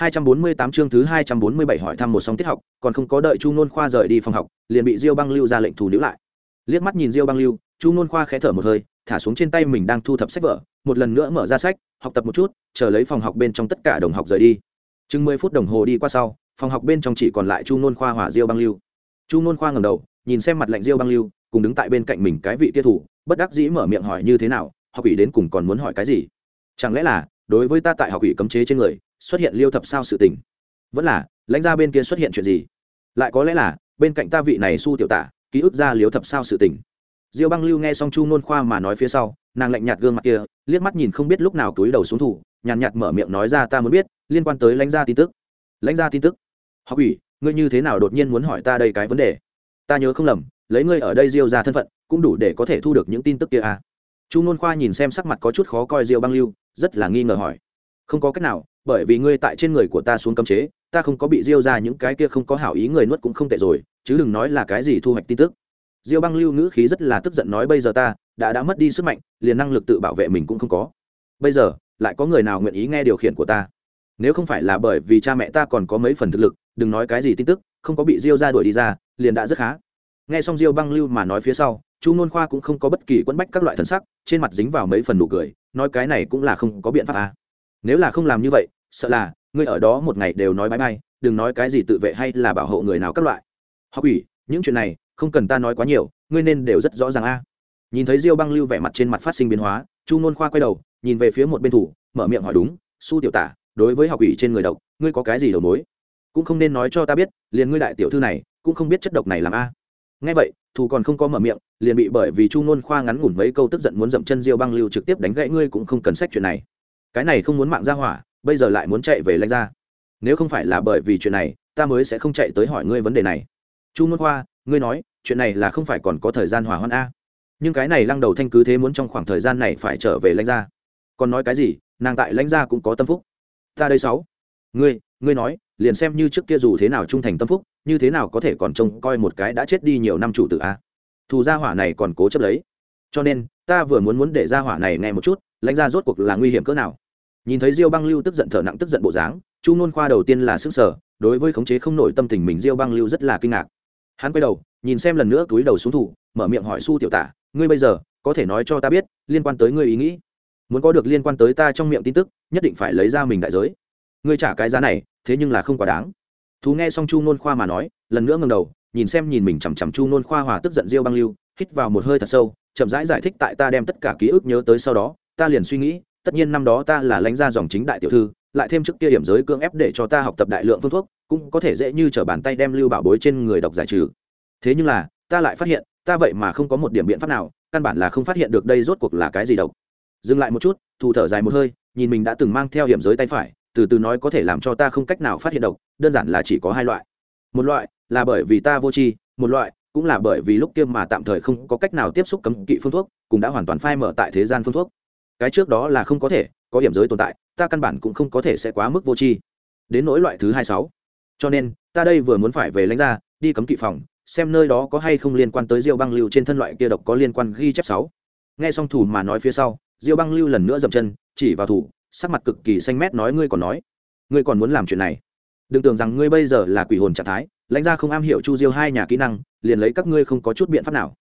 248 chương thứ 247 hỏi thăm một song tiết học, còn không có đợi Chu Nôn Khoa rời đi phòng học, liền bị Diêu Băng Lưu ra lệnh thủ níu lại. Liếc mắt nhìn Diêu Băng Lưu, Chu Nôn Khoa khẽ thở một hơi, thả xuống trên tay mình đang thu thập sách vở, một lần nữa mở ra sách, học tập một chút, chờ lấy phòng học bên trong tất cả đồng học rời đi. Chừng 10 phút đồng hồ đi qua sau, phòng học bên trong chỉ còn lại Chu Nôn Khoa hòa Diêu Băng Lưu. Chu Nôn Khoa ngẩng đầu, nhìn xem mặt lạnh Diêu Băng Lưu, cùng đứng tại bên cạnh mình cái vị kia thủ, bất đắc dĩ mở miệng hỏi như thế nào, học ủy đến cùng còn muốn hỏi cái gì? Chẳng lẽ là, đối với ta tại học ủy cấm chế trên người, xuất hiện liêu thập sao sự tình? vẫn là, lãnh gia bên kia xuất hiện chuyện gì? Lại có lẽ là, bên cạnh ta vị này su tiểu tả, ký ức ra liếu thập sao sự tình. Diêu băng lưu nghe xong chu nôn khoa mà nói phía sau, nàng lạnh nhạt gương mặt kia, liếc mắt nhìn không biết lúc nào túi đầu xuống thủ, nhàn nhạt mở miệng nói ra ta muốn biết, liên quan tới lãnh gia tin tức. Lãnh gia tin tức? Học ủy, ngươi như thế nào đột nhiên muốn hỏi ta đây cái vấn đề? Ta nhớ không lầm, lấy ngươi ở đây diêu ra thân phận, cũng đủ để có thể thu được những tin tức kia à? Chu nôn khoa nhìn xem sắc mặt có chút khó coi diêu băng lưu, rất là nghi ngờ hỏi. Không có cách nào bởi vì ngươi tại trên người của ta xuống cấm chế, ta không có bị diêu ra những cái kia không có hảo ý người nuốt cũng không tệ rồi, chứ đừng nói là cái gì thu hoạch tin tức. Diêu băng lưu ngữ khí rất là tức giận nói bây giờ ta đã đã mất đi sức mạnh, liền năng lực tự bảo vệ mình cũng không có. Bây giờ, lại có người nào nguyện ý nghe điều khiển của ta? Nếu không phải là bởi vì cha mẹ ta còn có mấy phần thực lực, đừng nói cái gì tin tức, không có bị diêu ra đuổi đi ra, liền đã rất khá. Nghe xong diêu băng lưu mà nói phía sau, chu nôn khoa cũng không có bất kỳ quẫn bách các loại thần sắc, trên mặt dính vào mấy phần nụ cười, nói cái này cũng là không có biện pháp à. nếu là không làm như vậy sợ là, ngươi ở đó một ngày đều nói bãi bay đừng nói cái gì tự vệ hay là bảo hộ người nào các loại. Học ủy những chuyện này, không cần ta nói quá nhiều, ngươi nên đều rất rõ ràng a. Nhìn thấy diêu băng lưu vẻ mặt trên mặt phát sinh biến hóa, chu nôn khoa quay đầu, nhìn về phía một bên thủ, mở miệng hỏi đúng, su tiểu tả, đối với học ủy trên người độc, ngươi có cái gì đầu mối? Cũng không nên nói cho ta biết, liền ngươi đại tiểu thư này, cũng không biết chất độc này làm a. Nghe vậy, thủ còn không có mở miệng, liền bị bởi vì chu nôn khoa ngắn ngủn mấy câu tức giận muốn dậm chân diêu băng lưu trực tiếp đánh gãy, ngươi cũng không cần sách chuyện này. Cái này không muốn mạng ra hỏa bây giờ lại muốn chạy về lãnh ra nếu không phải là bởi vì chuyện này, ta mới sẽ không chạy tới hỏi ngươi vấn đề này. Chu môn khoa ngươi nói, chuyện này là không phải còn có thời gian hỏa hoạn a? Nhưng cái này lăng đầu thanh cứ thế muốn trong khoảng thời gian này phải trở về lãnh gia. Còn nói cái gì, nàng tại lãnh gia cũng có tâm phúc. Ta đây sáu. Ngươi ngươi nói, liền xem như trước kia dù thế nào trung thành tâm phúc, như thế nào có thể còn trông coi một cái đã chết đi nhiều năm chủ tử a? Thù gia hỏa này còn cố chấp lấy. Cho nên, ta vừa muốn muốn để gia hỏa này nghe một chút lãnh gia rốt cuộc là nguy hiểm cỡ nào? Nhìn thấy diêu băng lưu tức giận thở nặng tức giận bộ dáng chu nôn khoa đầu tiên là sức sở đối với khống chế không nổi tâm tình mình diêu băng lưu rất là kinh ngạc. Hắn quay đầu nhìn xem lần nữa túi đầu xuống thủ mở miệng hỏi su tiểu tả ngươi bây giờ có thể nói cho ta biết liên quan tới ngươi ý nghĩ? Muốn có được liên quan tới ta trong miệng tin tức nhất định phải lấy ra mình đại giới. Ngươi trả cái giá này thế nhưng là không quá đáng. Thú nghe xong chu nôn khoa mà nói lần nữa ngầm đầu nhìn xem nhìn mình chằm chằm chu nôn khoa hòa tức giận diêu băng lưu hít vào một hơi thật sâu chậm rãi giải, giải thích tại ta đem tất cả ký ức nhớ tới sau đó ta liền suy nghĩ tất nhiên năm đó ta là lãnh gia dòng chính đại tiểu thư, lại thêm trước kia hiểm giới cưỡng ép để cho ta học tập đại lượng phương thuốc, cũng có thể dễ như t bàn tay đem lưu bảo bối trên người độc giải trừ. Thế nhưng là, ta lại phát hiện, ta vậy mà không có một điểm biện pháp nào, căn bản là không phát hiện được đây rốt cuộc là cái gì độc. Dừng lại một chút, thù thở dài một hơi, nhìn mình đã từng mang theo hiểm giới tay phải, từ từ nói có thể làm cho ta không cách nào phát hiện độc, đơn giản là chỉ có hai loại. Một loại là bởi vì ta vô tri, một loại cũng là bởi vì lúc kia mà tạm thời không có cách nào tiếp xúc cấm kỵ phương thuốc, cũng đã hoàn toàn phai mở tại thế gian phương thuốc cái trước đó là không có thể, có điểm giới tồn tại, ta căn bản cũng không có thể sẽ quá mức vô tri. Đến nỗi loại thứ hai sáu. Cho nên, ta đây vừa muốn phải về lãnh ra đi cấm kỵ phòng, xem nơi đó có hay không liên quan tới diêu băng lưu trên thân loại kia độc có liên quan ghi chép sáu. Nghe xong thủ mà nói phía sau, diêu băng lưu lần nữa dậm chân, chỉ vào thủ, sắc mặt cực kỳ xanh mét nói ngươi còn nói. Ngươi còn muốn làm chuyện này. Đừng tưởng rằng ngươi bây giờ là quỷ hồn trạng thái, lãnh gia không am hiểu chu diêu hai nhà kỹ năng, liền lấy các ngươi không có chút biện pháp nào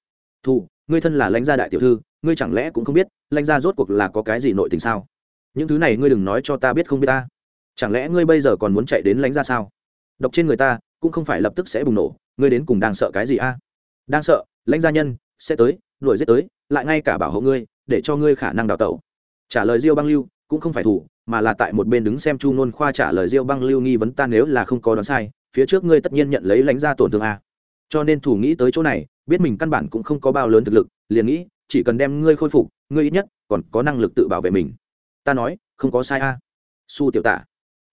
thù ngươi thân là lãnh gia đại tiểu thư, ngươi chẳng lẽ cũng không biết, lãnh gia rốt cuộc là có cái gì nội tình sao? Những thứ này ngươi đừng nói cho ta biết không biết ta. Chẳng lẽ ngươi bây giờ còn muốn chạy đến lãnh gia sao? Độc trên người ta, cũng không phải lập tức sẽ bùng nổ, ngươi đến cùng đang sợ cái gì a? Đang sợ, lãnh gia nhân, sẽ tới, đuổi giết tới, lại ngay cả bảo hộ ngươi, để cho ngươi khả năng đào tẩu. Trả lời diêu băng lưu, cũng không phải thủ, mà là tại một bên đứng xem chu nôn khoa trả lời diêu băng lưu nghi vấn ta nếu là không có đoán sai, phía trước ngươi tất nhiên nhận lấy lãnh gia tổn thương a. Cho nên thủ nghĩ tới chỗ này biết mình căn bản cũng không có bao lớn thực lực, liền nghĩ, chỉ cần đem ngươi khôi phục, ngươi ít nhất còn có năng lực tự bảo vệ mình. Ta nói, không có sai a. Su tiểu tả.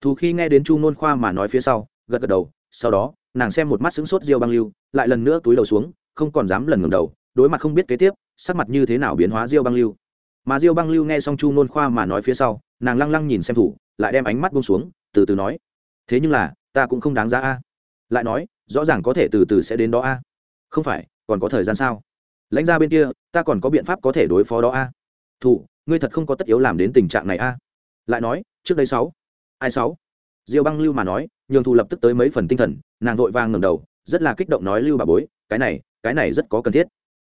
Thù khi nghe đến chu nôn khoa mà nói phía sau, gật gật đầu, sau đó, nàng xem một mắt xứng sốt diêu băng lưu, lại lần nữa túi đầu xuống, không còn dám lần ngẩng đầu, đối mặt không biết kế tiếp, sắc mặt như thế nào biến hóa diêu băng lưu. Mà diêu băng lưu nghe xong chu nôn khoa mà nói phía sau, nàng lăng lăng nhìn xem thủ, lại đem ánh mắt buông xuống, từ từ nói, thế nhưng là, ta cũng không đáng giá a. Lại nói, rõ ràng có thể từ từ sẽ đến đó a. Không phải còn có thời gian sao? Lãnh ra bên kia, ta còn có biện pháp có thể đối phó đó a. Thủ, ngươi thật không có tất yếu làm đến tình trạng này a. Lại nói, trước đây sáu, ai sáu? Diêu băng lưu mà nói, nhường thù lập tức tới mấy phần tinh thần, nàng vội vàng ngầm đầu, rất là kích động nói lưu bà bối, cái này cái này rất có cần thiết.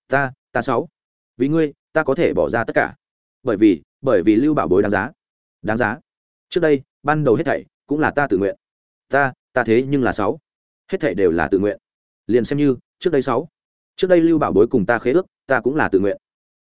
Ta ta sáu. Vì ngươi, ta có thể bỏ ra tất cả. Bởi vì bởi vì lưu bảo bối đáng giá. Đáng giá. Trước đây, ban đầu hết thảy cũng là ta tự nguyện. Ta ta thế nhưng là sáu. Hết thảy đều là tự nguyện. Liền xem như, trước đây sáu trước đây lưu bảo bối cùng ta khế ước ta cũng là tự nguyện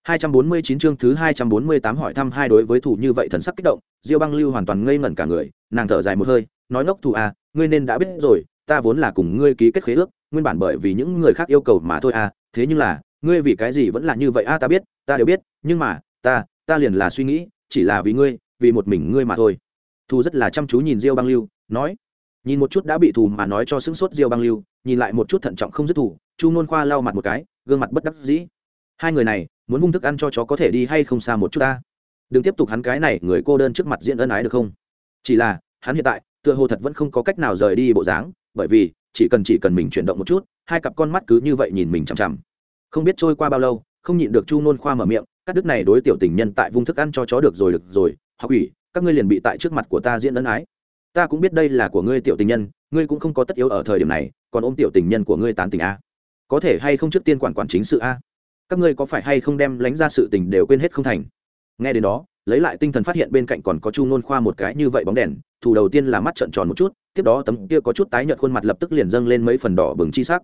249 chương thứ 248 hỏi thăm hai đối với thủ như vậy thần sắc kích động, Diêu Băng Lưu hoàn toàn ngây ngẩn cả người, nàng thở dài một hơi, nói ngốc thủ à, ngươi nên đã biết rồi, ta vốn là cùng ngươi ký kết khế ước, nguyên bản bởi vì những người khác yêu cầu mà thôi à, thế nhưng là, ngươi vì cái gì vẫn là như vậy a à, ta biết, ta đều biết, nhưng mà, ta, ta liền là suy nghĩ, chỉ là vì ngươi, vì một mình ngươi mà thôi. Thu rất là chăm chú nhìn Diêu Băng Lưu, nói, nhìn một chút đã bị thù mà nói cho sững sốt Diêu Băng Lưu, nhìn lại một chút thận trọng không dứt thủ, Chu Nôn Khoa lau mặt một cái, gương mặt bất đắc dĩ. Hai người này, muốn vung thức ăn cho chó có thể đi hay không xa một chút ta? Đừng tiếp tục hắn cái này người cô đơn trước mặt diễn ân ái được không? Chỉ là hắn hiện tại tựa hồ thật vẫn không có cách nào rời đi bộ dáng bởi vì chỉ cần chỉ cần mình chuyển động một chút hai cặp con mắt cứ như vậy nhìn mình chằm chằm. Không biết trôi qua bao lâu không nhịn được chu nôn khoa mở miệng các đức này đối tiểu tình nhân tại vung thức ăn cho chó được rồi được rồi học ủy các ngươi liền bị tại trước mặt của ta diễn ân ái ta cũng biết đây là của ngươi tiểu tình nhân, ngươi cũng không có tất yếu ở thời điểm này, còn ôm tiểu tình nhân của ngươi tán tình a. Có thể hay không trước tiên quản quản chính sự a? Các ngươi có phải hay không đem lánh ra sự tình đều quên hết không thành? Nghe đến đó, lấy lại tinh thần phát hiện bên cạnh còn có chu nôn khoa một cái như vậy bóng đèn, thủ đầu tiên là mắt trợn tròn một chút, tiếp đó tấm kia có chút tái nhợt khuôn mặt lập tức liền dâng lên mấy phần đỏ bừng chi sắc.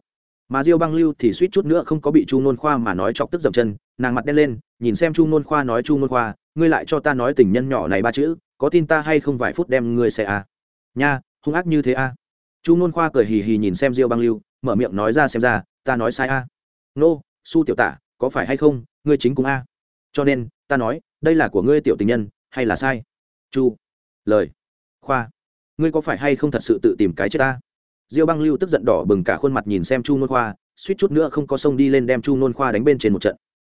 Mà diêu băng lưu thì suýt chút nữa không có bị chu nôn khoa mà nói chọc tức dậm chân, nàng mặt đen lên, nhìn xem chu nôn khoa nói, chu nôn khoa, ngươi lại cho ta nói tình nhân nhỏ này ba chữ, có tin ta hay không vài phút đem ngươi xe à? Nha, hung ác như thế à? chu nôn khoa cười hì hì nhìn xem diêu băng lưu, mở miệng nói ra xem ra, ta nói sai à? nô, su tiểu tả, có phải hay không, ngươi chính cũng a cho nên, ta nói, đây là của ngươi tiểu tình nhân, hay là sai chu, lời, khoa, ngươi có phải hay không thật sự tự tìm cái chết ta diêu băng lưu tức giận đỏ bừng cả khuôn mặt nhìn xem chu nôn khoa, suýt chút nữa không có sông đi lên đem chu nôn khoa đánh bên trên một trận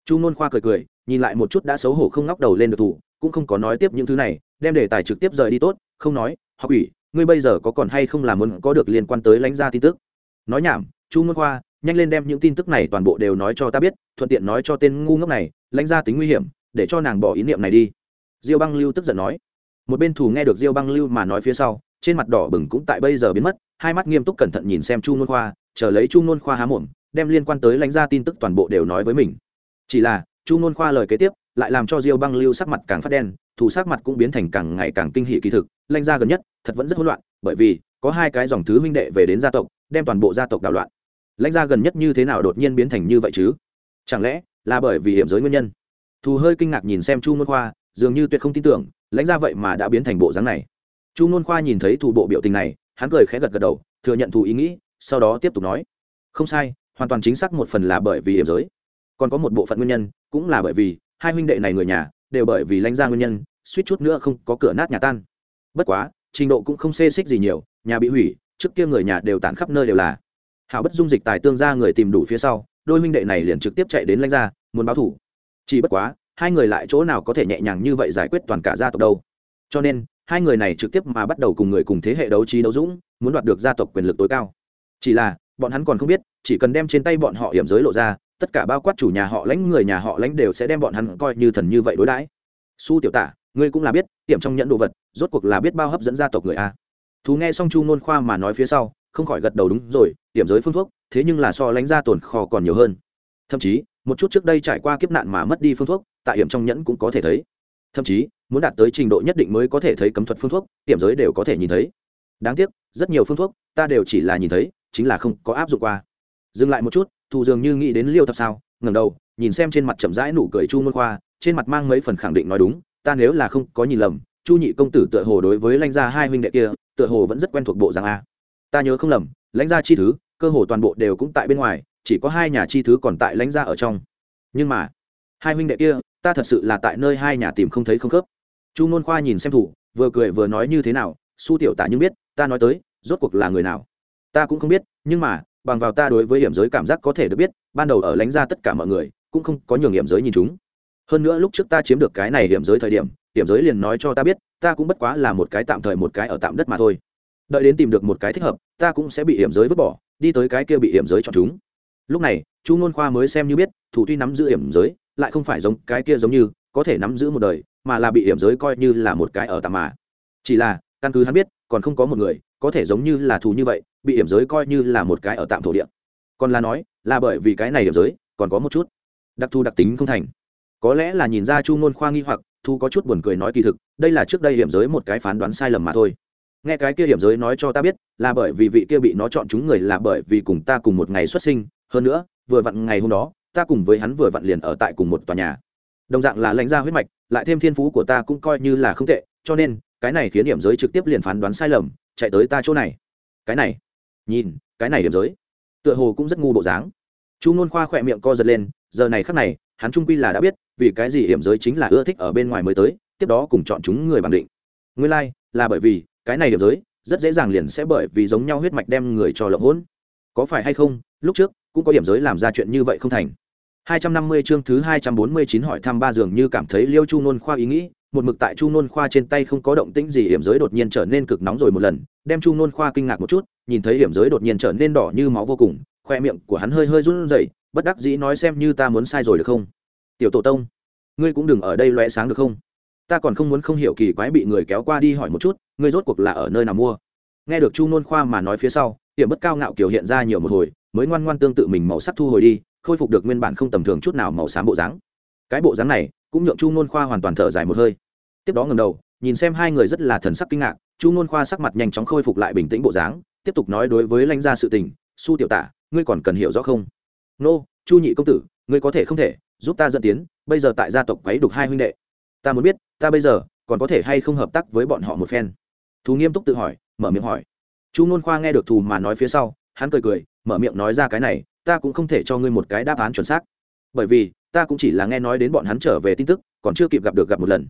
chu nôn khoa cười cười, nhìn lại một chút đã xấu hổ không ngóc đầu lên được thủ, cũng không có nói tiếp những thứ này, đem đề tài trực tiếp rời đi tốt, không nói, học ủy ngươi bây giờ có còn hay không làm muốn có được liên quan tới lãnh gia tin tức? Nói nhảm, chu ngôn khoa, nhanh lên đem những tin tức này toàn bộ đều nói cho ta biết, thuận tiện nói cho tên ngu ngốc này, lãnh gia tính nguy hiểm, để cho nàng bỏ ý niệm này đi. Diêu băng lưu tức giận nói. Một bên thù nghe được diêu băng lưu mà nói phía sau, trên mặt đỏ bừng cũng tại bây giờ biến mất, hai mắt nghiêm túc cẩn thận nhìn xem chu ngôn khoa, chờ lấy chu ngôn khoa há mồm, đem liên quan tới lãnh gia tin tức toàn bộ đều nói với mình. Chỉ là, chu ngôn khoa lời kế tiếp lại làm cho diêu băng lưu sắc mặt càng phát đen, thủ sắc mặt cũng biến thành càng ngày càng kinh hỷ kỳ thực lãnh ra gần nhất, thật vẫn rất hỗn loạn, bởi vì, có hai cái dòng thứ huynh đệ về đến gia tộc, đem toàn bộ gia tộc đảo loạn. Lãnh gia gần nhất như thế nào đột nhiên biến thành như vậy chứ? Chẳng lẽ là bởi vì hiểm giới nguyên nhân? Thù hơi kinh ngạc nhìn xem chu nôn khoa, dường như tuyệt không tin tưởng lãnh gia vậy mà đã biến thành bộ dáng này. Chu nôn khoa nhìn thấy thủ bộ biểu tình này, hắn cười khẽ gật gật đầu, thừa nhận thù ý nghĩ, sau đó tiếp tục nói. Không sai, hoàn toàn chính xác một phần là bởi vì hiểm giới. Còn có một bộ phận nguyên nhân, cũng là bởi vì hai huynh đệ này người nhà đều bởi vì lãnh gia nguyên nhân, suýt chút nữa không có cửa nát nhà tan. Bất quá, trình độ cũng không xê xích gì nhiều, nhà bị hủy, trước kia người nhà đều tản khắp nơi đều là. Hảo bất dung dịch tài tương ra người tìm đủ phía sau, đôi huynh đệ này liền trực tiếp chạy đến lãnh gia muốn báo thủ. Chỉ bất quá, hai người lại chỗ nào có thể nhẹ nhàng như vậy giải quyết toàn cả gia tộc đâu. Cho nên, hai người này trực tiếp mà bắt đầu cùng người cùng thế hệ đấu trí đấu dũng, muốn đoạt được gia tộc quyền lực tối cao. Chỉ là, bọn hắn còn không biết, chỉ cần đem trên tay bọn họ hiểm giới lộ ra tất cả bao quát chủ nhà họ lãnh, người nhà họ lãnh đều sẽ đem bọn hắn coi như thần như vậy đối đãi. Su tiểu tả, ngươi cũng là biết, tiệm trong nhẫn đồ vật, rốt cuộc là biết bao hấp dẫn gia tộc người a. Thú nghe xong chu nôn khoa mà nói phía sau, không khỏi gật đầu đúng rồi điểm giới phương thuốc, thế nhưng là so lánh ra tồn kho còn nhiều hơn. Thậm chí, một chút trước đây trải qua kiếp nạn mà mất đi phương thuốc, tại hiểm trong nhẫn cũng có thể thấy. Thậm chí, muốn đạt tới trình độ nhất định mới có thể thấy cấm thuật phương thuốc hiểm giới đều có thể nhìn thấy. Đáng tiếc, rất nhiều phương thuốc, ta đều chỉ là nhìn thấy, chính là không có áp dụng qua. Dừng lại một chút thù dường như nghĩ đến liêu thập sao, ngẩng đầu, nhìn xem trên mặt chậm rãi nụ cười chu môn khoa, trên mặt mang mấy phần khẳng định nói đúng, ta nếu là không có nhìn lầm, chu nhị công tử tựa hồ đối với lãnh gia hai huynh đệ kia, tựa hồ vẫn rất quen thuộc bộ rằng a. Ta nhớ không lầm, lãnh gia chi thứ, cơ hồ toàn bộ đều cũng tại bên ngoài, chỉ có hai nhà chi thứ còn tại lãnh gia ở trong. Nhưng mà, hai huynh đệ kia, ta thật sự là tại nơi hai nhà tìm không thấy không khớp. Chu nôn khoa nhìn xem thủ, vừa cười vừa nói như thế nào, su tiểu tả nhưng biết, ta nói tới, rốt cuộc là người nào? Ta cũng không biết, nhưng mà bằng vào ta đối với hiểm giới cảm giác có thể được biết, ban đầu ở lánh ra tất cả mọi người, cũng không có nhường hiểm giới nhìn chúng. Hơn nữa lúc trước ta chiếm được cái này hiểm giới thời điểm, hiểm giới liền nói cho ta biết, ta cũng bất quá là một cái tạm thời một cái ở tạm đất mà thôi. Đợi đến tìm được một cái thích hợp, ta cũng sẽ bị hiểm giới vứt bỏ, đi tới cái kia bị hiểm giới chọn chúng. Lúc này, chu ngôn khoa mới xem như biết, thủ tuy nắm giữ hiểm giới, lại không phải giống cái kia giống như, có thể nắm giữ một đời, mà là bị hiểm giới coi như là một cái ở tạm mà. Chỉ là, căn cứ hắn biết, còn không có một người, có thể giống như là thù như vậy bị hiểm giới coi như là một cái ở tạm thổ địa. Còn là nói, là bởi vì cái này hiểm giới, còn có một chút. Đặc thù đặc tính không thành. Có lẽ là nhìn ra chu ngôn khoa nghi hoặc, thu có chút buồn cười nói kỳ thực, đây là trước đây hiểm giới một cái phán đoán sai lầm mà thôi. Nghe cái kia hiểm giới nói cho ta biết, là bởi vì vị kia bị nó chọn chúng người là bởi vì cùng ta cùng một ngày xuất sinh, hơn nữa, vừa vặn ngày hôm đó, ta cùng với hắn vừa vặn liền ở tại cùng một tòa nhà. Đồng dạng là lãnh gia huyết mạch, lại thêm thiên phú của ta cũng coi như là không tệ, cho nên, cái này khiến điểm giới trực tiếp liền phán đoán sai lầm, chạy tới ta chỗ này. Cái này nhìn cái này điểm giới. Tựa hồ cũng rất ngu bộ dáng. Chu ngôn khoa khỏe miệng co giật lên giờ này khắc này hắn trung quy là đã biết vì cái gì hiểm giới chính là ưa thích ở bên ngoài mới tới tiếp đó cùng chọn chúng người bằng định. Nguyên lai、like, là bởi vì cái này hiểm giới rất dễ dàng liền sẽ bởi vì giống nhau huyết mạch đem người cho lộng hỗn có phải hay không lúc trước cũng có điểm giới làm ra chuyện như vậy không thành. 250 chương thứ 249 hỏi thăm ba dường như cảm thấy Liêu Chu Nôn khoa ý nghĩ, một mực tại Chu Nôn khoa trên tay không có động tĩnh gì hiểm giới đột nhiên trở nên cực nóng rồi một lần, đem Chu Nôn khoa kinh ngạc một chút, nhìn thấy hiểm giới đột nhiên trở nên đỏ như máu vô cùng, khoe miệng của hắn hơi hơi run rẩy, bất đắc dĩ nói xem như ta muốn sai rồi được không? Tiểu tổ tông, ngươi cũng đừng ở đây lóe sáng được không? Ta còn không muốn không hiểu kỳ quái bị người kéo qua đi hỏi một chút, ngươi rốt cuộc là ở nơi nào mua? Nghe được Chu Nôn khoa mà nói phía sau, hiểm bất cao ngạo kiều hiện ra nhiều một hồi, mới ngoan ngoan tương tự mình màu sắc thu hồi đi, khôi phục được nguyên bản không tầm thường chút nào màu xám bộ dáng. Cái bộ dáng này cũng nhượng chu nôn khoa hoàn toàn thở dài một hơi. Tiếp đó ngầm đầu, nhìn xem hai người rất là thần sắc kinh ngạc, chu nôn khoa sắc mặt nhanh chóng khôi phục lại bình tĩnh bộ dáng, tiếp tục nói đối với lãnh gia sự tình, su tiểu tả, ngươi còn cần hiểu rõ không? Nô, chu nhị công tử, ngươi có thể không thể, giúp ta dẫn tiến, bây giờ tại gia tộc quấy đục hai huynh đệ. Ta muốn biết, ta bây giờ còn có thể hay không hợp tác với bọn họ một phen? Thú nghiêm túc tự hỏi, mở miệng hỏi. Chu nôn khoa nghe được thù mà nói phía sau, hắn cười cười, mở miệng nói ra cái này ta cũng không thể cho ngươi một cái đáp án chuẩn xác. Bởi vì, ta cũng chỉ là nghe nói đến bọn hắn trở về tin tức, còn chưa kịp gặp được gặp một lần.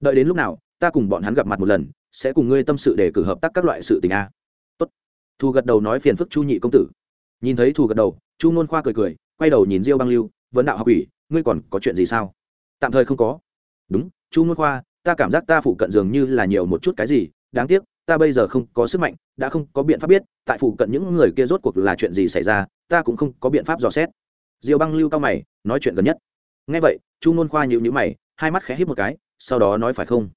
Đợi đến lúc nào, ta cùng bọn hắn gặp mặt một lần, sẽ cùng ngươi tâm sự để cử hợp tác các loại sự tình a. Tốt. Thu gật đầu nói phiền phức chu nhị công tử. Nhìn thấy thu gật đầu, chu nôn khoa cười cười, quay đầu nhìn diêu băng lưu, vấn đạo học ủy, ngươi còn có chuyện gì sao? Tạm thời không có. Đúng, chu nôn khoa, ta cảm giác ta phụ cận dường như là nhiều một chút cái gì, đáng tiếc, ta bây giờ không có sức mạnh, đã không có biện pháp biết, tại phụ cận những người kia rốt cuộc là chuyện gì xảy ra ta cũng không có biện pháp dò xét. Diêu băng lưu cao mày, nói chuyện gần nhất. Ngay vậy, chu Nôn khoa nhịu nhữ mày, hai mắt khẽ hít một cái, sau đó nói phải không?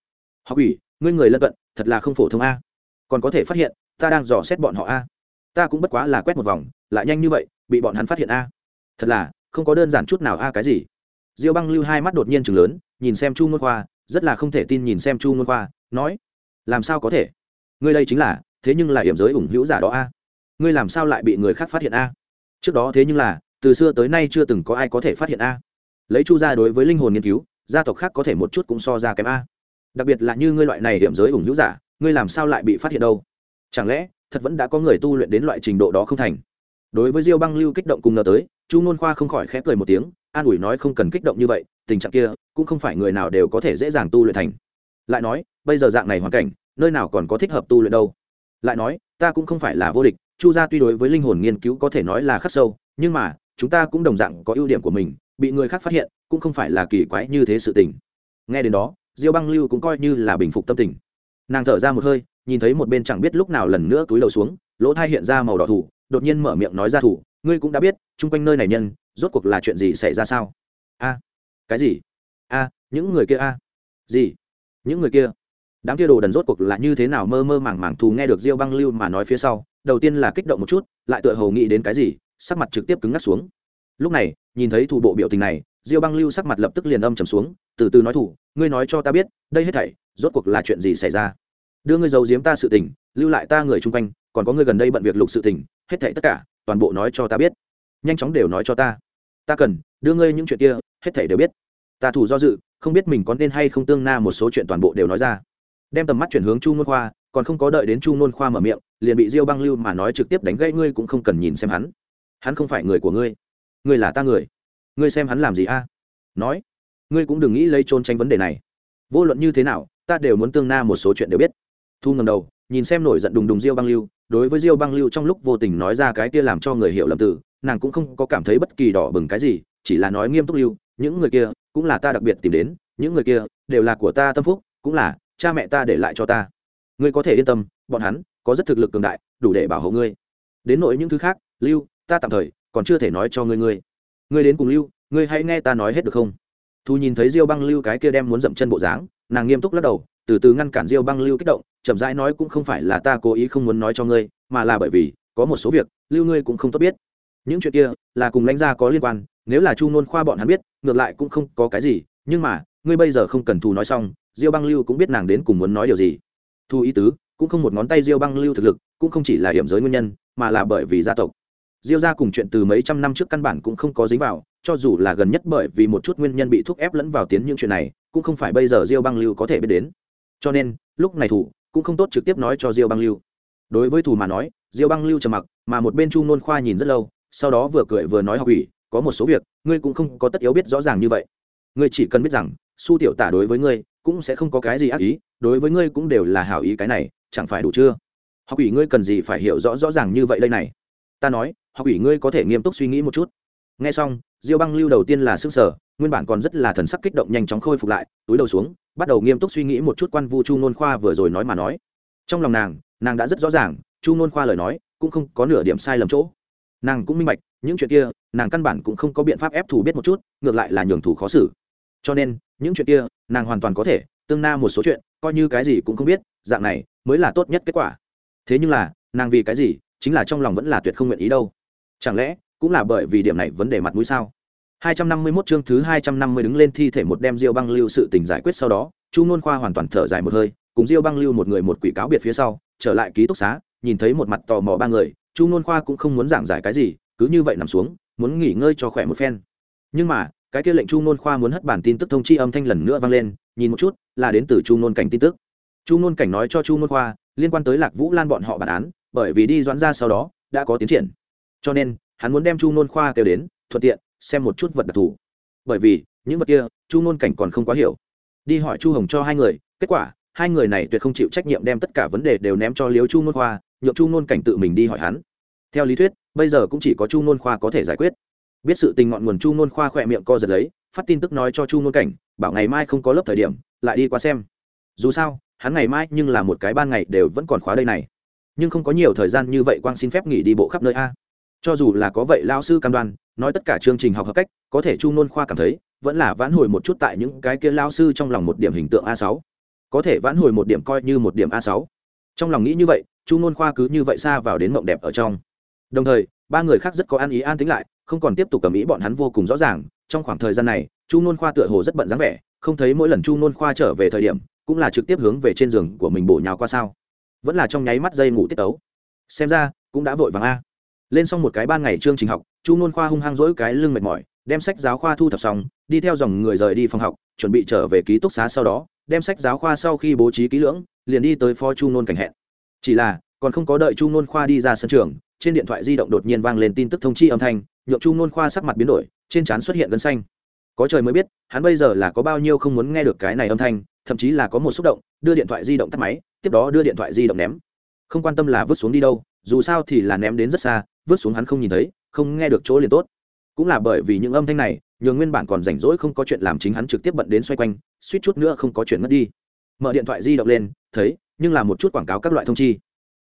Học ủy, ngươi người lân cận, thật là không phổ thông a. Còn có thể phát hiện, ta đang dò xét bọn họ a. Ta cũng bất quá là quét một vòng, lại nhanh như vậy, bị bọn hắn phát hiện a. Thật là, không có đơn giản chút nào a, cái gì? Diêu băng lưu hai mắt đột nhiên chừng lớn, nhìn xem chu ngôn khoa, rất là không thể tin nhìn xem chu ngôn khoa, nói, làm sao có thể? Ngươi đây chính là, thế nhưng là hiểm giới ủng hữu giả đó a. Ngươi làm sao lại bị người khác phát hiện a? Trước đó thế nhưng là, từ xưa tới nay chưa từng có ai có thể phát hiện a. Lấy chu ra đối với linh hồn nghiên cứu, gia tộc khác có thể một chút cũng so ra kém a. Đặc biệt là như ngươi loại này hiểm giới ủng hữu giả, ngươi làm sao lại bị phát hiện đâu? Chẳng lẽ, thật vẫn đã có người tu luyện đến loại trình độ đó không thành? Đối với diêu băng lưu kích động cùng ngờ tới, chu nôn khoa không khỏi khẽ cười một tiếng, an ủi nói không cần kích động như vậy, tình trạng kia cũng không phải người nào đều có thể dễ dàng tu luyện thành. Lại nói, bây giờ dạng này hoàn cảnh, nơi nào còn có thích hợp tu luyện đâu? Lại nói, ta cũng không phải là vô địch chu gia tuy đối với linh hồn nghiên cứu có thể nói là khắc sâu, nhưng mà, chúng ta cũng đồng dạng có ưu điểm của mình, bị người khác phát hiện, cũng không phải là kỳ quái như thế sự tình. Nghe đến đó, diêu băng lưu cũng coi như là bình phục tâm tình. Nàng thở ra một hơi, nhìn thấy một bên chẳng biết lúc nào lần nữa túi đầu xuống, lỗ thai hiện ra màu đỏ thủ, đột nhiên mở miệng nói ra thủ, ngươi cũng đã biết, chung quanh nơi này nhân, rốt cuộc là chuyện gì xảy ra sao? A. Cái gì? A, những người kia a. Gì? Những người kia. Đám kia đồ đần rốt cuộc là như thế nào mơ mơ màng màng thù nghe được diêu băng lưu mà nói phía sau đầu tiên là kích động một chút, lại tựa hồ nghĩ đến cái gì, sắc mặt trực tiếp cứng ngắt xuống. Lúc này, nhìn thấy thủ bộ biểu tình này, diêu băng lưu sắc mặt lập tức liền âm trầm xuống, từ từ nói thủ, ngươi nói cho ta biết, đây hết thảy, rốt cuộc là chuyện gì xảy ra? Đưa ngươi giấu giếm ta sự tình, lưu lại ta người chung quanh, còn có ngươi gần đây bận việc lục sự tình, hết thảy tất cả, toàn bộ nói cho ta biết. Nhanh chóng đều nói cho ta. Ta cần, đưa ngươi những chuyện kia, hết thảy đều biết. Ta thủ do dự, không biết mình có nên hay không tương na một số chuyện toàn bộ đều nói ra. Đem tầm mắt chuyển hướng chu ngôn khoa, còn không có đợi đến chu ngôn khoa mở miệng liền bị diêu băng lưu mà nói trực tiếp đánh gãy ngươi cũng không cần nhìn xem hắn. Hắn không phải người của ngươi. Ngươi là ta người. Ngươi xem hắn làm gì a? Nói. Ngươi cũng đừng nghĩ lấy trốn tránh vấn đề này. Vô luận như thế nào, ta đều muốn tương na một số chuyện đều biết. Thu ngầm đầu, nhìn xem nổi giận đùng đùng diêu băng lưu, đối với diêu băng lưu trong lúc vô tình nói ra cái kia làm cho người hiểu lầm từ, nàng cũng không có cảm thấy bất kỳ đỏ bừng cái gì, chỉ là nói nghiêm túc lưu, những người kia cũng là ta đặc biệt tìm đến, những người kia đều là của ta tâm phúc, cũng là cha mẹ ta để lại cho ta. Ngươi có thể yên tâm, bọn hắn có rất thực lực cường đại, đủ để bảo hộ ngươi. Đến nỗi những thứ khác, lưu, ta tạm thời còn chưa thể nói cho ngươi ngươi. Ngươi đến cùng lưu, ngươi hãy nghe ta nói hết được không? Thu nhìn thấy diêu băng lưu cái kia đem muốn dậm chân bộ dáng, nàng nghiêm túc lắc đầu, từ từ ngăn cản diêu băng lưu kích động, chậm rãi nói cũng không phải là ta cố ý không muốn nói cho ngươi, mà là bởi vì có một số việc, lưu ngươi cũng không tốt biết. Những chuyện kia là cùng lãnh gia có liên quan, nếu là chu nôn khoa bọn hắn biết, ngược lại cũng không có cái gì, nhưng mà, ngươi bây giờ không cần thù nói xong, diêu băng lưu cũng biết nàng đến cùng muốn nói điều gì. Thu ý tứ cũng không một ngón tay diêu băng lưu thực lực, cũng không chỉ là hiểm giới nguyên nhân, mà là bởi vì gia tộc. Diêu gia cùng chuyện từ mấy trăm năm trước căn bản cũng không có dính vào, cho dù là gần nhất bởi vì một chút nguyên nhân bị thúc ép lẫn vào tiến những chuyện này, cũng không phải bây giờ diêu băng lưu có thể biết đến. Cho nên, lúc này thủ cũng không tốt trực tiếp nói cho diêu băng lưu. Đối với thủ mà nói, diêu băng lưu trầm mặc, mà một bên chu nôn khoa nhìn rất lâu, sau đó vừa cười vừa nói học ủy, có một số việc, ngươi cũng không có tất yếu biết rõ ràng như vậy. Ngươi chỉ cần biết rằng, su tiểu tả đối với ngươi cũng sẽ không có cái gì ác ý, đối với ngươi cũng đều là hảo ý cái này chẳng phải đủ chưa? Học ủy ngươi cần gì phải hiểu rõ rõ ràng như vậy đây này. Ta nói, học ủy ngươi có thể nghiêm túc suy nghĩ một chút. Nghe xong, diêu băng lưu đầu tiên là s ư n g sở nguyên bản còn rất là thần sắc kích động nhanh chóng khôi phục lại, túi đầu xuống, bắt đầu nghiêm túc suy nghĩ một chút quan vu chu nôn khoa vừa rồi nói mà nói. Trong lòng nàng nàng đã rất rõ ràng, chu nôn khoa lời nói cũng không có nửa điểm sai lầm chỗ. Nàng cũng minh bạch, những chuyện kia, nàng căn bản cũng không có biện pháp ép thủ biết một chút, ngược lại là nhường thủ khó xử. Cho nên, những chuyện kia, nàng hoàn toàn có thể, tương na một số chuyện, coi như cái gì cũng không biết, dạng này mới là tốt nhất kết quả thế nhưng là nàng vì cái gì chính là trong lòng vẫn là tuyệt không nguyện ý đâu chẳng lẽ cũng là bởi vì điểm này vấn đề mặt mũi sao 251 chương thứ 250 đứng lên thi thể một đem Diêu Băng Lưu sự tình giải quyết sau đó, Chu Nôn Khoa hoàn toàn thở dài một hơi, cùng Diêu Băng Lưu một người một quỷ cáo biệt phía sau, trở lại ký túc xá, nhìn thấy một mặt tò mò ba người, Chu Nôn Khoa cũng không muốn giảng giải cái gì, cứ như vậy nằm xuống, muốn nghỉ ngơi cho khỏe một phen. Nhưng mà, cái kia lệnh Chu Nôn Khoa muốn hất bản tin tức thông chi âm thanh lần nữa vang lên, nhìn một chút, là đến từ Chu Nôn cảnh tin tức. Chu Nôn cảnh nói cho Chu Nôn Khoa, liên quan tới Lạc Vũ Lan bọn họ bản án, bởi vì đi doãn ra sau đó, đã có tiến triển. Cho nên, hắn muốn đem Chu Nôn Khoa kêu đến, thuận tiện xem một chút vật đặc thù. Bởi vì những vật kia chu nôn cảnh còn không quá hiểu. Đi hỏi chu hồng cho hai người kết quả hai người này tuyệt không chịu trách nhiệm đem tất cả vấn đề đều ném cho liếu chu nôn khoa nhượng chu nôn cảnh tự mình đi hỏi hắn. Theo lý thuyết bây giờ cũng chỉ có chu nôn khoa có thể giải quyết. Biết sự tình ngọn nguồn chu nôn khoa khỏe miệng co giật lấy phát tin tức nói cho chu nôn cảnh bảo ngày mai không có lớp thời điểm lại đi qua xem dù sao, hắn ngày mai nhưng là một cái ban ngày đều vẫn còn khóa đây này. Nhưng không có nhiều thời gian như vậy quang xin phép nghỉ đi bộ khắp nơi a. Cho dù là có vậy lao sư cam đoan, nói tất cả chương trình học hợp cách, có thể chu nôn khoa cảm thấy, vẫn là vãn hồi một chút tại những cái kia lao sư trong lòng một điểm hình tượng a sáu. Có thể vãn hồi một điểm coi như một điểm a sáu. Trong lòng nghĩ như vậy, chu nôn khoa cứ như vậy xa vào đến mộng đẹp ở trong. Đồng thời, ba người khác rất có ăn ý an tính lại, không còn tiếp tục cầm ý bọn hắn vô cùng rõ ràng. Trong khoảng thời gian này, chu nôn khoa tựa hồ rất bận dáng vẻ, không thấy mỗi lần chu nôn khoa trở về thời điểm cũng là trực tiếp hướng về trên giường của mình bổ nhào qua sao? Vẫn là trong nháy mắt dây ngủ tiết tấu. Xem ra, cũng đã vội vàng a. Lên xong một cái ban ngày chương trình học, chu nôn khoa hung hăng dỗi cái lưng mệt mỏi, đem sách giáo khoa thu thập xong, đi theo dòng người rời đi phòng học, chuẩn bị trở về ký túc xá sau đó, đem sách giáo khoa sau khi bố trí kỹ lưỡng, liền đi tới phó chu nôn cảnh hẹn. Chỉ là, còn không có đợi chu nôn khoa đi ra sân trường, trên điện thoại di động đột nhiên vang lên tin tức thông chi âm thanh nhộn chu nôn khoa sắc mặt biến đổi, trên trán xuất hiện gân xanh có trời mới biết, hắn bây giờ là có bao nhiêu không muốn nghe được cái này âm thanh, thậm chí là có một xúc động, đưa điện thoại di động tắt máy, tiếp đó đưa điện thoại di động ném. Không quan tâm là vứt xuống đi đâu, dù sao thì là ném đến rất xa, vứt xuống hắn không nhìn thấy, không nghe được chỗ liền tốt. Cũng là bởi vì những âm thanh này, nhường nguyên bản còn rảnh rỗi không có chuyện làm chính hắn trực tiếp bận đến xoay quanh, suýt chút nữa không có chuyện mất đi. Mở điện thoại di động lên, thấy, nhưng là một chút quảng cáo các loại thông chi.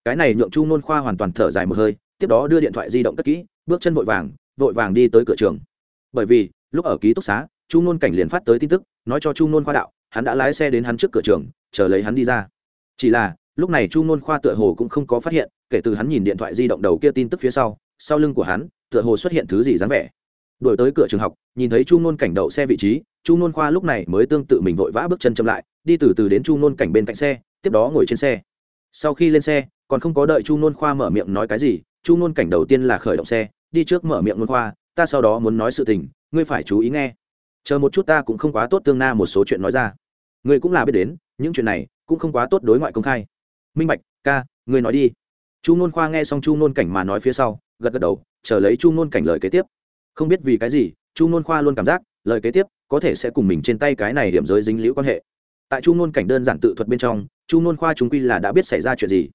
Cái này nhượng chu nôn khoa hoàn toàn thở dài một hơi, tiếp đó đưa điện thoại di động cất kỹ, bước chân vội vàng vội vàng đi tới cửa trường. Bởi vì lúc ở ký túc xá, chu nôn cảnh liền phát tới tin tức, nói cho chu nôn khoa đạo, hắn đã lái xe đến hắn trước cửa trường, chờ lấy hắn đi ra. Chỉ là, lúc này chu nôn khoa tựa hồ cũng không có phát hiện, kể từ hắn nhìn điện thoại di động đầu kia tin tức phía sau sau lưng của hắn, tựa hồ xuất hiện thứ gì dáng vẻ. Đổi tới cửa trường học, nhìn thấy chu nôn cảnh đậu xe vị trí, chu nôn khoa lúc này mới tương tự mình vội vã bước chân chậm lại, đi từ từ đến chu nôn cảnh bên cạnh xe, tiếp đó ngồi trên xe. Sau khi lên xe, còn không có đợi chu nôn khoa mở miệng nói cái gì, chu nôn cảnh đầu tiên là khởi động xe, đi trước mở miệng nôn khoa, ta sau đó muốn nói sự tình ngươi phải chú ý nghe. Chờ một chút ta cũng không quá tốt tương na một số chuyện nói ra. Ngươi cũng là biết đến, những chuyện này cũng không quá tốt đối ngoại công khai. Minh bạch, ca, ngươi nói đi. Chu nôn khoa nghe xong chu nôn cảnh mà nói phía sau, gật gật đầu, chờ lấy chu nôn cảnh lời kế tiếp. Không biết vì cái gì, chu nôn khoa luôn cảm giác, lời kế tiếp có thể sẽ cùng mình trên tay cái này điểm giới dính liễu quan hệ. Tại chu nôn cảnh đơn giản tự thuật bên trong, chu nôn khoa chúng quy là đã biết xảy ra chuyện gì.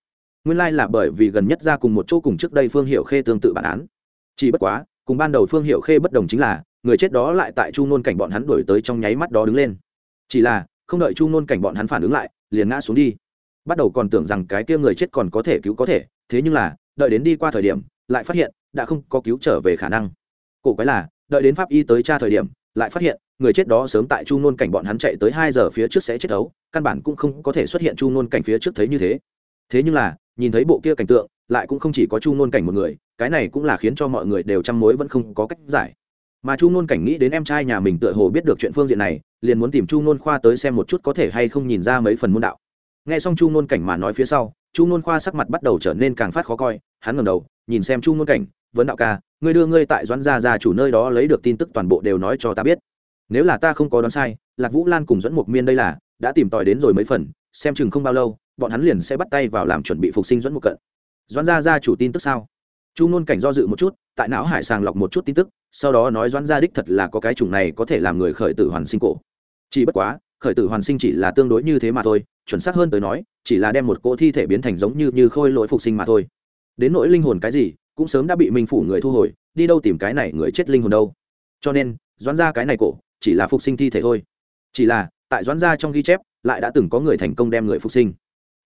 Nguyên lai、like、là bởi vì gần nhất ra cùng một chỗ cùng trước đây phương hiệu khê tương tự bản án. Chỉ bất quá, cùng ban đầu phương hiệu khê bất đồng chính là người chết đó lại tại chu nôn cảnh bọn hắn đổi tới trong nháy mắt đó đứng lên. Chỉ là, không đợi chu nôn cảnh bọn hắn phản ứng lại, liền ngã xuống đi. Bắt đầu còn tưởng rằng cái kia người chết còn có thể cứu có thể, thế nhưng là, đợi đến đi qua thời điểm, lại phát hiện, đã không có cứu trở về khả năng. Cổ quái là, đợi đến pháp y tới tra thời điểm, lại phát hiện, người chết đó sớm tại chu nôn cảnh bọn hắn chạy tới hai giờ phía trước sẽ chết đấu, căn bản cũng không có thể xuất hiện chu nôn cảnh phía trước thấy như thế. Thế nhưng là, nhìn thấy bộ kia cảnh tượng, lại cũng không chỉ có chu nôn cảnh một người, cái này cũng là khiến cho mọi người đều chăm mối vẫn không có cách giải mà chu nôn cảnh nghĩ đến em trai nhà mình tựa hồ biết được chuyện phương diện này, liền muốn tìm chu nôn khoa tới xem một chút có thể hay không nhìn ra mấy phần môn đạo. Nghe xong chu nôn cảnh mà nói phía sau, chu nôn khoa sắc mặt bắt đầu trở nên càng phát khó coi, hắn ngầm đầu, nhìn xem chu nôn cảnh, vấn đạo ca, ngươi đưa ngươi tại doãn gia gia chủ nơi đó lấy được tin tức toàn bộ đều nói cho ta biết. Nếu là ta không có đoán sai, lạc vũ lan cùng dẫn mục miên đây là, đã tìm tòi đến rồi mấy phần, xem chừng không bao lâu, bọn hắn liền sẽ bắt tay vào làm chuẩn bị phục sinh dẫn mục cận. Doãn gia gia chủ tin tức sao? Chu ngôn cảnh do dự một chút, tại não hải sàng lọc một chút tin tức, sau đó nói doãn gia đích thật là có cái chủng này có thể làm người khởi tử hoàn sinh cổ. Chỉ bất quá, khởi tử hoàn sinh chỉ là tương đối như thế mà thôi, chuẩn xác hơn tới nói, chỉ là đem một cỗ thi thể biến thành giống như như khôi lỗi phục sinh mà thôi. Đến nỗi linh hồn cái gì, cũng sớm đã bị minh phủ người thu hồi, đi đâu tìm cái này người chết linh hồn đâu. Cho nên, doãn ra cái này cổ, chỉ là phục sinh thi thể thôi. Chỉ là, tại doãn ra trong ghi chép, lại đã từng có người thành công đem người phục sinh.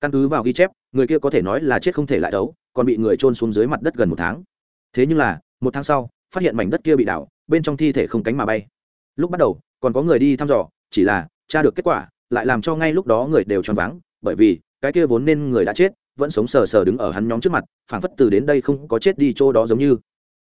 Căn cứ vào ghi chép, người kia có thể nói là chết không thể lại đấu còn bị người trôn xuống dưới mặt đất gần một tháng. Thế nhưng là, một tháng sau, phát hiện mảnh đất kia bị đảo, bên trong thi thể không cánh mà bay. Lúc bắt đầu, còn có người đi thăm dò, chỉ là tra được kết quả, lại làm cho ngay lúc đó người đều choáng váng, bởi vì, cái kia vốn nên người đã chết, vẫn sống sờ sờ đứng ở hắn nhóm trước mặt, phảng phất từ đến đây không có chết đi chỗ đó giống như.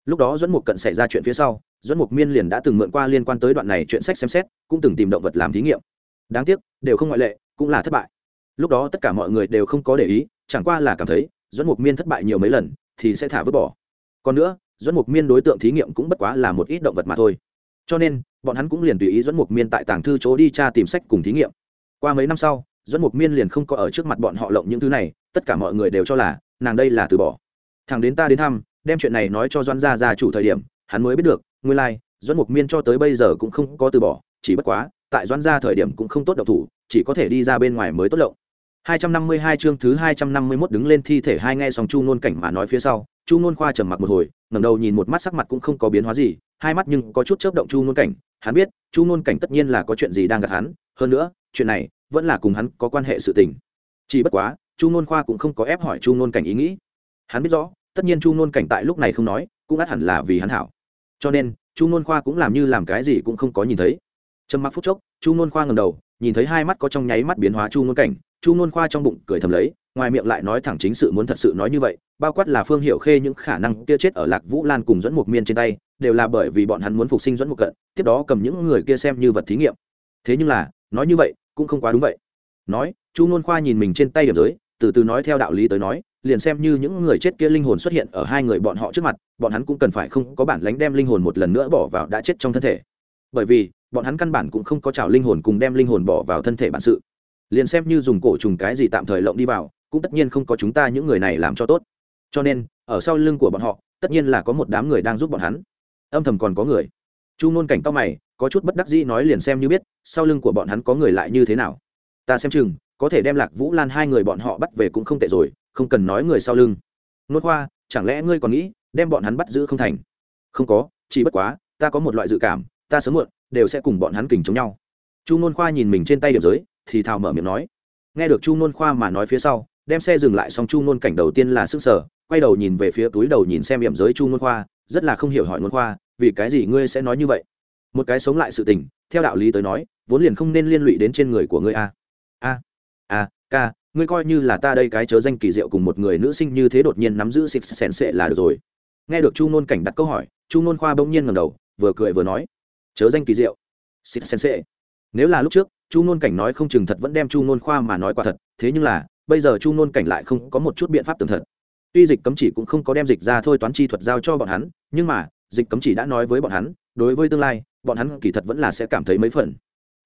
Lúc đó dẫn mục cận xảy ra chuyện phía sau dẫn mục miên liền đã từng mượn qua liên quan tới đoạn này chuyện sách xem xét, cũng từng tìm động vật làm thí nghiệm. Đáng tiếc, đều không ngoại lệ, cũng là thất bại. Lúc đó tất cả mọi người đều không có để ý, chẳng qua là cảm thấy dẫn mục miên thất bại nhiều mấy lần thì sẽ thả vứt bỏ. Còn nữa dẫn mục miên đối tượng thí nghiệm cũng bất quá là một ít động vật mà thôi. Cho nên bọn hắn cũng liền tùy ý dẫn mục miên tại tàng thư chỗ đi tra tìm sách cùng thí nghiệm. Qua mấy năm sau dẫn mục miên liền không có ở trước mặt bọn họ lộng những thứ này tất cả mọi người đều cho là nàng đây là từ bỏ. Thằng đến ta đến thăm đem chuyện này nói cho doan gia gia chủ thời điểm hắn mới biết được nguyên lai、like, doan mục miên cho tới bây giờ cũng không có từ bỏ chỉ bất quá tại doan gia thời điểm cũng không tốt độc thủ chỉ có thể đi ra bên ngoài mới tốt lộng. 252 chương thứ 251 đứng lên thi thể hai nghe xong Chu Nôn cảnh mà nói phía sau, Chu Nôn khoa trầm mặc một hồi, ngẩng đầu nhìn một mắt sắc mặt cũng không có biến hóa gì, hai mắt nhưng có chút chớp động Chu Nôn cảnh, hắn biết, Chu Nôn cảnh tất nhiên là có chuyện gì đang gặp hắn, hơn nữa, chuyện này vẫn là cùng hắn có quan hệ sự tình. Chỉ bất quá, Chu Nôn khoa cũng không có ép hỏi Chu Nôn cảnh ý nghĩ. Hắn biết rõ, tất nhiên Chu Nôn cảnh tại lúc này không nói, cũng ắt hẳn là vì hắn hảo. Cho nên, Chu Nôn khoa cũng làm như làm cái gì cũng không có nhìn thấy. Trầm mặc phút chốc, Chu Nôn khoa ngẩng đầu, nhìn thấy hai mắt có trong nháy mắt biến hóa Chu Nôn cảnh, chu nôn khoa trong bụng cười thầm lấy, ngoài miệng lại nói thẳng chính sự muốn thật sự nói như vậy, bao quát là phương hiệu khê những khả năng kia chết ở lạc vũ lan cùng dẫn một miên trên tay, đều là bởi vì bọn hắn muốn phục sinh dẫn một cận, tiếp đó cầm những người kia xem như vật thí nghiệm. Thế nhưng là, nói như vậy, cũng không quá đúng vậy. Nói, chu nôn khoa nhìn mình trên tay điểm giới, từ từ nói theo đạo lý tới nói, liền xem như những người chết kia linh hồn xuất hiện ở hai người bọn họ trước mặt, bọn hắn cũng cần phải không có bản lánh đem linh hồn một lần nữa bỏ vào đã chết trong thân thể. Bởi vì, bọn hắn căn bản cũng không có trào linh hồn cùng đem linh hồn bỏ vào thân thể bản sự liền xem như dùng cổ trùng cái gì tạm thời lộng đi vào, cũng tất nhiên không có chúng ta những người này làm cho tốt. Cho nên, ở sau lưng của bọn họ, tất nhiên là có một đám người đang giúp bọn hắn. Âm thầm còn có người. Chu nôn cảnh cao mày, có chút bất đắc dĩ nói liền xem như biết, sau lưng của bọn hắn có người lại như thế nào. Ta xem chừng, có thể đem lạc vũ lan hai người bọn họ bắt về cũng không tệ rồi, không cần nói người sau lưng. Nốt hoa chẳng lẽ ngươi còn nghĩ, đem bọn hắn bắt giữ không thành? Không có, chỉ bất quá, ta có một loại dự cảm, ta sớm muộn, đều sẽ cùng bọn hắn kình chống nhau. Chu nôn khoa nhìn mình trên tay điểm giới thì thào mở miệng nói. Nghe được chu nôn khoa mà nói phía sau, đem xe dừng lại xong chu nôn cảnh đầu tiên là sức sở, quay đầu nhìn về phía túi đầu nhìn xem hiểm giới chu nôn khoa, rất là không hiểu hỏi nôn khoa, vì cái gì ngươi sẽ nói như vậy? Một cái sống lại sự tình, theo đạo lý tới nói, vốn liền không nên liên lụy đến trên người của ngươi a. A a, ca, ngươi coi như là ta đây cái chớ danh kỳ diệu cùng một người nữ sinh như thế đột nhiên nắm giữ xịt xèn xệ là được rồi. Nghe được chu nôn cảnh đặt câu hỏi, chu nôn khoa bỗng nhiên ngầm đầu, vừa cười vừa nói, chớ danh kỳ diệu, xịt xèn xệ. Nếu là lúc trước chu nôn cảnh nói không chừng thật vẫn đem chu nôn khoa mà nói quả thật, thế nhưng là, bây giờ chu nôn cảnh lại không có một chút biện pháp tường thật. Tuy dịch cấm chỉ cũng không có đem dịch ra thôi toán chi thuật giao cho bọn hắn, nhưng mà, dịch cấm chỉ đã nói với bọn hắn, đối với tương lai, bọn hắn kỳ thật vẫn là sẽ cảm thấy mấy phần.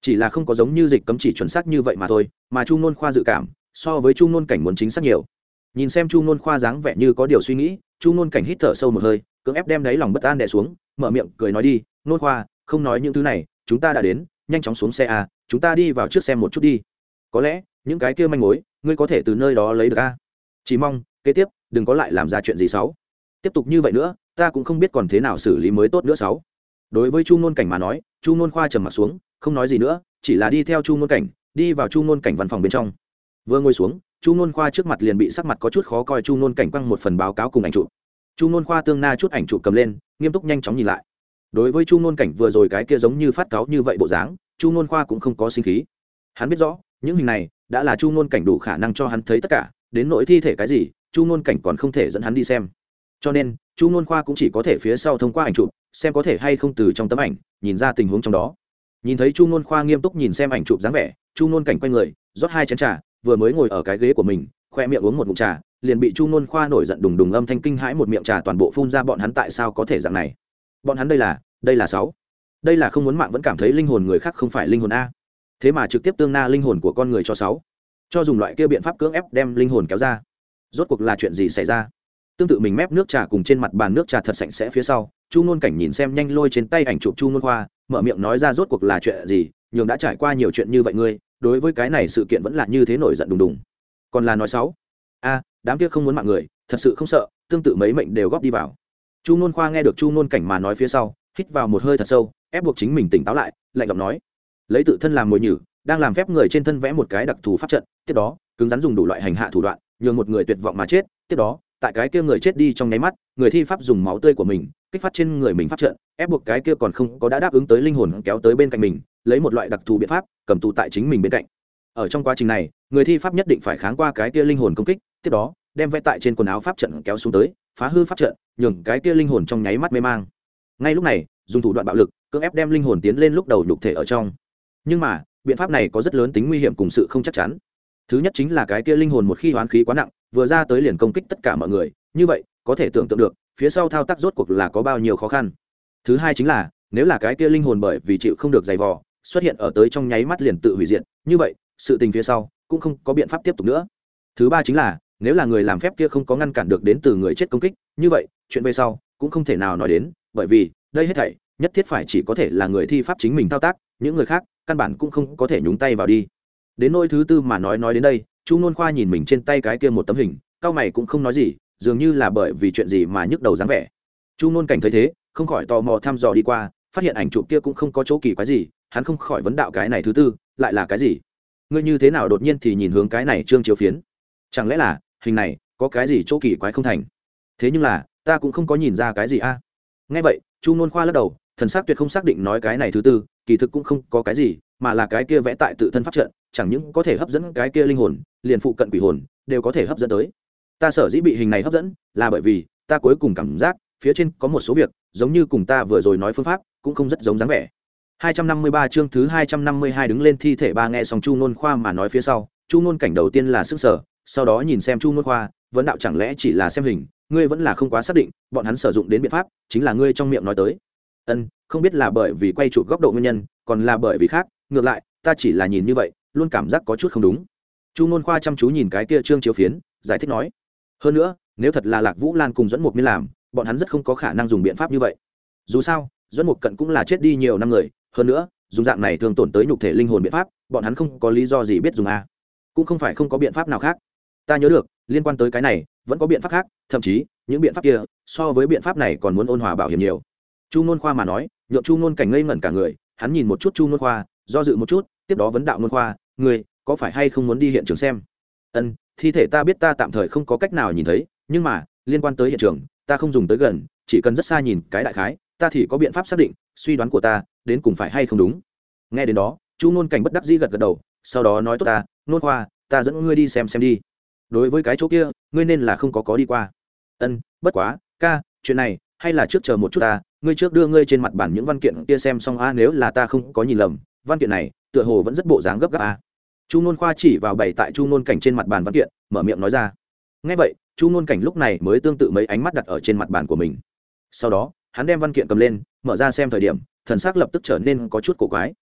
Chỉ là không có giống như dịch cấm chỉ chuẩn xác như vậy mà thôi, mà chu nôn khoa dự cảm, so với chu nôn cảnh muốn chính xác nhiều. Nhìn xem chu nôn khoa dáng vẻ như có điều suy nghĩ, chu nôn cảnh hít thở sâu một hơi, cưỡng ép đem đáy lòng bất an đè xuống, mở miệng cười nói đi, nôn khoa, không nói những thứ này, chúng ta đã đến nhanh chóng xuống xe a, chúng ta đi vào trước xem một chút đi. Có lẽ, những cái kia manh mối, ngươi có thể từ nơi đó lấy được a. Chỉ mong, kế tiếp, đừng có lại làm ra chuyện gì xấu. Tiếp tục như vậy nữa, ta cũng không biết còn thế nào xử lý mới tốt nữa xấu. Đối với chu ngôn cảnh mà nói, chu ngôn khoa trầm mặt xuống, không nói gì nữa, chỉ là đi theo chu ngôn cảnh, đi vào chu ngôn cảnh văn phòng bên trong. Vừa ngồi xuống, chu ngôn khoa trước mặt liền bị sắc mặt có chút khó coi chu ngôn cảnh quăng một phần báo cáo cùng ảnh chụp. Chu ngôn khoa tương na chút ảnh chụp cầm lên, nghiêm túc nhanh chóng nhìn lại đối với chu nôn cảnh vừa rồi cái kia giống như phát cáo như vậy bộ dáng, chu nôn khoa cũng không có sinh khí. Hắn biết rõ, những hình này đã là chu nôn cảnh đủ khả năng cho hắn thấy tất cả, đến nỗi thi thể cái gì, chu nôn cảnh còn không thể dẫn hắn đi xem. Cho nên, chu nôn khoa cũng chỉ có thể phía sau thông qua ảnh chụp, xem có thể hay không từ trong tấm ảnh, nhìn ra tình huống trong đó. Nhìn thấy chu nôn khoa nghiêm túc nhìn xem ảnh chụp dáng vẻ, chu nôn cảnh quay người, rót hai chén trà, vừa mới ngồi ở cái ghế của mình, khoe miệng uống một ngụm trà, liền bị chu nôn khoa nổi giận đùng đùng âm thanh kinh hãi một miệng trà toàn bộ phun ra bọn hắn tại sao có thể dạng này bọn hắn đây là đây là sáu. Đây là không muốn mạng vẫn cảm thấy linh hồn người khác không phải linh hồn a. Thế mà trực tiếp tương na linh hồn của con người cho sáu. Cho dùng loại kia biện pháp cưỡng ép đem linh hồn kéo ra. Rốt cuộc là chuyện gì xảy ra? Tương tự mình mép nước trà cùng trên mặt bàn nước trà thật sạch sẽ phía sau, chu ngôn cảnh nhìn xem nhanh lôi trên tay ảnh chụp chu ngôn khoa, mở miệng nói ra rốt cuộc là chuyện gì, nhường đã trải qua nhiều chuyện như vậy ngươi, đối với cái này sự kiện vẫn là như thế nổi giận đùng đùng. Còn là nói sáu. A, đám kia không muốn mạng người, thật sự không sợ, tương tự mấy mệnh đều góp đi vào chu nôn khoa nghe được chu nôn cảnh mà nói phía sau, hít vào một hơi thật sâu, ép buộc chính mình tỉnh táo lại, lạnh giọng nói, lấy tự thân làm mồi nhử, đang làm phép người trên thân vẽ một cái đặc thù pháp trận, tiếp đó, cứng rắn dùng đủ loại hành hạ thủ đoạn, nhường một người tuyệt vọng mà chết, tiếp đó, tại cái kia người chết đi trong nháy mắt, người thi pháp dùng máu tươi của mình, kích phát trên người mình pháp trận, ép buộc cái kia còn không có đã đáp ứng tới linh hồn kéo tới bên cạnh mình, lấy một loại đặc thù biện pháp, cầm tù tại chính mình bên cạnh. Ở trong quá trình này, người thi pháp nhất định phải kháng qua cái kia linh hồn công kích, tiếp đó, đem vẽ tại trên quần áo pháp trận kéo xuống tới phá hư pháp trận, nhường cái kia linh hồn trong nháy mắt mê mang. Ngay lúc này, dùng thủ đoạn bạo lực, cưỡng ép đem linh hồn tiến lên lúc đầu nhục thể ở trong. Nhưng mà, biện pháp này có rất lớn tính nguy hiểm cùng sự không chắc chắn. Thứ nhất chính là cái kia linh hồn một khi hoán khí quá nặng, vừa ra tới liền công kích tất cả mọi người. Như vậy, có thể tưởng tượng được, phía sau thao tác rốt cuộc là có bao nhiêu khó khăn. Thứ hai chính là, nếu là cái kia linh hồn bởi vì chịu không được giày vò, xuất hiện ở tới trong nháy mắt liền tự hủy diệt, như vậy, sự tình phía sau cũng không có biện pháp tiếp tục nữa. Thứ ba chính là nếu là người làm phép kia không có ngăn cản được đến từ người chết công kích, như vậy, chuyện về sau cũng không thể nào nói đến, bởi vì, đây hết thảy, nhất thiết phải chỉ có thể là người thi pháp chính mình thao tác, những người khác, căn bản cũng không có thể nhúng tay vào đi. Đến nỗi thứ tư mà nói nói đến đây, chu nôn khoa nhìn mình trên tay cái kia một tấm hình, cao mày cũng không nói gì, dường như là bởi vì chuyện gì mà nhức đầu dáng vẻ. Chu nôn cảnh thấy thế, không khỏi tò mò thăm dò đi qua, phát hiện ảnh chụp kia cũng không có chỗ kỳ quái gì, hắn không khỏi vấn đạo cái này thứ tư, lại là cái gì? Ngươi như thế nào đột nhiên thì nhìn hướng cái này trương chiếu phiến? Chẳng lẽ là hình này có cái gì chỗ kỳ quái không thành? Thế nhưng là ta cũng không có nhìn ra cái gì a. À? nghe vậy chu nôn khoa lắc đầu thần s ắ c tuyệt không xác định nói cái này thứ tư kỳ thực cũng không có cái gì mà là cái kia vẽ tại tự thân pháp trận chẳng những có thể hấp dẫn cái kia linh hồn liền phụ cận quỷ hồn đều có thể hấp dẫn tới. Ta sở dĩ bị hình này hấp dẫn là bởi vì ta cuối cùng cảm giác phía trên có một số việc giống như cùng ta vừa rồi nói phương pháp cũng không rất giống dáng vẻ. 253 chương thứ 252 đứng lên thi thể ba nghe xong Chu Nôn Khoa mà nói phía sau, Chu Nôn cảnh đầu tiên là sức sở, sau đó nhìn xem Chu Nôn Khoa, vấn đạo chẳng lẽ chỉ là xem hình, ngươi vẫn là không quá xác định, bọn hắn sử dụng đến biện pháp, chính là ngươi trong miệng nói tới. Ân, không biết là bởi vì quay chụp góc độ nguyên nhân, còn là bởi vì khác, ngược lại, ta chỉ là nhìn như vậy, luôn cảm giác có chút không đúng. Chu Nôn Khoa chăm chú nhìn cái kia trương chiếu phiến, giải thích nói: "Hơn nữa, nếu thật là Lạc Vũ Lan cùng dẫn Mục Miên làm, bọn hắn rất không có khả năng dùng biện pháp như vậy. Dù sao, dẫn Mục cận cũng là chết đi nhiều năm người, hơn nữa dùng dạng này thường tổn tới nhục thể linh hồn biện pháp bọn hắn không có lý do gì biết dùng a cũng không phải không có biện pháp nào khác ta nhớ được, liên quan tới cái này, vẫn có biện pháp khác, thậm chí, những biện pháp kia, so với biện pháp này còn muốn ôn hòa bảo hiểm nhiều. Chu nôn khoa mà nói, nhượng chu nôn cảnh ngây ngẩn cả người, hắn nhìn một chút chu nôn khoa, do dự một chút, tiếp đó vấn đạo nôn khoa người có phải hay không muốn đi hiện trường xem? Ân, thi thể ta biết ta tạm thời không có cách nào nhìn thấy, nhưng mà, liên quan tới hiện trường, ta không dùng tới gần, chỉ cần rất xa nhìn cái đại khái, ta thì có biện pháp xác định, suy đoán của ta, đến cùng phải hay không đúng. Nghe đến đó, chu nôn cảnh bất đắc dĩ gật gật đầu, sau đó nói, tốt ta, nôn khoa, ta dẫn ngươi đi xem xem đi đối với cái chỗ kia, ngươi nên là không có có đi qua. Ân, bất quá, ca, chuyện này, hay là trước chờ một chút ta, ngươi trước đưa ngươi trên mặt bản những văn kiện kia xem xong a, nếu là ta không có nhìn lầm, văn kiện này, tựa hồ vẫn rất bộ dáng gấp gáp a. Chu nôn khoa chỉ vào bày tại chu nôn cảnh trên mặt bàn văn kiện, mở miệng nói ra. Ngay vậy, chu nôn cảnh lúc này mới tương tự mấy ánh mắt đặt ở trên mặt bàn của mình. Sau đó, hắn đem văn kiện cầm lên, mở ra xem thời điểm, thần s ắ c lập tức trở nên có chút cổ quái.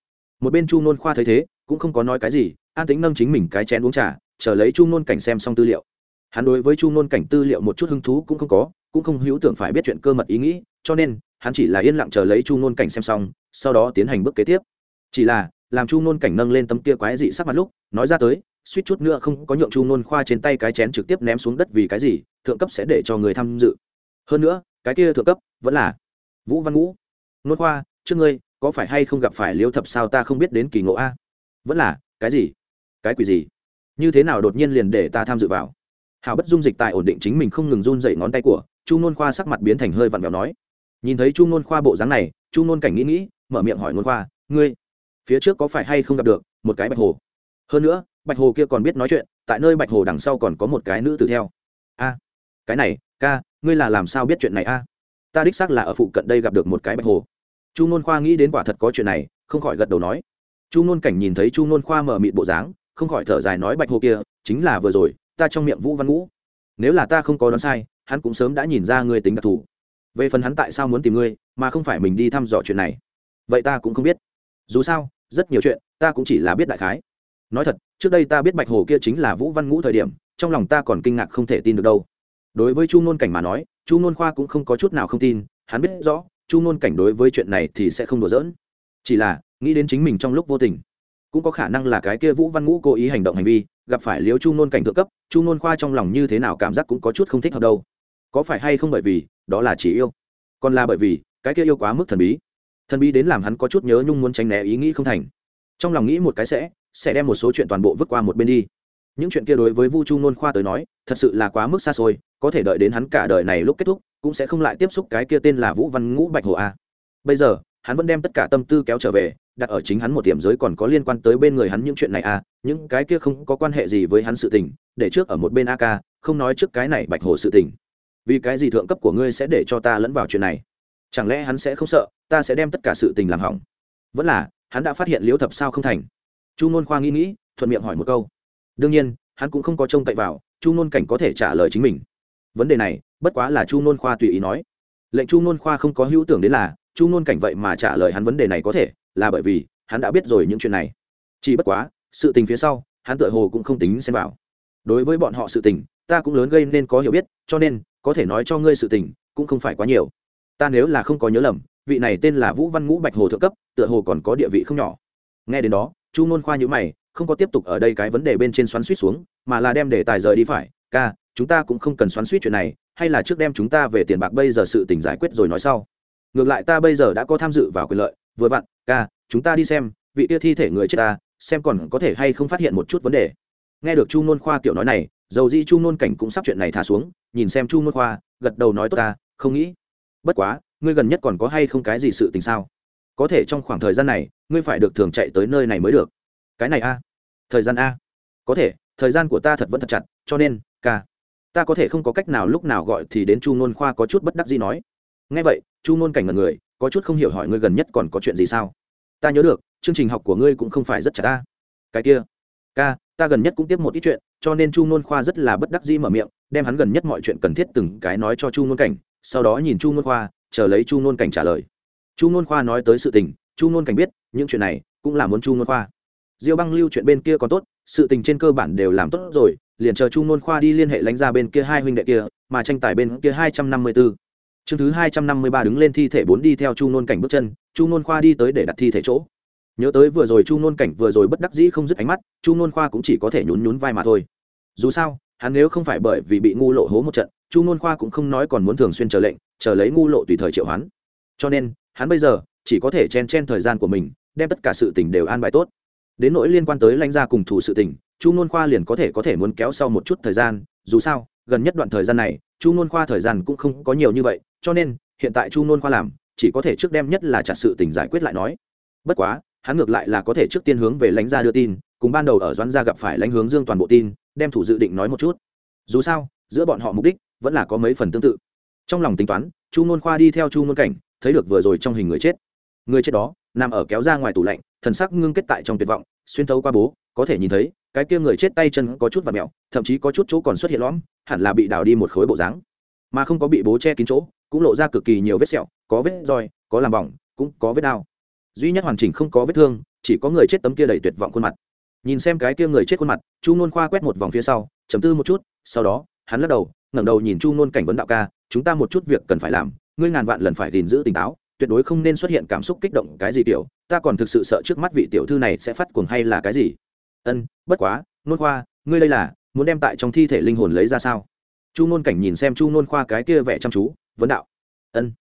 Một bên chu nôn khoa thấy thế, cũng không có nói cái gì, an tính nâng chính mình cái chén uống trà chờ lấy chu nôn cảnh xem xong tư liệu. Hắn đối với chu nôn cảnh tư liệu một chút hứng thú cũng không có, cũng không hữu tưởng phải biết chuyện cơ mật ý nghĩ, cho nên, hắn chỉ là yên lặng chờ lấy chu nôn cảnh xem xong, sau đó tiến hành bước kế tiếp. Chỉ là, làm chu nôn cảnh nâng lên tấm kia quái dị sắc mặt lúc, nói ra tới, suýt chút nữa không có nhượng chu nôn khoa trên tay cái chén trực tiếp ném xuống đất vì cái gì, thượng cấp sẽ để cho người tham dự. Hơn nữa, cái kia thượng cấp, vẫn là vũ văn ngũ. Nôn khoa, trước ngươi, có phải hay không gặp phải liêu thập sao ta không biết đến kỳ ngộ a? Vẫn là, cái gì? Cái quỷ gì? Như thế nào đột nhiên liền để ta tham dự vào? Hào bất dung dịch tại ổn định chính mình không ngừng run dậy ngón tay của chu nôn khoa sắc mặt biến thành hơi vặn vẹo nói. Nhìn thấy chu nôn khoa bộ dáng này, chu nôn cảnh nghĩ nghĩ, mở miệng hỏi nôn khoa, ngươi, phía trước có phải hay không gặp được một cái bạch hồ? Hơn nữa, bạch hồ kia còn biết nói chuyện, tại nơi bạch hồ đằng sau còn có một cái nữ tử theo. A, cái này, ca, ngươi là làm sao biết chuyện này a? Ta đích xác là ở phụ cận đây gặp được một cái bạch hồ. Chu nôn khoa nghĩ đến quả thật có chuyện này, không khỏi gật đầu nói. Chu nôn cảnh nhìn thấy chu nôn khoa mở mịt bộ dáng không khỏi thở dài nói bạch hồ kia, chính là vừa rồi, ta trong miệng vũ văn ngũ. Nếu là ta không có đoán sai, hắn cũng sớm đã nhìn ra ngươi tính đặc thù. Về phần hắn tại sao muốn tìm ngươi, mà không phải mình đi thăm dò chuyện này, vậy ta cũng không biết. Dù sao, rất nhiều chuyện, ta cũng chỉ là biết đại khái. Nói thật, trước đây ta biết bạch hồ kia chính là vũ văn ngũ thời điểm, trong lòng ta còn kinh ngạc không thể tin được đâu. Đối với chu ngôn cảnh mà nói, chu ngôn khoa cũng không có chút nào không tin, hắn biết rõ, chu ngôn cảnh đối với chuyện này thì sẽ không đùa giỡn. Chỉ là, nghĩ đến chính mình trong lúc vô tình cũng có khả năng là cái kia vũ văn ngũ cố ý hành động hành vi, gặp phải liếu chu Nôn cảnh thượng cấp, chu Nôn khoa trong lòng như thế nào cảm giác cũng có chút không thích hợp đâu. Có phải hay không bởi vì, đó là chỉ yêu? Còn là bởi vì, cái kia yêu quá mức thần bí. Thần bí đến làm hắn có chút nhớ nhung muốn tránh né ý nghĩ không thành. Trong lòng nghĩ một cái sẽ sẽ đem một số chuyện toàn bộ vứt qua một bên đi. Những chuyện kia đối với vu chu nôn khoa tới nói, thật sự là quá mức xa xôi, có thể đợi đến hắn cả đời này lúc kết thúc, cũng sẽ không lại tiếp xúc cái kia tên là vũ văn ngũ bạch hồ a. Bây giờ, hắn vẫn đem tất cả tâm tư kéo trở về đặt ở chính hắn một điểm giới còn có liên quan tới bên người hắn những chuyện này à? những cái kia không có quan hệ gì với hắn sự tình, để trước ở một bên a ca không nói trước cái này bạch hồ sự tình. Vì cái gì thượng cấp của ngươi sẽ để cho ta lẫn vào chuyện này? Chẳng lẽ hắn sẽ không sợ, ta sẽ đem tất cả sự tình làm hỏng? Vẫn là, hắn đã phát hiện liễu thập sao không thành? Chu ngôn khoa nghĩ nghĩ, thuận miệng hỏi một câu. Đương nhiên, hắn cũng không có trông cậy vào, chu ngôn cảnh có thể trả lời chính mình. Vấn đề này, bất quá là chu ngôn khoa tùy ý nói. Lệnh chu ngôn khoa không có hữu tưởng đến là, chu ngôn cảnh vậy mà trả lời hắn vấn đề này có thể là bởi vì hắn đã biết rồi những chuyện này. Chỉ bất quá, sự tình phía sau, hắn tựa hồ cũng không tính xem vào. Đối với bọn họ sự tình, ta cũng lớn gây nên có hiểu biết, cho nên, có thể nói cho ngươi sự tình, cũng không phải quá nhiều. Ta nếu là không có nhớ lầm, vị này tên là vũ văn ngũ bạch hồ thượng cấp, tựa hồ còn có địa vị không nhỏ. Nghe đến đó, chu nôn khoa nhữ mày, không có tiếp tục ở đây cái vấn đề bên trên xoắn suýt xuống, mà là đem để tài rời đi phải. Ca, chúng ta cũng không cần xoắn suýt chuyện này, hay là trước đem chúng ta về tiền bạc bây giờ sự tình giải quyết rồi nói sau. Ngược lại ta bây giờ đã có tham dự vào quyền lợi vừa vặn, ca, chúng ta đi xem, vị kia thi thể người chết ta, xem còn có thể hay không phát hiện một chút vấn đề. Nghe được chu nôn khoa kiểu nói này, dầu di chu nôn cảnh cũng sắp chuyện này thả xuống, nhìn xem chu nôn khoa, gật đầu nói tốt ta, không nghĩ. Bất quá, ngươi gần nhất còn có hay không cái gì sự tình sao? Có thể trong khoảng thời gian này, ngươi phải được thường chạy tới nơi này mới được. Cái này a. Thời gian a. Có thể, thời gian của ta thật vẫn thật chặt, cho nên, ca, ta có thể không có cách nào lúc nào gọi thì đến chu nôn khoa có chút bất đắc gì nói. Ngay vậy, chu nôn cảnh ngần người có chút không hiểu hỏi ngươi gần nhất còn có chuyện gì sao? Ta nhớ được, chương trình học của ngươi cũng không phải rất chặt ta. Cái kia, ca, ta gần nhất cũng tiếp một ít chuyện, cho nên chu nôn khoa rất là bất đắc dĩ mở miệng, đem hắn gần nhất mọi chuyện cần thiết từng cái nói cho chu nôn cảnh, sau đó nhìn chu nôn khoa, chờ lấy chu nôn cảnh trả lời. Chu nôn khoa nói tới sự tình, chu nôn cảnh biết, những chuyện này cũng là muốn chu nôn khoa. Diêu băng lưu chuyện bên kia còn tốt, sự tình trên cơ bản đều làm tốt rồi, liền chờ chu nôn khoa đi liên hệ lãnh ra bên kia hai huynh đệ kia, mà tranh tài bên kia hai trăm năm mươi b ố chương thứ hai trăm năm mươi ba đứng lên thi thể bốn đi theo chu nôn cảnh bước chân, chu nôn khoa đi tới để đặt thi thể chỗ. Nhớ tới vừa rồi chu nôn cảnh vừa rồi bất đắc dĩ không dứt ánh mắt, chu nôn khoa cũng chỉ có thể nhún nhún vai mà thôi. Dù sao, hắn nếu không phải bởi vì bị ngu lộ hố một trận, chu nôn khoa cũng không nói còn muốn thường xuyên chờ lệnh, chờ lấy ngu lộ tùy thời triệu hoán. Cho nên, hắn bây giờ chỉ có thể chen chen thời gian của mình, đem tất cả sự tình đều an bài tốt. Đến nỗi liên quan tới lãnh gia cùng thủ sự tình, chu nôn khoa liền có thể có thể muốn kéo sau một chút thời gian. Dù sao, gần nhất đoạn thời gian này, chu nôn khoa thời gian cũng không có nhiều như vậy cho nên, hiện tại chu nôn khoa làm, chỉ có thể trước đem nhất là chặt sự tình giải quyết lại nói. Bất quá, hắn ngược lại là có thể trước tiên hướng về lãnh gia đưa tin, cùng ban đầu ở doãn gia gặp phải lãnh hướng dương toàn bộ tin, đem thủ dự định nói một chút. Dù sao, giữa bọn họ mục đích vẫn là có mấy phần tương tự. Trong lòng tính toán, chu nôn khoa đi theo chu nôn cảnh, thấy được vừa rồi trong hình người chết. Người chết đó, nằm ở kéo ra ngoài tủ lạnh, thần sắc ngưng kết tại trong tuyệt vọng, xuyên thấu qua bố, có thể nhìn thấy, cái kia người chết tay chân có chút và mẹo, thậm chí có chút chỗ còn xuất hiện lõm, hẳn là bị đào đi một khối bộ dáng. Mà không có bị bố che kín chỗ cũng lộ ra cực kỳ nhiều vết sẹo, có vết roi, có làm bỏng, cũng có vết đau. Duy nhất hoàn chỉnh không có vết thương, chỉ có người chết tấm kia đầy tuyệt vọng khuôn mặt. Nhìn xem cái kia người chết khuôn mặt, chu nôn khoa quét một vòng phía sau chấm tư một chút, sau đó, hắn lắc đầu, ngẩng đầu nhìn chu nôn cảnh vấn đạo ca, chúng ta một chút việc cần phải làm, ngươi ngàn vạn lần phải gìn giữ tỉnh táo, tuyệt đối không nên xuất hiện cảm xúc kích động cái gì tiểu, ta còn thực sự sợ trước mắt vị tiểu thư này sẽ phát cuồng hay là cái gì. Ân, bất quá, nôn khoa, ngươi đây là muốn đem tại trong thi thể linh hồn lấy ra sao? Chu nôn cảnh nhìn xem chu nôn khoa cái kia vẻ chăm chú vấn đạo. Ân.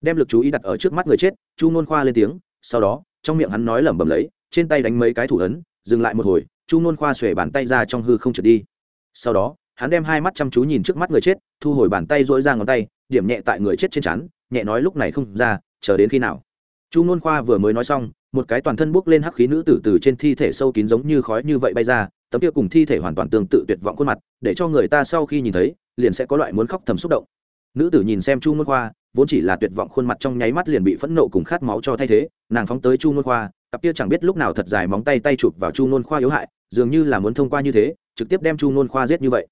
Đem lực chú ý đặt ở trước mắt người chết, chu nôn khoa lên tiếng, sau đó, trong miệng hắn nói lẩm bẩm lấy, trên tay đánh mấy cái thủ ấn, dừng lại một hồi, chu nôn khoa xuể bàn tay ra trong hư không trượt đi. Sau đó, hắn đem hai mắt chăm chú nhìn trước mắt người chết, thu hồi bàn tay dỗi ra ngón tay, điểm nhẹ tại người chết trên chắn nhẹ nói lúc này không ra, chờ đến khi nào. Chu nôn khoa vừa mới nói xong, một cái toàn thân bốc lên hắc khí nữ tử từ trên thi thể sâu kín giống như khói như vậy bay ra, tấm kia cùng thi thể hoàn toàn tương tự tuyệt vọng khuôn mặt, để cho người ta sau khi nhìn thấy, liền sẽ có loại muốn khóc thầm xúc động nữ tử nhìn xem chu nôn khoa, vốn chỉ là tuyệt vọng khuôn mặt trong nháy mắt liền bị phẫn nộ cùng khát máu cho thay thế, nàng phóng tới chu nôn khoa, cặp kia chẳng biết lúc nào thật dài móng tay tay chụp vào chu nôn khoa yếu hại, dường như là muốn thông qua như thế, trực tiếp đem chu nôn khoa giết như vậy.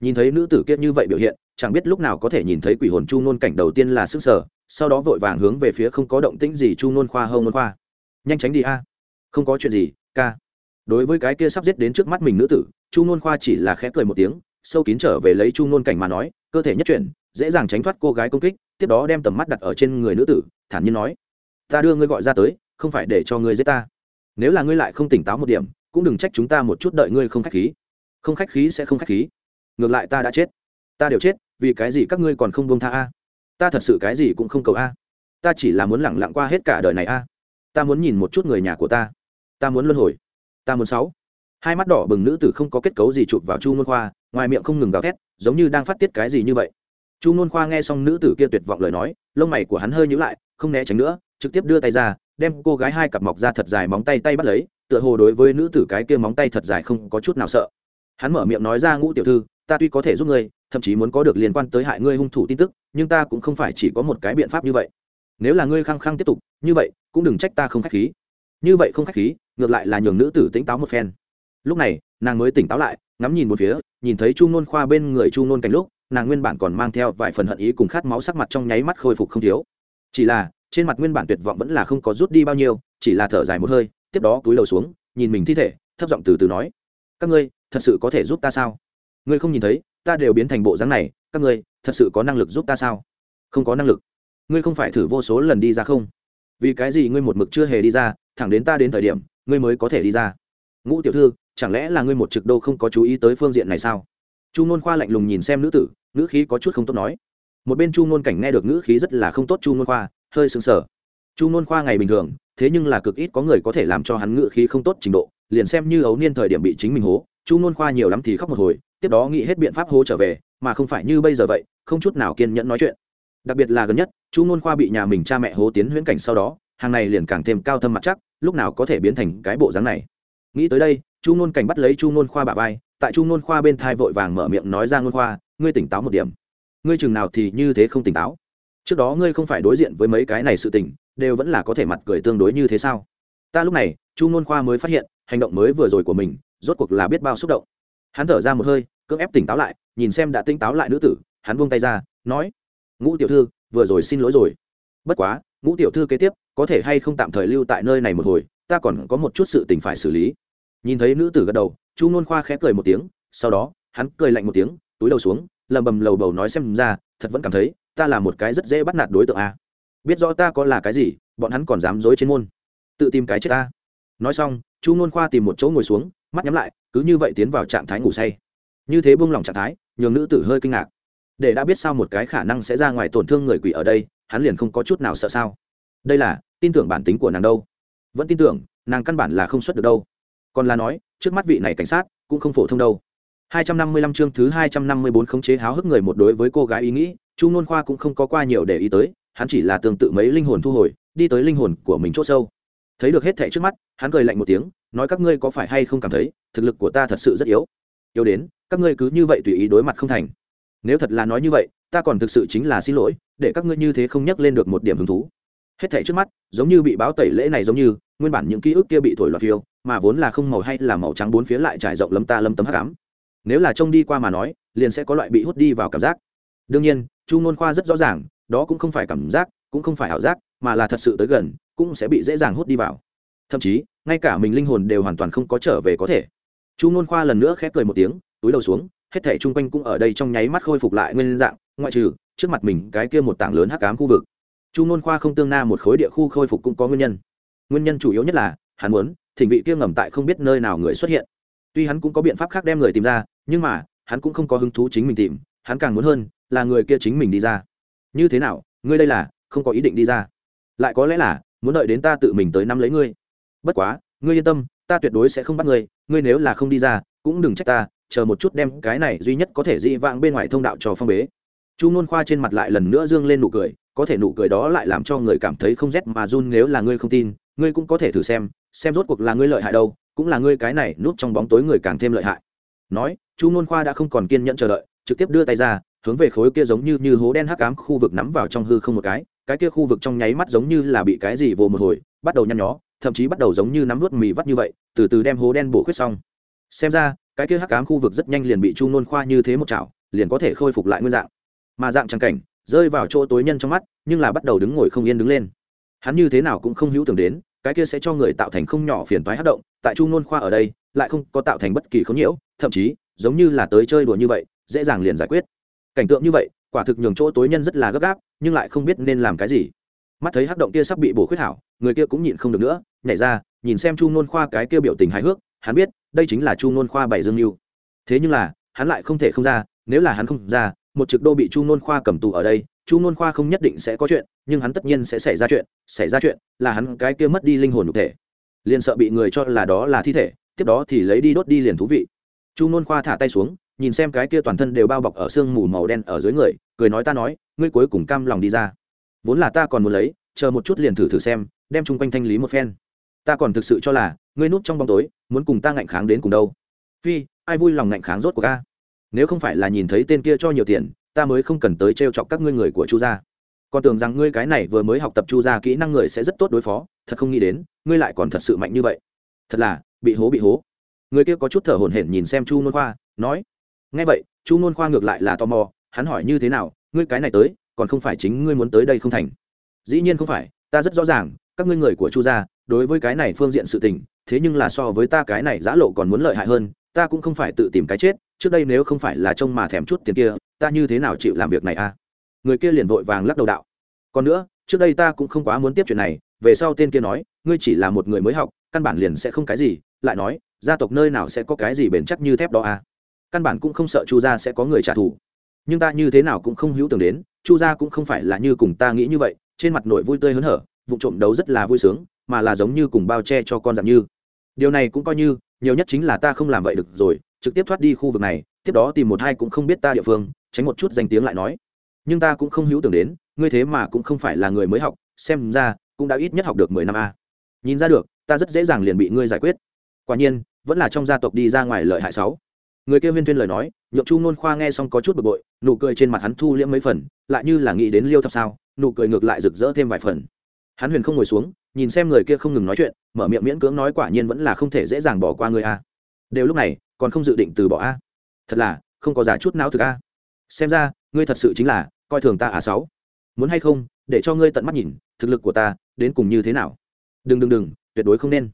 Nhìn thấy nữ tử kia như vậy biểu hiện, chẳng biết lúc nào có thể nhìn thấy quỷ hồn chu nôn cảnh đầu tiên là sức sở, sau đó vội vàng hướng về phía không có động tĩnh gì chu nôn khoa hông nôn khoa. Nhanh tránh đi a, không có chuyện gì, ca. Đối với cái kia sắp giết đến trước mắt mình nữ tử, chu nôn khoa chỉ là khẽ cười một tiếng, sâu kín trở về lấy chu nôn cảnh mà nói, cơ thể nhất chuyển dễ dàng tránh thoát cô gái công kích, tiếp đó đem tầm mắt đặt ở trên người nữ tử, thản nhiên nói, ta đưa ngươi gọi ra tới, không phải để cho ngươi giết ta. Nếu là ngươi lại không tỉnh táo một điểm, cũng đừng trách chúng ta một chút đợi ngươi không khách khí. Không khách khí sẽ không khách khí. Ngược lại ta đã chết. Ta đều chết, vì cái gì các ngươi còn không buông tha a? Ta thật sự cái gì cũng không cầu a. Ta chỉ là muốn lẳng lặng qua hết cả đời này a. Ta muốn nhìn một chút người nhà của ta. Ta muốn luân hồi. Ta muốn sáu. Hai mắt đỏ bừng nữ tử không có kết cấu gì chụp vào chu môn khoa, ngoài miệng không ngừng gào thét, giống như đang phát tiết cái gì như vậy chu ngôn khoa nghe xong nữ tử kia tuyệt vọng lời nói, lông mày của hắn hơi nhíu lại, không né tránh nữa, trực tiếp đưa tay ra, đem cô gái hai cặp mọc ra thật dài móng tay tay bắt lấy, tựa hồ đối với nữ tử cái kia móng tay thật dài không có chút nào sợ. Hắn mở miệng nói ra, ngũ tiểu thư, ta tuy có thể giúp ngươi, thậm chí muốn có được liên quan tới hại ngươi hung thủ tin tức, nhưng ta cũng không phải chỉ có một cái biện pháp như vậy. Nếu là ngươi khăng khăng tiếp tục, như vậy, cũng đừng trách ta không khách khí. Như vậy không khách khí, ngược lại là nhường nữ tử tỉnh táo một phen. Lúc này, nàng mới tỉnh táo lại, ngắm nhìn một phía, nhìn thấy chu nôn khoa bên người chu nôn cảnh lúc nàng nguyên bản còn mang theo vài phần hận ý cùng khát máu sắc mặt trong nháy mắt khôi phục không thiếu. Chỉ là, trên mặt nguyên bản tuyệt vọng vẫn là không có rút đi bao nhiêu, chỉ là thở dài một hơi, tiếp đó túi lầu xuống, nhìn mình thi thể, thấp giọng từ từ nói, các ngươi, thật sự có thể giúp ta sao? Ngươi không nhìn thấy, ta đều biến thành bộ dáng này, các ngươi, thật sự có năng lực giúp ta sao? Không có năng lực. Ngươi không phải thử vô số lần đi ra không? Vì cái gì ngươi một mực chưa hề đi ra, thẳng đến ta đến thời điểm, ngươi mới có thể đi ra? Ngũ tiểu thư, chẳng lẽ là ngươi một trực đô không có chú ý tới phương diện này sao? Chu ngôn khoa lạnh lùng nhìn xem nữ tử, ngữ khí có chút không tốt nói. Một bên chu ngôn cảnh nghe được ngữ khí rất là không tốt chu ngôn khoa, hơi sững sờ. Chu ngôn khoa ngày bình thường, thế nhưng là cực ít có người có thể làm cho hắn ngữ khí không tốt trình độ, liền xem như ấu niên thời điểm bị chính mình hố, chu ngôn khoa nhiều lắm thì khóc một hồi, tiếp đó nghĩ hết biện pháp hố trở về, mà không phải như bây giờ vậy, không chút nào kiên nhẫn nói chuyện. Đặc biệt là gần nhất, chu ngôn khoa bị nhà mình cha mẹ hố tiến huyễn cảnh sau đó, hàng này liền càng thêm cao thâm mặt chắc, lúc nào có thể biến thành cái bộ dáng này. Nghĩ tới đây, chu ngôn cảnh bắt lấy chu ngôn khoa bà vai tại chu nôn khoa bên thai vội vàng mở miệng nói ra nôn khoa, ngươi tỉnh táo một điểm. Ngươi chừng nào thì như thế không tỉnh táo? Trước đó ngươi không phải đối diện với mấy cái này sự tình, đều vẫn là có thể mặt cười tương đối như thế sao? Ta lúc này, chu nôn khoa mới phát hiện, hành động mới vừa rồi của mình, rốt cuộc là biết bao xúc động. Hắn thở ra một hơi, cưỡng ép tỉnh táo lại, nhìn xem đã tỉnh táo lại nữ tử, hắn buông tay ra, nói, ngũ tiểu thư, vừa rồi xin lỗi rồi. Bất quá, ngũ tiểu thư kế tiếp, có thể hay không tạm thời lưu tại nơi này một hồi, ta còn có một chút sự tình phải xử lý. Nhìn thấy nữ tử gật đầu chu nôn khoa khẽ cười một tiếng, sau đó, hắn cười lạnh một tiếng, túi đầu xuống, lầm bầm lầu bầu nói xem ra, thật vẫn cảm thấy, ta là một cái rất dễ bắt nạt đối tượng a. Biết rõ ta có là cái gì, bọn hắn còn dám dối trên môn. Tự tìm cái chết ta. Nói xong, chu nôn khoa tìm một chỗ ngồi xuống, mắt nhắm lại, cứ như vậy tiến vào trạng thái ngủ say. Như thế buông lỏng trạng thái, nhường nữ tử hơi kinh ngạc. Để đã biết sao một cái khả năng sẽ ra ngoài tổn thương người quỷ ở đây, hắn liền không có chút nào sợ sao. Đây là, tin tưởng bản tính của nàng đâu. Vẫn tin tưởng, nàng căn bản là không xuất được đâu. Còn là nói trước mắt vị này cảnh sát cũng không phổ thông đâu. 255 chương thứ 254 khống chế háo hức người một đối với cô gái ý nghĩ, chu nôn khoa cũng không có qua nhiều để ý tới, hắn chỉ là tương tự mấy linh hồn thu hồi, đi tới linh hồn của mình chỗ sâu. Thấy được hết thảy trước mắt, hắn cười lạnh một tiếng, nói các ngươi có phải hay không cảm thấy, thực lực của ta thật sự rất yếu? Yếu đến, các ngươi cứ như vậy tùy ý đối mặt không thành. Nếu thật là nói như vậy, ta còn thực sự chính là xin lỗi, để các ngươi như thế không nhắc lên được một điểm hứng thú. Hết thảy trước mắt, giống như bị báo tẩy lễ này giống như, nguyên bản những ký ức kia bị thổi loạt phiêu mà vốn là không màu hay là màu trắng bốn phía lại trải rộng lấm ta lấm tấm hắc ám. Nếu là trông đi qua mà nói, liền sẽ có loại bị hút đi vào cảm giác. Đương nhiên, chu nôn khoa rất rõ ràng, đó cũng không phải cảm giác, cũng không phải ảo giác, mà là thật sự tới gần, cũng sẽ bị dễ dàng hút đi vào. Thậm chí, ngay cả mình linh hồn đều hoàn toàn không có trở về có thể. Chu nôn khoa lần nữa khép cười một tiếng, túi đầu xuống, hết thảy chung quanh cũng ở đây trong nháy mắt khôi phục lại nguyên dạng, ngoại trừ, trước mặt mình cái kia một tảng lớn hắc ám khu vực. Chu nôn khoa không tương na một khối địa khu khôi phục cũng có nguyên nhân. Nguyên nhân chủ yếu nhất là, hắn muốn thỉnh vị kia ngầm tại không biết nơi nào người xuất hiện. Tuy hắn cũng có biện pháp khác đem người tìm ra, nhưng mà, hắn cũng không có hứng thú chính mình tìm, hắn càng muốn hơn, là người kia chính mình đi ra. Như thế nào, ngươi đây là, không có ý định đi ra. Lại có lẽ là, muốn đợi đến ta tự mình tới năm lấy ngươi. Bất quá, ngươi yên tâm, ta tuyệt đối sẽ không bắt ngươi ngươi nếu là không đi ra, cũng đừng trách ta, chờ một chút đem cái này duy nhất có thể dị vãng bên ngoài thông đạo cho phong bế. Chu nôn khoa trên mặt lại lần nữa dương lên nụ cười, có thể nụ cười đó lại làm cho người cảm thấy không rét mà run nếu là ngươi không tin, ngươi cũng có thể thử xem xem rốt cuộc là ngươi lợi hại đâu, cũng là ngươi cái này núp trong bóng tối người càng thêm lợi hại. Nói, chu nôn khoa đã không còn kiên nhẫn chờ đợi, trực tiếp đưa tay ra, hướng về khối kia giống như như hố đen hắc ám khu vực nắm vào trong hư không một cái cái kia khu vực trong nháy mắt giống như là bị cái gì vồ một hồi, bắt đầu nhăn nhó, thậm chí bắt đầu giống như nắm vớt mì vắt như vậy, từ từ đem hố đen bổ khuyết xong. Xem ra, cái kia hắc ám khu vực rất nhanh liền bị chu nôn khoa như thế một chảo, liền có thể khôi phục lại nguyên dạng. Mà dạng trang cảnh, rơi vào chỗ tối nhân trong mắt, nhưng là bắt đầu đứng ngồi không yên đứng lên. Hắn như thế nào cũng không hữu tưởng đến cái kia sẽ cho người tạo thành không nhỏ phiền toái hát động, tại chu nôn khoa ở đây, lại không có tạo thành bất kỳ không nhiễu, thậm chí, giống như là tới chơi đùa như vậy, dễ dàng liền giải quyết. Cảnh tượng như vậy, quả thực nhường chỗ tối nhân rất là gấp gáp, nhưng lại không biết nên làm cái gì. Mắt thấy hắc động kia sắp bị bổ khuyết hảo, người kia cũng nhịn không được nữa, nhảy ra, nhìn xem chu nôn khoa cái kia biểu tình hài hước, hắn biết, đây chính là chu nôn khoa bảy dương mưu. Thế nhưng là, hắn lại không thể không ra, nếu là hắn không ra, một trực đô bị chu nôn khoa cầm tù ở đây chu nôn khoa không nhất định sẽ có chuyện, nhưng hắn tất nhiên sẽ xảy ra chuyện, xảy ra chuyện là hắn cái kia mất đi linh hồn nhục thể. Liền sợ bị người cho là đó là thi thể, tiếp đó thì lấy đi đốt đi liền thú vị. Chu nôn khoa thả tay xuống, nhìn xem cái kia toàn thân đều bao bọc ở sương mù màu đen ở dưới người, cười nói ta nói, ngươi cuối cùng cam lòng đi ra. Vốn là ta còn muốn lấy, chờ một chút liền thử thử xem, đem chung quanh thanh lý một phen. Ta còn thực sự cho là, ngươi núp trong bóng tối, muốn cùng ta ngạnh kháng đến cùng đâu. Phi, ai vui lòng ngạnh kháng rốt của ca nếu không phải là nhìn thấy tên kia cho nhiều tiền ta mới không cần tới t chọc các ngươi người của chu gia. Còn tưởng rằng ngươi cái này vừa mới học tập chu gia kỹ năng người sẽ rất tốt đối phó, thật không nghĩ đến, ngươi lại còn thật sự mạnh như vậy. Thật là, bị hố bị hố. Người kia có chút thở hổn hển nhìn xem chu nôn khoa, nói, nghe vậy, chu nôn khoa ngược lại là tò mò, hắn hỏi như thế nào, ngươi cái này tới, còn không phải chính ngươi muốn tới đây không thành? Dĩ nhiên không phải, ta rất rõ ràng, các ngươi người của chu gia, đối với cái này phương diện sự tình, thế nhưng là so với ta cái này giã lộ còn muốn lợi hại hơn, ta cũng không phải tự tìm cái chết, trước đây nếu không phải là trông mà thèm chút tiền kia ta như thế nào chịu làm việc này a à? người kia liền vội vàng lắc đầu đạo. Còn nữa, trước đây ta cũng không quá muốn tiếp chuyện này, về sau tên kia nói, ngươi chỉ là một người mới học, căn bản liền sẽ không cái gì, lại nói, gia tộc nơi nào sẽ có cái gì bền chắc như thép đó à? Căn bản cũng không sợ chu gia sẽ có người trả thù. Nhưng ta như thế nào cũng không hữu tưởng đến, chu gia cũng không phải là như cùng ta nghĩ như vậy, trên mặt nội vui tươi hớn hở, vụ trộm đấu rất là vui sướng, mà là giống như cùng bao che cho con dặm như. Điều này cũng coi như, nhiều nhất chính là ta không làm vậy được rồi, trực tiếp thoát đi khu vực này, tiếp đó tìm một hai cũng không biết ta địa phương tránh một chút danh tiếng lại nói. Nhưng ta cũng không hữu tưởng đến, ngươi thế mà cũng không phải là người mới học, xem ra, cũng đã ít nhất học được mười năm a. Nhìn ra được, ta rất dễ dàng liền bị ngươi giải quyết. Quả nhiên, vẫn là trong gia tộc đi ra ngoài lợi hại sáu. Người kia viên tuyên lời nói nhượng chu nôn khoa nghe xong có chút bực bội, nụ cười trên mặt hắn thu liễm mấy phần, lại như là nghĩ đến liêu thập sao, nụ cười ngược lại rực rỡ thêm vài phần. Hắn huyền không ngồi xuống, nhìn xem người kia không ngừng nói chuyện, mở miệng miễn cưỡng nói quả nhiên vẫn là không thể dễ dàng bỏ qua người a. Đều lúc này, còn không dự định từ bỏ a. Thật là, không có giả chút nào thực a xem ra, ngươi thật sự chính là coi thường ta à sáu. Muốn hay không, để cho ngươi tận mắt nhìn, thực lực của ta đến cùng như thế nào. Đừng đừng đừng, tuyệt đối không nên.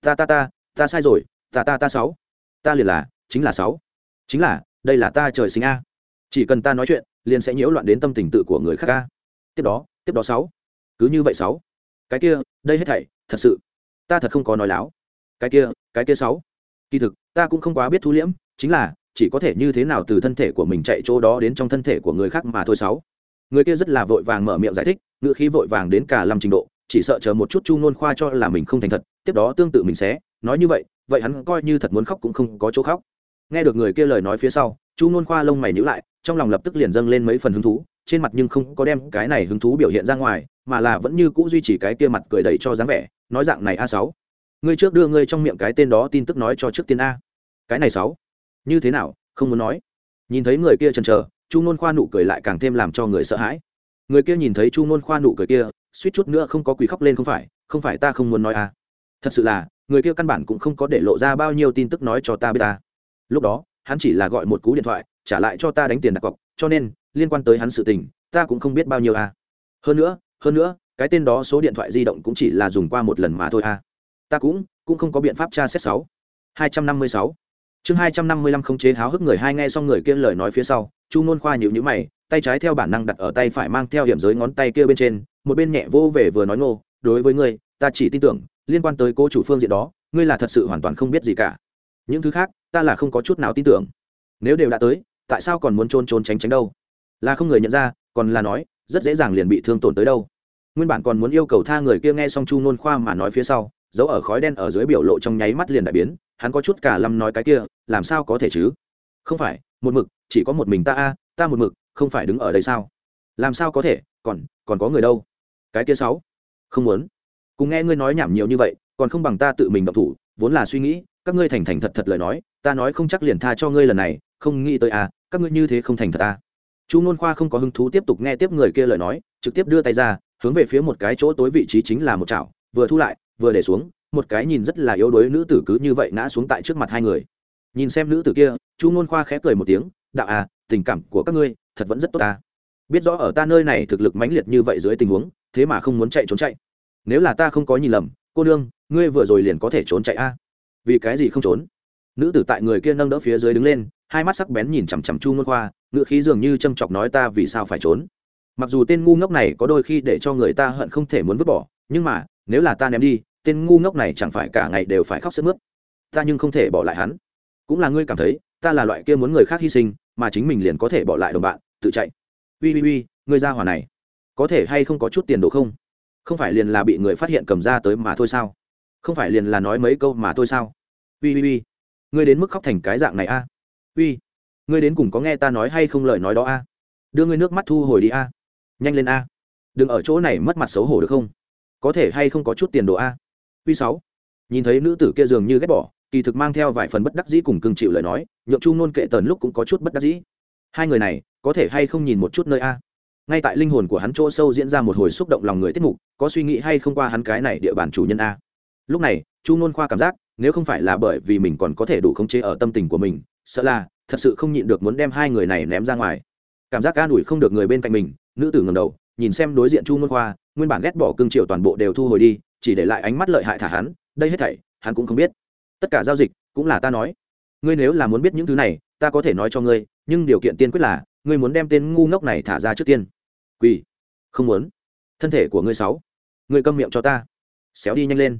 Ta ta ta ta sai rồi, ta ta ta sáu. Ta liền là, chính là sáu. Chính là, đây là ta trời sinh a. Chỉ cần ta nói chuyện, liền sẽ nhiễu loạn đến tâm tình tự của người khác a. Tiếp đó tiếp đó sáu. Cứ như vậy sáu. Cái kia, đây hết thảy, thật sự. Ta thật không có nói láo. Cái kia cái kia sáu. Kỳ thực, ta cũng không quá biết thu liễm, chính là chỉ có thể như thế nào từ thân thể của mình chạy chỗ đó đến trong thân thể của người khác mà thôi sáu. Người kia rất là vội vàng mở miệng giải thích ngựa khí vội vàng đến cả lâm trình độ, chỉ sợ chờ một chút chu ngôn khoa cho là mình không thành thật, tiếp đó tương tự mình sẽ, nói như vậy vậy hắn coi như thật muốn khóc cũng không có chỗ khóc. Nghe được người kia lời nói phía sau, chu ngôn khoa lông mày nhíu lại, trong lòng lập tức liền dâng lên mấy phần hứng thú, trên mặt nhưng không có đem cái này hứng thú biểu hiện ra ngoài, mà là vẫn như cũ duy trì cái kia mặt cười đầy cho dáng vẻ, nói dạng này a sáu. Ngươi trước đưa ngươi trong miệng cái tên đó tin tức nói cho trước tiên a. Cái này sáu như thế nào, không muốn nói. Nhìn thấy người kia chần chờ, chu nôn khoa nụ cười lại càng thêm làm cho người sợ hãi. Người kia nhìn thấy chu nôn khoa nụ cười kia, suýt chút nữa không có quỳ khóc lên không phải không phải ta không muốn nói à. Thật sự là, người kia căn bản cũng không có để lộ ra bao nhiêu tin tức nói cho ta biết ta. Lúc đó, hắn chỉ là gọi một cú điện thoại, trả lại cho ta đánh tiền đặt cọc, cho nên, liên quan tới hắn sự tình, ta cũng không biết bao nhiêu à. Hơn nữa hơn nữa, cái tên đó số điện thoại di động cũng chỉ là dùng qua một lần mà thôi à. Ta cũng cũng không có biện pháp tra xét sáu. Hai trăm năm mươi sáu chương hai trăm năm mươi lăm không chế háo hức người hai nghe xong người kia lời nói phía sau, chu nôn khoa nhịu nhữ mày, tay trái theo bản năng đặt ở tay phải mang theo hiểm giới ngón tay kia bên trên, một bên nhẹ vô về vừa nói ngô, đối với ngươi, ta chỉ tin tưởng, liên quan tới cô chủ phương diện đó, ngươi là thật sự hoàn toàn không biết gì cả. Những thứ khác, ta là không có chút nào tin tưởng. Nếu đều đã tới, tại sao còn muốn trôn trốn tránh tránh đâu? Là không người nhận ra, còn là nói, rất dễ dàng liền bị thương tổn tới đâu. Nguyên bản còn muốn yêu cầu tha người kia nghe xong chu nôn khoa mà nói phía sau giấu ở khói đen ở dưới biểu lộ trong nháy mắt liền đại biến, hắn có chút cả lâm nói cái kia, làm sao có thể chứ? Không phải, một mực, chỉ có một mình ta a, ta một mực, không phải đứng ở đây sao? Làm sao có thể, còn còn có người đâu? Cái kia sáu, không muốn. Cùng nghe ngươi nói nhảm nhiều như vậy, còn không bằng ta tự mình động thủ, vốn là suy nghĩ, các ngươi thành thành thật thật lời nói, ta nói không chắc liền tha cho ngươi lần này, không nghĩ tới à các ngươi như thế không thành thật à chu nôn khoa không có hứng thú tiếp tục nghe tiếp người kia lời nói, trực tiếp đưa tay ra, hướng về phía một cái chỗ tối vị trí chính là một chảo, vừa thu lại vừa để xuống, một cái nhìn rất là yếu đuối nữ tử cứ như vậy ngã xuống tại trước mặt hai người. Nhìn xem nữ tử kia, chu nôn khoa khẽ cười một tiếng, đạo à tình cảm của các ngươi thật vẫn rất tốt ta. Biết rõ ở ta nơi này thực lực mãnh liệt như vậy dưới tình huống, thế mà không muốn chạy trốn chạy. Nếu là ta không có nhìn lầm, cô nương, ngươi vừa rồi liền có thể trốn chạy a. Vì cái gì không trốn? Nữ tử tại người kia nâng đỡ phía dưới đứng lên, hai mắt sắc bén nhìn chằm chằm chu nôn khoa ngự khí dường như châm chọc nói ta vì sao phải trốn. Mặc dù tên ngu ngốc này có đôi khi để cho người ta hận không thể muốn vứt bỏ, nhưng mà nếu là ta ném đi, tên ngu ngốc này chẳng phải cả ngày đều phải khóc sức mướt. Ta nhưng không thể bỏ lại hắn. Cũng là ngươi cảm thấy, ta là loại kia muốn người khác hy sinh, mà chính mình liền có thể bỏ lại đồng bạn, tự chạy. Ui ui ui, ngươi ra hỏa này. Có thể hay không có chút tiền đồ không? Không phải liền là bị người phát hiện cầm ra tới mà thôi sao? Không phải liền là nói mấy câu mà thôi sao? Ui ui ui. Ngươi đến mức khóc thành cái dạng này a. À? ngươi đến cùng có nghe ta nói hay không lời nói đó a? Đưa ngươi nước mắt thu hồi đi a. Nhanh lên a. Đừng ở chỗ này mất mặt xấu hổ được không? Có thể hay không có chút tiền đồ a? Uy sáu. Nhìn thấy nữ tử kia dường như ghét bỏ, kỳ thực mang theo vài phần bất đắc dĩ cùng cưng chịu lời nói, nhượng chu nôn kệ tần lúc cũng có chút bất đắc dĩ. Hai người này, có thể hay không nhìn một chút nơi a? Ngay tại linh hồn của hắn chỗ sâu diễn ra một hồi xúc động lòng người tiết mục, có suy nghĩ hay không qua hắn cái này địa bàn chủ nhân a? Lúc này, chu nôn khoa cảm giác, nếu không phải là bởi vì mình còn có thể đủ khống chế ở tâm tình của mình, sợ là, thật sự không nhịn được muốn đem hai người này ném ra ngoài. Cảm giác an ủi không được người bên cạnh mình, nữ tử ngầm đầu, nhìn xem đối diện chu nôn khoa nguyên bản ghét bỏ cương triều toàn bộ đều thu hồi đi, chỉ để lại ánh mắt lợi hại thả hắn, đây hết thảy, hắn cũng không biết. Tất cả giao dịch cũng là ta nói. Ngươi nếu là muốn biết những thứ này, ta có thể nói cho ngươi, nhưng điều kiện tiên quyết là, ngươi muốn đem tên ngu ngốc này thả ra trước tiên. Quỳ không muốn. Thân thể của ngươi sáu. Ngươi câm miệng cho ta. Xéo đi nhanh lên.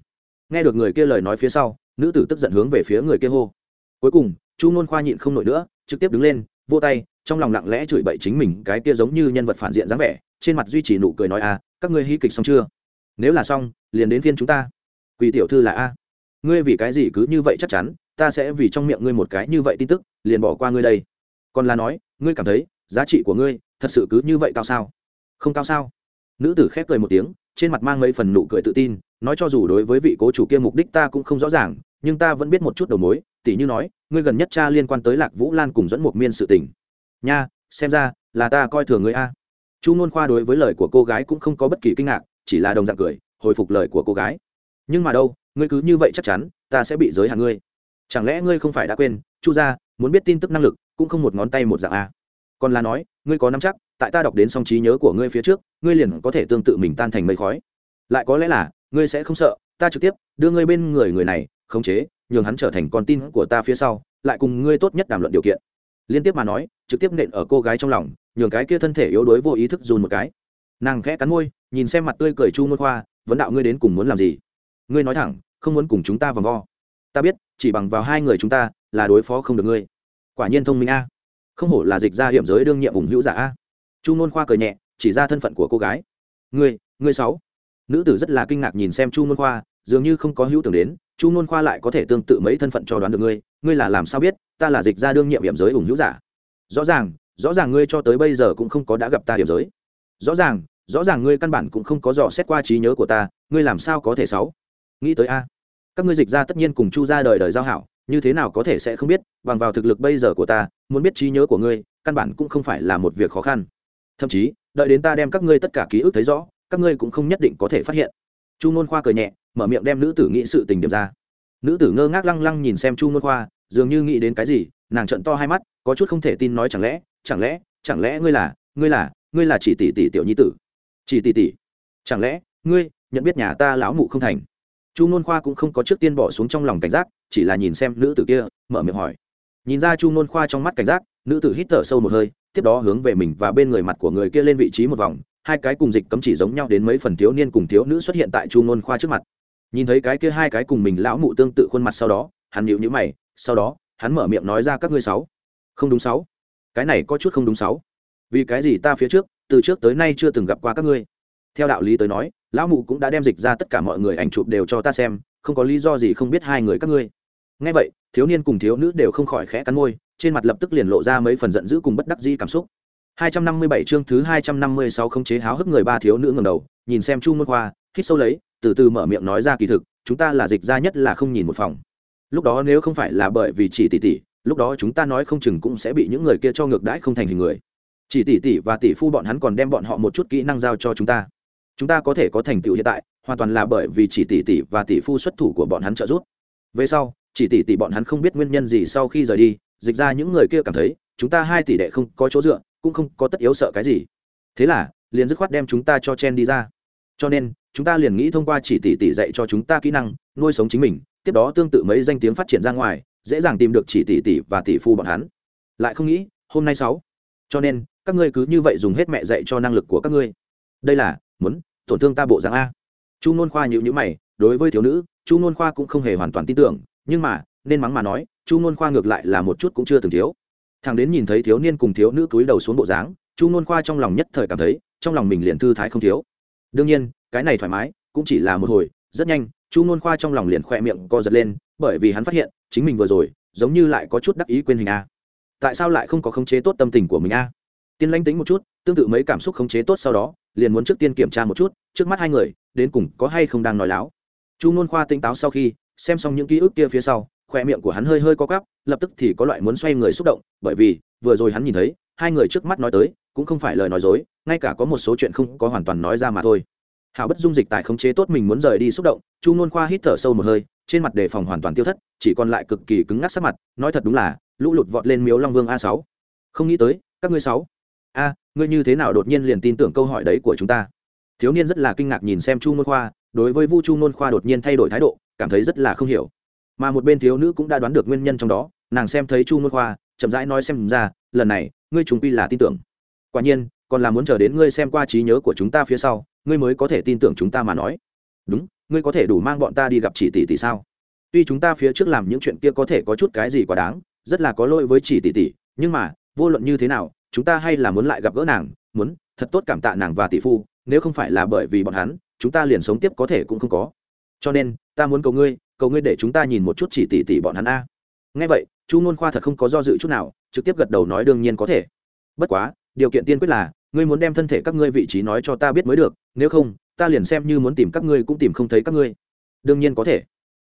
Nghe được người kia lời nói phía sau, nữ tử tức giận hướng về phía người kia hô. Cuối cùng, chu nôn khoa nhịn không nổi nữa, trực tiếp đứng lên vô tay, trong lòng lặng lẽ chửi bậy chính mình, cái kia giống như nhân vật phản diện dáng vẻ, trên mặt duy trì nụ cười nói a các ngươi hy kịch xong chưa? Nếu là xong, liền đến phiên chúng ta. Quỳ tiểu thư là a. Ngươi vì cái gì cứ như vậy chắc chắn, ta sẽ vì trong miệng ngươi một cái như vậy tin tức, liền bỏ qua ngươi đây. Còn là nói, ngươi cảm thấy, giá trị của ngươi, thật sự cứ như vậy cao sao? Không cao sao? Nữ tử khép cười một tiếng, trên mặt mang mấy phần nụ cười tự tin, nói cho dù đối với vị cố chủ kia mục đích ta cũng không rõ ràng, nhưng ta vẫn biết một chút đầu mối, tỉ như nói, ngươi gần nhất cha liên quan tới lạc vũ lan cùng dẫn một miên sự tình. Nha, xem ra, là ta coi thường ngươi a chu n khoa đối với lời của cô gái cũng không có bất kỳ kinh ngạc, chỉ là đồng dạng cười, hồi phục lời của cô gái. Nhưng mà đâu, ngươi cứ như vậy chắc chắn, ta sẽ bị giới hạn ngươi. Chẳng lẽ ngươi không phải đã quên, chu gia, muốn biết tin tức năng lực, cũng không một ngón tay một dạng a còn là nói, ngươi có nắm chắc, tại ta đọc đến song trí nhớ của ngươi phía trước, ngươi liền có thể tương tự mình tan thành mây khói. Lại có lẽ là, ngươi sẽ không sợ, ta trực tiếp đưa ngươi bên người người này, khống chế, nhường hắn trở thành con tin của ta phía sau, lại cùng ngươi tốt nhất đàm luận điều kiện. Liên tiếp mà nói, trực tiếp nện ở cô gái trong lòng nhường cái kia thân thể yếu đuối vô ý thức dùn một cái. Nàng khẽ cắn môi, nhìn xem mặt tươi cười chu môn khoa, vấn đạo ngươi đến cùng muốn làm gì? Ngươi nói thẳng, không muốn cùng chúng ta vòng vo. Ta biết, chỉ bằng vào hai người chúng ta là đối phó không được ngươi. Quả nhiên thông minh a. Không hổ là dịch ra hiểm giới đương nhiệm ủng hữu giả a. Chu nôn khoa cười nhẹ, chỉ ra thân phận của cô gái. Ngươi ngươi sáu. Nữ tử rất là kinh ngạc nhìn xem chu nôn khoa, dường như không có hữu tưởng đến, chu nôn khoa lại có thể tương tự mấy thân phận cho đoán được ngươi. Ngươi là làm sao biết, ta là dịch ra đương nhiệm hiểm giới ủng hữu giả? Rõ ràng rõ ràng ngươi cho tới bây giờ cũng không có đã gặp ta điểm giới. Rõ ràng rõ ràng ngươi căn bản cũng không có dò xét qua trí nhớ của ta, ngươi làm sao có thể sáu? Nghĩ tới a, các ngươi dịch ra tất nhiên cùng chu ra đời đời giao hảo, như thế nào có thể sẽ không biết, bằng vào thực lực bây giờ của ta, muốn biết trí nhớ của ngươi, căn bản cũng không phải là một việc khó khăn. Thậm chí, đợi đến ta đem các ngươi tất cả ký ức thấy rõ, các ngươi cũng không nhất định có thể phát hiện. Chu nôn khoa cười nhẹ, mở miệng đem nữ tử nghĩ sự tình điểm ra. Nữ tử ngơ ngác lăng lăng nhìn xem chu nôn khoa, dường như nghĩ đến cái gì, nàng trận to hai mắt, có chút không thể tin nói chẳng lẽ chẳng lẽ chẳng lẽ ngươi là ngươi là ngươi là chỉ tỷ tỷ tiểu nhi tử? Chỉ tỷ tỷ? Chẳng lẽ, ngươi nhận biết nhà ta lão mụ không thành? Chu nôn khoa cũng không có trước tiên bỏ xuống trong lòng cảnh giác, chỉ là nhìn xem nữ tử kia, mở miệng hỏi. Nhìn ra chu nôn khoa trong mắt cảnh giác, nữ tử hít thở sâu một hơi, tiếp đó hướng về mình và bên người mặt của người kia lên vị trí một vòng, hai cái cùng dịch cấm chỉ giống nhau đến mấy phần thiếu niên cùng thiếu nữ xuất hiện tại chu nôn khoa trước mặt. Nhìn thấy cái kia hai cái cùng mình lão mụ tương tự khuôn mặt sau đó, hắn nhịu nhữ mày, sau đó, hắn mở miệng nói ra các ngươi sáu. Không đúng sáu cái này có chút không đúng sáu. Vì cái gì ta phía trước từ trước tới nay chưa từng gặp qua các ngươi? Theo đạo lý tới nói lão mụ cũng đã đem dịch ra tất cả mọi người ảnh chụp đều cho ta xem không có lý do gì không biết hai người các ngươi. Ngay vậy thiếu niên cùng thiếu nữ đều không khỏi khẽ cắn môi trên mặt lập tức liền lộ ra mấy phần giận dữ cùng bất đắc dĩ cảm xúc. 257 chương thứ 256 khống chế háo hức người ba thiếu nữ ngẩng đầu, nhìn xem Chu Môn Khoa, hít sâu lấy, từ từ mở miệng nói ra kỳ thực, chúng ta là dịch ra nhất là không nhìn một phòng. Lúc đó nếu không phải là bởi vì chỉ tỷ tỷ, lúc đó chúng ta nói không chừng cũng sẽ bị những người kia cho ngược đãi không thành hình người. Chỉ tỷ tỷ và tỷ phu bọn hắn còn đem bọn họ một chút kỹ năng giao cho chúng ta. Chúng ta có thể có thành tựu hiện tại, hoàn toàn là bởi vì chỉ tỷ tỷ và tỷ phu xuất thủ của bọn hắn trợ giúp. Về sau, chỉ tỷ tỷ bọn hắn không biết nguyên nhân gì sau khi rời đi, dịch ra những người kia cảm thấy, chúng ta hai tỷ đệ không có chỗ dựa, cũng không có tất yếu sợ cái gì thế là liền dứt khoát đem chúng ta cho chen đi ra cho nên chúng ta liền nghĩ thông qua chỉ tỷ tỷ dạy cho chúng ta kỹ năng nuôi sống chính mình tiếp đó tương tự mấy danh tiếng phát triển ra ngoài dễ dàng tìm được chỉ tỷ tỷ và tỷ phu bọn hắn. Lại không nghĩ, hôm nay sáu. Cho nên, các ngươi cứ như vậy dùng hết mẹ dạy cho năng lực của các ngươi. Đây là, muốn, tổn thương ta bộ dạng a. Chu nôn khoa nhịu nhữ mày, đối với thiếu nữ, chu nôn khoa cũng không hề hoàn toàn tin tưởng, nhưng mà, nên mắng mà nói, chu nôn khoa ngược lại là một chút cũng chưa từng thiếu. Thằng đến nhìn thấy thiếu niên cùng thiếu nữ cúi đầu xuống bộ dáng, chu nôn khoa trong lòng nhất thời cảm thấy, trong lòng mình liền thư thái không thiếu. Đương nhiên, cái này thoải mái, cũng chỉ là một hồi, rất nhanh, chu nôn khoa trong lòng liền khỏe miệng co giật lên bởi vì hắn phát hiện, chính mình vừa rồi, giống như lại có chút đắc ý quên hình a. Tại sao lại không có khống chế tốt tâm tình của mình a? Tiên lanh tính một chút, tương tự mấy cảm xúc khống chế tốt sau đó, liền muốn trước tiên kiểm tra một chút, trước mắt hai người, đến cùng có hay không đang nói láo. Chu nôn khoa tỉnh táo sau khi, xem xong những ký ức kia phía sau khoe miệng của hắn hơi hơi co cắp lập tức thì có loại muốn xoay người xúc động, bởi vì, vừa rồi hắn nhìn thấy, hai người trước mắt nói tới, cũng không phải lời nói dối, ngay cả có một số chuyện không có hoàn toàn nói ra mà thôi. Hảo bất dung dịch tại khống chế tốt mình muốn rời đi xúc động, chu nôn khoa hít thở sâu một hơi trên mặt đề phòng hoàn toàn tiêu thất, chỉ còn lại cực kỳ cứng ngắc sắc mặt, nói thật đúng là, lũ lụt vọt lên miếu long vương a sáu. Không nghĩ tới, các ngươi sáu. A, ngươi như thế nào đột nhiên liền tin tưởng câu hỏi đấy của chúng ta? Thiếu niên rất là kinh ngạc nhìn xem chu môn khoa, đối với vu chu môn khoa đột nhiên thay đổi thái độ, cảm thấy rất là không hiểu. Mà một bên thiếu nữ cũng đã đoán được nguyên nhân trong đó, nàng xem thấy chu môn khoa, chậm rãi nói xem ra, lần này, ngươi chúng pi là tin tưởng. Quả nhiên, còn là muốn chờ đến ngươi xem qua trí nhớ của chúng ta phía sau, ngươi mới có thể tin tưởng chúng ta mà nói. Đúng ngươi có thể đủ mang bọn ta đi gặp chỉ tỷ tỷ sao? Tuy chúng ta phía trước làm những chuyện kia có thể có chút cái gì quá đáng, rất là có lỗi với chỉ tỷ tỷ, nhưng mà, vô luận như thế nào, chúng ta hay là muốn lại gặp gỡ nàng, muốn, thật tốt cảm tạ nàng và tỷ phu, nếu không phải là bởi vì bọn hắn, chúng ta liền sống tiếp có thể cũng không có. Cho nên, ta muốn cầu ngươi cầu ngươi để chúng ta nhìn một chút chỉ tỷ tỷ bọn hắn a. Ngay vậy, chu ngôn khoa thật không có do dự chút nào, trực tiếp gật đầu nói đương nhiên có thể. Bất quá, điều kiện tiên quyết là, ngươi muốn đem thân thể các ngươi vị trí nói cho ta biết mới được, nếu không ta liền xem như muốn tìm các ngươi cũng tìm không thấy các ngươi. Đương nhiên có thể.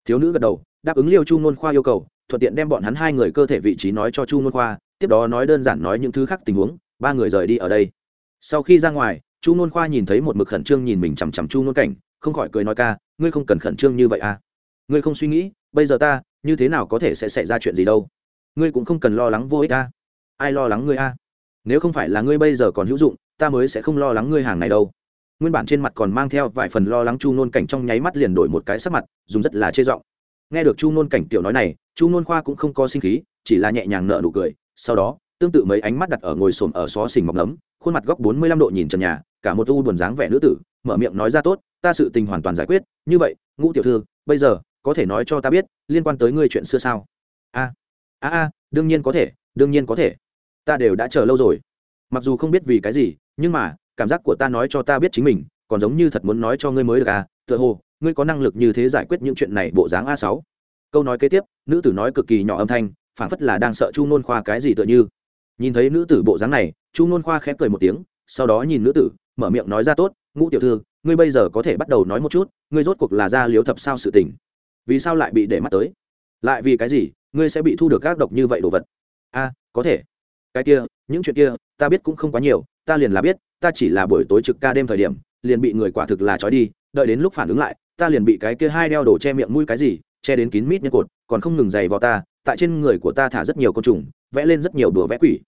Thiếu nữ gật đầu, đáp ứng liêu chu ngôn khoa yêu cầu, thuận tiện đem bọn hắn hai người cơ thể vị trí nói cho chu ngôn khoa, tiếp đó nói đơn giản nói những thứ khác tình huống, ba người rời đi ở đây. Sau khi ra ngoài, chu ngôn khoa nhìn thấy một mực khẩn trương nhìn mình chằm chằm chu ngôn cảnh, không khỏi cười nói ca, ngươi không cần khẩn trương như vậy à. Ngươi không suy nghĩ, bây giờ ta, như thế nào có thể sẽ xảy ra chuyện gì đâu. Ngươi cũng không cần lo lắng vô ích a ai lo lắng ngươi a? Nếu không phải là ngươi bây giờ còn hữu dụng, ta mới sẽ không lo lắng ngươi hàng này đâu nguyên bản trên mặt còn mang theo vài phần lo lắng chu nôn cảnh trong nháy mắt liền đổi một cái sắc mặt, dùng rất là chê giọng. Nghe được chu nôn cảnh tiểu nói này, chu nôn khoa cũng không có sinh khí, chỉ là nhẹ nhàng nợ nụ cười, sau đó, tương tự mấy ánh mắt đặt ở ngồi xổm ở xó xình mọc nấm, khuôn mặt góc bốn mươi lăm độ nhìn trần nhà, cả một u buồn dáng vẻ nữ tử, mở miệng nói ra tốt, ta sự tình hoàn toàn giải quyết, như vậy, ngũ tiểu thư, bây giờ, có thể nói cho ta biết, liên quan tới ngươi chuyện xưa sao? A a a, đương nhiên có thể, đương nhiên có thể, ta đều đã chờ lâu rồi. Mặc dù không biết vì cái gì, nhưng mà cảm giác của ta nói cho ta biết chính mình, còn giống như thật muốn nói cho ngươi mới được à? Tựa hồ, ngươi có năng lực như thế giải quyết những chuyện này bộ dáng a sáu. Câu nói kế tiếp, nữ tử nói cực kỳ nhỏ âm thanh, phảng phất là đang sợ chu nôn khoa cái gì tựa như. Nhìn thấy nữ tử bộ dáng này, chu nôn khoa khép cười một tiếng, sau đó nhìn nữ tử, mở miệng nói ra tốt, ngũ tiểu thư, ngươi bây giờ có thể bắt đầu nói một chút, ngươi rốt cuộc là ra liếu thập sao sự tình. Vì sao lại bị để mắt tới? Lại vì cái gì, ngươi sẽ bị thu được các độc như vậy đồ vật? A, có thể. Cái kia, những chuyện kia, ta biết cũng không quá nhiều, ta liền là biết ta chỉ là buổi tối trực ca đêm thời điểm, liền bị người quả thực là trói đi, đợi đến lúc phản ứng lại, ta liền bị cái kia hai đeo đồ che miệng mũi cái gì, che đến kín mít nhân cột, còn không ngừng giày vào ta, tại trên người của ta thả rất nhiều côn trùng, vẽ lên rất nhiều đùa vẽ quỷ.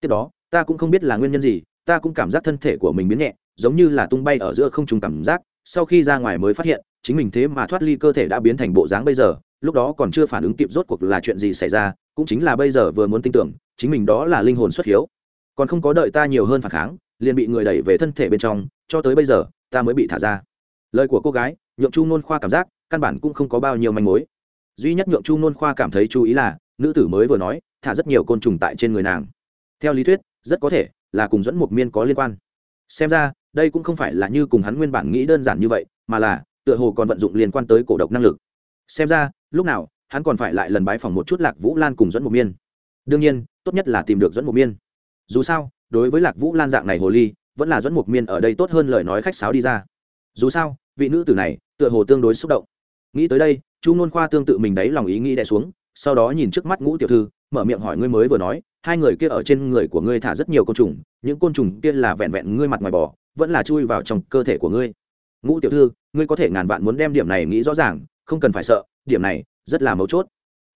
Tiếp đó, ta cũng không biết là nguyên nhân gì, ta cũng cảm giác thân thể của mình biến nhẹ, giống như là tung bay ở giữa không trùng cảm giác, sau khi ra ngoài mới phát hiện, chính mình thế mà thoát ly cơ thể đã biến thành bộ dáng bây giờ, lúc đó còn chưa phản ứng kịp rốt cuộc là chuyện gì xảy ra, cũng chính là bây giờ vừa muốn tin tưởng, chính mình đó là linh hồn xuất hiếu. Còn không có đợi ta nhiều hơn phản kháng liền bị người đẩy về thân thể bên trong, cho tới bây giờ, ta mới bị thả ra. Lời của cô gái, nhượng chu nôn khoa cảm giác, căn bản cũng không có bao nhiêu manh mối. Duy nhất nhượng chu nôn khoa cảm thấy chú ý là, nữ tử mới vừa nói, thả rất nhiều côn trùng tại trên người nàng. Theo lý thuyết, rất có thể là cùng dẫn mục miên có liên quan. Xem ra, đây cũng không phải là như cùng hắn nguyên bản nghĩ đơn giản như vậy, mà là, tựa hồ còn vận dụng liên quan tới cổ độc năng lực. Xem ra, lúc nào, hắn còn phải lại lần bái phòng một chút lạc vũ lan cùng dẫn mục miên. Đương nhiên, tốt nhất là tìm được dẫn mục miên dù sao, đối với lạc vũ lan dạng này hồ ly, vẫn là dẫn mục miên ở đây tốt hơn lời nói khách sáo đi ra. Dù sao, vị nữ tử này, tựa hồ tương đối xúc động. Nghĩ tới đây, chu nôn khoa tương tự mình đáy lòng ý nghĩ đẻ xuống, sau đó nhìn trước mắt ngũ tiểu thư, mở miệng hỏi ngươi mới vừa nói, hai người kia ở trên người của ngươi thả rất nhiều côn trùng, những côn trùng kia là vẹn vẹn ngươi mặt ngoài bò, vẫn là chui vào trong cơ thể của ngươi. Ngũ tiểu thư, ngươi có thể ngàn vạn muốn đem điểm này nghĩ rõ ràng, không cần phải sợ, điểm này rất là mấu chốt.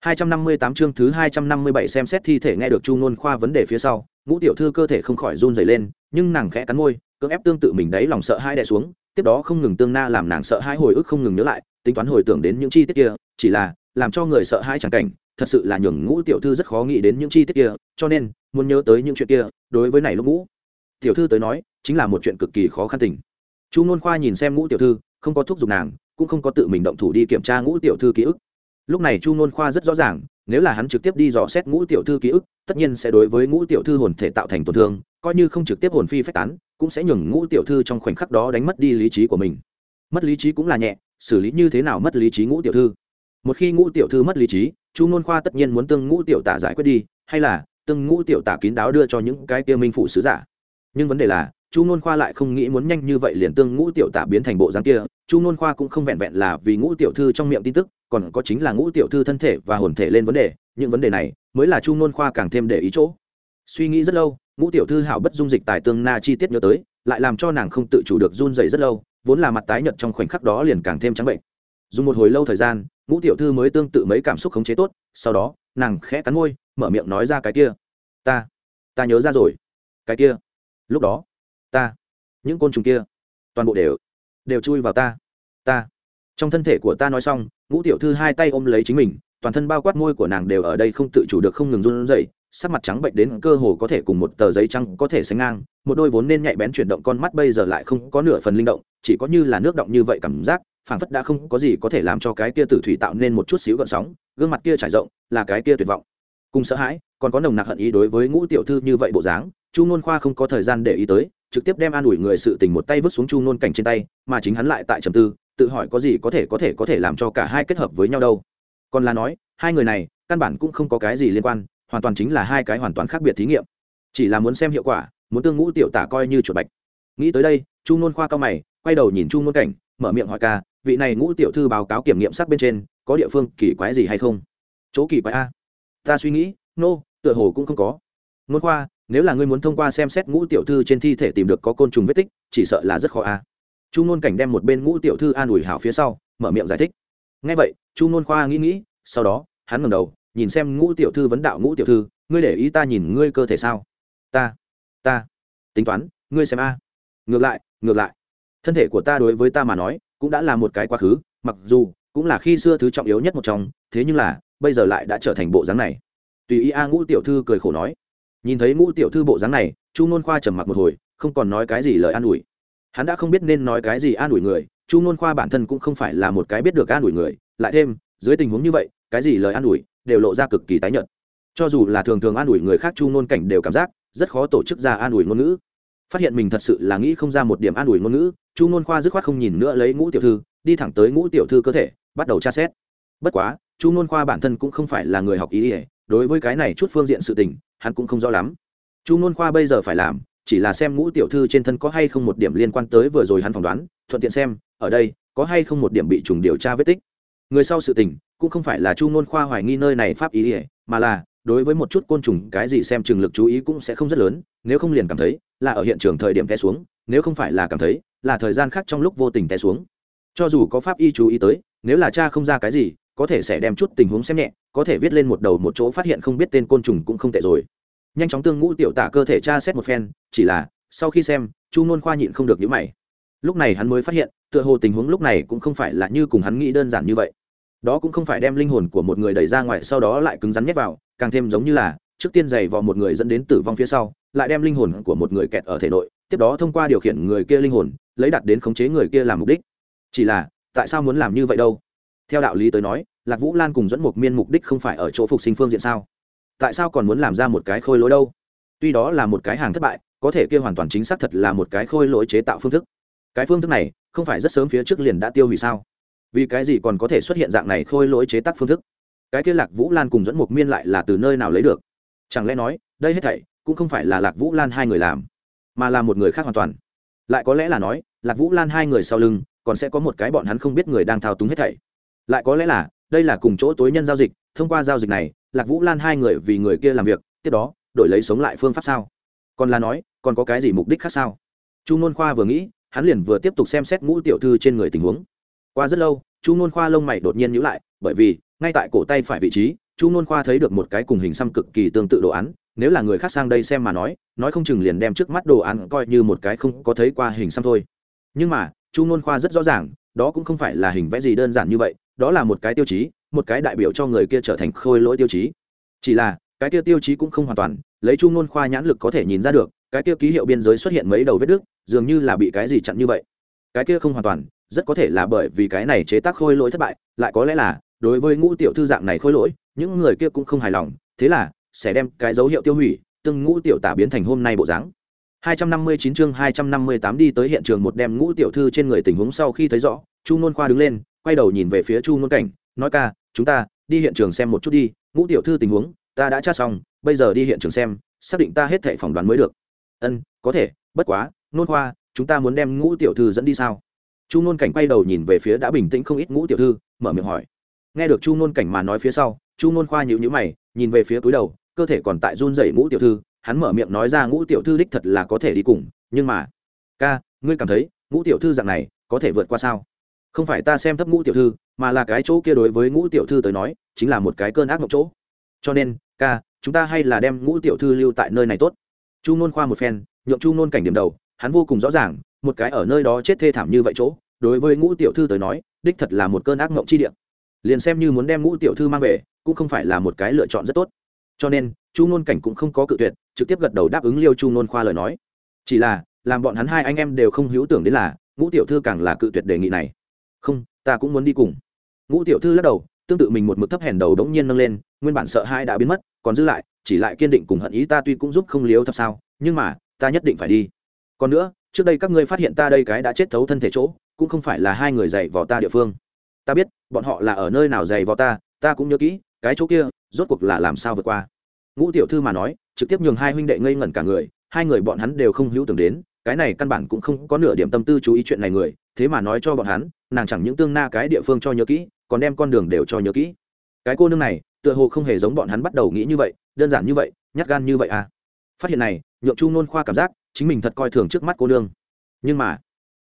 258 chương thứ 257 xem xét thi thể nghe được Chu Nôn Khoa vấn đề phía sau, Ngũ tiểu thư cơ thể không khỏi run rẩy lên, nhưng nàng khẽ cắn môi, cưỡng ép tương tự mình đấy lòng sợ hãi đè xuống, tiếp đó không ngừng tương na làm nàng sợ hãi hồi ức không ngừng nhớ lại, tính toán hồi tưởng đến những chi tiết kia, chỉ là làm cho người sợ hãi chẳng cảnh, thật sự là nhường Ngũ tiểu thư rất khó nghĩ đến những chi tiết kia, cho nên muốn nhớ tới những chuyện kia, đối với này lúc Ngũ tiểu thư tới nói, chính là một chuyện cực kỳ khó khăn tình. Chu Nôn Khoa nhìn xem Ngũ tiểu thư, không có thúc giục nàng, cũng không có tự mình động thủ đi kiểm tra Ngũ tiểu thư ký ức lúc này chu nôn khoa rất rõ ràng, nếu là hắn trực tiếp đi dò xét ngũ tiểu thư ký ức, tất nhiên sẽ đối với ngũ tiểu thư hồn thể tạo thành tổn thương, coi như không trực tiếp hồn phi phách tán, cũng sẽ nhường ngũ tiểu thư trong khoảnh khắc đó đánh mất đi lý trí của mình. Mất lý trí cũng là nhẹ, xử lý như thế nào mất lý trí ngũ tiểu thư? Một khi ngũ tiểu thư mất lý trí, chu nôn khoa tất nhiên muốn tương ngũ tiểu tả giải quyết đi, hay là tương ngũ tiểu tả kín đáo đưa cho những cái kia minh phụ sứ giả. Nhưng vấn đề là chu nôn khoa lại không nghĩ muốn nhanh như vậy liền tương ngũ tiểu tả biến thành bộ dáng kia, chu nôn khoa cũng không vẹn vẹn là vì ngũ tiểu thư trong miệng tin tức, còn có chính là ngũ tiểu thư thân thể và hồn thể lên vấn đề, những vấn đề này mới là chu nôn khoa càng thêm để ý chỗ. Suy nghĩ rất lâu, ngũ tiểu thư hảo bất dung dịch tài tương na chi tiết nhớ tới, lại làm cho nàng không tự chủ được run dày rất lâu, vốn là mặt tái nhợt trong khoảnh khắc đó liền càng thêm trắng bệnh. Dùng một hồi lâu thời gian, ngũ tiểu thư mới tương tự mấy cảm xúc khống chế tốt, sau đó, nàng khẽ cắn môi, mở miệng nói ra cái kia. Ta ta nhớ ra rồi. Cái kia. Lúc đó ta, những côn trùng kia, toàn bộ đều đều chui vào ta ta. Trong thân thể của ta nói xong, ngũ tiểu thư hai tay ôm lấy chính mình, toàn thân bao quát môi của nàng đều ở đây không tự chủ được không ngừng run rẩy, sắc mặt trắng bệnh đến cơ hồ có thể cùng một tờ giấy trắng có thể sánh ngang, một đôi vốn nên nhạy bén chuyển động con mắt bây giờ lại không có nửa phần linh động, chỉ có như là nước động như vậy cảm giác, phảng phất đã không có gì có thể làm cho cái kia tử thủy tạo nên một chút xíu gợn sóng, gương mặt kia trải rộng, là cái kia tuyệt vọng. Cùng sợ hãi, còn có nồng nặc hận ý đối với ngũ tiểu thư như vậy bộ dáng, chu nôn khoa không có thời gian để ý tới trực tiếp đem an ủi người sự tình một tay vứt xuống chu nôn cảnh trên tay mà chính hắn lại tại trầm tư tự hỏi có gì có thể có thể có thể làm cho cả hai kết hợp với nhau đâu. Còn là nói hai người này căn bản cũng không có cái gì liên quan hoàn toàn chính là hai cái hoàn toàn khác biệt thí nghiệm. Chỉ là muốn xem hiệu quả muốn tương ngũ tiểu tả coi như chuột bạch. Nghĩ tới đây chu nôn khoa cao mày quay đầu nhìn chu nôn cảnh mở miệng hỏi ca vị này ngũ tiểu thư báo cáo kiểm nghiệm sắc bên trên có địa phương kỳ quái gì hay không? Chỗ kỳ quái a? Ta suy nghĩ nô、no, tựa hồ cũng không có. Nôn khoa nếu là ngươi muốn thông qua xem xét ngũ tiểu thư trên thi thể tìm được có côn trùng vết tích, chỉ sợ là rất khó a. Chu nôn cảnh đem một bên ngũ tiểu thư an ủi hảo phía sau, mở miệng giải thích. Ngay vậy, chu nôn khoa nghĩ nghĩ, sau đó, hắn ngẩng đầu, nhìn xem ngũ tiểu thư vấn đạo ngũ tiểu thư, ngươi để ý ta nhìn ngươi cơ thể sao? Ta ta. Tính toán, ngươi xem a. Ngược lại ngược lại. Thân thể của ta đối với ta mà nói, cũng đã là một cái quá khứ, mặc dù cũng là khi xưa thứ trọng yếu nhất một trong, thế nhưng là, bây giờ lại đã trở thành bộ dáng này. Tùy ý a ngũ tiểu thư cười khổ nói nhìn thấy ngũ tiểu thư bộ dáng này, chu nôn khoa trầm mặc một hồi, không còn nói cái gì lời an ủi. Hắn đã không biết nên nói cái gì an ủi người, chu nôn khoa bản thân cũng không phải là một cái biết được an ủi người, lại thêm, dưới tình huống như vậy, cái gì lời an ủi đều lộ ra cực kỳ tái nhợt. Cho dù là thường thường an ủi người khác chu nôn cảnh đều cảm giác rất khó tổ chức ra an ủi ngôn ngữ. Phát hiện mình thật sự là nghĩ không ra một điểm an ủi ngôn ngữ, chu nôn khoa dứt khoát không nhìn nữa lấy ngũ tiểu thư, đi thẳng tới ngũ tiểu thư cơ thể, bắt đầu tra xét. Bất quá, chu nôn khoa bản thân cũng không phải là người học ý ỉa đối với cái này chút phương diện sự tình hắn cũng không rõ lắm. Chu nôn khoa bây giờ phải làm, chỉ là xem ngũ tiểu thư trên thân có hay không một điểm liên quan tới vừa rồi hắn phỏng đoán, thuận tiện xem, ở đây, có hay không một điểm bị trùng điều tra vết tích. Người sau sự tình, cũng không phải là chu ngôn khoa hoài nghi nơi này pháp ý ỉa mà là, đối với một chút côn trùng, cái gì xem chừng lực chú ý cũng sẽ không rất lớn, nếu không liền cảm thấy, là ở hiện trường thời điểm té xuống, nếu không phải là cảm thấy, là thời gian khác trong lúc vô tình té xuống. Cho dù có pháp y chú ý tới, nếu là cha không ra cái gì có thể sẽ đem chút tình huống xem nhẹ, có thể viết lên một đầu một chỗ phát hiện không biết tên côn trùng cũng không tệ rồi. Nhanh chóng tương ngũ tiểu tả cơ thể tra xét một phen, chỉ là, sau khi xem, chu nôn khoa nhịn không được nhữ mày. Lúc này hắn mới phát hiện, tựa hồ tình huống lúc này cũng không phải là như cùng hắn nghĩ đơn giản như vậy. Đó cũng không phải đem linh hồn của một người đẩy ra ngoài sau đó lại cứng rắn nhét vào, càng thêm giống như là, trước tiên giày vào một người dẫn đến tử vong phía sau, lại đem linh hồn của một người kẹt ở thể nội, tiếp đó thông qua điều khiển người kia linh hồn, lấy đặt đến khống chế người kia làm mục đích. Chỉ là, tại sao muốn làm như vậy đâu? Theo đạo lý tới nói, lạc vũ lan cùng dẫn một miên mục đích không phải ở chỗ phục sinh phương diện sao? Tại sao còn muốn làm ra một cái khôi lỗi đâu? Tuy đó là một cái hàng thất bại, có thể kia hoàn toàn chính xác thật là một cái khôi lỗi chế tạo phương thức. Cái phương thức này, không phải rất sớm phía trước liền đã tiêu hủy sao? Vì cái gì còn có thể xuất hiện dạng này khôi lỗi chế tác phương thức? Cái kia lạc vũ lan cùng dẫn một miên lại là từ nơi nào lấy được? Chẳng lẽ nói, đây hết thảy cũng không phải là lạc vũ lan hai người làm, mà là một người khác hoàn toàn? Lại có lẽ là nói, lạc vũ lan hai người sau lưng, còn sẽ có một cái bọn hắn không biết người đang thao túng hết thảy lại có lẽ là, đây là cùng chỗ tối nhân giao dịch, thông qua giao dịch này, lạc vũ lan hai người vì người kia làm việc, tiếp đó, đổi lấy sống lại phương pháp sao? Còn là nói, còn có cái gì mục đích khác sao? Chu n khoa vừa nghĩ, hắn liền vừa tiếp tục xem xét ngũ tiểu thư trên người tình huống. Qua rất lâu, chu n khoa lông mày đột nhiên nhữ lại, bởi vì, ngay tại cổ tay phải vị trí, chu n khoa thấy được một cái cùng hình xăm cực kỳ tương tự đồ án. Nếu là người khác sang đây xem mà nói nói không chừng liền đem trước mắt đồ án coi như một cái không có thấy qua hình xăm thôi. Nhưng mà, chu n khoa rất rõ ràng, đó cũng không phải là hình vẽ gì đơn giản như vậy đó là một cái tiêu chí, một cái đại biểu cho người kia trở thành khôi lỗi tiêu chí. Chỉ là, cái kia tiêu chí cũng không hoàn toàn, lấy chu nôn khoa nhãn lực có thể nhìn ra được, cái kia ký hiệu biên giới xuất hiện mấy đầu vết đứt, dường như là bị cái gì chặn như vậy. Cái kia không hoàn toàn, rất có thể là bởi vì cái này chế tác khôi lỗi thất bại, lại có lẽ là, đối với ngũ tiểu thư dạng này khôi lỗi, những người kia cũng không hài lòng, thế là, sẽ đem cái dấu hiệu tiêu hủy, từng ngũ tiểu tả biến thành hôm nay bộ dáng. 259 chương 258 đi tới hiện trường một đem ngũ tiểu thư trên người tình huống sau khi thấy rõ, chu nôn khoa đứng lên quay đầu nhìn về phía chu nôn cảnh, nói ca, chúng ta, đi hiện trường xem một chút đi, ngũ tiểu thư tình huống, ta đã tra xong, bây giờ đi hiện trường xem, xác định ta hết thệ phỏng đoán mới được. Ân, có thể, bất quá, nôn khoa, chúng ta muốn đem ngũ tiểu thư dẫn đi sao? Chu nôn cảnh quay đầu nhìn về phía đã bình tĩnh không ít ngũ tiểu thư, mở miệng hỏi. Nghe được chu nôn cảnh mà nói phía sau, chu nôn khoa nhịu nhữ mày, nhìn về phía túi đầu, cơ thể còn tại run dậy ngũ tiểu thư, hắn mở miệng nói ra ngũ tiểu thư đích thật là có thể đi cùng, nhưng mà, ca, ngươi cảm thấy ngũ tiểu thư dạng này có thể vượt qua sao? Không phải ta xem thấp ngũ tiểu thư, mà là cái chỗ kia đối với ngũ tiểu thư tới nói, chính là một cái cơn ác mộng chỗ. Cho nên, ca, chúng ta hay là đem ngũ tiểu thư lưu tại nơi này tốt. Chu nôn khoa một phen, nhượng chu nôn cảnh điểm đầu, hắn vô cùng rõ ràng, một cái ở nơi đó chết thê thảm như vậy chỗ, đối với ngũ tiểu thư tới nói, đích thật là một cơn ác mộng chi điện liền xem như muốn đem ngũ tiểu thư mang về, cũng không phải là một cái lựa chọn rất tốt. Cho nên, chu nôn cảnh cũng không có cự tuyệt, trực tiếp gật đầu đáp ứng liêu chu nôn khoa lời nói. Chỉ là, làm bọn hắn hai anh em đều không hữu tưởng đến là, ngũ tiểu thư càng là cự tuyệt đề nghị này không, ta cũng muốn đi cùng. Ngũ tiểu thư lắc đầu, tương tự mình một mực thấp hèn đầu đống nhiên nâng lên, nguyên bản sợ hai đã biến mất, còn giữ lại, chỉ lại kiên định cùng hận ý ta tuy cũng giúp không liếu thấp sao, nhưng mà, ta nhất định phải đi. Còn nữa, trước đây các ngươi phát hiện ta đây cái đã chết thấu thân thể chỗ, cũng không phải là hai người dạy vào ta địa phương. Ta biết, bọn họ là ở nơi nào dày vào ta ta cũng nhớ kỹ, cái chỗ kia, rốt cuộc là làm sao vượt qua. Ngũ tiểu thư mà nói, trực tiếp nhường hai huynh đệ ngây ngẩn cả người, hai người bọn hắn đều không hữu tưởng đến cái này căn bản cũng không có nửa điểm tâm tư chú ý chuyện này người, thế mà nói cho bọn hắn, nàng chẳng những tương na cái địa phương cho nhớ kỹ, còn đem con đường đều cho nhớ kỹ. Cái cô nương này, tựa hồ không hề giống bọn hắn bắt đầu nghĩ như vậy, đơn giản như vậy, nhát gan như vậy à. Phát hiện này, nhượng chu nôn khoa cảm giác, chính mình thật coi thường trước mắt cô nương. Nhưng mà,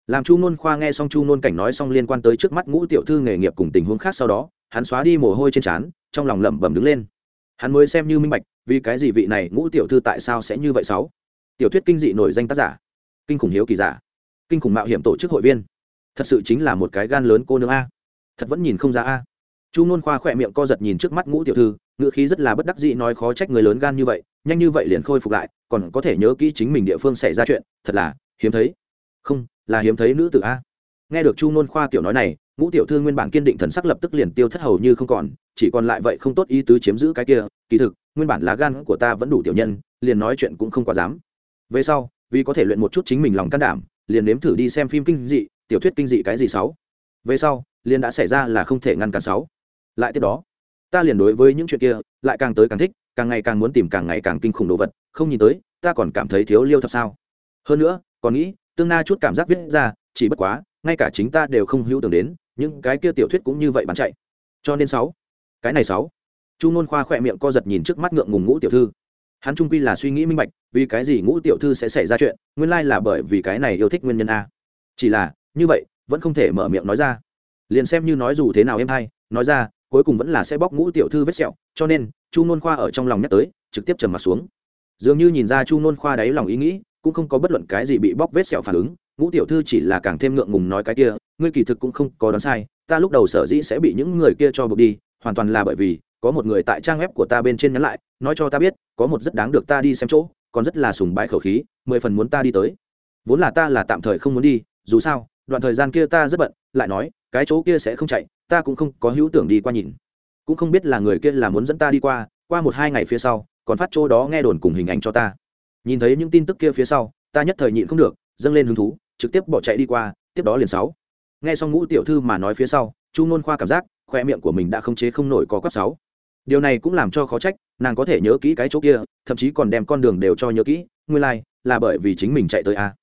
làm chu nôn khoa nghe xong chu nôn cảnh nói xong liên quan tới trước mắt ngũ tiểu thư nghề nghiệp cùng tình huống khác sau đó, hắn xóa đi mồ hôi trên trán, trong lòng lẩm bẩm đứng lên. Hắn mới xem như minh bạch, vì cái gì vị này ngũ tiểu thư tại sao sẽ như vậy sáu. Tiểu thuyết kinh dị nổi danh tác giả kinh khủng hiếu kỳ giả, kinh khủng mạo hiểm tổ chức hội viên. Thật sự chính là một cái gan lớn cô nương a. Thật vẫn nhìn không ra a. Chu nôn khoa khỏe miệng co giật nhìn trước mắt ngũ tiểu thư, ngữ khí rất là bất đắc dĩ nói khó trách người lớn gan như vậy, nhanh như vậy liền khôi phục lại, còn có thể nhớ kỹ chính mình địa phương xảy ra chuyện, thật là hiếm thấy. Không, là hiếm thấy nữ tử a. Nghe được chu nôn khoa kiểu nói này, ngũ tiểu thư nguyên bản kiên định thần sắc lập tức liền tiêu thất hầu như không còn, chỉ còn lại vậy không tốt ý tứ chiếm giữ cái kia, kỳ thực, nguyên bản lá gan của ta vẫn đủ tiểu nhân, liền nói chuyện cũng không quá dám. Về sau vì có thể luyện một chút chính mình lòng can đảm, liền nếm thử đi xem phim kinh dị, tiểu thuyết kinh dị cái gì sáu. Về sau, liền đã xảy ra là không thể ngăn cản sáu. Lại tiếp đó, ta liền đối với những chuyện kia, lại càng tới càng thích, càng ngày càng muốn tìm càng ngày càng kinh khủng đồ vật, không nhìn tới, ta còn cảm thấy thiếu liêu thập sao. Hơn nữa, còn nghĩ, tương na chút cảm giác viết ra, chỉ bất quá, ngay cả chính ta đều không hữu tưởng đến, những cái kia tiểu thuyết cũng như vậy bán chạy. Cho nên sáu, cái này sáu. Chu ngôn khoa khỏe miệng co giật nhìn trước mắt ngượng ngùng ngũ tiểu thư hắn trung quy là suy nghĩ minh bạch, vì cái gì ngũ tiểu thư sẽ xảy ra chuyện, nguyên lai là bởi vì cái này yêu thích nguyên nhân a. Chỉ là, như vậy, vẫn không thể mở miệng nói ra. Liền xem như nói dù thế nào em hay, nói ra, cuối cùng vẫn là sẽ bóc ngũ tiểu thư vết sẹo, cho nên, chu nôn khoa ở trong lòng nhắc tới, trực tiếp trầm mặt xuống. Dường như nhìn ra chu nôn khoa đáy lòng ý nghĩ, cũng không có bất luận cái gì bị bóc vết sẹo phản ứng, ngũ tiểu thư chỉ là càng thêm ngượng ngùng nói cái kia, ngươi kỳ thực cũng không có đoán sai, ta lúc đầu sở dĩ sẽ bị những người kia cho buộc đi hoàn toàn là bởi vì có một người tại trang web của ta bên trên nhắn lại, nói cho ta biết, có một rất đáng được ta đi xem chỗ, còn rất là sùng bái khẩu khí, mười phần muốn ta đi tới. Vốn là ta là tạm thời không muốn đi, dù sao, đoạn thời gian kia ta rất bận, lại nói, cái chỗ kia sẽ không chạy, ta cũng không có hữu tưởng đi qua nhìn. Cũng không biết là người kia là muốn dẫn ta đi qua qua một hai ngày phía sau, còn phát chỗ đó nghe đồn cùng hình ảnh cho ta. Nhìn thấy những tin tức kia phía sau, ta nhất thời nhịn không được, dâng lên hứng thú, trực tiếp bỏ chạy đi qua, tiếp đó liền sáu. Nghe xong ngũ tiểu thư mà nói phía sau, chu nôn khoa cảm giác khoe miệng của mình đã không chế không nổi có cấp sáu. Điều này cũng làm cho khó trách nàng có thể nhớ kỹ cái chỗ kia thậm chí còn đem con đường đều cho nhớ kỹ nguyên lai、like, là bởi vì chính mình chạy tới a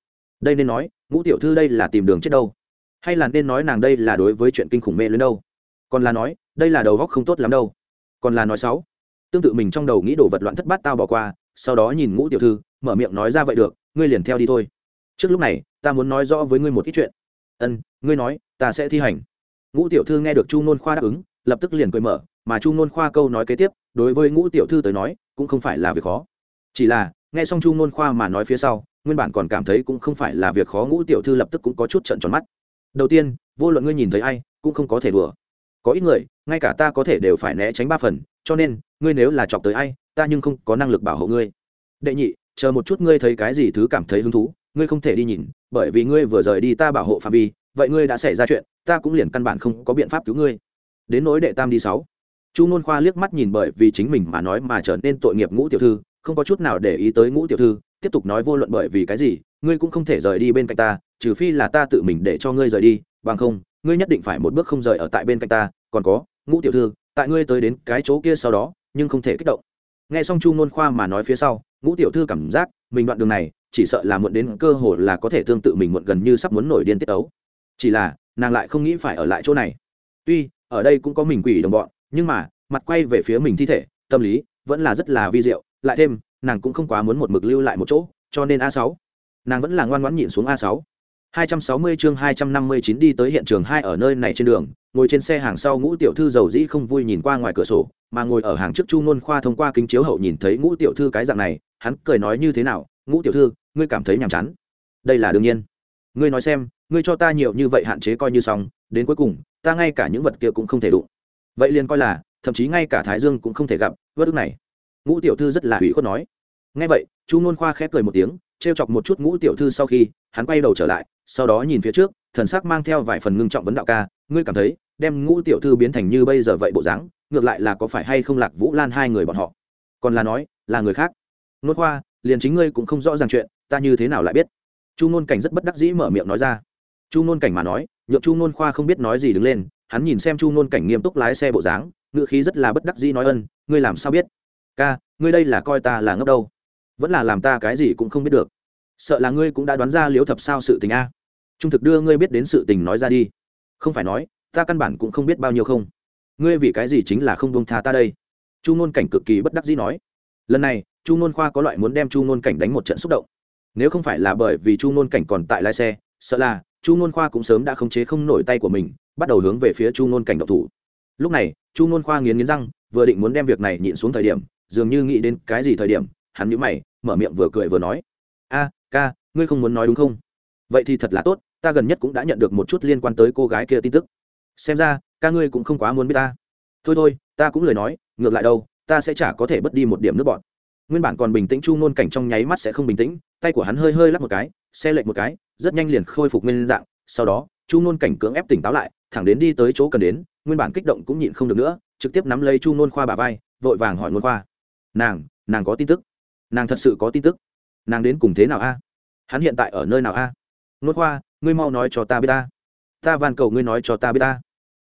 đây nên nói ngũ tiểu thư đây là tìm đường chết đâu? Hay là nên nói nàng đây là đối với chuyện kinh khủng mê lớn đâu? Còn là nói đây là đầu góc không tốt lắm đâu? Còn là nói sáu tương tự mình trong đầu nghĩ đồ vật loạn thất bát tao bỏ qua sau đó nhìn ngũ tiểu thư mở miệng nói ra vậy được ngươi liền theo đi thôi. Trước lúc này ta muốn nói rõ với ngươi một ít chuyện. Ân ngươi nói ta sẽ thi hành ngũ tiểu thư nghe được chu nôn khoa đáp ứng, lập tức liền cười mở, mà chu nôn khoa câu nói kế tiếp, đối với ngũ tiểu thư tới nói, cũng không phải là việc khó. Chỉ là, nghe xong chu nôn khoa mà nói phía sau, nguyên bản còn cảm thấy cũng không phải là việc khó, ngũ tiểu thư lập tức cũng có chút trận tròn mắt. Đầu tiên, vô luận ngươi nhìn thấy ai, cũng không có thể đùa. Có ít người, ngay cả ta có thể đều phải né tránh ba phần, cho nên, ngươi nếu là chọc tới ai, ta nhưng không có năng lực bảo hộ ngươi. Đệ nhị, chờ một chút ngươi thấy cái gì thứ cảm thấy hứng thú, ngươi không thể đi nhìn, bởi vì ngươi vừa rời đi ta bảo hộ phạm vi vậy ngươi đã xảy ra chuyện, ta cũng liền căn bản không có biện pháp cứu ngươi. Đến nỗi đệ tam đi sáu. Chu ngôn khoa liếc mắt nhìn bởi vì chính mình mà nói mà trở nên tội nghiệp ngũ tiểu thư, không có chút nào để ý tới ngũ tiểu thư, tiếp tục nói vô luận bởi vì cái gì, ngươi cũng không thể rời đi bên cạnh ta, trừ phi là ta tự mình để cho ngươi rời đi, bằng không, ngươi nhất định phải một bước không rời ở tại bên cạnh ta, còn có, ngũ tiểu thư, tại ngươi tới đến cái chỗ kia sau đó, nhưng không thể kích động. Nghe xong chu ngôn khoa mà nói phía sau, ngũ tiểu thư cảm giác mình đoạn đường này, chỉ sợ là muộn đến cơ hồ là có thể tương tự mình muộn gần như sắp muốn nổi điên tiết ấu chỉ là nàng lại không nghĩ phải ở lại chỗ này tuy ở đây cũng có mình quỷ đồng bọn nhưng mà mặt quay về phía mình thi thể tâm lý vẫn là rất là vi diệu lại thêm nàng cũng không quá muốn một mực lưu lại một chỗ cho nên a sáu nàng vẫn là ngoan ngoãn nhịn xuống a sáu 260 chương 259 đi tới hiện trường hai ở nơi này trên đường, ngồi trên xe hàng sau Ngũ tiểu thư giàu dĩ không vui nhìn qua ngoài cửa sổ, mà ngồi ở hàng trước Chu Nôn Khoa thông qua kính chiếu hậu nhìn thấy Ngũ tiểu thư cái dạng này, hắn cười nói như thế nào, "Ngũ tiểu thư, ngươi cảm thấy nhàm chán?" "Đây là đương nhiên." "Ngươi nói xem, ngươi cho ta nhiều như vậy hạn chế coi như xong, đến cuối cùng, ta ngay cả những vật kia cũng không thể đụng." "Vậy liền coi là, thậm chí ngay cả Thái Dương cũng không thể gặp, Vớt ức này." Ngũ tiểu thư rất là hủy khuất nói. Nghe vậy, Chu Nôn Khoa khẽ cười một tiếng, trêu chọc một chút Ngũ tiểu thư sau khi, hắn quay đầu trở lại, sau đó nhìn phía trước thần sắc mang theo vài phần ngưng trọng vấn đạo ca ngươi cảm thấy đem ngũ tiểu thư biến thành như bây giờ vậy bộ dáng ngược lại là có phải hay không lạc vũ lan hai người bọn họ còn là nói là người khác Nôn khoa liền chính ngươi cũng không rõ ràng chuyện ta như thế nào lại biết chu ngôn cảnh rất bất đắc dĩ mở miệng nói ra chu ngôn cảnh mà nói, nhượng chu ngôn khoa không biết nói gì đứng lên, hắn nhìn xem chu ngôn cảnh nghiêm túc lái xe bộ dáng ngự khí rất là bất đắc dĩ nói ân, ngươi làm sao biết? Ca, ngươi đây là coi ta là ngốc đâu? Vẫn là làm ta cái gì cũng không biết được. Sợ là ngươi cũng đã đoán ra liếu thập sao sự tình a. Trung thực đưa ngươi biết đến sự tình nói ra đi. Không phải nói, ta căn bản cũng không biết bao nhiêu không. Ngươi vì cái gì chính là không bông tha ta đây? Chu ngôn cảnh cực kỳ bất đắc dĩ nói. Lần này, chu ngôn khoa có loại muốn đem chu ngôn cảnh đánh một trận xúc động. Nếu không phải là bởi vì chu ngôn cảnh còn tại lái xe, sợ là chu ngôn khoa cũng sớm đã khống chế không nổi tay của mình, bắt đầu hướng về phía chu ngôn cảnh độc thủ. Lúc này, chu ngôn khoa nghiến nghiến răng, vừa định muốn đem việc này nhịn xuống thời điểm, dường như nghĩ đến cái gì thời điểm, hắn nhíu mày, mở miệng vừa cười vừa nói, a, ca, ngươi không muốn nói đúng không? Vậy thì thật là tốt, ta gần nhất cũng đã nhận được một chút liên quan tới cô gái kia tin tức. Xem ra, ca ngươi cũng không quá muốn biết ta. Thôi thôi, ta cũng lời nói, ngược lại đâu, ta sẽ chả có thể bất đi một điểm nước bọn nguyên bản còn bình tĩnh chu ngôn cảnh trong nháy mắt sẽ không bình tĩnh, tay của hắn hơi hơi lắc một cái, xe lệch một cái rất nhanh liền khôi phục nguyên dạng, sau đó, chu Nôn cảnh cưỡng ép tỉnh táo lại, thẳng đến đi tới chỗ cần đến, nguyên bản kích động cũng nhịn không được nữa, trực tiếp nắm lấy chu Nôn khoa bà vai, vội vàng hỏi nôn khoa. Nàng nàng có tin tức? Nàng thật sự có tin tức? Nàng đến cùng thế nào a? Hắn hiện tại ở nơi nào a? Nôn khoa, ngươi mau nói cho ta biết ta. Ta van cầu ngươi nói cho ta biết ta.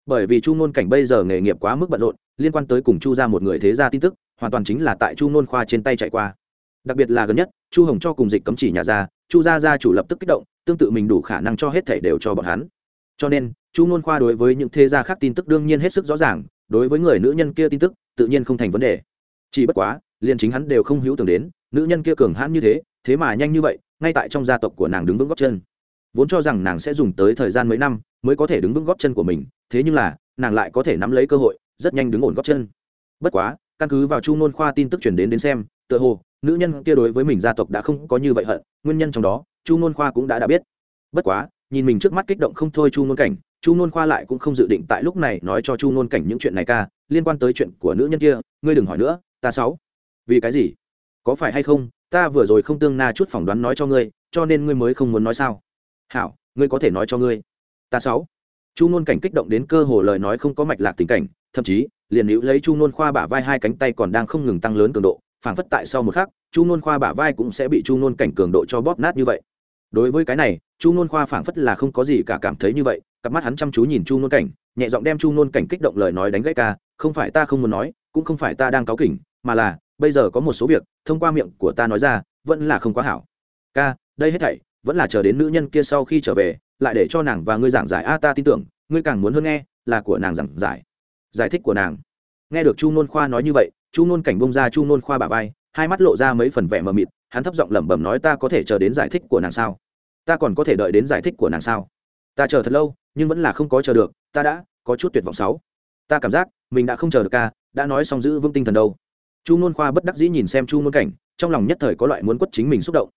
Bởi vì chu Nôn cảnh bây giờ nghề nghiệp quá mức bận rộn, liên quan tới cùng chu ra một người thế gia tin tức, hoàn toàn chính là tại chu Nôn khoa trên tay chạy qua. Đặc biệt là gần nhất, chu hồng cho cùng dịch cấm chỉ nhà ra chu gia gia chủ lập tức kích động, tương tự mình đủ khả năng cho hết thể đều cho bọn hắn. Cho nên, chu ngôn khoa đối với những thế gia khác tin tức đương nhiên hết sức rõ ràng, đối với người nữ nhân kia tin tức, tự nhiên không thành vấn đề. Chỉ bất quá, liền chính hắn đều không hữu tưởng đến, nữ nhân kia cường hãn như thế thế mà nhanh như vậy, ngay tại trong gia tộc của nàng đứng vững góp chân. Vốn cho rằng nàng sẽ dùng tới thời gian mấy năm, mới có thể đứng vững góp chân của mình, thế nhưng là, nàng lại có thể nắm lấy cơ hội, rất nhanh đứng ổn góp chân. Bất quá, căn cứ vào chu nôn khoa tin tức chuyển đến đến xem tựa hồ, nữ nhân kia đối với mình gia tộc đã không có như vậy hận, nguyên nhân trong đó, chu nôn khoa cũng đã đã biết. Bất quá, nhìn mình trước mắt kích động không thôi chu nôn cảnh, chu nôn khoa lại cũng không dự định tại lúc này nói cho chu nôn cảnh những chuyện này ca, liên quan tới chuyện của nữ nhân kia, ngươi đừng hỏi nữa, ta sáu. Vì cái gì? Có phải hay không, ta vừa rồi không tương na chút phỏng đoán nói cho ngươi, cho nên ngươi mới không muốn nói sao? Hảo, ngươi có thể nói cho ngươi. Ta sáu. Chu nôn cảnh kích động đến cơ hồ lời nói không có mạch lạc tình cảnh, thậm chí, liền hữu lấy chu nôn khoa bả vai hai cánh tay còn đang không ngừng tăng lớn cường độ phảng phất tại sau một khắc, chu nôn khoa bả vai cũng sẽ bị chu nôn cảnh cường độ cho bóp nát như vậy. Đối với cái này, chu nôn khoa phảng phất là không có gì cả cảm thấy như vậy, cặp mắt hắn chăm chú nhìn chu nôn cảnh, nhẹ giọng đem chu nôn cảnh kích động lời nói đánh gãy ca, không phải ta không muốn nói, cũng không phải ta đang cáu kỉnh, mà là, bây giờ có một số việc, thông qua miệng của ta nói ra, vẫn là không quá hảo. Ca, đây hết thảy, vẫn là chờ đến nữ nhân kia sau khi trở về, lại để cho nàng và ngươi giảng giải a, ta tin tưởng, ngươi càng muốn hơn nghe, là của nàng giảng giải. Giải thích của nàng. Nghe được chu nôn khoa nói như vậy chu nôn cảnh bông ra chu nôn khoa bà vai, hai mắt lộ ra mấy phần vẻ mờ mịt, hắn thấp giọng lẩm bẩm nói ta có thể chờ đến giải thích của nàng sao? Ta còn có thể đợi đến giải thích của nàng sao? Ta chờ thật lâu, nhưng vẫn là không có chờ được, ta đã có chút tuyệt vọng sáu. Ta cảm giác, mình đã không chờ được ca, đã nói xong giữ vững tinh thần đâu. Chu nôn khoa bất đắc dĩ nhìn xem chu nôn cảnh, trong lòng nhất thời có loại muốn quất chính mình xúc động.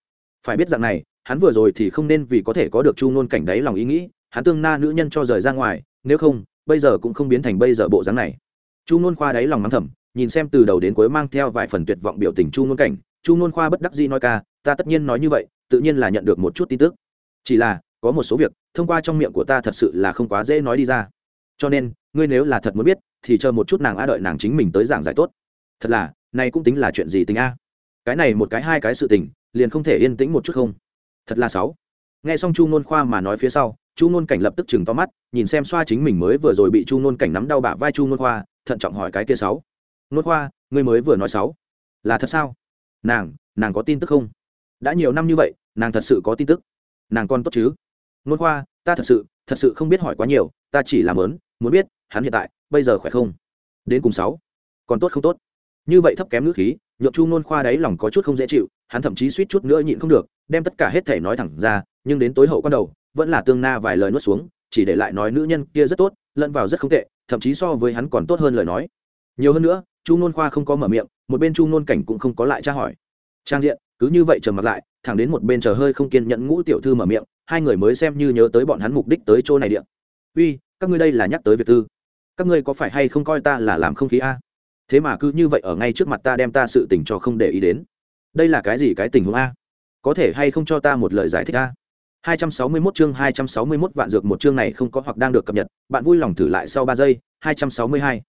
Phải biết rằng này, hắn vừa rồi thì không nên vì có thể có được chu nôn cảnh đấy lòng ý nghĩ, hắn tương na nữ nhân cho rời ra ngoài, nếu không, bây giờ cũng không biến thành bây giờ bộ dáng này. Chu nôn khoa đáy lòng mắng thầm nhìn xem từ đầu đến cuối mang theo vài phần tuyệt vọng biểu tình chu nôn cảnh, chu nôn khoa bất đắc dĩ nói ca, ta tất nhiên nói như vậy, tự nhiên là nhận được một chút tin tức. Chỉ là, có một số việc, thông qua trong miệng của ta thật sự là không quá dễ nói đi ra. Cho nên, ngươi nếu là thật muốn biết, thì chờ một chút nàng a đợi nàng chính mình tới giảng giải tốt. Thật là, này cũng tính là chuyện gì tình a? Cái này một cái hai cái sự tình, liền không thể yên tĩnh một chút không? Thật là sáu. Nghe xong chu nôn khoa mà nói phía sau, chu nôn cảnh lập tức chừng to mắt, nhìn xem xoa chính mình mới vừa rồi bị chu nôn cảnh nắm đau bả vai chu nôn khoa, thận trọng hỏi cái kia sáu nôn khoa, ngươi mới vừa nói sáu. Là thật sao? Nàng nàng có tin tức không? Đã nhiều năm như vậy, nàng thật sự có tin tức. Nàng con tốt chứ? Nôn khoa, ta thật sự thật sự không biết hỏi quá nhiều, ta chỉ làm lớn muốn biết, hắn hiện tại, bây giờ khỏe không? Đến cùng sáu. Còn tốt không tốt? Như vậy thấp kém ngữ khí, nhượng chu nôn khoa đáy lòng có chút không dễ chịu, hắn thậm chí suýt chút nữa nhịn không được, đem tất cả hết thể nói thẳng ra, nhưng đến tối hậu quan đầu, vẫn là tương na vài lời nuốt xuống, chỉ để lại nói nữ nhân kia rất tốt, lẫn vào rất không tệ, thậm chí so với hắn còn tốt hơn lời nói. Nhiều hơn nữa chu nôn khoa không có mở miệng một bên chu nôn cảnh cũng không có lại tra hỏi. Trang diện cứ như vậy trầm mặt lại thẳng đến một bên chờ hơi không kiên nhẫn ngũ tiểu thư mở miệng hai người mới xem như nhớ tới bọn hắn mục đích tới chỗ này điện uy các ngươi đây là nhắc tới việc tư. Các ngươi có phải hay không coi ta là làm không khí a? Thế mà cứ như vậy ở ngay trước mặt ta đem ta sự tình cho không để ý đến. Đây là cái gì cái tình huống a? Có thể hay không cho ta một lời giải thích a? 261 chương 261 vạn dược một chương này không có hoặc đang được cập nhật, bạn vui lòng thử lại sau 3 giây, 262.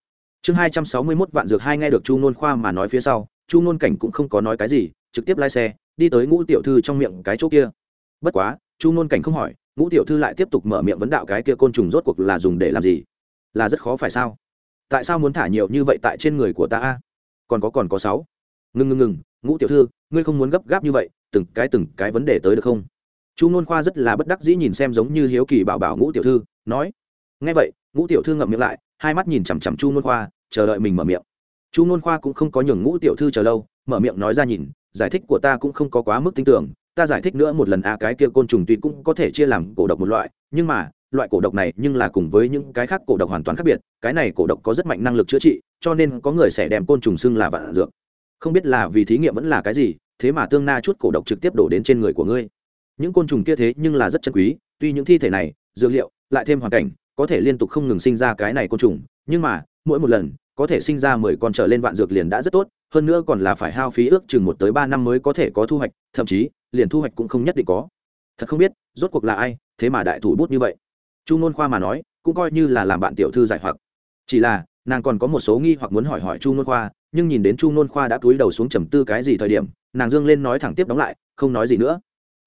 Chương 261 vạn dược hai nghe được Chu Nôn Khoa mà nói phía sau, Chu Nôn Cảnh cũng không có nói cái gì, trực tiếp lái xe, đi tới Ngũ tiểu thư trong miệng cái chỗ kia. Bất quá, Chu Nôn Cảnh không hỏi, Ngũ tiểu thư lại tiếp tục mở miệng vấn đạo cái kia côn trùng rốt cuộc là dùng để làm gì? Là rất khó phải sao? Tại sao muốn thả nhiều như vậy tại trên người của ta a? Còn có còn có sáu. Ngưng ngưng ngừng, Ngũ tiểu thư, ngươi không muốn gấp gáp như vậy, từng cái từng cái vấn đề tới được không? chu nôn khoa rất là bất đắc dĩ nhìn xem giống như hiếu kỳ bảo bảo ngũ tiểu thư nói nghe vậy ngũ tiểu thư ngậm miệng lại hai mắt nhìn chằm chằm chu nôn khoa chờ đợi mình mở miệng. Chu nôn khoa cũng không có nhường ngũ tiểu thư chờ lâu mở miệng nói ra nhìn giải thích của ta cũng không có quá mức tin tưởng ta giải thích nữa một lần a à, cái kia côn trùng tuy cũng có thể chia làm cổ độc một loại nhưng mà loại cổ độc này nhưng là cùng với những cái khác cổ độc hoàn toàn khác biệt cái này cổ độc có rất mạnh năng lực chữa trị cho nên có người sẽ đem côn trùng xưng là vạn dược. Không biết là vì thí nghiệm vẫn là cái gì thế mà tương na chút cổ độc trực tiếp đổ đến trên người của ngươi. Những côn trùng kia thế nhưng là rất chân quý tuy những thi thể này dược liệu lại thêm hoàn cảnh có thể liên tục không ngừng sinh ra cái này côn trùng nhưng mà mỗi một lần, có thể sinh ra mười con trở lên vạn dược liền đã rất tốt, hơn nữa còn là phải hao phí ước chừng một tới ba năm mới có thể có thu hoạch, thậm chí, liền thu hoạch cũng không nhất định có. Thật không biết, rốt cuộc là ai, thế mà đại thủ bút như vậy. Chu ngôn khoa mà nói, cũng coi như là làm bạn tiểu thư giải hoặc. Chỉ là, nàng còn có một số nghi hoặc muốn hỏi hỏi chu ngôn khoa, nhưng nhìn đến chu ngôn khoa đã cúi đầu xuống trầm tư cái gì thời điểm, nàng dương lên nói thẳng tiếp đóng lại, không nói gì nữa.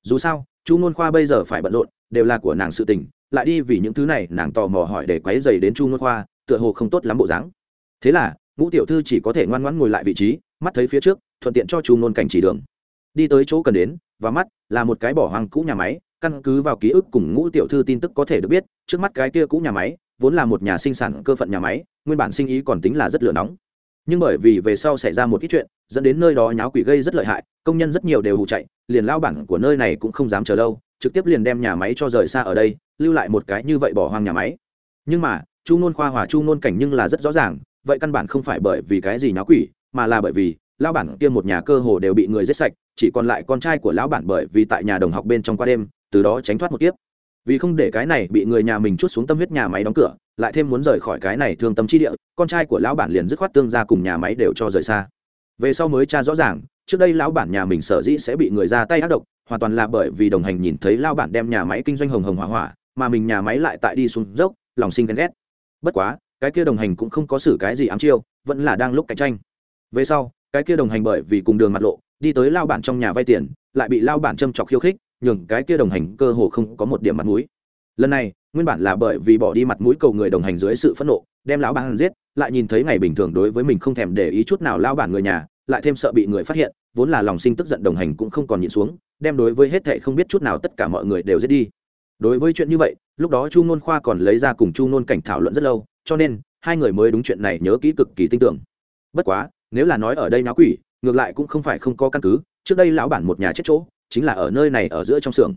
Dù sao, chu nôn khoa bây giờ phải bận rộn, đều là của nàng sự tình, lại đi vì những thứ này nàng tò mò hỏi để quấy dày đến chu nôn khoa tựa hồ không tốt lắm bộ dáng. Thế là, ngũ tiểu thư chỉ có thể ngoan ngoãn ngồi lại vị trí, mắt thấy phía trước, thuận tiện cho chu nôn cảnh chỉ đường. Đi tới chỗ cần đến và mắt là một cái bỏ hoang cũ nhà máy, căn cứ vào ký ức cùng ngũ tiểu thư tin tức có thể được biết, trước mắt cái kia cũ nhà máy vốn là một nhà sinh sản cơ phận nhà máy, nguyên bản sinh ý còn tính là rất lửa nóng. Nhưng bởi vì về sau xảy ra một ít chuyện, dẫn đến nơi đó nháo quỷ gây rất lợi hại, công nhân rất nhiều đều hụ chạy, liền lao bản của nơi này cũng không dám chờ lâu, trực tiếp liền đem nhà máy cho rời xa ở đây, lưu lại một cái như vậy bỏ hoang nhà máy. Nhưng mà chu nôn khoa hòa chu nôn cảnh nhưng là rất rõ ràng, vậy căn bản không phải bởi vì cái gì nháo quỷ, mà là bởi vì lão bản kia một nhà cơ hồ đều bị người giết sạch, chỉ còn lại con trai của lão bản bởi vì tại nhà đồng học bên trong qua đêm, từ đó tránh thoát một kiếp. Vì không để cái này bị người nhà mình chút xuống tâm huyết nhà máy đóng cửa, lại thêm muốn rời khỏi cái này thương tâm chi địa, con trai của lão bản liền dứt khoát tương ra cùng nhà máy đều cho rời xa. Về sau mới tra rõ ràng, trước đây lão bản nhà mình sở dĩ sẽ bị người ra tay ác độc, hoàn toàn là bởi vì đồng hành nhìn thấy lão bản đem nhà máy kinh doanh hồng hồng hỏa hỏa, mà mình nhà máy lại tại đi xuống dốc, lòng sinh ghen ghét bất quá, cái kia đồng hành cũng không có xử cái gì ám chiêu, vẫn là đang lúc cạnh tranh. Về sau, cái kia đồng hành bởi vì cùng đường mặt lộ, đi tới lao bản trong nhà vay tiền, lại bị lao bản châm chọc khiêu khích, nhường cái kia đồng hành cơ hồ không có một điểm mặt mũi. Lần này, nguyên bản là bởi vì bỏ đi mặt mũi cầu người đồng hành dưới sự phẫn nộ, đem lão bản giết, lại nhìn thấy ngày bình thường đối với mình không thèm để ý chút nào lao bản người nhà, lại thêm sợ bị người phát hiện, vốn là lòng sinh tức giận đồng hành cũng không còn nhịn xuống, đem đối với hết thệ không biết chút nào tất cả mọi người đều giết đi đối với chuyện như vậy, lúc đó chu nôn khoa còn lấy ra cùng chu nôn cảnh thảo luận rất lâu, cho nên hai người mới đúng chuyện này nhớ kỹ cực kỳ tin tưởng. Bất quá, nếu là nói ở đây náo quỷ, ngược lại cũng không phải không có căn cứ, trước đây lão bản một nhà chết chỗ, chính là ở nơi này ở giữa trong xưởng.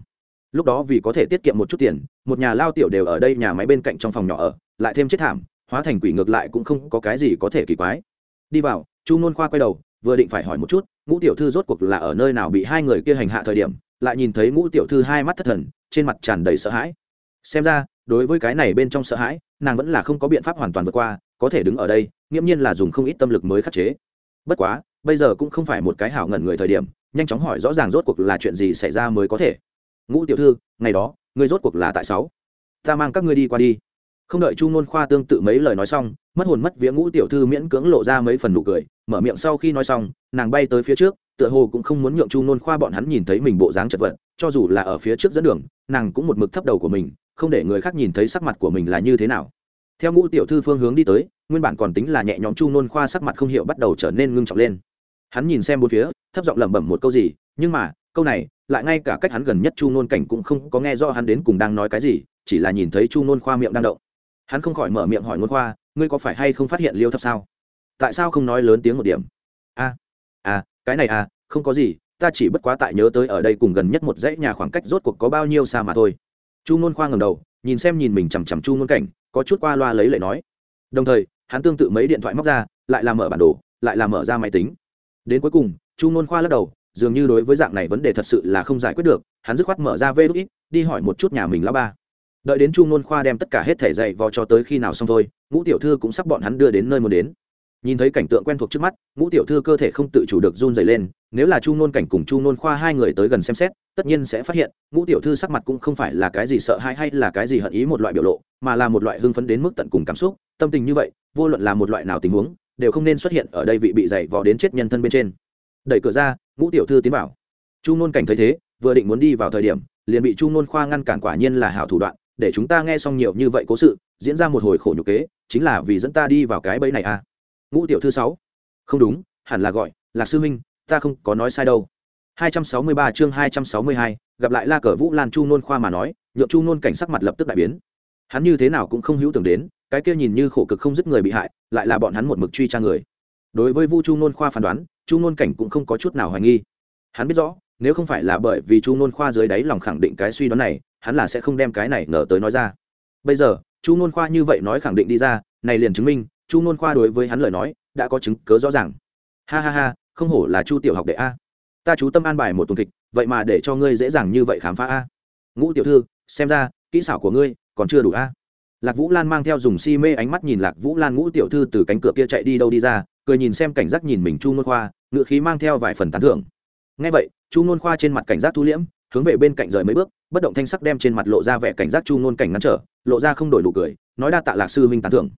Lúc đó vì có thể tiết kiệm một chút tiền, một nhà lao tiểu đều ở đây nhà máy bên cạnh trong phòng nhỏ ở, lại thêm chết thảm, hóa thành quỷ ngược lại cũng không có cái gì có thể kỳ quái. Đi vào, chu nôn khoa quay đầu, vừa định phải hỏi một chút, ngũ tiểu thư rốt cuộc là ở nơi nào bị hai người kia hành hạ thời điểm, lại nhìn thấy ngũ tiểu thư hai mắt thất thần trên mặt tràn đầy sợ hãi. Xem ra, đối với cái này bên trong sợ hãi, nàng vẫn là không có biện pháp hoàn toàn vượt qua, có thể đứng ở đây, nghiễm nhiên là dùng không ít tâm lực mới khắc chế. Bất quá, bây giờ cũng không phải một cái hảo ngẩn người thời điểm, nhanh chóng hỏi rõ ràng rốt cuộc là chuyện gì xảy ra mới có thể. Ngũ tiểu thư, ngày đó, ngươi rốt cuộc là tại sáu? Ta mang các ngươi đi qua đi không đợi chu ngôn khoa tương tự mấy lời nói xong, mất hồn mất vía ngũ tiểu thư miễn cưỡng lộ ra mấy phần nụ cười, mở miệng sau khi nói xong, nàng bay tới phía trước, tựa hồ cũng không muốn nhượng chu ngôn khoa bọn hắn nhìn thấy mình bộ dáng chật vật, cho dù là ở phía trước dẫn đường, nàng cũng một mực thấp đầu của mình, không để người khác nhìn thấy sắc mặt của mình là như thế nào. Theo ngũ tiểu thư phương hướng đi tới, nguyên bản còn tính là nhẹ nhõm chu nôn khoa sắc mặt không hiểu bắt đầu trở nên ngưng trọng lên. Hắn nhìn xem bốn phía, thấp giọng lẩm bẩm một câu gì, nhưng mà, câu này, lại ngay cả cách hắn gần nhất chu nôn cảnh cũng không có nghe rõ hắn đến cùng đang nói cái gì, chỉ là nhìn thấy chu nôn khoa miệng đang động hắn không khỏi mở miệng hỏi ngôn khoa ngươi có phải hay không phát hiện liêu thấp sao? Tại sao không nói lớn tiếng một điểm? A à, cái này à không có gì ta chỉ bất quá tại nhớ tới ở đây cùng gần nhất một dãy nhà khoảng cách rốt cuộc có bao nhiêu xa mà thôi. Chu ngôn khoa ngầm đầu nhìn xem nhìn mình chằm chằm chu ngôn cảnh có chút qua loa lấy lệ nói. Đồng thời hắn tương tự mấy điện thoại móc ra lại làm mở bản đồ lại làm mở ra máy tính. Đến cuối cùng chu ngôn khoa lắc đầu dường như đối với dạng này vấn đề thật sự là không giải quyết được hắn dứt khoát mở ra vê đúc ít đi hỏi một chút nhà mình lão ba đợi đến chu nôn khoa đem tất cả hết thể dạy vò cho tới khi nào xong thôi, ngũ tiểu thư cũng sắp bọn hắn đưa đến nơi muốn đến. Nhìn thấy cảnh tượng quen thuộc trước mắt, ngũ tiểu thư cơ thể không tự chủ được run dày lên, nếu là chu nôn cảnh cùng chu nôn khoa hai người tới gần xem xét, tất nhiên sẽ phát hiện, ngũ tiểu thư sắc mặt cũng không phải là cái gì sợ hãi hay là cái gì hận ý một loại biểu lộ, mà là một loại hưng phấn đến mức tận cùng cảm xúc, tâm tình như vậy, vô luận là một loại nào tình huống, đều không nên xuất hiện ở đây vị bị dày vò đến chết nhân thân bên trên. Đẩy cửa ra, ngũ tiểu thư tiến vào. Chu nôn cảnh thấy thế, vừa định muốn đi vào thời điểm, liền bị chu nôn khoa ngăn cản quả nhiên là hảo thủ đoạn để chúng ta nghe xong nhiều như vậy cố sự diễn ra một hồi khổ nhục kế chính là vì dẫn ta đi vào cái bẫy này à ngũ tiểu thư sáu không đúng hẳn là gọi lạc sư minh ta không có nói sai đâu 263 chương 262, gặp lại La Cờ Vũ Lan Chu Nôn khoa mà nói, nhượng Chu Nôn cảnh sắc mặt lập tức đại biến. Hắn như thế nào cũng không hữu tưởng đến, cái kia nhìn như khổ cực không dứt người bị hại, lại là bọn hắn một mực truy tra người. Đối với Vu Chu Nôn khoa phán đoán, Chu Nôn cảnh cũng không có chút nào hoài nghi. Hắn biết rõ, nếu không phải là bởi vì Chu Nôn khoa dưới đáy lòng khẳng định cái suy đoán này, hắn là sẽ không đem cái này ngờ tới nói ra. Bây giờ, Chu Nôn khoa như vậy nói khẳng định đi ra, này liền chứng minh, Chu Nôn khoa đối với hắn lời nói, đã có chứng cứ rõ ràng. Ha ha ha, không hổ là Chu tiểu học đệ a ta chú tâm an bài một tuần kịch vậy mà để cho ngươi dễ dàng như vậy khám phá a ngũ tiểu thư xem ra kỹ xảo của ngươi còn chưa đủ a lạc vũ lan mang theo dùng si mê ánh mắt nhìn lạc vũ lan ngũ tiểu thư từ cánh cửa kia chạy đi đâu đi ra cười nhìn xem cảnh giác nhìn mình chu nôn khoa ngự khí mang theo vài phần tán thưởng ngay vậy chu nôn khoa trên mặt cảnh giác thu liễm hướng về bên cạnh rời mấy bước bất động thanh sắc đem trên mặt lộ ra vẻ cảnh giác chu nôn cảnh ngăn trở lộ ra không đổi nụ cười nói đa tạ lạc sư huynh tán thưởng.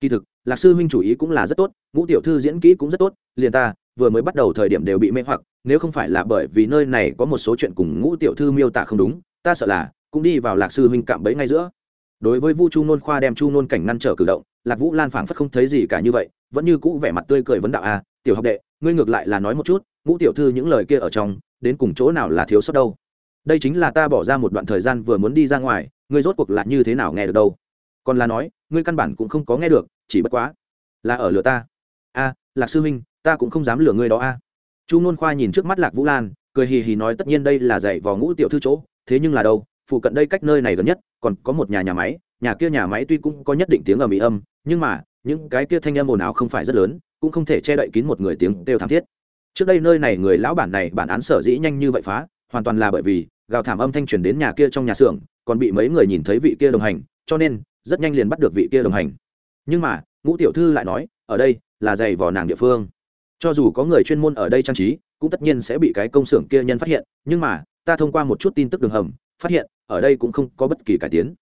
Kỳ thực lạc sư huynh chủ ý cũng là rất tốt ngũ tiểu thư diễn kỹ cũng rất tốt liền ta vừa mới bắt đầu thời điểm đều bị mê hoặc nếu không phải là bởi vì nơi này có một số chuyện cùng ngũ tiểu thư miêu tả không đúng ta sợ là cũng đi vào lạc sư huynh cạm bẫy ngay giữa. Đối với vu chu nôn khoa đem chu nôn cảnh ngăn trở cử động lạc vũ lan phảng phất không thấy gì cả như vậy vẫn như cũ vẻ mặt tươi cười vấn đạo a à, tiểu học đệ ngươi ngược lại là nói một chút ngũ tiểu thư những lời kia ở trong đến cùng chỗ nào là thiếu sót đâu? Đây chính là ta bỏ ra một đoạn thời gian vừa muốn đi ra ngoài, ngươi rốt cuộc là như thế nào nghe được đâu? Còn là nói, ngươi căn bản cũng không có nghe được, chỉ bất quá là ở lừa ta. A, lạc sư huynh ta cũng không dám lừa ngươi đó a. Chu nôn khoa nhìn trước mắt lạc vũ lan, cười hì hì nói tất nhiên đây là dạy vò ngũ tiểu thư chỗ, thế nhưng là đâu, phụ cận đây cách nơi này gần nhất, còn có một nhà nhà máy, nhà kia nhà máy tuy cũng có nhất định tiếng ở mỹ âm, nhưng mà, những cái kia thanh âm ồn ào không phải rất lớn, cũng không thể che đậy kín một người tiếng đều thảm thiết. Trước đây nơi này người lão bản này bản án sở dĩ nhanh như vậy phá, hoàn toàn là bởi vì gào thảm âm thanh truyền đến nhà kia trong nhà xưởng, còn bị mấy người nhìn thấy vị kia đồng hành, cho nên rất nhanh liền bắt được vị kia đồng hành. Nhưng mà, ngũ tiểu thư lại nói, ở đây là giày vò nàng địa phương. Cho dù có người chuyên môn ở đây trang trí, cũng tất nhiên sẽ bị cái công xưởng kia nhân phát hiện, nhưng mà, ta thông qua một chút tin tức đường hầm, phát hiện, ở đây cũng không có bất kỳ cải tiến.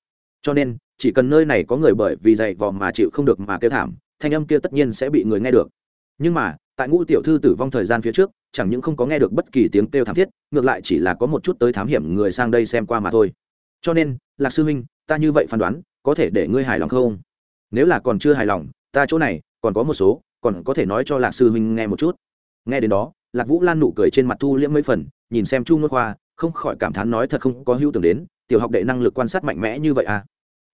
Cho nên, chỉ cần nơi này có người bởi vì dày vò mà chịu không được mà kêu thảm, thanh âm kia tất nhiên sẽ bị người nghe được. Nhưng mà tại ngũ tiểu thư tử vong thời gian phía trước, chẳng những không có nghe được bất kỳ tiếng kêu thảm thiết, ngược lại chỉ là có một chút tới thám hiểm người sang đây xem qua mà thôi. Cho nên, lạc sư huynh, ta như vậy phán đoán, có thể để ngươi hài lòng không? Nếu là còn chưa hài lòng, ta chỗ này, còn có một số, còn có thể nói cho lạc sư huynh nghe một chút. Nghe đến đó, lạc vũ lan nụ cười trên mặt thu liễm mấy phần, nhìn xem chu ngôn khoa, không khỏi cảm thán nói thật không có hữu tưởng đến, tiểu học đệ năng lực quan sát mạnh mẽ như vậy à?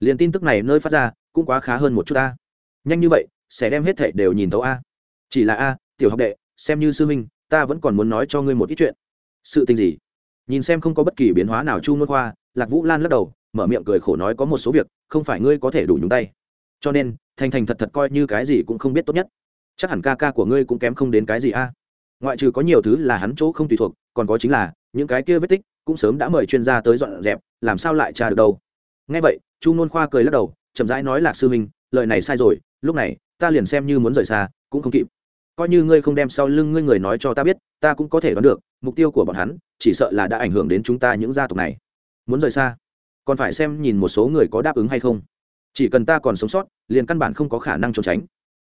Liền tin tức này nơi phát ra, cũng quá khá hơn một chút a nhanh như vậy, sẽ đem hết thảy đều nhìn thấu a. Chỉ là a tiểu học đệ, xem như sư huynh, ta vẫn còn muốn nói cho ngươi một ít chuyện. Sự tình gì? Nhìn xem không có bất kỳ biến hóa nào chu ngôn khoa, lạc vũ lan lắc đầu, mở miệng cười khổ nói có một số việc, không phải ngươi có thể đủ nhúng tay. Cho nên, thành thành thật thật coi như cái gì cũng không biết tốt nhất. Chắc hẳn ca ca của ngươi cũng kém không đến cái gì a. Ngoại trừ có nhiều thứ là hắn chỗ không tùy thuộc, còn có chính là, những cái kia vết tích cũng sớm đã mời chuyên gia tới dọn dẹp, làm sao lại tra được đâu. Ngay vậy, chu nôn khoa cười lắc đầu, chậm rãi nói lạc sư minh lời này sai rồi, lúc này, ta liền xem như muốn rời xa, cũng không kịp coi như ngươi không đem sau lưng ngươi người nói cho ta biết, ta cũng có thể đoán được, mục tiêu của bọn hắn chỉ sợ là đã ảnh hưởng đến chúng ta những gia tộc này. Muốn rời xa, còn phải xem nhìn một số người có đáp ứng hay không. Chỉ cần ta còn sống sót, liền căn bản không có khả năng trốn tránh.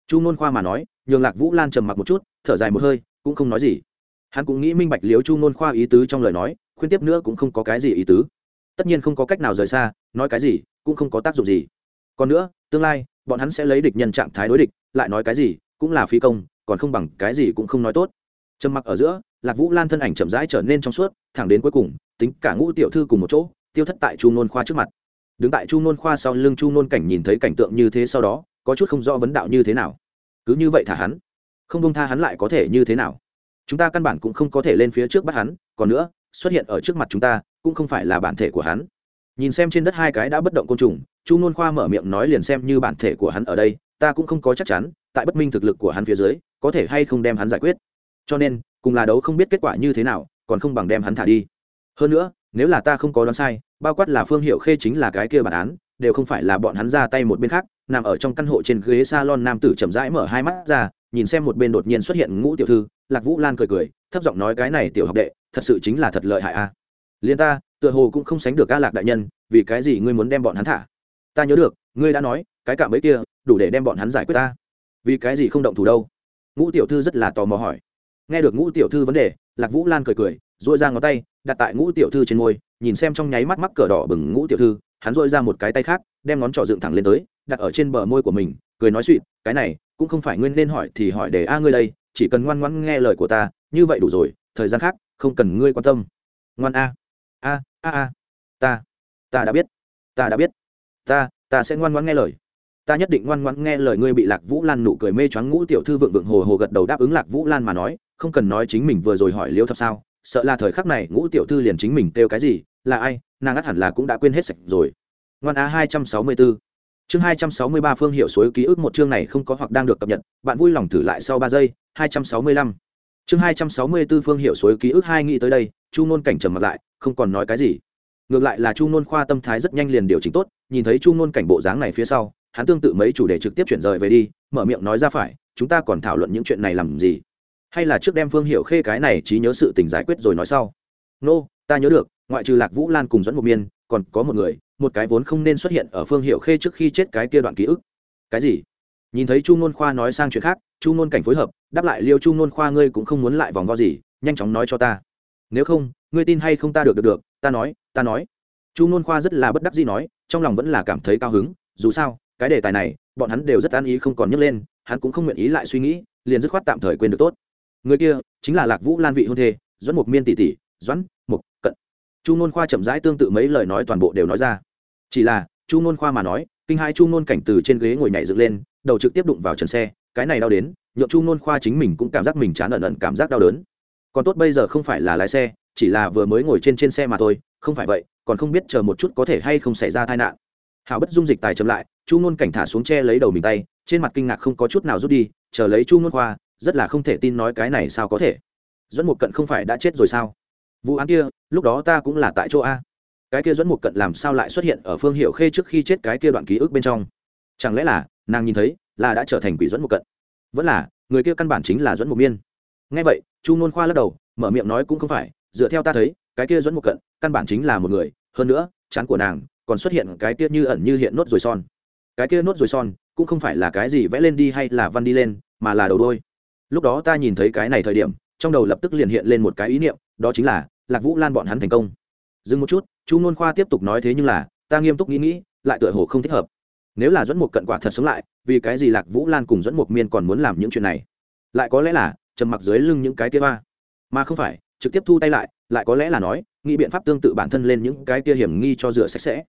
Chu nôn khoa mà nói, nhường lạc vũ lan trầm mặc một chút, thở dài một hơi, cũng không nói gì. Hắn cũng nghĩ minh bạch liếu chu nôn khoa ý tứ trong lời nói, khuyên tiếp nữa cũng không có cái gì ý tứ. Tất nhiên không có cách nào rời xa, nói cái gì cũng không có tác dụng gì. Còn nữa, tương lai, bọn hắn sẽ lấy địch nhân trạng thái đối địch, lại nói cái gì cũng là phi công còn không bằng cái gì cũng không nói tốt. Trầm mặc ở giữa, lạc vũ lan thân ảnh chậm rãi trở nên trong suốt, thẳng đến cuối cùng, tính cả ngũ tiểu thư cùng một chỗ, tiêu thất tại chu nôn khoa trước mặt. Đứng tại chu nôn khoa sau lưng chu nôn cảnh nhìn thấy cảnh tượng như thế sau đó, có chút không rõ vấn đạo như thế nào. Cứ như vậy thả hắn, không đông tha hắn lại có thể như thế nào? Chúng ta căn bản cũng không có thể lên phía trước bắt hắn, còn nữa, xuất hiện ở trước mặt chúng ta, cũng không phải là bản thể của hắn. Nhìn xem trên đất hai cái đã bất động côn trùng, chu nôn khoa mở miệng nói liền xem như bản thể của hắn ở đây, ta cũng không có chắc chắn, tại bất minh thực lực của hắn phía dưới có thể hay không đem hắn giải quyết. Cho nên, cùng là đấu không biết kết quả như thế nào, còn không bằng đem hắn thả đi. Hơn nữa, nếu là ta không có đoán sai, bao quát là phương hiệu khê chính là cái kia bản án, đều không phải là bọn hắn ra tay một bên khác, nằm ở trong căn hộ trên ghế salon nam tử chậm rãi mở hai mắt ra, nhìn xem một bên đột nhiên xuất hiện ngũ tiểu thư, lạc vũ lan cười cười, thấp giọng nói cái này tiểu học đệ, thật sự chính là thật lợi hại a. À. liên ta, tựa hồ cũng không sánh được ca lạc đại nhân, vì cái gì ngươi muốn đem bọn hắn thả? Ta nhớ được, ngươi đã nói, cái cảm ấy kia, đủ để đem bọn hắn giải quyết ta. Vì cái gì không động thủ đâu? Ngũ tiểu thư rất là tò mò hỏi. Nghe được ngũ tiểu thư vấn đề, lạc vũ lan cười cười dội ra ngón tay, đặt tại ngũ tiểu thư trên môi, nhìn xem trong nháy mắt mắc cờ đỏ bừng ngũ tiểu thư, hắn dội ra một cái tay khác, đem ngón trỏ dựng thẳng lên tới, đặt ở trên bờ môi của mình, cười nói suỵt, cái này, cũng không phải nguyên nên hỏi thì hỏi để a ngươi đây, chỉ cần ngoan ngoãn nghe lời của ta, như vậy đủ rồi, thời gian khác, không cần ngươi quan tâm. Ngoan a a a a, ta ta đã biết, ta đã biết, ta ta sẽ ngoan ngoãn nghe lời ta nhất định ngoan ngoãn nghe lời ngươi bị lạc vũ lan nụ cười mê choáng ngũ tiểu thư vượng vượng hồ hồ gật đầu đáp ứng lạc vũ lan mà nói, không cần nói chính mình vừa rồi hỏi liêu thập sao, sợ là thời khắc này ngũ tiểu thư liền chính mình kêu cái gì, là ai, nàng ắt hẳn là cũng đã quên hết sạch rồi. Ngoan a hai trăm sáu mươi bốn chương hai trăm sáu mươi ba phương hiệu suối ký ức một chương này không có hoặc đang được cập nhật, bạn vui lòng thử lại sau ba giây, hai trăm sáu mươi lăm. Chương hai trăm sáu mươi b ố phương hiệu suối ký ức hai nghĩ tới đây, chu ngôn cảnh trầm mặt lại, không còn nói cái gì. Ngược lại là chu ngôn khoa tâm thái rất nhanh liền điều chỉnh tốt, nhìn thấy chu ngôn cảnh bộ dáng này phía sau hắn tương tự mấy chủ đề trực tiếp chuyển rời về đi mở miệng nói ra phải chúng ta còn thảo luận những chuyện này làm gì? Hay là trước đem phương hiệu khê cái này trí nhớ sự tình giải quyết rồi nói sau? Nô、no, ta nhớ được ngoại trừ lạc vũ lan cùng dẫn một miên còn có một người một cái vốn không nên xuất hiện ở phương hiệu khê trước khi chết cái kia đoạn ký ức. Cái gì? Nhìn thấy chu ngôn khoa nói sang chuyện khác chu ngôn cảnh phối hợp đáp lại liêu chu ngôn khoa ngươi cũng không muốn lại vòng vo gì nhanh chóng nói cho ta. Nếu không ngươi tin hay không ta được được được ta nói ta nói. Chu ngôn khoa rất là bất đắc gì nói trong lòng vẫn là cảm thấy cao hứng dù sao cái đề tài này, bọn hắn đều rất an ý không còn nhấc lên, hắn cũng không nguyện ý lại suy nghĩ, liền dứt khoát tạm thời quên được tốt. Người kia chính là lạc vũ lan vị hôn thê, doãn mục miên tỷ tỷ, doãn mục cận. Chu ngôn khoa chậm rãi tương tự mấy lời nói toàn bộ đều nói ra. Chỉ là, chu ngôn khoa mà nói, kinh hai chu ngôn cảnh từ trên ghế ngồi nhảy dựng lên, đầu trực tiếp đụng vào trần xe, cái này đau đến nhộn chu ngôn khoa chính mình cũng cảm giác mình chán ẩn ẩn cảm giác đau đớn. Còn tốt bây giờ không phải là lái xe, chỉ là vừa mới ngồi trên trên xe mà thôi, không phải vậy, còn không biết chờ một chút có thể hay không xảy ra tai nạn hảo bất dung dịch tài chậm lại, chu ngôn cảnh thả xuống che lấy đầu mình tay, trên mặt kinh ngạc không có chút nào rút đi, chờ lấy chu ngôn khoa, rất là không thể tin nói cái này sao có thể. Dẫn một cận không phải đã chết rồi sao? Vụ án kia, lúc đó ta cũng là tại chỗ a. Cái kia dẫn một cận làm sao lại xuất hiện ở phương hiệu khê trước khi chết cái kia đoạn ký ức bên trong? Chẳng lẽ là, nàng nhìn thấy, là đã trở thành quỷ dẫn một cận? Vẫn là, người kia căn bản chính là dẫn một miên. Ngay vậy, chu ngôn khoa lắc đầu, mở miệng nói cũng không phải, dựa theo ta thấy, cái kia dẫn một cận, căn bản chính là một người, hơn nữa, chán của nàng còn xuất hiện cái kia như ẩn như hiện nốt rồi son. Cái kia nốt rồi son cũng không phải là cái gì vẽ lên đi hay là văn đi lên, mà là đầu đôi lúc đó ta nhìn thấy cái này thời điểm, trong đầu lập tức liền hiện lên một cái ý niệm, đó chính là lạc vũ lan bọn hắn thành công. Dừng một chút, chu nôn khoa tiếp tục nói thế nhưng là, ta nghiêm túc nghĩ nghĩ, lại tựa hồ không thích hợp. Nếu là dẫn một cận quả thật sống lại, vì cái gì lạc vũ lan cùng dẫn một miên còn muốn làm những chuyện này? Lại có lẽ là, trầm mặc dưới lưng những cái kia ba mà không phải, trực tiếp thu tay lại lại có lẽ là nói, nghĩ biện pháp tương tự bản thân lên những cái kia hiểm nghi cho rửa sạch sẽ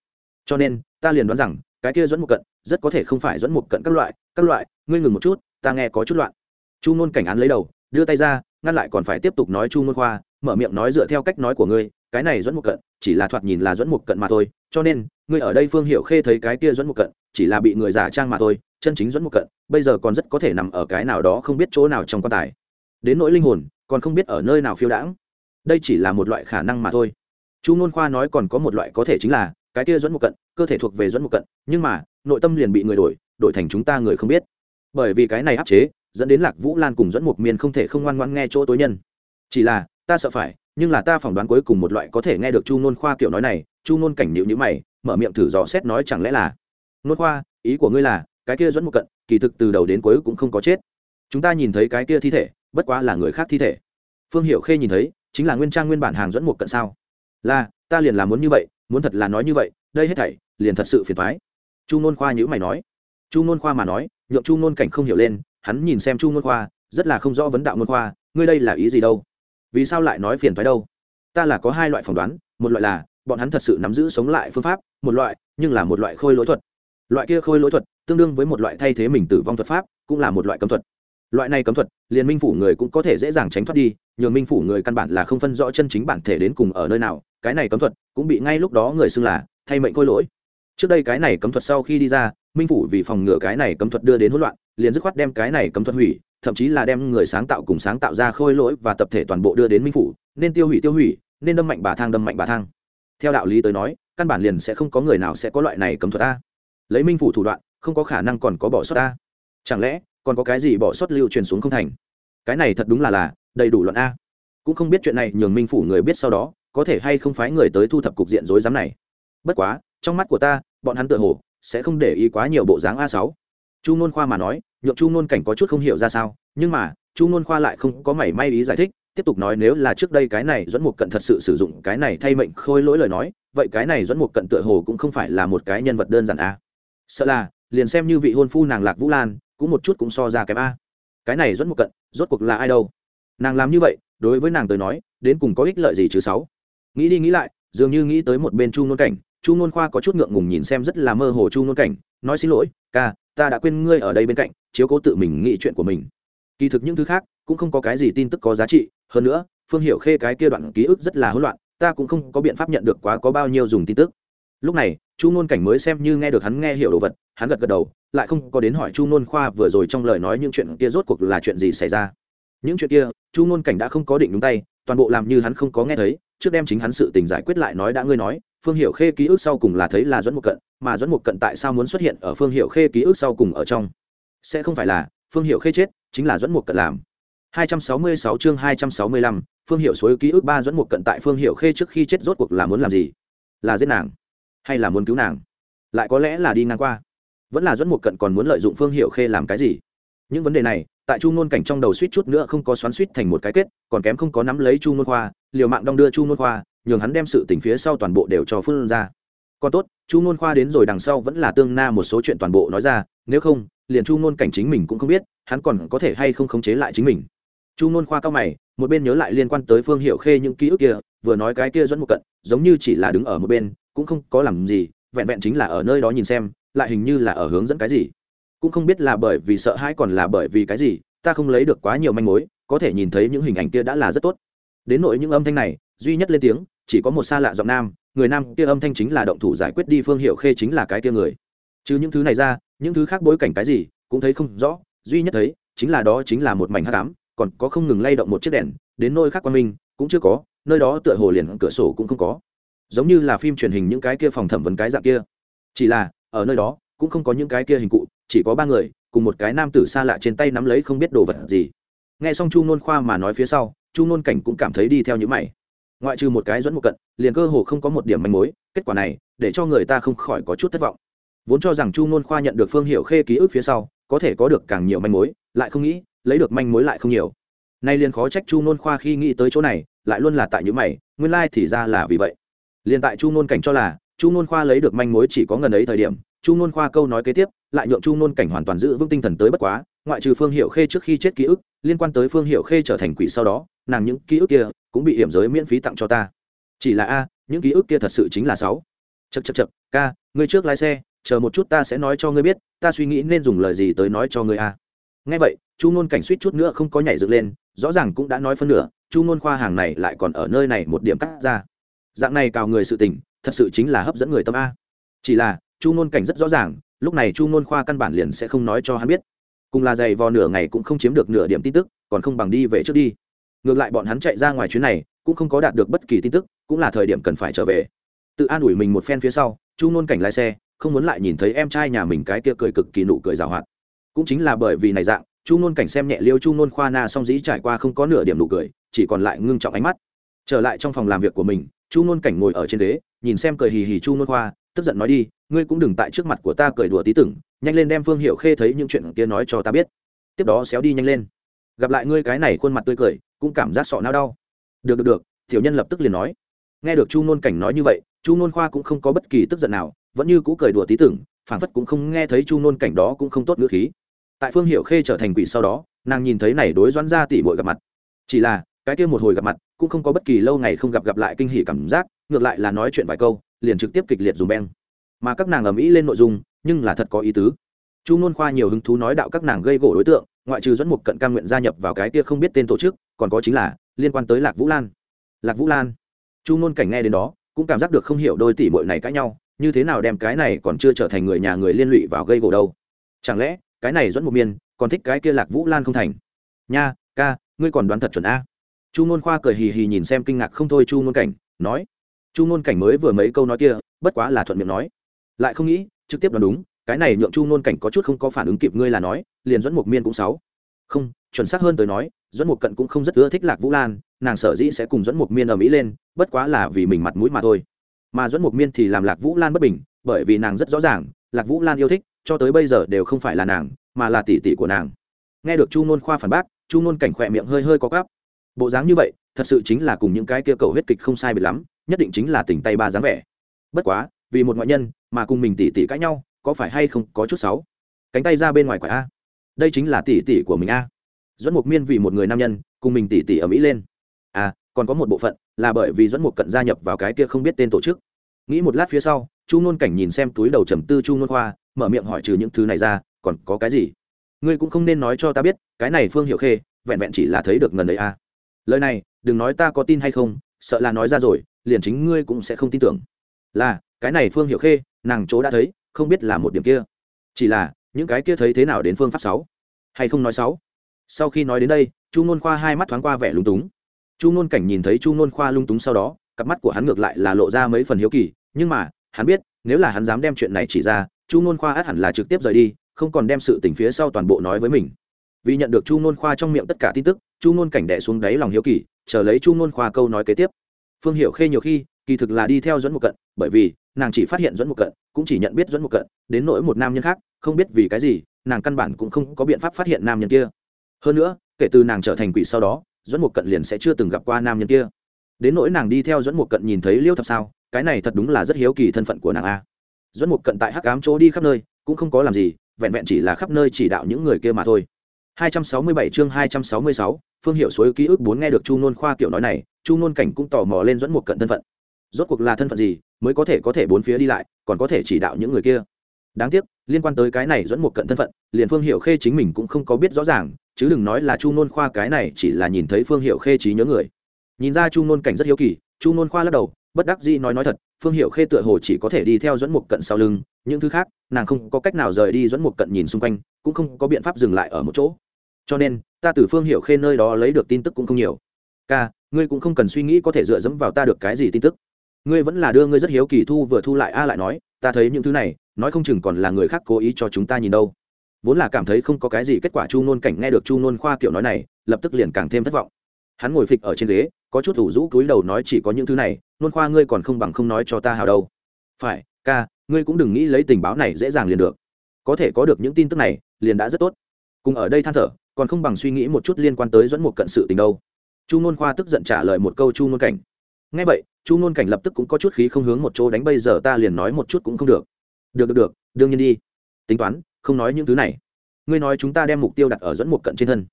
cho nên, ta liền đoán rằng, cái kia dẫn một cận, rất có thể không phải dẫn một cận các loại các loại, ngươi ngừng một chút, ta nghe có chút loạn. Chu ngôn cảnh án lấy đầu, đưa tay ra, ngăn lại còn phải tiếp tục nói chu ngôn khoa, mở miệng nói dựa theo cách nói của ngươi, cái này dẫn một cận, chỉ là thoạt nhìn là dẫn một cận mà thôi, cho nên, ngươi ở đây phương hiệu khê thấy cái kia dẫn một cận, chỉ là bị người giả trang mà thôi, chân chính dẫn một cận, bây giờ còn rất có thể nằm ở cái nào đó không biết chỗ nào trong quan tài. Đến nỗi linh hồn, còn không biết ở nơi nào phiêu đãng. Đây chỉ là một loại khả năng mà thôi. Chu ngôn khoa nói còn có một loại có thể chính là cái kia dẫn một cận, cơ thể thuộc về dẫn một cận, nhưng mà, nội tâm liền bị người đổi đổi thành chúng ta người không biết. Bởi vì cái này áp chế, dẫn đến lạc vũ lan cùng dẫn một miên không thể không ngoan ngoan nghe chỗ tối nhân. Chỉ là, ta sợ phải, nhưng là ta phỏng đoán cuối cùng một loại có thể nghe được chu nôn khoa kiểu nói này, chu nôn cảnh nhịu nhữ mày, mở miệng thử dò xét nói chẳng lẽ là, nôn khoa, ý của ngươi là, cái kia dẫn một cận, kỳ thực từ đầu đến cuối cũng không có chết. Chúng ta nhìn thấy cái kia thi thể, bất quá là người khác thi thể. Phương hiệu khê nhìn thấy, chính là nguyên trang nguyên bản hàng dẫn một cận sao? Là, ta liền là muốn như vậy muốn thật là nói như vậy, đây hết thảy, liền thật sự phiền thoái chu nôn khoa nhữ mày nói. Chu nôn khoa mà nói, nhượng chu nôn cảnh không hiểu lên, hắn nhìn xem chu nôn khoa, rất là không rõ vấn đạo nôn khoa, ngươi đây là ý gì đâu? Vì sao lại nói phiền thoái đâu? Ta là có hai loại phỏng đoán, một loại là bọn hắn thật sự nắm giữ sống lại phương pháp, một loại, nhưng là một loại khôi lỗi thuật. Loại kia khôi lỗi thuật tương đương với một loại thay thế mình tử vong thuật pháp, cũng là một loại cấm thuật. Loại này cấm thuật, liền minh phủ người cũng có thể dễ dàng tránh thoát đi nhường minh phủ người căn bản là không phân rõ chân chính bản thể đến cùng ở nơi nào cái này cấm thuật cũng bị ngay lúc đó người xưng là thay mệnh khôi lỗi. Trước đây cái này cấm thuật sau khi đi ra, minh phủ vì phòng ngừa cái này cấm thuật đưa đến hỗn loạn, liền dứt khoát đem cái này cấm thuật hủy, thậm chí là đem người sáng tạo cùng sáng tạo ra khôi lỗi và tập thể toàn bộ đưa đến minh phủ, nên tiêu hủy tiêu hủy, nên đâm mạnh bà thang, đâm mạnh bà thang. Theo đạo lý tới nói, căn bản liền sẽ không có người nào sẽ có loại này cấm thuật ta. Lấy minh phủ thủ đoạn, không có khả năng còn có bỏ sót ta. Chẳng lẽ, còn có cái gì bỏ sót lưu truyền xuống không thành? Cái này thật đúng là là đầy đủ luận a. Cũng không biết chuyện này nhường minh phủ người biết sau đó có thể hay không phái người tới thu thập cục diện rối rắm này? Bất quá, trong mắt của ta, bọn hắn tựa hồ sẽ không để ý quá nhiều bộ dáng a sáu. Chu nôn khoa mà nói, nhượng chu nôn cảnh có chút không hiểu ra sao, nhưng mà, chu nôn khoa lại không có mảy may ý giải thích, tiếp tục nói nếu là trước đây cái này dẫn một cận thật sự sử dụng cái này thay mệnh khôi lỗi lời nói, vậy cái này dẫn một cận tựa hồ cũng không phải là một cái nhân vật đơn giản a. Sợ là, liền xem như vị hôn phu nàng lạc vũ lan, cũng một chút cũng so ra kém a. Cái này dẫn một cận rốt cuộc là ai đâu? Nàng làm như vậy, đối với nàng tới nói, đến cùng có ích lợi gì chứ sáu? Nghĩ đi nghĩ lại, dường như nghĩ tới một bên chu nôn cảnh, chu nôn khoa có chút ngượng ngùng nhìn xem rất là mơ hồ chu nôn cảnh, nói xin lỗi, ca, ta đã quên ngươi ở đây bên cạnh, chiếu cố tự mình nghĩ chuyện của mình. Kỳ thực những thứ khác cũng không có cái gì tin tức có giá trị, hơn nữa, phương Hiểu khê cái kia đoạn ký ức rất là hỗn loạn, ta cũng không có biện pháp nhận được quá có bao nhiêu dùng tin tức. Lúc này, chu nôn cảnh mới xem như nghe được hắn nghe hiểu đồ vật, hắn gật gật đầu, lại không có đến hỏi chu nôn khoa vừa rồi trong lời nói những chuyện kia rốt cuộc là chuyện gì xảy ra. Những chuyện kia, chu nôn cảnh đã không có định đúng tay toàn bộ làm như hắn không có nghe thấy trước đem chính hắn sự tình giải quyết lại nói đã ngươi nói phương hiệu khê ký ức sau cùng là thấy là dẫn một cận mà dẫn một cận tại sao muốn xuất hiện ở phương hiệu khê ký ức sau cùng ở trong? Sẽ không phải là phương hiệu khê chết chính là dẫn một cận làm. 266 chương 265, phương hiệu suối ký ức ba dẫn một cận tại phương hiệu khê trước khi chết rốt cuộc là muốn làm gì? Là giết nàng hay là muốn cứu nàng? Lại có lẽ là đi ngang qua. Vẫn là dẫn một cận còn muốn lợi dụng phương hiệu khê làm cái gì? Những vấn đề này tại chu ngôn cảnh trong đầu suýt chút nữa không có xoắn suýt thành một cái kết, còn kém không có nắm lấy chu ngôn khoa, liều mạng đong đưa chu ngôn khoa, nhường hắn đem sự tình phía sau toàn bộ đều cho phương ra. Còn tốt, chu ngôn khoa đến rồi đằng sau vẫn là tương na một số chuyện toàn bộ nói ra, nếu không, liền chu ngôn cảnh chính mình cũng không biết, hắn còn có thể hay không khống chế lại chính mình. Chu ngôn khoa cao mày, một bên nhớ lại liên quan tới phương hiệu khê những ký ức kia, vừa nói cái kia dẫn một cận, giống như chỉ là đứng ở một bên, cũng không có làm gì, vẹn vẹn chính là ở nơi đó nhìn xem, lại hình như là ở hướng dẫn cái gì cũng không biết là bởi vì sợ hãi còn là bởi vì cái gì, ta không lấy được quá nhiều manh mối, có thể nhìn thấy những hình ảnh kia đã là rất tốt. Đến nội những âm thanh này, duy nhất lên tiếng, chỉ có một xa lạ giọng nam, người nam kia âm thanh chính là động thủ giải quyết đi phương hiệu khê chính là cái kia người. Chứ những thứ này ra, những thứ khác bối cảnh cái gì, cũng thấy không rõ, duy nhất thấy, chính là đó chính là một mảnh hát cám còn có không ngừng lay động một chiếc đèn, đến nơi khác qua minh, cũng chưa có, nơi đó tựa hồ liền cửa sổ cũng không có. Giống như là phim truyền hình những cái kia phòng thẩm vấn cái dạng kia. Chỉ là, ở nơi đó cũng không có những cái kia hình cụ, chỉ có ba người, cùng một cái nam tử xa lạ trên tay nắm lấy không biết đồ vật gì. Nghe xong chu nôn khoa mà nói phía sau, chu nôn cảnh cũng cảm thấy đi theo những mày. Ngoại trừ một cái dẫn một cận, liền cơ hồ không có một điểm manh mối, kết quả này, để cho người ta không khỏi có chút thất vọng. Vốn cho rằng chu nôn khoa nhận được phương hiệu khê ký ức phía sau, có thể có được càng nhiều manh mối, lại không nghĩ, lấy được manh mối lại không nhiều. Nay liền khó trách chu nôn khoa khi nghĩ tới chỗ này, lại luôn là tại những mày, nguyên lai thì ra là vì vậy. Liền tại chu nôn cảnh cho là, chu nôn khoa lấy được manh mối chỉ có ngần ấy thời điểm chu nôn khoa câu nói kế tiếp, lại nhượng chu nôn cảnh hoàn toàn giữ vững tinh thần tới bất quá, ngoại trừ phương hiệu khê trước khi chết ký ức, liên quan tới phương hiệu khê trở thành quỷ sau đó, nàng những ký ức kia cũng bị hiểm giới miễn phí tặng cho ta. Chỉ là a, những ký ức kia thật sự chính là sáu. Chật chật chật ca, ngươi trước lái xe, chờ một chút ta sẽ nói cho ngươi biết, ta suy nghĩ nên dùng lời gì tới nói cho ngươi a. Nghe vậy, chu nôn cảnh suýt chút nữa không có nhảy dựng lên, rõ ràng cũng đã nói phân nửa, chu nôn khoa hàng này lại còn ở nơi này một điểm cắt ra. Dạng này cào người sự tình, thật sự chính là hấp dẫn người tâm a. Chỉ là chu ngôn cảnh rất rõ ràng, lúc này chu ngôn khoa căn bản liền sẽ không nói cho hắn biết. Cùng là dày vò nửa ngày cũng không chiếm được nửa điểm tin tức, còn không bằng đi về trước đi. Ngược lại bọn hắn chạy ra ngoài chuyến này, cũng không có đạt được bất kỳ tin tức, cũng là thời điểm cần phải trở về. Tự an ủi mình một phen phía sau, chu ngôn cảnh lái xe, không muốn lại nhìn thấy em trai nhà mình cái kia cười cực kỳ nụ cười rào hoạt. Cũng chính là bởi vì này dạng, chu ngôn cảnh xem nhẹ liêu chu ngôn khoa na song dĩ trải qua không có nửa điểm nụ cười, chỉ còn lại ngưng trọng ánh mắt. Trở lại trong phòng làm việc của mình, chu ngôn cảnh ngồi ở trên ghế, nhìn xem cười hì hì chu ngôn khoa tức giận nói đi, ngươi cũng đừng tại trước mặt của ta cười đùa tí tưởng nhanh lên đem phương hiệu khê thấy những chuyện kia nói cho ta biết. Tiếp đó xéo đi nhanh lên. Gặp lại ngươi cái này khuôn mặt tươi cười, cũng cảm giác sọ nao đau. Được được được, tiểu nhân lập tức liền nói. Nghe được chu nôn cảnh nói như vậy, chu nôn khoa cũng không có bất kỳ tức giận nào, vẫn như cũ cười đùa tí tưởng phản phất cũng không nghe thấy chu nôn cảnh đó cũng không tốt ngữ khí. Tại phương hiệu khê trở thành quỷ sau đó, nàng nhìn thấy này đối doãn ra tỉ bội gặp mặt. Chỉ là, cái kia một hồi gặp mặt, cũng không có bất kỳ lâu ngày không gặp gặp lại kinh hỉ cảm giác, ngược lại là nói chuyện vài câu liền trực tiếp kịch liệt dùng beng. Mà các nàng ở mỹ lên nội dung, nhưng là thật có ý tứ. Chu nôn khoa nhiều hứng thú nói đạo các nàng gây gỗ đối tượng, ngoại trừ dẫn một cận ca nguyện gia nhập vào cái kia không biết tên tổ chức, còn có chính là liên quan tới lạc vũ lan. Lạc vũ lan. Chu nôn cảnh nghe đến đó, cũng cảm giác được không hiểu đôi tỷ bội này cãi nhau, như thế nào đem cái này còn chưa trở thành người nhà người liên lụy vào gây gỗ đâu. Chẳng lẽ, cái này dẫn một miên, còn thích cái kia lạc vũ lan không thành? Nha, ca, ngươi còn đoán thật chuẩn a. Chu ngôn khoa cười hì hì nhìn xem kinh ngạc không thôi chu ngôn cảnh, nói chu ngôn cảnh mới vừa mấy câu nói kia, bất quá là thuận miệng nói. Lại không nghĩ, trực tiếp đoán đúng, cái này nhượng chu ngôn cảnh có chút không có phản ứng kịp ngươi là nói, liền dẫn một miên cũng sáu. Không, chuẩn xác hơn tới nói dẫn một cận cũng không rất ưa thích lạc vũ lan, nàng sở dĩ sẽ cùng dẫn một miên ở mỹ lên, bất quá là vì mình mặt mũi mà thôi. Mà dẫn một miên thì làm lạc vũ lan bất bình, bởi vì nàng rất rõ ràng, lạc vũ lan yêu thích, cho tới bây giờ đều không phải là nàng, mà là tỷ tỷ của nàng. Nghe được chu nôn khoa phản bác, chu nôn cảnh khỏe miệng hơi hơi có gắp bộ dáng như vậy, thật sự chính là cùng những cái kia cầu huyết kịch không sai biệt lắm nhất định chính là tình tay ba dáng vẻ. Bất quá, vì một ngoại nhân, mà cùng mình tỷ tỷ cãi nhau, có phải hay không có chút xấu? Cánh tay ra bên ngoài quả a. Đây chính là tỷ tỷ của mình a. Dẫn mục miên vì một người nam nhân, cùng mình tỷ tỷ ở mỹ lên. À còn có một bộ phận là bởi vì dẫn mục cận gia nhập vào cái kia không biết tên tổ chức. Nghĩ một lát phía sau, chu nôn cảnh nhìn xem túi đầu trầm tư chu nôn khoa, mở miệng hỏi trừ những thứ này ra, còn có cái gì? Ngươi cũng không nên nói cho ta biết, cái này phương hiệu khê, vẹn vẹn chỉ là thấy được ngần đấy a. À. lời này, đừng nói ta có tin hay không, sợ là nói ra rồi liền chính ngươi cũng sẽ không tin tưởng. Là, cái này phương hiệu khê, nàng chỗ đã thấy, không biết là một điểm kia. Chỉ là, những cái kia thấy thế nào đến phương pháp sáu? Hay không nói sáu? Sau khi nói đến đây, chu nôn khoa hai mắt thoáng qua vẻ lung túng. Chu nôn cảnh nhìn thấy chu nôn khoa lung túng sau đó, cặp mắt của hắn ngược lại là lộ ra mấy phần hiếu kỳ, nhưng mà, hắn biết, nếu là hắn dám đem chuyện này chỉ ra, chu nôn khoa át hẳn là trực tiếp rời đi, không còn đem sự tình phía sau toàn bộ nói với mình. Vì nhận được chu nôn khoa trong miệng tất cả tin tức, chu nôn cảnh đè xuống đáy lòng hiếu kỳ, chờ lấy chu nôn khoa câu nói kế tiếp phương hiệu khê nhiều khi kỳ thực là đi theo dẫn một cận bởi vì nàng chỉ phát hiện dẫn một cận cũng chỉ nhận biết dẫn một cận đến nỗi một nam nhân khác không biết vì cái gì nàng căn bản cũng không có biện pháp phát hiện nam nhân kia. Hơn nữa kể từ nàng trở thành quỷ sau đó dẫn một cận liền sẽ chưa từng gặp qua nam nhân kia. Đến nỗi nàng đi theo dẫn một cận nhìn thấy liêu thập sao cái này thật đúng là rất hiếu kỳ thân phận của nàng a. Dẫn một cận tại hắc ám chỗ đi khắp nơi cũng không có làm gì vẹn vẹn chỉ là khắp nơi chỉ đạo những người kia mà thôi. 267 chương 266, phương hiệu suối ký ức bốn nghe được chu nôn khoa kiểu nói này chu nôn cảnh cũng tò mò lên dẫn một cận thân phận. Rốt cuộc là thân phận gì mới có thể có thể bốn phía đi lại, còn có thể chỉ đạo những người kia? Đáng tiếc, liên quan tới cái này dẫn một cận thân phận, liền phương hiệu khê chính mình cũng không có biết rõ ràng, chứ đừng nói là chu nôn khoa cái này chỉ là nhìn thấy phương hiệu khê trí nhớ người. Nhìn ra chu nôn cảnh rất hiếu kỳ, chu nôn khoa lắc đầu, bất đắc dĩ nói nói thật, phương hiệu khê tựa hồ chỉ có thể đi theo dẫn một cận sau lưng, những thứ khác, nàng không có cách nào rời đi dẫn một cận nhìn xung quanh, cũng không có biện pháp dừng lại ở một chỗ. Cho nên, ta từ phương hiệu khê nơi đó lấy được tin tức cũng không nhiều. Ca ngươi cũng không cần suy nghĩ có thể dựa dẫm vào ta được cái gì tin tức. Ngươi vẫn là đưa ngươi rất hiếu kỳ thu vừa thu lại a lại nói, ta thấy những thứ này, nói không chừng còn là người khác cố ý cho chúng ta nhìn đâu. Vốn là cảm thấy không có cái gì kết quả chu nôn cảnh nghe được chu nôn khoa kiểu nói này, lập tức liền càng thêm thất vọng. Hắn ngồi phịch ở trên ghế, có chút ủ rũ cúi đầu nói chỉ có những thứ này, nôn khoa ngươi còn không bằng không nói cho ta hào đâu. Phải, ca, ngươi cũng đừng nghĩ lấy tình báo này dễ dàng liền được. Có thể có được những tin tức này, liền đã rất tốt. Cùng ở đây than thở, còn không bằng suy nghĩ một chút liên quan tới dẫn một cận sự tình đâu chu nôn khoa tức giận trả lời một câu chu nôn cảnh. Ngay vậy, chu nôn cảnh lập tức cũng có chút khí không hướng một chỗ đánh bây giờ ta liền nói một chút cũng không được. Được được được, đương nhiên đi. Tính toán, không nói những thứ này. Ngươi nói chúng ta đem mục tiêu đặt ở dẫn một cận trên thân.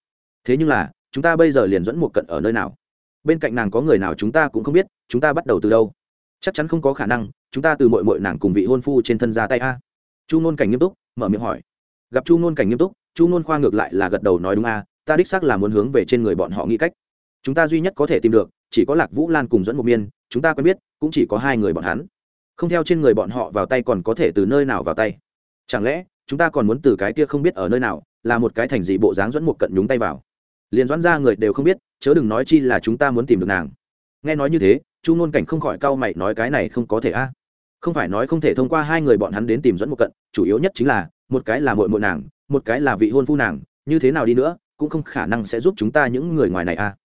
Thế nhưng là, chúng ta bây giờ liền dẫn một cận ở nơi nào? Bên cạnh nàng có người nào chúng ta cũng không biết, chúng ta bắt đầu từ đâu? Chắc chắn không có khả năng, chúng ta từ mội mội nàng cùng vị hôn phu trên thân ra tay a. Chu nôn cảnh nghiêm túc, mở miệng hỏi. Gặp chu nôn cảnh nghiêm túc, chu nôn khoa ngược lại là gật đầu nói đúng a, ta đích xác là muốn hướng về trên người bọn họ nghĩ cách chúng ta duy nhất có thể tìm được, chỉ có lạc vũ lan cùng dẫn một miên, chúng ta quen biết, cũng chỉ có hai người bọn hắn. Không theo trên người bọn họ vào tay còn có thể từ nơi nào vào tay? Chẳng lẽ, chúng ta còn muốn từ cái kia không biết ở nơi nào, là một cái thành gì bộ dáng dẫn một cận nhúng tay vào? Liền doãn ra người đều không biết, chớ đừng nói chi là chúng ta muốn tìm được nàng. Nghe nói như thế, chu ngôn cảnh không khỏi cau mày nói cái này không có thể a. À? Không phải nói không thể thông qua hai người bọn hắn đến tìm dẫn một cận, chủ yếu nhất chính là, một cái là mội mội nàng, một cái là vị hôn phu nàng, như thế nào đi nữa, cũng không khả năng sẽ giúp chúng ta những người ngoài này a. À?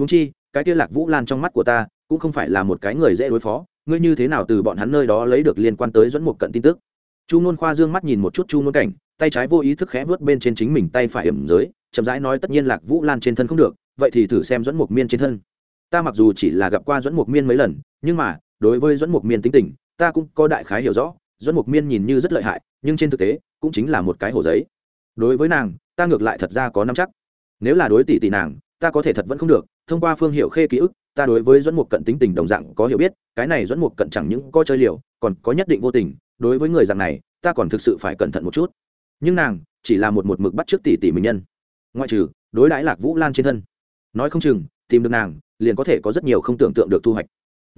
Húng chi, cái kia lạc vũ lan trong mắt của ta, cũng không phải là một cái người dễ đối phó. Ngươi như thế nào từ bọn hắn nơi đó lấy được liên quan tới dẫn một cận tin tức? Chu nôn khoa dương mắt nhìn một chút chu nôn cảnh, tay trái vô ý thức khẽ vớt bên trên chính mình tay phải hiểm giới, chậm rãi nói tất nhiên lạc vũ lan trên thân không được, vậy thì thử xem dẫn mục miên trên thân. Ta mặc dù chỉ là gặp qua dẫn mục miên mấy lần, nhưng mà, đối với dẫn mục miên tính tình, ta cũng có đại khái hiểu rõ. Dẫn mục miên nhìn như rất lợi hại, nhưng trên thực tế, cũng chính là một cái hồ giấy. Đối với nàng, ta ngược lại thật ra có năm chắc. Nếu là đối tỷ tỷ nàng ta có thể thật vẫn không được, thông qua phương hiệu khê ký ức, ta đối với dẫn mục cận tính tình đồng dạng có hiểu biết, cái này dẫn mục cận chẳng những có chơi liều, còn có nhất định vô tình, đối với người dạng này, ta còn thực sự phải cẩn thận một chút. Nhưng nàng chỉ là một một mực bắt trước tỷ tỷ mình nhân. Ngoại trừ, đối đãi lạc vũ lan trên thân. Nói không chừng, tìm được nàng, liền có thể có rất nhiều không tưởng tượng được thu hoạch.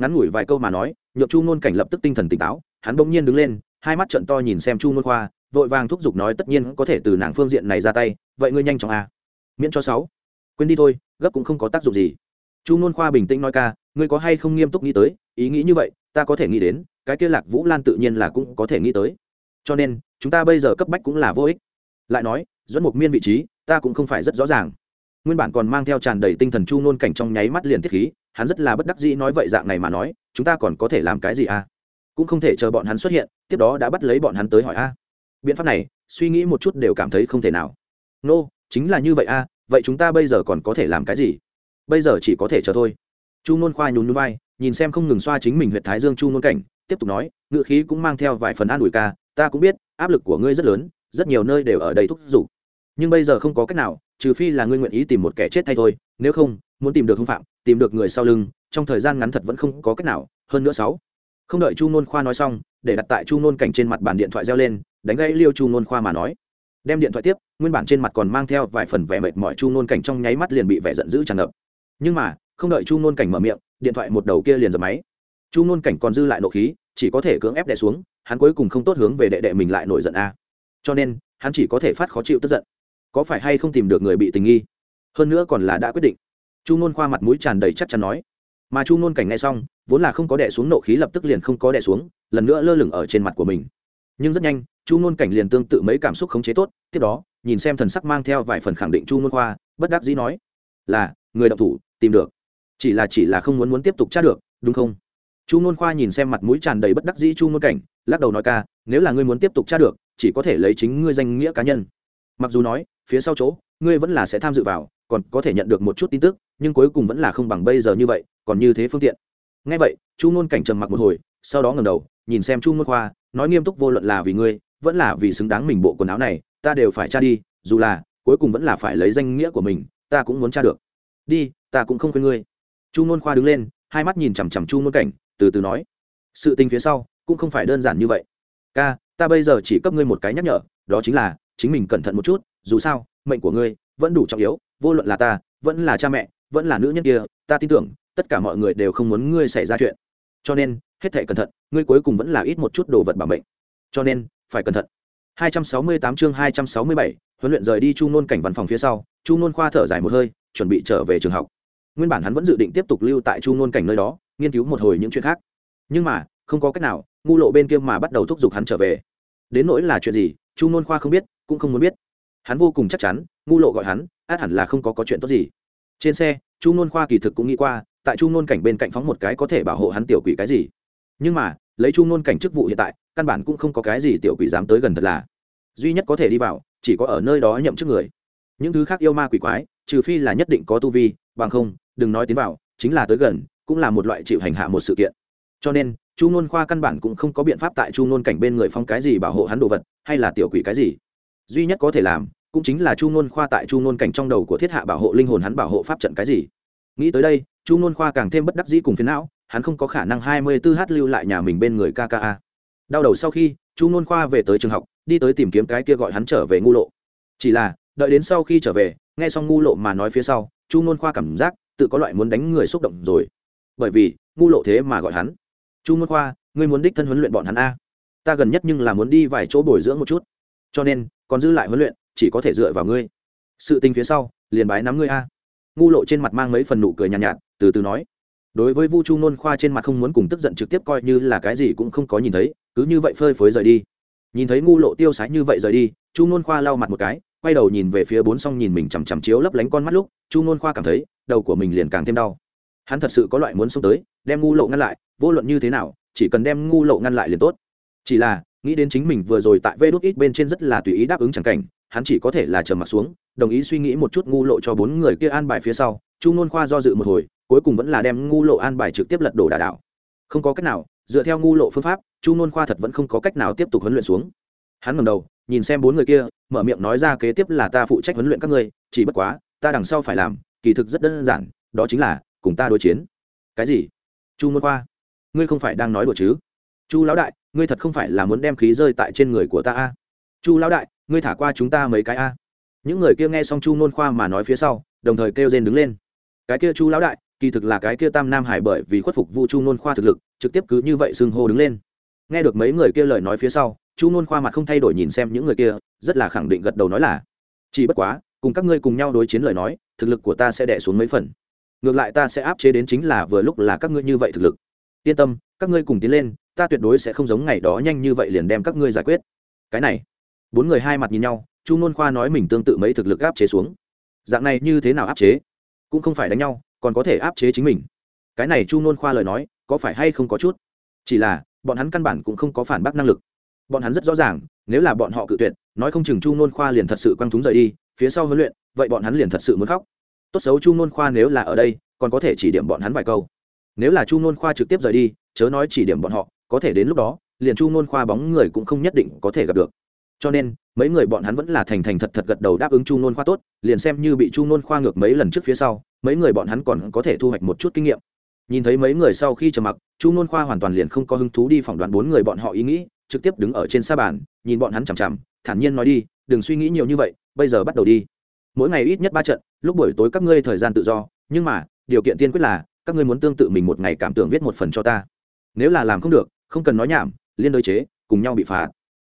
Ngắn ngủi vài câu mà nói, nhượng chu nôn cảnh lập tức tinh thần tỉnh táo, hắn bỗng nhiên đứng lên, hai mắt trận to nhìn xem chu nôn khoa, vội vàng thúc giục nói tất nhiên có thể từ nàng phương diện này ra tay, vậy ngươi nhanh chóng a miễn cho sáu quên đi thôi gấp cũng không có tác dụng gì. Chu nôn khoa bình tĩnh nói ca ngươi có hay không nghiêm túc nghĩ tới ý nghĩ như vậy ta có thể nghĩ đến cái kia lạc vũ lan tự nhiên là cũng có thể nghĩ tới. Cho nên chúng ta bây giờ cấp bách cũng là vô ích. Lại nói dẫn mục miên vị trí ta cũng không phải rất rõ ràng. Nguyên bản còn mang theo tràn đầy tinh thần chu nôn cảnh trong nháy mắt liền tiết khí hắn rất là bất đắc dĩ nói vậy dạng này mà nói chúng ta còn có thể làm cái gì à? Cũng không thể chờ bọn hắn xuất hiện tiếp đó đã bắt lấy bọn hắn tới hỏi a. Biện pháp này suy nghĩ một chút đều cảm thấy không thể nào. Nô、no, chính là như vậy a vậy chúng ta bây giờ còn có thể làm cái gì? Bây giờ chỉ có thể chờ thôi. Chu nôn khoa nhún núi vai, nhìn xem không ngừng xoa chính mình huyện thái dương chu nôn cảnh, tiếp tục nói, ngự khí cũng mang theo vài phần an ủi ca, ta cũng biết, áp lực của ngươi rất lớn, rất nhiều nơi đều ở đây thúc giục. Nhưng bây giờ không có cách nào, trừ phi là ngươi nguyện ý tìm một kẻ chết thay thôi, nếu không, muốn tìm được hưng phạm, tìm được người sau lưng, trong thời gian ngắn thật vẫn không có cách nào, hơn nữa sáu. Không đợi chu nôn khoa nói xong, để đặt tại chu nôn cảnh trên mặt bàn điện thoại reo lên, đánh gãy liêu chu nôn khoa mà nói đem điện thoại tiếp, nguyên bản trên mặt còn mang theo vài phần vẻ mệt mỏi chu nôn cảnh trong nháy mắt liền bị vẻ giận dữ tràn ngập. Nhưng mà, không đợi chu nôn cảnh mở miệng, điện thoại một đầu kia liền dập máy. Chu nôn cảnh còn dư lại nộ khí, chỉ có thể cưỡng ép đẻ xuống, hắn cuối cùng không tốt hướng về đệ đệ mình lại nổi giận a. Cho nên, hắn chỉ có thể phát khó chịu tức giận. Có phải hay không tìm được người bị tình nghi? Hơn nữa còn là đã quyết định. Chu nôn khoa mặt mũi tràn đầy chắc chắn nói. Mà chu nôn cảnh nghe xong, vốn là không có đẻ xuống nộ khí lập tức liền không có đẻ xuống, lần nữa lơ lửng ở trên mặt của mình nhưng rất nhanh, chu nôn cảnh liền tương tự mấy cảm xúc khống chế tốt, tiếp đó, nhìn xem thần sắc mang theo vài phần khẳng định chu nôn khoa, bất đắc dĩ nói, là, người động thủ, tìm được. Chỉ là chỉ là không muốn muốn tiếp tục tra được, đúng không? Chu nôn khoa nhìn xem mặt mũi tràn đầy bất đắc dĩ chu nôn cảnh, lắc đầu nói ca, nếu là ngươi muốn tiếp tục tra được, chỉ có thể lấy chính ngươi danh nghĩa cá nhân. Mặc dù nói, phía sau chỗ, ngươi vẫn là sẽ tham dự vào, còn có thể nhận được một chút tin tức, nhưng cuối cùng vẫn là không bằng bây giờ như vậy, còn như thế phương tiện. Ngay vậy, chu nôn cảnh trầm mặc một hồi, sau đó ngầm đầu nhìn xem chu nôn khoa, nói nghiêm túc vô luận là vì ngươi, vẫn là vì xứng đáng mình bộ quần áo này, ta đều phải tra đi, dù là, cuối cùng vẫn là phải lấy danh nghĩa của mình, ta cũng muốn tra được. Đi, ta cũng không khuyên ngươi. Chu nôn khoa đứng lên, hai mắt nhìn chằm chằm chu nôn cảnh, từ từ nói. Sự tình phía sau, cũng không phải đơn giản như vậy. Ca, ta bây giờ chỉ cấp ngươi một cái nhắc nhở, đó chính là, chính mình cẩn thận một chút, dù sao, mệnh của ngươi vẫn đủ trọng yếu, vô luận là ta, vẫn là cha mẹ, vẫn là nữ nhân kia, ta tin tưởng, tất cả mọi người đều không muốn ngươi xảy ra chuyện. Cho nên, hết thể cẩn thận ngươi cuối cùng vẫn là ít một chút đồ vật bảo mệnh. Cho nên phải cẩn thận. 268 chương 267, huấn luyện rời đi chu nôn cảnh văn phòng phía sau chu nôn khoa thở dài một hơi chuẩn bị trở về trường học. Nguyên bản hắn vẫn dự định tiếp tục lưu tại chu nôn cảnh nơi đó nghiên cứu một hồi những chuyện khác. Nhưng mà không có cách nào ngu lộ bên kia mà bắt đầu thúc giục hắn trở về. Đến nỗi là chuyện gì chu nôn khoa không biết cũng không muốn biết. Hắn vô cùng chắc chắn ngu lộ gọi hắn át hẳn là không có có chuyện tốt gì. Trên xe chu nôn khoa kỳ thực cũng nghĩ qua tại chu nôn cảnh bên cạnh phóng một cái có thể bảo hộ hắn tiểu quỷ cái gì nhưng mà, lấy chu nôn cảnh chức vụ hiện tại, căn bản cũng không có cái gì tiểu quỷ dám tới gần thật là. Duy nhất có thể đi vào, chỉ có ở nơi đó nhậm chức người. Những thứ khác yêu ma quỷ quái, trừ phi là nhất định có tu vi, bằng không, đừng nói tiến vào, chính là tới gần, cũng là một loại chịu hành hạ một sự kiện. Cho nên, chu nôn khoa căn bản cũng không có biện pháp tại chu nôn cảnh bên người phong cái gì bảo hộ hắn đồ vật, hay là tiểu quỷ cái gì. Duy nhất có thể làm, cũng chính là chu nôn khoa tại chu nôn cảnh trong đầu của thiết hạ bảo hộ linh hồn hắn bảo hộ pháp trận cái gì. Nghĩ tới đây, chu nôn khoa càng thêm bất đắc dĩ cùng phiến não hắn không có khả năng hai mươi tư h lưu lại nhà mình bên người kka đau đầu sau khi chu nôn khoa về tới trường học đi tới tìm kiếm cái kia gọi hắn trở về ngu lộ. Chỉ là đợi đến sau khi trở về nghe xong ngu lộ mà nói phía sau chu nôn khoa cảm giác tự có loại muốn đánh người xúc động rồi. Bởi vì ngu lộ thế mà gọi hắn. Chu nôn khoa ngươi muốn đích thân huấn luyện bọn hắn a. Ta gần nhất nhưng là muốn đi vài chỗ bồi dưỡng một chút. Cho nên còn dư lại huấn luyện chỉ có thể dựa vào ngươi. Sự tình phía sau liền bái nắm ngươi a. Ngu lộ trên mặt mang mấy phần nụ cười nhàn nhạt, nhạt từ từ nói đối với vu chu nôn khoa trên mặt không muốn cùng tức giận trực tiếp coi như là cái gì cũng không có nhìn thấy, cứ như vậy phơi phới rời đi. Nhìn thấy ngu lộ tiêu sái như vậy rời đi, chu nôn khoa lau mặt một cái, quay đầu nhìn về phía bốn xong nhìn mình chằm chằm chiếu lấp lánh con mắt lúc, chu nôn khoa cảm thấy, đầu của mình liền càng thêm đau. Hắn thật sự có loại muốn xông tới, đem ngu lộ ngăn lại, vô luận như thế nào, chỉ cần đem ngu lộ ngăn lại liền tốt. Chỉ là, nghĩ đến chính mình vừa rồi tại vê đốt ít bên trên rất là tùy ý đáp ứng chẳng cảnh, hắn chỉ có thể là trầm mặt xuống, đồng ý suy nghĩ một chút ngu lộ cho bốn người kia an bài phía sau, chu nôn khoa do dự một hồi cuối cùng vẫn là đem ngu lộ an bài trực tiếp lật đổ đà đảo. Không có cách nào, dựa theo ngu lộ phương pháp, chu nôn khoa thật vẫn không có cách nào tiếp tục huấn luyện xuống. Hắn ngầm đầu, nhìn xem bốn người kia, mở miệng nói ra kế tiếp là ta phụ trách huấn luyện các ngươi, chỉ bất quá, ta đằng sau phải làm, kỳ thực rất đơn giản, đó chính là, cùng ta đối chiến. Cái gì? Chu nôn khoa, ngươi không phải đang nói đùa chứ? Chu lão đại, ngươi thật không phải là muốn đem khí rơi tại trên người của ta a? Chu lão đại, ngươi thả qua chúng ta mấy cái a? Những người kia nghe xong chu nôn khoa mà nói phía sau, đồng thời kêu rên đứng lên. Cái kia chu lão đại kỳ thực là cái kia tam nam hải bởi vì khuất phục vu chu nôn khoa thực lực, trực tiếp cứ như vậy xưng hô đứng lên. Nghe được mấy người kia lời nói phía sau, chu nôn khoa mặt không thay đổi nhìn xem những người kia, rất là khẳng định gật đầu nói là, chỉ bất quá, cùng các ngươi cùng nhau đối chiến lời nói, thực lực của ta sẽ đẻ xuống mấy phần. Ngược lại ta sẽ áp chế đến chính là vừa lúc là các ngươi như vậy thực lực. Yên tâm, các ngươi cùng tiến lên, ta tuyệt đối sẽ không giống ngày đó nhanh như vậy liền đem các ngươi giải quyết. Cái này, bốn người hai mặt nhìn nhau, chu nôn khoa nói mình tương tự mấy thực lực áp chế xuống. Dạng này như thế nào áp chế? Cũng không phải đánh nhau còn có thể áp chế chính mình. Cái này chu nôn khoa lời nói, có phải hay không có chút? Chỉ là, bọn hắn căn bản cũng không có phản bác năng lực. Bọn hắn rất rõ ràng, nếu là bọn họ cự tuyệt, nói không chừng chu nôn khoa liền thật sự quăng thúng rời đi, phía sau huấn luyện, vậy bọn hắn liền thật sự muốn khóc. Tốt xấu chu nôn khoa nếu là ở đây, còn có thể chỉ điểm bọn hắn vài câu. Nếu là chu nôn khoa trực tiếp rời đi, chớ nói chỉ điểm bọn họ, có thể đến lúc đó, liền chu nôn khoa bóng người cũng không nhất định có thể gặp được. Cho nên, mấy người bọn hắn vẫn là thành thành thật thật gật đầu đáp ứng chu nôn khoa tốt, liền xem như bị chu nôn khoa ngược mấy lần trước phía sau mấy người bọn hắn còn có thể thu hoạch một chút kinh nghiệm. Nhìn thấy mấy người sau khi trầm mặc, chu nôn khoa hoàn toàn liền không có hứng thú đi phỏng đoán bốn người bọn họ ý nghĩ, trực tiếp đứng ở trên sa bàn, nhìn bọn hắn chằm chằm, thản nhiên nói đi, đừng suy nghĩ nhiều như vậy, bây giờ bắt đầu đi. Mỗi ngày ít nhất ba trận, lúc buổi tối các ngươi thời gian tự do, nhưng mà, điều kiện tiên quyết là, các ngươi muốn tương tự mình một ngày cảm tưởng viết một phần cho ta. Nếu là làm không được, không cần nói nhảm, liên đối chế, cùng nhau bị phạt.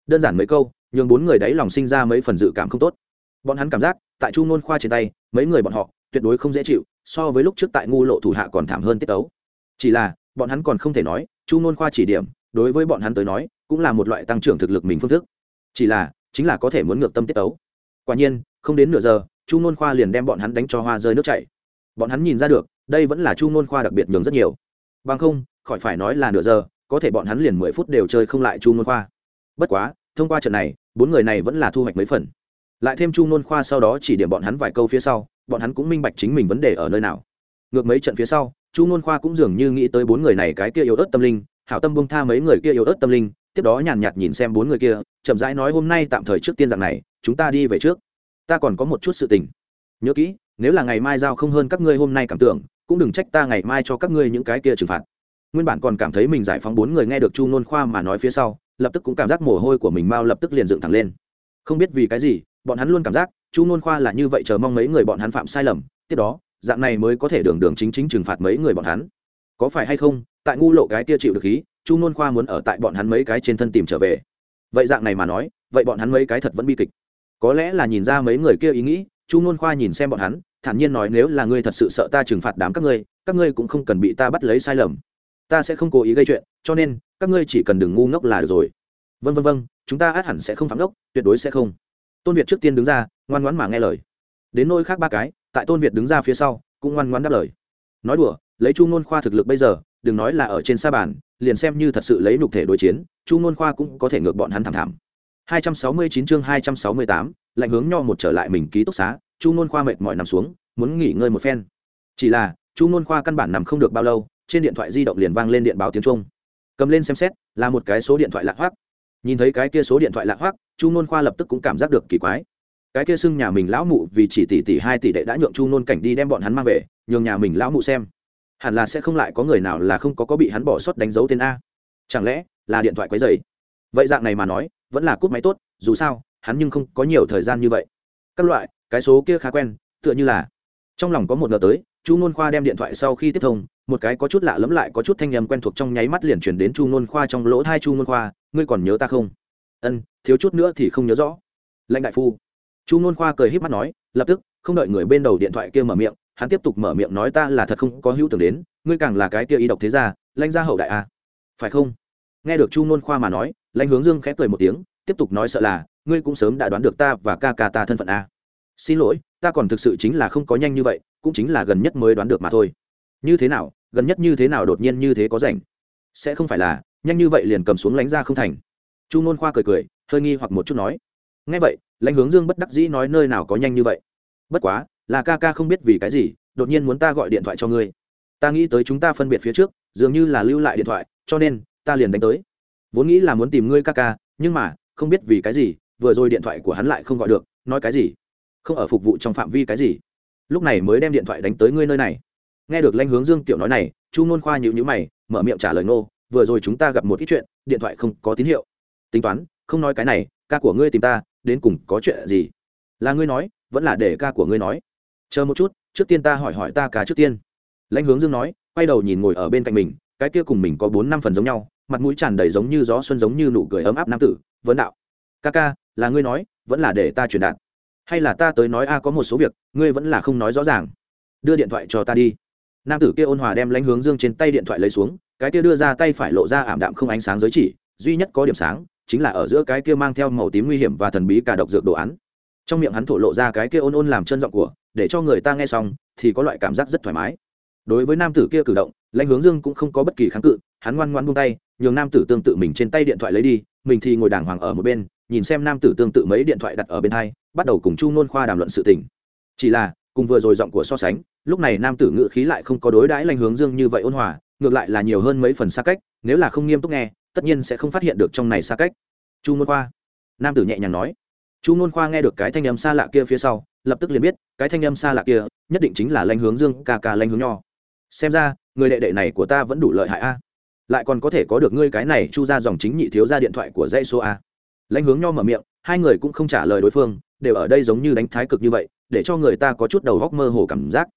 Đơn giản mấy câu, nhường bốn người đấy lòng sinh ra mấy phần dự cảm không tốt. Bọn hắn cảm giác, tại chu nôn khoa trên tay, mấy người bọn họ tuyệt đối không dễ chịu, so với lúc trước tại ngu lộ thủ hạ còn thảm hơn tiết tấu. Chỉ là, bọn hắn còn không thể nói, chu nôn khoa chỉ điểm, đối với bọn hắn tới nói, cũng là một loại tăng trưởng thực lực mình phương thức. Chỉ là, chính là có thể muốn ngược tâm tiết tấu. Quả nhiên, không đến nửa giờ, chu nôn khoa liền đem bọn hắn đánh cho hoa rơi nước chảy. Bọn hắn nhìn ra được, đây vẫn là chu nôn khoa đặc biệt nhường rất nhiều. Bằng không, khỏi phải nói là nửa giờ, có thể bọn hắn liền mười phút đều chơi không lại chu nôn khoa. Bất quá, thông qua trận này, bốn người này vẫn là thu hoạch mấy phần. Lại thêm chu nôn khoa sau đó chỉ điểm bọn hắn vài câu phía sau bọn hắn cũng minh bạch chính mình vấn đề ở nơi nào. Ngược mấy trận phía sau, chu nôn khoa cũng dường như nghĩ tới bốn người này cái kia yếu ớt tâm linh, hảo tâm bông tha mấy người kia yếu ớt tâm linh, tiếp đó nhàn nhạt nhìn xem bốn người kia, chậm rãi nói hôm nay tạm thời trước tiên dạng này, chúng ta đi về trước. Ta còn có một chút sự tình. Nhớ kỹ, nếu là ngày mai giao không hơn các ngươi hôm nay cảm tưởng, cũng đừng trách ta ngày mai cho các ngươi những cái kia trừng phạt. Nguyên bản còn cảm thấy mình giải phóng bốn người nghe được chu nôn khoa mà nói phía sau, lập tức cũng cảm giác mồ hôi của mình mau lập tức liền dựng thẳng lên. Không biết vì cái gì, bọn hắn luôn cảm giác chu nôn khoa là như vậy chờ mong mấy người bọn hắn phạm sai lầm, tiếp đó, dạng này mới có thể đường đường chính chính trừng phạt mấy người bọn hắn. Có phải hay không, tại ngu lộ cái kia chịu được khí, chu nôn khoa muốn ở tại bọn hắn mấy cái trên thân tìm trở về. Vậy dạng này mà nói, vậy bọn hắn mấy cái thật vẫn bi kịch. Có lẽ là nhìn ra mấy người kia ý nghĩ, chu nôn khoa nhìn xem bọn hắn, thản nhiên nói nếu là ngươi thật sự sợ ta trừng phạt đám các ngươi các ngươi cũng không cần bị ta bắt lấy sai lầm. Ta sẽ không cố ý gây chuyện, cho nên, các ngươi chỉ cần đừng ngu ngốc là được rồi. Vân vân vân chúng ta át hẳn sẽ không phạm ngốc, tuyệt đối sẽ không tôn việt trước tiên đứng ra ngoan ngoãn mà nghe lời. Đến nôi khác ba cái tại tôn việt đứng ra phía sau cũng ngoan ngoãn đáp lời. Nói đùa lấy chu ngôn khoa thực lực bây giờ đừng nói là ở trên sa bàn liền xem như thật sự lấy nhục thể đối chiến chu ngôn khoa cũng có thể ngược bọn hắn thẳng thảm. 269 chương 268, lạnh hướng nho một trở lại mình ký túc xá chu ngôn khoa mệt mỏi nằm xuống muốn nghỉ ngơi một phen. Chỉ là chu ngôn khoa căn bản nằm không được bao lâu trên điện thoại di động liền vang lên điện báo tiếng trung. Cầm lên xem xét là một cái số điện thoại lạ hoắc nhìn thấy cái kia số điện thoại lạ hoắc, chu nôn khoa lập tức cũng cảm giác được kỳ quái. Cái kia xưng nhà mình lão mụ vì chỉ tỷ tỷ hai tỷ đệ đã nhượng chu nôn cảnh đi đem bọn hắn mang về, nhường nhà mình lão mụ xem. Hẳn là sẽ không lại có người nào là không có có bị hắn bỏ sót đánh dấu tên a. Chẳng lẽ là điện thoại quấy dày vậy dạng này mà nói, vẫn là cúp máy tốt, dù sao, hắn nhưng không có nhiều thời gian như vậy. Các loại, cái số kia khá quen, tựa như là trong lòng có một ngờ tới, chu nôn khoa đem điện thoại sau khi tiếp thông, một cái có chút lạ lẫm lại có chút thanh nhầm quen thuộc trong nháy mắt liền chuyển đến chu nôn khoa trong lỗ thai chu nôn khoa ngươi còn nhớ ta không? Ân, thiếu chút nữa thì không nhớ rõ. Lãnh đại phu. Chu nôn khoa cười h í p mắt nói, lập tức, không đợi người bên đầu điện thoại kia mở miệng, hắn tiếp tục mở miệng nói ta là thật không có hữu tưởng đến, ngươi càng là cái kia ý độc thế gia, lãnh gia hậu đại a. Phải không? Nghe được chu nôn khoa mà nói, lãnh hướng dương khẽ cười một tiếng, tiếp tục nói sợ là, ngươi cũng sớm đã đoán được ta và ca ca ta thân phận a. Xin lỗi, ta còn thực sự chính là không có nhanh như vậy, cũng chính là gần nhất mới đoán được mà thôi. Như thế nào, gần nhất như thế nào đột nhiên như thế có rảnh? Sẽ không phải là nhanh như vậy liền cầm xuống lánh ra không thành. Chu ngôn khoa cười cười, hơi nghi hoặc một chút nói ngay vậy, lãnh hướng dương bất đắc dĩ nói nơi nào có nhanh như vậy. Bất quá, là ca ca không biết vì cái gì, đột nhiên muốn ta gọi điện thoại cho ngươi. Ta nghĩ tới chúng ta phân biệt phía trước, dường như là lưu lại điện thoại, cho nên, ta liền đánh tới. Vốn nghĩ là muốn tìm ngươi ca ca, nhưng mà, không biết vì cái gì, vừa rồi điện thoại của hắn lại không gọi được, nói cái gì? Không ở phục vụ trong phạm vi cái gì? Lúc này mới đem điện thoại đánh tới ngươi nơi này. Nghe được Lãnh hướng dương tiểu nói này, chu nôn khoa nhịu nhữ mày, mở miệng trả lời nô vừa rồi chúng ta gặp một ít chuyện, điện thoại không có tín hiệu. Tính toán, không nói cái này, ca của ngươi tìm ta, đến cùng có chuyện gì? Là ngươi nói, vẫn là để ca của ngươi nói. Chờ một chút, trước tiên ta hỏi hỏi ta cả trước tiên. Lãnh hướng dương nói, quay đầu nhìn ngồi ở bên cạnh mình, cái kia cùng mình có bốn năm phần giống nhau, mặt mũi tràn đầy giống như gió xuân giống như nụ cười ấm áp nam tử, vấn đạo. Ca ca, là ngươi nói, vẫn là để ta truyền đạt? Hay là ta tới nói a có một số việc, ngươi vẫn là không nói rõ ràng? Đưa điện thoại cho ta đi. Nam tử kia ôn hòa đem lãnh hướng dương trên tay điện thoại lấy xuống cái kia đưa ra tay phải lộ ra ảm đạm không ánh sáng giới chỉ, duy nhất có điểm sáng chính là ở giữa cái kia mang theo màu tím nguy hiểm và thần bí cả độc dược đồ án. Trong miệng hắn thổ lộ ra cái kia ôn ôn làm chân giọng của, để cho người ta nghe xong thì có loại cảm giác rất thoải mái. Đối với nam tử kia cử động, lãnh hướng dương cũng không có bất kỳ kháng cự, hắn ngoan ngoan buông tay, nhường nam tử tương tự mình trên tay điện thoại lấy đi, mình thì ngồi đàng hoàng ở một bên, nhìn xem nam tử tương tự mấy điện thoại đặt ở bên hai, bắt đầu cùng chu nôn khoa đàm luận sự tình. Chỉ là, cùng vừa rồi giọng của so sánh, lúc này nam tử ngự khí lại không có đối đãi lanh hướng dương như vậy ôn hòa ngược lại là nhiều hơn mấy phần xa cách, nếu là không nghiêm túc nghe, tất nhiên sẽ không phát hiện được trong này xa cách. Chu nôn khoa. Nam tử nhẹ nhàng nói. Chu nôn khoa nghe được cái thanh âm xa lạ kia phía sau, lập tức liền biết, cái thanh âm xa lạ kia, nhất định chính là lanh hướng dương, ca ca lanh hướng nho. Xem ra, người đệ đệ này của ta vẫn đủ lợi hại a. Lại còn có thể có được ngươi cái này, chu ra dòng chính nhị thiếu ra điện thoại của dãy số a. Lãnh hướng nho mở miệng, hai người cũng không trả lời đối phương, đều ở đây giống như đánh thái cực như vậy, để cho người ta có chút đầu góc mơ hồ cảm giác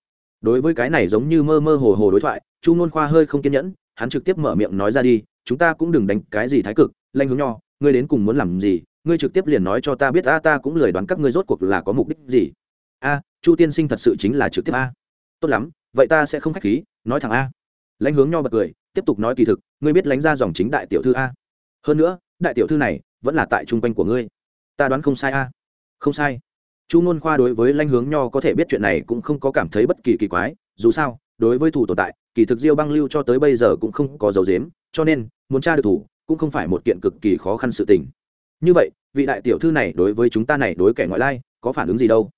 đối với cái này giống như mơ mơ hồ hồ đối thoại, chu ngôn khoa hơi không kiên nhẫn, hắn trực tiếp mở miệng nói ra đi, chúng ta cũng đừng đánh cái gì thái cực, lanh hướng nho, ngươi đến cùng muốn làm gì, ngươi trực tiếp liền nói cho ta biết, a, ta cũng lười đoán các ngươi rốt cuộc là có mục đích gì. A, chu tiên sinh thật sự chính là trực tiếp a. Tốt lắm, vậy ta sẽ không khách khí, nói thẳng a. Lãnh hướng nho bật cười, tiếp tục nói kỳ thực, ngươi biết lánh ra dòng chính đại tiểu thư a. Hơn nữa, đại tiểu thư này vẫn là tại trung quanh của ngươi. Ta đoán không sai a. Không sai chu ngôn khoa đối với lanh hướng nho có thể biết chuyện này cũng không có cảm thấy bất kỳ kỳ quái, dù sao, đối với thủ tồn tại, kỳ thực diêu băng lưu cho tới bây giờ cũng không có dấu dếm cho nên, muốn tra được thủ cũng không phải một kiện cực kỳ khó khăn sự tình. Như vậy, vị đại tiểu thư này đối với chúng ta này đối kẻ ngoại lai, có phản ứng gì đâu?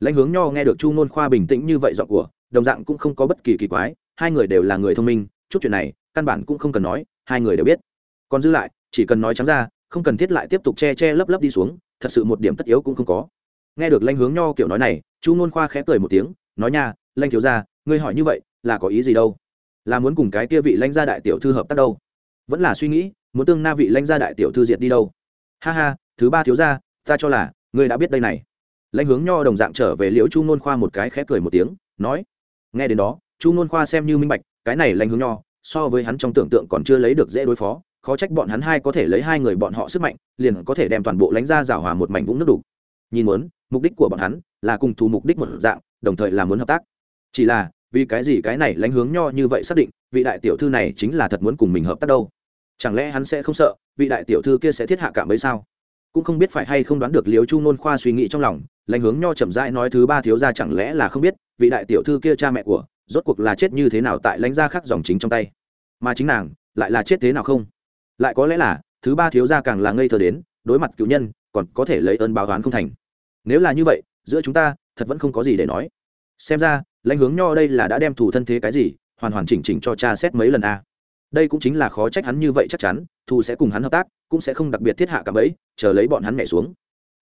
Lãnh hướng nho nghe được chu ngôn khoa bình tĩnh như vậy dọn của, đồng dạng cũng không có bất kỳ kỳ quái, hai người đều là người thông minh, chút chuyện này, căn bản cũng không cần nói, hai người đều biết. Còn dư lại, chỉ cần nói trắng ra, không cần thiết lại tiếp tục che che lấp lấp đi xuống, thật sự một điểm tất yếu cũng không có nghe được lanh hướng nho kiểu nói này, chu ngôn khoa khẽ cười một tiếng, nói nha, lanh thiếu gia, ngươi hỏi như vậy, là có ý gì đâu? Là muốn cùng cái kia vị lanh gia đại tiểu thư hợp tác đâu? Vẫn là suy nghĩ, muốn tương na vị lanh gia đại tiểu thư diệt đi đâu? Ha ha, thứ ba thiếu gia, ta cho là, ngươi đã biết đây này. Lãnh hướng nho đồng dạng trở về liễu chu ngôn khoa một cái khẽ cười một tiếng, nói, nghe đến đó, chu ngôn khoa xem như minh bạch, cái này lãnh hướng nho, so với hắn trong tưởng tượng còn chưa lấy được dễ đối phó, khó trách bọn hắn hai có thể lấy hai người bọn họ sức mạnh, liền có thể đem toàn bộ lãnh ra rào hòa một mảnh vũng nước đủ nhìn muốn, mục đích của bọn hắn là cùng thù mục đích một dạng, đồng thời là muốn hợp tác. Chỉ là, vì cái gì cái này lãnh hướng nho như vậy xác định, vị đại tiểu thư này chính là thật muốn cùng mình hợp tác đâu? Chẳng lẽ hắn sẽ không sợ, vị đại tiểu thư kia sẽ thiết hạ cảm ấy sao? Cũng không biết phải hay không đoán được liếu chu nôn khoa suy nghĩ trong lòng, lãnh hướng nho chậm rãi nói thứ ba thiếu ra chẳng lẽ là không biết, vị đại tiểu thư kia cha mẹ của, rốt cuộc là chết như thế nào tại lãnh gia khác dòng chính trong tay? Mà chính nàng, lại là chết thế nào không? Lại có lẽ là, thứ ba thiếu gia càng là ngây thơ đến, đối mặt cựu nhân, còn có thể lấy ơn báo toán không thành nếu là như vậy giữa chúng ta thật vẫn không có gì để nói. Xem ra lãnh hướng nho đây là đã đem thủ thân thế cái gì hoàn hoàn chỉnh chỉnh cho cha xét mấy lần a. Đây cũng chính là khó trách hắn như vậy chắc chắn thù sẽ cùng hắn hợp tác cũng sẽ không đặc biệt thiết hạ cả bẫy chờ lấy bọn hắn nhảy xuống.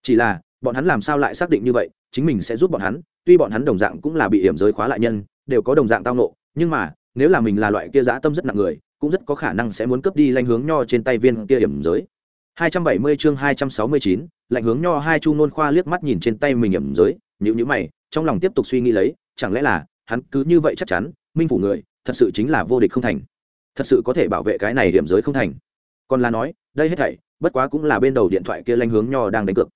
Chỉ là bọn hắn làm sao lại xác định như vậy chính mình sẽ giúp bọn hắn tuy bọn hắn đồng dạng cũng là bị hiểm giới khóa lại nhân đều có đồng dạng tao nộ nhưng mà nếu là mình là loại kia dã tâm rất nặng người cũng rất có khả năng sẽ muốn cướp đi lanh hướng nho trên tay viên kia hiểm giới. 270 chương 269, lạnh hướng nho hai chu nôn khoa liếc mắt nhìn trên tay mình ẩm giới nhữ nhữ mày, trong lòng tiếp tục suy nghĩ lấy, chẳng lẽ là hắn cứ như vậy chắc chắn, minh phủ người, thật sự chính là vô địch không thành. Thật sự có thể bảo vệ cái này hiểm giới không thành. Còn là nói, đây hết thảy, bất quá cũng là bên đầu điện thoại kia lanh hướng nho đang đánh cược.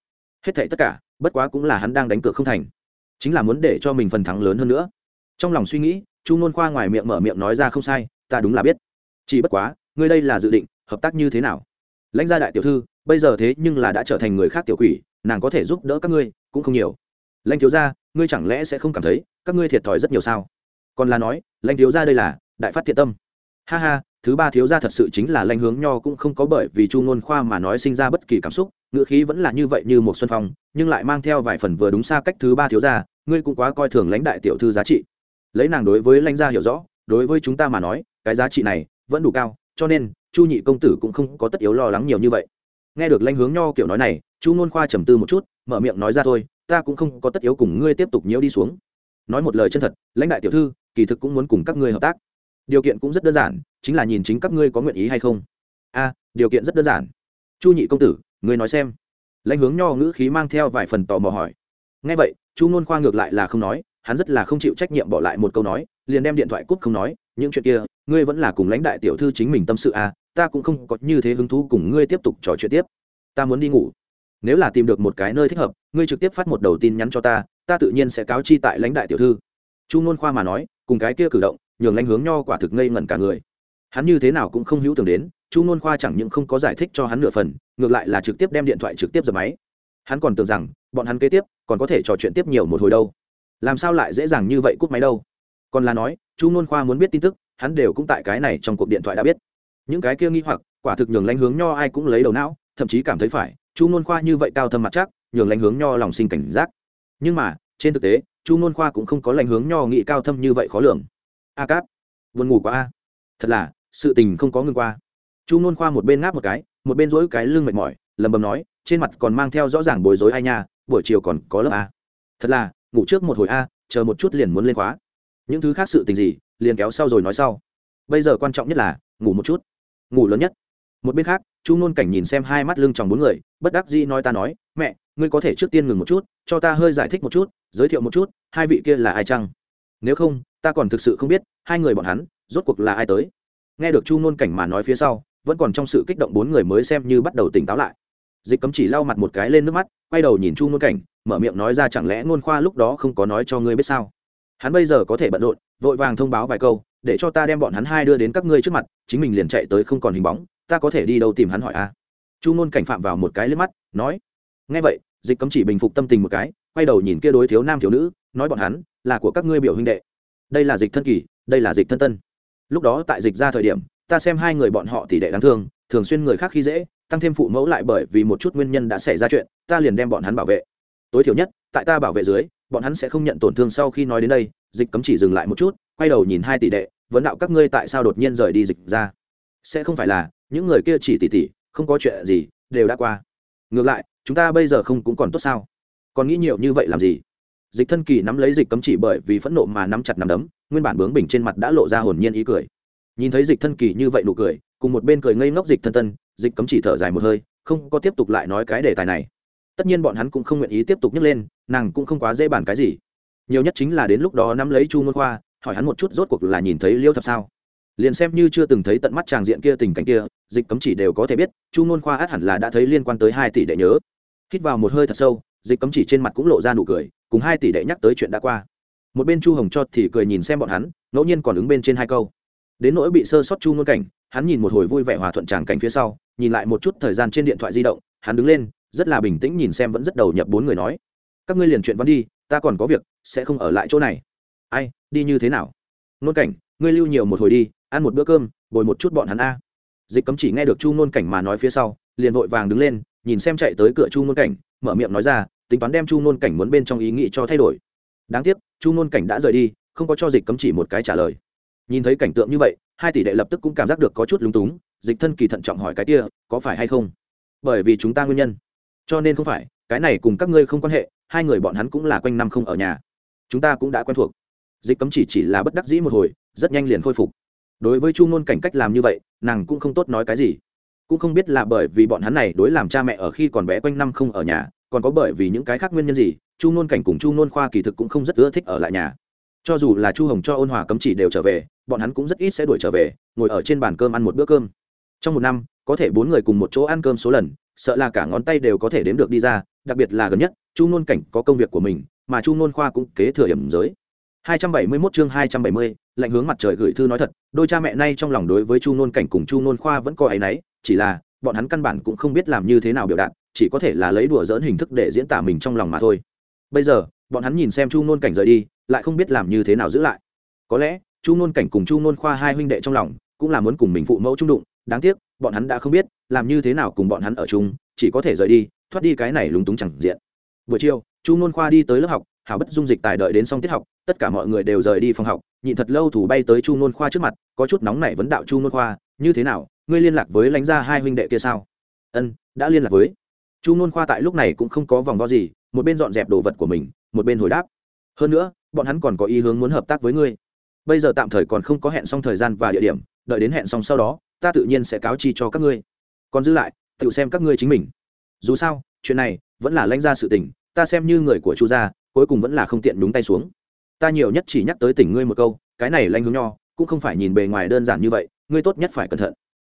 Hết thảy tất cả, bất quá cũng là hắn đang đánh cược không thành. Chính là muốn để cho mình phần thắng lớn hơn nữa. Trong lòng suy nghĩ, chu nôn khoa ngoài miệng mở miệng nói ra không sai, ta đúng là biết. Chỉ bất quá, ngươi đây là dự định, hợp tác như thế nào? Lãnh gia đại tiểu thư bây giờ thế nhưng là đã trở thành người khác tiểu quỷ, nàng có thể giúp đỡ các ngươi cũng không nhiều. Lãnh thiếu gia, ngươi chẳng lẽ sẽ không cảm thấy các ngươi thiệt thòi rất nhiều sao? Còn là nói, lãnh thiếu gia đây là đại phát thiện tâm. Ha ha, thứ ba thiếu gia thật sự chính là lãnh hướng nho cũng không có bởi vì chu ngôn khoa mà nói sinh ra bất kỳ cảm xúc, ngữ khí vẫn là như vậy như một xuân phong, nhưng lại mang theo vài phần vừa đúng xa cách thứ ba thiếu gia, ngươi cũng quá coi thường lãnh đại tiểu thư giá trị. Lấy nàng đối với lãnh gia hiểu rõ, đối với chúng ta mà nói, cái giá trị này vẫn đủ cao, cho nên chu nhị công tử cũng không có tất yếu lo lắng nhiều như vậy nghe được lãnh hướng nho kiểu nói này, chu ngôn khoa trầm tư một chút, mở miệng nói ra thôi, ta cũng không có tất yếu cùng ngươi tiếp tục nhiễu đi xuống. Nói một lời chân thật, lãnh đại tiểu thư, kỳ thực cũng muốn cùng các ngươi hợp tác. Điều kiện cũng rất đơn giản, chính là nhìn chính các ngươi có nguyện ý hay không. A, điều kiện rất đơn giản. Chu nhị công tử, ngươi nói xem. Lãnh hướng nho ngữ khí mang theo vài phần tò mò hỏi. Ngay vậy, chu ngôn khoa ngược lại là không nói, hắn rất là không chịu trách nhiệm bỏ lại một câu nói, liền đem điện thoại cúp không nói, những chuyện kia, ngươi vẫn là cùng lãnh đại tiểu thư chính mình tâm sự à ta cũng không có như thế hứng thú cùng ngươi tiếp tục trò chuyện tiếp. Ta muốn đi ngủ. Nếu là tìm được một cái nơi thích hợp, ngươi trực tiếp phát một đầu tin nhắn cho ta ta tự nhiên sẽ cáo chi tại lãnh đại tiểu thư. Chu ngôn khoa mà nói, cùng cái kia cử động, nhường lãnh hướng nho quả thực ngây ngẩn cả người. Hắn như thế nào cũng không hữu tưởng đến, chu ngôn khoa chẳng những không có giải thích cho hắn nửa phần, ngược lại là trực tiếp đem điện thoại trực tiếp dập máy. Hắn còn tưởng rằng, bọn hắn kế tiếp, còn có thể trò chuyện tiếp nhiều một hồi đâu. Làm sao lại dễ dàng như vậy cút máy đâu? Còn là nói, chu ngôn khoa muốn biết tin tức, hắn đều cũng tại cái này trong cuộc điện thoại đã biết những cái kia nghi hoặc, quả thực nhường lãnh hướng nho ai cũng lấy đầu não, thậm chí cảm thấy phải, chu ngôn khoa như vậy cao thâm mặt chắc, nhường lãnh hướng nho lòng sinh cảnh giác. Nhưng mà, trên thực tế, chu ngôn khoa cũng không có lãnh hướng nho nghị cao thâm như vậy khó lường. A cáp vườn ngủ quá a. Thật là, sự tình không có ngừng qua. Chu ngôn khoa một bên ngáp một cái, một bên rỗi cái lưng mệt mỏi lầm bầm nói, trên mặt còn mang theo rõ ràng bối rối ai nha, buổi chiều còn có lớp a. Thật là, ngủ trước một hồi a, chờ một chút liền muốn lên khóa. Những thứ khác sự tình gì, liền kéo sau rồi nói sau. Bây giờ quan trọng nhất là, ngủ một chút ngủ lớn nhất. Một bên khác, chu ngôn cảnh nhìn xem hai mắt lưng tròng bốn người, bất đắc dĩ nói ta nói, mẹ, ngươi có thể trước tiên ngừng một chút, cho ta hơi giải thích một chút, giới thiệu một chút, hai vị kia là ai chăng? Nếu không, ta còn thực sự không biết, hai người bọn hắn, rốt cuộc là ai tới? Nghe được chu ngôn cảnh mà nói phía sau, vẫn còn trong sự kích động bốn người mới xem như bắt đầu tỉnh táo lại. Dịch cấm chỉ lau mặt một cái lên nước mắt, quay đầu nhìn chu ngôn cảnh, mở miệng nói ra chẳng lẽ ngôn khoa lúc đó không có nói cho ngươi biết sao? Hắn bây giờ có thể bận rộn, vội vàng thông báo vài câu để cho ta đem bọn hắn hai đưa đến các ngươi trước mặt, chính mình liền chạy tới không còn hình bóng, ta có thể đi đâu tìm hắn hỏi a? Chu ngôn cảnh phạm vào một cái lên mắt, nói ngay vậy, dịch cấm chỉ bình phục tâm tình một cái, quay đầu nhìn kia đối thiếu nam thiếu nữ, nói bọn hắn, là của các ngươi biểu huynh đệ. Đây là dịch thân kỳ, đây là dịch thân tân. Lúc đó tại dịch ra thời điểm, ta xem hai người bọn họ tỷ đệ đáng thương, thường xuyên người khác khi dễ, tăng thêm phụ mẫu lại bởi vì một chút nguyên nhân đã xảy ra chuyện, ta liền đem bọn hắn bảo vệ. Tối thiểu nhất, tại ta bảo vệ dưới, bọn hắn sẽ không nhận tổn thương sau khi nói đến đây. Dịch cấm chỉ dừng lại một chút, quay đầu nhìn hai tỷ đệ vấn đạo các ngươi tại sao đột nhiên rời đi dịch ra? Sẽ không phải là, những người kia chỉ tỷ tỷ không có chuyện gì, đều đã qua. Ngược lại, chúng ta bây giờ không cũng còn tốt sao? Còn nghĩ nhiều như vậy làm gì? Dịch thân kỳ nắm lấy dịch cấm chỉ bởi vì phẫn nộ mà nắm chặt nắm đấm, nguyên bản bướng bình trên mặt đã lộ ra hồn nhiên ý cười. Nhìn thấy dịch thân kỳ như vậy nụ cười, cùng một bên cười ngây ngốc dịch thân tân, dịch cấm chỉ thở dài một hơi, không có tiếp tục lại nói cái đề tài này. Tất nhiên bọn hắn cũng không nguyện ý tiếp tục nhắc lên, nàng cũng không quá dễ bàn cái gì. Nhiều nhất chính là đến lúc đó nắm lấy chu môn khoa hỏi hắn một chút rốt cuộc là nhìn thấy liêu thập sao? Liền xem như chưa từng thấy tận mắt tràng diện kia tình cảnh kia, dịch cấm chỉ đều có thể biết, chu ngôn khoa át hẳn là đã thấy liên quan tới hai tỷ đệ nhớ. Hít vào một hơi thật sâu, dịch cấm chỉ trên mặt cũng lộ ra nụ cười, cùng hai tỷ đệ nhắc tới chuyện đã qua. Một bên chu hồng cho thì cười nhìn xem bọn hắn, ngẫu nhiên còn ứng bên trên hai câu. Đến nỗi bị sơ sót chu ngôn cảnh, hắn nhìn một hồi vui vẻ hòa thuận tràng cảnh phía sau, nhìn lại một chút thời gian trên điện thoại di động, hắn đứng lên, rất là bình tĩnh nhìn xem vẫn rất đầu nhập bốn người nói. Các ngươi liền chuyện vẫn đi, ta còn có việc, sẽ không ở lại chỗ này. Ai đi như thế nào? Nôn cảnh, ngươi lưu nhiều một hồi đi, ăn một bữa cơm, bồi một chút bọn hắn a. Dịch cấm chỉ nghe được chu nôn cảnh mà nói phía sau, liền vội vàng đứng lên, nhìn xem chạy tới cửa chu nôn cảnh, mở miệng nói ra, tính toán đem chu nôn cảnh muốn bên trong ý nghĩ cho thay đổi. Đáng tiếc, chu nôn cảnh đã rời đi, không có cho dịch cấm chỉ một cái trả lời. Nhìn thấy cảnh tượng như vậy, hai tỷ đệ lập tức cũng cảm giác được có chút lúng túng, dịch thân kỳ thận trọng hỏi cái kia, có phải hay không? Bởi vì chúng ta nguyên nhân. Cho nên không phải, cái này cùng các ngươi không quan hệ, hai người bọn hắn cũng là quanh năm không ở nhà. Chúng ta cũng đã quen thuộc dịch cấm chỉ chỉ là bất đắc dĩ một hồi, rất nhanh liền khôi phục. Đối với chu ngôn cảnh cách làm như vậy, nàng cũng không tốt nói cái gì. Cũng không biết là bởi vì bọn hắn này đối làm cha mẹ ở khi còn bé quanh năm không ở nhà, còn có bởi vì những cái khác nguyên nhân gì, chu ngôn cảnh cùng chu ngôn khoa kỳ thực cũng không rất ưa thích ở lại nhà. Cho dù là chu hồng cho ôn hòa cấm chỉ đều trở về, bọn hắn cũng rất ít sẽ đuổi trở về, ngồi ở trên bàn cơm ăn một bữa cơm. Trong một năm, có thể bốn người cùng một chỗ ăn cơm số lần, sợ là cả ngón tay đều có thể đếm được đi ra, đặc biệt là gần nhất, chu ngôn cảnh có công việc của mình, mà chu ngôn khoa cũng kế thừa hiểm giới. 271 chương 270, lạnh hướng mặt trời gửi thư nói thật đôi cha mẹ nay trong lòng đối với chu nôn cảnh cùng chu nôn khoa vẫn có ấy nấy chỉ là bọn hắn căn bản cũng không biết làm như thế nào biểu đạt chỉ có thể là lấy đùa dỡn hình thức để diễn tả mình trong lòng mà thôi. Bây giờ bọn hắn nhìn xem chu nôn cảnh rời đi lại không biết làm như thế nào giữ lại. Có lẽ chu nôn cảnh cùng chu nôn khoa hai huynh đệ trong lòng cũng là muốn cùng mình phụ mẫu chung đụng đáng tiếc bọn hắn đã không biết làm như thế nào cùng bọn hắn ở chung chỉ có thể rời đi thoát đi cái này lúng túng chẳng diện. Buổi chiều chu nôn khoa đi tới lớp học hảo bất dung dịch tài đợi đến xong tiết học, tất cả mọi người đều rời đi phòng học, nhịn thật lâu thủ bay tới chu nôn khoa trước mặt, có chút nóng nảy vấn đạo chu nôn khoa, như thế nào, ngươi liên lạc với lãnh gia hai huynh đệ kia sao? Ân, đã liên lạc với. Chu nôn khoa tại lúc này cũng không có vòng vo gì, một bên dọn dẹp đồ vật của mình, một bên hồi đáp, hơn nữa, bọn hắn còn có ý hướng muốn hợp tác với ngươi. Bây giờ tạm thời còn không có hẹn xong thời gian và địa điểm, đợi đến hẹn xong sau đó, ta tự nhiên sẽ cáo chi cho các ngươi. Còn giữ lại, tự xem các ngươi chính mình. Dù sao, chuyện này vẫn là lãnh gia sự tình, ta xem như người của chu gia cuối cùng vẫn là không tiện đúng tay xuống. Ta nhiều nhất chỉ nhắc tới tỉnh ngươi một câu, cái này lanh hướng nho, cũng không phải nhìn bề ngoài đơn giản như vậy, ngươi tốt nhất phải cẩn thận.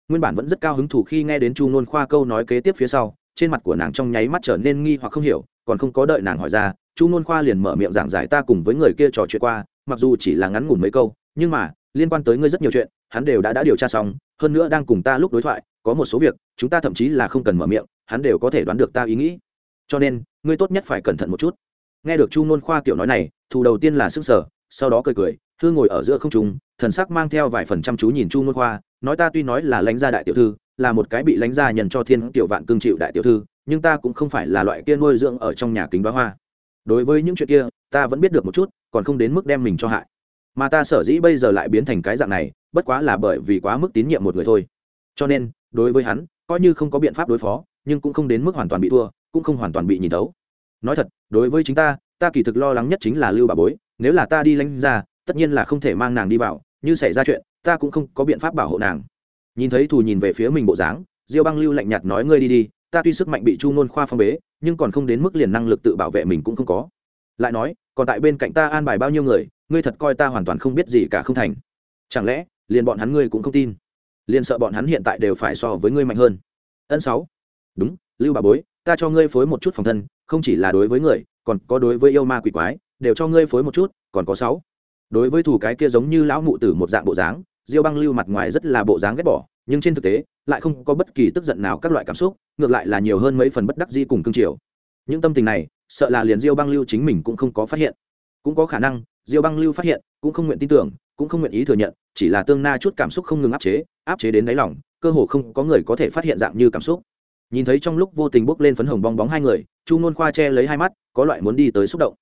Nguyên bản vẫn rất cao hứng thủ khi nghe đến chu nôn khoa câu nói kế tiếp phía sau, trên mặt của nàng trong nháy mắt trở nên nghi hoặc không hiểu, còn không có đợi nàng hỏi ra, chu nôn khoa liền mở miệng giảng giải ta cùng với người kia trò chuyện qua, mặc dù chỉ là ngắn ngủn mấy câu, nhưng mà, liên quan tới ngươi rất nhiều chuyện, hắn đều đã đã điều tra xong, hơn nữa đang cùng ta lúc đối thoại, có một số việc, chúng ta thậm chí là không cần mở miệng, hắn đều có thể đoán được ta ý nghĩ. Cho nên, ngươi tốt nhất phải cẩn thận một chút nghe được chu nôn khoa kiểu nói này, thù đầu tiên là sức sở sau đó cười cười, thư ngồi ở giữa không trung, thần sắc mang theo vài phần chăm chú nhìn chu nôn khoa, nói ta tuy nói là lãnh gia đại tiểu thư, là một cái bị lãnh gia nhận cho thiên tiểu vạn cương chịu đại tiểu thư, nhưng ta cũng không phải là loại kia nuôi dưỡng ở trong nhà kính bá hoa. Đối với những chuyện kia, ta vẫn biết được một chút, còn không đến mức đem mình cho hại. Mà ta sở dĩ bây giờ lại biến thành cái dạng này, bất quá là bởi vì quá mức tín nhiệm một người thôi. Cho nên, đối với hắn, coi như không có biện pháp đối phó, nhưng cũng không đến mức hoàn toàn bị thua, cũng không hoàn toàn bị nhìn tấu nói thật, đối với chính ta ta kỳ thực lo lắng nhất chính là lưu bà bối, nếu là ta đi lãnh ra, tất nhiên là không thể mang nàng đi vào, như xảy ra chuyện, ta cũng không có biện pháp bảo hộ nàng. Nhìn thấy thù nhìn về phía mình bộ dáng, diêu băng lưu lạnh nhạt nói, ngươi đi đi, ta tuy sức mạnh bị chu ngôn khoa phong bế, nhưng còn không đến mức liền năng lực tự bảo vệ mình cũng không có. Lại nói, còn tại bên cạnh ta an bài bao nhiêu người, ngươi thật coi ta hoàn toàn không biết gì cả không thành. Chẳng lẽ, liền bọn hắn ngươi cũng không tin? Liền sợ bọn hắn hiện tại đều phải so với ngươi mạnh hơn. Ân sáu. Đúng, lưu bà bối ta cho ngươi phối một chút phòng thân, không chỉ là đối với người, còn có đối với yêu ma quỷ quái, đều cho ngươi phối một chút, còn có sáu. Đối với thủ cái kia giống như lão mụ tử một dạng bộ dáng, diêu băng lưu mặt ngoài rất là bộ dáng ghét bỏ, nhưng trên thực tế, lại không có bất kỳ tức giận nào các loại cảm xúc, ngược lại là nhiều hơn mấy phần bất đắc di cùng cương triều. Những tâm tình này, sợ là liền diêu băng lưu chính mình cũng không có phát hiện. Cũng có khả năng, diêu băng lưu phát hiện, cũng không nguyện tin tưởng, cũng không nguyện ý thừa nhận, chỉ là tương na chút cảm xúc không ngừng áp chế áp chế đến đáy lòng, cơ hồ không có người có thể phát hiện dạng như cảm xúc nhìn thấy trong lúc vô tình bốc lên phấn hồng bong bóng hai người, chu nôn khoa che lấy hai mắt, có loại muốn đi tới xúc động.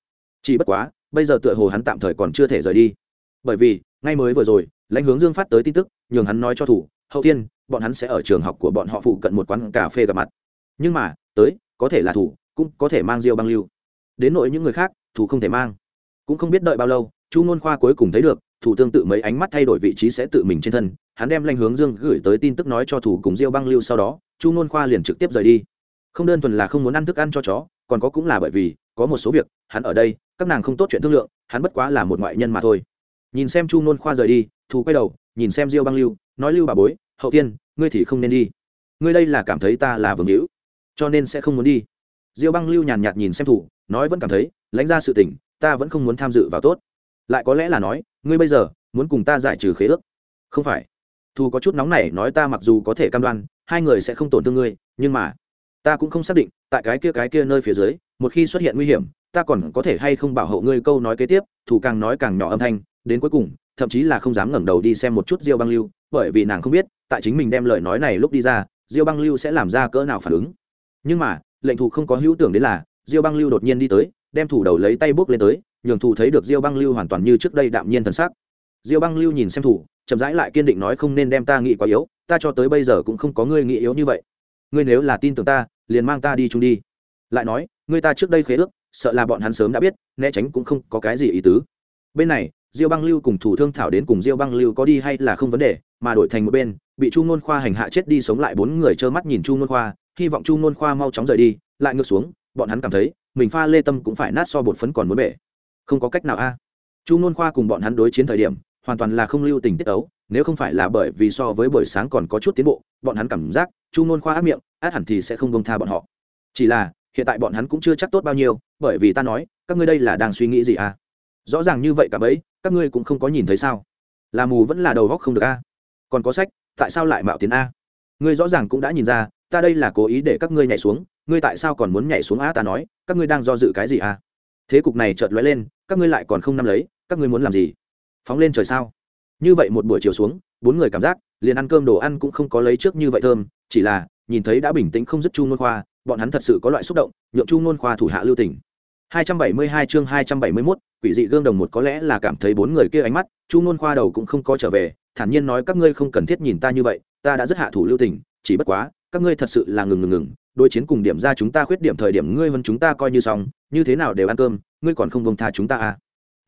Chỉ bất quá, bây giờ tựa hồ hắn tạm thời còn chưa thể rời đi. Bởi vì, ngay mới vừa rồi, lãnh hướng dương phát tới tin tức, nhường hắn nói cho thủ, hậu tiên bọn hắn sẽ ở trường học của bọn họ phụ cận một quán cà phê gặp mặt. Nhưng mà, tới, có thể là thủ, cũng có thể mang diêu băng lưu. Đến nội những người khác, thủ không thể mang. Cũng không biết đợi bao lâu, chu ngôn khoa cuối cùng thấy được, thủ tương tự mấy ánh mắt thay đổi vị trí sẽ tự mình trên thân hắn đem lanh hướng dương gửi tới tin tức nói cho thủ cùng diêu băng lưu sau đó, chu Nôn khoa liền trực tiếp rời đi. Không đơn thuần là không muốn ăn thức ăn cho chó, còn có cũng là bởi vì, có một số việc, hắn ở đây, các nàng không tốt chuyện thương lượng, hắn bất quá là một ngoại nhân mà thôi. Nhìn xem chu Nôn khoa rời đi Thù quay đầu, nhìn xem diêu băng lưu, nói lưu bà bối, hậu tiên, ngươi thì không nên đi. Ngươi đây là cảm thấy ta là vương hữu, cho nên sẽ không muốn đi. Diêu băng lưu nhàn nhạt nhìn xem thủ, nói vẫn cảm thấy, lãnh ra sự tình, ta vẫn không muốn tham dự vào tốt. Lại có lẽ là nói, ngươi bây giờ, muốn cùng ta giải trừ khế ước. Không phải thu có chút nóng này nói ta mặc dù có thể cam đoan, hai người sẽ không tổn thương ngươi, nhưng mà, ta cũng không xác định, tại cái kia cái kia nơi phía dưới, một khi xuất hiện nguy hiểm, ta còn có thể hay không bảo hộ ngươi câu nói kế tiếp thủ càng nói càng nhỏ âm thanh, đến cuối cùng, thậm chí là không dám ngẩng đầu đi xem một chút diêu băng lưu, bởi vì nàng không biết, tại chính mình đem lời nói này lúc đi ra, diêu băng lưu sẽ làm ra cỡ nào phản ứng. Nhưng mà, lệnh thủ không có hữu tưởng đến là, diêu băng lưu đột nhiên đi tới, đem thủ đầu lấy tay bước lên tới, nhường thủ thấy được diêu băng lưu hoàn toàn như trước đây đạm nhiên thần sắc diêu băng lưu nhìn xem thủ, chậm rãi lại kiên định nói không nên đem ta nghĩ quá yếu, ta cho tới bây giờ cũng không có ngươi nghĩ yếu như vậy. Ngươi nếu là tin tưởng ta, liền mang ta đi chung đi. Lại nói, ngươi ta trước đây khế ước, sợ là bọn hắn sớm đã biết, né tránh cũng không có cái gì ý tứ. Bên này, diêu băng lưu cùng thủ thương thảo đến cùng diêu băng lưu có đi hay là không vấn đề, mà đổi thành một bên, bị chu nôn khoa hành hạ chết đi sống lại bốn người trơ mắt nhìn chu nôn khoa, hy vọng chu nôn khoa mau chóng rời đi, lại ngược xuống, bọn hắn cảm thấy, mình pha lê tâm cũng phải nát so bột phấn còn muốn bể. Không có cách nào a. Chu nôn khoa cùng bọn hắn đối chiến thời điểm hoàn toàn là không lưu tình tiết ấu, nếu không phải là bởi vì so với buổi sáng còn có chút tiến bộ, bọn hắn cảm giác, chu nôn khoa ác miệng, át hẳn thì sẽ không bông tha bọn họ. Chỉ là, hiện tại bọn hắn cũng chưa chắc tốt bao nhiêu, bởi vì ta nói, các ngươi đây là đang suy nghĩ gì à? Rõ ràng như vậy cả bấy, các ngươi cũng không có nhìn thấy sao? Là mù vẫn là đầu góc không được a còn có sách, tại sao lại mạo tiến a? Ngươi rõ ràng cũng đã nhìn ra, ta đây là cố ý để các ngươi nhảy xuống, ngươi tại sao còn muốn nhảy xuống a ta nói, các ngươi đang do dự cái gì a? Thế cục này chợt lóe lên, các ngươi lại còn không nắm lấy, các ngươi muốn làm gì? Phóng lên trời sao? Như vậy một buổi chiều xuống bốn người cảm giác liền ăn cơm đồ ăn cũng không có lấy trước như vậy thơm chỉ là nhìn thấy đã bình tĩnh không dứt chu nôn khoa bọn hắn thật sự có loại xúc động nhượng chu nôn khoa thủ hạ lưu tỉnh 272 chương 271, quỷ dị gương đồng một có lẽ là cảm thấy bốn người kia ánh mắt chu nôn khoa đầu cũng không có trở về thản nhiên nói các ngươi không cần thiết nhìn ta như vậy ta đã rất hạ thủ lưu tình chỉ bất quá các ngươi thật sự là ngừng ngừng ngừng đối chiến cùng điểm ra chúng ta khuyết điểm thời điểm ngươi hơn chúng ta coi như xong như thế nào đều ăn cơm ngươi còn không bông tha chúng ta à?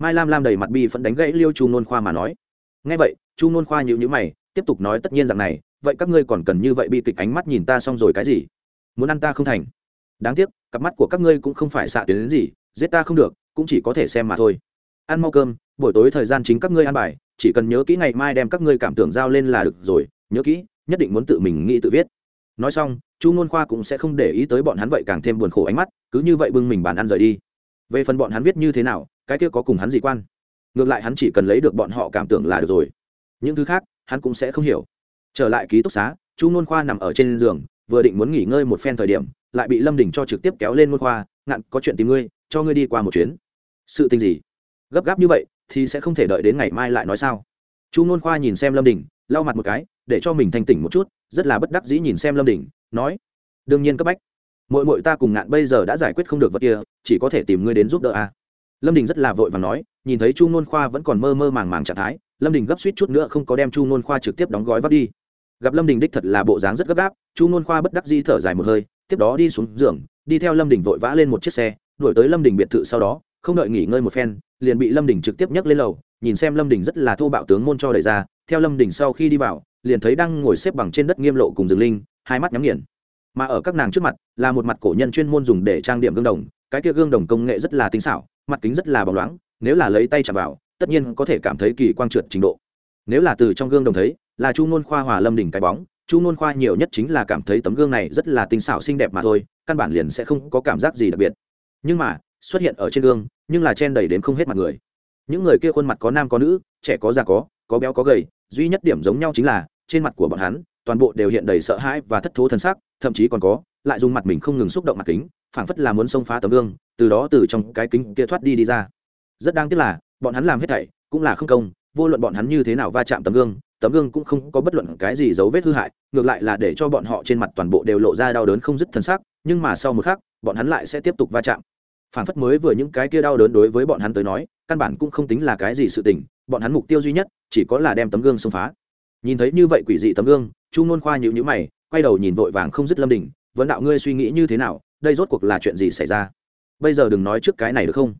Mai lam lam đầy mặt bi vẫn đánh gãy liêu chu nôn khoa mà nói. Nghe vậy, chu nôn khoa nhịu nhữ mày, tiếp tục nói tất nhiên rằng này, vậy các ngươi còn cần như vậy bi kịch ánh mắt nhìn ta xong rồi cái gì? Muốn ăn ta không thành. Đáng tiếc, cặp mắt của các ngươi cũng không phải xạ tuyến đến gì, giết ta không được, cũng chỉ có thể xem mà thôi. Ăn mau cơm, buổi tối thời gian chính các ngươi ăn bài, chỉ cần nhớ kỹ ngày mai đem các ngươi cảm tưởng giao lên là được rồi, nhớ kỹ, nhất định muốn tự mình nghĩ tự viết. Nói xong, chu ngôn khoa cũng sẽ không để ý tới bọn hắn vậy càng thêm buồn khổ ánh mắt, cứ như vậy bưng mình bàn ăn rời đi. Về phần bọn hắn viết như thế nào cái kia có cùng hắn gì quan? Ngược lại hắn chỉ cần lấy được bọn họ cảm tưởng là được rồi. Những thứ khác, hắn cũng sẽ không hiểu. Trở lại ký túc xá, chu Nôn khoa nằm ở trên giường, vừa định muốn nghỉ ngơi một phen thời điểm, lại bị lâm đình cho trực tiếp kéo lên Nôn khoa, ngạn, có chuyện tìm ngươi, cho ngươi đi qua một chuyến. Sự tình gì? Gấp gáp như vậy, thì sẽ không thể đợi đến ngày mai lại nói sao? Chu Nôn khoa nhìn xem lâm đình, lau mặt một cái, để cho mình thanh tỉnh một chút, rất là bất đắc dĩ nhìn xem lâm đình, nói, đương nhiên cấp bách. Mội mội ta cùng ngạn bây giờ đã giải quyết không được vật kia, chỉ có thể tìm ngươi đến giúp đỡ a à lâm đình rất là vội và nói, nhìn thấy chu nôn khoa vẫn còn mơ mơ màng màng trạng thái, lâm đình gấp suýt chút nữa không có đem chu nôn khoa trực tiếp đóng gói vắt đi. Gặp lâm đình đích thật là bộ dáng rất gấp gáp, chu nôn khoa bất đắc dĩ thở dài một hơi, tiếp đó đi xuống giường, đi theo lâm đình vội vã lên một chiếc xe, đuổi tới lâm đình biệt thự sau đó, không đợi nghỉ ngơi một phen, liền bị lâm đình trực tiếp nhấc lên lầu, nhìn xem lâm đình rất là thô bạo tướng môn cho đẩy ra, theo lâm đình sau khi đi vào, liền thấy đang ngồi xếp bằng trên đất nghiêm lộ cùng rừng linh, hai mắt nhắm nghiền. Mà ở các nàng trước mặt, là một mặt cổ nhân chuyên môn dùng để trang điểm gương đồng, cái kia gương đồng công nghệ rất là tinh xảo mặt kính rất là bóng loáng, nếu là lấy tay chạm vào, tất nhiên có thể cảm thấy kỳ quang trượt trình độ. Nếu là từ trong gương đồng thấy, là chu nôn khoa hòa lâm đình cái bóng, chu nôn khoa nhiều nhất chính là cảm thấy tấm gương này rất là tinh xảo xinh đẹp mà thôi, căn bản liền sẽ không có cảm giác gì đặc biệt. Nhưng mà, xuất hiện ở trên gương, nhưng là chen đầy đến không hết mặt người. Những người kia khuôn mặt có nam có nữ, trẻ có già có có béo có gầy, duy nhất điểm giống nhau chính là, trên mặt của bọn hắn, toàn bộ đều hiện đầy sợ hãi và thất thố thân xác, thậm chí còn có, lại dùng mặt mình không ngừng xúc động mặt kính, phảng phất là muốn xông phá tấm gương từ đó từ trong cái kính kia thoát đi đi ra. Rất đáng tiếc là, bọn hắn làm hết thảy cũng là không công, vô luận bọn hắn như thế nào va chạm tấm gương tấm gương cũng không có bất luận cái gì dấu vết hư hại, ngược lại là để cho bọn họ trên mặt toàn bộ đều lộ ra đau đớn không dứt thân xác, nhưng mà sau một khắc, bọn hắn lại sẽ tiếp tục va chạm. Phản phất mới vừa những cái kia đau đớn đối với bọn hắn tới nói, căn bản cũng không tính là cái gì sự tình, bọn hắn mục tiêu duy nhất chỉ có là đem tấm gương xông phá. Nhìn thấy như vậy quỷ dị tấm gương, chu ngôn khoa nhịu nhữ mày, quay đầu nhìn vội vàng không dứt lâm đình vấn đạo ngươi suy nghĩ như thế nào? Đây rốt cuộc là chuyện gì xảy ra? Bây giờ đừng nói trước cái này được không?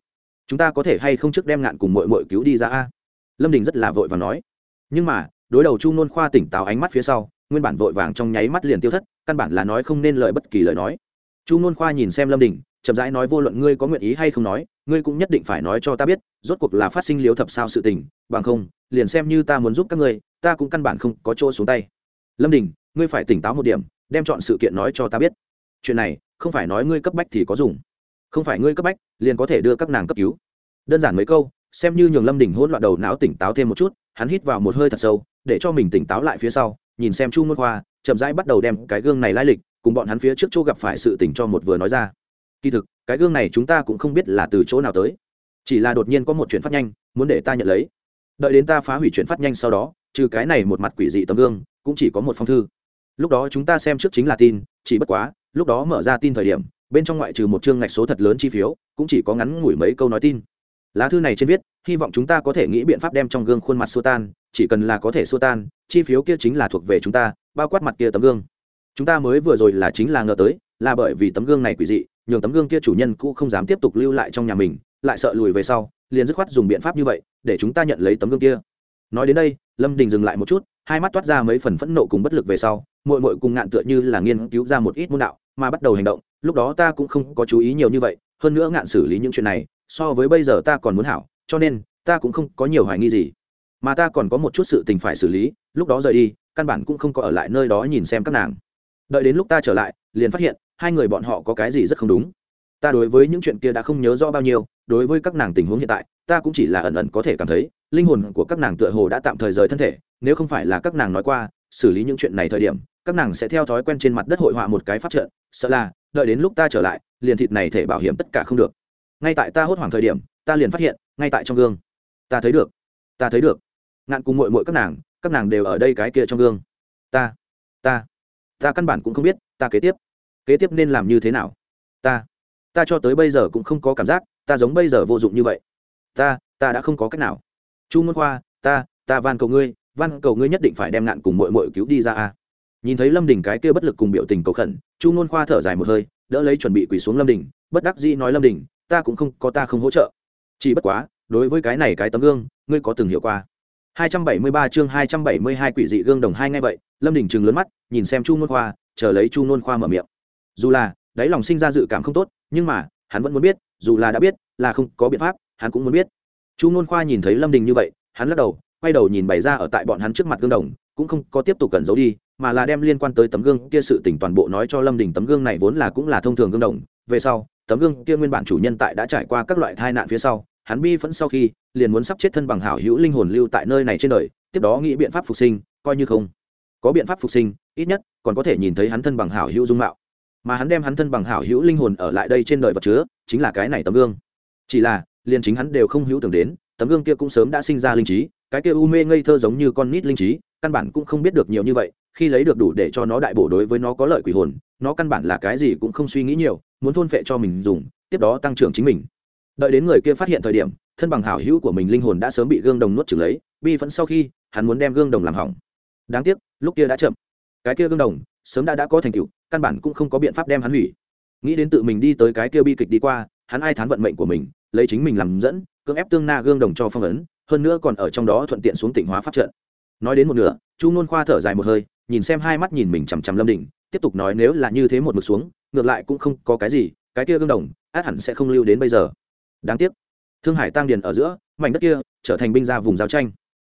Chúng ta có thể hay không trước đem ngạn cùng mội mội cứu đi ra a? Lâm đình rất là vội và nói. Nhưng mà, đối đầu chu nôn khoa tỉnh táo ánh mắt phía sau, nguyên bản vội vàng trong nháy mắt liền tiêu thất, căn bản là nói không nên lời bất kỳ lời nói. Chu nôn khoa nhìn xem lâm đình, chậm rãi nói, vô luận ngươi có nguyện ý hay không nói, ngươi cũng nhất định phải nói cho ta biết, rốt cuộc là phát sinh liếu thập sao sự tình, bằng không, liền xem như ta muốn giúp các ngươi, ta cũng căn bản không có chỗ xuống tay. Lâm đình, ngươi phải tỉnh táo một điểm, đem chọn sự kiện nói cho ta biết. Chuyện này, không phải nói ngươi cấp bách thì có dùng không phải ngươi cấp bách, liền có thể đưa các nàng cấp cứu. Đơn giản mấy câu, xem như nhường lâm đình hỗn loạn đầu não tỉnh táo thêm một chút, hắn hít vào một hơi thật sâu, để cho mình tỉnh táo lại phía sau, nhìn xem chu ngôn khoa, chậm rãi bắt đầu đem cái gương này lai lịch, cùng bọn hắn phía trước chỗ gặp phải sự tỉnh cho một vừa nói ra. Kỳ thực, cái gương này chúng ta cũng không biết là từ chỗ nào tới. Chỉ là đột nhiên có một chuyện phát nhanh, muốn để ta nhận lấy. Đợi đến ta phá hủy chuyện phát nhanh sau đó, trừ cái này một mặt quỷ dị tấm gương, cũng chỉ có một phong thư. Lúc đó chúng ta xem trước chính là tin, chỉ bất quá, lúc đó mở ra tin thời điểm bên trong ngoại trừ một chương ngạch số thật lớn chi phiếu, cũng chỉ có ngắn ngủi mấy câu nói tin. Lá thư này trên viết, hy vọng chúng ta có thể nghĩ biện pháp đem trong gương khuôn mặt xua tan, chỉ cần là có thể xua tan, chi phiếu kia chính là thuộc về chúng ta, bao quát mặt kia tấm gương. Chúng ta mới vừa rồi là chính là ngờ tới, là bởi vì tấm gương này quỷ dị, nhường tấm gương kia chủ nhân cũ không dám tiếp tục lưu lại trong nhà mình, lại sợ lùi về sau, liền dứt khoát dùng biện pháp như vậy, để chúng ta nhận lấy tấm gương kia nói đến đây, lâm đình dừng lại một chút, hai mắt toát ra mấy phần phẫn nộ cùng bất lực về sau mội mội cùng ngạn tựa như là nghiên cứu ra một ít môn đạo, mà bắt đầu hành động, lúc đó ta cũng không có chú ý nhiều như vậy, hơn nữa ngạn xử lý những chuyện này, so với bây giờ ta còn muốn hảo, cho nên, ta cũng không có nhiều hoài nghi gì. Mà ta còn có một chút sự tình phải xử lý, lúc đó rời đi, căn bản cũng không có ở lại nơi đó nhìn xem các nàng. Đợi đến lúc ta trở lại, liền phát hiện, hai người bọn họ có cái gì rất không đúng. Ta đối với những chuyện kia đã không nhớ rõ bao nhiêu, đối với các nàng tình huống hiện tại, ta cũng chỉ là ẩn ẩn có thể cảm thấy linh hồn của các nàng tựa hồ đã tạm thời rời thân thể, nếu không phải là các nàng nói qua, xử lý những chuyện này thời điểm, các nàng sẽ theo thói quen trên mặt đất hội họa một cái pháp trận, sợ là, đợi đến lúc ta trở lại, liền thịt này thể bảo hiểm tất cả không được. Ngay tại ta hốt hoảng thời điểm, ta liền phát hiện, ngay tại trong gương. Ta thấy được, ta thấy được. Ngạn cùng mội mội các nàng các nàng đều ở đây cái kia trong gương. Ta ta ta căn bản cũng không biết, ta kế tiếp kế tiếp nên làm như thế nào? Ta ta cho tới bây giờ cũng không có cảm giác, ta giống bây giờ vô dụng như vậy. Ta ta đã không có cách nào chu môn khoa, ta ta van cầu ngươi, van cầu ngươi nhất định phải đem nạn cùng mội mội cứu đi ra a. Nhìn thấy lâm đình cái kia bất lực cùng biểu tình cầu khẩn, chu môn khoa thở dài một hơi, đỡ lấy chuẩn bị quỳ xuống lâm đình, bất đắc dĩ nói lâm đình, ta cũng không, có ta không hỗ trợ. Chỉ bất quá, đối với cái này cái tấm gương, ngươi có từng hiểu qua. 273 chương 272 quỷ dị gương đồng hai ngay vậy, lâm đình trừng lớn mắt, nhìn xem chu môn khoa, chờ lấy chu môn khoa mở miệng. Dù là, đáy lòng sinh ra dự cảm không tốt, nhưng mà, hắn vẫn muốn biết, dù là đã biết, là không có biện pháp, hắn cũng muốn biết chu n khoa nhìn thấy lâm đình như vậy, hắn lắc đầu, quay đầu nhìn bày ra ở tại bọn hắn trước mặt gương đồng, cũng không có tiếp tục cần giấu đi, mà là đem liên quan tới tấm gương kia sự tỉnh toàn bộ nói cho lâm đình tấm gương này vốn là cũng là thông thường gương đồng. Về sau, tấm gương kia nguyên bản chủ nhân tại đã trải qua các loại tai nạn phía sau, hắn bi phẫn sau khi, liền muốn sắp chết thân bằng hảo hữu linh hồn lưu tại nơi này trên đời, tiếp đó nghĩ biện pháp phục sinh, coi như không có biện pháp phục sinh, ít nhất còn có thể nhìn thấy hắn thân bằng hảo hữu dung mạo. Mà hắn đem hắn thân bằng hảo hữu linh hồn ở lại đây trên đời vật chứa, chính là cái này tấm gương. Chỉ là liền chính hắn đều không hữu tưởng đến, tấm gương kia cũng sớm đã sinh ra linh trí, cái kia u mê ngây thơ giống như con nít linh trí, căn bản cũng không biết được nhiều như vậy, khi lấy được đủ để cho nó đại bổ đối với nó có lợi quỷ hồn, nó căn bản là cái gì cũng không suy nghĩ nhiều, muốn thôn phệ cho mình dùng, tiếp đó tăng trưởng chính mình. Đợi đến người kia phát hiện thời điểm, thân bằng hảo hữu của mình linh hồn đã sớm bị gương đồng nuốt trừng lấy, bi phẫn sau khi, hắn muốn đem gương đồng làm hỏng. Đáng tiếc, lúc kia đã chậm. Cái kia gương đồng, sớm đã đã có thành tựu, căn bản cũng không có biện pháp đem hắn hủy. Nghĩ đến tự mình đi tới cái kia bi kịch đi qua, hắn ai thán vận mệnh của mình lấy chính mình làm dẫn, cưỡng ép tương na gương đồng cho phong ấn, hơn nữa còn ở trong đó thuận tiện xuống tỉnh hóa pháp trận. Nói đến một nửa, chu nôn khoa thở dài một hơi, nhìn xem hai mắt nhìn mình chằm chằm lâm đỉnh, tiếp tục nói nếu là như thế một mực xuống, ngược lại cũng không có cái gì, cái kia gương đồng, át hẳn sẽ không lưu đến bây giờ. Đáng tiếc, thương hải tăng điền ở giữa, mảnh đất kia trở thành binh ra vùng giao tranh.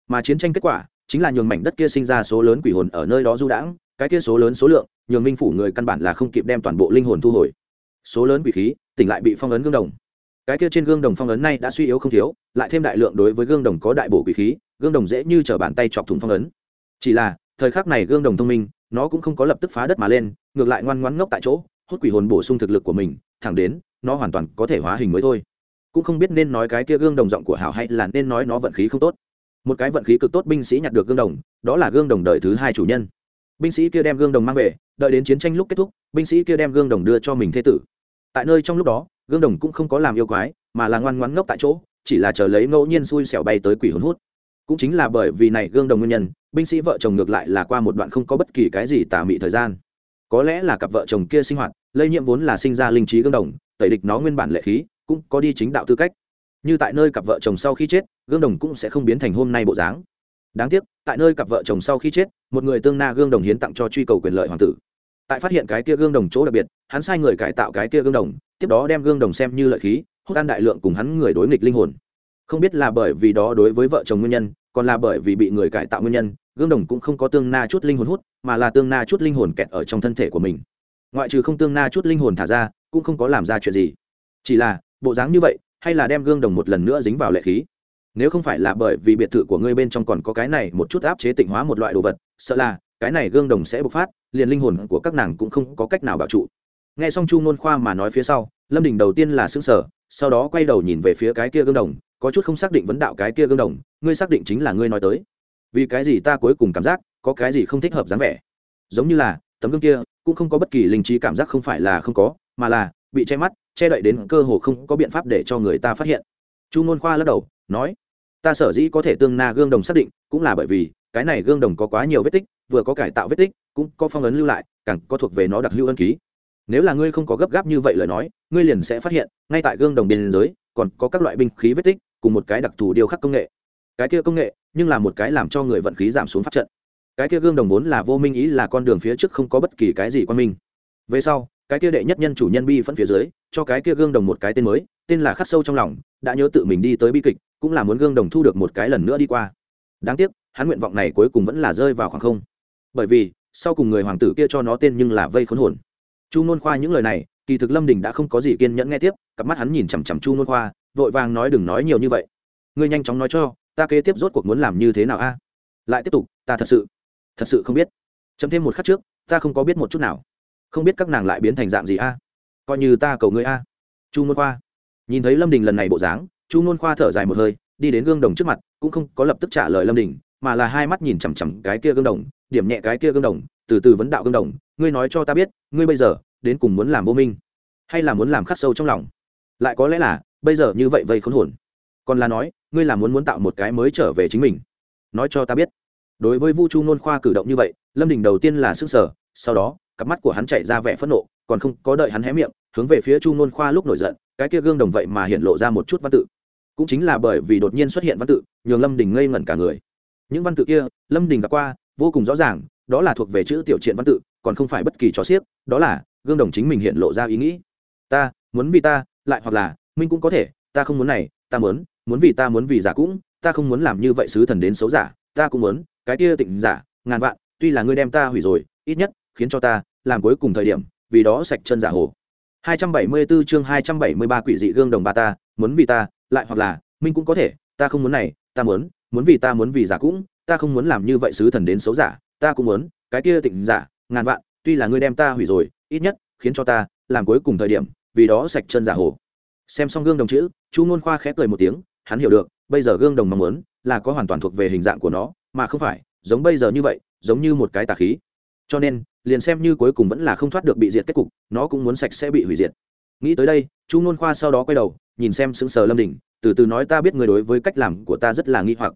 Mà chiến tranh kết quả, chính là nhường mảnh đất kia sinh ra số lớn quỷ hồn ở nơi đó du đãng, cái kia số lớn số lượng, nhường minh phủ người căn bản là không kịp đem toàn bộ linh hồn thu hồi. Số lớn quỷ khí, tỉnh lại bị phong ấn gương đồng cái kia trên gương đồng phong ấn này đã suy yếu không thiếu, lại thêm đại lượng đối với gương đồng có đại bổ quỷ khí, gương đồng dễ như t bàn tay chọc thủng phong ấn. Chỉ là, thời khắc này gương đồng thông minh, nó cũng không có lập tức phá đất mà lên, ngược lại ngoan ngoãn ngốc tại chỗ, hút quỷ hồn bổ sung thực lực của mình, thẳng đến, nó hoàn toàn có thể hóa hình mới thôi. Cũng không biết nên nói cái kia gương đồng giọng của hảo hay là nên nói nó vận khí không tốt. Một cái vận khí cực tốt binh sĩ nhặt được gương đồng, đó là gương đồng đời thứ hai chủ nhân. Binh sĩ kia đem gương đồng mang về, đợi đến chiến tranh lúc kết thúc, binh sĩ kia đem gương đồng đưa cho mình thế tử tại nơi trong lúc đó, gương đồng cũng không có làm yêu quái, mà là ngoan ngoãn ngốc tại chỗ, chỉ là chờ lấy ngẫu nhiên xui xẻo bay tới quỷ hồn hút. Cũng chính là bởi vì này gương đồng nguyên nhân, binh sĩ vợ chồng ngược lại là qua một đoạn không có bất kỳ cái gì tà mị thời gian. Có lẽ là cặp vợ chồng kia sinh hoạt, lây nhiễm vốn là sinh ra linh trí gương đồng, tẩy địch nó nguyên bản lệ khí, cũng có đi chính đạo tư cách. Như tại nơi cặp vợ chồng sau khi chết, gương đồng cũng sẽ không biến thành hôm nay bộ dáng. Đáng tiếc, tại nơi cặp vợ chồng sau khi chết, một người tương na gương đồng hiến tặng cho truy cầu quyền lợi hoàng tử tại phát hiện cái kia gương đồng chỗ đặc biệt, hắn sai người cải tạo cái kia gương đồng, tiếp đó đem gương đồng xem như lợi khí, hút ăn đại lượng cùng hắn người đối nghịch linh hồn. Không biết là bởi vì đó đối với vợ chồng nguyên nhân, còn là bởi vì bị người cải tạo nguyên nhân, gương đồng cũng không có tương na chút linh hồn hút, mà là tương na chút linh hồn kẹt ở trong thân thể của mình. Ngoại trừ không tương na chút linh hồn thả ra, cũng không có làm ra chuyện gì. Chỉ là, bộ dáng như vậy, hay là đem gương đồng một lần nữa dính vào lệ khí? Nếu không phải là bởi vì biệt thự của ngươi bên trong còn có cái này một chút áp chế tịnh hóa một loại đồ vật, sợ là cái này gương đồng sẽ bộc phát, liền linh hồn của các nàng cũng không có cách nào bảo trụ. Nghe xong chu ngôn khoa mà nói phía sau, lâm đình đầu tiên là xương sở sau đó quay đầu nhìn về phía cái kia gương đồng, có chút không xác định vấn đạo cái kia gương đồng, ngươi xác định chính là ngươi nói tới. Vì cái gì ta cuối cùng cảm giác có cái gì không thích hợp dáng vẻ? Giống như là, tấm gương kia cũng không có bất kỳ linh trí cảm giác không phải là không có, mà là bị che mắt, che đậy đến cơ hồ không có biện pháp để cho người ta phát hiện. Chu ngôn khoa lắc đầu, nói, ta sở dĩ có thể tương na gương đồng xác định, cũng là bởi vì cái này gương đồng có quá nhiều vết tích vừa có cải tạo vết tích, cũng có phong ấn lưu lại, càng có thuộc về nó đặc hữu ân ký. Nếu là ngươi không có gấp gáp như vậy lời nói, ngươi liền sẽ phát hiện, ngay tại gương đồng biên giới, còn có các loại binh khí vết tích, cùng một cái đặc thù điêu khắc công nghệ. Cái kia công nghệ, nhưng là một cái làm cho người vận khí giảm xuống pháp trận. Cái kia gương đồng vốn là vô minh ý là con đường phía trước không có bất kỳ cái gì quan minh. Về sau, cái kia đệ nhất nhân chủ nhân bi phân phía dưới, cho cái kia gương đồng một cái tên mới, tên là khắc sâu trong lòng, đã nhớ tự mình đi tới bi kịch, cũng là muốn gương đồng thu được một cái lần nữa đi qua. Đáng tiếc, hắn nguyện vọng này cuối cùng vẫn là rơi vào khoảng không bởi vì, sau cùng người hoàng tử kia cho nó tên nhưng là vây khốn hồn. Chu nôn khoa những lời này, kỳ thực lâm đình đã không có gì kiên nhẫn nghe tiếp, cặp mắt hắn nhìn chằm chằm chu nôn khoa, vội vàng nói đừng nói nhiều như vậy. Ngươi nhanh chóng nói cho, ta kế tiếp rốt cuộc muốn làm như thế nào a? Lại tiếp tục, ta thật sự thật sự không biết. Chấm thêm một khắc trước, ta không có biết một chút nào. Không biết các nàng lại biến thành dạng gì a? Coi như ta cầu ngươi a. Chu nôn khoa. Nhìn thấy lâm đình lần này bộ dáng, chu nôn khoa thở dài một hơi, đi đến gương đồng trước mặt, cũng không có lập tức trả lời lâm đình, mà là hai mắt nhìn chằm chằm cái kia gương đồng điểm nhẹ cái kia gương đồng, từ từ vấn đạo gương đồng, ngươi nói cho ta biết, ngươi bây giờ đến cùng muốn làm vô minh, hay là muốn làm khắc sâu trong lòng? Lại có lẽ là, bây giờ như vậy vây khốn hồn. Còn là nói, ngươi là muốn muốn tạo một cái mới trở về chính mình. Nói cho ta biết. Đối với vu chu nôn khoa cử động như vậy, lâm đình đầu tiên là s ư n g sở sau đó, cặp mắt của hắn chạy ra vẻ phẫn nộ, còn không có đợi hắn hé miệng, hướng về phía chu nôn khoa lúc nổi giận, cái kia gương đồng vậy mà hiện lộ ra một chút văn tự. Cũng chính là bởi vì đột nhiên xuất hiện văn tự, nhường lâm đình ngây ngẩn cả người. Những văn tự kia, lâm đình gặp qua vô cùng rõ ràng, đó là thuộc về chữ tiểu triện văn tự, còn không phải bất kỳ trò xiếc, đó là gương đồng chính mình hiện lộ ra ý nghĩ. Ta, muốn vì ta, lại hoặc là, minh cũng có thể, ta không muốn này, ta muốn muốn vì ta muốn vì giả cũng, ta không muốn làm như vậy sứ thần đến xấu giả, ta cũng muốn, cái kia tịnh giả, ngàn vạn, tuy là ngươi đem ta hủy rồi, ít nhất, khiến cho ta làm cuối cùng thời điểm, vì đó sạch chân giả hồ. 274 chương 273 quỷ dị gương đồng ba ta, muốn vì ta, lại hoặc là, minh cũng có thể, ta không muốn này, ta muốn muốn vì ta muốn vì giả cũng ta không muốn làm như vậy sứ thần đến xấu giả, ta cũng muốn, cái kia tịnh giả, ngàn vạn, tuy là ngươi đem ta hủy rồi, ít nhất, khiến cho ta làm cuối cùng thời điểm, vì đó sạch chân giả hồ. Xem xong gương đồng chữ, chu ngôn khoa khẽ cười một tiếng, hắn hiểu được, bây giờ gương đồng mong muốn là có hoàn toàn thuộc về hình dạng của nó, mà không phải, giống bây giờ như vậy, giống như một cái tà khí. Cho nên, liền xem như cuối cùng vẫn là không thoát được bị diệt kết cục, nó cũng muốn sạch sẽ bị hủy diệt. Nghĩ tới đây, chu ngôn khoa sau đó quay đầu, nhìn xem sững sờ lâm đình, từ từ nói ta biết người đối với cách làm của ta rất là nghi hoặc.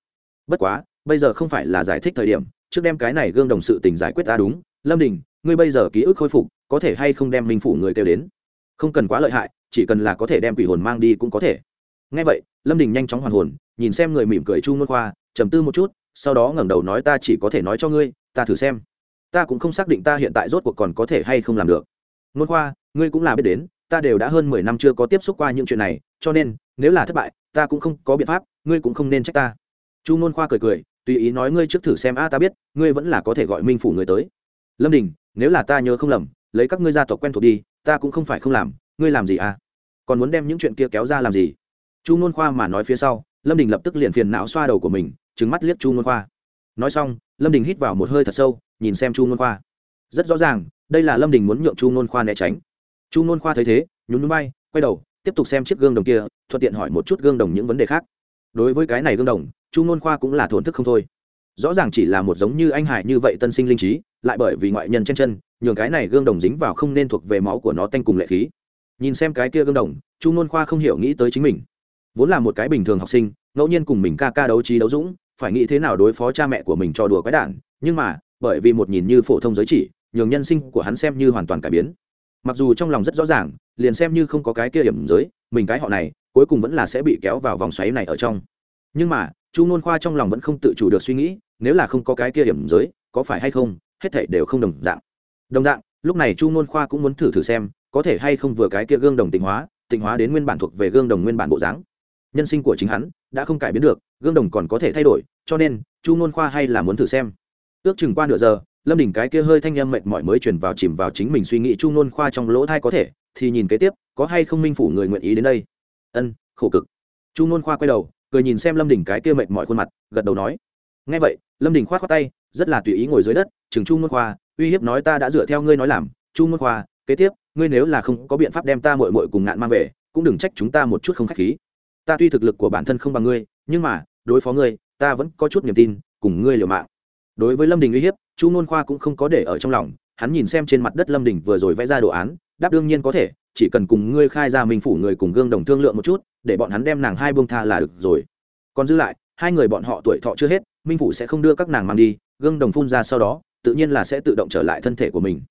Bất quá bây giờ không phải là giải thích thời điểm, trước đem cái này gương đồng sự tình giải quyết ta đúng. Lâm đình, ngươi bây giờ ký ức khôi phục, có thể hay không đem minh phủ người kêu đến? Không cần quá lợi hại, chỉ cần là có thể đem quỷ hồn mang đi cũng có thể. Ngay vậy, lâm đình nhanh chóng hoàn hồn, nhìn xem người mỉm cười chu ngôn khoa, trầm tư một chút, sau đó ngẩng đầu nói ta chỉ có thể nói cho ngươi, ta thử xem. Ta cũng không xác định ta hiện tại rốt cuộc còn có thể hay không làm được. Ngôn khoa, ngươi cũng là biết đến, ta đều đã hơn mười năm chưa có tiếp xúc qua những chuyện này, cho nên, nếu là thất bại, ta cũng không có biện pháp, ngươi cũng không nên trách ta. Chu ngôn khoa cười cười tùy ý nói ngươi trước thử xem, a, ta biết, ngươi vẫn là có thể gọi minh phủ người tới. Lâm đình, nếu là ta nhớ không lầm, lấy các ngươi gia tộc quen thuộc đi, ta cũng không phải không làm, ngươi làm gì à còn muốn đem những chuyện kia kéo ra làm gì? Chu nôn khoa mà nói phía sau, lâm đình lập tức liền phiền não xoa đầu của mình trứng mắt liếc chu nôn khoa. Nói xong, lâm đình hít vào một hơi thật sâu, nhìn xem chu nôn khoa. Rất rõ ràng, đây là lâm đình muốn nhượng chu nôn khoa né tránh. Chu nôn khoa thấy thế, nhún núi bay quay đầu, tiếp tục xem chiếc gương đồng kia, thuận tiện hỏi một chút gương đồng những vấn đề khác đối với cái này gương đồng, chu nôn khoa cũng là thổn thức không thôi. Rõ ràng chỉ là một giống như anh hải như vậy tân sinh linh trí, lại bởi vì ngoại nhân chen chân, nhường cái này gương đồng dính vào không nên thuộc về máu của nó tanh cùng lệ khí. Nhìn xem cái kia gương đồng, chu nôn khoa không hiểu nghĩ tới chính mình. Vốn là một cái bình thường học sinh, ngẫu nhiên cùng mình ca ca đấu trí đấu dũng, phải nghĩ thế nào đối phó cha mẹ của mình cho đùa quái đản, nhưng mà, bởi vì một nhìn như phổ thông giới chỉ, nhường nhân sinh của hắn xem như hoàn toàn cải biến. Mặc dù trong lòng rất rõ ràng, liền xem như không có cái kia điểm giới, mình cái họ này cuối cùng vẫn là sẽ bị kéo vào vòng xoáy này ở trong. Nhưng mà, chu nôn khoa trong lòng vẫn không tự chủ được suy nghĩ, nếu là không có cái kia điểm giới, có phải hay không, hết thảy đều không đồng dạng. Đồng dạng, lúc này chu nôn khoa cũng muốn thử thử xem, có thể hay không vừa cái kia gương đồng tịnh hóa tịnh hóa đến nguyên bản thuộc về gương đồng nguyên bản bộ dáng. Nhân sinh của chính hắn đã không cải biến được, gương đồng còn có thể thay đổi, cho nên, chu nôn khoa hay là muốn thử xem. Ước chừng qua nửa giờ, lâm đỉnh cái kia hơi thanh em mệt mỏi mới chuyển vào chìm vào chính mình suy nghĩ chu nôn khoa trong lỗ thai có thể, thì nhìn kế tiếp, có hay không minh phủ người nguyện ý đến đây? Ân, khổ cực. Chu nôn khoa quay đầu, cười nhìn xem lâm đỉnh cái kia mệt mỏi khuôn mặt, gật đầu nói ngay vậy, lâm đình k h o á t khoác tay, rất là tùy ý ngồi dưới đất, chừng chu Nôn khoa, uy hiếp nói ta đã dựa theo ngươi nói làm. Chu Nôn khoa, kế tiếp, ngươi nếu là không có biện pháp đem ta mội mội cùng ngạn mang về, cũng đừng trách chúng ta một chút không k h á c h khí. Ta tuy thực lực của bản thân không bằng ngươi, nhưng mà, đối phó ngươi, ta vẫn có chút niềm tin, cùng ngươi liều mạng. Đối với lâm đình uy hiếp, chu Nôn khoa cũng không có để ở trong lòng, hắn nhìn xem trên mặt đất lâm đình vừa rồi vẽ ra đồ án, đáp đương nhiên có thể chỉ cần cùng ngươi khai ra minh phủ người cùng gương đồng thương lượng một chút, để bọn hắn đem nàng hai buông tha là được rồi. Còn dư lại, hai người bọn họ tuổi thọ chưa hết, minh phủ sẽ không đưa các nàng mang đi, gương đồng phun ra sau đó, tự nhiên là sẽ tự động trở lại thân thể của mình.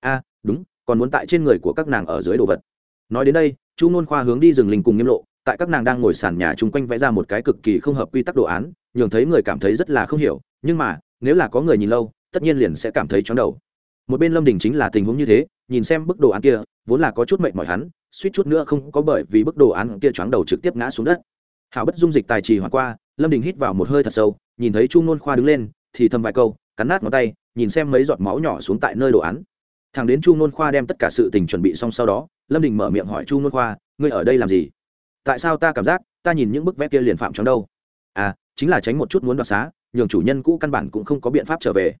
A, đúng, còn muốn tại trên người của các nàng ở dưới đồ vật. Nói đến đây, chu ngôn khoa hướng đi rừng linh cùng nghiêm lộ, tại các nàng đang ngồi sàn nhà chung quanh vẽ ra một cái cực kỳ không hợp quy tắc đồ án, nhường thấy người cảm thấy rất là không hiểu, nhưng mà, nếu là có người nhìn lâu, tất nhiên liền sẽ cảm thấy chóng đầu. Một bên lâm đình chính là tình huống như thế nhìn xem bức đồ án kia, vốn là có chút mệnh mỏi hắn, suýt chút nữa không có bởi vì bức đồ án kia chóng đầu trực tiếp ngã xuống đất. Hảo bất dung dịch tài trì hoàn qua, lâm đình hít vào một hơi thật sâu, nhìn thấy chu nôn khoa đứng lên, thì thầm vài câu, cắn nát ngón tay, nhìn xem mấy giọt máu nhỏ xuống tại nơi đồ án. Thằng đến chu nôn khoa đem tất cả sự tình chuẩn bị xong sau đó, lâm đình mở miệng hỏi chu nôn khoa, ngươi ở đây làm gì? Tại sao ta cảm giác ta nhìn những bức vẽ kia liền phạm trong đâu? À chính là tránh một chút muốn đoạt xá, nhường chủ nhân cũ căn bản cũng không có biện pháp trở về.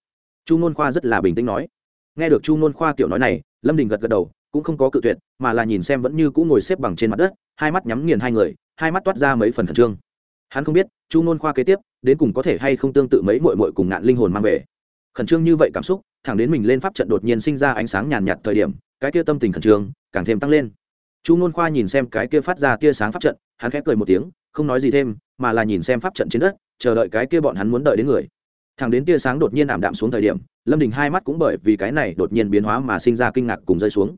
Chu nôn khoa rất là bình tĩnh nói. Nghe được chu nôn khoa kiểu nói này lâm đình gật gật đầu, cũng không có cự tuyệt, mà là nhìn xem vẫn như cũ ngồi xếp bằng trên mặt đất, hai mắt nhắm nghiền hai người, hai mắt toát ra mấy phần khẩn trương. Hắn không biết, chu nôn khoa kế tiếp, đến cùng có thể hay không tương tự mấy mội mội cùng ngạn linh hồn mang về. Khẩn trương như vậy cảm xúc, thẳng đến mình lên pháp trận đột nhiên sinh ra ánh sáng nhàn nhạt thời điểm, cái kia tâm tình khẩn trương, càng thêm tăng lên. Chu nôn khoa nhìn xem cái kia phát ra tia sáng pháp trận, hắn khẽ cười một tiếng, không nói gì thêm, mà là nhìn xem pháp trận trên đất, chờ đợi cái kia bọn hắn muốn đợi đến người thẳng đến tia sáng đột nhiên ảm đạm xuống thời điểm, lâm đình hai mắt cũng bởi vì cái này đột nhiên biến hóa mà sinh ra kinh ngạc cùng rơi xuống.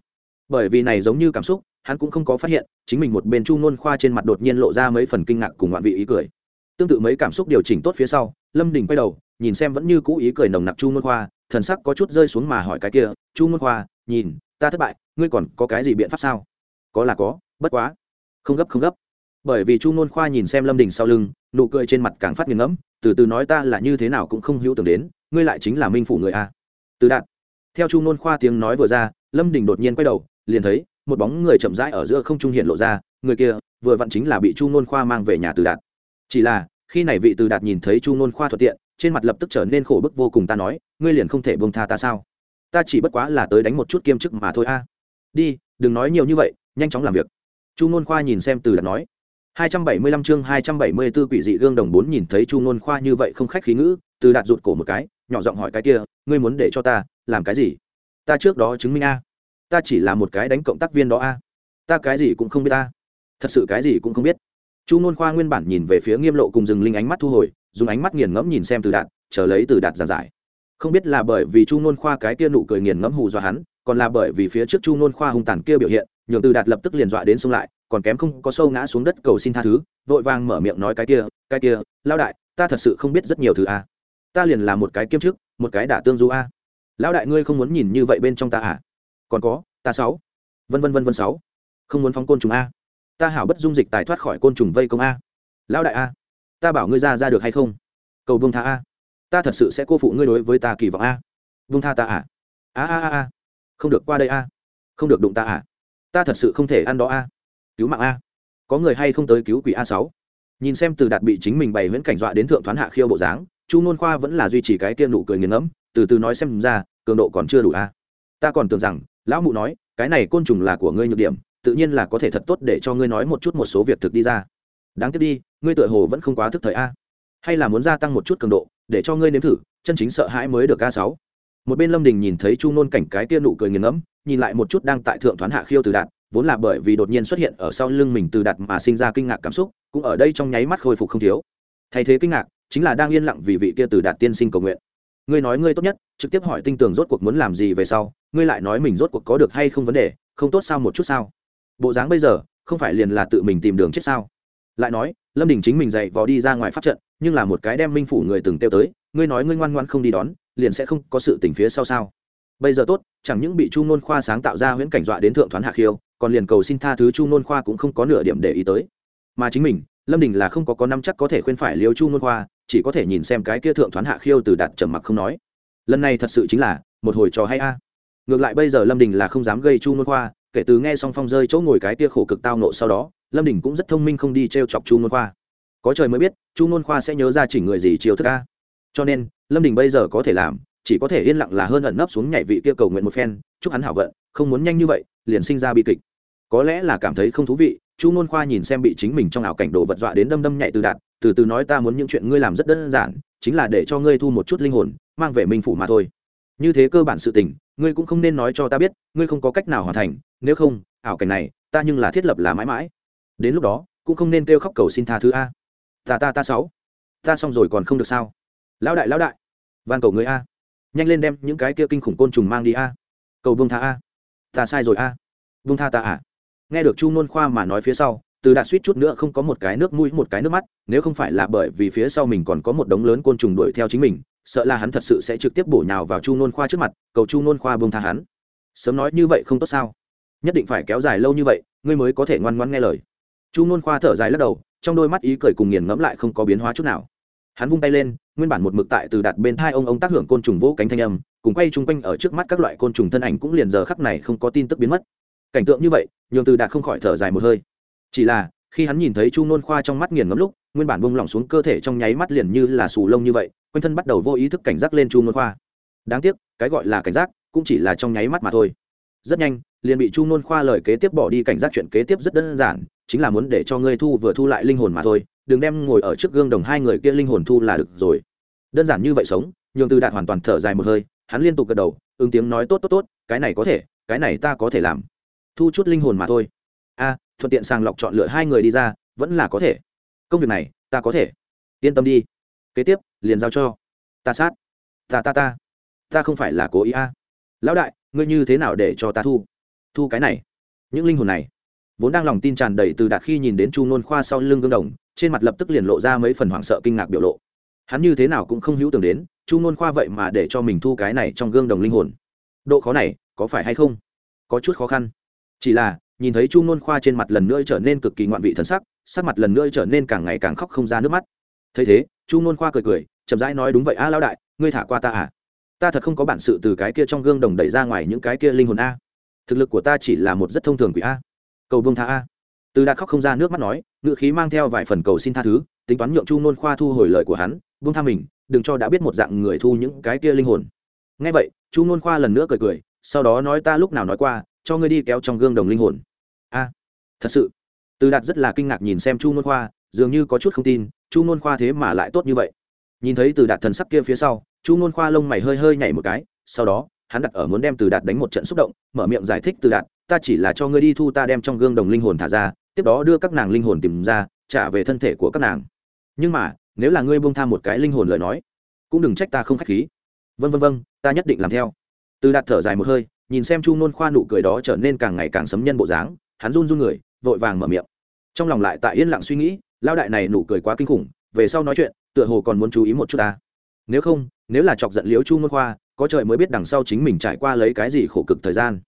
Bởi vì này giống như cảm xúc, hắn cũng không có phát hiện, chính mình một bên chu nôn khoa trên mặt đột nhiên lộ ra mấy phần kinh ngạc cùng ngoạn vị ý cười. Tương tự mấy cảm xúc điều chỉnh tốt phía sau, lâm đình quay đầu, nhìn xem vẫn như cũ ý cười nồng nặc chu nôn khoa, thần sắc có chút rơi xuống mà hỏi cái kia, chu nôn khoa, nhìn, ta thất bại, ngươi còn có cái gì biện pháp sao? Có là có, bất quá. Không gấp không gấp. Bởi vì chu nôn khoa nhìn xem lâm đình sau lưng nụ cười trên mặt càng phát nghiền ngẫm, từ từ nói ta là như thế nào cũng không hữu tưởng đến, ngươi lại chính là minh phủ người a. Từ đạt. Theo chu nôn khoa tiếng nói vừa ra, lâm đình đột nhiên quay đầu, liền thấy, một bóng người chậm rãi ở giữa không trung hiện lộ ra, người kia, vừa vặn chính là bị chu nôn khoa mang về nhà từ đạt. Chỉ là, khi này vị từ đạt nhìn thấy chu nôn khoa thuận tiện, trên mặt lập tức trở nên khổ bức vô cùng ta nói, ngươi liền không thể bông tha ta sao? Ta chỉ bất quá là tới đánh một chút kiêm chức mà thôi a. Đi, đừng nói nhiều như vậy, nhanh chóng làm việc. Chu nôn khoa nhìn xem từ đạt nói 275 chương 274 quỷ dị gương đồng bốn nhìn thấy Chu Nôn Khoa như vậy không khách khí ngữ, từ đạt rụt cổ một cái, nhỏ giọng hỏi cái kia, ngươi muốn để cho ta làm cái gì? Ta trước đó chứng minh a. Ta chỉ là một cái đánh cộng tác viên đó a. Ta cái gì cũng không biết a. Thật sự cái gì cũng không biết. Chu Nôn Khoa nguyên bản nhìn về phía Nghiêm Lộ cùng Dừng Linh ánh mắt thu hồi, dùng ánh mắt nghiền ngẫm nhìn xem Từ Đạt, chờ lấy Từ Đạt giảng giải. Không biết là bởi vì Chu Nôn Khoa cái kia nụ cười nghiền ngẫm hù dọa hắn, còn là bởi vì phía trước Chu Nôn Khoa hung tàn kia biểu hiện, nhường Từ Đạt lập tức liền dọa đến xông lại, còn kém không có sâu ngã xuống đất cầu xin tha thứ, vội vàng mở miệng nói cái kia cái kia lao đại, ta thật sự không biết rất nhiều thứ a. Ta liền là một cái kiêm chức, một cái đả tương du a. Lão đại ngươi không muốn nhìn như vậy bên trong ta à? Còn có, ta sáu. Vân vân vân vân sáu. Không muốn phóng côn trùng a. Ta hảo bất dung dịch tài thoát khỏi côn trùng vây công a. Lão đại a, ta bảo ngươi ra ra được hay không? Cầu vương tha a. Ta thật sự sẽ cô phụ ngươi đối với ta kỳ vọng a. Vương tha ta à? A a a a. Không được qua đây a. Không được đụng ta à? Ta thật sự không thể ăn đó a cứu mạng a. Có người hay không tới cứu quỷ a sáu? Nhìn xem từ đạt bị chính mình bày huyễn cảnh dọa đến thượng thoán hạ khiêu bộ dáng, chu nôn khoa vẫn là duy trì cái tiêm nụ cười nghiền ngẫm, từ từ nói xem ra, cường độ còn chưa đủ a. Ta còn tưởng rằng, lão mụ nói, cái này côn trùng là của ngươi nhược điểm, tự nhiên là có thể thật tốt để cho ngươi nói một chút một số việc thực đi ra. Đáng tiếc đi, ngươi tựa hồ vẫn không quá thức thời a. Hay là muốn gia tăng một chút cường độ, để cho ngươi nếm thử, chân chính sợ hãi mới được a sáu. Một bên lâm đình nhìn thấy chu nôn cảnh cái kia nụ cười nghiền ngẫm, nhìn lại một chút đang tại thượng thoán hạ khiêu từ đạt vốn là bởi vì đột nhiên xuất hiện ở sau lưng mình từ đặt mà sinh ra kinh ngạc cảm xúc, cũng ở đây trong nháy mắt khôi phục không thiếu. Thay thế kinh ngạc, chính là đang yên lặng vì vị kia từ đạt tiên sinh cầu nguyện. Ngươi nói ngươi tốt nhất, trực tiếp hỏi tinh tường rốt cuộc muốn làm gì về sau, ngươi lại nói mình rốt cuộc có được hay không vấn đề, không tốt sao một chút sao? Bộ dáng bây giờ, không phải liền là tự mình tìm đường chết sao? Lại nói, lâm đình chính mình dậy vò đi ra ngoài pháp trận, nhưng là một cái đem minh phủ người từng tiêu tới, ngươi nói ngươi ngoan ngoan không đi đón, liền sẽ không có sự tình phía sau sao? Bây giờ tốt, chẳng những bị chu ngôn khoa sáng tạo ra huyễn cảnh dọa đến thượng thoán hạ khiêu còn liền cầu xin tha thứ chu nôn khoa cũng không có nửa điểm để ý tới. Mà chính mình, lâm đình là không có có năm chắc có thể khuyên phải liêu chu nôn khoa, chỉ có thể nhìn xem cái kia thượng thoán hạ khiêu từ đạt trầm mặc không nói. Lần này thật sự chính là, một hồi trò hay a. Ngược lại bây giờ lâm đình là không dám gây chu nôn khoa, kể từ nghe xong phong rơi chỗ ngồi cái kia khổ cực tao nộ sau đó, lâm đình cũng rất thông minh không đi t r e o chọc chu nôn khoa. Có trời mới biết, chu nôn khoa sẽ nhớ ra chỉnh người gì chiều thức a. Cho nên, lâm đình bây giờ có thể làm, chỉ có thể yên lặng là hơn ẩn nấp xuống nhảy vị kia cầu nguyện một phen, chúc hắn hảo vận, không muốn nhanh như vậy, liền sinh ra bi kịch có lẽ là cảm thấy không thú vị, chu ngôn khoa nhìn xem bị chính mình trong ảo cảnh đồ vật dọa đến đâm đâm nhạy từ đạt từ từ nói ta muốn những chuyện ngươi làm rất đơn giản, chính là để cho ngươi thu một chút linh hồn, mang về minh phủ mà thôi. Như thế cơ bản sự tình, ngươi cũng không nên nói cho ta biết, ngươi không có cách nào hoàn thành, nếu không, ảo cảnh này, ta nhưng là thiết lập là mãi mãi. Đến lúc đó, cũng không nên kêu khóc cầu xin tha thứ a. Ta ta ta sáu. Ta xong rồi còn không được sao? Lão đại lão đại. Van cầu người a. Nhanh lên đem những cái kia kinh khủng côn trùng mang đi a. Cầu vương tha a. Ta sai rồi a. Vương tha ta à nghe được chu nôn khoa mà nói phía sau, từ đạt suýt chút nữa không có một cái nước mũi, một cái nước mắt, nếu không phải là bởi vì phía sau mình còn có một đống lớn côn trùng đuổi theo chính mình, sợ là hắn thật sự sẽ trực tiếp bổ nhào vào chu nôn khoa trước mặt, cầu chu nôn khoa buông tha hắn. Sớm nói như vậy không tốt sao? Nhất định phải kéo dài lâu như vậy, ngươi mới có thể ngoan ngoan nghe lời. Chu nôn khoa thở dài lắc đầu, trong đôi mắt ý cười cùng nghiền ngẫm lại không có biến hóa chút nào. Hắn vung tay lên, nguyên bản một mực tại từ đặt bên thai ông ông tác hưởng côn trùng vỗ cánh thanh âm, cùng quay chung quanh ở trước mắt các loại côn trùng thân ảnh cũng liền giờ khắc này không có tin tức biến mất cảnh tượng như vậy, nhường từ đạt không khỏi thở dài một hơi. Chỉ là, khi hắn nhìn thấy chu nôn khoa trong mắt nghiền ngấm lúc, nguyên bản bông lỏng xuống cơ thể trong nháy mắt liền như là sù lông như vậy, quanh thân bắt đầu vô ý thức cảnh giác lên chu nôn khoa. Đáng tiếc, cái gọi là cảnh giác, cũng chỉ là trong nháy mắt mà thôi. Rất nhanh, liền bị chu nôn khoa lời kế tiếp bỏ đi, cảnh giác chuyện kế tiếp rất đơn giản, chính là muốn để cho ngươi thu vừa thu lại linh hồn mà thôi, đừng đem ngồi ở trước gương đồng hai người kia linh hồn thu là được rồi. Đơn giản như vậy sống, nhường từ đạt hoàn toàn thở dài một hơi, hắn liên tục gật đầu, ứng tiếng nói, tốt tốt tốt, cái này có thể, cái này ta có thể làm thu chút linh hồn mà thôi. A, thuận tiện sàng lọc chọn lựa hai người đi ra, vẫn là có thể. Công việc này, ta có thể. Yên tâm đi. Kế tiếp, liền giao cho. Ta sát. Ta ta ta. Ta không phải là cố ý a. Lão đại, ngươi như thế nào để cho ta thu? Thu cái này. Những linh hồn này. Vốn đang lòng tin tràn đầy từ đạt khi nhìn đến chu nôn khoa sau lưng gương đồng, trên mặt lập tức liền lộ ra mấy phần hoảng sợ kinh ngạc biểu lộ. Hắn như thế nào cũng không hữu tưởng đến, chu nôn khoa vậy mà để cho mình thu cái này trong gương đồng linh hồn. Độ khó này, có phải hay không? Có chút khó khăn chỉ là, nhìn thấy chu nôn khoa trên mặt lần nữa trở nên cực kỳ ngoạn vị thần sắc sắc mặt lần nữa trở nên càng ngày càng khóc không ra nước mắt. Thấy thế, chu nôn khoa cười cười, chậm rãi nói đúng vậy a, lão đại, ngươi thả qua ta à? Ta thật không có bản sự từ cái kia trong gương đồng đẩy ra ngoài những cái kia linh hồn a. Thực lực của ta chỉ là một rất thông thường quỷ a. Cầu vương tha a. Từ đã khóc không ra nước mắt nói ngự khí mang theo vài phần cầu xin tha thứ, tính toán nhượng chu nôn khoa thu hồi lời của hắn vương tha mình, đừng cho đã biết một dạng người thu những cái kia linh hồn. Ngay vậy, chu nôn khoa lần nữa cười cười, sau đó nói ta lúc nào nói qua cho ngươi đi kéo trong gương đồng linh hồn. A, thật sự. Từ đạt rất là kinh ngạc nhìn xem chu nôn khoa, dường như có chút không tin, chu nôn khoa thế mà lại tốt như vậy. Nhìn thấy từ đạt thần sắc kia phía sau, chu nôn khoa lông mày hơi hơi nhảy một cái, sau đó, hắn đặt ở muốn đem từ đạt đánh một trận xúc động, mở miệng giải thích từ đạt, ta chỉ là cho ngươi đi thu ta đem trong gương đồng linh hồn thả ra, tiếp đó đưa các nàng linh hồn tìm ra, trả về thân thể của các nàng. Nhưng mà, nếu là ngươi buông tham một cái linh hồn lời nói, cũng đừng trách ta không k h á c h khí. Vân vân vân ta nhất định làm theo. Từ đạt thở dài một hơi nhìn xem chu nôn khoa nụ cười đó trở nên càng ngày càng sấm nhân bộ dáng hắn run run người vội vàng mở miệng. Trong lòng lại tại yên lặng suy nghĩ lao đại này nụ cười quá kinh khủng về sau nói chuyện tựa hồ còn muốn chú ý một chút ta. Nếu không nếu là chọc giận liếu chu nôn khoa có trời mới biết đằng sau chính mình trải qua lấy cái gì khổ cực thời gian.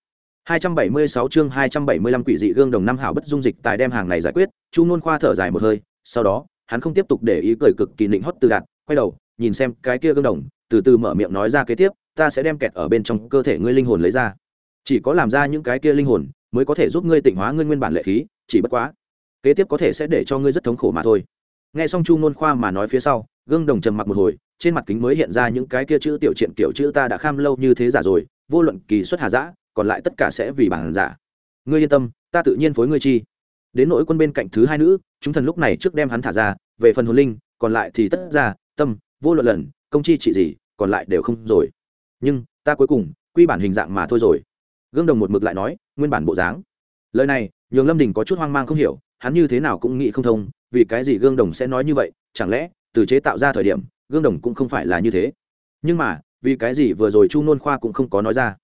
276 chương 275 quỷ dị gương đồng năm hảo bất dung dịch tài đem hàng này giải quyết, Chu Nôn Khoa thở dài một hơi, sau đó, hắn không tiếp tục để ý cười cực kỳ định hót từ đạt, quay đầu, nhìn xem cái kia gương đồng, từ từ mở miệng nói ra kế tiếp, ta sẽ đem kẹt ở bên trong cơ thể ngươi linh hồn lấy ra. Chỉ có làm ra những cái kia linh hồn, mới có thể giúp ngươi tịnh hóa ngươi nguyên bản lệ khí, chỉ bất quá, kế tiếp có thể sẽ để cho ngươi rất thống khổ mà thôi. Nghe xong Chu Nôn Khoa mà nói phía sau, gương đồng trầm mặc một hồi, trên mặt kính mới hiện ra những cái kia chữ tiểu truyện kiểu chữ ta đã kham lâu như thế giả rồi, vô luận kỳ xuất hà dã, còn lại tất cả sẽ vì bản giả ngươi yên tâm ta tự nhiên phối ngươi chi đến nỗi quân bên cạnh thứ hai nữ chúng thần lúc này trước đem hắn thả ra về phần hồn linh còn lại thì tất ra tâm vô luận lần công chi trị gì còn lại đều không rồi nhưng ta cuối cùng quy bản hình dạng mà thôi rồi. Gương đồng một mực lại nói, nguyên bản bộ dáng. Lời này, nhường lâm đình có chút hoang mang không hiểu, hắn như thế nào cũng nghĩ không thông, vì cái gì gương đồng sẽ nói như vậy, chẳng lẽ, từ chế tạo ra thời điểm, gương đồng cũng không phải là như thế? Nhưng mà, vì cái gì vừa rồi chu nôn khoa cũng không có nói ra.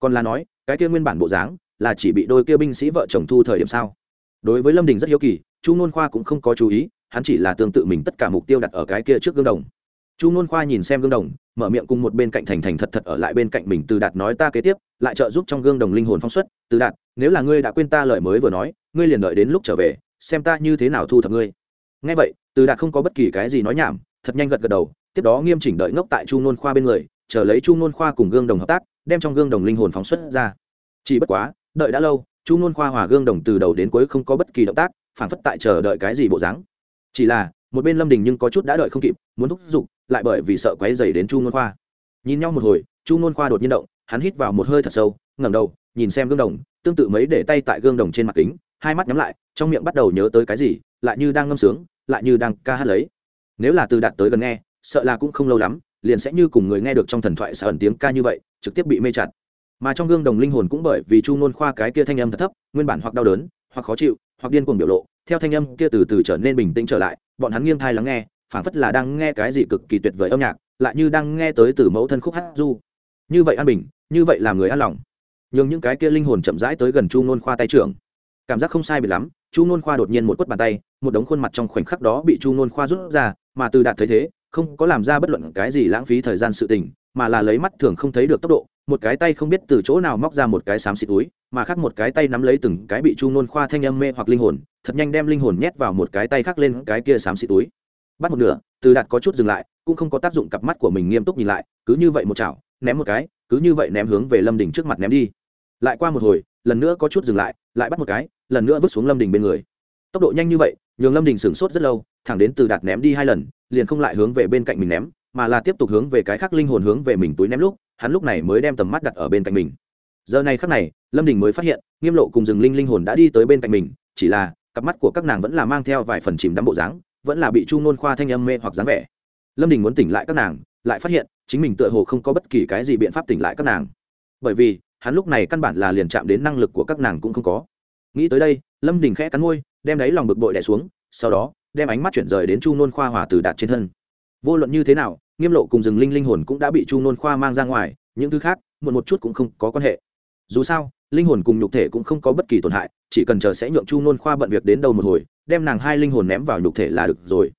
Còn là nói, cái kia nguyên bản bộ dáng là chỉ bị đôi kia binh sĩ vợ chồng thu thời điểm sao? Đối với lâm đình rất hiếu kỳ, chu nôn khoa cũng không có chú ý, hắn chỉ là tương tự mình tất cả mục tiêu đặt ở cái kia trước gương đồng chu nôn khoa nhìn xem gương đồng, mở miệng cùng một bên cạnh thành thành thật thật ở lại bên cạnh mình từ đạt nói ta kế tiếp, lại trợ giúp trong gương đồng linh hồn phong xuất. Từ đạt, nếu là ngươi đã quên ta lời mới vừa nói, ngươi liền đợi đến lúc trở về, xem ta như thế nào thu thập ngươi. Ngay vậy, từ đạt không có bất kỳ cái gì nói nhảm, thật nhanh gật gật đầu, tiếp đó nghiêm chỉnh đợi ngốc tại chu nôn khoa bên người, chờ lấy chu nôn khoa cùng gương đồng hợp tác, đem trong gương đồng linh hồn phóng xuất ra. Chỉ bất quá, đợi đã lâu, chu nôn khoa hòa gương đồng từ đầu đến cuối không có bất kỳ động tác, phản phất tại chờ đợi cái gì bộ dáng. Chỉ là, một bên lâm đình nhưng có chút đã đợi không kịp, muốn thúc giục lại bởi vì sợ quấy dày đến chu ngôn khoa. Nhìn nhau một hồi, chu ngôn khoa đột nhiên động, hắn hít vào một hơi thật sâu, ngẩng đầu, nhìn xem gương đồng, tương tự mấy để tay tại gương đồng trên mặt kính, hai mắt nhắm lại, trong miệng bắt đầu nhớ tới cái gì, lại như đang ngâm sướng, lại như đang ca hát lấy. Nếu là từ đạt tới gần nghe, sợ là cũng không lâu lắm, liền sẽ như cùng người nghe được trong thần thoại sợ ẩn tiếng ca như vậy, trực tiếp bị mê chặt. Mà trong gương đồng linh hồn cũng bởi vì chu ngôn khoa cái kia thanh âm thật thấp, nguyên bản hoặc đau đớn, hoặc khó chịu, hoặc điên cuồng biểu lộ, theo thanh âm kia từ từ trở nên bình tĩnh trở lại, bọn hắn nghiêng thai lắng nghe phảng phất là đang nghe cái gì cực kỳ tuyệt vời âm nhạc, lại như đang nghe tới từ mẫu thân khúc hát du. Như vậy an bình, như vậy làm người an lòng. Nhường những cái kia linh hồn chậm rãi tới gần chu nôn khoa tay trưởng, cảm giác không sai biệt lắm, chu nôn khoa đột nhiên một quất bàn tay, một đống khuôn mặt trong khoảnh khắc đó bị chu nôn khoa rút ra, mà từ đạt thấy thế, không có làm ra bất luận cái gì lãng phí thời gian sự tình, mà là lấy mắt thường không thấy được tốc độ, một cái tay không biết từ chỗ nào móc ra một cái xám xịt túi, mà khác một cái tay nắm lấy từng cái bị chu nôn khoa thanh âm mê hoặc linh hồn, thật nhanh đem linh hồn nhét vào một cái tay khác lên cái kia xám xịt túi bắt một nửa, từ đạt có chút dừng lại, cũng không có tác dụng cặp mắt của mình nghiêm túc nhìn lại, cứ như vậy một chảo, ném một cái, cứ như vậy ném hướng về lâm đình trước mặt ném đi. Lại qua một hồi, lần nữa có chút dừng lại lại bắt một cái, lần nữa vứt xuống lâm đình bên người. Tốc độ nhanh như vậy, nhường lâm đình sửng sốt rất lâu, thẳng đến từ đạt ném đi hai lần, liền không lại hướng về bên cạnh mình ném, mà là tiếp tục hướng về cái khác linh hồn hướng về mình túi ném lúc, hắn lúc này mới đem tầm mắt đặt ở bên cạnh mình. Giờ này khắc này, lâm đình mới phát hiện, nghiêm lộ cùng rừng linh linh hồn đã đi tới bên cạnh mình, chỉ là, cặp mắt của các nàng vẫn là mang theo vài phần chìm đắm bộ dáng vẫn là bị chu nôn khoa thanh âm mê hoặc dáng vẻ. Lâm đình muốn tỉnh lại các nàng, lại phát hiện chính mình tựa hồ không có bất kỳ cái gì biện pháp tỉnh lại các nàng. Bởi vì, hắn lúc này căn bản là liền chạm đến năng lực của các nàng cũng không có. Nghĩ tới đây, lâm đình khẽ cắn môi, đem đáy lòng bực bội đẻ xuống, sau đó, đem ánh mắt chuyển rời đến chu nôn khoa hòa từ đạt trên thân. Vô luận như thế nào, nghiêm lộ cùng rừng linh linh hồn cũng đã bị chu nôn khoa mang ra ngoài, những thứ khác một một chút cũng không có quan hệ. Dù sao, linh hồn cùng nhục thể cũng không có bất kỳ tổn hại chỉ cần chờ sẽ nhượng chu nôn khoa bận việc đến đâu một hồi, đem nàng hai linh hồn ném vào nhục thể là được rồi.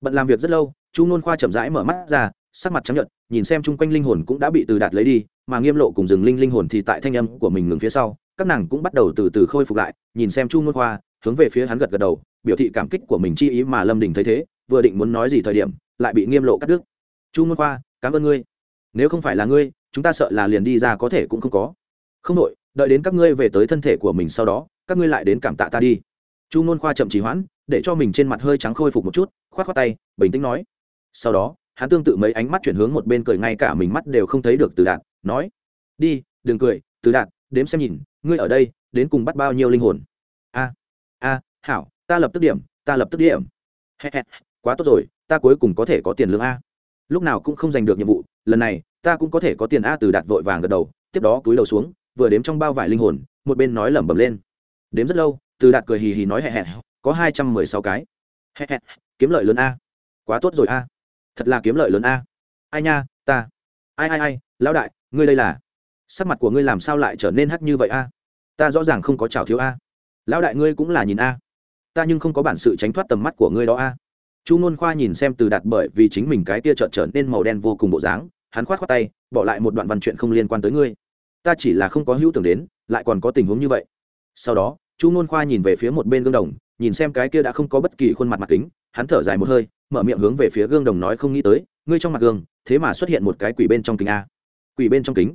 Bận làm việc rất lâu, chu nôn khoa chậm rãi mở mắt ra, sắc mặt trắng nhợt, nhìn xem chung quanh linh hồn cũng đã bị từ đạt lấy đi, mà nghiêm lộ cùng dừng linh linh hồn thì tại thanh âm của mình ngừng phía sau, các nàng cũng bắt đầu từ từ khôi phục lại, nhìn xem chu nôn khoa, hướng về phía hắn gật gật đầu, biểu thị cảm kích của mình chi ý mà lâm đình thấy thế, vừa định muốn nói gì thời điểm, lại bị nghiêm lộ cắt đứt. Chu nôn khoa, cảm ơn ngươi. Nếu không phải là ngươi, chúng ta sợ là liền đi ra có thể cũng không có. Không đội đợi đến các ngươi về tới thân thể của mình sau đó các ngươi lại đến cảm tạ ta đi. Chu nôn khoa chậm trì hoãn, để cho mình trên mặt hơi trắng khôi phục một chút k h o á t k h o á tay, bình tĩnh nói. Sau đó, hắn tương tự mấy ánh mắt chuyển hướng một bên cười ngay cả mình mắt đều không thấy được từ đạt, nói. Đi, đừng cười, từ đạt, đếm xem nhìn, ngươi ở đây, đến cùng bắt bao nhiêu linh hồn? A a, hảo, ta lập tức điểm, ta lập tức điểm. Quá tốt rồi, ta cuối cùng có thể có tiền lương a. Lúc nào cũng không giành được nhiệm vụ, lần này, ta cũng có thể có tiền a, từ đạt vội vàng gật đầu, tiếp đó cúi đầu xuống, vừa đếm trong bao vải linh hồn, một bên nói lẩm bẩm lên đếm rất lâu, từ đạt cười hì hì nói hẹ hẹ, có hai trăm mười sáu cái. Hẹ hẹ, kiếm lợi lớn a. Quá tốt rồi a. Thật là kiếm lợi lớn a. Ai nha, ta. Ai ai ai, lão đại, ngươi đây là. Sắc mặt của ngươi làm sao lại trở nên hắt như vậy a? Ta rõ ràng không có trào thiếu a. Lão đại ngươi cũng là nhìn a. Ta nhưng không có bản sự tránh thoát tầm mắt của ngươi đó a. Chu ngôn khoa nhìn xem từ đạt bởi vì chính mình cái tia trợn trở nên màu đen vô cùng bộ dáng, hắn khoát khoát tay, bỏ lại một đoạn văn chuyện không liên quan tới ngươi. Ta chỉ là không có hữu tưởng đến, lại còn có tình huống như vậy sau đó chu ngôn khoa nhìn về phía một bên gương đồng nhìn xem cái kia đã không có bất kỳ khuôn mặt mặt kính hắn thở dài một hơi mở miệng hướng về phía gương đồng nói không nghĩ tới ngươi trong mặt gương thế mà xuất hiện một cái quỷ bên trong kính a. Quỷ bên trong kính?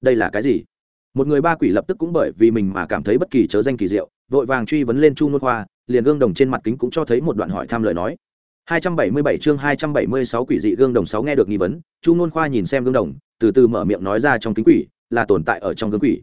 Đây là cái gì? Một người ba quỷ lập tức cũng bởi vì mình mà cảm thấy bất kỳ chớ danh kỳ diệu vội vàng truy vấn lên chu ngôn khoa liền gương đồng trên mặt kính cũng cho thấy một đoạn hỏi tham lời nói. 277 chương 276 quỷ dị gương đồng 6 nghe được nghi vấn, Chu Nôn Khoa nhìn xem gương đồng, từ từ mở miệng nói ra trong kính quỷ, là tồn tại ở trong gương quỷ.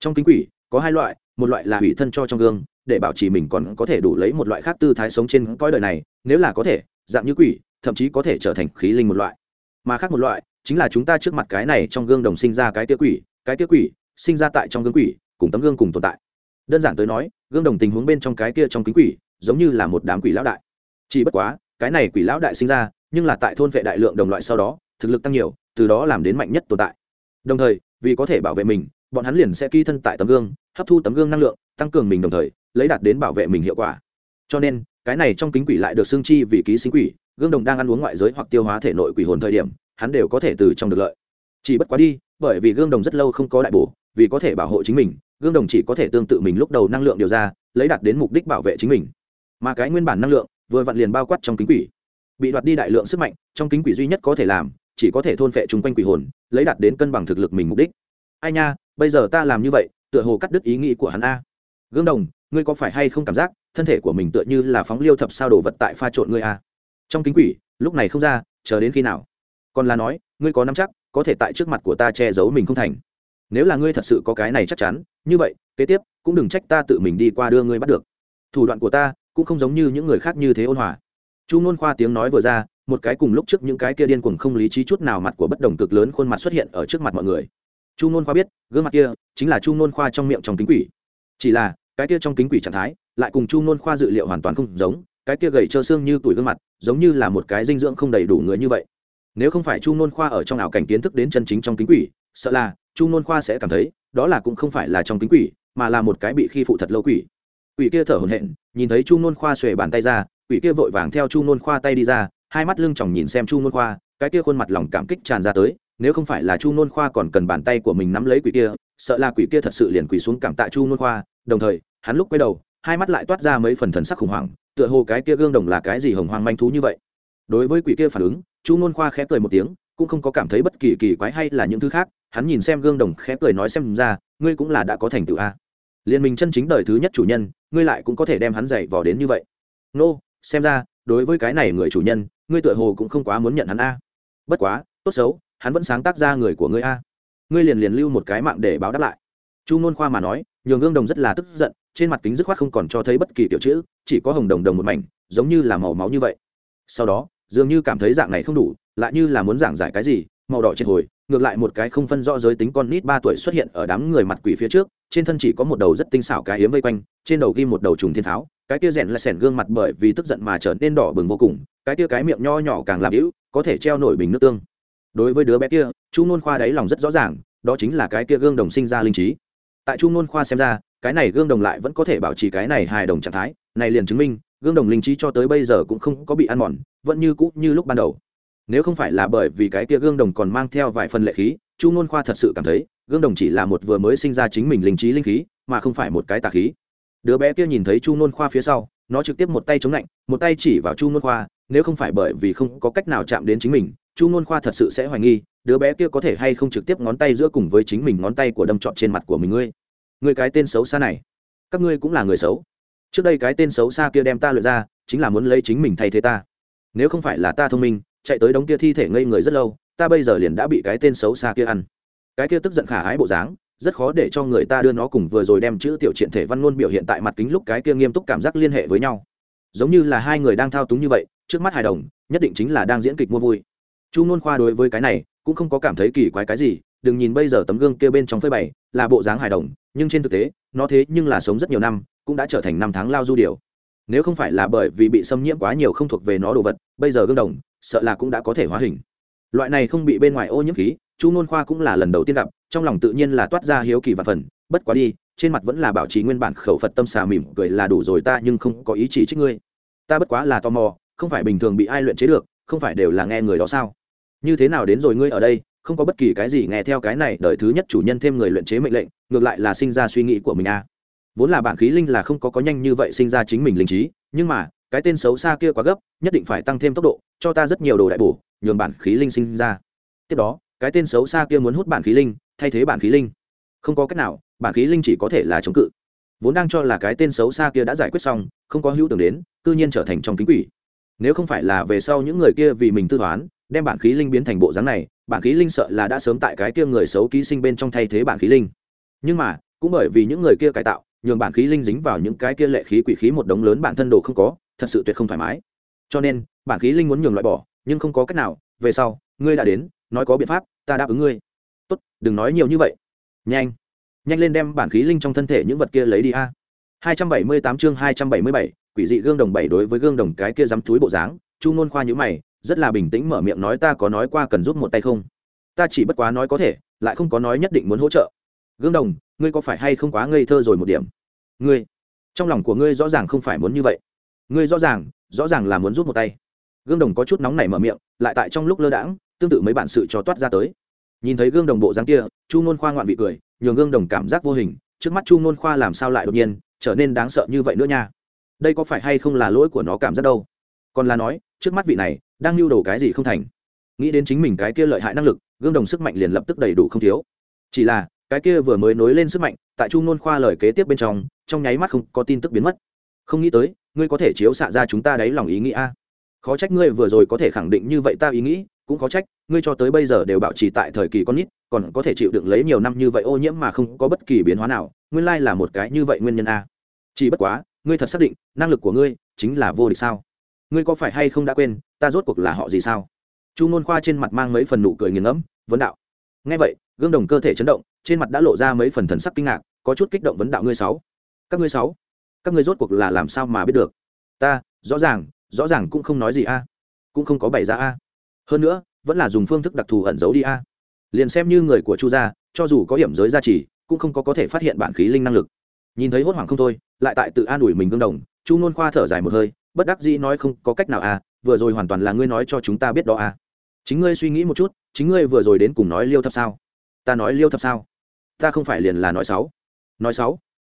Trong kính quỷ có hai loại, một loại là hủy thân cho trong gương, để bảo trì mình còn có thể đủ lấy một loại khác tư thái sống trên cõi đời này, nếu là có thể, dạng như quỷ, thậm chí có thể trở thành khí linh một loại. Mà khác một loại, chính là chúng ta trước mặt cái này trong gương đồng sinh ra cái tia quỷ, cái tia quỷ sinh ra tại trong gương quỷ, cùng tấm gương cùng tồn tại. Đơn giản tới nói, gương đồng tình huống bên trong cái kia trong kính quỷ, giống như là một đám quỷ lão đại. Chỉ bất quá, cái này quỷ lão đại sinh ra nhưng là tại thôn vệ đại lượng đồng loại sau đó thực lực tăng nhiều từ đó làm đến mạnh nhất tồn tại đồng thời vì có thể bảo vệ mình bọn hắn liền sẽ ký thân tại tấm gương, hấp thu tấm gương năng lượng, tăng cường mình đồng thời, lấy đạt đến bảo vệ mình hiệu quả. Cho nên, cái này trong kính quỷ lại được xương chi vì ký sinh quỷ, gương đồng đang ăn uống ngoại giới hoặc tiêu hóa thể nội quỷ hồn thời điểm, hắn đều có thể từ trong được lợi. Chỉ bất quá đi, bởi vì gương đồng rất lâu không có đại bổ, vì có thể bảo hộ chính mình, gương đồng chỉ có thể tương tự mình lúc đầu năng lượng điều ra, lấy đạt đến mục đích bảo vệ chính mình. Mà cái nguyên bản năng lượng, vừa vặn liền bao quát trong kính quỷ. Bị đoạt đi đại lượng sức mạnh, trong kính quỷ duy nhất có thể làm, chỉ có thể thôn phệ chung quanh quỷ hồn, lấy đạt đến cân bằng thực lực mình mục đích. Ai nha bây giờ ta làm như vậy, tựa hồ cắt đứt ý nghĩ của hắn a. Gương đồng, ngươi có phải hay không cảm giác, thân thể của mình tựa như là phóng liêu thập sao đồ vật tại pha trộn ngươi a? Trong kính quỷ, lúc này không ra, chờ đến khi nào? Còn là nói, ngươi có nắm chắc, có thể tại trước mặt của ta che giấu mình không thành. Nếu là ngươi thật sự có cái này chắc chắn, như vậy, kế tiếp, cũng đừng trách ta tự mình đi qua đưa ngươi bắt được. Thủ đoạn của ta, cũng không giống như những người khác như thế ôn hòa. Chu nôn khoa tiếng nói vừa ra, một cái cùng lúc trước những cái kia điên cuồng không lý trí chút nào mặt của bất đồng cực lớn khuôn mặt xuất hiện ở trước mặt mọi người chu nôn khoa biết, gương mặt kia chính là chu nôn khoa trong miệng trong kính quỷ. Chỉ là, cái kia trong kính quỷ trạng thái lại cùng chu nôn khoa dự liệu hoàn toàn không giống, cái kia gầy trơ xương như tuổi gương mặt giống như là một cái dinh dưỡng không đầy đủ người như vậy. Nếu không phải chu nôn khoa ở trong ảo cảnh kiến thức đến chân chính trong kính quỷ, sợ là chu nôn khoa sẽ cảm thấy đó là cũng không phải là trong kính quỷ, mà là một cái bị khi phụ thật lâu quỷ. Quỷ kia thở hổn hển, nhìn thấy chu nôn khoa xuề bàn tay ra, quỷ kia vội vàng theo chu nôn khoa tay đi ra, hai mắt lưng chòng nhìn xem chu nôn khoa, cái kia khuôn mặt lòng cảm kích tràn ra tới nếu không phải là chu nôn khoa còn cần bàn tay của mình nắm lấy quỷ kia sợ là quỷ kia thật sự liền quỷ xuống cảm tạ chu nôn khoa. Đồng thời hắn lúc quay đầu hai mắt lại toát ra mấy phần thần sắc khủng hoảng tựa hồ cái kia gương đồng là cái gì hồng hoang manh thú như vậy. Đối với quỷ kia phản ứng chu nôn khoa khẽ cười một tiếng cũng không có cảm thấy bất kỳ kỳ quái hay là những thứ khác hắn nhìn xem gương đồng khẽ cười nói xem ra ngươi cũng là đã có thành tựu a. Liên minh chân chính đời thứ nhất chủ nhân ngươi lại cũng có thể đem hắn dạy vò đến như vậy. Nô、no, xem ra đối với cái này người chủ nhân ngươi tựa hồ cũng không quá muốn nhận hắn a. Bất quá tốt xấu hắn vẫn sáng tác ra người của ngươi a. Ngươi liền liền lưu một cái mạng để báo đáp lại. Chu ngôn khoa mà nói, nhường gương đồng rất là tức giận, trên mặt kính dứt khoát không còn cho thấy bất kỳ kiểu chữ, chỉ có hồng đồng đồng một mảnh, giống như là màu máu như vậy. Sau đó, dường như cảm thấy dạng này không đủ, lại như là muốn giảng giải cái gì, màu đỏ triệt hồi, ngược lại một cái không phân rõ giới tính con nít ba tuổi xuất hiện ở đám người mặt quỷ phía trước, trên thân chỉ có một đầu rất tinh xảo cái hiếm vây quanh, trên đầu ghi một đầu trùng thiên tháo cái kia rèn là sẻn gương mặt bởi vì tức giận mà trở nên đỏ bừng vô cùng, cái kia cái miệng nho nhỏ càng làm hữu, có thể treo nổi bình nước tương đối với đứa bé kia, chu nôn khoa đáy lòng rất rõ ràng, đó chính là cái kia gương đồng sinh ra linh trí. Tại chu nôn khoa xem ra, cái này gương đồng lại vẫn có thể bảo trì cái này hài đồng trạng thái, này liền chứng minh, gương đồng linh trí cho tới bây giờ cũng không có bị ăn mòn, vẫn như cũ như lúc ban đầu. Nếu không phải là bởi vì cái kia gương đồng còn mang theo vài phần lệ khí, chu Nôn khoa thật sự cảm thấy, gương đồng chỉ là một vừa mới sinh ra chính mình linh trí linh khí, mà không phải một cái tà khí. Đứa bé kia nhìn thấy chu Nôn khoa phía sau, nó trực tiếp một tay chống lạnh, một tay chỉ vào chu Nôn khoa, nếu không phải bởi vì không có cách nào chạm đến chính mình chu ngôn khoa thật sự sẽ hoài nghi, đứa bé kia có thể hay không trực tiếp ngón tay giữa cùng với chính mình ngón tay của đâm trọn trên mặt của mình ngươi. Người cái tên xấu xa này, các ngươi cũng là người xấu. Trước đây cái tên xấu xa kia đem ta lượt ra, chính là muốn lấy chính mình thay thế ta. Nếu không phải là ta thông minh, chạy tới đống kia thi thể ngây người rất lâu, ta bây giờ liền đã bị cái tên xấu xa kia ăn. Cái kia tức giận khả ái bộ dáng, rất khó để cho người ta đưa nó cùng vừa rồi đem chữ tiểu triện thể văn ngôn biểu hiện tại mặt kính lúc cái kia nghiêm túc cảm giác liên hệ với nhau. Giống như là hai người đang thao túng như vậy, trước mắt hài đồng, nhất định chính là đang diễn kịch mua vui chu nôn khoa đối với cái này cũng không có cảm thấy kỳ quái cái gì, đừng nhìn bây giờ tấm gương kia bên trong phơi bày là bộ dáng hài đồng, nhưng trên thực tế, nó thế nhưng là sống rất nhiều năm, cũng đã trở thành năm tháng lao du điều. Nếu không phải là bởi vì bị xâm nhiễm quá nhiều không thuộc về nó đồ vật, bây giờ gương đồng, sợ là cũng đã có thể hóa hình. Loại này không bị bên ngoài ô nhiễm khí, chu nôn khoa cũng là lần đầu tiên gặp, trong lòng tự nhiên là toát ra hiếu kỳ và phần, bất quá đi, trên mặt vẫn là bảo trì nguyên bản khẩu phật tâm xà mỉm cười là đủ rồi ta nhưng không có ý chỉ trích ngươi. Ta bất quá là tò mò, không phải bình thường bị ai luyện chế được, không phải đều là nghe người đó sao? Như thế nào đến rồi ngươi ở đây? Không có bất kỳ cái gì nghe theo cái này, đợi thứ nhất chủ nhân thêm người luyện chế mệnh lệnh, ngược lại là sinh ra suy nghĩ của mình à. Vốn là bản khí linh là không có có nhanh như vậy sinh ra chính mình linh trí, nhưng mà, cái tên xấu xa kia quá gấp, nhất định phải tăng thêm tốc độ, cho ta rất nhiều đồ đại bổ, nhường bản khí linh sinh ra. Tiếp đó, cái tên xấu xa kia muốn hút bản khí linh, thay thế bản khí linh. Không có cách nào bản khí linh chỉ có thể là chống cự. Vốn đang cho là cái tên xấu xa kia đã giải quyết xong, không có hữu tưởng đến, cư nhiên trở thành trong kính quỷ. Nếu không phải là về sau những người kia vì mình tư toán đem bản khí linh biến thành bộ dáng này, bản khí linh sợ là đã sớm tại cái kia người xấu ký sinh bên trong thay thế bản khí linh. Nhưng mà, cũng bởi vì những người kia cải tạo, nhường bản khí linh dính vào những cái kia lệ khí quỷ khí một đống lớn bản thân đồ không có, thật sự tuyệt không thoải mái. Cho nên, bản khí linh muốn nhường loại bỏ, nhưng không có cách nào, về sau, ngươi đã đến, nói có biện pháp, ta đáp ứng ngươi. Tốt, đừng nói nhiều như vậy. Nhanh. Nhanh lên đem bản khí linh trong thân thể những vật kia lấy đi a. hai trăm bảy mươi tám chương hai trăm bảy mươi bảy, quỷ dị gương đồng bảy đối với gương đồng cái kia dám túi bộ dáng, chu ngôn khoa nhíu mày rất là bình tĩnh mở miệng nói ta có nói qua cần giúp một tay không? Ta chỉ bất quá nói có thể, lại không có nói nhất định muốn hỗ trợ. Gương đồng, ngươi có phải hay không quá ngây thơ rồi một điểm? Ngươi, trong lòng của ngươi rõ ràng không phải muốn như vậy. Ngươi rõ ràng rõ ràng là muốn rút một tay. Gương đồng có chút nóng nảy mở miệng, lại tại trong lúc lơ đãng, tương tự mấy bạn sự cho toát ra tới. Nhìn thấy gương đồng bộ dáng kia, chu ngôn khoa ngoạn vị cười, nhường gương đồng cảm giác vô hình, trước mắt chu ngôn khoa làm sao lại đột nhiên trở nên đáng sợ như vậy nữa nha? Đây có phải hay không là lỗi của nó cảm giác đâu? Còn là nói, trước mắt vị này đang lưu đồ cái gì không thành. Nghĩ đến chính mình cái kia lợi hại năng lực, gương đồng sức mạnh liền lập tức đầy đủ không thiếu. Chỉ là, cái kia vừa mới nối lên sức mạnh, tại trung nôn khoa lời kế tiếp bên trong trong nháy mắt không có tin tức biến mất. Không nghĩ tới, ngươi có thể chiếu xạ ra chúng ta đáy lòng ý nghĩ a. Khó trách ngươi vừa rồi có thể khẳng định như vậy ta ý nghĩ, cũng khó trách, ngươi cho tới bây giờ đều bảo trì tại thời kỳ con nít, còn có thể chịu đựng lấy nhiều năm như vậy ô nhiễm mà không có bất kỳ biến hóa nào, nguyên lai là một cái như vậy nguyên nhân a. Chỉ bất quá, ngươi thật xác định, năng lực của ngươi chính là vô địch sao? Ngươi có phải hay không đã quên ta rốt cuộc là họ gì sao? Chu nôn khoa trên mặt mang mấy phần nụ cười nghiền ngẫm, vấn đạo. Ngay vậy, gương đồng cơ thể chấn động, trên mặt đã lộ ra mấy phần thần sắc kinh ngạc, có chút kích động vấn đạo ngươi sáu. Các ngươi sáu, các ngươi rốt cuộc là làm sao mà biết được? Ta, rõ ràng rõ ràng cũng không nói gì a, cũng không có bày ra a. Hơn nữa, vẫn là dùng phương thức đặc thù ẩn giấu đi a. Liền xem như người của chu gia, cho dù có hiểm giới gia trì, cũng không có có thể phát hiện bản khí linh năng lực. Nhìn thấy hốt hoảng không thôi, lại tại tự an ủi mình gương đồng, chu nôn khoa thở dài một hơi bất đắc dĩ nói không có cách nào à vừa rồi hoàn toàn là ngươi nói cho chúng ta biết đó à. Chính ngươi suy nghĩ một chút, chính ngươi vừa rồi đến cùng nói liêu thập sao? Ta nói liêu thập sao? Ta không phải liền là nói sáu nói sáu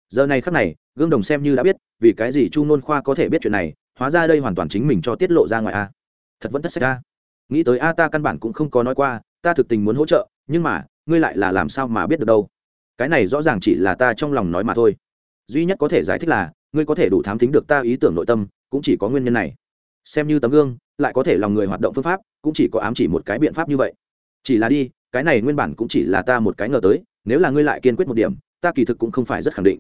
giờ này khắc này, gương đồng xem như đã biết, vì cái gì chu nôn khoa có thể biết chuyện này, hóa ra đây hoàn toàn chính mình cho tiết lộ ra ngoài a thật vẫn tất sách a nghĩ tới a, ta căn bản cũng không có nói qua, ta thực tình muốn hỗ trợ, nhưng mà, ngươi lại là làm sao mà biết được đâu? Cái này rõ ràng chỉ là ta trong lòng nói mà thôi. Duy nhất có thể giải thích là, ngươi có thể đủ thám thính được ta ý tưởng nội tâm cũng chỉ có nguyên nhân này. Xem như tấm gương, lại có thể lòng người hoạt động phương pháp, cũng chỉ có ám chỉ một cái biện pháp như vậy. Chỉ là đi, cái này nguyên bản cũng chỉ là ta một cái ngờ tới, nếu là ngươi lại kiên quyết một điểm, ta kỳ thực cũng không phải rất khẳng định.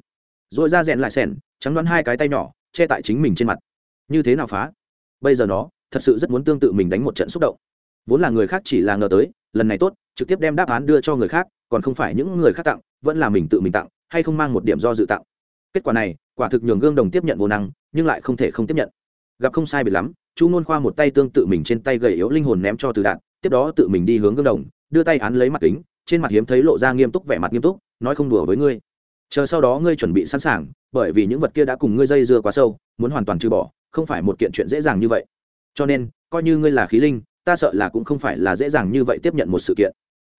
Rồi ra rèn lại sẻn trắng đoán hai cái tay nhỏ, che tại chính mình trên mặt. Như thế nào phá? Bây giờ nó, thật sự rất muốn tương tự mình đánh một trận xúc động. Vốn là người khác chỉ là ngờ tới, lần này tốt, trực tiếp đem đáp án đưa cho người khác, còn không phải những người khác tặng, vẫn là mình tự mình tặng, hay không mang một điểm do dự tặng. Kết quả này quả thực nhường gương đồng tiếp nhận vô năng, nhưng lại không thể không tiếp nhận. Gặp không sai biệt lắm, chu nôn khoa một tay tương tự mình trên tay gầy yếu linh hồn ném cho từ đạn tiếp đó tự mình đi hướng gương đồng, đưa tay án lấy mặt kính, trên mặt hiếm thấy lộ ra nghiêm túc vẻ mặt nghiêm túc, nói không đùa với ngươi. Chờ sau đó ngươi chuẩn bị sẵn sàng, bởi vì những vật kia đã cùng ngươi dây dưa quá sâu, muốn hoàn toàn trừ bỏ, không phải một kiện chuyện dễ dàng như vậy. Cho nên, coi như ngươi là khí linh, ta sợ là cũng không phải là dễ dàng như vậy tiếp nhận một sự kiện.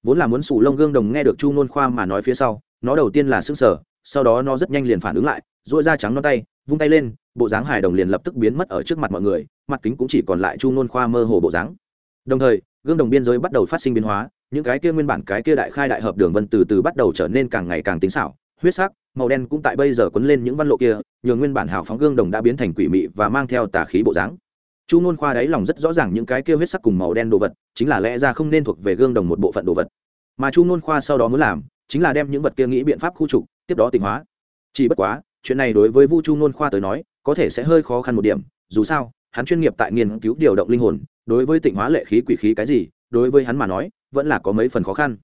Vốn là muốn sủ lông gương đồng nghe được chu nôn khoa mà nói phía sau, nó đầu tiên là s ư n g sở sau đó nó rất nhanh liền phản ứng lại dội da trắng non tay, vung tay lên, bộ dáng hài đồng liền lập tức biến mất ở trước mặt mọi người, mặt kính cũng chỉ còn lại chu nôn khoa mơ hồ bộ dáng. Đồng thời, gương đồng biên giới bắt đầu phát sinh biến hóa, những cái kia nguyên bản cái kia đại khai đại hợp đường vân từ từ bắt đầu trở nên càng ngày càng tính xảo, huyết sắc, màu đen cũng tại bây giờ quấn lên những văn lộ kia, nhường nguyên bản hào phóng gương đồng đã biến thành quỷ mị và mang theo tà khí bộ dáng. Chu nôn khoa đáy lòng rất rõ ràng những cái kia huyết sắc cùng màu đen đồ vật, chính là lẽ ra không nên thuộc về gương đồng một bộ phận đồ vật. Mà chu nôn khoa sau đó muốn làm, chính là đem những vật kia nghĩ biện pháp khu trục, tiếp đó tỉnh hóa. Chỉ bất quá chuyện này đối với vu chu nôn khoa tới nói, có thể sẽ hơi khó khăn một điểm, dù sao, hắn chuyên nghiệp tại nghiên cứu điều động linh hồn, đối với tịnh hóa lệ khí quỷ khí cái gì, đối với hắn mà nói, vẫn là có mấy phần khó khăn.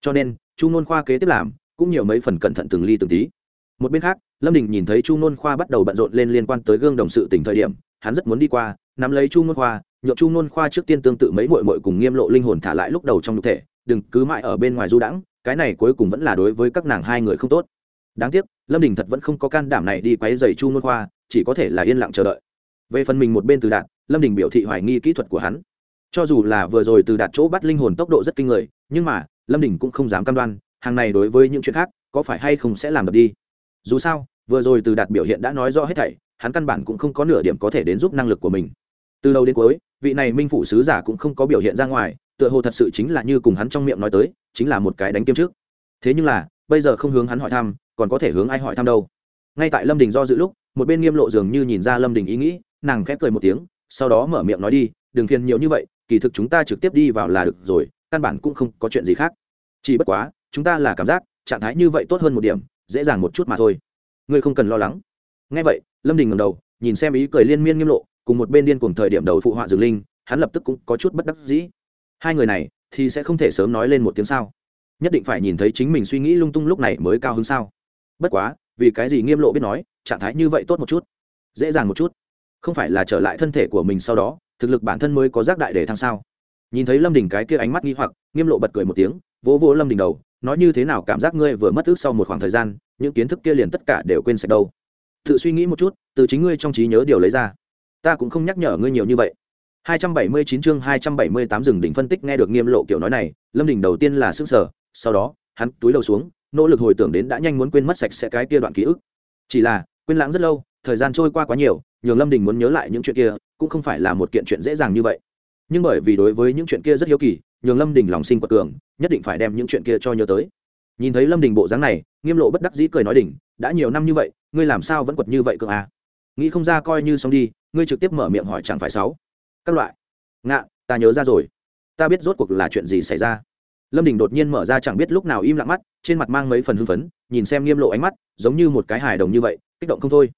Cho nên, chu nôn khoa kế tiếp làm, cũng nhiều mấy phần cẩn thận từng ly từng tí. Một bên khác, lâm đình nhìn thấy chu nôn khoa bắt đầu bận rộn lên liên quan tới gương đồng sự tỉnh thời điểm, hắn rất muốn đi qua, nắm lấy chu nôn khoa nhộn chu nôn khoa trước tiên tương tự mấy muội muội cùng nghiêm lộ linh hồn thả lại lúc đầu trong nhục thể, đừng cứ mãi ở bên ngoài du đãng, cái này cuối cùng vẫn là đối với các nàng hai người không tốt đáng tiếc, lâm đình thật vẫn không có can đảm này đi quấy dày chu nôn khoa, chỉ có thể là yên lặng chờ đợi. Về phần mình một bên từ đạt, lâm đình biểu thị hoài nghi kỹ thuật của hắn. Cho dù là vừa rồi từ đạt chỗ bắt linh hồn tốc độ rất kinh người, nhưng mà, lâm đình cũng không dám cam đoan, hàng này đối với những chuyện khác, có phải hay không sẽ làm được đi. Dù sao, vừa rồi từ đạt biểu hiện đã nói rõ hết thảy, hắn căn bản cũng không có nửa điểm có thể đến giúp năng lực của mình. Từ đầu đến cuối, vị này minh phụ sứ giả cũng không có biểu hiện ra ngoài, tựa hồ thật sự chính là như cùng hắn trong miệng nói tới, chính là một cái đánh kiêm trước. Thế nhưng là, bây giờ không hướng hắn hỏi thăm còn có thể hướng ai hỏi thăm đâu. Ngay tại lâm đình do dự lúc, một bên nghiêm lộ dường như nhìn ra lâm đình ý nghĩ, nàng khép cười một tiếng, sau đó mở miệng nói đi, đừng phiền nhiều như vậy, kỳ thực chúng ta trực tiếp đi vào là được rồi, căn bản cũng không có chuyện gì khác. Chỉ bất quá, chúng ta là cảm giác, trạng thái như vậy tốt hơn một điểm, dễ dàng một chút mà thôi. Ngươi không cần lo lắng. Ngay vậy, lâm đình ngầm đầu, nhìn xem ý cười liên miên nghiêm lộ, cùng một bên điên cùng thời điểm đầu phụ họa dường linh, hắn lập tức cũng có chút bất đắc dĩ. Hai người này thì sẽ không thể sớm nói lên một tiếng sao? Nhất định phải nhìn thấy chính mình suy nghĩ lung tung lúc này mới cao hơn sao? Bất quá, vì cái gì nghiêm lộ biết nói, trạng thái như vậy tốt một chút? Dễ dàng một chút. Không phải là trở lại thân thể của mình sau đó, thực lực bản thân mới có giác đại để thăng sao? Nhìn thấy lâm đình cái kia ánh mắt nghi hoặc, nghiêm lộ bật cười một tiếng, vỗ vỗ lâm đình đầu, nói như thế nào cảm giác ngươi vừa mất ước sau một khoảng thời gian, những kiến thức kia liền tất cả đều quên sạch đâu. Tự suy nghĩ một chút, từ chính ngươi trong trí nhớ điều lấy ra. Ta cũng không nhắc nhở ngươi nhiều như vậy. 279 chương 278 rừng đỉnh phân tích nghe được nghiêm lộ kiểu nói này, lâm đình đầu tiên là sức sở sau đó, hắn túi đầu xuống nỗ lực hồi tưởng đến đã nhanh muốn quên mất sạch sẽ cái kia đoạn ký ức. Chỉ là, quên lãng rất lâu, thời gian trôi qua quá nhiều, nhường lâm đình muốn nhớ lại những chuyện kia, cũng không phải là một kiện chuyện dễ dàng như vậy. Nhưng bởi vì đối với những chuyện kia rất hiếu kỳ, nhường lâm đình lòng sinh quật cường, nhất định phải đem những chuyện kia cho nhớ tới. Nhìn thấy lâm đình bộ dáng này, nghiêm lộ bất đắc dĩ cười nói đỉnh, đã nhiều năm như vậy, ngươi làm sao vẫn quật như vậy cường à? Nghĩ không ra coi như xong đi, ngươi trực tiếp mở miệng hỏi chẳng phải sáu. Các loại. Ngạ, ta nhớ ra rồi. Ta biết rốt cuộc là chuyện gì xảy ra. Lâm đình đột nhiên mở ra chẳng biết lúc nào im lặng mắt trên mặt mang mấy phần hưng phấn, nhìn xem nghiêm lộ ánh mắt, giống như một cái hài đồng như vậy, kích động không thôi.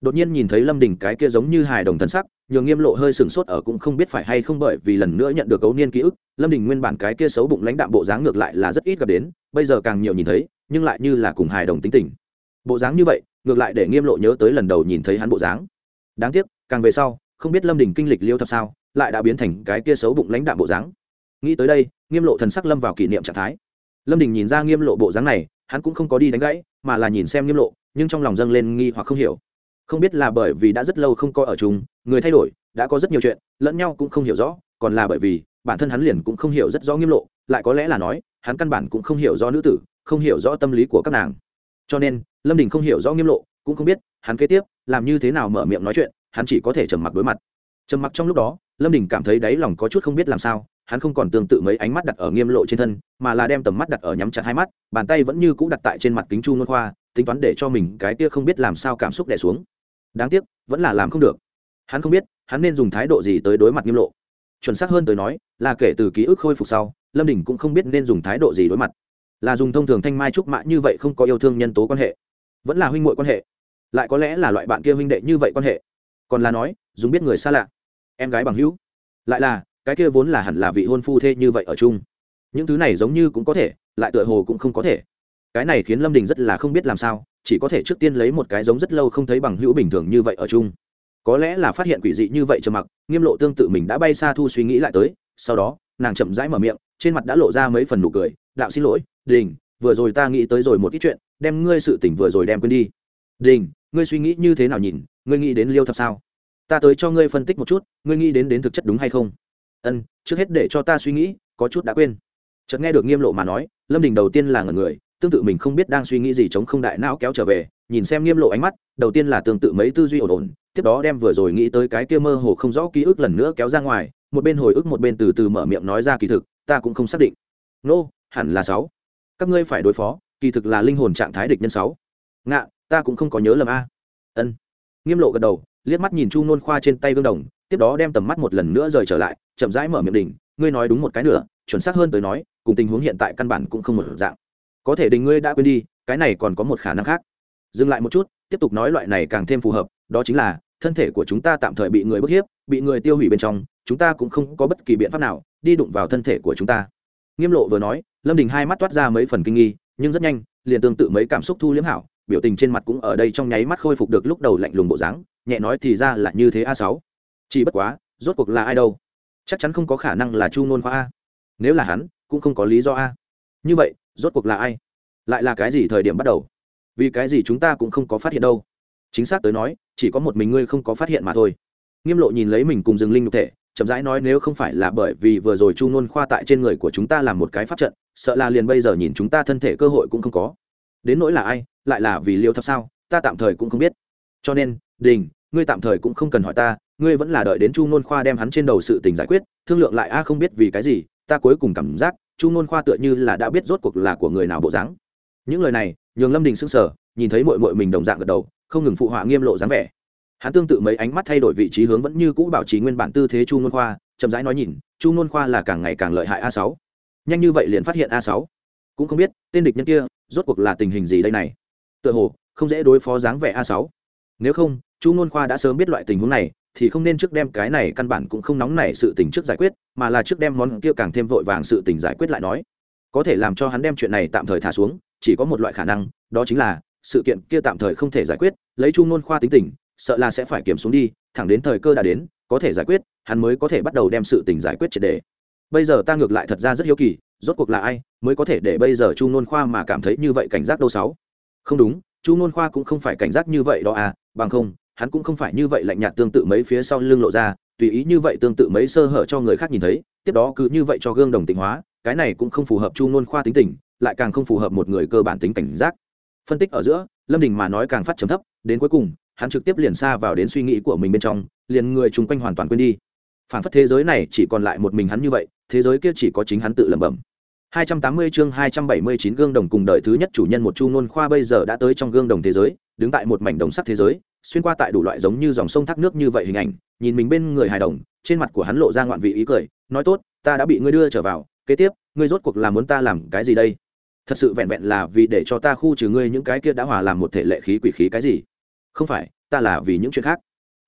Đột nhiên nhìn thấy lâm đình cái kia giống như hài đồng thân sắc, nhường nghiêm lộ hơi sửng sốt ở cũng không biết phải hay không bởi vì lần nữa nhận được cấu niên ký ức, lâm đình nguyên bản cái kia xấu bụng lãnh đạm bộ dáng ngược lại là rất ít gặp đến, bây giờ càng nhiều nhìn thấy, nhưng lại như là cùng hài đồng tính tình. Bộ dáng như vậy, ngược lại để nghiêm lộ nhớ tới lần đầu nhìn thấy hắn bộ dáng. Đáng tiếc, càng về sau, không biết lâm đình kinh lịch liêu thập sao, lại đã biến thành cái kia xấu bụng lãnh đạm bộ dáng. Nghĩ tới đây, nghiêm lộ thần sắc lâm vào kỷ niệm trạng thái lâm đình nhìn ra nghiêm lộ bộ dáng này, hắn cũng không có đi đánh gãy, mà là nhìn xem nghiêm lộ, nhưng trong lòng dâng lên nghi hoặc không hiểu. Không biết là bởi vì đã rất lâu không có ở chung, người thay đổi, đã có rất nhiều chuyện, lẫn nhau cũng không hiểu rõ, còn là bởi vì, bản thân hắn liền cũng không hiểu rất rõ nghiêm lộ, lại có lẽ là nói, hắn căn bản cũng không hiểu rõ nữ tử, không hiểu rõ tâm lý của các nàng. Cho nên, lâm đình không hiểu rõ nghiêm lộ, cũng không biết, hắn kế tiếp, làm như thế nào mở miệng nói chuyện, hắn chỉ có thể trầm mặc đối mặt. Trầm mặc trong lúc đó, lâm đình cảm thấy đáy lòng có chút không biết làm sao hắn không còn tương tự mấy ánh mắt đặt ở nghiêm lộ trên thân, mà là đem tầm mắt đặt ở nhắm chặt hai mắt, bàn tay vẫn như cũ đặt tại trên mặt kính chu ngôn khoa, tính toán để cho mình cái kia không biết làm sao cảm xúc đẻ xuống. Đáng tiếc, vẫn là làm không được. Hắn không biết, hắn nên dùng thái độ gì tới đối mặt nghiêm lộ. Chuẩn xác hơn tới nói, là kể từ ký ức khôi phục sau, lâm đình cũng không biết nên dùng thái độ gì đối mặt. Là dùng thông thường thanh mai trúc mã như vậy không có yêu thương nhân tố quan hệ, vẫn là huynh m quan hệ, lại có lẽ là loại bạn kia huynh đệ như vậy quan hệ. Còn là nói, dùng biết người xa lạ, em gái bằng hữu, lại là cái kia vốn là hẳn là vị hôn phu thê như vậy ở chung. Những thứ này giống như cũng có thể, lại tựa hồ cũng không có thể. Cái này khiến lâm đình rất là không biết làm sao, chỉ có thể trước tiên lấy một cái giống rất lâu không thấy bằng hữu bình thường như vậy ở chung. Có lẽ là phát hiện quỷ dị như vậy trầm mặc, nghiêm lộ tương tự mình đã bay xa thu suy nghĩ lại tới, sau đó, nàng chậm rãi mở miệng, trên mặt đã lộ ra mấy phần nụ cười, đạo xin lỗi, đình, vừa rồi ta nghĩ tới rồi một ít chuyện, đem ngươi sự tỉnh vừa rồi đem quên đi. Đình, ngươi suy nghĩ như thế nào nhìn, ngươi nghĩ đến liêu thập sao? Ta tới cho ngươi phân tích một chút, ngươi nghĩ đến đến thực chất đúng hay không? Ân trước hết để cho ta suy nghĩ có chút đã quên. Chợt nghe được nghiêm lộ mà nói lâm đình đầu tiên là ngần người tương tự mình không biết đang suy nghĩ gì chống không đại não kéo trở về nhìn xem nghiêm lộ ánh mắt đầu tiên là tương tự mấy tư duy ổn ổn tiếp đó đem vừa rồi nghĩ tới cái kia mơ hồ không rõ ký ức lần nữa kéo ra ngoài một bên hồi ức một bên từ từ mở miệng nói ra kỳ thực ta cũng không xác định. Nô、no, hẳn là sáu. Các ngươi phải đối phó kỳ thực là linh hồn trạng thái địch nhân sáu. Ngạ ta cũng không có nhớ lầm a. Ân. Nghiêm lộ gật đầu liếc mắt nhìn chu nôn khoa trên tay gương đồng tiếp đó đem tầm mắt một lần nữa rời trở lại, chậm rãi mở miệng đỉnh, ngươi nói đúng một cái nữa, chuẩn xác hơn tới nói, cùng tình huống hiện tại căn bản cũng không một dạng. Có thể đình ngươi đã quên đi, cái này còn có một khả năng khác. Dừng lại một chút, tiếp tục nói loại này càng thêm phù hợp, đó chính là, thân thể của chúng ta tạm thời bị người bức hiếp, bị người tiêu hủy bên trong, chúng ta cũng không có bất kỳ biện pháp nào đi đụng vào thân thể của chúng ta. Nghiêm lộ vừa nói, lâm đình hai mắt toát ra mấy phần kinh nghi, nhưng rất nhanh, liền tương tự mấy cảm xúc thu liếm hảo, biểu tình trên mặt cũng ở đây trong nháy mắt khôi phục được lúc đầu lạnh lùng bộ dáng, nhẹ nói thì ra là như thế a sáu chỉ bất quá, rốt cuộc là ai đâu? Chắc chắn không có khả năng là chu nôn khoa a. Nếu là hắn, cũng không có lý do a. Như vậy, rốt cuộc là ai? Lại là cái gì thời điểm bắt đầu? Vì cái gì chúng ta cũng không có phát hiện đâu? Chính xác tới nói, chỉ có một mình ngươi không có phát hiện mà thôi. Nghiêm lộ nhìn lấy mình cùng Dừng linh nhục thể, chậm rãi nói nếu không phải là bởi vì vừa rồi chu nôn khoa tại trên người của chúng ta làm một cái pháp trận, sợ là liền bây giờ nhìn chúng ta thân thể cơ hội cũng không có. Đến nỗi là ai, lại là vì liêu thập sao, ta tạm thời cũng không biết. Cho nên, đình, ngươi tạm thời cũng không cần hỏi ta ngươi vẫn là đợi đến chu nôn khoa đem hắn trên đầu sự tình giải quyết, thương lượng lại, a, không biết vì cái gì, ta cuối cùng cảm giác, chu nôn khoa tựa như là đã biết rốt cuộc là của người nào bộ dáng. Những lời này, nhường lâm đình s ư n g sở nhìn thấy mội mội mình đồng dạng gật đầu, không ngừng phụ họa nghiêm lộ dáng vẻ. Hắn tương tự mấy ánh mắt thay đổi vị trí hướng vẫn như cũ bảo trì nguyên bản tư thế chu nôn khoa, chậm rãi nói nhìn, chu nôn khoa là càng ngày càng lợi hại a sáu. Nhanh như vậy liền phát hiện a sáu. Cũng không biết, tên địch nhân kia, rốt cuộc là tình hình gì đây này? Tựa hồ, không dễ đối phó dáng vẻ a sáu. Nếu không, chu nôn khoa đã sớm biết loại tình huống này thì không nên trước đem cái này căn bản cũng không nóng nảy sự tình trước giải quyết, mà là trước đem món kia càng thêm vội vàng sự tình giải quyết lại nói. Có thể làm cho hắn đem chuyện này tạm thời thả xuống, chỉ có một loại khả năng, đó chính là, sự kiện kia tạm thời không thể giải quyết, lấy chu nôn khoa tính tình, sợ là sẽ phải kiểm xuống đi, thẳng đến thời cơ đã đến, có thể giải quyết, hắn mới có thể bắt đầu đem sự tình giải quyết triệt đề bây giờ ta ngược lại thật ra rất hiếu kỳ, rốt cuộc là ai mới có thể để bây giờ chu nôn khoa mà cảm thấy như vậy cảnh giác đâu sáu? Không đúng, chu nôn khoa cũng không phải cảnh giác như vậy đó à bằng không hắn cũng không phải như vậy lạnh nhạt tương tự mấy phía sau lưng lộ ra, tùy ý như vậy tương tự mấy sơ hở cho người khác nhìn thấy, tiếp đó cứ như vậy cho gương đồng tịnh hóa, cái này cũng không phù hợp chu ngôn khoa tính tình, lại càng không phù hợp một người cơ bản tính cảnh giác. Phân tích ở giữa, lâm đình mà nói càng phát chấm thấp, đến cuối cùng, hắn trực tiếp liền xa vào đến suy nghĩ của mình bên trong, liền người chung quanh hoàn toàn quên đi. Phản phất thế giới này chỉ còn lại một mình hắn như vậy, thế giới kia chỉ có chính hắn tự lẩm bẩm. 280 chương 279 gương đồng cùng đời thứ nhất chủ nhân một chu ngôn khoa bây giờ đã tới trong gương đồng thế giới đứng tại một mảnh đồng sắc thế giới, xuyên qua tại đủ loại giống như dòng sông thác nước như vậy hình ảnh, nhìn mình bên người hài đồng, trên mặt của hắn lộ ra ngoạn vị ý cười, nói tốt, ta đã bị ngươi đưa trở vào, kế tiếp, ngươi rốt cuộc là muốn ta làm cái gì đây? Thật sự vẹn vẹn là vì để cho ta khu trừ ngươi những cái kia đã hòa làm một thể lệ khí quỷ khí cái gì? Không phải, ta là vì những chuyện khác.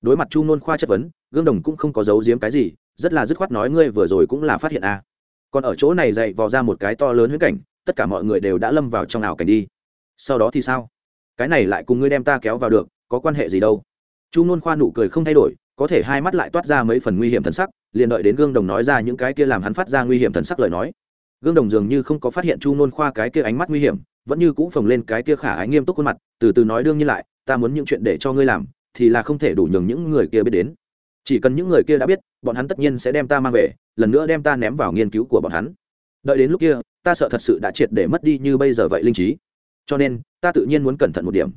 Đối mặt chu nôn khoa chất vấn, gương đồng cũng không có giấu giếm cái gì, rất là dứt khoát nói ngươi vừa rồi cũng là phát hiện a à. còn ở chỗ này dậy vò ra một cái to lớn huyễn cảnh, tất cả mọi người đều đã lâm vào trong ảo cảnh đi. Sau đó thì sao? Cái này lại cùng ngươi đem ta kéo vào được, có quan hệ gì đâu? Chu nôn khoa nụ cười không thay đổi, có thể hai mắt lại toát ra mấy phần nguy hiểm thần sắc, liền đợi đến gương đồng nói ra những cái kia làm hắn phát ra nguy hiểm thần sắc lời nói. Gương đồng dường như không có phát hiện chu nôn khoa cái kia ánh mắt nguy hiểm, vẫn như cũ phồng lên cái kia khả ái nghiêm túc khuôn mặt, từ từ nói đương nhiên lại, ta muốn những chuyện để cho ngươi làm, thì là không thể đủ nhường những người kia biết đến. Chỉ cần những người kia đã biết, bọn hắn tất nhiên sẽ đem ta mang về, lần nữa đem ta ném vào nghiên cứu của bọn hắn. Đợi đến lúc kia, ta sợ thật sự đã triệt để mất đi như bây giờ vậy linh trí cho nên, ta tự nhiên muốn cẩn thận một điểm.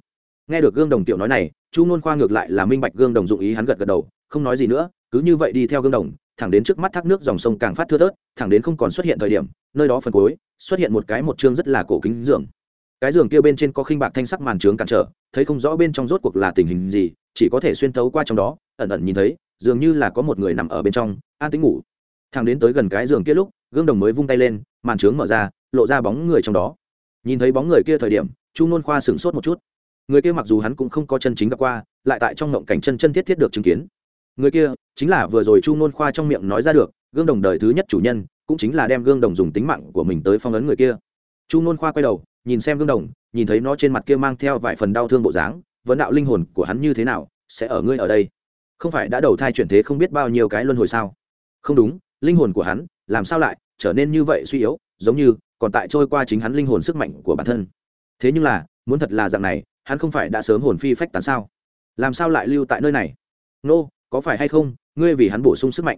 Nghe được gương đồng tiểu nói này, chu nôn khoa ngược lại là minh bạch gương đồng dụng ý hắn gật gật đầu, không nói gì nữa, cứ như vậy đi theo gương đồng, thẳng đến trước mắt thác nước dòng sông càng phát thưa thớt, thẳng đến không còn xuất hiện thời điểm, nơi đó phần cuối, xuất hiện một cái một chương rất là cổ kính giường. Cái giường kia bên trên có khinh bạc thanh sắc màn trướng cản trở, thấy không rõ bên trong rốt cuộc là tình hình gì, chỉ có thể xuyên thấu qua trong đó, ẩn ẩn nhìn thấy, dường như là có một người nằm ở bên trong, an tính ngủ. Thằng đến tới gần cái giường kia lúc, gương đồng mới vung tay lên, màn trướng mở ra, lộ ra bóng người trong đó nhìn thấy bóng người kia thời điểm, chu nôn khoa sửng sốt một chút. Người kia mặc dù hắn cũng không có chân chính gặp qua, lại tại trong ngộng cảnh chân chân thiết thiết được chứng kiến. Người kia chính là vừa rồi chu nôn khoa trong miệng nói ra được, gương đồng đời thứ nhất chủ nhân, cũng chính là đem gương đồng dùng tính mạng của mình tới phong ấn người kia. Chu nôn khoa quay đầu, nhìn xem gương đồng, nhìn thấy nó trên mặt kia mang theo vài phần đau thương bộ dáng, vấn đạo linh hồn của hắn như thế nào, sẽ ở ngươi ở đây? Không phải đã đầu thai chuyển thế không biết bao nhiêu cái luân hồi sao? Không đúng, linh hồn của hắn, làm sao lại trở nên như vậy suy yếu, giống như còn tại trôi qua chính hắn linh hồn sức mạnh của bản thân. Thế nhưng là muốn thật là dạng này hắn không phải đã sớm hồn phi phách tán sao? Làm sao lại lưu tại nơi này? Nô、no, có phải hay không ngươi vì hắn bổ sung sức mạnh?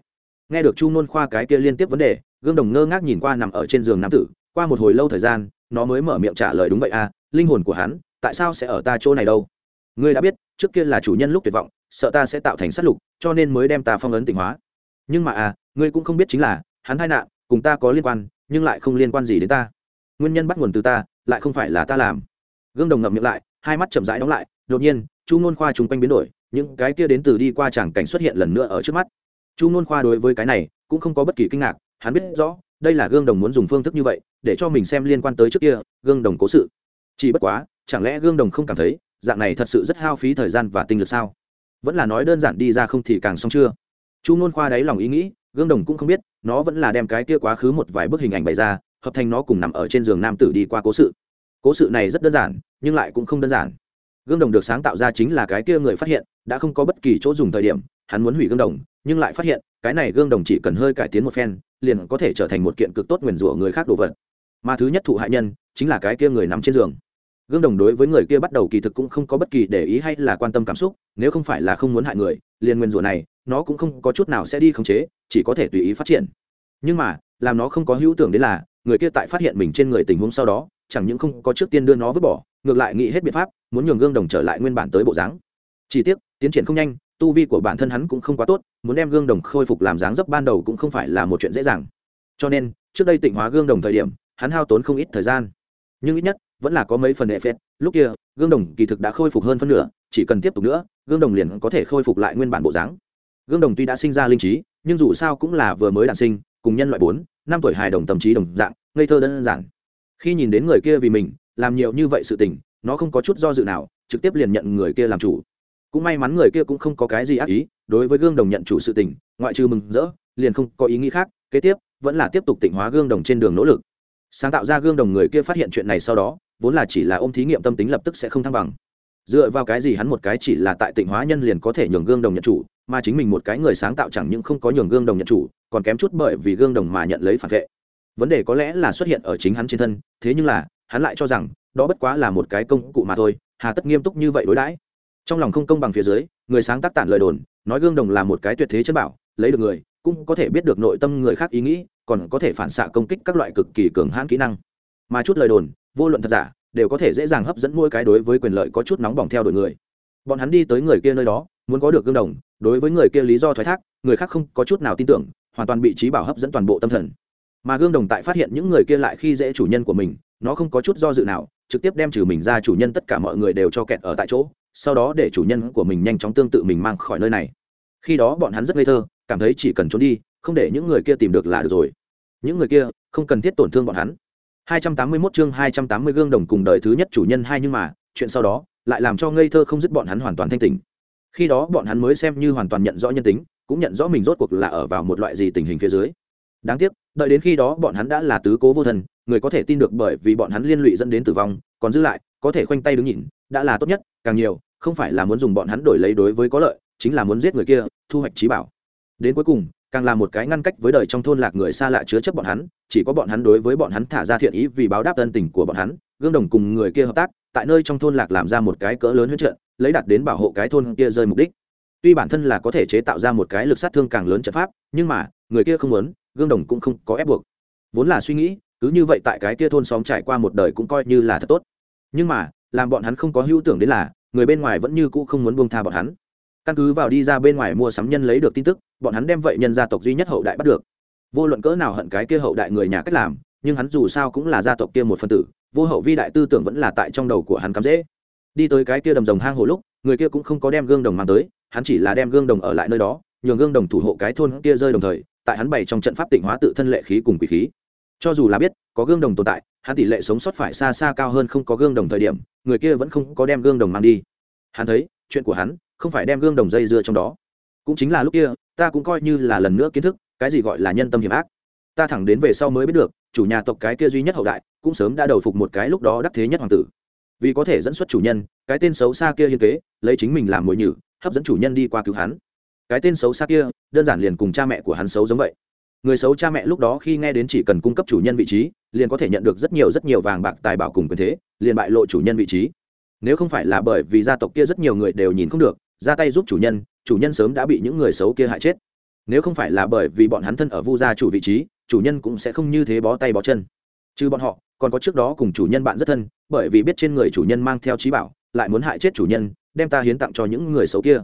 Nghe được chu nôn khoa cái kia liên tiếp vấn đề gương đồng ngơ ngác nhìn qua nằm ở trên giường nam tử qua một hồi lâu thời gian nó mới mở miệng trả lời đúng vậy à linh hồn của hắn tại sao sẽ ở ta chỗ này đâu? Ngươi đã biết trước kia là chủ nhân lúc tuyệt vọng sợ ta sẽ tạo thành sát lục cho nên mới đem ta phong ấn tỉnh hóa. Nhưng mà à ngươi cũng không biết chính là hắn tai nạn cùng ta có liên quan nhưng lại không liên quan gì đến ta. Nguyên nhân bắt nguồn từ ta, lại không phải là ta làm. Gương đồng ngậm miệng lại, hai mắt chậm rãi đóng lại, đột nhiên, chu nôn khoa chung quanh biến đổi, những cái kia đến từ đi qua chẳng cảnh xuất hiện lần nữa ở trước mắt. Chu nôn khoa đối với cái này, cũng không có bất kỳ kinh ngạc, hắn biết rõ, đây là gương đồng muốn dùng phương thức như vậy, để cho mình xem liên quan tới trước kia, gương đồng cố sự. Chỉ bất quá, chẳng lẽ gương đồng không cảm thấy, dạng này thật sự rất hao phí thời gian và tinh lực sao? Vẫn là nói đơn giản đi ra không thì càng xong chưa? Chu nôn khoa đáy lòng ý nghĩ gương đồng cũng không biết, nó vẫn là đem cái kia quá khứ một vài bức hình ảnh bày ra, hợp thành nó cùng nằm ở trên giường nam tử đi qua cố sự. Cố sự này rất đơn giản, nhưng lại cũng không đơn giản. Gương đồng được sáng tạo ra chính là cái kia người phát hiện, đã không có bất kỳ chỗ dùng thời điểm, hắn muốn hủy gương đồng, nhưng lại phát hiện, cái này gương đồng chỉ cần hơi cải tiến một phen, liền có thể trở thành một kiện cực tốt nguyền rủa người khác đồ vật. Mà thứ nhất thụ hại nhân, chính là cái kia người nằm trên giường. Gương đồng đối với người kia bắt đầu kỳ thực cũng không có bất kỳ để ý hay là quan tâm cảm xúc, nếu không phải là không muốn hại người, liền nguyên rủa này nó cũng không có chút nào sẽ đi khống chế, chỉ có thể tùy ý phát triển. Nhưng mà, làm nó không có hữu tưởng đến là, người kia tại phát hiện mình trên người tình huống sau đó, chẳng những không có trước tiên đưa nó vứt bỏ, ngược lại nghĩ hết biện pháp, muốn nhường gương đồng trở lại nguyên bản tới bộ dáng. Chỉ tiếc, tiến triển không nhanh, tu vi của bản thân hắn cũng không quá tốt, muốn đem gương đồng khôi phục làm dáng dấp ban đầu cũng không phải là một chuyện dễ dàng. Cho nên, trước đây tịnh hóa gương đồng thời điểm, hắn hao tốn không ít thời gian. Nhưng ít nhất, vẫn là có mấy phần hệ phết. Lúc kia, gương đồng kỳ thực đã khôi phục hơn phân nửa, chỉ cần tiếp tục nữa, gương đồng liền có thể khôi phục lại nguyên bản bộ dáng gương đồng tuy đã sinh ra linh trí, nhưng dù sao cũng là vừa mới đản sinh, cùng nhân loại bốn, năm tuổi hài đồng tâm trí đồng dạng, ngây thơ đơn giản. Khi nhìn đến người kia vì mình, làm nhiều như vậy sự tình, nó không có chút do dự nào, trực tiếp liền nhận người kia làm chủ. Cũng may mắn người kia cũng không có cái gì ác ý, đối với gương đồng nhận chủ sự tình, ngoại trừ mừng rỡ, liền không có ý nghĩ khác, kế tiếp, vẫn là tiếp tục tịnh hóa gương đồng trên đường nỗ lực. Sáng tạo ra gương đồng người kia phát hiện chuyện này sau đó, vốn là chỉ là ôm thí nghiệm tâm tính lập tức sẽ không thăng bằng. Dựa vào cái gì hắn một cái chỉ là tại tịnh hóa nhân liền có thể nhường gương đồng nhận chủ mà chính mình một cái người sáng tạo chẳng những không có nhường gương đồng nhận chủ, còn kém chút bởi vì gương đồng mà nhận lấy phản vệ. Vấn đề có lẽ là xuất hiện ở chính hắn trên thân, thế nhưng là, hắn lại cho rằng, đó bất quá là một cái công cụ mà thôi, hà tất nghiêm túc như vậy đối đãi. Trong lòng không công bằng phía dưới, người sáng tác tản lời đồn, nói gương đồng là một cái tuyệt thế chân bảo, lấy được người, cũng có thể biết được nội tâm người khác ý nghĩ, còn có thể phản xạ công kích các loại cực kỳ cường hãn kỹ năng. Mà chút lời đồn, vô luận thật giả, đều có thể dễ dàng hấp dẫn mỗi cái đối với quyền lợi có chút nóng bỏng theo đuổi người. Bọn hắn đi tới người kia nơi đó, muốn có được gương đồng đối với người kia lý do thoái thác, người khác không có chút nào tin tưởng, hoàn toàn bị trí bảo hấp dẫn toàn bộ tâm thần. Mà gương đồng tại phát hiện những người kia lại khi dễ chủ nhân của mình, nó không có chút do dự nào, trực tiếp đem trừ mình ra chủ nhân tất cả mọi người đều cho kẹt ở tại chỗ, sau đó để chủ nhân của mình nhanh chóng tương tự mình mang khỏi nơi này. Khi đó bọn hắn rất ngây thơ, cảm thấy chỉ cần trốn đi, không để những người kia tìm được là được rồi. Những người kia không cần thiết tổn thương bọn hắn. 281 chương 280 gương đồng cùng đời thứ nhất chủ nhân hai nhưng mà, chuyện sau đó lại làm cho ngây thơ không dứt bọn hắn hoàn toàn thanh tỉnh khi đó bọn hắn mới xem như hoàn toàn nhận rõ nhân tính, cũng nhận rõ mình rốt cuộc là ở vào một loại gì tình hình phía dưới. Đáng tiếc, đợi đến khi đó bọn hắn đã là tứ cố vô thần, người có thể tin được bởi vì bọn hắn liên lụy dẫn đến tử vong, còn giữ lại, có thể khoanh tay đứng nhìn, đã là tốt nhất, càng nhiều, không phải là muốn dùng bọn hắn đổi lấy đối với có lợi, chính là muốn giết người kia, thu hoạch trí bảo. Đến cuối cùng, càng là một cái ngăn cách với đời trong thôn lạc người xa lạ chứa chấp bọn hắn, chỉ có bọn hắn đối với bọn hắn thả ra thiện ý vì báo đáp ân tình của bọn hắn, gương đồng cùng người kia hợp tác tại nơi trong thôn lạc làm ra một cái cỡ lớn huyết trận, lấy đặt đến bảo hộ cái thôn kia rơi mục đích. Tuy bản thân là có thể chế tạo ra một cái lực sát thương càng lớn trận pháp, nhưng mà, người kia không muốn, gương đồng cũng không có ép buộc. Vốn là suy nghĩ, cứ như vậy tại cái kia thôn xóm trải qua một đời cũng coi như là thật tốt. Nhưng mà, làm bọn hắn không có hữu tưởng đến là, người bên ngoài vẫn như cũ không muốn buông tha bọn hắn. Căn cứ vào đi ra bên ngoài mua sắm nhân lấy được tin tức, bọn hắn đem vậy nhân gia tộc duy nhất hậu đại bắt được. Vô luận cỡ nào hận cái kia hậu đại người nhà cách làm, nhưng hắn dù sao cũng là gia tộc kia một phân tử vô hậu vi đại tư tưởng vẫn là tại trong đầu của hắn cắm dễ. Đi tới cái kia đầm rồng hang hồ lúc, người kia cũng không có đem gương đồng mang tới, hắn chỉ là đem gương đồng ở lại nơi đó, nhường gương đồng thủ hộ cái thôn kia rơi đồng thời, tại hắn bày trong trận pháp tịnh hóa tự thân lệ khí cùng quỷ khí. Cho dù là biết, có gương đồng tồn tại, hắn tỷ lệ sống sót phải xa xa cao hơn không có gương đồng thời điểm, người kia vẫn không có đem gương đồng mang đi. Hắn thấy, chuyện của hắn không phải đem gương đồng dây dưa trong đó. Cũng chính là lúc kia, ta cũng coi như là lần nữa kiến thức, cái gì gọi là nhân tâm hiểm ác. Ta thẳng đến về sau mới biết được, chủ nhà tộc cái kia duy nhất hậu đại cũng sớm đã đầu phục một cái lúc đó đắc thế nhất hoàng tử. Vì có thể dẫn xuất chủ nhân, cái tên xấu xa kia hiên kế, lấy chính mình làm mồi nhử, hấp dẫn chủ nhân đi qua cứu hắn. Cái tên xấu xa kia, đơn giản liền cùng cha mẹ của hắn xấu giống vậy. Người xấu cha mẹ lúc đó khi nghe đến chỉ cần cung cấp chủ nhân vị trí, liền có thể nhận được rất nhiều rất nhiều vàng bạc tài bảo cùng quyền thế, liền bại lộ chủ nhân vị trí. Nếu không phải là bởi vì gia tộc kia rất nhiều người đều nhìn không được, ra tay giúp chủ nhân chủ nhân sớm đã bị những người xấu kia hại chết. Nếu không phải là bởi vì bọn hắn thân ở vu gia chủ vị trí, chủ nhân cũng sẽ không như thế bó tay bó chân chứ bọn họ còn có trước đó cùng chủ nhân bạn rất thân bởi vì biết trên người chủ nhân mang theo trí bảo lại muốn hại chết chủ nhân đem ta hiến tặng cho những người xấu kia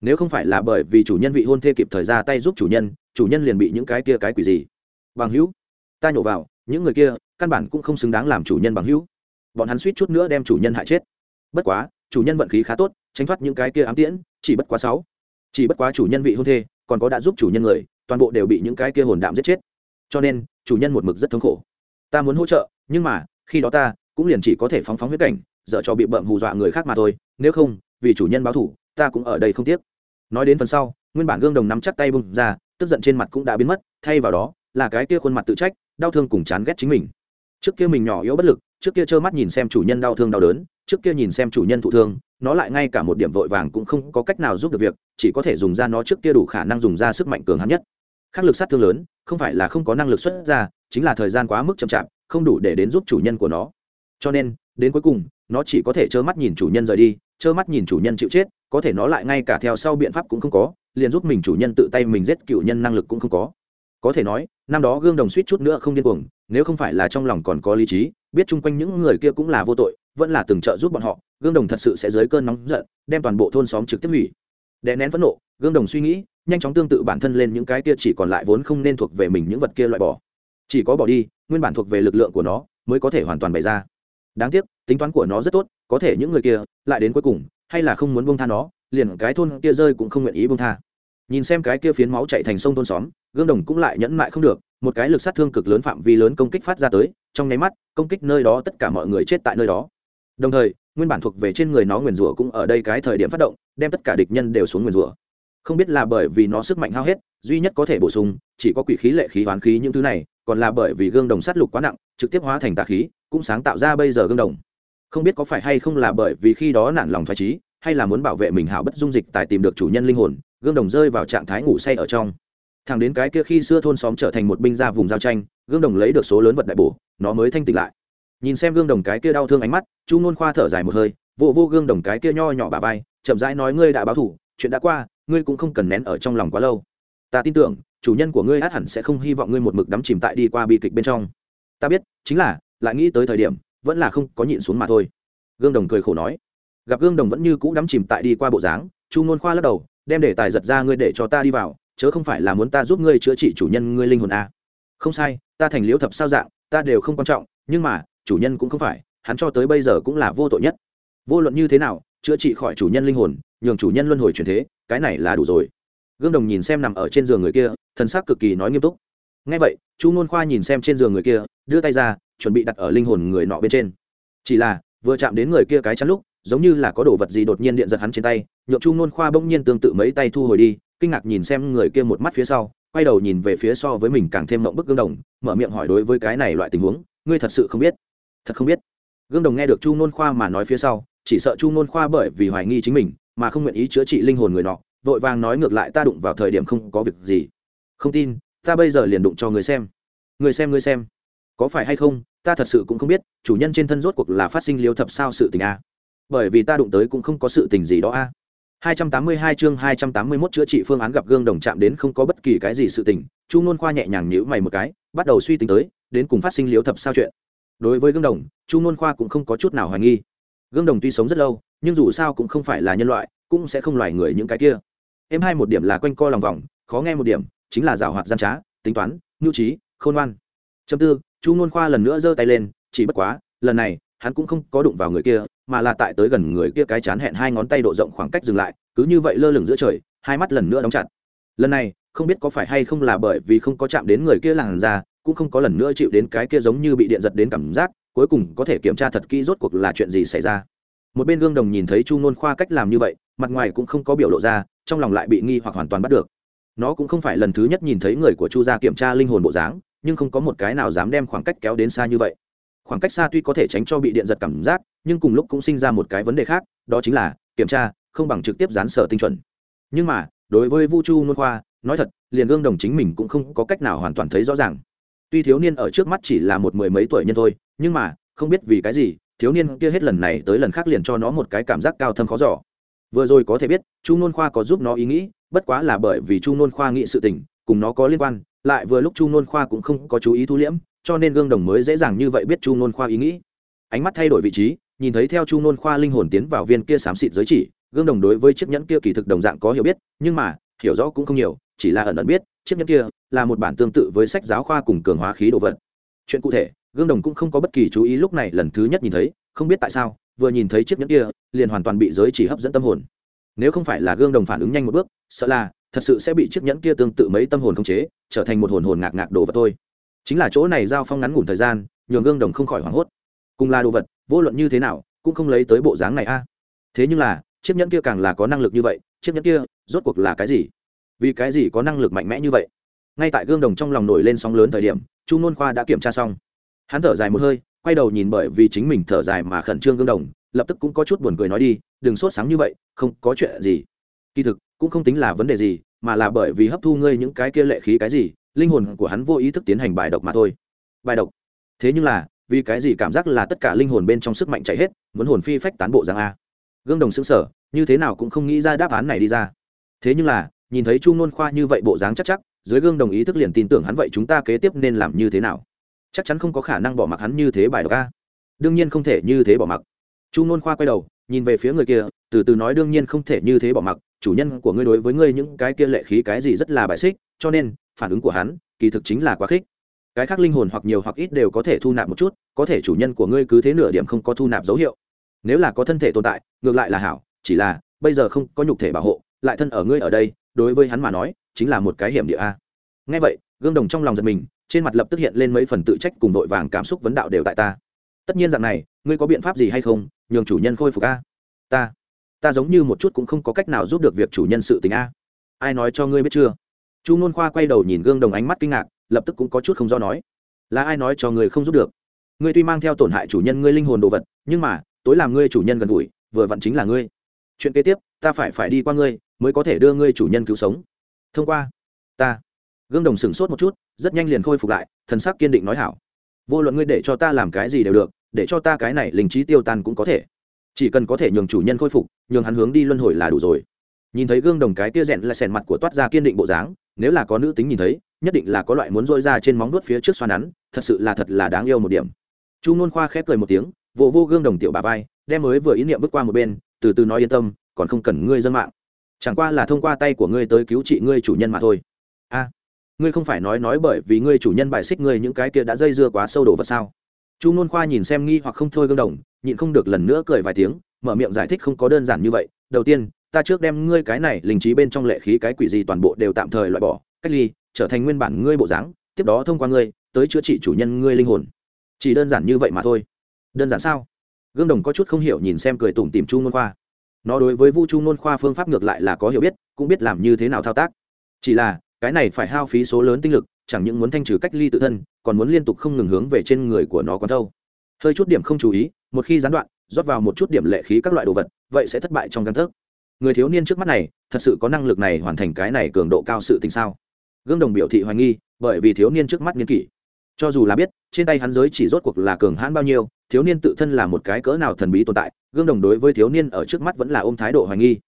nếu không phải là bởi vì chủ nhân vị hôn thê kịp thời ra tay giúp chủ nhân chủ nhân liền bị những cái kia cái quỷ gì bằng hữu ta nhổ vào những người kia căn bản cũng không xứng đáng làm chủ nhân bằng hữu bọn hắn suýt chút nữa đem chủ nhân hại chết bất quá chủ nhân vận khí khá tốt tránh thoát những cái kia ám tiễn chỉ bất quá sáu chỉ bất quá chủ nhân vị hôn thê còn có đã giúp chủ nhân người toàn bộ đều bị những cái kia hồn đạm giết chết cho nên chủ nhân một mực rất thống khổ ta muốn hỗ trợ, nhưng mà, khi đó ta cũng liền chỉ có thể phóng phóng huyết cảnh, dở cho bị bợm hù dọa người khác mà thôi, nếu không, vì chủ nhân báo thủ ta cũng ở đây không tiếc. Nói đến phần sau, nguyên bản gương đồng nắm chắc tay bung ra, tức giận trên mặt cũng đã biến mất, thay vào đó là cái kia khuôn mặt tự trách, đau thương cùng chán ghét chính mình. Trước kia mình nhỏ yếu bất lực, trước kia trơ mắt nhìn xem chủ nhân đau thương đau đớn, trước kia nhìn xem chủ nhân thụ thương, nó lại ngay cả một điểm vội vàng cũng không có cách nào giúp được việc, chỉ có thể dùng ra nó trước kia đủ khả năng dùng ra sức mạnh cường hắn nhất. Khắc lực sát thương lớn, không phải là không có năng lực xuất ra chính là thời gian quá mức chậm chạp, không đủ để đến giúp chủ nhân của nó. Cho nên, đến cuối cùng, nó chỉ có thể trơ mắt nhìn chủ nhân rời đi, trơ mắt nhìn chủ nhân chịu chết, có thể nó lại ngay cả theo sau biện pháp cũng không có, liền giúp mình chủ nhân tự tay mình giết cựu nhân năng lực cũng không có. Có thể nói, năm đó gương đồng suýt chút nữa không điên cuồng, nếu không phải là trong lòng còn có lý trí, biết chung quanh những người kia cũng là vô tội, vẫn là từng trợ giúp bọn họ, gương đồng thật sự sẽ dưới cơn nóng giận, đem toàn bộ thôn xóm trực tiếp hủy. Đè nén phẫn nộ, gương đồng suy nghĩ, nhanh chóng tương tự bản thân lên những cái kia chỉ còn lại vốn không nên thuộc về mình những vật kia loại bỏ chỉ có bỏ đi, nguyên bản thuộc về lực lượng của nó, mới có thể hoàn toàn bày ra. Đáng tiếc, tính toán của nó rất tốt, có thể những người kia lại đến cuối cùng, hay là không muốn buông tha nó, liền cái thôn kia rơi cũng không nguyện ý buông tha. Nhìn xem cái kia phiến máu chạy thành sông thôn xóm, gương đồng cũng lại nhẫn mại không được, một cái lực sát thương cực lớn phạm vi lớn công kích phát ra tới, trong nháy mắt, công kích nơi đó tất cả mọi người chết tại nơi đó. Đồng thời, nguyên bản thuộc về trên người nó nguyền rủa cũng ở đây cái thời điểm phát động, đem tất cả địch nhân đều xuống nguyền rủa. Không biết là bởi vì nó sức mạnh hao hết, duy nhất có thể bổ sung, chỉ có quỷ khí lệ khí hoán khí những thứ này còn là bởi vì gương đồng sắt lục quá nặng, trực tiếp hóa thành tà khí, cũng sáng tạo ra bây giờ gương đồng. Không biết có phải hay không là bởi vì khi đó nản lòng thoái trí hay là muốn bảo vệ mình hảo bất dung dịch tài tìm được chủ nhân linh hồn, gương đồng rơi vào trạng thái ngủ say ở trong. Thằng đến cái kia khi xưa thôn xóm trở thành một binh ra vùng giao tranh, gương đồng lấy được số lớn vật đại bổ, nó mới thanh tỉnh lại. Nhìn xem gương đồng cái kia đau thương ánh mắt, chu ngôn khoa thở dài một hơi, vô vô gương đồng cái kia nho nhỏ bà vai, chậm rãi nói, ngươi đã báo thủ, chuyện đã qua, ngươi cũng không cần nén ở trong lòng quá lâu. Ta tin tưởng chủ nhân của ngươi át hẳn sẽ không hy vọng ngươi một mực đắm chìm tại đi qua bi kịch bên trong. Ta biết, chính là, lại nghĩ tới thời điểm, vẫn là không có nhịn xuống mà thôi. Gương đồng cười khổ nói. Gặp gương đồng vẫn như cũ đắm chìm tại đi qua bộ dáng, chu ngôn khoa lắc đầu, đem để tài giật ra ngươi để cho ta đi vào, chớ không phải là muốn ta giúp ngươi chữa trị chủ nhân ngươi linh hồn à. không sai, ta thành liễu thập sao dạng, ta đều không quan trọng, nhưng mà, chủ nhân cũng không phải, hắn cho tới bây giờ cũng là vô tội nhất. Vô luận như thế nào, chữa trị khỏi chủ nhân linh hồn, nhường chủ nhân luân hồi chuyển thế, cái này là đủ rồi gương đồng nhìn xem nằm ở trên giường người kia, thần sắc cực kỳ nói nghiêm túc. Ngay vậy, chu ngôn khoa nhìn xem trên giường người kia, đưa tay ra, chuẩn bị đặt ở linh hồn người nọ bên trên. Chỉ là, vừa chạm đến người kia cái chắn lúc, giống như là có đồ vật gì đột nhiên điện giật hắn trên tay, nhộn chu ngôn khoa bỗng nhiên tương tự mấy tay thu hồi đi, kinh ngạc nhìn xem người kia một mắt phía sau, quay đầu nhìn về phía so với mình càng thêm mộng bức gương đồng, mở miệng hỏi đối với cái này loại tình huống, ngươi thật sự không biết? Thật không biết. Gương đồng nghe được chu ngôn khoa mà nói phía sau, chỉ sợ chu nôn khoa bởi vì hoài nghi chính mình, mà không nguyện ý chữa trị linh hồn người nọ vội vàng nói ngược lại ta đụng vào thời điểm không có việc gì không tin ta bây giờ liền đụng cho người xem người xem người xem có phải hay không ta thật sự cũng không biết chủ nhân trên thân rốt cuộc là phát sinh liêu thập sao sự tình a bởi vì ta đụng tới cũng không có sự tình gì đó à? a 282 chương 281 chữa trị phương án gặp gương đồng chạm đến không có bất kỳ cái gì sự tình, Chu Nôn Khoa nhẹ nhàng nhíu mày một cái, bắt đầu suy tính tới, đến cùng phát sinh liếu thập sao chuyện. Đối với gương đồng, Chu Nôn Khoa cũng không có chút nào hoài nghi. Gương đồng tuy sống rất lâu, nhưng dù sao cũng không phải là nhân loại, cũng sẽ không loài người những cái kia. Em hai một điểm là quanh co lòng vòng, khó nghe một điểm, chính là giảo hoạt gian trá, tính toán, nhu trí, khôn ngoan. Chấm tư, Chu Nôn Khoa lần nữa giơ tay lên, chỉ bất quá, lần này, hắn cũng không có đụng vào người kia, mà là tại tới gần người kia cái chán hẹn hai ngón tay độ rộng khoảng cách dừng lại cứ như vậy lơ lửng giữa trời hai mắt lần nữa đóng chặt lần này không biết có phải hay không là bởi vì không có chạm đến người kia làn ra cũng không có lần nữa chịu đến cái kia giống như bị điện giật đến cảm giác cuối cùng có thể kiểm tra thật kỹ rốt cuộc là chuyện gì xảy ra một bên gương đồng nhìn thấy chu nôn khoa cách làm như vậy mặt ngoài cũng không có biểu lộ ra, trong lòng lại bị nghi hoặc hoàn toàn bắt được. Nó cũng không phải lần thứ nhất nhìn thấy người của chu gia kiểm tra linh hồn bộ dáng, nhưng không có một cái nào dám đem khoảng cách kéo đến xa như vậy. Khoảng cách xa tuy có thể tránh cho bị điện giật cảm giác, nhưng cùng lúc cũng sinh ra một cái vấn đề khác, đó chính là kiểm tra không bằng trực tiếp dán sở tinh chuẩn. Nhưng mà, đối với vu chu nôn khoa, nói thật, liền gương đồng chính mình cũng không có cách nào hoàn toàn thấy rõ ràng. Tuy thiếu niên ở trước mắt chỉ là một mười mấy tuổi nhân thôi, nhưng mà, không biết vì cái gì, thiếu niên kia hết lần này tới lần khác liền cho nó một cái cảm giác cao thâm khó giỏ vừa rồi có thể biết, chu nôn khoa có giúp nó ý nghĩ, bất quá là bởi vì chu nôn khoa nghĩ sự tình, cùng nó có liên quan, lại vừa lúc chu nôn khoa cũng không có chú ý thu liễm, cho nên gương đồng mới dễ dàng như vậy biết chu nôn khoa ý nghĩ. Ánh mắt thay đổi vị trí, nhìn thấy theo chu nôn khoa linh hồn tiến vào viên kia xám xịt giới chỉ, gương đồng đối với chiếc nhẫn kia kỳ thực đồng dạng có hiểu biết, nhưng mà, hiểu rõ cũng không nhiều, chỉ là ẩn ẩn biết, chiếc nhẫn kia là một bản tương tự với sách giáo khoa cùng cường hóa khí đồ vật. Chuyện cụ thể, gương đồng cũng không có bất kỳ chú ý lúc này lần thứ nhất nhìn thấy, không biết tại sao vừa nhìn thấy chiếc nhẫn kia, liền hoàn toàn bị giới chỉ hấp dẫn tâm hồn. Nếu không phải là gương đồng phản ứng nhanh một bước, sợ là thật sự sẽ bị chiếc nhẫn kia tương tự mấy tâm hồn khống chế, trở thành một hồn hồn ngạc ngạc đồ vật thôi. Chính là chỗ này giao phong ngắn ngủn thời gian, nhường gương đồng không khỏi hoảng hốt. Cùng là đồ vật, vô luận như thế nào, cũng không lấy tới bộ dáng này a. Thế nhưng là, chiếc nhẫn kia càng là có năng lực như vậy, chiếc nhẫn kia rốt cuộc là cái gì? Vì cái gì có năng lực mạnh mẽ như vậy? Ngay tại gương đồng trong lòng nổi lên sóng lớn thời điểm, chu nôn khoa đã kiểm tra xong. Hắn thở dài một hơi quay đầu nhìn bởi vì chính mình thở dài mà khẩn trương gương đồng, lập tức cũng có chút buồn cười nói đi, đừng sốt sáng như vậy, không có chuyện gì. Kỳ thực, cũng không tính là vấn đề gì, mà là bởi vì hấp thu ngươi những cái kia lệ khí cái gì, linh hồn của hắn vô ý thức tiến hành bài độc mà thôi. Bài độc? Thế nhưng là, vì cái gì cảm giác là tất cả linh hồn bên trong sức mạnh chạy hết, muốn hồn phi phách tán bộ giang a? Gương đồng xứng sở như thế nào cũng không nghĩ ra đáp án này đi ra. Thế nhưng là, nhìn thấy chu nôn khoa như vậy bộ dáng chắc chắc, dưới gương đồng ý thức liền tin tưởng hắn vậy chúng ta kế tiếp nên làm như thế nào? Chắc chắn không có khả năng bỏ mặc hắn như thế bài độc a. Đương nhiên không thể như thế bỏ mặc. Chu nôn khoa quay đầu, nhìn về phía người kia, từ từ nói đương nhiên không thể như thế bỏ mặc, chủ nhân của ngươi đối với ngươi những cái kia lệ khí cái gì rất là bại xích, cho nên, phản ứng của hắn, kỳ thực chính là quá khích. Cái khác linh hồn hoặc nhiều hoặc ít đều có thể thu nạp một chút, có thể chủ nhân của ngươi cứ thế nửa điểm không có thu nạp dấu hiệu. Nếu là có thân thể tồn tại, ngược lại là hảo, chỉ là, bây giờ không có nhục thể bảo hộ, lại thân ở ngươi ở đây, đối với hắn mà nói, chính là một cái hiểm địa a. Ngay vậy, gương đồng trong lòng giật mình trên mặt lập tức hiện lên mấy phần tự trách cùng vội vàng cảm xúc vấn đạo đều tại ta. Tất nhiên rằng này, ngươi có biện pháp gì hay không? Nhường chủ nhân khôi phục a. Ta ta giống như một chút cũng không có cách nào giúp được việc chủ nhân sự tình a. Ai nói cho ngươi biết chưa? Chu n khoa quay đầu nhìn gương đồng ánh mắt kinh ngạc, lập tức cũng có chút không do nói. Là ai nói cho người không giúp được? Ngươi tuy mang theo tổn hại chủ nhân ngươi linh hồn đồ vật, nhưng mà, tối làm ngươi chủ nhân gần gũi, vừa vặn chính là ngươi. Chuyện kế tiếp, ta phải phải đi qua ngươi, mới có thể đưa ngươi chủ nhân cứu sống. Thông qua, ta gương đồng sửng sốt một chút, rất nhanh liền khôi phục lại, thần sắc kiên định nói hảo. Vô luận ngươi để cho ta làm cái gì đều được, để cho ta cái này linh trí tiêu tan cũng có thể. Chỉ cần có thể nhường chủ nhân khôi phục, nhường hắn hướng đi luân hồi là đủ rồi. Nhìn thấy gương đồng cái kia rẽn là sèn mặt của toát ra kiên định bộ dáng, nếu là có nữ tính nhìn thấy, nhất định là có loại muốn dôi ra trên móng vuốt phía trước xoa nắn, thật sự là thật là đáng yêu một điểm. Chu nôn khoa khép cười một tiếng, vô vô gương đồng tiểu bà vai, đem mới vừa ý niệm bước qua một bên, từ từ nói yên tâm, còn không cần ngươi dân mạng. Chẳng qua là thông qua tay của ngươi tới cứu trị ngươi chủ nhân mà thôi ngươi không phải nói nói bởi vì ngươi chủ nhân bài xích ngươi những cái kia đã dây dưa quá sâu đổ vật sao? Chu nôn khoa nhìn xem nghi hoặc không thôi gương đồng, nhịn không được lần nữa cười vài tiếng, mở miệng giải thích không có đơn giản như vậy. Đầu tiên, ta trước đem ngươi cái này linh trí bên trong lệ khí cái quỷ gì toàn bộ đều tạm thời loại bỏ, cách ly, trở thành nguyên bản ngươi bộ dáng, tiếp đó thông qua ngươi, tới chữa trị chủ nhân ngươi linh hồn. Chỉ đơn giản như vậy mà thôi. Đơn giản sao? Gương đồng có chút không hiểu nhìn xem cười tủm tìm chu nôn khoa. Nó đối với vu chu nôn khoa phương pháp ngược lại là có hiểu biết, cũng biết làm như thế nào thao tác. Chỉ là cái này phải hao phí số lớn tinh lực, chẳng những muốn thanh trừ cách ly tự thân, còn muốn liên tục không ngừng hướng về trên người của nó còn thâu. Hơi chút điểm không chú ý, một khi gián đoạn, rót vào một chút điểm lệ khí các loại đồ vật, vậy sẽ thất bại trong căn thức người thiếu niên trước mắt này, thật sự có năng lực này hoàn thành cái này cường độ cao sự tình sao? Gương đồng biểu thị hoài nghi, bởi vì thiếu niên trước mắt nghiên kỷ. Cho dù là biết, trên tay hắn giới chỉ rốt cuộc là cường hãn bao nhiêu, thiếu niên tự thân là một cái cỡ nào thần bí tồn tại, gương đồng đối với thiếu niên ở trước mắt vẫn là ôm thái độ hoài nghi.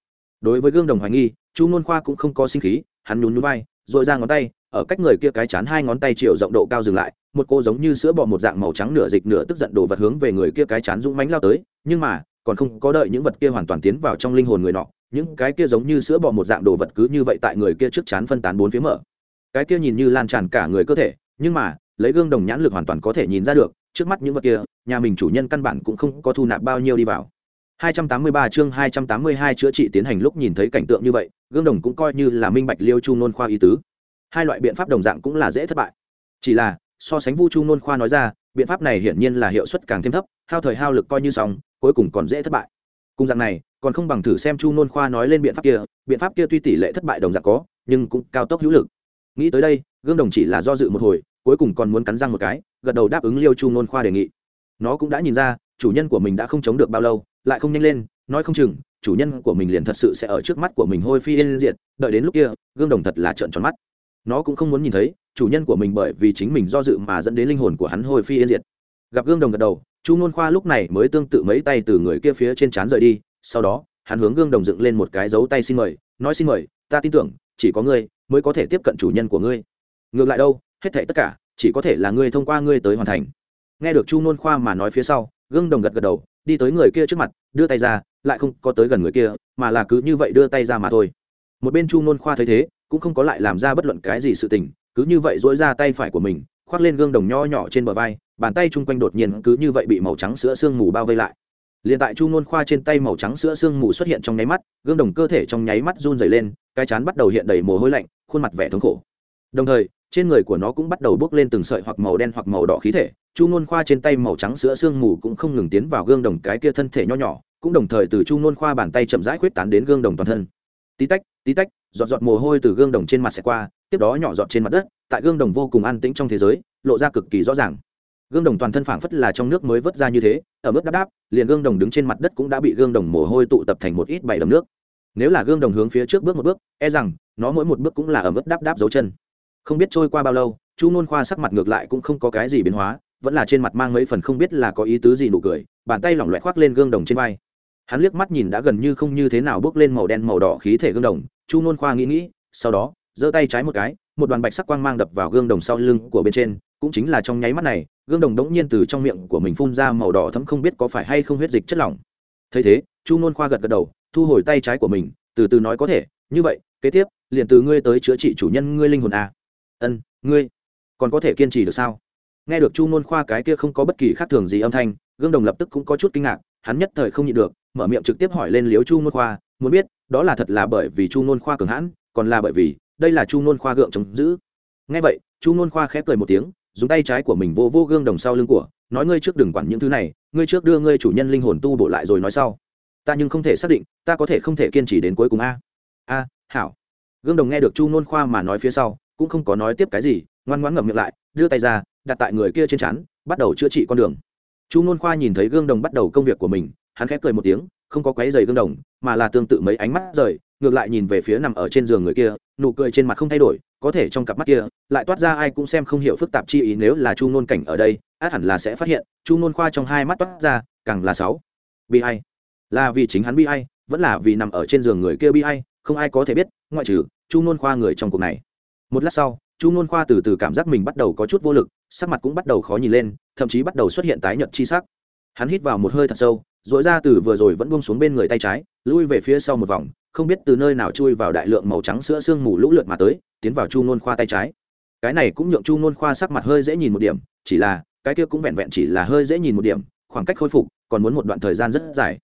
Đối với gương đồng hoài nghi, chu n khoa cũng không có sinh khí, hắn nhún nhún vai rồi ra ngón tay, ở cách người kia cái chán hai ngón tay chiều rộng độ cao dừng lại, một cô giống như sữa bọ một dạng màu trắng nửa dịch nửa tức giận đổ vật hướng về người kia cái chán dũng mánh lao tới, nhưng mà, còn không có đợi những vật kia hoàn toàn tiến vào trong linh hồn người nọ, những cái kia giống như sữa bọ một dạng đồ vật cứ như vậy tại người kia trước chán phân tán bốn phía mở. Cái kia nhìn như lan tràn cả người cơ thể, nhưng mà, lấy gương đồng nhãn lực hoàn toàn có thể nhìn ra được, trước mắt những vật kia, nhà mình chủ nhân căn bản cũng không có thu nạp bao nhiêu đi vào. 283 chương 282 chữa trị tiến hành lúc nhìn thấy cảnh tượng như vậy gương đồng cũng coi như là minh bạch liêu chu nôn khoa ý tứ. Hai loại biện pháp đồng dạng cũng là dễ thất bại. Chỉ là, so sánh vu chu nôn khoa nói ra, biện pháp này hiển nhiên là hiệu suất càng thêm thấp, hao thời hao lực coi như xong, cuối cùng còn dễ thất bại. Cùng dạng này, còn không bằng thử xem chu nôn khoa nói lên biện pháp kia, biện pháp kia tuy tỷ lệ thất bại đồng dạng có, nhưng cũng cao tốc hữu lực. Nghĩ tới đây, gương đồng chỉ là do dự một hồi, cuối cùng còn muốn cắn răng một cái, gật đầu đáp ứng liêu chu nôn khoa đề nghị. Nó cũng đã nhìn ra, chủ nhân của mình đã không chống được bao lâu, lại không nhanh lên, nói không chừng chủ nhân của mình liền thật sự sẽ ở trước mắt của mình hôi phi yên diệt, đợi đến lúc kia, gương đồng thật là trợn tròn mắt. Nó cũng không muốn nhìn thấy, chủ nhân của mình bởi vì chính mình do dự mà dẫn đến linh hồn của hắn hôi phi yên diệt. Gặp gương đồng gật đầu, chu nôn khoa lúc này mới tương tự mấy tay từ người kia phía trên trán rời đi, sau đó, hắn hướng gương đồng dựng lên một cái dấu tay xin mời, nói xin mời, ta tin tưởng, chỉ có ngươi mới có thể tiếp cận chủ nhân của ngươi. Ngược lại đâu, hết thảy tất cả, chỉ có thể là ngươi thông qua ngươi tới hoàn thành. Nghe được chu nôn khoa mà nói phía sau, gương đồng gật gật đầu, đi tới người kia trước mặt, đưa tay ra lại không có tới gần người kia, mà là cứ như vậy đưa tay ra mà thôi. Một bên chu nôn khoa thấy thế, cũng không có lại làm ra bất luận cái gì sự tình, cứ như vậy dỗi ra tay phải của mình, khoác lên gương đồng nho nhỏ trên bờ vai, bàn tay chung quanh đột nhiên cứ như vậy bị màu trắng sữa sương mù bao vây lại. Liền tại chu nôn khoa trên tay màu trắng sữa sương mù xuất hiện trong nháy mắt, gương đồng cơ thể trong nháy mắt run dày lên, cái chán bắt đầu hiện đầy mồ hôi lạnh, khuôn mặt vẻ thống khổ. Đồng thời, trên người của nó cũng bắt đầu bốc lên từng sợi hoặc màu đen hoặc màu đỏ khí thể, chu nôn khoa trên tay màu trắng sữa sương mù cũng không ngừng tiến vào gương đồng cái kia thân thể nho nhỏ cũng đồng thời từ chu nôn khoa bàn tay chậm rãi khuyết tán đến gương đồng toàn thân. Tí tách tí tách, giọt giọt mồ hôi từ gương đồng trên mặt sẽ qua, tiếp đó nhỏ giọt trên mặt đất, tại gương đồng vô cùng an tĩnh trong thế giới, lộ ra cực kỳ rõ ràng. Gương đồng toàn thân phảng phất là trong nước mới vớt ra như thế ở mức đáp đáp, liền gương đồng đứng trên mặt đất cũng đã bị gương đồng mồ hôi tụ tập thành một ít bảy đầm nước. Nếu là gương đồng hướng phía trước bước một bước e rằng, nó mỗi một bước cũng là ở mức đáp đáp dấu chân. Không biết trôi qua bao lâu, chu nôn khoa sắc mặt ngược lại cũng không có cái gì biến hóa, vẫn là trên mặt mang mấy phần không biết là có ý tứ gì nụ cười, bàn tay lỏng loẹt khoác lên gương đồng trên vai hắn liếc mắt nhìn đã gần như không như thế nào bước lên màu đen màu đỏ khí thể gương đồng, chu nôn khoa nghĩ nghĩ, sau đó, giơ tay trái một cái, một đoàn bạch sắc quang mang đập vào gương đồng sau lưng của bên trên, cũng chính là trong nháy mắt này, gương đồng đống nhiên từ trong miệng của mình phun ra màu đỏ thấm không biết có phải hay không huyết dịch chất lỏng thấy thế, chu nôn khoa gật gật đầu, thu hồi tay trái của mình, từ từ nói có thể, như vậy, kế tiếp, liền từ ngươi tới chữa trị chủ nhân ngươi linh hồn à. ân, ngươi còn có thể kiên trì được sao nghe được chu nôn khoa cái kia không có bất kỳ khác thường gì âm thanh, gương đồng lập tức cũng có chút kinh ngạc, hắn nhất thời không nhịn được mở miệng trực tiếp hỏi lên liếu chu nôn khoa, muốn biết, đó là thật là bởi vì chu nôn khoa cường hãn, còn là bởi vì, đây là chu nôn khoa gượng chống giữ. Ngay vậy, chu nôn khoa khép cười một tiếng, dùng tay trái của mình vô vô gương đồng sau lưng của, nói, ngươi trước đừng quản những thứ này, ngươi trước đưa ngươi chủ nhân linh hồn tu bổ lại rồi nói sau. Ta nhưng không thể xác định, ta có thể không thể kiên trì đến cuối cùng a. A, hảo. Gương đồng nghe được chu nôn khoa mà nói phía sau, cũng không có nói tiếp cái gì, ngoan ngoãn ngậm miệng lại, đưa tay ra, đặt tại người kia trên chắn bắt đầu chữa trị con đường. Chu nôn khoa nhìn thấy gương đồng bắt đầu công việc của mình hắn khép cười một tiếng, không có quấy giày gương đồng, mà là tương tự mấy ánh mắt rời, ngược lại nhìn về phía nằm ở trên giường người kia, nụ cười trên mặt không thay đổi, có thể trong cặp mắt kia, lại toát ra ai cũng xem không hiểu phức tạp chi ý nếu là chu nôn cảnh ở đây, át hẳn là sẽ phát hiện, chu nôn khoa trong hai mắt toát ra, càng là sáu. Bi ai. Là vì chính hắn bi ai, vẫn là vì nằm ở trên giường người kia bi ai, không ai có thể biết, ngoại trừ chu nôn khoa người trong cuộc này. Một lát sau, chu nôn khoa từ từ cảm giác mình bắt đầu có chút vô lực, sắc mặt cũng bắt đầu khó nhìn lên, thậm chí bắt đầu xuất hiện tái nhợt chi sắc. Hắn hít vào một hơi thật sâu dội ra từ vừa rồi vẫn buông xuống bên người tay trái, lui về phía sau một vòng, không biết từ nơi nào chui vào đại lượng màu trắng sữa sương mù lũ lượt mà tới, tiến vào chu nôn khoa tay trái. Cái này cũng nhượng chu nôn khoa sắc mặt hơi dễ nhìn một điểm, chỉ là, cái kia cũng vẹn vẹn chỉ là hơi dễ nhìn một điểm, khoảng cách khôi phục, còn muốn một đoạn thời gian rất dài.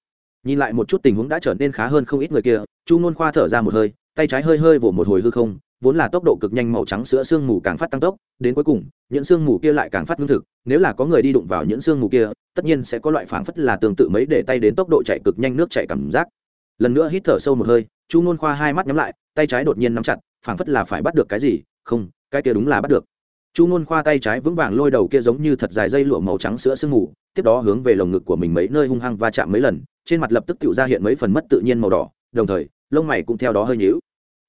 Nhìn lại một chút tình huống đã trở nên khá hơn không ít người kia, chu nôn khoa thở ra một hơi, tay trái hơi hơi vỗ một hồi hư không vốn là tốc độ cực nhanh màu trắng sữa sương mù càng phát tăng tốc, đến cuối cùng, những sương mù kia lại càng phát ngưng thực, nếu là có người đi đụng vào những sương mù kia, tất nhiên sẽ có loại phảng phất là tương tự mấy để tay đến tốc độ chạy cực nhanh nước chạy cảm giác. Lần nữa hít thở sâu một hơi, chu nôn khoa hai mắt nhắm lại, tay trái đột nhiên nắm chặt, phảng phất là phải bắt được cái gì, không, cái kia đúng là bắt được. Chu nôn khoa tay trái vững vàng lôi đầu kia giống như thật dài dây lụa màu trắng sữa sương mù, tiếp đó hướng về lồng ngực của mình mấy nơi hung hăng va chạm mấy lần, trên mặt lập tức tự ra hiện mấy phần mất tự nhiên màu đỏ, đồng thời, lông mày cũng theo đó hơi nhíu.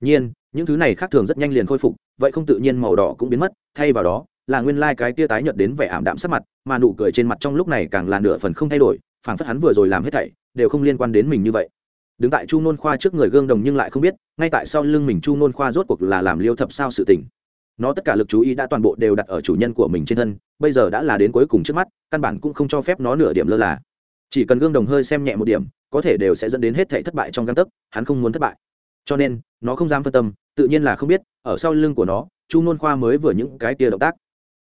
Nhiên những thứ này khác thường rất nhanh liền khôi phục, vậy không tự nhiên màu đỏ cũng biến mất, thay vào đó là nguyên lai cái tia tái nhợt đến vẻ ảm đạm sắc mặt, mà nụ cười trên mặt trong lúc này càng là nửa phần không thay đổi, phảng phất hắn vừa rồi làm hết thảy đều không liên quan đến mình như vậy. Đứng tại chu nôn khoa trước người gương đồng nhưng lại không biết, ngay tại sau lưng mình chu nôn khoa rốt cuộc là làm liêu thập sao sự tình. Nó tất cả lực chú ý đã toàn bộ đều đặt ở chủ nhân của mình trên thân, bây giờ đã là đến cuối cùng trước mắt, căn bản cũng không cho phép nó nửa điểm lơ là. Chỉ cần gương đồng hơi xem nhẹ một điểm, có thể đều sẽ dẫn đến hết thể thất bại trong găng tấc, hắn không muốn thất bại cho nên, nó không dám phân tâm, tự nhiên là không biết, ở sau lưng của nó, chu nôn khoa mới vừa những cái kia động tác.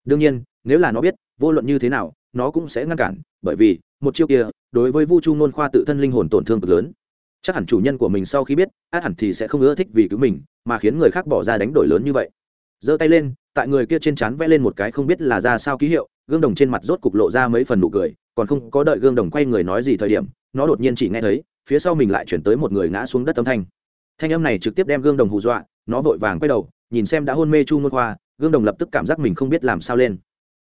Đương nhiên, nếu là nó biết, vô luận như thế nào, nó cũng sẽ ngăn cản, bởi vì, một chiêu kia, đối với vu chu nôn khoa tự thân linh hồn tổn thương cực lớn. Chắc hẳn chủ nhân của mình sau khi biết, át hẳn thì sẽ không ưa thích vì cứu mình, mà khiến người khác bỏ ra đánh đổi lớn như vậy. Giơ tay lên, tại người kia trên trán vẽ lên một cái không biết là ra sao ký hiệu, gương đồng trên mặt rốt cục lộ ra mấy phần nụ cười, còn không có đợi gương đồng quay người nói gì thời điểm, nó đột nhiên chỉ nghe thấy, phía sau mình lại chuyển tới một người ngã xuống đất âm thanh thanh âm này trực tiếp đem gương đồng hù dọa, nó vội vàng quay đầu, nhìn xem đã hôn mê chu ngôn khoa gương đồng lập tức cảm giác mình không biết làm sao lên.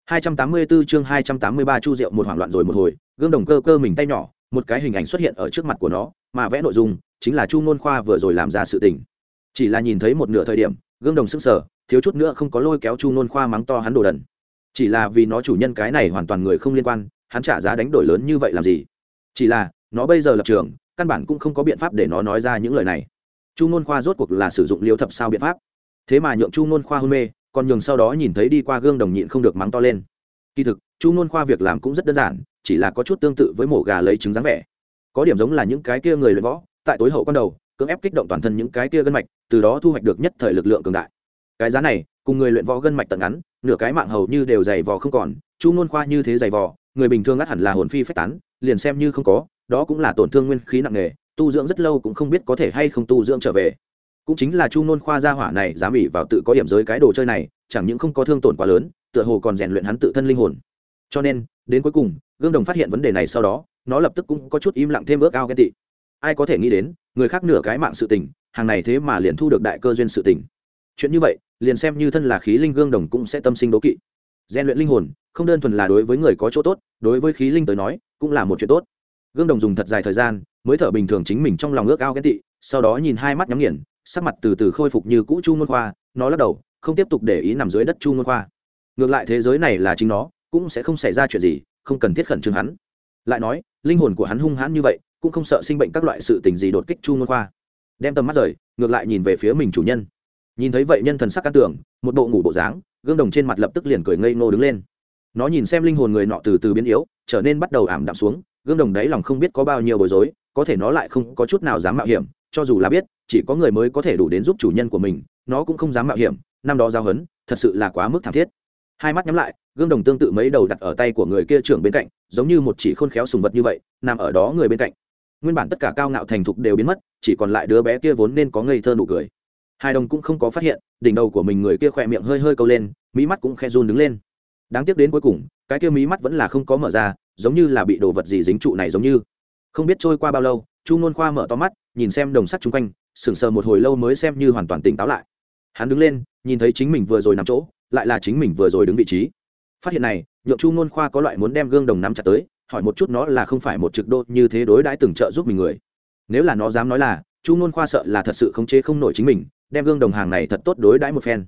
284 chương 283 chu rượu một hoảng loạn rồi một hồi, gương đồng cơ cơ mình tay nhỏ, một cái hình ảnh xuất hiện ở trước mặt của nó, mà vẽ nội dung chính là chu ngôn khoa vừa rồi làm ra sự tình. Chỉ là nhìn thấy một nửa thời điểm, gương đồng sức sở thiếu chút nữa không có lôi kéo chu ngôn khoa mắng to hắn đồ đần. Chỉ là vì nó chủ nhân cái này hoàn toàn người không liên quan, hắn trả giá đánh đổi lớn như vậy làm gì? Chỉ là, nó bây giờ lập trường, căn bản cũng không có biện pháp để nó nói ra những lời này chu n khoa rốt cuộc là sử dụng liêu thập sao biện pháp. Thế mà nhượng chu n khoa hôn mê, còn nhường sau đó nhìn thấy đi qua gương đồng nhịn không được mắng to lên. Kỳ thực, chu n khoa việc làm cũng rất đơn giản, chỉ là có chút tương tự với mổ gà lấy trứng dáng vẻ. Có điểm giống là những cái kia người luyện võ, tại tối hậu con đầu, cưỡng ép kích động toàn thân những cái kia gân mạch, từ đó thu hoạch được nhất thời lực lượng cường đại. Cái giá này, cùng người luyện võ gân mạch tận ngắn, nửa cái mạng hầu như đều dày vò không còn, chu n khoa như thế dày vò, người bình thường ngắt hẳn là hồn phi phách tán, liền xem như không có, đó cũng là tổn thương nguyên khí nặng nề tu dưỡng rất lâu cũng không biết có thể hay không tu dưỡng trở về. Cũng chính là chu nôn khoa gia hỏa này dám ỉ vào tự có điểm giới cái đồ chơi này, chẳng những không có thương tổn quá lớn, tựa hồ còn rèn luyện hắn tự thân linh hồn. Cho nên, đến cuối cùng, gương đồng phát hiện vấn đề này sau đó, nó lập tức cũng có chút im lặng thêm ước ao ghen tị. Ai có thể nghĩ đến, người khác nửa cái mạng sự tình, hàng này thế mà liền thu được đại cơ duyên sự tình. Chuyện như vậy, liền xem như thân là khí linh gương đồng cũng sẽ tâm sinh đố kỵ. Rèn luyện linh hồn, không đơn thuần là đối với người có chỗ tốt, đối với khí linh tới nói, cũng là một chuyện tốt. Gương đồng dùng thật dài thời gian mới thở bình thường chính mình trong lòng ước ao ghen tị, sau đó nhìn hai mắt nhắm nghiền, sắc mặt từ từ khôi phục như cũ chu ngôn khoa, nó lắc đầu, không tiếp tục để ý nằm dưới đất chu ngôn khoa. Ngược lại thế giới này là chính nó, cũng sẽ không xảy ra chuyện gì, không cần thiết khẩn trương hắn. Lại nói, linh hồn của hắn hung hãn như vậy, cũng không sợ sinh bệnh các loại sự tình gì đột kích chu ngôn khoa. Đem tầm mắt rời, ngược lại nhìn về phía mình chủ nhân. Nhìn thấy vậy nhân thần sắc căn tưởng một bộ ngủ bộ dáng, gương đồng trên mặt lập tức liền cười ngây ngô đứng lên. Nó nhìn xem linh hồn người nọ từ từ biến yếu, trở nên bắt đầu ảm đạm xuống, gương đồng đáy lòng không biết có bao nhiêu bối rối có thể nó lại không có chút nào dám mạo hiểm, cho dù là biết, chỉ có người mới có thể đủ đến giúp chủ nhân của mình, nó cũng không dám mạo hiểm, năm đó giao hấn, thật sự là quá mức thảm thiết. Hai mắt nhắm lại, gương đồng tương tự mấy đầu đặt ở tay của người kia trưởng bên cạnh, giống như một chỉ khôn khéo sùng vật như vậy, nằm ở đó người bên cạnh. Nguyên bản tất cả cao ngạo thành thục đều biến mất, chỉ còn lại đứa bé kia vốn nên có ngây thơ nụ cười. Hai đồng cũng không có phát hiện, đỉnh đầu của mình người kia khỏe miệng hơi hơi câu lên, mí mắt cũng khe run đứng lên. Đáng tiếc đến cuối cùng, cái kia mí mắt vẫn là không có mở ra, giống như là bị đồ vật gì dính trụ này giống như không biết trôi qua bao lâu, chu n khoa mở to mắt, nhìn xem đồng sắt chung quanh, sững sờ một hồi lâu mới xem như hoàn toàn tỉnh táo lại. Hắn đứng lên, nhìn thấy chính mình vừa rồi nằm chỗ, lại là chính mình vừa rồi đứng vị trí. Phát hiện này, nhượng chu n khoa có loại muốn đem gương đồng nắm chặt tới, hỏi một chút nó là không phải một trực đô như thế đối đãi từng trợ giúp mình người. Nếu là nó dám nói là, chu n khoa sợ là thật sự khống chế không nổi chính mình, đem gương đồng hàng này thật tốt đối đãi một phen.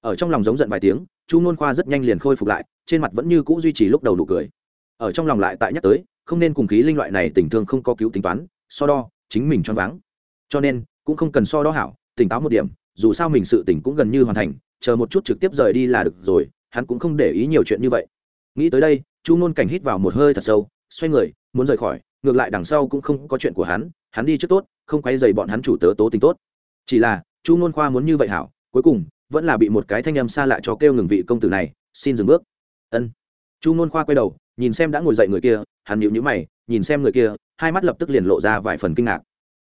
Ở trong lòng giống giận vài tiếng, chu n khoa rất nhanh liền khôi phục lại, trên mặt vẫn như cũ duy trì lúc đầu nụ cười. Ở trong lòng lại tại nhắc tới không nên cùng khí linh loại này tình thương không có cứu tính toán, so đo, chính mình choáng váng. Cho nên, cũng không cần so đo hảo, tỉnh táo một điểm, dù sao mình sự tỉnh cũng gần như hoàn thành, chờ một chút trực tiếp rời đi là được rồi, hắn cũng không để ý nhiều chuyện như vậy. Nghĩ tới đây, chu nôn cảnh hít vào một hơi thật sâu, xoay người, muốn rời khỏi, ngược lại đằng sau cũng không có chuyện của hắn hắn đi trước tốt, không quay dày bọn hắn chủ tớ tố tình tốt. Chỉ là, chu nôn khoa muốn như vậy hảo, cuối cùng, vẫn là bị một cái thanh âm xa lạ cho kêu ngừng vị công tử này, xin dừng bước. Ân. Chu nôn khoa quay đầu nhìn xem đã ngồi dậy người kia, hắn nhịu nhữ mày, nhìn xem người kia, hai mắt lập tức liền lộ ra vài phần kinh ngạc.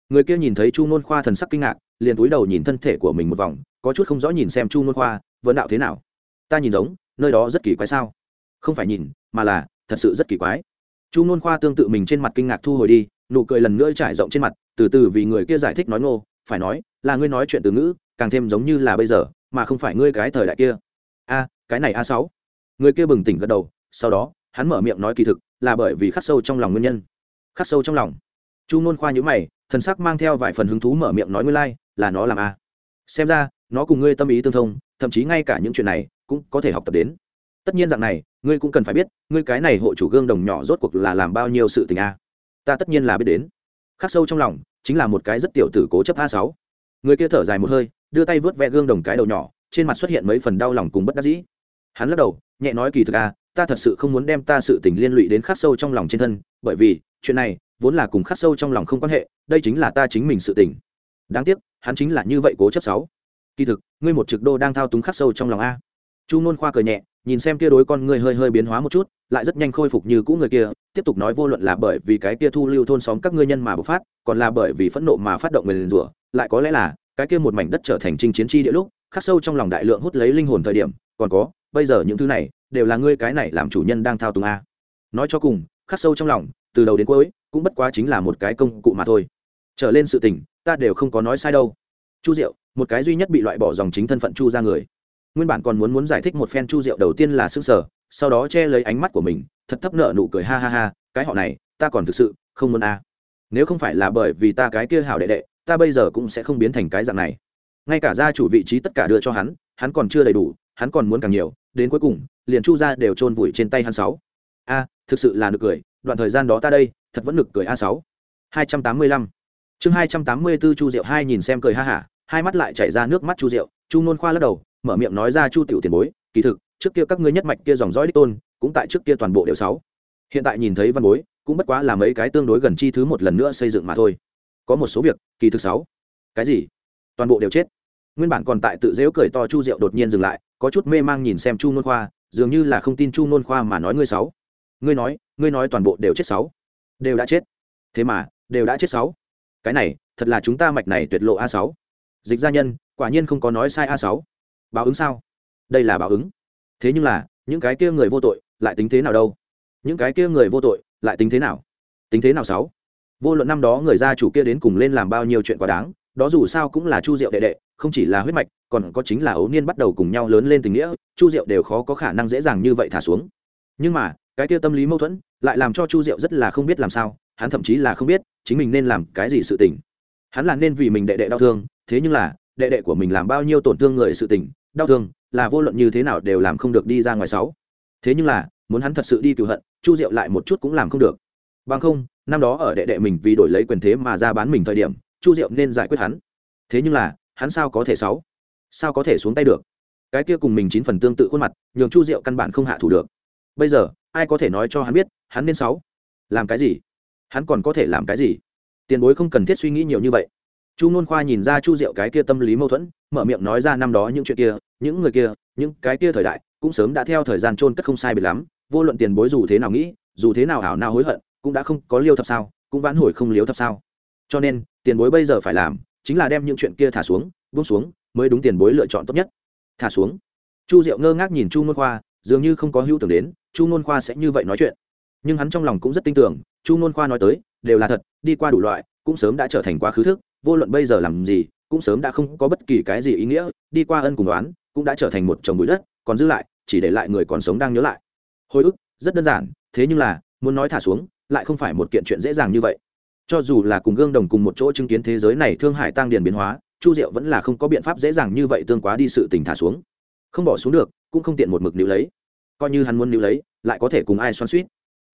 Người kia nhìn thấy chu nôn khoa thần sắc kinh ngạc, liền túi đầu nhìn thân thể của mình một vòng, có chút không rõ nhìn xem chu nôn khoa vấn đạo thế nào? Ta nhìn giống, nơi đó rất kỳ quái sao? Không phải nhìn, mà là, thật sự rất kỳ quái. Chu nôn khoa tương tự mình trên mặt kinh ngạc thu hồi đi, nụ cười lần nữa trải rộng trên mặt, từ từ vì người kia giải thích nói ngô, phải nói, là ngươi nói chuyện từ ngữ, càng thêm giống như là bây giờ, mà không phải ngươi cái thời đại kia. A, cái này a sáu. Người kia bừng tỉnh gật đầu, sau đó hắn mở miệng nói kỳ thực là bởi vì khắc sâu trong lòng nguyên nhân. Khắc sâu trong lòng. Chu nôn khoa nhữ mày thần sắc mang theo vài phần hứng thú mở miệng nói ngươi lai、like, là nó làm a xem ra nó cùng ngươi tâm ý tương thông thậm chí ngay cả những chuyện này cũng có thể học tập đến. Tất nhiên dạng này ngươi cũng cần phải biết ngươi cái này hộ chủ gương đồng nhỏ rốt cuộc là làm bao nhiêu sự tình a ta tất nhiên là biết đến. Khắc sâu trong lòng chính là một cái rất tiểu tử cố chấp a sáu. Người kia thở dài một hơi đưa tay vớt vẹ gương đồng cái đầu nhỏ trên mặt xuất hiện mấy phần đau lòng cùng bất đắc dĩ. Hắn lắc đầu nhẹ nói kỳ thực a ta thật sự không muốn đem ta sự tình liên lụy đến khắc sâu trong lòng trên thân, bởi vì, chuyện này, vốn là cùng khắc sâu trong lòng không quan hệ, đây chính là ta chính mình sự tình. Đáng tiếc, hắn chính là như vậy cố chấp sáu. Kỳ thực, ngươi một trực đô đang thao túng khắc sâu trong lòng a. Chu nôn khoa cười nhẹ, nhìn xem kia đối con người hơi hơi biến hóa một chút, lại rất nhanh khôi phục như cũ người kia, tiếp tục nói vô luận là bởi vì cái kia thu lưu thôn xóm các ngươi nhân mà bộc phát, còn là bởi vì phẫn nộ mà phát động người rủa, lại có lẽ là, cái kia một mảnh đất trở thành trinh chiến tri địa lúc, khắc sâu trong lòng đại lượng hút lấy linh hồn thời điểm, còn có, bây giờ những thứ này đều là ngươi cái này làm chủ nhân đang thao túng a. Nói cho cùng, khắc sâu trong lòng, từ đầu đến cuối, cũng bất quá chính là một cái công cụ mà thôi. Trở lên sự tình, ta đều không có nói sai đâu. Chu diệu, một cái duy nhất bị loại bỏ dòng chính thân phận chu ra người. Nguyên bản còn muốn muốn giải thích một phen chu diệu đầu tiên là xương sở sau đó che lấy ánh mắt của mình, thật thấp nợ nụ cười ha ha ha, cái họ này, ta còn thực sự không muốn a. Nếu không phải là bởi vì ta cái kia hảo đệ đệ, ta bây giờ cũng sẽ không biến thành cái dạng này. Ngay cả gia chủ vị trí tất cả đưa cho hắn hắn còn chưa đầy đủ, hắn còn muốn càng nhiều, đến cuối cùng liền chu ra đều chôn vùi trên tay hắn sáu. A, thực sự là nực cười, đoạn thời gian đó ta đây, thật vẫn nực cười a sáu. Hai trăm tám mươi lăm. Chương hai trăm tám mươi 284 chu diệu hai nhìn xem cười ha hả, hai mắt lại chảy ra nước mắt chu diệu, chu nôn khoa lắc đầu, mở miệng nói ra chu tiểu tiền bối, kỳ thực, trước kia các ngươi nhất mạch kia dòng dõi đích tôn, cũng tại trước kia toàn bộ đều sáu. Hiện tại nhìn thấy văn bối, cũng bất quá là mấy cái tương đối gần chi thứ một lần nữa xây dựng mà thôi. Có một số việc, kỳ thực sáu. Cái gì? Toàn bộ đều chết. Nguyên bản còn tại tự dễu cười to chu diệu đột nhiên dừng lại, có chút mê mang nhìn xem chu nôn khoa dường như là không tin chu nôn khoa mà nói ngươi sáu. Ngươi nói ngươi nói toàn bộ đều chết sáu. Đều đã chết. Thế mà, đều đã chết sáu. Cái này, thật là chúng ta mạch này tuyệt lộ a sáu. Dịch gia nhân, quả nhiên không có nói sai a sáu. Báo ứng sao? Đây là báo ứng. Thế nhưng là, những cái kia người vô tội, lại tính thế nào đâu? Những cái kia người vô tội, lại tính thế nào? Tính thế nào sáu? Vô luận năm đó người gia chủ kia đến cùng lên làm bao nhiêu chuyện quá đáng đó dù sao cũng là chu diệu đệ đệ, không chỉ là huyết mạch, còn có chính là ấu niên bắt đầu cùng nhau lớn lên tình nghĩa, chu diệu đều khó có khả năng dễ dàng như vậy thả xuống. Nhưng mà, cái kia tâm lý mâu thuẫn lại làm cho chu diệu rất là không biết làm sao, hắn thậm chí là không biết chính mình nên làm cái gì sự tình. Hắn là nên vì mình đệ đệ đau thương, thế nhưng là, đệ đệ của mình làm bao nhiêu tổn thương người sự tình, đau thương là vô luận như thế nào đều làm không được đi ra ngoài sáu. Thế nhưng là, muốn hắn thật sự đi cựu hận, chu diệu lại một chút cũng làm không được. Bằng không, năm đó ở đệ đệ mình vì đổi lấy quyền thế mà ra bán mình thời điểm chu diệu nên giải quyết hắn. Thế nhưng là, hắn sao có thể sáu? Sao có thể xuống tay được? Cái kia cùng mình chín phần tương tự khuôn mặt, nhường chu diệu căn bản không hạ thủ được. Bây giờ, ai có thể nói cho hắn biết, hắn nên sáu? Làm cái gì? Hắn còn có thể làm cái gì? Tiền bối không cần thiết suy nghĩ nhiều như vậy. Chu nôn khoa nhìn ra chu diệu cái kia tâm lý mâu thuẫn, mở miệng nói ra năm đó những chuyện kia, những người kia, những cái kia thời đại, cũng sớm đã theo thời gian trôn cất không sai biệt lắm, vô luận tiền bối dù thế nào nghĩ, dù thế nào ảo nào hối hận, cũng đã không có liêu thập sao, cũng vãn hồi không liếu thập sao cho nên, tiền bối bây giờ phải làm chính là đem những chuyện kia thả xuống, buông xuống mới đúng tiền bối lựa chọn tốt nhất. Thả xuống. Chu diệu ngơ ngác nhìn chu nôn khoa, dường như không có hữu tưởng đến, chu nôn khoa sẽ như vậy nói chuyện. Nhưng hắn trong lòng cũng rất tin tưởng, chu nôn khoa nói tới, đều là thật, đi qua đủ loại, cũng sớm đã trở thành quá khứ thức, vô luận bây giờ làm gì, cũng sớm đã không có bất kỳ cái gì ý nghĩa, đi qua ân cùng đoán cũng đã trở thành một chồng bụi đất, còn giữ lại, chỉ để lại người còn sống đang nhớ lại. Hồi ức, rất đơn giản, thế nhưng là, muốn nói thả xuống, lại không phải một kiện chuyện dễ dàng như vậy cho dù là cùng gương đồng cùng một chỗ chứng kiến thế giới này thương Hải tăng điền biến hóa, chu diệu vẫn là không có biện pháp dễ dàng như vậy tương quá đi sự tình thả xuống. Không bỏ xuống được, cũng không tiện một mực níu lấy. Coi như hắn muốn níu lấy, lại có thể cùng ai xoan suýt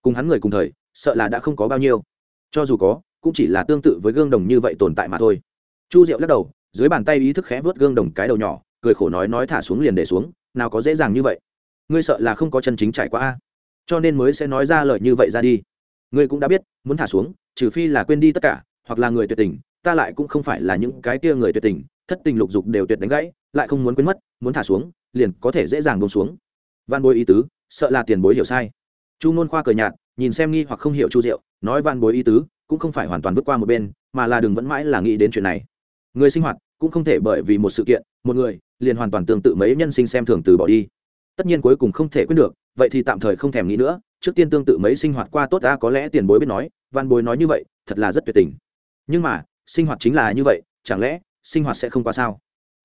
cùng hắn người cùng thời, sợ là đã không có bao nhiêu. Cho dù có, cũng chỉ là tương tự với gương đồng như vậy tồn tại mà thôi. Chu diệu lắc đầu, dưới bàn tay ý thức khẽ vớt gương đồng cái đầu nhỏ, cười khổ nói nói thả xuống liền để xuống, nào có dễ dàng như vậy. Ngươi sợ là không có chân chính trải qua a. Cho nên mới sẽ nói ra lời như vậy ra đi ngươi cũng đã biết, muốn thả xuống, trừ phi là quên đi tất cả, hoặc là người tuyệt tình, ta lại cũng không phải là những cái kia người tuyệt tình, thất tình lục dục đều tuyệt đánh gãy, lại không muốn quên mất, muốn thả xuống, liền có thể dễ dàng bông xuống. Văn bối ý tứ, sợ là tiền bối hiểu sai. Chu ngôn khoa cười nhạt, nhìn xem nghi hoặc không hiểu chu diệu, nói văn bối ý tứ, cũng không phải hoàn toàn vượt qua một bên, mà là đừng vẫn mãi là nghĩ đến chuyện này. Người sinh hoạt, cũng không thể bởi vì một sự kiện, một người, liền hoàn toàn tương tự mấy nhân sinh xem thường từ bỏ đi. Tất nhiên cuối cùng không thể quyết được, vậy thì tạm thời không thèm nghĩ nữa trước tiên tương tự mấy sinh hoạt qua tốt ta có lẽ tiền bối biết nói, văn bối nói như vậy, thật là rất tuyệt tình. Nhưng mà, sinh hoạt chính là như vậy, chẳng lẽ, sinh hoạt sẽ không qua sao?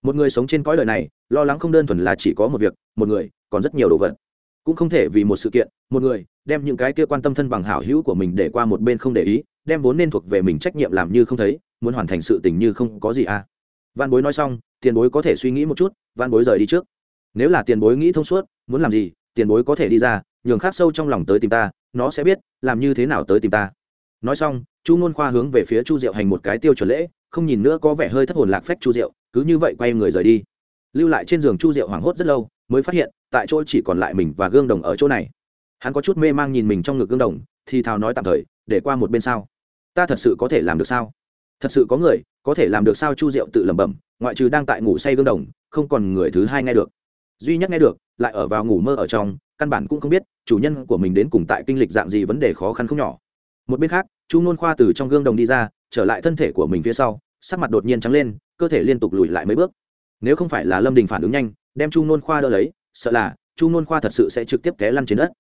Một người sống trên cõi đời này, lo lắng không đơn thuần là chỉ có một việc, một người, còn rất nhiều đồ vật. Cũng không thể vì một sự kiện, một người, đem những cái kia quan tâm thân bằng hảo hữu của mình để qua một bên không để ý, đem vốn nên thuộc về mình trách nhiệm làm như không thấy, muốn hoàn thành sự tình như không có gì à. Văn bối nói xong, tiền bối có thể suy nghĩ một chút, văn bối rời đi trước. Nếu là tiền bối nghĩ thông suốt, muốn làm gì, tiền bối có thể đi ra nhường khác sâu trong lòng tới tìm ta, nó sẽ biết, làm như thế nào tới tìm ta. Nói xong, chu ngôn khoa hướng về phía chu diệu hành một cái tiêu chuẩn lễ, không nhìn nữa có vẻ hơi thất hồn lạc phách chu diệu, cứ như vậy quay người rời đi. Lưu lại trên giường chu diệu hoảng hốt rất lâu, mới phát hiện, tại chỗ chỉ còn lại mình và gương đồng ở chỗ này. Hắn có chút mê mang nhìn mình trong ngực gương đồng, thì thào nói tạm thời, để qua một bên sao? Ta thật sự có thể làm được sao? Thật sự có người, có thể làm được sao? Chu diệu tự lẩm bẩm, ngoại trừ đang tại ngủ say gương đồng, không còn người thứ hai nghe được. Duy nhất nghe được, lại ở vào ngủ mơ ở trong căn bản cũng không biết, chủ nhân của mình đến cùng tại kinh lịch dạng gì vấn đề khó khăn không nhỏ. Một bên khác, chu nôn khoa từ trong gương đồng đi ra, trở lại thân thể của mình phía sau, sắc mặt đột nhiên trắng lên, cơ thể liên tục lùi lại mấy bước. Nếu không phải là lâm đình phản ứng nhanh, đem chu nôn khoa đỡ lấy, sợ là chu nôn khoa thật sự sẽ trực tiếp té lăn trên đất.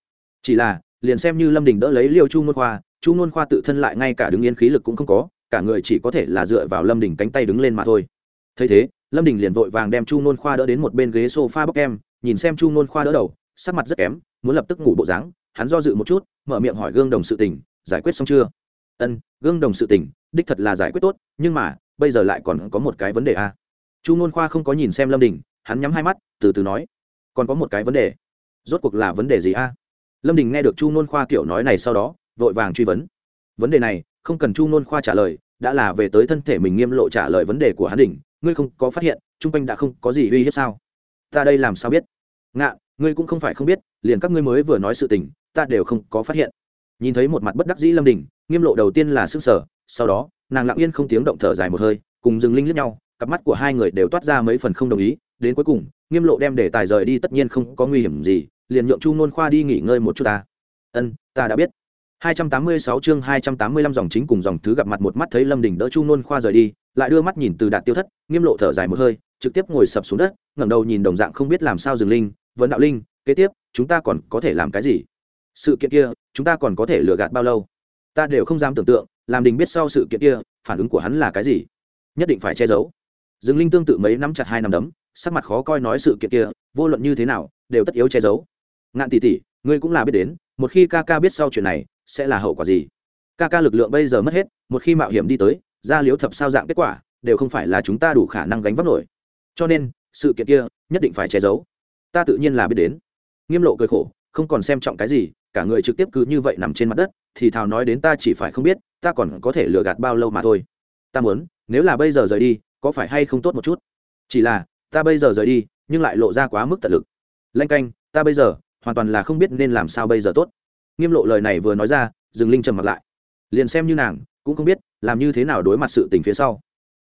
Chỉ là, liền xem như lâm đình đỡ lấy liêu chu nôn khoa, chu nôn khoa tự thân lại ngay cả đứng yên khí lực cũng không có, cả người chỉ có thể là dựa vào lâm đình cánh tay đứng lên mà thôi. Thấy thế, lâm đình liền vội vàng đem chu nôn khoa đỡ đến một bên ghế s o f a bóc em, nhìn xem chu nôn khoa đỡ đầu sắc mặt rất kém, muốn lập tức ngủ bộ dáng, hắn do dự một chút, mở miệng hỏi gương đồng sự tình, giải quyết xong chưa? Ân, gương đồng sự tình, đích thật là giải quyết tốt, nhưng mà, bây giờ lại còn có một cái vấn đề a. À. chu nôn khoa không có nhìn xem lâm đình, hắn nhắm hai mắt, từ từ nói, còn có một cái vấn đề. Rốt cuộc là vấn đề gì a? Lâm đình nghe được chu nôn khoa kiểu nói này sau đó, vội vàng truy vấn. Vấn đề này, không cần chu nôn khoa trả lời, đã là về tới thân thể mình nghiêm lộ trả lời vấn đề của hắn đỉnh, ngươi không có phát hiện, chung quanh đã không có gì uy hiếp sao? Ta đây làm sao biết? Ngạ ngươi cũng không phải không biết liền các ngươi mới vừa nói sự tình ta đều không có phát hiện. Nhìn thấy một mặt bất đắc dĩ lâm đình nghiêm lộ đầu tiên là s ư n g sở sau đó nàng lặng yên không tiếng động thở dài một hơi cùng dừng linh lướt nhau cặp mắt của hai người đều toát ra mấy phần không đồng ý đến cuối cùng nghiêm lộ đem để tài rời đi tất nhiên không có nguy hiểm gì liền nhượng chu nôn khoa đi nghỉ ngơi một chút ta. Ân ta đã biết. 286 chương 285 dòng chính cùng dòng thứ gặp mặt một mắt thấy Lâm Đình đỡ Chu Nôn Khoa rời đi, lại đưa mắt nhìn từ đạt tiêu thất, nghiêm lộ thở dài một hơi, trực tiếp ngồi sập xuống đất, ngẩng đầu nhìn đồng dạng không biết làm sao dừng linh, vấn đạo linh, kế tiếp, chúng ta còn có thể làm cái gì? Sự kiện kia, chúng ta còn có thể lừa gạt bao lâu? Ta đều không dám tưởng tượng, làm đình biết sau sự kiện kia, phản ứng của hắn là cái gì? Nhất định phải che giấu. Dừng linh tương tự mấy nắm chặt hai nắm đấm, sắc mặt khó coi nói sự kiện kia, vô luận như thế nào, đều tất yếu che giấu. Ngạn tỷ tỷ, ngươi cũng là biết đến, một khi ca ca biết sau chuyện này, sẽ là hậu quả gì ca ca lực lượng bây giờ mất hết một khi mạo hiểm đi tới ra liếu thập sao dạng kết quả đều không phải là chúng ta đủ khả năng gánh vác nổi cho nên sự kiện kia nhất định phải che giấu ta tự nhiên là biết đến. Nghiêm lộ cười khổ, không còn xem trọng cái gì, cả người trực tiếp cứ như vậy nằm trên mặt đất, thì thào nói đến ta chỉ phải không biết, ta còn có thể lừa gạt bao lâu mà thôi. Ta muốn, nếu là bây giờ rời đi, có phải hay không tốt một chút? Chỉ là, ta bây giờ rời đi, nhưng lại lộ ra quá mức tận lực. Lanh canh, ta bây giờ, hoàn toàn là không biết nên làm sao bây giờ tốt. Nghiêm lộ lời này vừa nói ra dừng linh trầm mặt lại. Liền xem như nàng, cũng không biết, làm như thế nào đối mặt sự tình phía sau.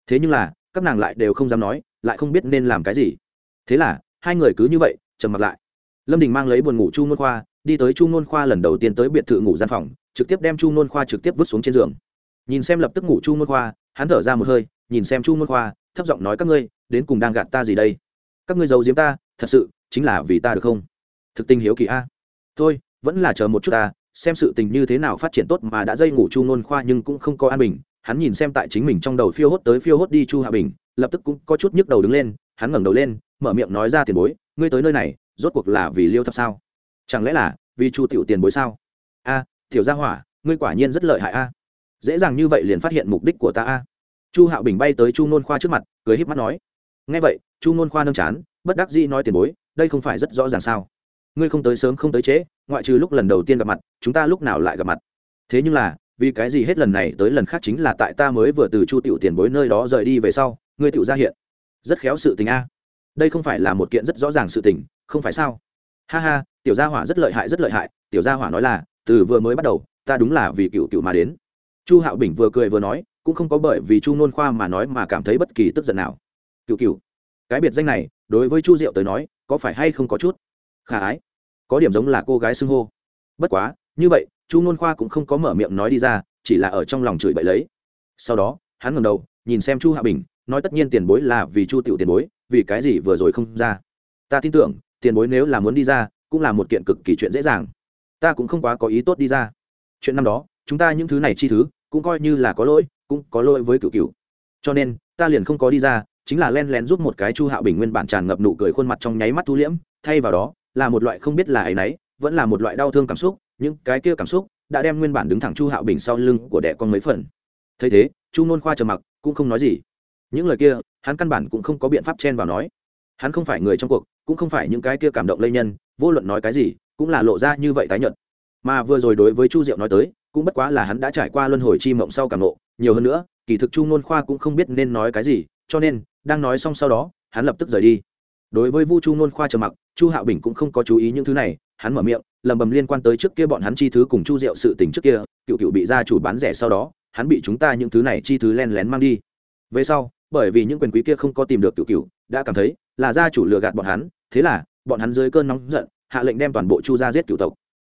Thế nhưng là, các nàng lại đều không dám nói, lại không biết nên làm cái gì. Thế là, hai người cứ như vậy trầm mặt lại. Lâm đình mang lấy buồn ngủ chu ngôn khoa, đi tới chu ngôn khoa lần đầu tiên tới biệt thự ngủ gian phòng, trực tiếp đem chu ngôn khoa trực tiếp vứt xuống trên giường. Nhìn xem lập tức ngủ chu ngôn khoa, hắn thở ra một hơi, nhìn xem chu ngôn khoa, thấp giọng nói các ngươi, đến cùng đang gạt ta gì đây? Các ngươi giấu giếm ta, thật sự, chính là vì ta được không? Thực tình hiếu kỳ a. Thôi, vẫn là chờ một chút ta, xem sự tình như thế nào phát triển tốt mà đã dây ngủ chu ngôn khoa nhưng cũng không có an bình. Hắn nhìn xem tại chính mình trong đầu phiêu hốt tới phiêu hốt đi chu hạ bình, lập tức cũng có chút nhức đầu đứng lên, hắn ngẩng đầu lên, mở miệng nói ra tiền bối ngươi tới nơi này, rốt cuộc là vì liêu thập sao? Chẳng lẽ là vì chu tiểu tiền bối sao? A, tiểu gia hỏa, ngươi quả nhiên rất lợi hại a. Dễ dàng như vậy liền phát hiện mục đích của ta a. Chu hạo bình bay tới chu nôn khoa trước mặt, cười híp mắt nói. Nghe vậy, chu nôn khoa nâng chán, bất đắc dĩ nói tiền bối, đây không phải rất rõ ràng sao? Ngươi không tới sớm không tới trễ, ngoại trừ lúc lần đầu tiên gặp mặt, chúng ta lúc nào lại gặp mặt? Thế nhưng là, vì cái gì hết lần này tới lần khác chính là tại ta mới vừa từ chu tiểu tiền bối nơi đó rời đi về sau, ngươi tiểu ra hiện? Rất khéo sự tình a đây không phải là một kiện rất rõ ràng sự tình, không phải sao? Ha ha, tiểu gia hỏa rất lợi hại, rất lợi hại, tiểu gia hỏa nói là, từ vừa mới bắt đầu, ta đúng là vì cựu cựu mà đến. Chu hạo bình vừa cười vừa nói, cũng không có bởi vì chu nôn khoa mà nói mà cảm thấy bất kỳ tức giận nào. Cựu cựu, cái biệt danh này, đối với chu diệu tới nói, có phải hay không có chút khả ái? Có điểm giống là cô gái xưng hô. Bất quá, như vậy, chu nôn khoa cũng không có mở miệng nói đi ra, chỉ là ở trong lòng chửi bậy lấy. Sau đó, hắn ngầm đầu, nhìn xem chu hạ bình, nói tất nhiên tiền bối là vì chu tiểu tiền bối vì cái gì vừa rồi không ra? Ta tin tưởng, tiền bối nếu là muốn đi ra, cũng là một kiện cực kỳ chuyện dễ dàng. Ta cũng không quá có ý tốt đi ra. Chuyện năm đó, chúng ta những thứ này chi thứ, cũng coi như là có lỗi, cũng có lỗi với cựu cựu cho nên, ta liền không có đi ra, chính là len lén giúp một cái chu hạ bình nguyên bản tràn ngập nụ cười khuôn mặt trong nháy mắt thu liễm, thay vào đó, là một loại không biết là ấy nấy, vẫn là một loại đau thương cảm xúc, những cái kia cảm xúc đã đem nguyên bản đứng thẳng chu hạo bình sau lưng của đẻ con mấy phần. Thấy thế, chu nôn khoa trầm mặc, cũng không nói gì. Những lời kia hắn căn bản cũng không có biện pháp chen vào nói. Hắn không phải người trong cuộc, cũng không phải những cái kia cảm động lây nhân, vô luận nói cái gì, cũng là lộ ra như vậy tái nhợt. Mà vừa rồi đối với chu diệu nói tới, cũng bất quá là hắn đã trải qua luân hồi chi mộng sau cảm nộ nhiều hơn nữa, kỳ thực chu nôn khoa cũng không biết nên nói cái gì, cho nên, đang nói xong sau đó, hắn lập tức rời đi. Đối với vu chu nôn khoa trầm mặc, chu hạo bình cũng không có chú ý những thứ này, hắn mở miệng, lầm bầm liên quan tới trước kia bọn hắn chi thứ cùng chu diệu sự tình trước kia, cựu cựu bị gia chủ bán rẻ sau đó, hắn bị chúng ta những thứ này chi thứ len lén mang đi. Về sau bởi vì những quyền quý kia không có tìm được cựu cựu đã cảm thấy là gia chủ lừa gạt bọn hắn, thế là bọn hắn dưới cơn nóng giận, hạ lệnh đem toàn bộ chu gia giết cựu tộc.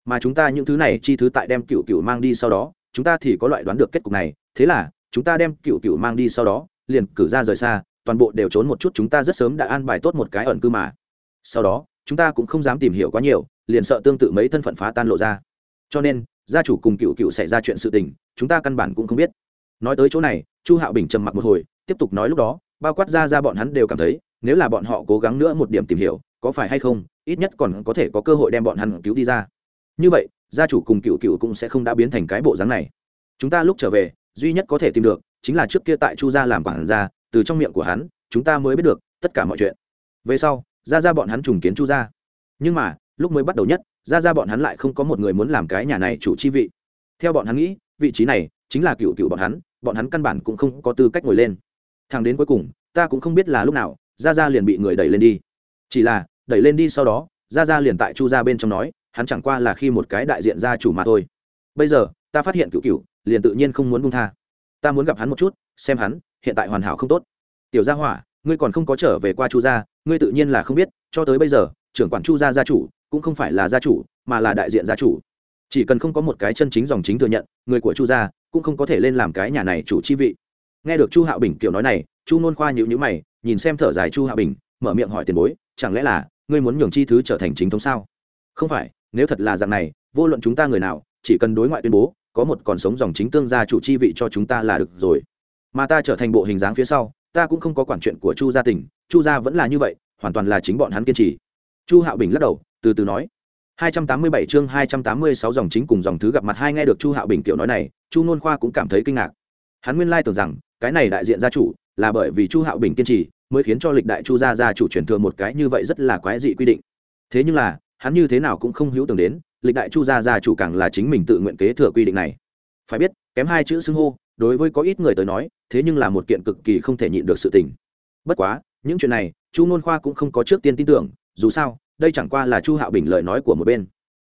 Mà chúng ta những thứ này, chi thứ tại đem cựu cựu mang đi sau đó, chúng ta thì có loại đoán được kết cục này, thế là chúng ta đem cựu cựu mang đi sau đó, liền cử ra rời xa, toàn bộ đều trốn một chút, chúng ta rất sớm đã an bài tốt một cái ẩn cư mà. Sau đó, chúng ta cũng không dám tìm hiểu quá nhiều, liền sợ tương tự mấy thân phận phá tan lộ ra. Cho nên, gia chủ cùng cựu cựu xảy ra chuyện sự tình, chúng ta căn bản cũng không biết. Nói tới chỗ này, chu hạo bình trầm mặc một hồi tiếp tục nói lúc đó, bao quát ra ra bọn hắn đều cảm thấy, nếu là bọn họ cố gắng nữa một điểm tìm hiểu, có phải hay không, ít nhất còn có thể có cơ hội đem bọn hắn cứu đi ra. Như vậy, gia chủ cùng cựu cựu cũng sẽ không đã biến thành cái bộ dáng này. Chúng ta lúc trở về, duy nhất có thể tìm được, chính là trước kia tại chu gia làm quản gia, từ trong miệng của hắn, chúng ta mới biết được tất cả mọi chuyện. Về sau, ra ra bọn hắn trùng kiến chu gia. Nhưng mà, lúc mới bắt đầu nhất, ra ra bọn hắn lại không có một người muốn làm cái nhà này chủ chi vị. Theo bọn hắn nghĩ, vị trí này chính là cựu cựu bọn hắn bọn hắn căn bản cũng không có tư cách ngồi lên thằng đến cuối cùng, ta cũng không biết là lúc nào ra ra liền bị người đẩy lên đi. Chỉ là, đẩy lên đi sau đó ra ra liền tại chu gia bên trong nói, hắn chẳng qua là khi một cái đại diện gia chủ mà thôi. Bây giờ, ta phát hiện cựu cựu liền tự nhiên không muốn buông tha. Ta muốn gặp hắn một chút, xem hắn, hiện tại hoàn hảo không tốt. Tiểu gia hỏa, ngươi còn không có trở về qua chu gia, ngươi tự nhiên là không biết, cho tới bây giờ, trưởng quản chu gia gia chủ, cũng không phải là gia chủ, mà là đại diện gia chủ. Chỉ cần không có một cái chân chính dòng chính thừa nhận, người của chu gia cũng không có thể lên làm cái nhà này chủ chi vị nghe được chu hạo bình kiểu nói này, chu nôn khoa nhịu nhữ mày, nhìn xem thở dài chu hạo bình, mở miệng hỏi tiền bối, chẳng lẽ là ngươi muốn nhường chi thứ trở thành chính thống sao? Không phải, nếu thật là dạng này, vô luận chúng ta người nào, chỉ cần đối ngoại tuyên bố, có một còn sống dòng chính tương gia chủ chi vị cho chúng ta là được rồi. Mà ta trở thành bộ hình dáng phía sau, ta cũng không có quản chuyện của chu gia tỉnh chu gia vẫn là như vậy, hoàn toàn là chính bọn hắn kiên trì. Chu hạo bình lắc đầu, từ từ nói. 287 chương 286 dòng chính cùng dòng thứ gặp mặt hai nghe được chu hạo bình kiểu nói này, chu nôn khoa cũng cảm thấy kinh ngạc. Hắn nguyên lai tưởng rằng cái này đại diện gia chủ là bởi vì chu hạo bình kiên trì mới khiến cho lịch đại chu gia gia chủ truyền thừa một cái như vậy rất là quái dị quy định. Thế nhưng là, hắn như thế nào cũng không hữu tưởng đến, lịch đại chu gia gia chủ càng là chính mình tự nguyện kế thừa quy định này. Phải biết, kém hai chữ xưng hô, đối với có ít người tới nói, thế nhưng là một kiện cực kỳ không thể nhịn được sự tình. Bất quá, những chuyện này, chu nôn khoa cũng không có trước tiên tin tưởng, dù sao, đây chẳng qua là chu hạo bình lời nói của một bên.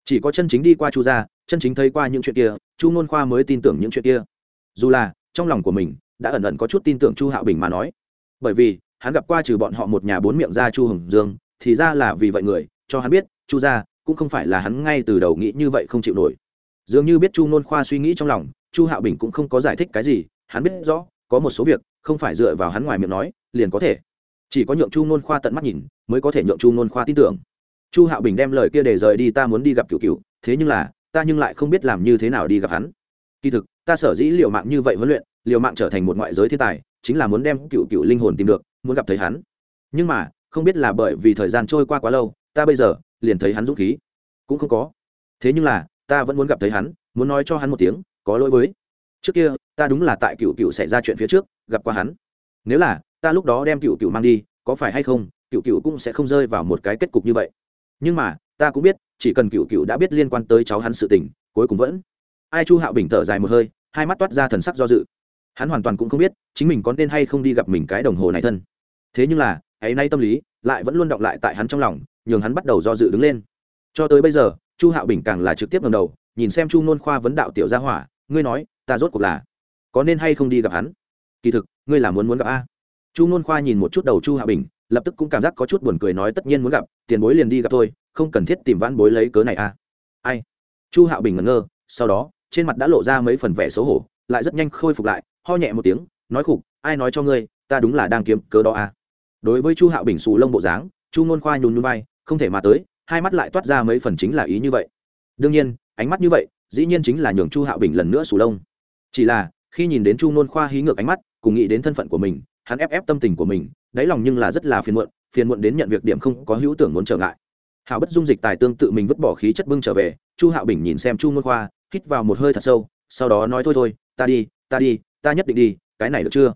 Chỉ có chân chính đi qua chu gia, chân chính thấy qua những chuyện kia, chu nôn khoa mới tin tưởng những chuyện kia. Dù là, trong lòng của mình đã ẩn ẩn có chút tin tưởng chu hạo bình mà nói. Bởi vì, hắn gặp qua trừ bọn họ một nhà bốn miệng ra chu hồng dương, thì ra là vì vậy người, cho hắn biết, chu gia cũng không phải là hắn ngay từ đầu nghĩ như vậy không chịu nổi. Dường như biết chu nôn khoa suy nghĩ trong lòng, chu hạo bình cũng không có giải thích cái gì, hắn biết rõ, có một số việc, không phải dựa vào hắn ngoài miệng nói, liền có thể. Chỉ có nhượng chu nôn khoa tận mắt nhìn, mới có thể nhượng chu nôn khoa tin tưởng. Chu hạo bình đem lời kia để rời đi, ta muốn đi gặp cựu cựu thế nhưng là, ta nhưng lại không biết làm như thế nào đi gặp hắn. Kỳ thực, ta sở dĩ liệu mạng như vậy huấn luyện Liều mạng trở thành một ngoại giới thiên tài, chính là muốn đem cựu cựu linh hồn tìm được, muốn gặp thấy hắn. Nhưng mà, không biết là bởi vì thời gian trôi qua quá lâu, ta bây giờ liền thấy hắn dũng khí. Cũng không có. Thế nhưng là, ta vẫn muốn gặp thấy hắn, muốn nói cho hắn một tiếng, có lỗi với. Trước kia, ta đúng là tại cựu cựu xảy ra chuyện phía trước, gặp qua hắn. Nếu là, ta lúc đó đem cựu cựu mang đi, có phải hay không, cựu cựu cũng sẽ không rơi vào một cái kết cục như vậy. Nhưng mà, ta cũng biết, chỉ cần cựu cựu đã biết liên quan tới cháu hắn sự tình, cuối cùng vẫn. Ai chu hạo bình thở dài một hơi, hai mắt toát ra thần sắc do dự hắn hoàn toàn cũng không biết chính mình có nên hay không đi gặp mình cái đồng hồ này thân. Thế nhưng là, ấy nay tâm lý lại vẫn luôn động lại tại hắn trong lòng, nhường hắn bắt đầu do dự đứng lên. Cho tới bây giờ, chu hạo bình càng là trực tiếp ngầm đầu, nhìn xem chu nôn khoa vấn đạo tiểu gia hỏa, ngươi nói, ta rốt cuộc là có nên hay không đi gặp hắn? Kỳ thực, ngươi là muốn muốn gặp a? Chu nôn khoa nhìn một chút đầu chu hạo bình, lập tức cũng cảm giác có chút buồn cười nói tất nhiên muốn gặp, tiền bối liền đi gặp thôi, không cần thiết tìm vãn bối lấy cớ này a. Ai? Chu hạo bình ngẩn ngơ, sau đó, trên mặt đã lộ ra mấy phần vẻ xấu hổ, lại rất nhanh khôi phục lại ho nhẹ một tiếng, nói khục, ai nói cho ngươi, ta đúng là đang kiếm cớ đó à? đối với chu hạo bình xù lông bộ dáng, chu ngôn khoa nhún nhún vai, không thể mà tới, hai mắt lại toát ra mấy phần chính là ý như vậy. Đương nhiên, ánh mắt như vậy, dĩ nhiên chính là nhường chu hạo bình lần nữa sù lông. Chỉ là, khi nhìn đến chu nôn khoa hí ngược ánh mắt, cùng nghĩ đến thân phận của mình, hắn ép ép tâm tình của mình, đáy lòng nhưng là rất là phiền muộn phiền muộn đến nhận việc điểm không có hữu tưởng muốn trở ngại. Hảo bất dung dịch tài tương tự mình vứt bỏ khí chất bưng trở về, chu hạo bình nhìn xem chu ngôn khoa, hít vào một hơi thật sâu, sau đó nói, thôi thôi, ta đi ta đi ta nhất định đi, cái này được chưa?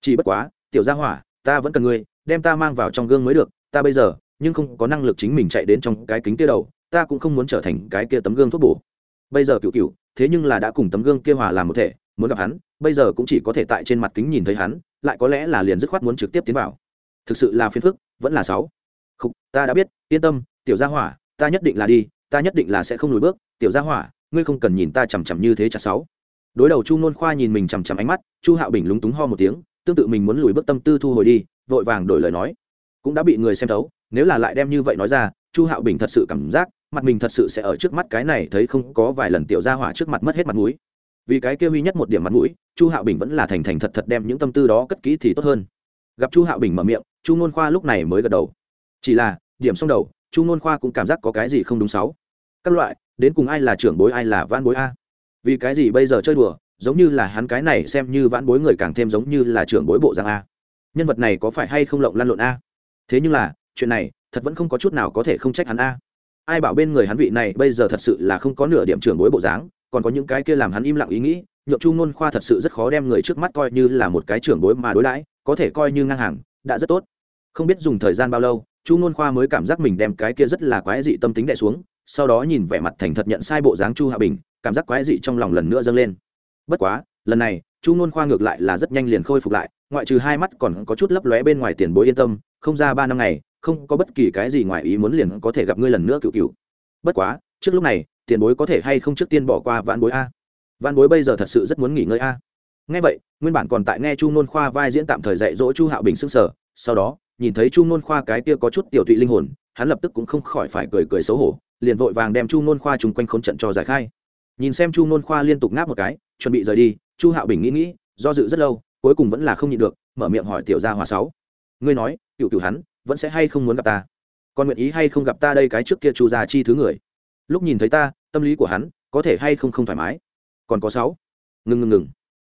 Chỉ bất quá, tiểu gia hỏa, ta vẫn cần ngươi, đem ta mang vào trong gương mới được, ta bây giờ, nhưng không có năng lực chính mình chạy đến trong cái kính kia đầu, ta cũng không muốn trở thành cái kia tấm gương thuốc bổ. Bây giờ cựu cựu, thế nhưng là đã cùng tấm gương kia hòa làm một thể, muốn gặp hắn, bây giờ cũng chỉ có thể tại trên mặt kính nhìn thấy hắn, lại có lẽ là liền dứt khoát muốn trực tiếp tiến vào. Thực sự là phiền phức, vẫn là sáu. Không ta đã biết, yên tâm, tiểu gia hỏa, ta nhất định là đi, ta nhất định là sẽ không lùi bước, tiểu gia hỏa, ngươi không cần nhìn ta chằm chằm như thế chặt sáu đối đầu chu nôn khoa nhìn mình chằm chằm ánh mắt, chu hạo bình lúng túng ho một tiếng, tương tự mình muốn lùi bước tâm tư thu hồi đi, vội vàng đổi lời nói. Cũng đã bị người xem thấu, nếu là lại đem như vậy nói ra, chu hạo bình thật sự cảm giác, mặt mình thật sự sẽ ở trước mắt cái này thấy không có vài lần tiểu gia hỏa trước mặt mất hết mặt mũi. Vì cái kia huy nhất một điểm mặt mũi, chu hạo bình vẫn là thành thành thật thật đem những tâm tư đó cất kỹ thì tốt hơn. Gặp chu hạo bình mở miệng, chu n khoa lúc này mới gật đầu. Chỉ là, điểm xong đầu, chu n khoa cũng cảm giác có cái gì không đúng sáu. Các loại, đến cùng ai là trưởng bối, ai là van bối a? Vì cái gì bây giờ chơi đùa, giống như là hắn cái này xem như vãn bối người càng thêm giống như là trưởng bối bộ giang a. Nhân vật này có phải hay không lộng lan lộn a? Thế nhưng là, chuyện này, thật vẫn không có chút nào có thể không trách hắn a. Ai bảo bên người hắn vị này bây giờ thật sự là không có nửa điểm trưởng bối bộ dáng, còn có những cái kia làm hắn im lặng ý nghĩ, nhượng chu ngôn khoa thật sự rất khó đem người trước mắt coi như là một cái trưởng bối mà đối đãi, có thể coi như ngang hàng, đã rất tốt. Không biết dùng thời gian bao lâu, chu ngôn khoa mới cảm giác mình đem cái kia rất là quái dị tâm tính đẻ xuống, sau đó nhìn vẻ mặt thành thật nhận sai bộ dáng chu hạ bình cảm giác quái dị trong lòng lần nữa dâng lên. Bất quá, lần này, chu ngôn khoa ngược lại là rất nhanh liền khôi phục lại, ngoại trừ hai mắt còn có chút lấp lóe bên ngoài tiền bối yên tâm, không ra ba năm ngày, không có bất kỳ cái gì ngoài ý muốn liền có thể gặp ngươi lần nữa cựu cựu. Bất quá, trước lúc này, tiền bối có thể hay không trước tiên bỏ qua vạn bối a? Vạn bối bây giờ thật sự rất muốn nghỉ ngơi a. Ngay vậy, nguyên bản còn tại nghe chu ngôn khoa vai diễn tạm thời dạy dỗ chu hạo bình s ư n g sở sau đó, nhìn thấy chu ngôn khoa cái kia có chút tiểu tụy linh hồn, hắn lập tức cũng không khỏi phải cười cười xấu hổ, liền vội vàng đem chu ngôn khoa chung quanh khốn trận cho giải khai nhìn xem chu nôn khoa liên tục ngáp một cái, chuẩn bị rời đi, chu hạo bình nghĩ nghĩ, do dự rất lâu, cuối cùng vẫn là không nhịn được, mở miệng hỏi tiểu gia hòa sáu. Ngươi nói, cựu cựu hắn, vẫn sẽ hay không muốn gặp ta? Còn nguyện ý hay không gặp ta đây cái trước kia chu gia chi thứ người? Lúc nhìn thấy ta, tâm lý của hắn, có thể hay không không thoải mái. Còn có sáu. Ngừng ngừng ngừng.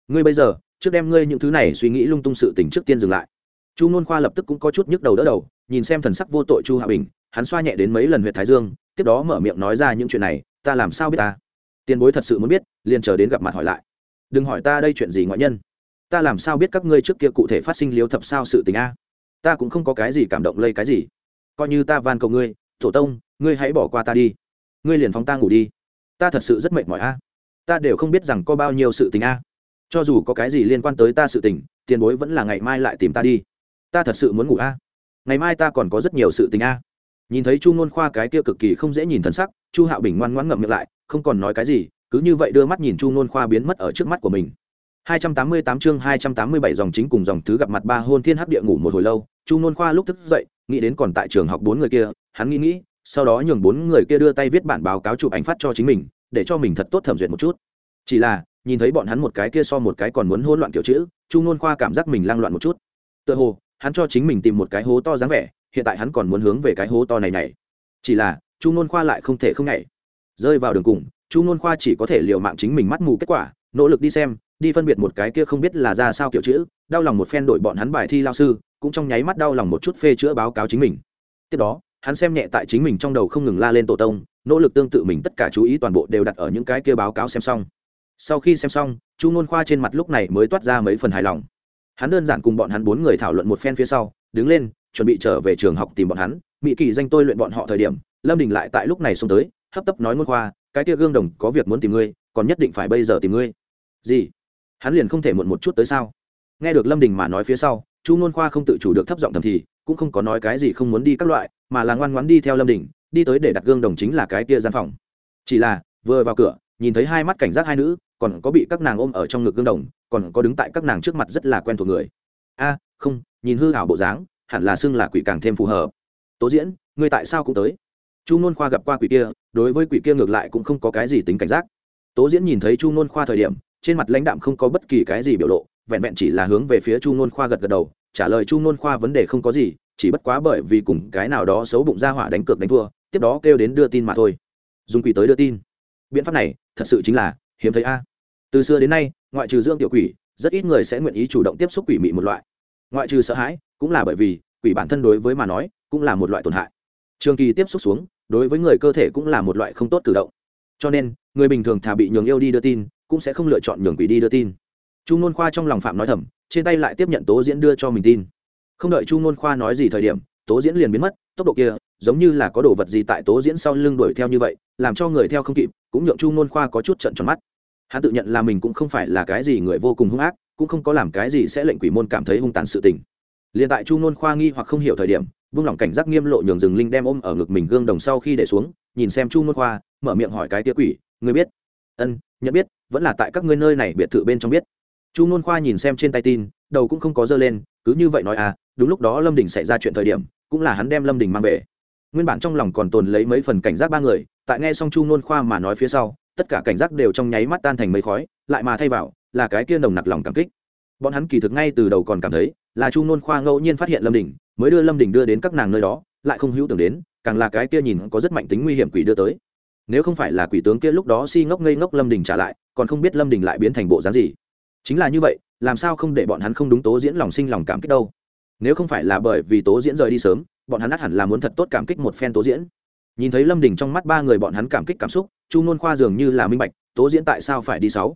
Ngươi bây giờ, trước đem ngươi những thứ này suy nghĩ lung tung sự tình trước tiên dừng lại. Chu nôn khoa lập tức cũng có chút nhức đầu đỡ đầu, nhìn xem thần sắc vô tội chu hạ bình, hắn xoa nhẹ đến mấy lần huyện thái dương, tiếp đó mở miệng nói ra những chuyện này, ta làm sao biết ta? Tiền bối thật sự muốn biết, liền chờ đến gặp mặt hỏi lại. Đừng hỏi ta đây chuyện gì ngoại nhân. Ta làm sao biết các ngươi trước kia cụ thể phát sinh liếu thập sao sự tình a? Ta cũng không có cái gì cảm động lây cái gì. Coi như ta van cầu ngươi, tổ tông, ngươi hãy bỏ qua ta đi. Ngươi liền phóng ta ngủ đi. Ta thật sự rất mệt mỏi a. Ta đều không biết rằng có bao nhiêu sự tình a. Cho dù có cái gì liên quan tới ta sự tình, tiền bối vẫn là ngày mai lại tìm ta đi. Ta thật sự muốn ngủ a. Ngày mai ta còn có rất nhiều sự tình a. Nhìn thấy chu ngôn khoa cái kia cực kỳ không dễ nhìn thân sắc, chu hạo bình ngoan ngoãn ngậm miệng lại không còn nói cái gì, cứ như vậy đưa mắt nhìn chu Nôn khoa biến mất ở trước mắt của mình. 288 chương 287 dòng chính cùng dòng thứ gặp mặt ba hôn thiên hấp địa ngủ một hồi lâu, chu Nôn khoa lúc thức dậy, nghĩ đến còn tại trường học bốn người kia, hắn nghĩ nghĩ, sau đó nhường bốn người kia đưa tay viết bản báo cáo chụp ảnh phát cho chính mình, để cho mình thật tốt thẩm duyệt một chút. Chỉ là, nhìn thấy bọn hắn một cái kia so một cái còn muốn hỗn loạn kiểu chữ, chu Nôn khoa cảm giác mình lang loạn một chút. Tựa hồ, hắn cho chính mình tìm một cái hố to dáng vẻ, hiện tại hắn còn muốn hướng về cái hố to này này chỉ là, chu Nôn khoa lại không thể không nhảy rơi vào đường cùng, chu n khoa chỉ có thể liều mạng chính mình mắt mù kết quả, nỗ lực đi xem, đi phân biệt một cái kia không biết là ra sao kiểu chữ, đau lòng một phen đổi bọn hắn bài thi lao sư, cũng trong nháy mắt đau lòng một chút phê chữa báo cáo chính mình. Tiếp đó, hắn xem nhẹ tại chính mình trong đầu không ngừng la lên tổ tông, nỗ lực tương tự mình tất cả chú ý toàn bộ đều đặt ở những cái kia báo cáo xem xong. Sau khi xem xong, chu n khoa trên mặt lúc này mới toát ra mấy phần hài lòng. Hắn đơn giản cùng bọn hắn bốn người thảo luận một phen phía sau, đứng lên, chuẩn bị trở về trường học tìm bọn hắn. Mỹ kỳ danh tôi luyện bọn họ thời điểm, lâm đình lại tại lúc này xông tới hấp tấp nói ngôn khoa, cái kia gương đồng có việc muốn tìm ngươi, còn nhất định phải bây giờ tìm ngươi. Gì? Hắn liền không thể muộn một chút tới sao? Nghe được lâm đình mà nói phía sau, chu ngôn khoa không tự chủ được thấp giọng thầm thì, cũng không có nói cái gì không muốn đi các loại, mà là ngoan ngoãn đi theo lâm đình, đi tới để đặt gương đồng chính là cái kia gian phòng. Chỉ là, vừa vào cửa, nhìn thấy hai mắt cảnh giác hai nữ, còn có bị các nàng ôm ở trong ngực gương đồng, còn có đứng tại các nàng trước mặt rất là quen thuộc người. A, không, nhìn hư hảo bộ dáng, hẳn là xưng là quỷ càng thêm phù hợp. Tố diễn, ngươi tại sao cũng tới? Chu ngôn khoa gặp qua quỷ kia đối với quỷ kia ngược lại cũng không có cái gì tính cảnh giác. Tố diễn nhìn thấy chu nôn khoa thời điểm, trên mặt lãnh đạm không có bất kỳ cái gì biểu lộ, vẹn vẹn chỉ là hướng về phía chu nôn khoa gật gật đầu, trả lời chu nôn khoa vấn đề không có gì, chỉ bất quá bởi vì cùng cái nào đó xấu bụng ra hỏa đánh cược đánh thua, tiếp đó kêu đến đưa tin mà thôi. Dùng quỷ tới đưa tin. Biện pháp này, thật sự chính là hiếm thấy a. Từ xưa đến nay, ngoại trừ dưỡng tiểu quỷ, rất ít người sẽ nguyện ý chủ động tiếp xúc quỷ mị một loại. Ngoại trừ sợ hãi, cũng là bởi vì quỷ bản thân đối với mà nói, cũng là một loại tổn hại. Trường kỳ tiếp xúc xuống đối với người cơ thể cũng là một loại không tốt cử động. Cho nên, người bình thường thà bị nhường yêu đi đưa tin, cũng sẽ không lựa chọn nhường quỷ đi đưa tin. Chu ngôn khoa trong lòng phạm nói thầm, trên tay lại tiếp nhận tố diễn đưa cho mình tin. Không đợi chu ngôn khoa nói gì thời điểm, tố diễn liền biến mất, tốc độ kia, giống như là có đồ vật gì tại tố diễn sau lưng đuổi theo như vậy, làm cho người theo không kịp, cũng nhượng chu ngôn khoa có chút trận tròn mắt. Hắn tự nhận là mình cũng không phải là cái gì người vô cùng hung ác, cũng không có làm cái gì sẽ lệnh quỷ môn cảm thấy hung tàn sự tình. Liền tại chu ngôn khoa nghi hoặc không hiểu thời điểm vung lòng cảnh giác nghiêm lộ nhường rừng linh đem ôm ở ngực mình gương đồng sau khi để xuống, nhìn xem chu môn khoa, mở miệng hỏi cái tia quỷ người biết? Ân, nhận biết, vẫn là tại các ngươi nơi này biệt thự bên trong biết. Chu môn khoa nhìn xem trên tay tin, đầu cũng không có dơ lên, cứ như vậy nói à đúng lúc đó lâm đình xảy ra chuyện thời điểm, cũng là hắn đem lâm đình mang về. Nguyên bản trong lòng còn tồn lấy mấy phần cảnh giác ba người, tại nghe xong chu môn khoa mà nói phía sau, tất cả cảnh giác đều trong nháy mắt tan thành mấy khói, lại mà thay vào, là cái kia nồng nặc lòng cảm kích. Bọn hắn kỳ thực ngay từ đầu còn cảm thấy, là chu môn khoa ngẫu nhiên phát hiện lâm đình mới đưa lâm đình đưa đến các nàng nơi đó, lại không hữu tưởng đến, càng là cái kia nhìn có rất mạnh tính nguy hiểm quỷ đưa tới. Nếu không phải là quỷ tướng kia lúc đó si ngốc ngây ngốc lâm đình trả lại, còn không biết lâm đình lại biến thành bộ dáng gì. Chính là như vậy, làm sao không để bọn hắn không đúng tố diễn lòng sinh lòng cảm kích đâu? Nếu không phải là bởi vì tố diễn rời đi sớm, bọn hắn ắt hẳn là muốn thật tốt cảm kích một phen tố diễn. Nhìn thấy lâm đình trong mắt ba người bọn hắn cảm kích cảm xúc, chu nôn khoa dường như là minh bạch, tố diễn tại sao phải đi sáu?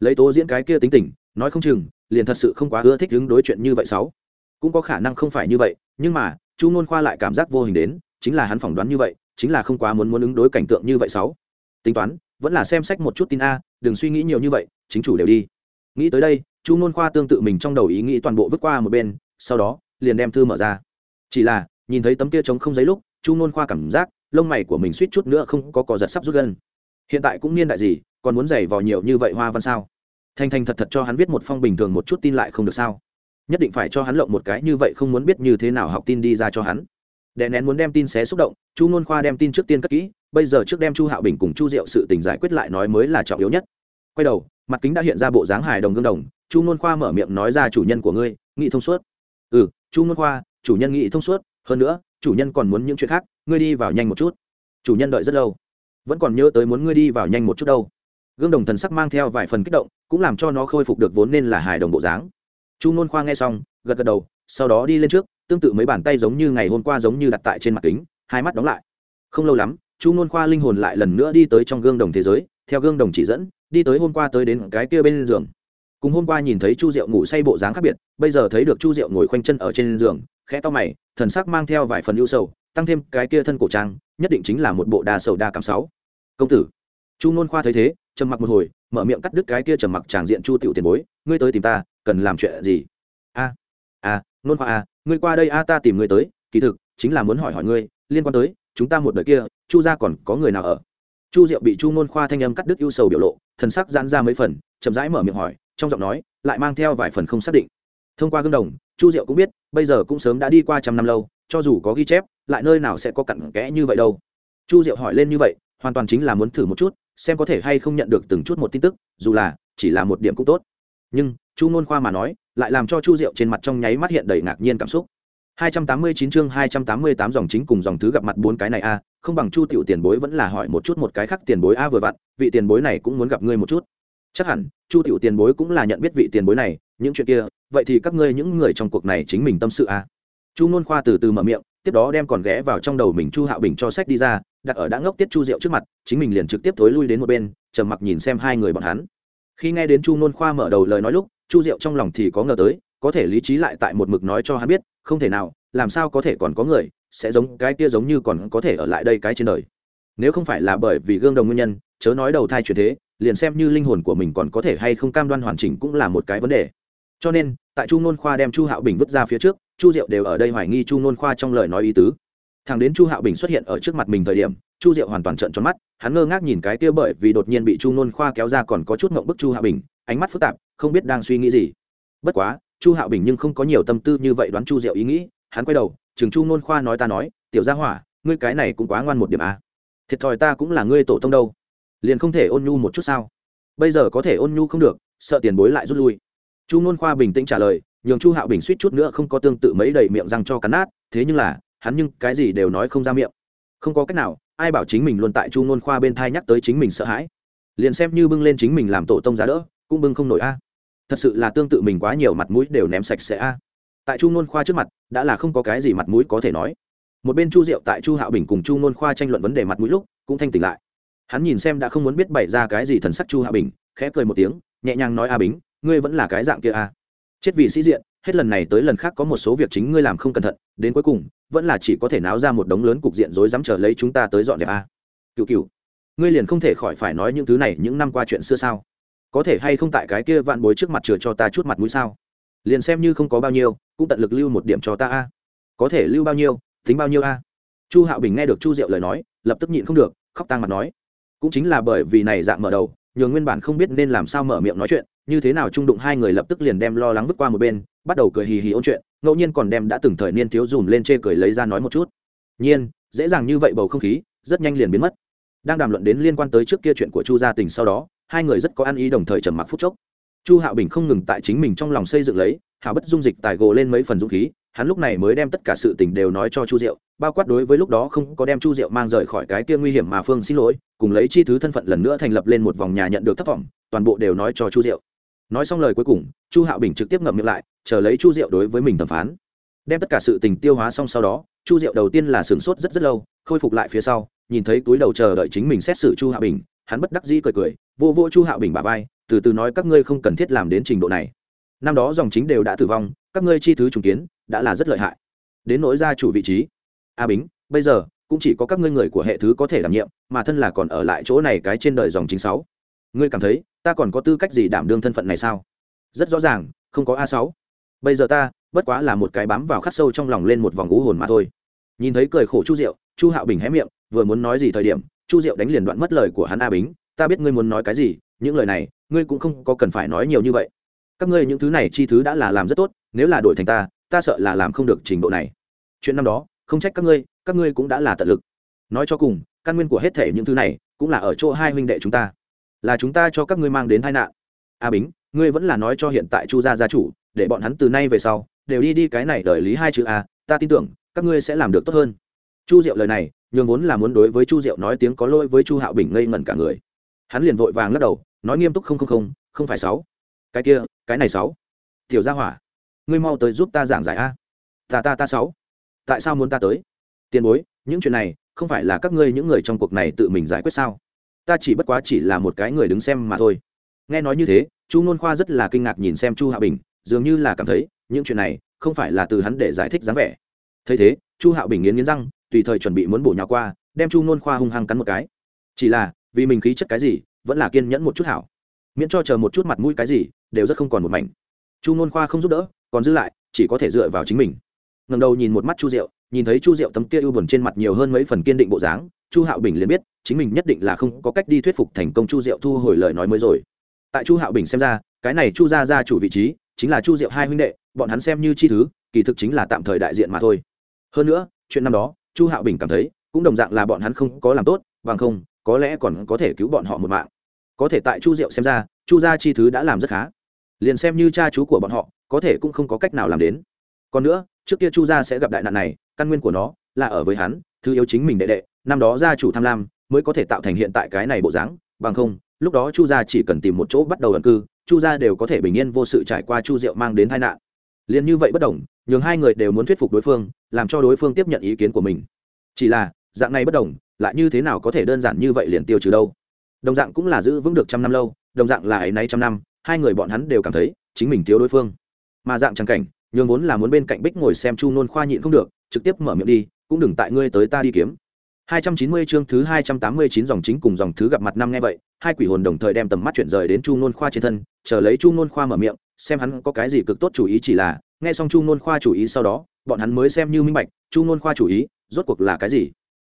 Lấy tố diễn cái kia tính tình, nói không chừng, liền thật sự không quá ưa thích đứng đối chuyện như vậy sáu cũng có khả năng không phải như vậy, nhưng mà, chu nôn khoa lại cảm giác vô hình đến, chính là hắn phỏng đoán như vậy, chính là không quá muốn muốn ứng đối cảnh tượng như vậy sáu. Tính toán, vẫn là xem sách một chút tin a, đừng suy nghĩ nhiều như vậy, chính chủ đều đi. Nghĩ tới đây, chu nôn khoa tương tự mình trong đầu ý nghĩ toàn bộ vứt qua một bên, sau đó, liền đem thư mở ra. Chỉ là, nhìn thấy tấm kia trống không giấy lúc, chu nôn khoa cảm giác, lông mày của mình suýt chút nữa không có cò giật sắp rút gân hiện tại cũng niên đại gì, còn muốn giày vò nhiều như vậy hoa văn sao? Thành thành thật thật cho hắn viết một phong bình thường một chút tin lại không được sao? Nhất định phải cho hắn lộng một cái, như vậy không muốn biết như thế nào học tin đi ra cho hắn. Đè nén muốn đem tin xé xúc động, chu n khoa đem tin trước tiên cất kỹ, bây giờ trước đem chu hạo bình cùng chu diệu sự tình giải quyết lại nói mới là trọng yếu nhất. Quay đầu, mặt kính đã hiện ra bộ dáng hài đồng gương đồng, chu n khoa mở miệng nói ra chủ nhân của ngươi, nghị thông suốt. Ừ chu n khoa, chủ nhân nghị thông suốt, hơn nữa, chủ nhân còn muốn những chuyện khác, ngươi đi vào nhanh một chút. Chủ nhân đợi rất lâu. Vẫn còn nhớ tới muốn ngươi đi vào nhanh một chút đâu. Gương đồng thần sắc mang theo vài phần kích động, cũng làm cho nó khôi phục được vốn nên là hài đồng bộ dáng chu nôn khoa nghe xong, gật gật đầu, sau đó đi lên trước, tương tự mấy bàn tay giống như ngày hôm qua giống như đặt tại trên mặt kính, hai mắt đóng lại. Không lâu lắm, chu nôn khoa linh hồn lại lần nữa đi tới trong gương đồng thế giới, theo gương đồng chỉ dẫn, đi tới hôm qua tới đến cái kia bên giường. Cùng hôm qua nhìn thấy chu diệu ngủ say bộ dáng khác biệt, bây giờ thấy được chu diệu ngồi khoanh chân ở trên giường, khẽ to mày, thần sắc mang theo vài phần ưu sầu, tăng thêm cái kia thân cổ trang, nhất định chính là một bộ đa sầu đa cảm sáu. Công tử. Chu nôn khoa thấy thế, trầm mặc một hồi, mở miệng cắt đứt cái kia trầm mặc tràng diện chu tiểu tiền bối, ngươi tới tìm ta cần làm chuyện gì? A a, nôn khoa a, ngươi qua đây a, ta tìm ngươi tới. Kỳ thực, chính là muốn hỏi hỏi ngươi, liên quan tới, chúng ta một đời kia, chu gia còn có người nào ở? Chu diệu bị chu nôn khoa thanh âm cắt đứt ưu sầu biểu lộ, thần sắc giãn ra mấy phần, chậm rãi mở miệng hỏi, trong giọng nói, lại mang theo vài phần không xác định. Thông qua gương đồng, chu diệu cũng biết, bây giờ cũng sớm đã đi qua trăm năm lâu, cho dù có ghi chép, lại nơi nào sẽ có cặn kẽ như vậy đâu. Chu diệu hỏi lên như vậy, hoàn toàn chính là muốn thử một chút, xem có thể hay không nhận được từng chút một tin tức, dù là, chỉ là một điểm cũng tốt nhưng, chu ngôn khoa mà nói, lại làm cho chu diệu trên mặt trong nháy mắt hiện đầy ngạc nhiên cảm xúc. 289 chương 288 dòng chính cùng dòng thứ gặp mặt bốn cái này a, không bằng chu tiểu tiền bối vẫn là hỏi một chút một cái khác tiền bối a vừa vặn, vị tiền bối này cũng muốn gặp ngươi một chút. Chắc hẳn, chu tiểu tiền bối cũng là nhận biết vị tiền bối này, những chuyện kia, vậy thì các ngươi những người trong cuộc này chính mình tâm sự a. Chu nôn khoa từ từ mở miệng, tiếp đó đem còn ghé vào trong đầu mình chu hạo bình cho sách đi ra, đặt ở đã ngốc tiết chu Diệu trước mặt, chính mình liền trực tiếp thối lui đến một bên, trầm mặc nhìn xem hai người bọn hắn khi nghe đến chu nôn khoa mở đầu lời nói lúc, chu diệu trong lòng thì có ngờ tới, có thể lý trí lại tại một mực nói cho hắn biết, không thể nào, làm sao có thể còn có người, sẽ giống cái kia giống như còn có thể ở lại đây cái trên đời. Nếu không phải là bởi vì gương đồng nguyên nhân, chớ nói đầu thai chuyển thế, liền xem như linh hồn của mình còn có thể hay không cam đoan hoàn chỉnh cũng là một cái vấn đề. Cho nên, tại chu nôn khoa đem chu hạo bình vứt ra phía trước, chu diệu đều ở đây hoài nghi chu nôn khoa trong lời nói ý tứ. Thằng đến chu hạo bình xuất hiện ở trước mặt mình thời điểm chu diệu hoàn toàn trợn tròn mắt, hắn ngơ ngác nhìn cái kia bởi vì đột nhiên bị chu nôn khoa kéo ra còn có chút mộng bức chu Hạ bình, ánh mắt phức tạp, không biết đang suy nghĩ gì. Bất quá, chu Hạ bình nhưng không có nhiều tâm tư như vậy đoán chu diệu ý nghĩ, hắn quay đầu, chừng chu nôn khoa nói ta nói, tiểu gia hỏa, ngươi cái này cũng quá ngoan một điểm à. thiệt thòi ta cũng là ngươi tổ tông đâu. Liền không thể ôn nhu một chút sao? Bây giờ có thể ôn nhu không được, sợ tiền bối lại rút lui. Chu nôn khoa bình tĩnh trả lời, nhường chu hạo bình suýt chút nữa không có tương tự mấy đầy miệng răng cho cắn nát, thế nhưng là, hắn nhưng cái gì đều nói không ra miệng. Không có cách nào ai bảo chính mình luôn tại chu ngôn khoa bên thai nhắc tới chính mình sợ hãi. Liền xem như bưng lên chính mình làm tổ tông giá đỡ, cũng bưng không nổi a. Thật sự là tương tự mình quá nhiều mặt mũi đều ném sạch sẽ a. Tại chu ngôn khoa trước mặt, đã là không có cái gì mặt mũi có thể nói. Một bên chu diệu tại chu hạo bình cùng chu ngôn khoa tranh luận vấn đề mặt mũi lúc, cũng thanh tỉnh lại. Hắn nhìn xem đã không muốn biết bày ra cái gì thần sắc chu hạo bình, khẽ cười một tiếng, nhẹ nhàng nói, a bính ngươi vẫn là cái dạng kia a. Chết vì sĩ diện hết lần này tới lần khác có một số việc chính ngươi làm không cẩn thận, đến cuối cùng, vẫn là chỉ có thể náo ra một đống lớn cục diện rối dám chờ lấy chúng ta tới dọn dẹp a. Cựu cựu ngươi liền không thể khỏi phải nói những thứ này những năm qua chuyện xưa sao? Có thể hay không tại cái kia vạn bối trước mặt chừa cho ta chút mặt mũi sao? Liền xem như không có bao nhiêu, cũng tận lực lưu một điểm cho ta a. Có thể lưu bao nhiêu, tính bao nhiêu a. Chu hạo bình nghe được chu diệu lời nói, lập tức nhịn không được, khóc tang mặt nói. Cũng chính là bởi vì này dạng mở đầu nhường nguyên bản không biết nên làm sao mở miệng nói chuyện, như thế nào trung đụng hai người lập tức liền đem lo lắng vứt qua một bên, bắt đầu cười hì hì ôn chuyện, ngẫu nhiên còn đem đã từng thời niên thiếu dùm lên chê cười lấy ra nói một chút. Nhiên, dễ dàng như vậy bầu không khí, rất nhanh liền biến mất. Đang đàm luận đến liên quan tới trước kia chuyện của chu gia tình sau đó, hai người rất có ăn ý đồng thời trầm mặc phút chốc. Chu hạo bình không ngừng tại chính mình trong lòng xây dựng lấy hảo bất dung dịch tài gồ lên mấy phần dũng khí hắn lúc này mới đem tất cả sự tình đều nói cho chu diệu, bao quát đối với lúc đó không có đem chu diệu mang rời khỏi cái kia nguy hiểm mà phương xin lỗi, cùng lấy chi thứ thân phận lần nữa thành lập lên một vòng nhà nhận được thất vọng, toàn bộ đều nói cho chu diệu. Nói xong lời cuối cùng, chu hạo bình trực tiếp ngậm miệng lại, chờ lấy chu diệu đối với mình thẩm phán. Đem tất cả sự tình tiêu hóa xong sau đó, chu diệu đầu tiên là sửng sốt rất rất lâu, khôi phục lại phía sau, nhìn thấy túi đầu chờ đợi chính mình xét xử chu hạo bình, hắn bất đắc dĩ cười cười, vô vô chu hạo bình bà vai, từ từ nói các ngươi không cần thiết làm đến trình độ này. Năm đó dòng chính đều đã tử vong các ngươi chi thứ trùng kiến đã là rất lợi hại. Đến nỗi gia chủ vị trí. A bính, bây giờ, cũng chỉ có các ngươi người của hệ thứ có thể đảm nhiệm, mà thân là còn ở lại chỗ này cái trên đời dòng chính sáu. Ngươi cảm thấy, ta còn có tư cách gì đảm đương thân phận này sao? Rất rõ ràng, không có a sáu. Bây giờ ta, bất quá là một cái bám vào khắc sâu trong lòng lên một vòng ngũ hồn mà thôi. Nhìn thấy cười khổ chu diệu, chu hạo bình hé miệng, vừa muốn nói gì thời điểm, chu diệu đánh liền đoạn mất lời của hắn a bính. Ta biết ngươi muốn nói cái gì, những lời này, ngươi cũng không có cần phải nói nhiều như vậy. Các ngươi những thứ này chi thứ đã là làm rất tốt nếu là đổi thành ta ta sợ là làm không được trình độ này. Chuyện năm đó, không trách các ngươi các ngươi cũng đã là tận lực. Nói cho cùng, căn nguyên của hết thể những thứ này cũng là ở chỗ hai huynh đệ chúng ta. Là chúng ta cho các ngươi mang đến tai nạn. A bính, ngươi vẫn là nói cho hiện tại chu gia gia chủ, để bọn hắn từ nay về sau đều đi đi cái này đợi lý hai chữ a, ta tin tưởng, các ngươi sẽ làm được tốt hơn. Chu diệu lời này, nhường vốn là muốn đối với chu diệu nói tiếng có lỗi với chu hạo bình ngây ngẩn cả người. Hắn liền vội vàng lắc đầu, nói nghiêm túc không không không không phải sáu. Cái kia, cái này sáu. Tiểu gia hỏa ngươi mau tới giúp ta giảng giải a. Ta ta ta sáu. Tại sao muốn ta tới? Tiền bối, những chuyện này không phải là các ngươi những người trong cuộc này tự mình giải quyết sao? Ta chỉ bất quá chỉ là một cái người đứng xem mà thôi. Nghe nói như thế, chu nôn khoa rất là kinh ngạc nhìn xem chu hạ bình, dường như là cảm thấy những chuyện này không phải là từ hắn để giải thích dáng vẻ. Thấy thế, chu Hạ bình nghiến nghiến răng, tùy thời chuẩn bị muốn bổ nhào qua, đem chu nôn khoa hung hăng cắn một cái. Chỉ là, vì mình khí chất cái gì, vẫn là kiên nhẫn một chút hảo. Miễn cho chờ một chút mặt mũi cái gì, đều rất không còn một mảnh. Chu nôn khoa không giúp đỡ còn giữ lại, chỉ có thể dựa vào chính mình. Ngầm đầu nhìn một mắt chu diệu, nhìn thấy chu diệu tấm kia ưu buồn trên mặt nhiều hơn mấy phần kiên định bộ dáng, chu hạo bình liền biết, chính mình nhất định là không có cách đi thuyết phục thành công chu diệu thu hồi lời nói mới rồi. Tại chu hạo bình xem ra, cái này chu ra ra chủ vị trí, chính là chu diệu hai huynh đệ, bọn hắn xem như chi thứ, kỳ thực chính là tạm thời đại diện mà thôi. Hơn nữa, chuyện năm đó, chu hạo bình cảm thấy, cũng đồng dạng là bọn hắn không có làm tốt, bằng không, có lẽ còn có thể cứu bọn họ một mạng. Có thể tại chu diệu xem ra, chu gia chi thứ đã làm rất khá liền xem như cha chú của bọn họ, có thể cũng không có cách nào làm đến. Còn nữa, trước kia chu gia sẽ gặp đại nạn này, căn nguyên của nó là ở với hắn, thứ yếu chính mình đệ đệ, năm đó gia chủ tham lam, mới có thể tạo thành hiện tại cái này bộ dáng. Bằng không, lúc đó chu gia chỉ cần tìm một chỗ bắt đầu ẩn cư, chu gia đều có thể bình yên vô sự trải qua chu diệu mang đến tai nạn. Liền như vậy bất đồng, nhường hai người đều muốn thuyết phục đối phương, làm cho đối phương tiếp nhận ý kiến của mình. Chỉ là, dạng này bất đồng, lại như thế nào có thể đơn giản như vậy liền tiêu trừ đâu? Đồng dạng cũng là giữ vững được trăm năm lâu, đồng dạng là ấy nay trăm năm hai người bọn hắn đều cảm thấy chính mình thiếu đối phương mà dạng trang cảnh nhường vốn là muốn bên cạnh bích ngồi xem chu nôn khoa nhịn không được trực tiếp mở miệng đi cũng đừng tại ngươi tới ta đi kiếm 290 chương thứ 289 dòng chính cùng dòng thứ gặp mặt năm nghe vậy, hai quỷ hồn đồng thời đem tầm mắt chuyển rời đến Chu Nôn Khoa trên thân, chờ lấy Chu Nôn Khoa mở miệng, xem hắn có cái gì cực tốt chủ ý chỉ là, nghe xong Chu Nôn Khoa chủ ý sau đó, bọn hắn mới xem như minh bạch, Chu Nôn Khoa chủ ý, rốt cuộc là cái gì?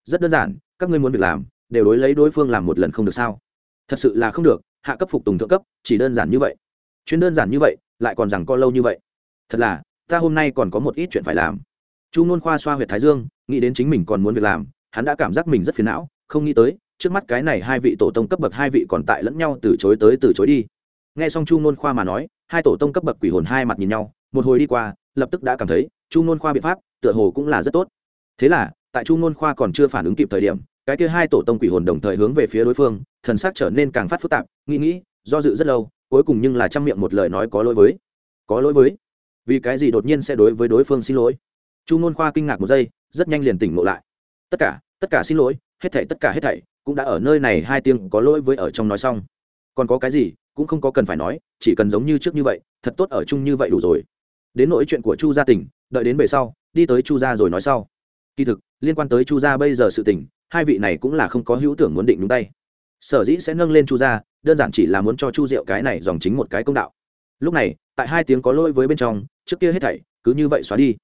Rất đơn giản, các ngươi muốn việc làm, đều đối lấy đối phương làm một lần không được sao? Thật sự là không được, hạ cấp phục tùng thượng cấp, chỉ đơn giản như vậy. Chuyên đơn giản như vậy, lại còn rằng co lâu như vậy. Thật là, ta hôm nay còn có một ít chuyện phải làm. Chu Nôn Khoa xoa huyệt thái dương, nghĩ đến chính mình còn muốn việc làm, hắn đã cảm giác mình rất phiền não không nghĩ tới trước mắt cái này hai vị tổ tông cấp bậc hai vị còn tại lẫn nhau từ chối tới từ chối đi nghe xong chu nôn khoa mà nói hai tổ tông cấp bậc quỷ hồn hai mặt nhìn nhau một hồi đi qua lập tức đã cảm thấy chu nôn khoa biện pháp tựa hồ cũng là rất tốt thế là tại chu nôn khoa còn chưa phản ứng kịp thời điểm cái kia hai tổ tông quỷ hồn đồng thời hướng về phía đối phương, thần sắc trở nên càng phát phức tạp, nghĩ nghĩ, do dự rất lâu, cuối cùng nhưng là chăm miệng một lời nói có lỗi với. Có lỗi với? Vì cái gì đột nhiên sẽ đối với đối phương xin lỗi? Chu nôn khoa kinh ngạc một giây, rất nhanh liền tỉnh ngộ lại. Tất cả tất cả xin lỗi, hết thảy, tất cả hết thảy, cũng đã ở nơi này hai tiếng có lỗi với ở trong nói xong. Còn có cái gì, cũng không có cần phải nói, chỉ cần giống như trước như vậy, thật tốt ở chung như vậy đủ rồi. Đến nỗi chuyện của chu gia tỉnh, đợi đến về sau, đi tới chu gia rồi nói sau. Kỳ thực, liên quan tới chu gia bây giờ sự tỉnh hai vị này cũng là không có hữu tưởng muốn định đúng tay. Sở dĩ sẽ nâng lên chu gia, đơn giản chỉ là muốn cho chu diệu cái này dòng chính một cái công đạo. Lúc này, tại hai tiếng có lỗi với bên trong, trước kia hết thảy, cứ như vậy xóa đi.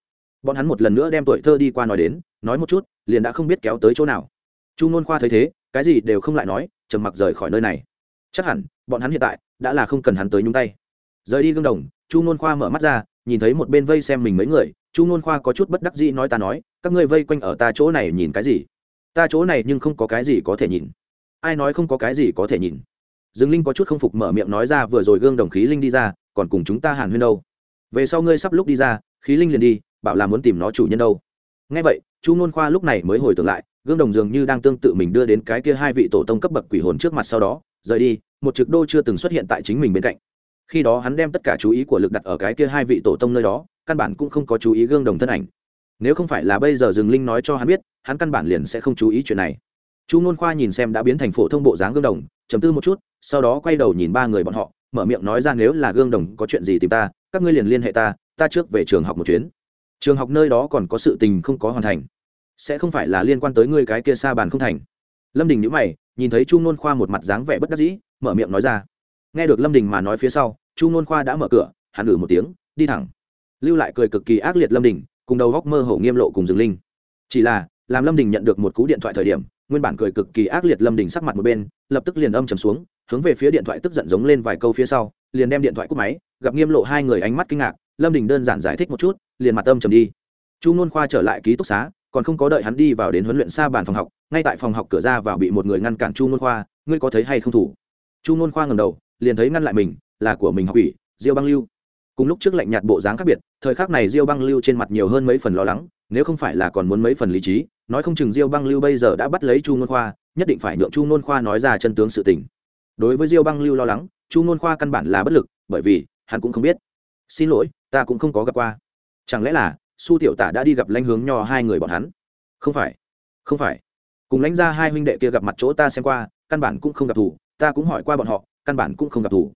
Bọn hắn một lần nữa đem tuổi thơ đi qua nói đến, nói một chút, liền đã không biết kéo tới chỗ nào. Chu nôn khoa thấy thế, cái gì đều không lại nói, trầm mặc rời khỏi nơi này. Chắc hẳn, bọn hắn hiện tại, đã là không cần hắn tới nhúng tay. Rời đi gương đồng, chu nôn khoa mở mắt ra, nhìn thấy một bên vây xem mình mấy người, chu nôn khoa có chút bất đắc dĩ nói ta nói, các ngươi vây quanh ở ta chỗ này nhìn cái gì? Ta chỗ này nhưng không có cái gì có thể nhìn. Ai nói không có cái gì có thể nhìn? Dương linh có chút không phục mở miệng nói ra, vừa rồi gương đồng khí linh đi ra, còn cùng chúng ta hàn huyên đâu. Về sau ngươi sắp lúc đi ra, khí linh liền đi, bảo là muốn tìm nó chủ nhân đâu. Ngay vậy, chu nôn khoa lúc này mới hồi tưởng lại, gương đồng dường như đang tương tự mình đưa đến cái kia hai vị tổ tông cấp bậc quỷ hồn trước mặt sau đó, rời đi, một trực đô chưa từng xuất hiện tại chính mình bên cạnh. Khi đó hắn đem tất cả chú ý của lực đặt ở cái kia hai vị tổ tông nơi đó, căn bản cũng không có chú ý gương đồng thân ảnh nếu không phải là bây giờ dừng linh nói cho hắn biết, hắn căn bản liền sẽ không chú ý chuyện này. Chu ngôn khoa nhìn xem đã biến thành phổ thông bộ dáng gương đồng chấm tư một chút, sau đó quay đầu nhìn ba người bọn họ, mở miệng nói ra nếu là gương đồng có chuyện gì tìm ta, các ngươi liền liên hệ ta ta trước về trường học một chuyến. Trường học nơi đó còn có sự tình không có hoàn thành. Sẽ không phải là liên quan tới ngươi cái kia xa bàn không thành. Lâm đình nhữ mày, nhìn thấy chu nôn khoa một mặt dáng vẻ bất đắc dĩ, mở miệng nói ra. Nghe được lâm đình mà nói phía sau, chu nôn khoa đã mở cửa, hắn ử một tiếng, đi thẳng. Lưu lại cười cực kỳ ác liệt lâm đình cùng đầu góc mơ hồ nghiêm lộ cùng dừng linh. Chỉ là, làm lâm đình nhận được một cú điện thoại thời điểm, nguyên bản cười cực kỳ ác liệt lâm đình sắc mặt một bên, lập tức liền âm trầm xuống, hướng về phía điện thoại tức giận giống lên vài câu phía sau, liền đem điện thoại cúp máy, gặp nghiêm lộ hai người ánh mắt kinh ngạc, lâm đình đơn giản giải thích một chút, liền mặt âm trầm đi. Chu nôn khoa trở lại ký túc xá, còn không có đợi hắn đi vào đến huấn luyện xa bàn phòng học, ngay tại phòng học cửa ra vào bị một người ngăn cản chu nôn khoa, ngươi có thấy hay không thủ? Chu nôn khoa ngầm đầu, liền thấy ngăn lại mình, là của mình học ủy, diêu băng lưu cùng lúc trước lạnh nhạt bộ dáng khác biệt, thời khắc này diêu băng lưu trên mặt nhiều hơn mấy phần lo lắng, nếu không phải là còn muốn mấy phần lý trí, nói không chừng diêu băng lưu bây giờ đã bắt lấy chu nôn khoa, nhất định phải nhượng chu nôn khoa nói ra chân tướng sự tình. Đối với diêu băng lưu lo lắng, chu nôn khoa căn bản là bất lực, bởi vì, hắn cũng không biết. Xin lỗi, ta cũng không có gặp qua. Chẳng lẽ là, su tiểu tả đã đi gặp lãnh hướng nho hai người bọn hắn? Không phải không phải. Cùng lãnh ra hai huynh đệ kia gặp mặt chỗ ta xem qua, căn bản cũng không gặp thủ, ta cũng hỏi qua bọn họ, căn bản cũng không gặp thủ.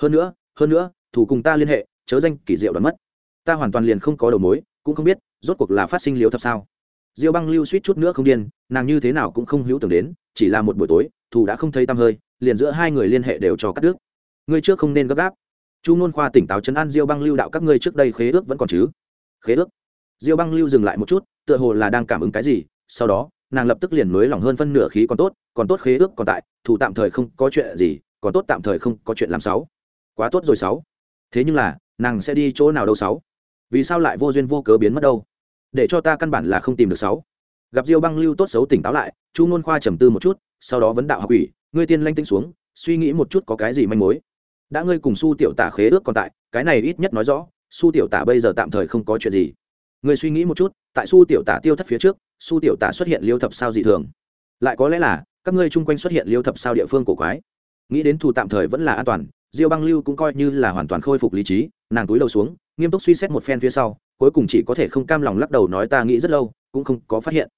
Hơn nữa hơn nữa, thủ cùng ta liên hệ chớ danh kỳ diệu đoán mất. Ta hoàn toàn liền không có đầu mối, cũng không biết, rốt cuộc là phát sinh liếu thật sao. Diêu băng lưu suýt chút nữa không điên, nàng như thế nào cũng không hữu tưởng đến, chỉ là một buổi tối thủ đã không thấy tăm hơi, liền giữa hai người liên hệ đều cho cắt đứt. Ngươi trước không nên gấp gáp. Chu ngôn khoa tỉnh táo chấn an diêu băng lưu đạo các ngươi trước đây khế ước vẫn còn chứ? Khế ước? Diêu băng lưu dừng lại một chút, tựa hồ là đang cảm ứng cái gì, sau đó, nàng lập tức liền nới lỏng hơn phân nửa khí còn tốt còn tốt khế ước còn tại thủ tạm thời không có chuyện gì, còn tốt tạm thời không có chuyện làm sáu. Quá tốt rồi sáu. Thế nhưng là nàng sẽ đi chỗ nào đâu sáu? Vì sao lại vô duyên vô cớ biến mất đâu? Để cho ta căn bản là không tìm được sáu. Gặp diêu băng lưu tốt xấu tỉnh táo lại, chu ngôn khoa trầm tư một chút, sau đó vấn đạo học ủy, ngươi tiên lanh tinh xuống, suy nghĩ một chút có cái gì manh mối. Đã ngươi cùng su tiểu tả khế ước còn tại, cái này ít nhất nói rõ, su tiểu tả bây giờ tạm thời không có chuyện gì. Ngươi suy nghĩ một chút, tại su tiểu tả tiêu thất phía trước, su tiểu tả xuất hiện liêu thập sao dị thường. Lại có lẽ là, các ngươi chung quanh xuất hiện liêu thập sao địa phương cổ quái. Nghĩ đến thù tạm thời vẫn là an toàn, diêu băng lưu cũng coi như là hoàn toàn khôi phục lý trí nàng túi đầu xuống, nghiêm túc suy xét một phen phía sau, cuối cùng chỉ có thể không cam lòng lắc đầu nói ta nghĩ rất lâu, cũng không có phát hiện.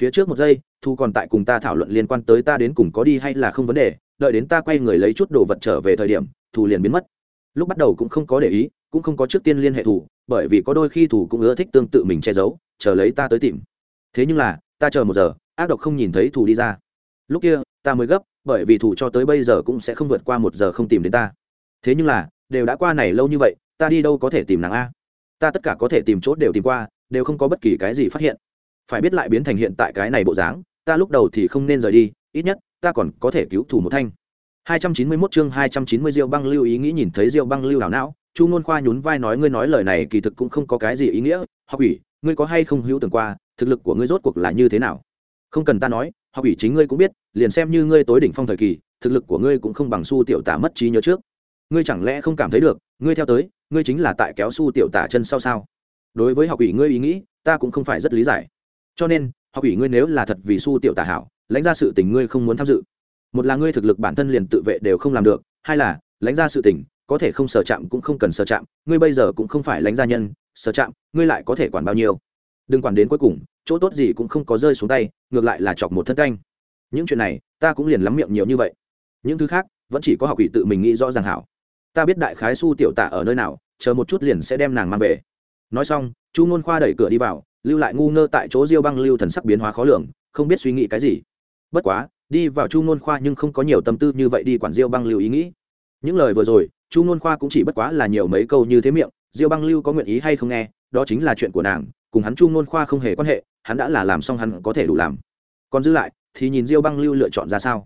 Phía trước một giây, thu còn tại cùng ta thảo luận liên quan tới ta đến cùng có đi hay là không vấn đề, đợi đến ta quay người lấy chút đồ vật trở về thời điểm, thù liền biến mất. Lúc bắt đầu cũng không có để ý, cũng không có trước tiên liên hệ thủ bởi vì có đôi khi thủ cũng ưa thích tương tự mình che giấu, chờ lấy ta tới tìm. Thế nhưng là, ta chờ một giờ, ác độc không nhìn thấy thủ đi ra. Lúc kia, ta mới gấp, bởi vì thủ cho tới bây giờ cũng sẽ không vượt qua một giờ không tìm đến ta. Thế nhưng là, đều đã qua này lâu như vậy ta đi đâu có thể tìm nàng a ta tất cả có thể tìm chốt đều tìm qua đều không có bất kỳ cái gì phát hiện phải biết lại biến thành hiện tại cái này bộ dáng ta lúc đầu thì không nên rời đi ít nhất ta còn có thể cứu thủ một thanh 291 chương 290 Diêu Băng Lưu ý nghĩ nhìn thấy Diêu Băng Lưu đảo não, Chu Nôn Khoa nhún vai nói ngươi nói lời này kỳ thực cũng không có cái gì ý nghĩa, học ủy, ngươi có hay không hữu tưởng qua, thực lực của ngươi rốt cuộc là như thế nào? Không cần ta nói, học ủy chính ngươi cũng biết, liền xem như ngươi tối đỉnh phong thời kỳ, thực lực của ngươi cũng không bằng Su tiểu tả mất trí nhớ trước. Ngươi chẳng lẽ không cảm thấy được, ngươi theo tới, ngươi chính là tại kéo Su tiểu tả chân sau sao? Đối với học ủy ngươi ý nghĩ, ta cũng không phải rất lý giải. Cho nên, học ủy ngươi nếu là thật vì Su tiểu tả hảo, lãnh ra sự tình ngươi không muốn tham dự. Một là ngươi thực lực bản thân liền tự vệ đều không làm được hai là lãnh ra sự tình có thể không sở chạm cũng không cần sở chạm ngươi bây giờ cũng không phải lãnh gia nhân sở chạm ngươi lại có thể quản bao nhiêu? Đừng quản đến cuối cùng chỗ tốt gì cũng không có rơi xuống tay ngược lại là chọc một thân canh. Những chuyện này ta cũng liền lắm miệng nhiều như vậy. Những thứ khác vẫn chỉ có học ủy tự mình nghĩ rõ ràng hảo ta biết đại khái su tiểu tạ ở nơi nào, chờ một chút liền sẽ đem nàng mang về. Nói xong, chu ngôn khoa đẩy cửa đi vào, lưu lại ngu ngơ tại chỗ diêu băng lưu thần sắc biến hóa khó lường, không biết suy nghĩ cái gì. Bất quá, đi vào chu ngôn khoa nhưng không có nhiều tâm tư như vậy đi quản diêu băng lưu ý nghĩ. Những lời vừa rồi, chu ngôn khoa cũng chỉ bất quá là nhiều mấy câu như thế miệng, diêu băng lưu có nguyện ý hay không nghe, đó chính là chuyện của nàng, cùng hắn chu ngôn khoa không hề quan hệ, hắn đã là làm xong hắn có thể đủ làm. Còn giữ lại, thì nhìn diêu băng lưu lựa chọn ra sao.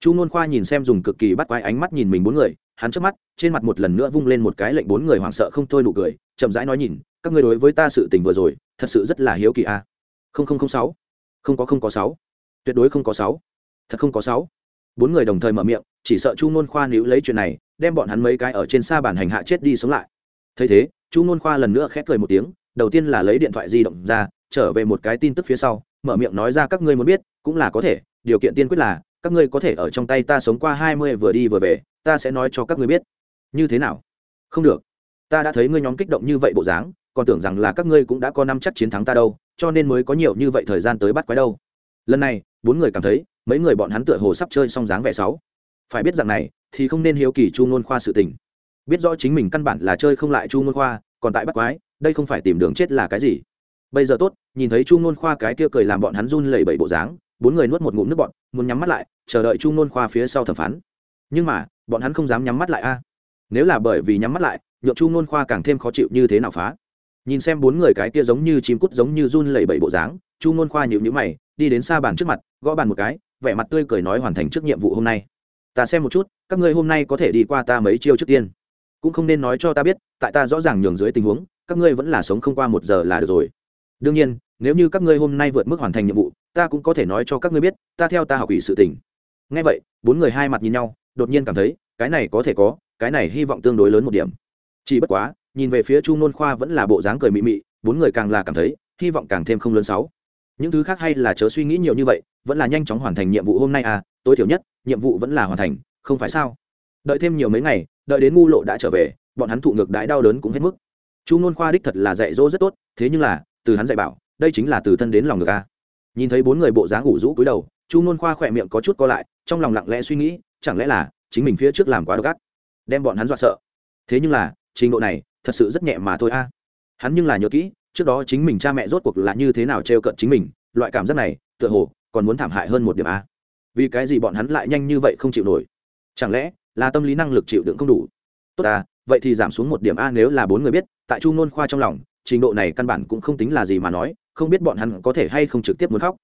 Chu ngôn khoa nhìn xem dùng cực kỳ bắt quái ánh mắt nhìn mình bốn người hắn trước mắt, trên mặt một lần nữa vung lên một cái lệnh bốn người hoảng sợ không thôi nụ cười, chậm rãi nói nhìn, các ngươi đối với ta sự tình vừa rồi, thật sự rất là hiếu kỳ a. Không không không sáu. Không có không có sáu. Tuyệt đối không có sáu. Thật không có sáu. Bốn người đồng thời mở miệng, chỉ sợ chu ngôn khoa níu lấy chuyện này, đem bọn hắn mấy cái ở trên xa bản hành hạ chết đi sống lại. Thấy thế, chu ngôn khoa lần nữa khép cười một tiếng, đầu tiên là lấy điện thoại di động ra, trở về một cái tin tức phía sau, mở miệng nói ra các ngươi muốn biết, cũng là có thể, điều kiện tiên quyết là, các ngươi có thể ở trong tay ta sống qua hai mươi vừa đi vừa về ta sẽ nói cho các ngươi biết. Như thế nào? Không được. Ta đã thấy ngươi nhóm kích động như vậy bộ dáng, còn tưởng rằng là các ngươi cũng đã có năm chắc chiến thắng ta đâu, cho nên mới có nhiều như vậy thời gian tới bắt quái đâu. Lần này, bốn người cảm thấy, mấy người bọn hắn tựa hồ sắp chơi xong dáng vẻ sáu. Phải biết rằng này, thì không nên hiếu kỳ chu ngôn khoa sự tình. Biết rõ chính mình căn bản là chơi không lại chu ngôn khoa, còn tại bắt quái, đây không phải tìm đường chết là cái gì. Bây giờ tốt, nhìn thấy chu ngôn khoa cái kia cười làm bọn hắn run lẩy bẩy bộ dáng, bốn người nuốt một ngụm nước bọn muốn nhắm mắt lại, chờ đợi chu ngôn khoa phía sau thẩm phán nhưng mà, bọn hắn không dám nhắm mắt lại a. Nếu là bởi vì nhắm mắt lại nhộn chu ngôn khoa càng thêm khó chịu như thế nào phá? Nhìn xem bốn người cái kia giống như chim cút giống như run lẩy bẩy bộ dáng, chu ngôn khoa nhịu nhữ mày, đi đến xa bàn trước mặt, gõ bàn một cái, vẻ mặt tươi cười nói hoàn thành trước nhiệm vụ hôm nay. Ta xem một chút, các ngươi hôm nay có thể đi qua ta mấy chiêu trước tiên. Cũng không nên nói cho ta biết, tại ta rõ ràng nhường dưới tình huống, các ngươi vẫn là sống không qua một giờ là được rồi. Đương nhiên, nếu như các ngươi hôm nay vượt mức hoàn thành nhiệm vụ, ta cũng có thể nói cho các ngươi biết, ta theo ta học ủy sự tình. Ngay vậy, bốn người hai mặt nhìn nhau đột nhiên cảm thấy, cái này có thể có, cái này hy vọng tương đối lớn một điểm. Chỉ bất quá, nhìn về phía chu nôn khoa vẫn là bộ dáng cười mị mị, bốn người càng là cảm thấy, hy vọng càng thêm không lớn sáu. Những thứ khác hay là chớ suy nghĩ nhiều như vậy, vẫn là nhanh chóng hoàn thành nhiệm vụ hôm nay à tối thiểu nhất, nhiệm vụ vẫn là hoàn thành, không phải sao? Đợi thêm nhiều mấy ngày, đợi đến ngu lộ đã trở về, bọn hắn thụ ngược đãi đau đớn cũng hết mức. Chu nôn khoa đích thật là dạy dỗ rất tốt, thế nhưng là, từ hắn dạy bảo, đây chính là từ thân đến lòng ngược a à. nhìn thấy bốn người bộ dáng ủ rũ cúi đầu, chu nôn khoa khỏe miệng có chút co lại, trong lòng lặng lẽ suy nghĩ chẳng lẽ là chính mình phía trước làm quá độc ác? Đem bọn hắn dọa sợ. Thế nhưng là, trình độ này, thật sự rất nhẹ mà thôi a. Hắn nhưng là nhớ kỹ, trước đó chính mình cha mẹ rốt cuộc là như thế nào trêu cận chính mình, loại cảm giác này, tựa hồ, còn muốn thảm hại hơn một điểm a. Vì cái gì bọn hắn lại nhanh như vậy không chịu nổi? Chẳng lẽ là tâm lý năng lực chịu đựng không đủ? Tốt à vậy thì giảm xuống một điểm a nếu là bốn người biết, tại trung nôn khoa trong lòng, trình độ này căn bản cũng không tính là gì mà nói, không biết bọn hắn có thể hay không trực tiếp muốn khóc.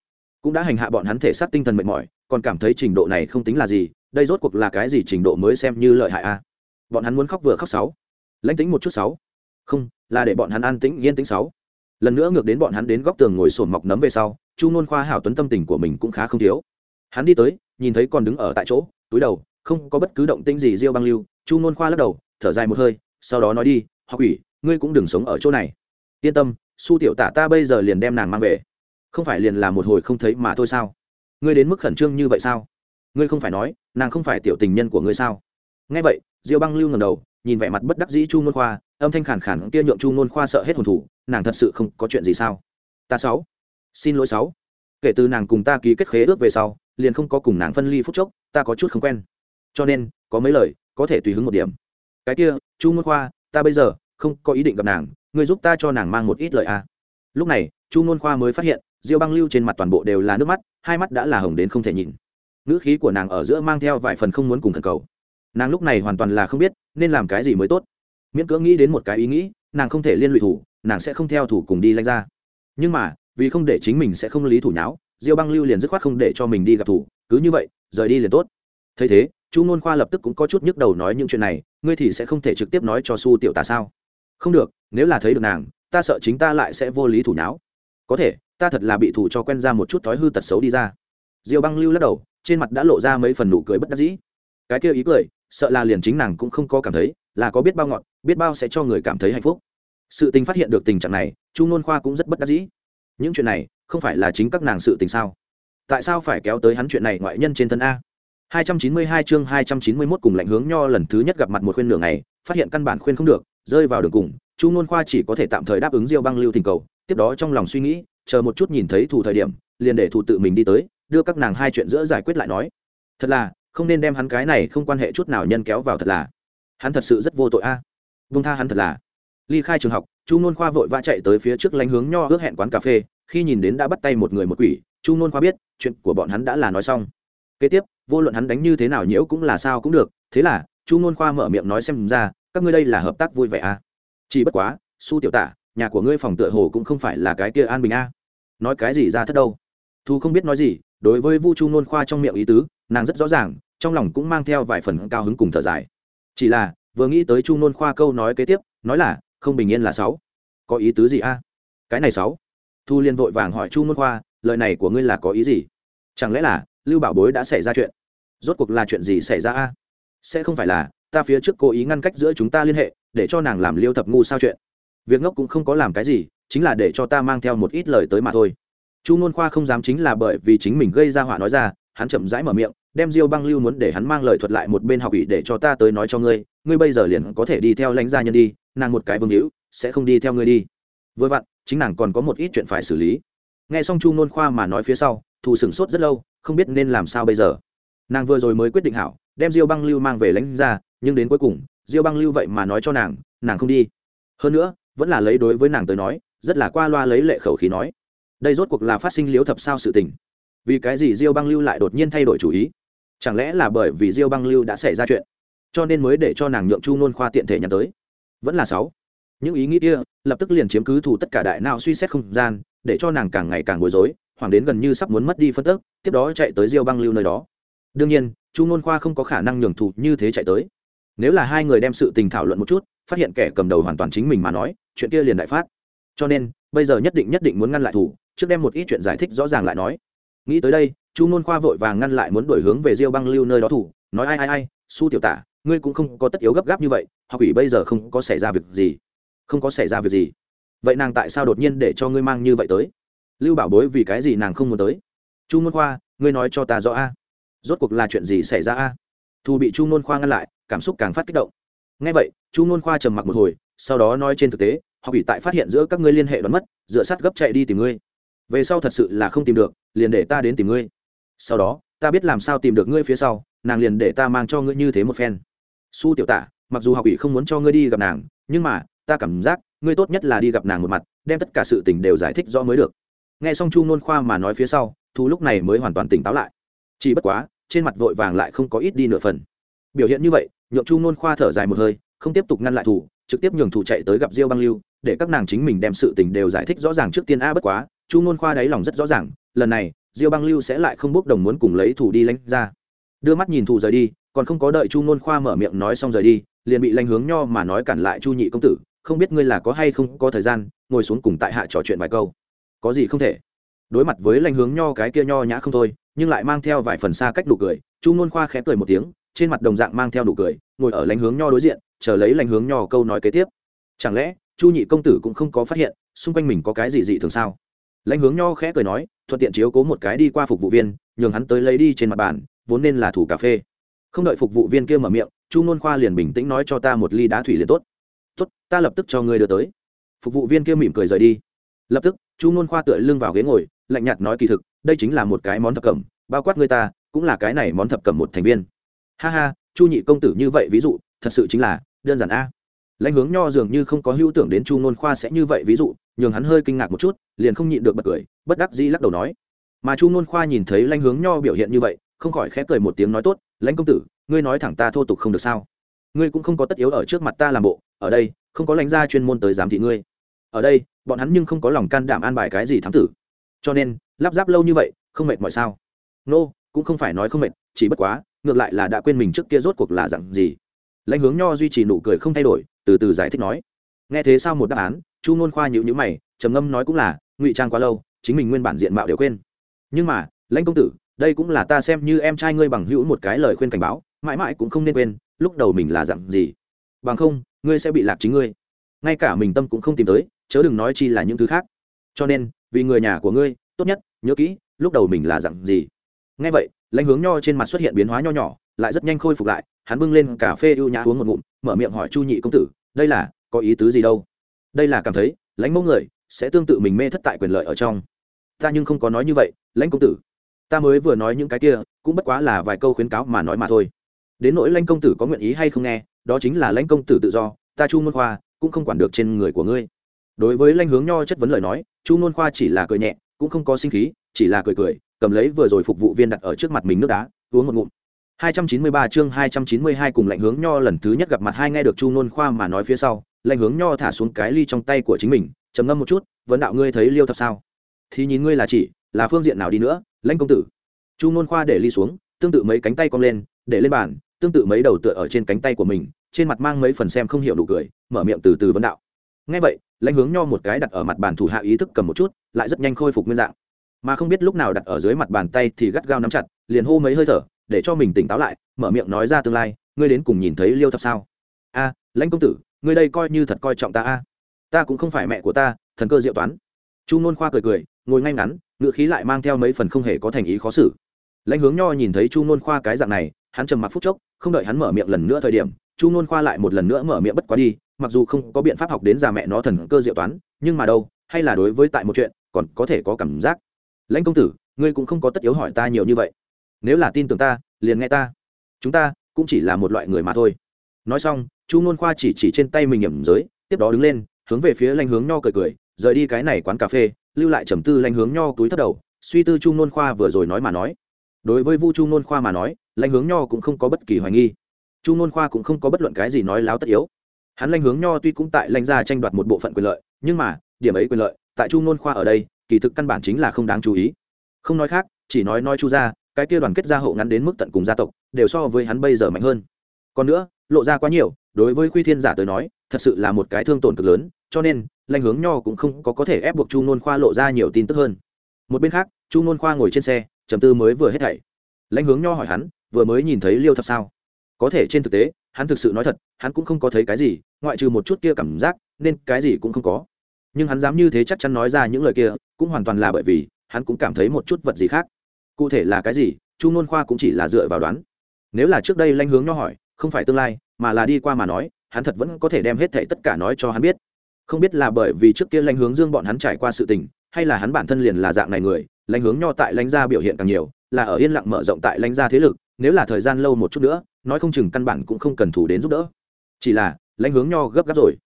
Cũng đã hành hạ bọn hắn thể xác tinh thần mệt mỏi, còn cảm thấy trình độ này không tính là gì đây rốt cuộc là cái gì trình độ mới xem như lợi hại a? Bọn hắn muốn khóc vừa khóc sáu. Lãnh tính một chút sáu. Không, là để bọn hắn an tĩnh, yên tĩnh sáu. Lần nữa ngược đến bọn hắn đến góc tường ngồi sổn mọc nấm về sau, chu nôn khoa hảo tuấn tâm tình của mình cũng khá không thiếu. Hắn đi tới, nhìn thấy còn đứng ở tại chỗ, túi đầu, không có bất cứ động tĩnh gì diêu băng lưu. Chu nôn khoa lắc đầu, thở dài một hơi, sau đó nói đi học ủy ngươi cũng đừng sống ở chỗ này. Yên tâm, su tiểu tả ta bây giờ liền đem nàng mang về. Không phải liền là một hồi không thấy mà thôi sao? Ngươi đến mức khẩn trương như vậy sao? Ngươi không phải nói, nàng không phải tiểu tình nhân của ngươi sao? Nghe vậy, diêu băng lưu ngầm đầu, nhìn vẻ mặt bất đắc dĩ chu ngôn khoa, âm thanh khản khản kia nhượng chu ngôn khoa sợ hết hồn thủ, nàng thật sự không có chuyện gì sao? Ta sáu, xin lỗi sáu. Kể từ nàng cùng ta ký kết khế ước về sau, liền không có cùng nàng phân ly phút chốc, ta có chút không quen. Cho nên, có mấy lời, có thể tùy hứng một điểm. Cái kia, chu ngôn khoa, ta bây giờ không có ý định gặp nàng, ngươi giúp ta cho nàng mang một ít lời a à. lúc này, chu ngôn khoa mới phát hiện, diêu băng lưu trên mặt toàn bộ đều là nước mắt, hai mắt đã là hồng đến không thể nhìn ngữ khí của nàng ở giữa mang theo vài phần không muốn cùng thần cầu. Nàng lúc này hoàn toàn là không biết nên làm cái gì mới tốt. Miễn cưỡng nghĩ đến một cái ý nghĩ, nàng không thể liên lụy thủ, nàng sẽ không theo thủ cùng đi lanh ra. Nhưng mà, vì không để chính mình sẽ không lý thủ nháo, diêu băng lưu liền dứt khoát không để cho mình đi gặp thủ, cứ như vậy, rời đi liền tốt. Thấy thế, chu nôn khoa lập tức cũng có chút nhức đầu nói những chuyện này, ngươi thì sẽ không thể trực tiếp nói cho su tiểu tà sao? Không được, nếu là thấy được nàng, ta sợ chính ta lại sẽ vô lý thủ nháo. Có thể, ta thật là bị thủ cho quen ra một chút thói hư tật xấu đi ra diêu băng lưu lắc đầu, trên mặt đã lộ ra mấy phần nụ cười bất đắc dĩ. Cái kia ý cười, sợ là liền chính nàng cũng không có cảm thấy, là có biết bao ngọn biết bao sẽ cho người cảm thấy hạnh phúc. Sự tình phát hiện được tình trạng này, chu nôn khoa cũng rất bất đắc dĩ. Những chuyện này, không phải là chính các nàng sự tình sao? Tại sao phải kéo tới hắn chuyện này ngoại nhân trên thân a? 292 chương 291 cùng lạnh hướng nho lần thứ nhất gặp mặt một khuyên nửa ngày, phát hiện căn bản khuyên không được, rơi vào đường cùng, chu nôn khoa chỉ có thể tạm thời đáp ứng diêu băng lưu tình cầu, tiếp đó trong lòng suy nghĩ, chờ một chút nhìn thấy thủ thời điểm, liền để thủ tự mình đi tới đưa các nàng hai chuyện giữa giải quyết lại nói. Thật là, không nên đem hắn cái này không quan hệ chút nào nhân kéo vào thật là. Hắn thật sự rất vô tội a. À. vung tha hắn thật là. Ly khai trường học, chu nôn khoa vội vã chạy tới phía trước lánh hướng nho ước hẹn quán cà phê, khi nhìn đến đã bắt tay một người một quỷ, chu nôn khoa biết, chuyện của bọn hắn đã là nói xong. Kế tiếp, vô luận hắn đánh như thế nào nhiễu cũng là sao cũng được, thế là, chu nôn khoa mở miệng nói xem ra, các ngươi đây là hợp tác vui vẻ à chỉ bất quá, su tiểu tả, nhà của ngươi phòng tựa hồ cũng không phải là cái kia an bình a. Nói cái gì ra thất đâu? Thu không biết nói gì đối với vu chu nôn khoa trong miệng ý tứ, nàng rất rõ ràng, trong lòng cũng mang theo vài phần cao hứng cùng thở dài. Chỉ là, vừa nghĩ tới chu nôn khoa câu nói kế tiếp, nói là, không bình yên là sáu. Có ý tứ gì a? Cái này sáu. Thu liên vội vàng hỏi chu nôn khoa, lời này của ngươi là có ý gì? Chẳng lẽ là, lưu bảo bối đã xảy ra chuyện? Rốt cuộc là chuyện gì xảy ra a? Sẽ không phải là, ta phía trước cố ý ngăn cách giữa chúng ta liên hệ, để cho nàng làm liêu thập ngu sao chuyện. Việc ngốc cũng không có làm cái gì, chính là để cho ta mang theo một ít lời tới mà thôi chu n khoa không dám chính là bởi vì chính mình gây ra họa nói ra, hắn chậm rãi mở miệng, đem diêu băng lưu muốn để hắn mang lời thuật lại một bên học ủy để cho ta tới nói cho ngươi ngươi bây giờ liền có thể đi theo lãnh gia nhân đi, nàng một cái vương hữu, sẽ không đi theo ngươi đi. Vừa vặn, chính nàng còn có một ít chuyện phải xử lý. Nghe xong chu n khoa mà nói phía sau, thù sửng sốt rất lâu, không biết nên làm sao bây giờ. Nàng vừa rồi mới quyết định hảo, đem diêu băng lưu mang về lãnh ra nhưng đến cuối cùng, diêu băng lưu vậy mà nói cho nàng nàng không đi. Hơn nữa, vẫn là lấy đối với nàng tới nói, rất là qua loa lấy lệ khẩu khí nói đây rốt cuộc là phát sinh liếu thập sao sự tình. Vì cái gì diêu băng lưu lại đột nhiên thay đổi chủ ý? Chẳng lẽ là bởi vì diêu băng lưu đã xảy ra chuyện, cho nên mới để cho nàng nhượng chu nôn khoa tiện thể nhắn tới? Vẫn là sáu. Những ý nghĩ kia lập tức liền chiếm cứ thủ tất cả đại nào suy xét không gian, để cho nàng càng ngày càng bối rối hoàng đến gần như sắp muốn mất đi phân tức, tiếp đó chạy tới diêu băng lưu nơi đó. Đương nhiên, chu nôn khoa không có khả năng nhường thủ như thế chạy tới. Nếu là hai người đem sự tình thảo luận một chút, phát hiện kẻ cầm đầu hoàn toàn chính mình mà nói, chuyện kia liền đại phát. Cho nên, bây giờ nhất định nhất định muốn ngăn lại thủ trước đem một ít chuyện giải thích rõ ràng lại nói. Nghĩ tới đây, chu nôn khoa vội vàng ngăn lại muốn đổi hướng về diêu băng lưu nơi đó thủ, nói ai ai ai, su tiểu tả, ngươi cũng không có tất yếu gấp gáp như vậy, học ủy bây giờ không có xảy ra việc gì. Không có xảy ra việc gì. Vậy nàng tại sao đột nhiên để cho ngươi mang như vậy tới? Lưu bảo bối vì cái gì nàng không muốn tới? Chu nôn khoa, ngươi nói cho ta rõ a. Rốt cuộc là chuyện gì xảy ra a? Thu bị chu nôn khoa ngăn lại, cảm xúc càng phát kích động. Ngay vậy, chu nôn khoa trầm mặc một hồi, sau đó nói trên thực tế họ ủy tại phát hiện giữa các ngươi liên hệ đoán mất, dựa sát gấp chạy đi tìm ngươi về sau thật sự là không tìm được, liền để ta đến tìm ngươi. Sau đó, ta biết làm sao tìm được ngươi phía sau, nàng liền để ta mang cho ngươi như thế một phen. Su tiểu tả mặc dù học ủy không muốn cho ngươi đi gặp nàng, nhưng mà, ta cảm giác, ngươi tốt nhất là đi gặp nàng một mặt, đem tất cả sự tình đều giải thích rõ mới được. Nghe xong chu nôn khoa mà nói phía sau, thu lúc này mới hoàn toàn tỉnh táo lại. Chỉ bất quá, trên mặt vội vàng lại không có ít đi nửa phần. Biểu hiện như vậy, nhượng chu nôn khoa thở dài một hơi, không tiếp tục ngăn lại thủ trực tiếp nhường thủ chạy tới gặp diêu băng lưu, để các nàng chính mình đem sự tình đều giải thích rõ ràng trước tiên. A, bất quá chu ngôn khoa đáy lòng rất rõ ràng, lần này, diêu băng lưu sẽ lại không bốc đồng muốn cùng lấy thủ đi lánh ra. Đưa mắt nhìn thủ rời đi, còn không có đợi chu ngôn khoa mở miệng nói xong rời đi, liền bị lanh hướng nho mà nói cản lại chu nhị công tử, không biết ngươi là có hay không có thời gian, ngồi xuống cùng tại hạ trò chuyện vài câu. Có gì không thể. Đối mặt với lanh hướng nho cái kia nho nhã không thôi, nhưng lại mang theo vài phần xa cách đủ cười, chu ngôn khoa khẽ cười một tiếng, trên mặt đồng dạng mang theo đủ cười, ngồi ở lanh hướng nho đối diện, chờ lấy lanh hướng nho câu nói kế tiếp. Chẳng lẽ, chu nhị công tử cũng không có phát hiện, xung quanh mình có cái gì dị thường sao? Lãnh hướng nho khẽ cười nói, thuận tiện chiếu cố một cái đi qua phục vụ viên, nhường hắn tới lấy đi trên mặt bàn, vốn nên là thủ cà phê. Không đợi phục vụ viên kia mở miệng, chu nôn khoa liền bình tĩnh nói cho ta một ly đá thủy liền tốt. Tốt, ta lập tức cho người đưa tới. Phục vụ viên kia mỉm cười rời đi. Lập tức, chu nôn khoa tựa lưng vào ghế ngồi, lạnh nhạt nói kỳ thực, đây chính là một cái món thập cẩm, bao quát người ta, cũng là cái này món thập cẩm một thành viên. Ha ha, chu nhị công tử như vậy ví dụ, thật sự chính là đơn giản a. Lãnh hướng nho dường như không có hữu tưởng đến chu nôn khoa sẽ như vậy ví dụ nhường hắn hơi kinh ngạc một chút liền không nhịn được bật cười bất đắc dĩ lắc đầu nói. Mà chu nôn khoa nhìn thấy lãnh hướng nho biểu hiện như vậy không khỏi khẽ cười một tiếng nói tốt lãnh công tử ngươi nói thẳng ta thô tục không được sao? Ngươi cũng không có tất yếu ở trước mặt ta làm bộ ở đây không có lãnh gia chuyên môn tới giám thị ngươi. Ở đây bọn hắn nhưng không có lòng can đảm an bài cái gì thám tử. Cho nên lắp ráp lâu như vậy không mệt mọi sao? Nô、no, cũng không phải nói không mệt chỉ bất quá ngược lại là đã quên mình trước kia rốt cuộc là dặn gì. Lãnh hướng nho duy trì nụ cười không thay đổi từ từ giải thích nói. Nghe thế sao một đáp án chu ngôn khoa nhịu nhữ mày, trầm ngâm nói cũng là, ngụy trang quá lâu, chính mình nguyên bản diện mạo đều quên. Nhưng mà, lãnh công tử, đây cũng là ta xem như em trai ngươi bằng hữu một cái lời khuyên cảnh báo, mãi mãi cũng không nên quên, lúc đầu mình là dặn gì. Bằng không, ngươi sẽ bị lạc chính ngươi. Ngay cả mình tâm cũng không tìm tới, chớ đừng nói chi là những thứ khác. Cho nên, vì người nhà của ngươi, tốt nhất, nhớ kỹ, lúc đầu mình là dặn gì. Ngay vậy, lãnh hướng nho trên mặt xuất hiện biến hóa nho nhỏ, lại rất nhanh khôi phục lại, hắn bưng lên cà phê ưu nhã uống một ngụm, mở miệng hỏi chu nhị công tử, đây là, có ý tứ gì đâu? Đây là cảm thấy lãnh mẫu người sẽ tương tự mình mê thất tại quyền lợi ở trong. Ta nhưng không có nói như vậy, lãnh công tử. Ta mới vừa nói những cái kia, cũng bất quá là vài câu khuyến cáo mà nói mà thôi. Đến nỗi lãnh công tử có nguyện ý hay không nghe, đó chính là lãnh công tử tự do, ta chu môn khoa cũng không quản được trên người của ngươi. Đối với lãnh hướng nho chất vấn lời nói, chu môn khoa chỉ là cười nhẹ, cũng không có sinh khí, chỉ là cười cười, cầm lấy vừa rồi phục vụ viên đặt ở trước mặt mình nước đá, uống một ngụm. 293 chương 292 cùng lãnh hướng nho lần thứ nhất gặp mặt hai nghe được chu nôn khoa mà nói phía sau lạnh hướng nho thả xuống cái ly trong tay của chính mình, trầm ngâm một chút, vấn đạo ngươi thấy liêu thập sao? Thì nhìn ngươi là chỉ, là phương diện nào đi nữa lãnh công tử. Chu nôn khoa để ly xuống, tương tự mấy cánh tay cong lên, để lên bàn, tương tự mấy đầu tựa ở trên cánh tay của mình, trên mặt mang mấy phần xem không hiểu đủ cười, mở miệng từ từ vấn đạo. Ngay vậy lãnh hướng nho một cái đặt ở mặt bàn thủ hạ ý thức cầm một chút, lại rất nhanh khôi phục nguyên dạng. Mà không biết lúc nào đặt ở dưới mặt bàn tay thì gắt gao nắm chặt, liền hô mấy hơi thở, để cho mình tỉnh táo lại, mở miệng nói ra tương lai, ngươi đến cùng nhìn thấy liêu thập sao? A lãnh công tử ngươi đây coi như thật coi trọng ta a. Ta cũng không phải mẹ của ta, thần cơ diệu toán. Chu nôn khoa cười cười, ngồi ngay ngắn ngựa khí lại mang theo mấy phần không hề có thành ý khó xử. Lãnh hướng nho nhìn thấy chu nôn khoa cái dạng này, hắn trầm mặc phút chốc, không đợi hắn mở miệng lần nữa thời điểm, chu nôn khoa lại một lần nữa mở miệng bất quá đi, mặc dù không có biện pháp học đến già mẹ nó thần cơ diệu toán, nhưng mà đâu, hay là đối với tại một chuyện, còn có thể có cảm giác. Lãnh công tử, ngươi cũng không có tất yếu hỏi ta nhiều như vậy. Nếu là tin tưởng ta, liền nghe ta. Chúng ta cũng chỉ là một loại người mà thôi. Nói xong chu nôn khoa chỉ chỉ trên tay mình nhầm giới, tiếp đó đứng lên, hướng về phía lanh hướng nho cười cười, rời đi cái này quán cà phê, lưu lại trầm tư lanh hướng nho túi thất đầu, suy tư chu nôn khoa vừa rồi nói mà nói. Đối với vu chu nôn khoa mà nói, lanh hướng nho cũng không có bất kỳ hoài nghi. Chu nôn khoa cũng không có bất luận cái gì nói láo tất yếu. Hắn lanh hướng nho tuy cũng tại lanh gia tranh đoạt một bộ phận quyền lợi, nhưng mà, điểm ấy quyền lợi, tại chu nôn khoa ở đây, kỳ thực căn bản chính là không đáng chú ý. Không nói khác, chỉ nói nói chu ra cái kia đoàn kết gia hậu ngắn đến mức tận cùng gia tộc, đều so với hắn bây giờ mạnh hơn. Còn nữa lộ ra quá nhiều, đối với khuy thiên giả tới nói, thật sự là một cái thương tổn cực lớn, cho nên, lanh hướng nho cũng không có có thể ép buộc chu nôn khoa lộ ra nhiều tin tức hơn. Một bên khác, chu nôn khoa ngồi trên xe, trầm tư mới vừa hết thảy. Lãnh hướng nho hỏi hắn, vừa mới nhìn thấy liêu thập sao? Có thể, trên thực tế, hắn thực sự nói thật, hắn cũng không có thấy cái gì, ngoại trừ một chút kia cảm giác, nên cái gì cũng không có. Nhưng hắn dám như thế chắc chắn nói ra những lời kia, cũng hoàn toàn là bởi vì, hắn cũng cảm thấy một chút vật gì khác. Cụ thể là cái gì, chu nôn khoa cũng chỉ là dựa vào đoán. Nếu là trước đây lanh hướng nho hỏi không phải tương lai, mà là đi qua mà nói, hắn thật vẫn có thể đem hết thệ tất cả nói cho hắn biết. Không biết là bởi vì trước kia lãnh hướng dương bọn hắn trải qua sự tình, hay là hắn bản thân liền là dạng này người, lãnh hướng nho tại lãnh gia biểu hiện càng nhiều, là ở yên lặng mở rộng tại lãnh gia thế lực, nếu là thời gian lâu một chút nữa, nói không chừng căn bản cũng không cần thủ đến giúp đỡ. Chỉ là, lãnh hướng nho gấp gáp rồi.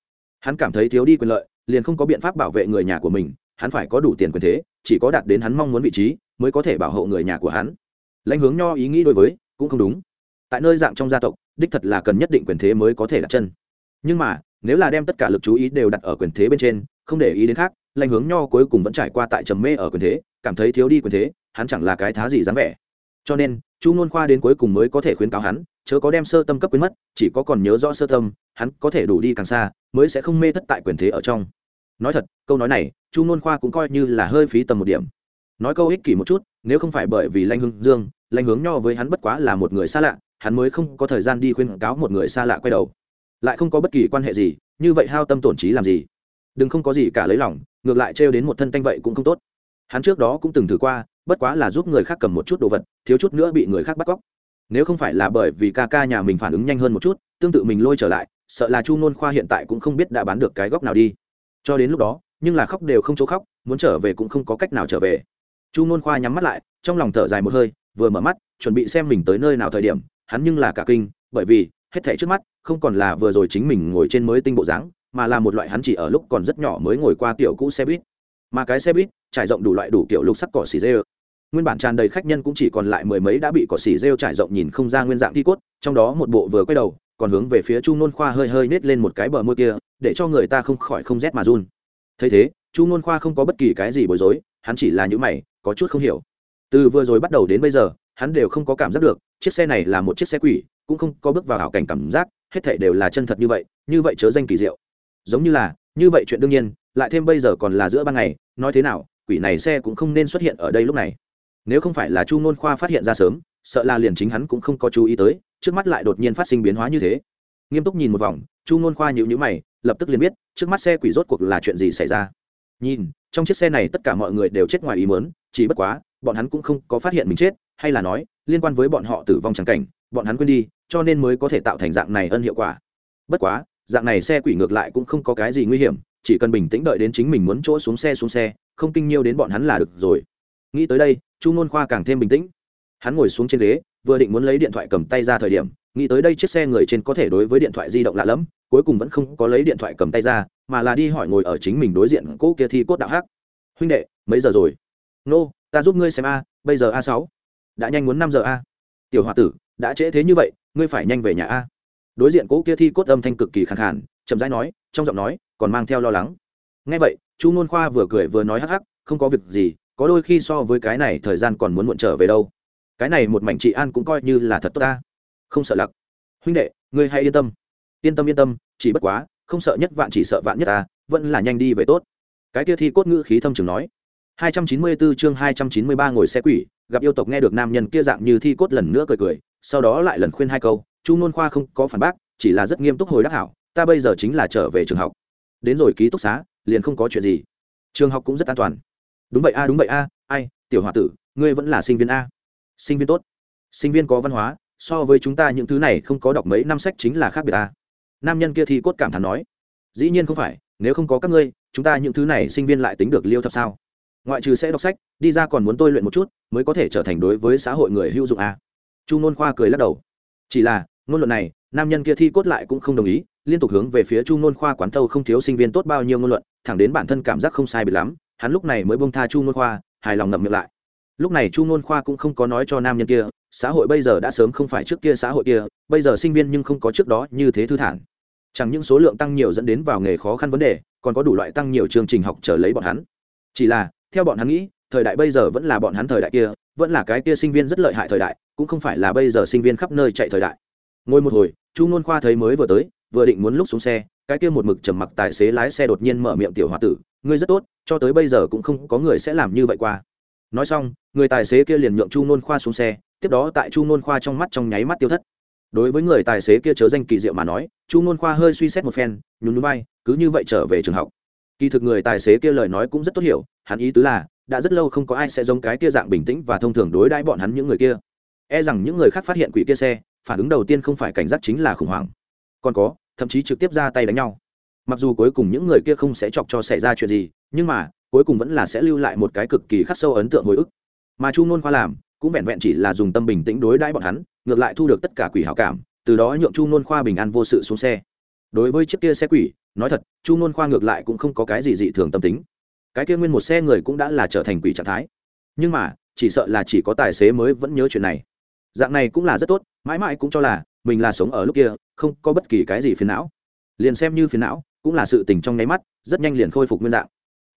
Hắn cảm thấy thiếu đi quyền lợi, liền không có biện pháp bảo vệ người nhà của mình, hắn phải có đủ tiền quyền thế, chỉ có đạt đến hắn mong muốn vị trí, mới có thể bảo hộ người nhà của hắn. Lãnh hướng nho ý nghĩ đối với, cũng không đúng. Tại nơi dạng trong gia tộc đích thật là cần nhất định quyền thế mới có thể đặt chân. Nhưng mà, nếu là đem tất cả lực chú ý đều đặt ở quyền thế bên trên, không để ý đến khác lành hướng nho cuối cùng vẫn trải qua tại trầm mê ở quyền thế, cảm thấy thiếu đi quyền thế, hắn chẳng là cái thá gì dám vẻ. Cho nên, chu nôn khoa đến cuối cùng mới có thể khuyến cáo hắn, chớ có đem sơ tâm cấp quyến mất, chỉ có còn nhớ rõ sơ tâm, hắn có thể đủ đi càng xa, mới sẽ không mê thất tại quyền thế ở trong. Nói thật, câu nói này, chu nôn khoa cũng coi như là hơi phí tầm một điểm. Nói câu ích kỷ một chút, nếu không phải bởi vì lanh hướng dương lanh hướng nho với hắn bất quá là một người xa lạ hắn mới không có thời gian đi khuyên cáo một người xa lạ quay đầu. Lại không có bất kỳ quan hệ gì, như vậy hao tâm tổn trí làm gì? Đừng không có gì cả lấy lòng, ngược lại trêu đến một thân tanh vậy cũng không tốt. Hắn trước đó cũng từng thử qua, bất quá là giúp người khác cầm một chút đồ vật, thiếu chút nữa bị người khác bắt cóc. Nếu không phải là bởi vì ca ca nhà mình phản ứng nhanh hơn một chút, tương tự mình lôi trở lại, sợ là chu nôn khoa hiện tại cũng không biết đã bán được cái góc nào đi. Cho đến lúc đó, nhưng là khóc đều không chỗ khóc, muốn trở về cũng không có cách nào trở về. Chu nôn khoa nhắm mắt lại, trong lòng thở dài một hơi, vừa mở mắt, chuẩn bị xem mình tới nơi nào thời điểm hắn nhưng là cả kinh, bởi vì, hết thảy trước mắt, không còn là vừa rồi chính mình ngồi trên mới tinh bộ dáng, mà là một loại hắn chỉ ở lúc còn rất nhỏ mới ngồi qua tiểu cũ xe buýt. Mà cái xe buýt, trải rộng đủ loại đủ kiểu lục sắc cỏ xì rêu. Nguyên bản tràn đầy khách nhân cũng chỉ còn lại mười mấy đã bị cỏ xì rêu trải rộng nhìn không ra nguyên dạng thi cốt, trong đó một bộ vừa quay đầu, còn hướng về phía chu nôn khoa hơi hơi nết lên một cái bờ môi kia, để cho người ta không khỏi không rét mà run. Thấy thế, chu nôn khoa không có bất kỳ cái gì bối rối, hắn chỉ là những mày, có chút không hiểu. Từ vừa rồi bắt đầu đến bây giờ hắn đều không có cảm giác được, chiếc xe này là một chiếc xe quỷ, cũng không có bước vào ảo cảnh cảm giác, hết thảy đều là chân thật như vậy như vậy chớ danh kỳ diệu. Giống như là, như vậy chuyện đương nhiên, lại thêm bây giờ còn là giữa ban ngày, nói thế nào, quỷ này xe cũng không nên xuất hiện ở đây lúc này. Nếu không phải là chu ngôn khoa phát hiện ra sớm, sợ là liền chính hắn cũng không có chú ý tới, trước mắt lại đột nhiên phát sinh biến hóa như thế. Nghiêm túc nhìn một vòng, chu ngôn khoa nhịu nhữ mày, lập tức liền biết, trước mắt xe quỷ rốt cuộc là chuyện gì xảy ra. Nhìn, trong chiếc xe này tất cả mọi người đều chết ngoài ý mớn chỉ bất quá bọn hắn cũng không có phát hiện mình chết, hay là nói, liên quan với bọn họ tử vong trắng cảnh, bọn hắn quên đi, cho nên mới có thể tạo thành dạng này ân hiệu quả. Bất quá, dạng này xe quỷ ngược lại cũng không có cái gì nguy hiểm, chỉ cần bình tĩnh đợi đến chính mình muốn chỗ xuống xe xuống xe, không kinh nhiêu đến bọn hắn là được rồi. Nghĩ tới đây, chu nôn khoa càng thêm bình tĩnh. Hắn ngồi xuống trên ghế, vừa định muốn lấy điện thoại cầm tay ra thời điểm, nghĩ tới đây chiếc xe người trên có thể đối với điện thoại di động lạ lẫm, cuối cùng vẫn không có lấy điện thoại cầm tay ra, mà là đi hỏi ngồi ở chính mình đối diện cỗ kia thi cốt đạo hắc. Huynh đệ, mấy giờ rồi? Nô ta giúp ngươi xem a, bây giờ a sáu, đã nhanh muốn năm giờ a. Tiểu h tử, đã trễ thế như vậy, ngươi phải nhanh về nhà a. Đối diện cỗ kia thi cốt âm thanh cực kỳ khẳng khản chậm rãi nói, trong giọng nói, còn mang theo lo lắng. Ngay vậy, chu n khoa vừa cười vừa nói hắc hắc, không có việc gì, có đôi khi so với cái này thời gian còn muốn muộn trở về đâu. Cái này một mảnh chị an cũng coi như là thật tốt ta. Không sợ lặc. Huynh đệ, ngươi hãy yên tâm. Yên tâm yên tâm, chỉ bất quá, không sợ nhất vạn, chỉ sợ vạn nhất ta, vẫn là nhanh đi về tốt. Cái kia thi cốt ngữ khí thâm trường nói. 294 chương 293 ngồi xe quỷ, gặp yêu tộc nghe được nam nhân kia dạng như thi cốt lần nữa cười cười, sau đó lại lần khuyên hai câu, chu nôn khoa không có phản bác, chỉ là rất nghiêm túc hồi đáp hảo, ta bây giờ chính là trở về trường học. Đến rồi ký túc xá, liền không có chuyện gì. Trường học cũng rất an toàn. Đúng vậy a, đúng vậy a, ai, tiểu hòa tử, ngươi vẫn là sinh viên a. Sinh viên tốt. Sinh viên có văn hóa, so với chúng ta những thứ này không có đọc mấy năm sách chính là khác biệt a. Nam nhân kia thi cốt cảm thán nói. Dĩ nhiên không phải, nếu không có các ngươi, chúng ta những thứ này sinh viên lại tính được liêu thập sao? Ngoại trừ sẽ đọc sách, đi ra còn muốn tôi luyện một chút, mới có thể trở thành đối với xã hội người hữu dụng à? chu ngôn khoa cười lắc đầu. Chỉ là, ngôn luận này, nam nhân kia thi cốt lại cũng không đồng ý, liên tục hướng về phía chu ngôn khoa quán thâu không thiếu sinh viên tốt bao nhiêu ngôn luận, thẳng đến bản thân cảm giác không sai biệt lắm, hắn lúc này mới bông tha chu ngôn khoa, hài lòng ngậm miệng lại. Lúc này chu ngôn khoa cũng không có nói cho nam nhân kia, xã hội bây giờ đã sớm không phải trước kia xã hội kia, bây giờ sinh viên nhưng không có trước đó như thế thư thản. Chẳng những số lượng tăng nhiều dẫn đến vào nghề khó khăn vấn đề, còn có đủ loại tăng nhiều chương trình học trở lấy bọn hắn. Chỉ là theo bọn hắn nghĩ, thời đại bây giờ vẫn là bọn hắn thời đại kia, vẫn là cái kia sinh viên rất lợi hại thời đại, cũng không phải là bây giờ sinh viên khắp nơi chạy thời đại. Ngồi một hồi, chu n khoa thấy mới vừa tới, vừa định muốn lúc xuống xe, cái kia một mực trầm mặc tài xế lái xe đột nhiên mở miệng tiểu h o a tử, ngươi rất tốt, cho tới bây giờ cũng không có người sẽ làm như vậy qua. Nói xong, người tài xế kia liền nhượng chu n khoa xuống xe, tiếp đó tại chu n khoa trong mắt trong nháy mắt tiêu thất. Đối với người tài xế kia chớ danh kỳ diệu mà nói, chu n khoa hơi suy xét một phen, nhún núi bay cứ như vậy trở về trường học kỳ thực người tài xế kia lời nói cũng rất tốt hiểu, hắn ý tứ là, đã rất lâu không có ai sẽ giống cái kia dạng bình tĩnh và thông thường đối đãi bọn hắn những người kia. E rằng những người khác phát hiện quỷ kia xe, phản ứng đầu tiên không phải cảnh giác chính là khủng hoảng. Còn có, thậm chí trực tiếp ra tay đánh nhau. Mặc dù cuối cùng những người kia không sẽ chọc cho xảy ra chuyện gì, nhưng mà, cuối cùng vẫn là sẽ lưu lại một cái cực kỳ khắc sâu ấn tượng hồi ức. Mà chu nôn khoa làm, cũng vẹn vẹn chỉ là dùng tâm bình tĩnh đối đãi bọn hắn, ngược lại thu được tất cả quỷ hảo cảm, từ đó nhượng chu nôn khoa bình an vô sự xuống xe đối với chiếc kia xe quỷ, nói thật, chu nôn khoa ngược lại cũng không có cái gì dị thường tâm tính. Cái kia nguyên một xe người cũng đã là trở thành quỷ trạng thái. Nhưng mà, chỉ sợ là chỉ có tài xế mới vẫn nhớ chuyện này. Dạng này cũng là rất tốt, mãi mãi cũng cho là, mình là sống ở lúc kia, không có bất kỳ cái gì phiền não. Liền xem như phiền não, cũng là sự tình trong nháy mắt, rất nhanh liền khôi phục nguyên dạng.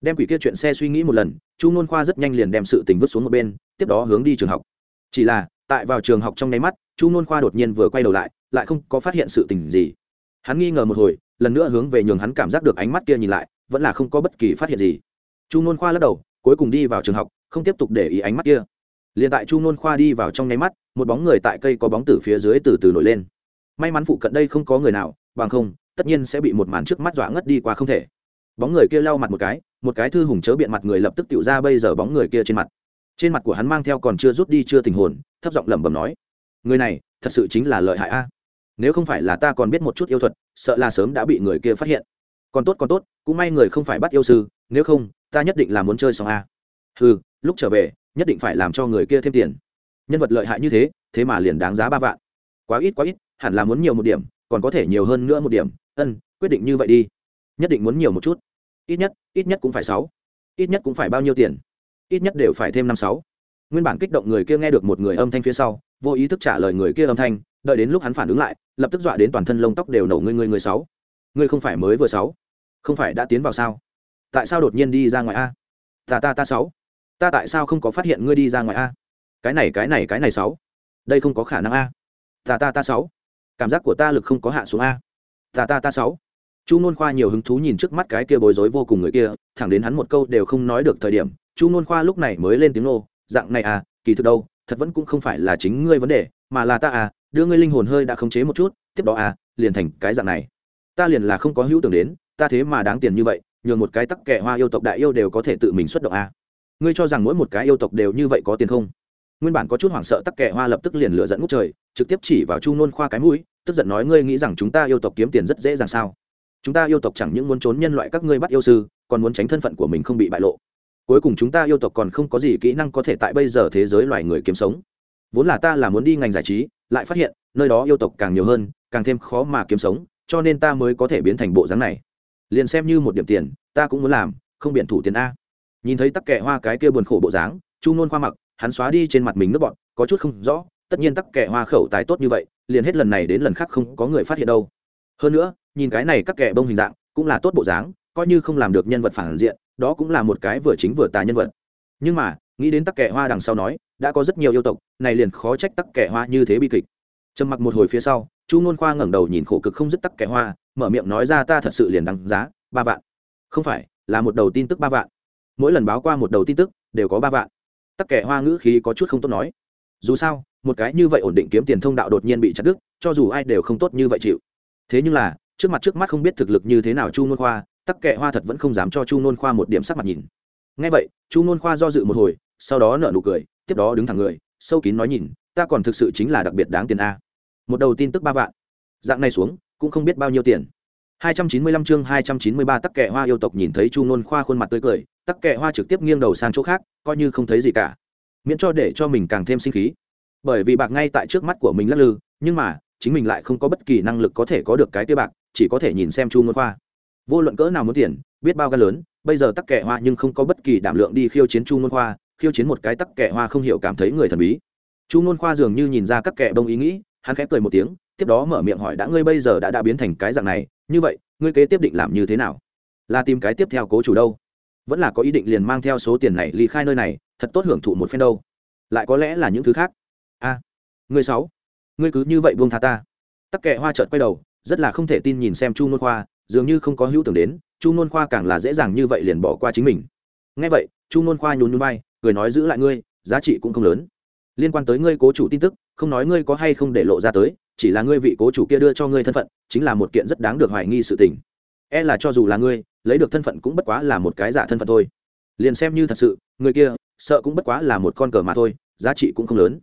Đem quỷ kia chuyện xe suy nghĩ một lần, chu nôn khoa rất nhanh liền đem sự tình vứt xuống một bên, tiếp đó hướng đi trường học. Chỉ là, tại vào trường học trong nháy mắt, chu nôn khoa đột nhiên vừa quay đầu lại lại không có phát hiện sự tình gì hắn nghi ngờ một hồi, lần nữa hướng về nhường hắn cảm giác được ánh mắt kia nhìn lại, vẫn là không có bất kỳ phát hiện gì. Chu nôn khoa lắc đầu, cuối cùng đi vào trường học, không tiếp tục để ý ánh mắt kia. Liền tại chu nôn khoa đi vào trong nháy mắt, một bóng người tại cây có bóng từ phía dưới từ từ nổi lên. May mắn phụ cận đây không có người nào, bằng không, tất nhiên sẽ bị một màn trước mắt dọa ngất đi qua không thể. Bóng người kia lau mặt một cái một cái thư hùng chớ biện mặt người lập tức tự ra bây giờ bóng người kia trên mặt. Trên mặt của hắn mang theo còn chưa rút đi chưa tình hồn, thấp giọng lẩm bẩm nói, người này, thật sự chính là lợi hại a nếu không phải là ta còn biết một chút yêu thuật, sợ là sớm đã bị người kia phát hiện. Còn tốt còn tốt, cũng may người không phải bắt yêu sư, nếu không, ta nhất định là muốn chơi xong a. Ừ lúc trở về, nhất định phải làm cho người kia thêm tiền. Nhân vật lợi hại như thế thế mà liền đáng giá ba vạn. Quá ít quá ít, hẳn là muốn nhiều một điểm, còn có thể nhiều hơn nữa một điểm. Ân, quyết định như vậy đi. Nhất định muốn nhiều một chút. Ít nhất ít nhất cũng phải sáu. Ít nhất cũng phải bao nhiêu tiền? Ít nhất đều phải thêm năm, sáu. Nguyên bản kích động người kia nghe được một người âm thanh phía sau, vô ý thức trả lời người kia âm thanh đợi đến lúc hắn phản ứng lại, lập tức dọa đến toàn thân lông tóc đều nổ ngươi ngươi người sáu. Ngươi không phải mới vừa sáu. Không phải đã tiến vào sao? Tại sao đột nhiên đi ra ngoài a? Ta ta ta sáu. Ta tại sao không có phát hiện ngươi đi ra ngoài a? Cái này cái này cái này sáu. Đây không có khả năng a. Ta ta ta sáu. Cảm giác của ta lực không có hạ xuống a. Ta ta ta sáu. Chu nôn khoa nhiều hứng thú nhìn trước mắt cái kia bối rối vô cùng người kia, thẳng đến hắn một câu đều không nói được thời điểm, chu nôn khoa lúc này mới lên tiếng nô, dạng này à kỳ thực đâu, thật vẫn cũng không phải là chính ngươi vấn đề, mà là ta à đưa ngươi linh hồn hơi đã khống chế một chút, tiếp đó à liền thành cái dạng này. Ta liền là không có hữu tưởng đến, ta thế mà đáng tiền như vậy, nhường một cái tắc kẻ hoa yêu tộc đại yêu đều có thể tự mình xuất động à. Ngươi cho rằng mỗi một cái yêu tộc đều như vậy có tiền không? Nguyên bản có chút hoảng sợ tắc kẻ hoa lập tức liền lửa dẫn ngút trời, trực tiếp chỉ vào chu nôn khoa cái mũi, tức giận nói ngươi nghĩ rằng chúng ta yêu tộc kiếm tiền rất dễ dàng sao? Chúng ta yêu tộc chẳng những muốn trốn nhân loại các ngươi bắt yêu sư, còn muốn tránh thân phận của mình không bị bại lộ. Cuối cùng chúng ta yêu tộc còn không có gì kỹ năng có thể tại bây giờ thế giới loài người kiếm sống vốn là ta là muốn đi ngành giải trí, lại phát hiện, nơi đó yêu tộc càng nhiều hơn, càng thêm khó mà kiếm sống, cho nên ta mới có thể biến thành bộ dáng này. Liền xem như một điểm tiền, ta cũng muốn làm, không biện thủ tiền a. Nhìn thấy tắc kẹ hoa cái kia buồn khổ bộ dáng, chu nôn khoa mặc, hắn xóa đi trên mặt mình nước bọn có chút không rõ, tất nhiên tắc kẹ hoa khẩu tài tốt như vậy, liền hết lần này đến lần khác không có người phát hiện đâu. Hơn nữa, nhìn cái này các kẻ bông hình dạng, cũng là tốt bộ dáng, coi như không làm được nhân vật phản diện, đó cũng là một cái vừa chính vừa tà nhân vật. Nhưng mà, nghĩ đến tắc kẻ hoa đằng sau nói đã có rất nhiều yêu tộc, này liền khó trách tắc kẻ hoa như thế bi kịch. Trầm mặc một hồi phía sau, chu nôn khoa ngẩng đầu nhìn khổ cực không dứt tắc kẻ hoa, mở miệng nói ra ta thật sự liền đăng giá, ba vạn. Không phải, là một đầu tin tức ba vạn. Mỗi lần báo qua một đầu tin tức, đều có ba vạn. Tắc kẻ hoa ngữ khí có chút không tốt nói. Dù sao, một cái như vậy ổn định kiếm tiền thông đạo đột nhiên bị chặt đứt, cho dù ai đều không tốt như vậy chịu. Thế nhưng là, trước mặt trước mắt không biết thực lực như thế nào chu nôn khoa, tắc kệ hoa thật vẫn không dám cho chu nôn khoa một điểm sắc mặt nhìn. Ngay vậy, chu nôn khoa do dự một hồi, sau đó nở nụ cười tiếp đó đứng thẳng người, sâu kín nói nhìn, ta còn thực sự chính là đặc biệt đáng tiền a. Một đầu tin tức ba vạn. Dạng này xuống, cũng không biết bao nhiêu tiền. 295 chương 293 tắc kệ hoa yêu tộc nhìn thấy chu nôn khoa khuôn mặt tươi cười, tắc kệ hoa trực tiếp nghiêng đầu sang chỗ khác, coi như không thấy gì cả. Miễn cho để cho mình càng thêm sinh khí. Bởi vì bạc ngay tại trước mắt của mình lắc lư, nhưng mà, chính mình lại không có bất kỳ năng lực có thể có được cái tiêu bạc, chỉ có thể nhìn xem chu nôn khoa. Vô luận cỡ nào muốn tiền, biết bao gan lớn, bây giờ tắc kệ hoa nhưng không có bất kỳ đảm lượng đi khiêu chiến chu nôn khoa khiêu chiến một cái tắc kệ hoa không hiểu cảm thấy người thần bí. Chu nôn khoa dường như nhìn ra các kệ bông ý nghĩ, hắn khẽ cười một tiếng, tiếp đó mở miệng hỏi đã ngươi bây giờ đã đã biến thành cái dạng này, như vậy, ngươi kế tiếp định làm như thế nào? Là tìm cái tiếp theo cố chủ đâu? Vẫn là có ý định liền mang theo số tiền này ly khai nơi này, thật tốt hưởng thụ một phen đâu? Lại có lẽ là những thứ khác. A, ngươi sáu ngươi cứ như vậy buông tha ta. Tắc kệ hoa trợt quay đầu, rất là không thể tin nhìn xem chu nôn khoa, dường như không có hữu tưởng đến, chu nôn khoa càng là dễ dàng như vậy liền bỏ qua chính mình. Ngay vậy, chu nôn khoa nhún nhún vai cười nói giữ lại ngươi, giá trị cũng không lớn. Liên quan tới ngươi cố chủ tin tức, không nói ngươi có hay không để lộ ra tới, chỉ là ngươi vị cố chủ kia đưa cho ngươi thân phận, chính là một kiện rất đáng được hoài nghi sự tình. E là cho dù là ngươi, lấy được thân phận cũng bất quá là một cái giả thân phận thôi. Liền xem như thật sự, người kia, sợ cũng bất quá là một con cờ mà thôi, giá trị cũng không lớn.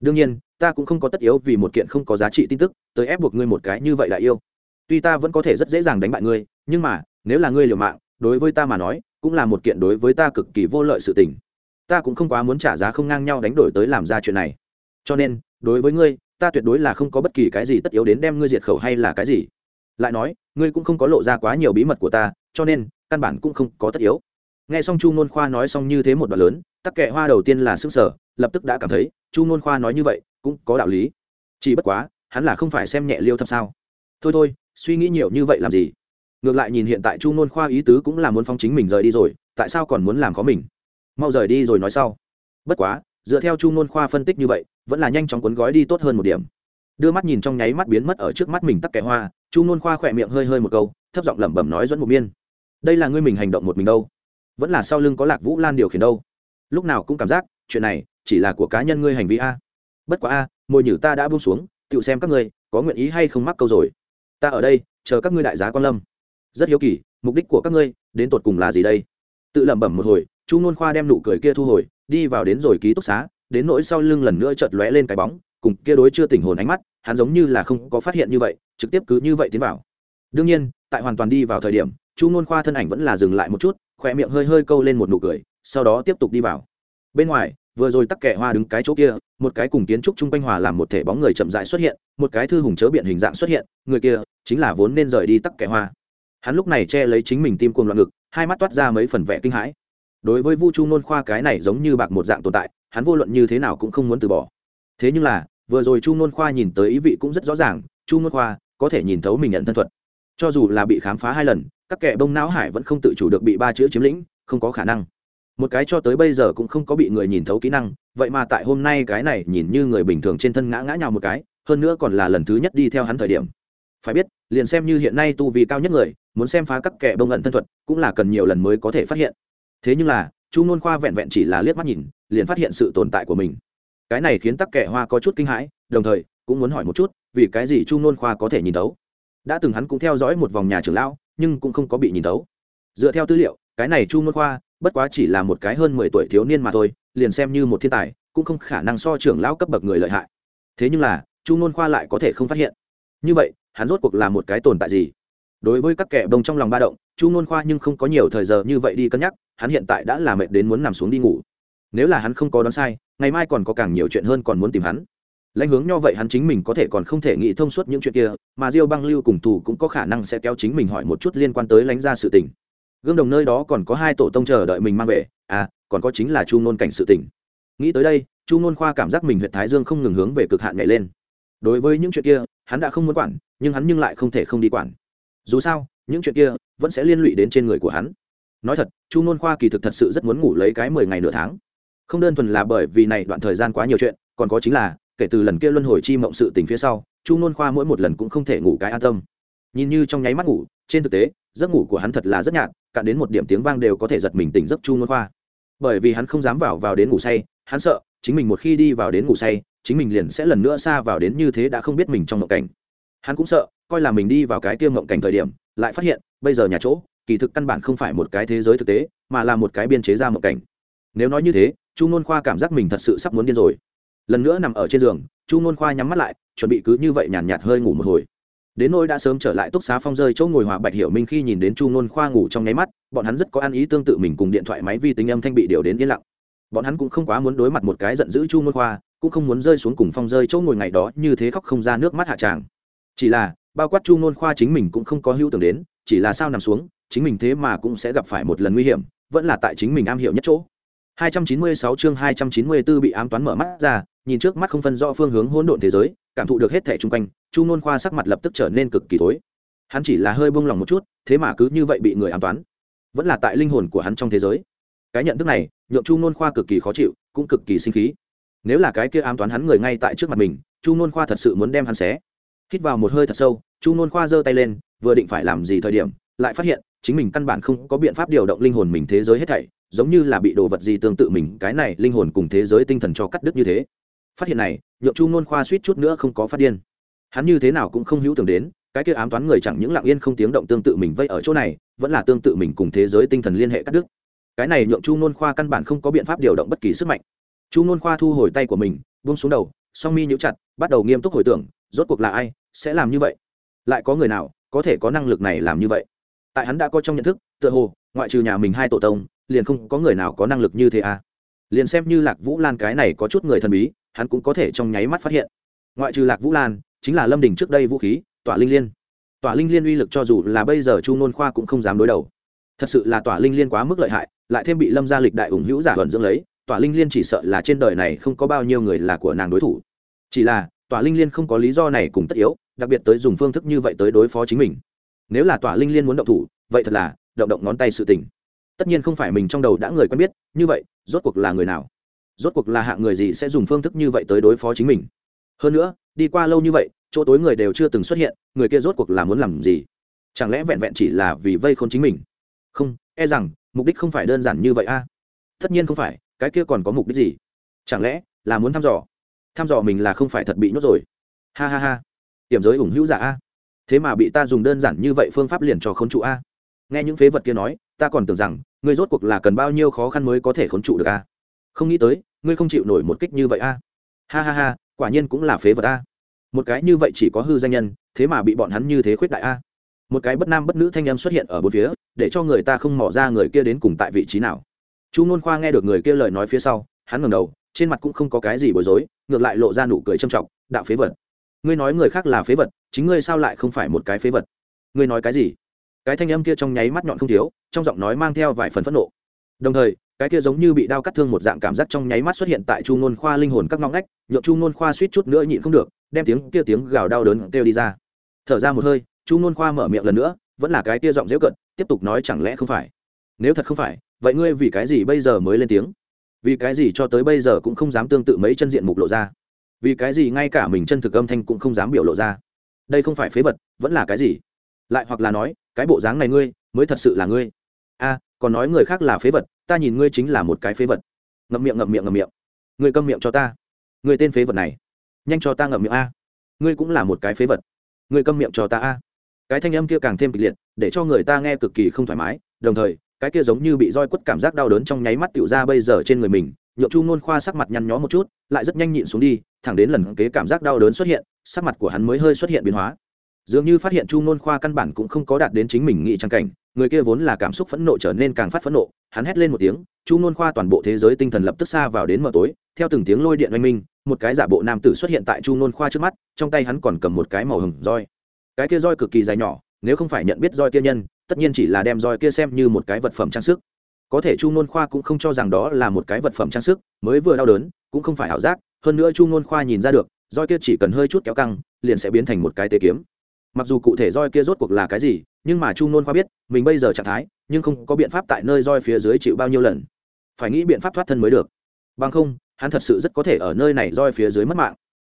Đương nhiên, ta cũng không có tất yếu vì một kiện không có giá trị tin tức, tới ép buộc ngươi một cái như vậy lại yêu. Tuy ta vẫn có thể rất dễ dàng đánh bại ngươi, nhưng mà, nếu là ngươi liều mạng, đối với ta mà nói, cũng là một kiện đối với ta cực kỳ vô lợi sự tình ta cũng không quá muốn trả giá không ngang nhau đánh đổi tới làm ra chuyện này. Cho nên, đối với ngươi, ta tuyệt đối là không có bất kỳ cái gì tất yếu đến đem ngươi diệt khẩu hay là cái gì. Lại nói, ngươi cũng không có lộ ra quá nhiều bí mật của ta, cho nên, căn bản cũng không có tất yếu. Nghe xong chu nôn khoa nói xong như thế một đoạn lớn, tắc kệ hoa đầu tiên là s ư n g sở lập tức đã cảm thấy, chu nôn khoa nói như vậy, cũng có đạo lý. Chỉ bất quá, hắn là không phải xem nhẹ liêu thâm sao? Thôi thôi, suy nghĩ nhiều như vậy làm gì? Ngược lại nhìn hiện tại chu nôn khoa ý tứ cũng là muốn phong chính mình rời đi rồi, tại sao còn muốn làm khó mình? Mau rời đi rồi nói sau. Bất quá, dựa theo chu ngôn khoa phân tích như vậy, vẫn là nhanh chóng cuốn gói đi tốt hơn một điểm. Đưa mắt nhìn trong nháy mắt biến mất ở trước mắt mình tắc kẻ hoa, chu ngôn khoa khỏe miệng hơi hơi một câu, thấp giọng lẩm bẩm nói dẫn một miên, đây là ngươi mình hành động một mình đâu? Vẫn là sau lưng có lạc vũ lan điều khiển đâu? Lúc nào cũng cảm giác, chuyện này chỉ là của cá nhân ngươi hành vi a. Bất quá a mồi nhử ta đã buông xuống, tự xem các ngươi có nguyện ý hay không mắc câu rồi. Ta ở đây, chờ các ngươi đại giá quan lâm. Rất hiếu kỳ, mục đích của các ngươi đến tột cùng là gì đây? Tự lẩm bẩm một hồi chu n khoa đem nụ cười kia thu hồi, đi vào đến rồi ký túc xá, đến nỗi sau lưng lần nữa chợt lóe lên cái bóng, cùng kia đối chưa tỉnh hồn ánh mắt, hắn giống như là không có phát hiện như vậy, trực tiếp cứ như vậy tiến vào. Đương nhiên, tại hoàn toàn đi vào thời điểm, chu n khoa thân ảnh vẫn là dừng lại một chút khỏe miệng hơi hơi câu lên một nụ cười, sau đó tiếp tục đi vào. Bên ngoài, vừa rồi tắc kẻ hoa đứng cái chỗ kia, một cái cùng kiến trúc chung quanh hòa làm một thể bóng người chậm rãi xuất hiện, một cái thư hùng chớ biện hình dạng xuất hiện, người kia chính là vốn nên rời đi tắc kẻ hoa. Hắn lúc này che lấy chính mình tim cuồng loạn ngực, hai mắt toát ra mấy phần vẻ kinh hãi đối với vu chu nôn khoa cái này giống như bạc một dạng tồn tại, hắn vô luận như thế nào cũng không muốn từ bỏ. Thế nhưng là, vừa rồi chu nôn khoa nhìn tới ý vị cũng rất rõ ràng, chu nôn khoa có thể nhìn thấu mình nhận thân thuật. Cho dù là bị khám phá hai lần, các kẻ bông não hải vẫn không tự chủ được bị ba chữ chiếm lĩnh, không có khả năng. Một cái cho tới bây giờ cũng không có bị người nhìn thấu kỹ năng, vậy mà tại hôm nay cái này nhìn như người bình thường trên thân ngã ngã nhào một cái, hơn nữa còn là lần thứ nhất đi theo hắn thời điểm. Phải biết, liền xem như hiện nay tu vi cao nhất người, muốn xem phá các kẻ bông ẩn thân thuật, cũng là cần nhiều lần mới có thể phát hiện thế nhưng là, chu nôn khoa vẹn vẹn chỉ là liếc mắt nhìn, liền phát hiện sự tồn tại của mình. Cái này khiến tắc kẻ hoa có chút kinh hãi, đồng thời, cũng muốn hỏi một chút, vì cái gì chu nôn khoa có thể nhìn tấu đã từng hắn cũng theo dõi một vòng nhà trưởng lão, nhưng cũng không có bị nhìn tấu dựa theo tư liệu, cái này chu nôn khoa, bất quá chỉ là một cái hơn mười tuổi thiếu niên mà thôi, liền xem như một thiên tài, cũng không khả năng so trưởng lão cấp bậc người lợi hại. Thế nhưng là, chu nôn khoa lại có thể không phát hiện. Như vậy, hắn rốt cuộc là một cái tồn tại gì? Đối với các kẻ bông trong lòng ba động chu nôn khoa nhưng không có nhiều thời giờ như vậy đi cân nhắc, hắn hiện tại đã là mệt đến muốn nằm xuống đi ngủ. Nếu là hắn không có đoán sai, ngày mai còn có càng nhiều chuyện hơn còn muốn tìm hắn. Lãnh hướng nho vậy hắn chính mình có thể còn không thể nghĩ thông suốt những chuyện kia, mà diêu băng lưu cùng tù cũng có khả năng sẽ kéo chính mình hỏi một chút liên quan tới lãnh ra sự tình. Gương đồng nơi đó còn có hai tổ tông chờ đợi mình mang về à còn có chính là chu nôn cảnh sự tình. Nghĩ tới đây, chu nôn khoa cảm giác mình huyện thái dương không ngừng hướng về cực hạn nhảy lên. Đối với những chuyện kia, hắn đã không muốn quản, nhưng hắn nhưng lại không thể không đi quản. Dù sao những chuyện kia vẫn sẽ liên lụy đến trên người của hắn. Nói thật, chu nôn khoa kỳ thực thật sự rất muốn ngủ lấy cái mười ngày nửa tháng. Không đơn thuần là bởi vì này đoạn thời gian quá nhiều chuyện, còn có chính là, kể từ lần kia luân hồi chi mộng sự tình phía sau, chu nôn khoa mỗi một lần cũng không thể ngủ cái an tâm. Nhìn như trong nháy mắt ngủ, trên thực tế, giấc ngủ của hắn thật là rất nhạt, cạn đến một điểm tiếng vang đều có thể giật mình tỉnh giấc chu nôn khoa. Bởi vì hắn không dám vào vào đến ngủ say, hắn sợ, chính mình một khi đi vào đến ngủ say, chính mình liền sẽ lần nữa xa vào đến như thế đã không biết mình trong mộng cảnh. Hắn cũng sợ, coi là mình đi vào cái kia mộng cảnh thời điểm lại phát hiện bây giờ nhà chỗ kỳ thực căn bản không phải một cái thế giới thực tế mà là một cái biên chế ra mộng cảnh. Nếu nói như thế chu n khoa cảm giác mình thật sự sắp muốn điên rồi. Lần nữa nằm ở trên giường chu n khoa nhắm mắt lại chuẩn bị cứ như vậy nhàn nhạt, nhạt hơi ngủ một hồi. Đến nôi đã sớm trở lại túc xá phong rơi chỗ ngồi hòa bạch hiểu minh khi nhìn đến chu n khoa ngủ trong nháy mắt bọn hắn rất có ăn ý tương tự mình cùng điện thoại máy vi tính âm thanh bị điều đến yên lặng. Bọn hắn cũng không quá muốn đối mặt một cái giận dữ chu n khoa cũng không muốn rơi xuống cùng phong rơi chỗ ngồi ngày đó như thế khóc không ra nước mắt hạ tràng. Chỉ là bao quát chu nôn khoa chính mình cũng không có hữu tưởng đến, chỉ là sao nằm xuống, chính mình thế mà cũng sẽ gặp phải một lần nguy hiểm, vẫn là tại chính mình am hiểu nhất chỗ. 296 chương 294 bị ám toán mở mắt ra, nhìn trước mắt không phân rõ phương hướng hỗn độn thế giới, cảm thụ được hết thẻ chung quanh, chu nôn khoa sắc mặt lập tức trở nên cực kỳ tối. Hắn chỉ là hơi buông lòng một chút, thế mà cứ như vậy bị người ám toán. Vẫn là tại linh hồn của hắn trong thế giới. Cái nhận thức này, nhượng chu nôn khoa cực kỳ khó chịu, cũng cực kỳ sinh khí. Nếu là cái kia ám toán hắn người ngay tại trước mặt mình, chu nôn khoa thật sự muốn đem hắn xé hít vào một hơi thật sâu, chu nôn khoa giơ tay lên, vừa định phải làm gì thời điểm, lại phát hiện chính mình căn bản không có biện pháp điều động linh hồn mình thế giới hết thảy, giống như là bị đồ vật gì tương tự mình, cái này linh hồn cùng thế giới tinh thần cho cắt đứt như thế. Phát hiện này, nhượng chu nôn khoa suýt chút nữa không có phát điên. Hắn như thế nào cũng không hữu tưởng đến, cái kia ám toán người chẳng những lặng yên không tiếng động tương tự mình vây ở chỗ này, vẫn là tương tự mình cùng thế giới tinh thần liên hệ cắt đứt. Cái này nhượng chu nôn khoa căn bản không có biện pháp điều động bất kỳ sức mạnh. Chu nôn khoa thu hồi tay của mình, buông xuống đầu, song mi nhũ chặt, bắt đầu nghiêm túc hồi tưởng, rốt cuộc là ai sẽ làm như vậy? Lại có người nào có thể có năng lực này làm như vậy? Tại hắn đã có trong nhận thức, tựa hồ, ngoại trừ nhà mình hai tổ tông, liền không có người nào có năng lực như thế à? Liền xem như lạc vũ lan cái này có chút người thần bí, hắn cũng có thể trong nháy mắt phát hiện. Ngoại trừ lạc vũ lan, chính là lâm đình trước đây vũ khí, tỏa linh liên. Tỏa linh liên uy lực cho dù là bây giờ chu nôn khoa cũng không dám đối đầu. Thật sự là tỏa linh liên quá mức lợi hại, lại thêm bị lâm gia lịch đại ủng hữu giả thuận dưỡng lấy, tỏa linh liên chỉ sợ là trên đời này không có bao nhiêu người là của nàng đối thủ. Chỉ là tỏa linh liên không có lý do này cùng tất yếu, đặc biệt tới dùng phương thức như vậy tới đối phó chính mình. Nếu là tỏa linh liên muốn động thủ, vậy thật là động động ngón tay sự tình. Tất nhiên không phải mình trong đầu đã người quen biết, như vậy, rốt cuộc là người nào? Rốt cuộc là hạng người gì sẽ dùng phương thức như vậy tới đối phó chính mình? Hơn nữa, đi qua lâu như vậy, chỗ tối người đều chưa từng xuất hiện, người kia rốt cuộc là muốn làm gì? Chẳng lẽ vẹn vẹn chỉ là vì vây khốn chính mình? Không e rằng, mục đích không phải đơn giản như vậy a. Tất nhiên không phải, cái kia còn có mục đích gì? Chẳng lẽ là muốn thăm dò? Thăm dò mình là không phải thật bị nhốt rồi. Ha ha ha. Tiềm giới ủng hữu giả a. Thế mà bị ta dùng đơn giản như vậy phương pháp liền cho khốn trụ a. Nghe những phế vật kia nói, ta còn tưởng rằng, ngươi rốt cuộc là cần bao nhiêu khó khăn mới có thể khốn trụ được a. Không nghĩ tới, ngươi không chịu nổi một kích như vậy a. Ha ha ha, quả nhiên cũng là phế vật a. Một cái như vậy chỉ có hư danh nhân, thế mà bị bọn hắn như thế khuyết đại a. Một cái bất nam bất nữ thanh em xuất hiện ở bốn phía, để cho người ta không mỏ ra người kia đến cùng tại vị trí nào. Chu ngôn khoa nghe được người kia lời nói phía sau, hắn ngẩng đầu trên mặt cũng không có cái gì bối rối, ngược lại lộ ra nụ cười trâm trọng đạo phế vật, ngươi nói người khác là phế vật, chính ngươi sao lại không phải một cái phế vật? Ngươi nói cái gì? Cái thanh âm kia trong nháy mắt nhọn không thiếu, trong giọng nói mang theo vài phần phẫn nộ. Đồng thời, cái kia giống như bị đau cắt thương một dạng cảm giác trong nháy mắt xuất hiện tại chu ngôn khoa linh hồn các ngóng ngách nhộn chu ngôn khoa suýt chút nữa nhịn không được, đem tiếng kia tiếng gào đau đớn kêu đi ra. Thở ra một hơi, chu ngôn khoa mở miệng lần nữa, vẫn là cái kia giọng dễu cận tiếp tục nói chẳng lẽ không phải? Nếu thật không phải, vậy ngươi vì cái gì bây giờ mới lên tiếng? Vì cái gì cho tới bây giờ cũng không dám tương tự mấy chân diện mục lộ ra. Vì cái gì ngay cả mình chân thực âm thanh cũng không dám biểu lộ ra. Đây không phải phế vật, vẫn là cái gì? Lại hoặc là nói, cái bộ dáng này ngươi, mới thật sự là ngươi. A, còn nói người khác là phế vật, ta nhìn ngươi chính là một cái phế vật. Ngậm miệng ngậm miệng ngậm miệng. Ngươi câm miệng cho ta. Ngươi tên phế vật này. Nhanh cho ta ngậm miệng a. Ngươi cũng là một cái phế vật. Ngươi câm miệng cho ta a. Cái thanh âm kia càng thêm kịch liệt, để cho người ta nghe cực kỳ không thoải mái, đồng thời cái kia giống như bị roi quất cảm giác đau đớn trong nháy mắt tựu ra bây giờ trên người mình, nhựa chu ngôn khoa sắc mặt nhăn nhó một chút, lại rất nhanh nhịn xuống đi, thẳng đến lần kế cảm giác đau đớn xuất hiện, sắc mặt của hắn mới hơi xuất hiện biến hóa. Dường như phát hiện chu ngôn khoa căn bản cũng không có đạt đến chính mình nghĩ trang cảnh, người kia vốn là cảm xúc phẫn nộ trở nên càng phát phẫn nộ, hắn hét lên một tiếng, chu ngôn khoa toàn bộ thế giới tinh thần lập tức xa vào đến mờ tối, theo từng tiếng lôi điện oanh minh, một cái giả bộ nam tử xuất hiện tại chu ngôn khoa trước mắt, trong tay hắn còn cầm một cái màu hừng roi. Cái kia roi cực kỳ dài nhỏ, nếu không phải nhận biết roi kia nhân tất nhiên chỉ là đem roi kia xem như một cái vật phẩm trang sức. Có thể chu nôn khoa cũng không cho rằng đó là một cái vật phẩm trang sức, mới vừa đau đớn, cũng không phải ảo giác, hơn nữa chu nôn khoa nhìn ra được, roi kia chỉ cần hơi chút kéo căng, liền sẽ biến thành một cái tế kiếm. Mặc dù cụ thể roi kia rốt cuộc là cái gì, nhưng mà chu nôn khoa biết, mình bây giờ trạng thái, nhưng không có biện pháp tại nơi roi phía dưới chịu bao nhiêu lần. Phải nghĩ biện pháp thoát thân mới được. Bằng không, hắn thật sự rất có thể ở nơi này roi phía dưới mất mạng.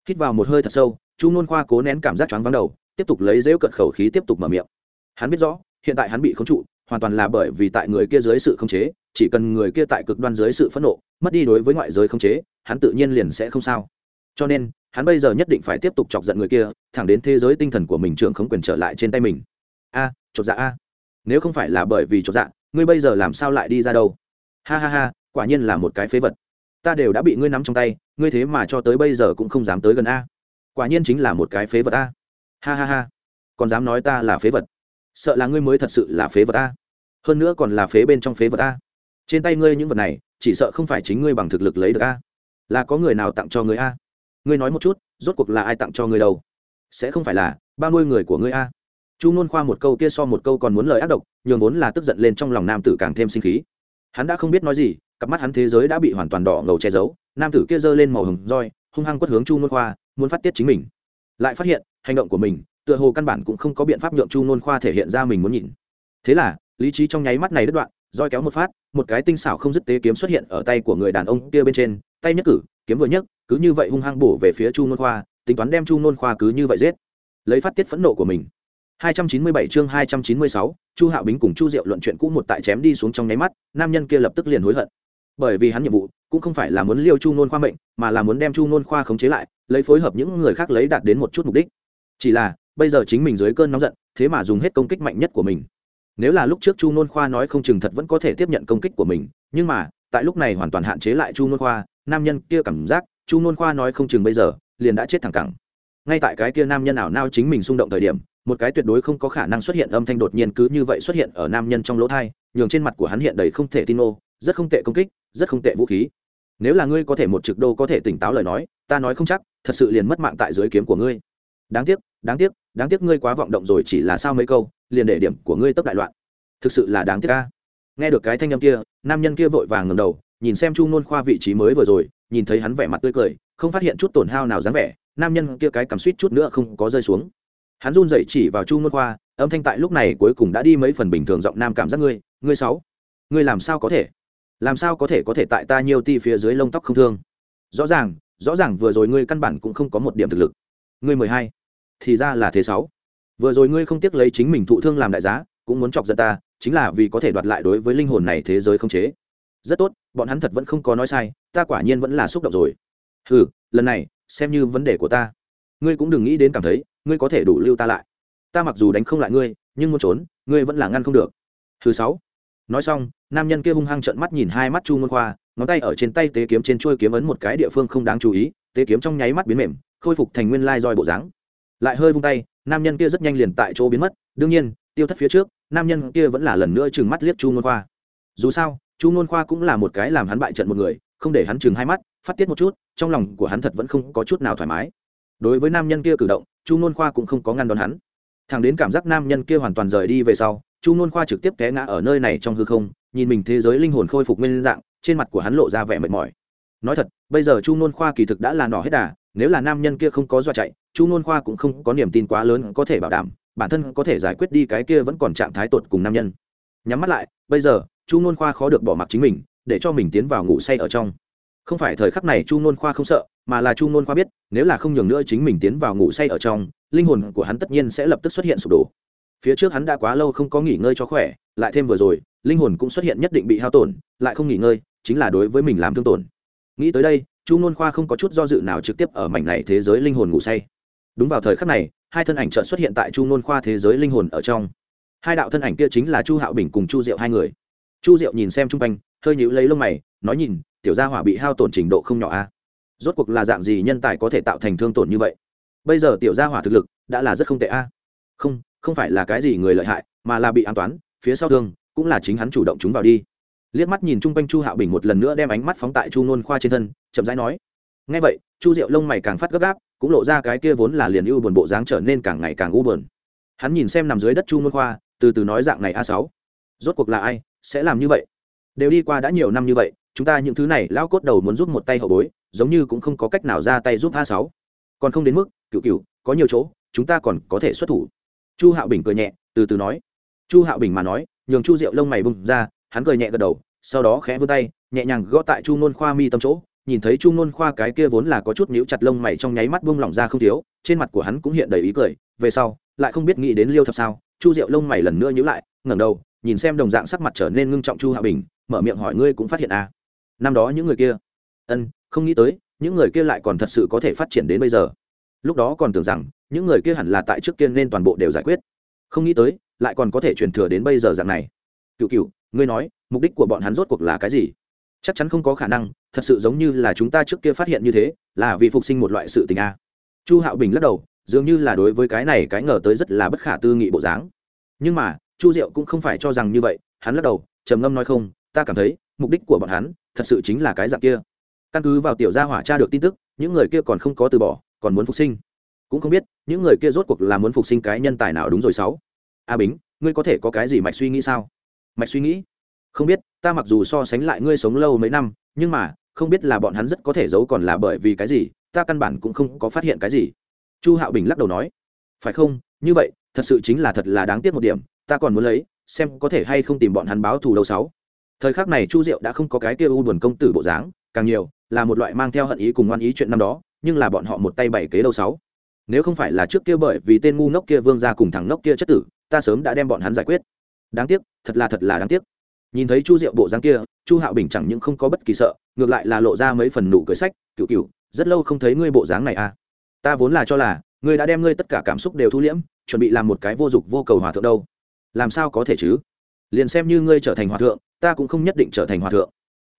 Hít vào một hơi thật sâu, chu nôn khoa cố nén cảm giác choáng vắng đầu, tiếp tục lấy dễu cận khẩu khí tiếp tục mở miệng. Hắn biết rõ hiện tại hắn bị khống trụ, hoàn toàn là bởi vì tại người kia dưới sự khống chế, chỉ cần người kia tại cực đoan dưới sự phẫn nộ, mất đi đối với ngoại giới khống chế, hắn tự nhiên liền sẽ không sao. Cho nên, hắn bây giờ nhất định phải tiếp tục chọc giận người kia, thẳng đến thế giới tinh thần của mình trưởng không quyền trở lại trên tay mình. A, chột dạ a. Nếu không phải là bởi vì chột dạ ngươi bây giờ làm sao lại đi ra đâu? Ha ha ha, quả nhiên là một cái phế vật. Ta đều đã bị ngươi nắm trong tay, ngươi thế mà cho tới bây giờ cũng không dám tới gần a. Quả nhiên chính là một cái phế vật a. Ha ha ha. Còn dám nói ta là phế vật sợ là ngươi mới thật sự là phế vật a. Hơn nữa còn là phế bên trong phế vật a. Trên tay ngươi những vật này, chỉ sợ không phải chính ngươi bằng thực lực lấy được a. Là có người nào tặng cho ngươi a? Ngươi nói một chút, rốt cuộc là ai tặng cho ngươi đâu? Sẽ không phải là, bao nuôi người của ngươi a. Chu n khoa một câu kia so một câu còn muốn lời ác độc, nhường vốn là tức giận lên trong lòng nam tử càng thêm sinh khí. Hắn đã không biết nói gì, cặp mắt hắn thế giới đã bị hoàn toàn đỏ ngầu che giấu, nam tử kia giơ lên màu hồng roi, hung hăng quất hướng chu n khoa, muốn phát tiết chính mình. Lại phát hiện, hành động của mình tựa hồ căn bản cũng không có biện pháp nhượng chu nôn khoa thể hiện ra mình muốn nhìn thế là lý trí trong nháy mắt này đứt đoạn roi kéo một phát một cái tinh xảo không dứt tế kiếm xuất hiện ở tay của người đàn ông kia bên trên tay nhất cử kiếm vừa nhấc cứ như vậy hung hăng bổ về phía chu nôn khoa tính toán đem chu nôn khoa cứ như vậy giết lấy phát tiết phẫn nộ của mình 297 chương 296, Chu Hạo Bính cùng Chu Diệu luận chuyện cũ một tại chém đi xuống trong nháy mắt, nam nhân kia lập tức liền hối hận. Bởi vì hắn nhiệm vụ cũng không phải là muốn liêu Chu Nôn Khoa mệnh, mà là muốn đem Chu Nôn Khoa khống chế lại, lấy phối hợp những người khác lấy đạt đến một chút mục đích. Chỉ là, bây giờ chính mình dưới cơn nóng giận, thế mà dùng hết công kích mạnh nhất của mình. Nếu là lúc trước Chu Nôn Khoa nói không chừng thật vẫn có thể tiếp nhận công kích của mình, nhưng mà, tại lúc này hoàn toàn hạn chế lại Chu Nôn Khoa, nam nhân kia cảm giác, Chu Nôn Khoa nói không chừng bây giờ liền đã chết thẳng cẳng. Ngay tại cái kia nam nhân ảo nao chính mình xung động thời điểm, một cái tuyệt đối không có khả năng xuất hiện âm thanh đột nhiên cứ như vậy xuất hiện ở nam nhân trong lỗ thai nhường trên mặt của hắn hiện đầy không thể tin ô rất không tệ công kích rất không tệ vũ khí nếu là ngươi có thể một trực đô có thể tỉnh táo lời nói ta nói không chắc thật sự liền mất mạng tại dưới kiếm của ngươi đáng tiếc đáng tiếc đáng tiếc ngươi quá vọng động rồi chỉ là sao mấy câu, liền để điểm của ngươi tấp đại loạn. Thực sự là đáng tiếc ca nghe được cái thanh âm kia, nam nhân kia vội vàng ngầm đầu, nhìn xem chu nôn khoa vị trí mới vừa rồi, nhìn thấy hắn vẻ mặt tươi cười, không phát hiện chút tổn hao nào dáng vẻ, nam nhân kia cái cầm suýt chút nữa không có rơi xuống. Hắn run dậy chỉ vào chu ngôn khoa, âm thanh tại lúc này cuối cùng đã đi mấy phần bình thường giọng nam cảm giác ngươi ngươi sáu ngươi làm sao có thể? Làm sao có thể có thể tại ta nhiều ti phía dưới lông tóc không thương? Rõ ràng rõ ràng vừa rồi ngươi căn bản cũng không có một điểm thực lực. Ngươi mười hai thì ra là thế sáu. Vừa rồi ngươi không tiếc lấy chính mình thụ thương làm đại giá, cũng muốn chọc giận ta, chính là vì có thể đoạt lại đối với linh hồn này thế giới không chế. Rất tốt, bọn hắn thật vẫn không có nói sai, ta quả nhiên vẫn là xúc động rồi. Ừ lần này, xem như vấn đề của ta. Ngươi cũng đừng nghĩ đến cảm thấy, ngươi có thể đủ lưu ta lại. Ta mặc dù đánh không lại ngươi, nhưng muốn trốn, ngươi vẫn là ngăn không được. Thứ sáu. Nói xong, nam nhân kia hung hăng trợn mắt nhìn hai mắt chu môn khoa, ngón tay ở trên tay tế kiếm trên chuôi kiếm ấn một cái địa phương không đáng chú ý, tế kiếm trong nháy mắt biến mềm, khôi phục thành nguyên lai roi bộ dáng lại hơi vung tay, nam nhân kia rất nhanh liền tại chỗ biến mất. Đương nhiên, tiêu thất phía trước, nam nhân kia vẫn là lần nữa chừng mắt liếc chu môn khoa. Dù sao, chu môn khoa cũng là một cái làm hắn bại trận một người, không để hắn chừng hai mắt, phát tiết một chút, trong lòng của hắn thật vẫn không có chút nào thoải mái. Đối với nam nhân kia cử động, chu nôn khoa cũng không có ngăn đón hắn. Thằng đến cảm giác nam nhân kia hoàn toàn rời đi về sau, chu nôn khoa trực tiếp té ngã ở nơi này trong hư không, nhìn mình thế giới linh hồn khôi phục nguyên dạng, trên mặt của hắn lộ ra vẻ mệt mỏi. Nói thật, bây giờ chu nôn khoa kỳ thực đã là nỏ hết đà, nếu là nam nhân kia không có dọa chạy chu nôn khoa cũng không có niềm tin quá lớn có thể bảo đảm, bản thân có thể giải quyết đi cái kia vẫn còn trạng thái tột cùng nam nhân. Nhắm mắt lại, bây giờ, chu nôn khoa khó được bỏ mặc chính mình, để cho mình tiến vào ngủ say ở trong. Không phải thời khắc này chu nôn khoa không sợ, mà là chu nôn khoa biết, nếu là không nhường nữa chính mình tiến vào ngủ say ở trong, linh hồn của hắn tất nhiên sẽ lập tức xuất hiện sụp đổ. Phía trước hắn đã quá lâu không có nghỉ ngơi cho khỏe, lại thêm vừa rồi, linh hồn cũng xuất hiện nhất định bị hao tổn, lại không nghỉ ngơi, chính là đối với mình làm thương tổn. Nghĩ tới đây, chu nôn khoa không có chút do dự nào trực tiếp ở mảnh này thế giới linh hồn ngủ say đúng vào thời khắc này, hai thân ảnh trợn xuất hiện tại chu nôn khoa thế giới linh hồn ở trong. Hai đạo thân ảnh kia chính là chu hạo bình cùng chu diệu hai người. Chu diệu nhìn xem chung quanh, hơi nhíu lấy lông mày, nói nhìn, tiểu gia hỏa bị hao tổn trình độ không nhỏ a. Rốt cuộc là dạng gì nhân tài có thể tạo thành thương tổn như vậy? Bây giờ tiểu gia hỏa thực lực đã là rất không tệ a. Không không phải là cái gì người lợi hại, mà là bị an toán, phía sau thương cũng là chính hắn chủ động chúng vào đi. Liếc mắt nhìn chung quanh chu hạo bình một lần nữa đem ánh mắt phóng tại chu nôn khoa trên thân, chậm rãi nói ngay vậy, chu diệu lông mày càng phát gấp gáp cũng lộ ra cái kia vốn là liền ưu buồn bộ dáng trở nên càng ngày càng u buồn. Hắn nhìn xem nằm dưới đất chu nôn khoa, từ từ nói dạng này a sáu, rốt cuộc là ai, sẽ làm như vậy? Đều đi qua đã nhiều năm như vậy, chúng ta những thứ này lao cốt đầu muốn giúp một tay hậu bối, giống như cũng không có cách nào ra tay giúp a sáu. Còn không đến mức, cựu cựu, có nhiều chỗ, chúng ta còn có thể xuất thủ. Chu hạo bình cười nhẹ, từ từ nói. Chu hạo bình mà nói, nhường chu Diệu lông mày bung ra, hắn cười nhẹ gật đầu, sau đó khẽ vươn tay, nhẹ nhàng gõ tại chu nôn khoa mi tâm chỗ nhìn thấy chu nôn khoa cái kia vốn là có chút nhíu chặt lông mày trong nháy mắt buông lỏng ra không thiếu, trên mặt của hắn cũng hiện đầy ý cười, về sau, lại không biết nghĩ đến liêu thập sao, chu diệu lông mày lần nữa nhíu lại, ngẩng đầu, nhìn xem đồng dạng sắc mặt trở nên ngưng trọng chu hạ bình, mở miệng hỏi ngươi cũng phát hiện à. năm đó những người kia, ân, không nghĩ tới, những người kia lại còn thật sự có thể phát triển đến bây giờ. Lúc đó còn tưởng rằng, những người kia hẳn là tại trước kia nên toàn bộ đều giải quyết. Không nghĩ tới, lại còn có thể truyền thừa đến bây giờ dạng này. Cựu cựu ngươi nói, mục đích của bọn hắn rốt cuộc là cái gì? Chắc chắn không có khả năng, thật sự giống như là chúng ta trước kia phát hiện như thế, là vì phục sinh một loại sự tình a. Chu hạo bình lắc đầu, dường như là đối với cái này cái ngờ tới rất là bất khả tư nghị bộ dáng. Nhưng mà, chu diệu cũng không phải cho rằng như vậy, hắn lắc đầu, trầm ngâm nói không, ta cảm thấy, mục đích của bọn hắn, thật sự chính là cái dạng kia. Căn cứ vào tiểu gia hỏa tra được tin tức, những người kia còn không có từ bỏ, còn muốn phục sinh. Cũng không biết, những người kia rốt cuộc là muốn phục sinh cái nhân tài nào đúng rồi sáu. A bính, ngươi có thể có cái gì mạch suy nghĩ sao? Mạch suy nghĩ? Không biết, ta mặc dù so sánh lại ngươi sống lâu mấy năm, nhưng mà, không biết là bọn hắn rất có thể giấu còn là bởi vì cái gì, ta căn bản cũng không có phát hiện cái gì. Chu hạo bình lắc đầu nói. Phải không? Như vậy, thật sự chính là thật là đáng tiếc một điểm, ta còn muốn lấy, xem có thể hay không tìm bọn hắn báo thù đâu sáu. Thời khắc này chu diệu đã không có cái kia u buồn công tử bộ dáng, càng nhiều, là một loại mang theo hận ý cùng ngoan ý chuyện năm đó, nhưng là bọn họ một tay bảy kế đâu sáu. Nếu không phải là trước kia bởi vì tên ngu ngốc kia vương ra cùng thằng ngốc kia chất tử, ta sớm đã đem bọn hắn giải quyết. Đáng tiếc, thật là thật là đáng tiếc nhìn thấy chu diệu bộ dáng kia chu hạo bình chẳng những không có bất kỳ sợ ngược lại là lộ ra mấy phần nụ cười sách cựu cựu rất lâu không thấy ngươi bộ dáng này à. Ta vốn là cho là ngươi đã đem ngươi tất cả cảm xúc đều thu liễm chuẩn bị làm một cái vô dụng vô cầu hòa thượng đâu. Làm sao có thể chứ? Liền xem như ngươi trở thành hòa thượng ta cũng không nhất định trở thành hòa thượng.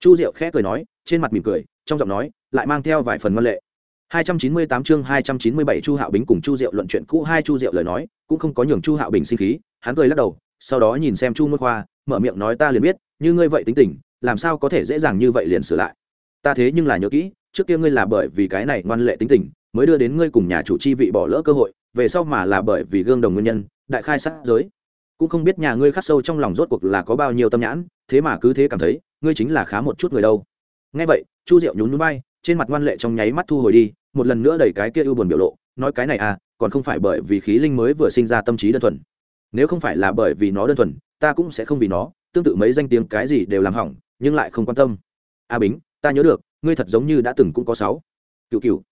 Chu diệu khẽ cười nói trên mặt mỉm cười trong giọng nói lại mang theo vài phần ngân lệ. 298 chương 297 Chu Hạo Bình cùng Chu Diệu luận chuyện cũ hai Chu Diệu lời nói, cũng không có nhường Chu Hạo Bình sinh khí, hắn cười lắc đầu, sau đó nhìn xem Chu Môn Khoa, mở miệng nói ta liền biết, như ngươi vậy tính tình, làm sao có thể dễ dàng như vậy liền sửa lại. Ta thế nhưng là nhớ kỹ, trước kia ngươi là bởi vì cái này ngoan lệ tính tình, mới đưa đến ngươi cùng nhà chủ chi vị bỏ lỡ cơ hội, về sau mà là bởi vì gương đồng nguyên nhân, đại khai sát giới. Cũng không biết nhà ngươi khắc sâu trong lòng rốt cuộc là có bao nhiêu tâm nhãn, thế mà cứ thế cảm thấy, ngươi chính là khá một chút người đâu. Nghe vậy, Chu Diệu nhún núi bay trên mặt ngoan lệ trong nháy mắt thu hồi đi, một lần nữa đẩy cái kia ưu buồn biểu lộ nói cái này à còn không phải bởi vì khí linh mới vừa sinh ra tâm trí đơn thuần nếu không phải là bởi vì nó đơn thuần, ta cũng sẽ không vì nó, tương tự mấy danh tiếng cái gì đều làm hỏng, nhưng lại không quan tâm. A bính, ta nhớ được, ngươi thật giống như đã từng cũng có sáu. Cựu cựu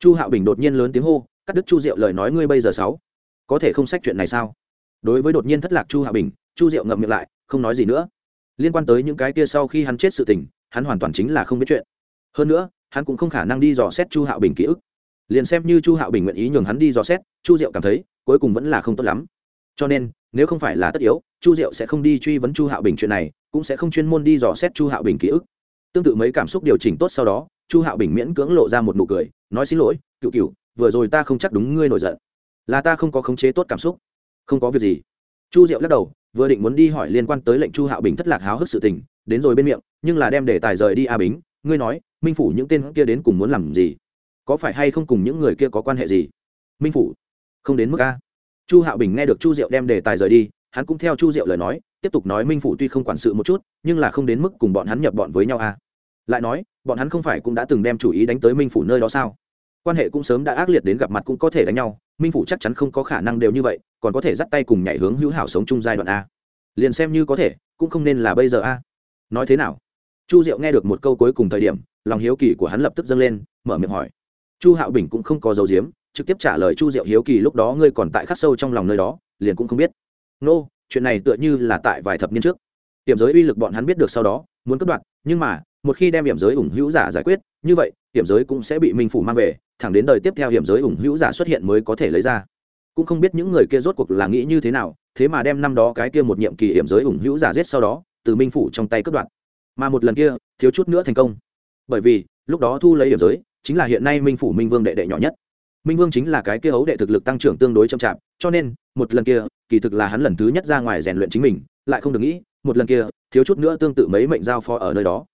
chu hạo bình đột nhiên lớn tiếng hô, cắt đứt chu diệu lời nói ngươi bây giờ sáu. Có thể không sách chuyện này sao? Đối với đột nhiên thất lạc chu hạo bình, chu diệu ngậm miệng lại, không nói gì nữa. Liên quan tới những cái kia sau khi hắn chết sự tình, hắn hoàn toàn chính là không biết chuyện. Hơn nữa, hắn cũng không khả năng đi dò xét chu hạo bình ký ức. Liền xem như chu hạo bình nguyện ý nhường hắn đi dò xét, chu diệu cảm thấy, cuối cùng vẫn là không tốt lắm cho nên, nếu không phải là tất yếu, chu diệu sẽ không đi truy vấn chu hạo bình chuyện này, cũng sẽ không chuyên môn đi dò xét chu hạo bình ký ức. Tương tự mấy cảm xúc điều chỉnh tốt sau đó, chu hạo bình miễn cưỡng lộ ra một nụ cười, nói xin lỗi, cựu cựu, vừa rồi ta không chắc đúng ngươi nổi giận. Là ta không có khống chế tốt cảm xúc. Không có việc gì. Chu diệu lắc đầu, vừa định muốn đi hỏi liên quan tới lệnh chu hạo bình thất lạc háo hức sự tình, đến rồi bên miệng, nhưng là đem để tài rời đi a bính, ngươi nói, minh phủ những tên kia đến cùng muốn làm gì? Có phải hay không cùng những người kia có quan hệ gì? Minh phủ, không đến mức a chu hạo bình nghe được chu diệu đem đề tài rời đi, hắn cũng theo chu diệu lời nói, tiếp tục nói minh phủ tuy không quản sự một chút, nhưng là không đến mức cùng bọn hắn nhập bọn với nhau à. lại nói, bọn hắn không phải cũng đã từng đem chủ ý đánh tới minh phủ nơi đó sao? Quan hệ cũng sớm đã ác liệt đến gặp mặt cũng có thể đánh nhau, minh phủ chắc chắn không có khả năng đều như vậy, còn có thể dắt tay cùng nhảy hướng hữu hảo sống chung giai đoạn a. Liền xem như có thể, cũng không nên là bây giờ a. Nói thế nào? Chu diệu nghe được một câu cuối cùng thời điểm, lòng hiếu kỳ của hắn lập tức dâng lên, mở miệng hỏi. Chu hạo bình cũng không có dấu diếm trực tiếp trả lời chu diệu hiếu kỳ lúc đó ngươi còn tại khắc sâu trong lòng nơi đó liền cũng không biết. Nô、no, chuyện này tựa như là tại vài thập niên trước. Hiểm giới uy lực bọn hắn biết được sau đó muốn cất đoạt nhưng mà một khi đem hiểm giới ủng hữu giả giải quyết như vậy hiểm giới cũng sẽ bị minh phủ mang về thẳng đến đời tiếp theo hiểm giới ủng hữu giả xuất hiện mới có thể lấy ra. Cũng không biết những người kia rốt cuộc là nghĩ như thế nào thế mà đem năm đó cái kia một nhiệm kỳ hiểm giới ủng hữu giả giết sau đó từ minh phủ trong tay cất đoạt mà một lần kia thiếu chút nữa thành công. Bởi vì lúc đó thu lấy hiểm giới chính là hiện nay minh phủ minh vương đệ đệ nhỏ nhất minh vương chính là cái kia ấu đệ thực lực tăng trưởng tương đối chậm chạp, cho nên, một lần kia, kỳ thực là hắn lần thứ nhất ra ngoài rèn luyện chính mình, lại không được nghĩ, một lần kia, thiếu chút nữa tương tự mấy mệnh giao phó ở nơi đó.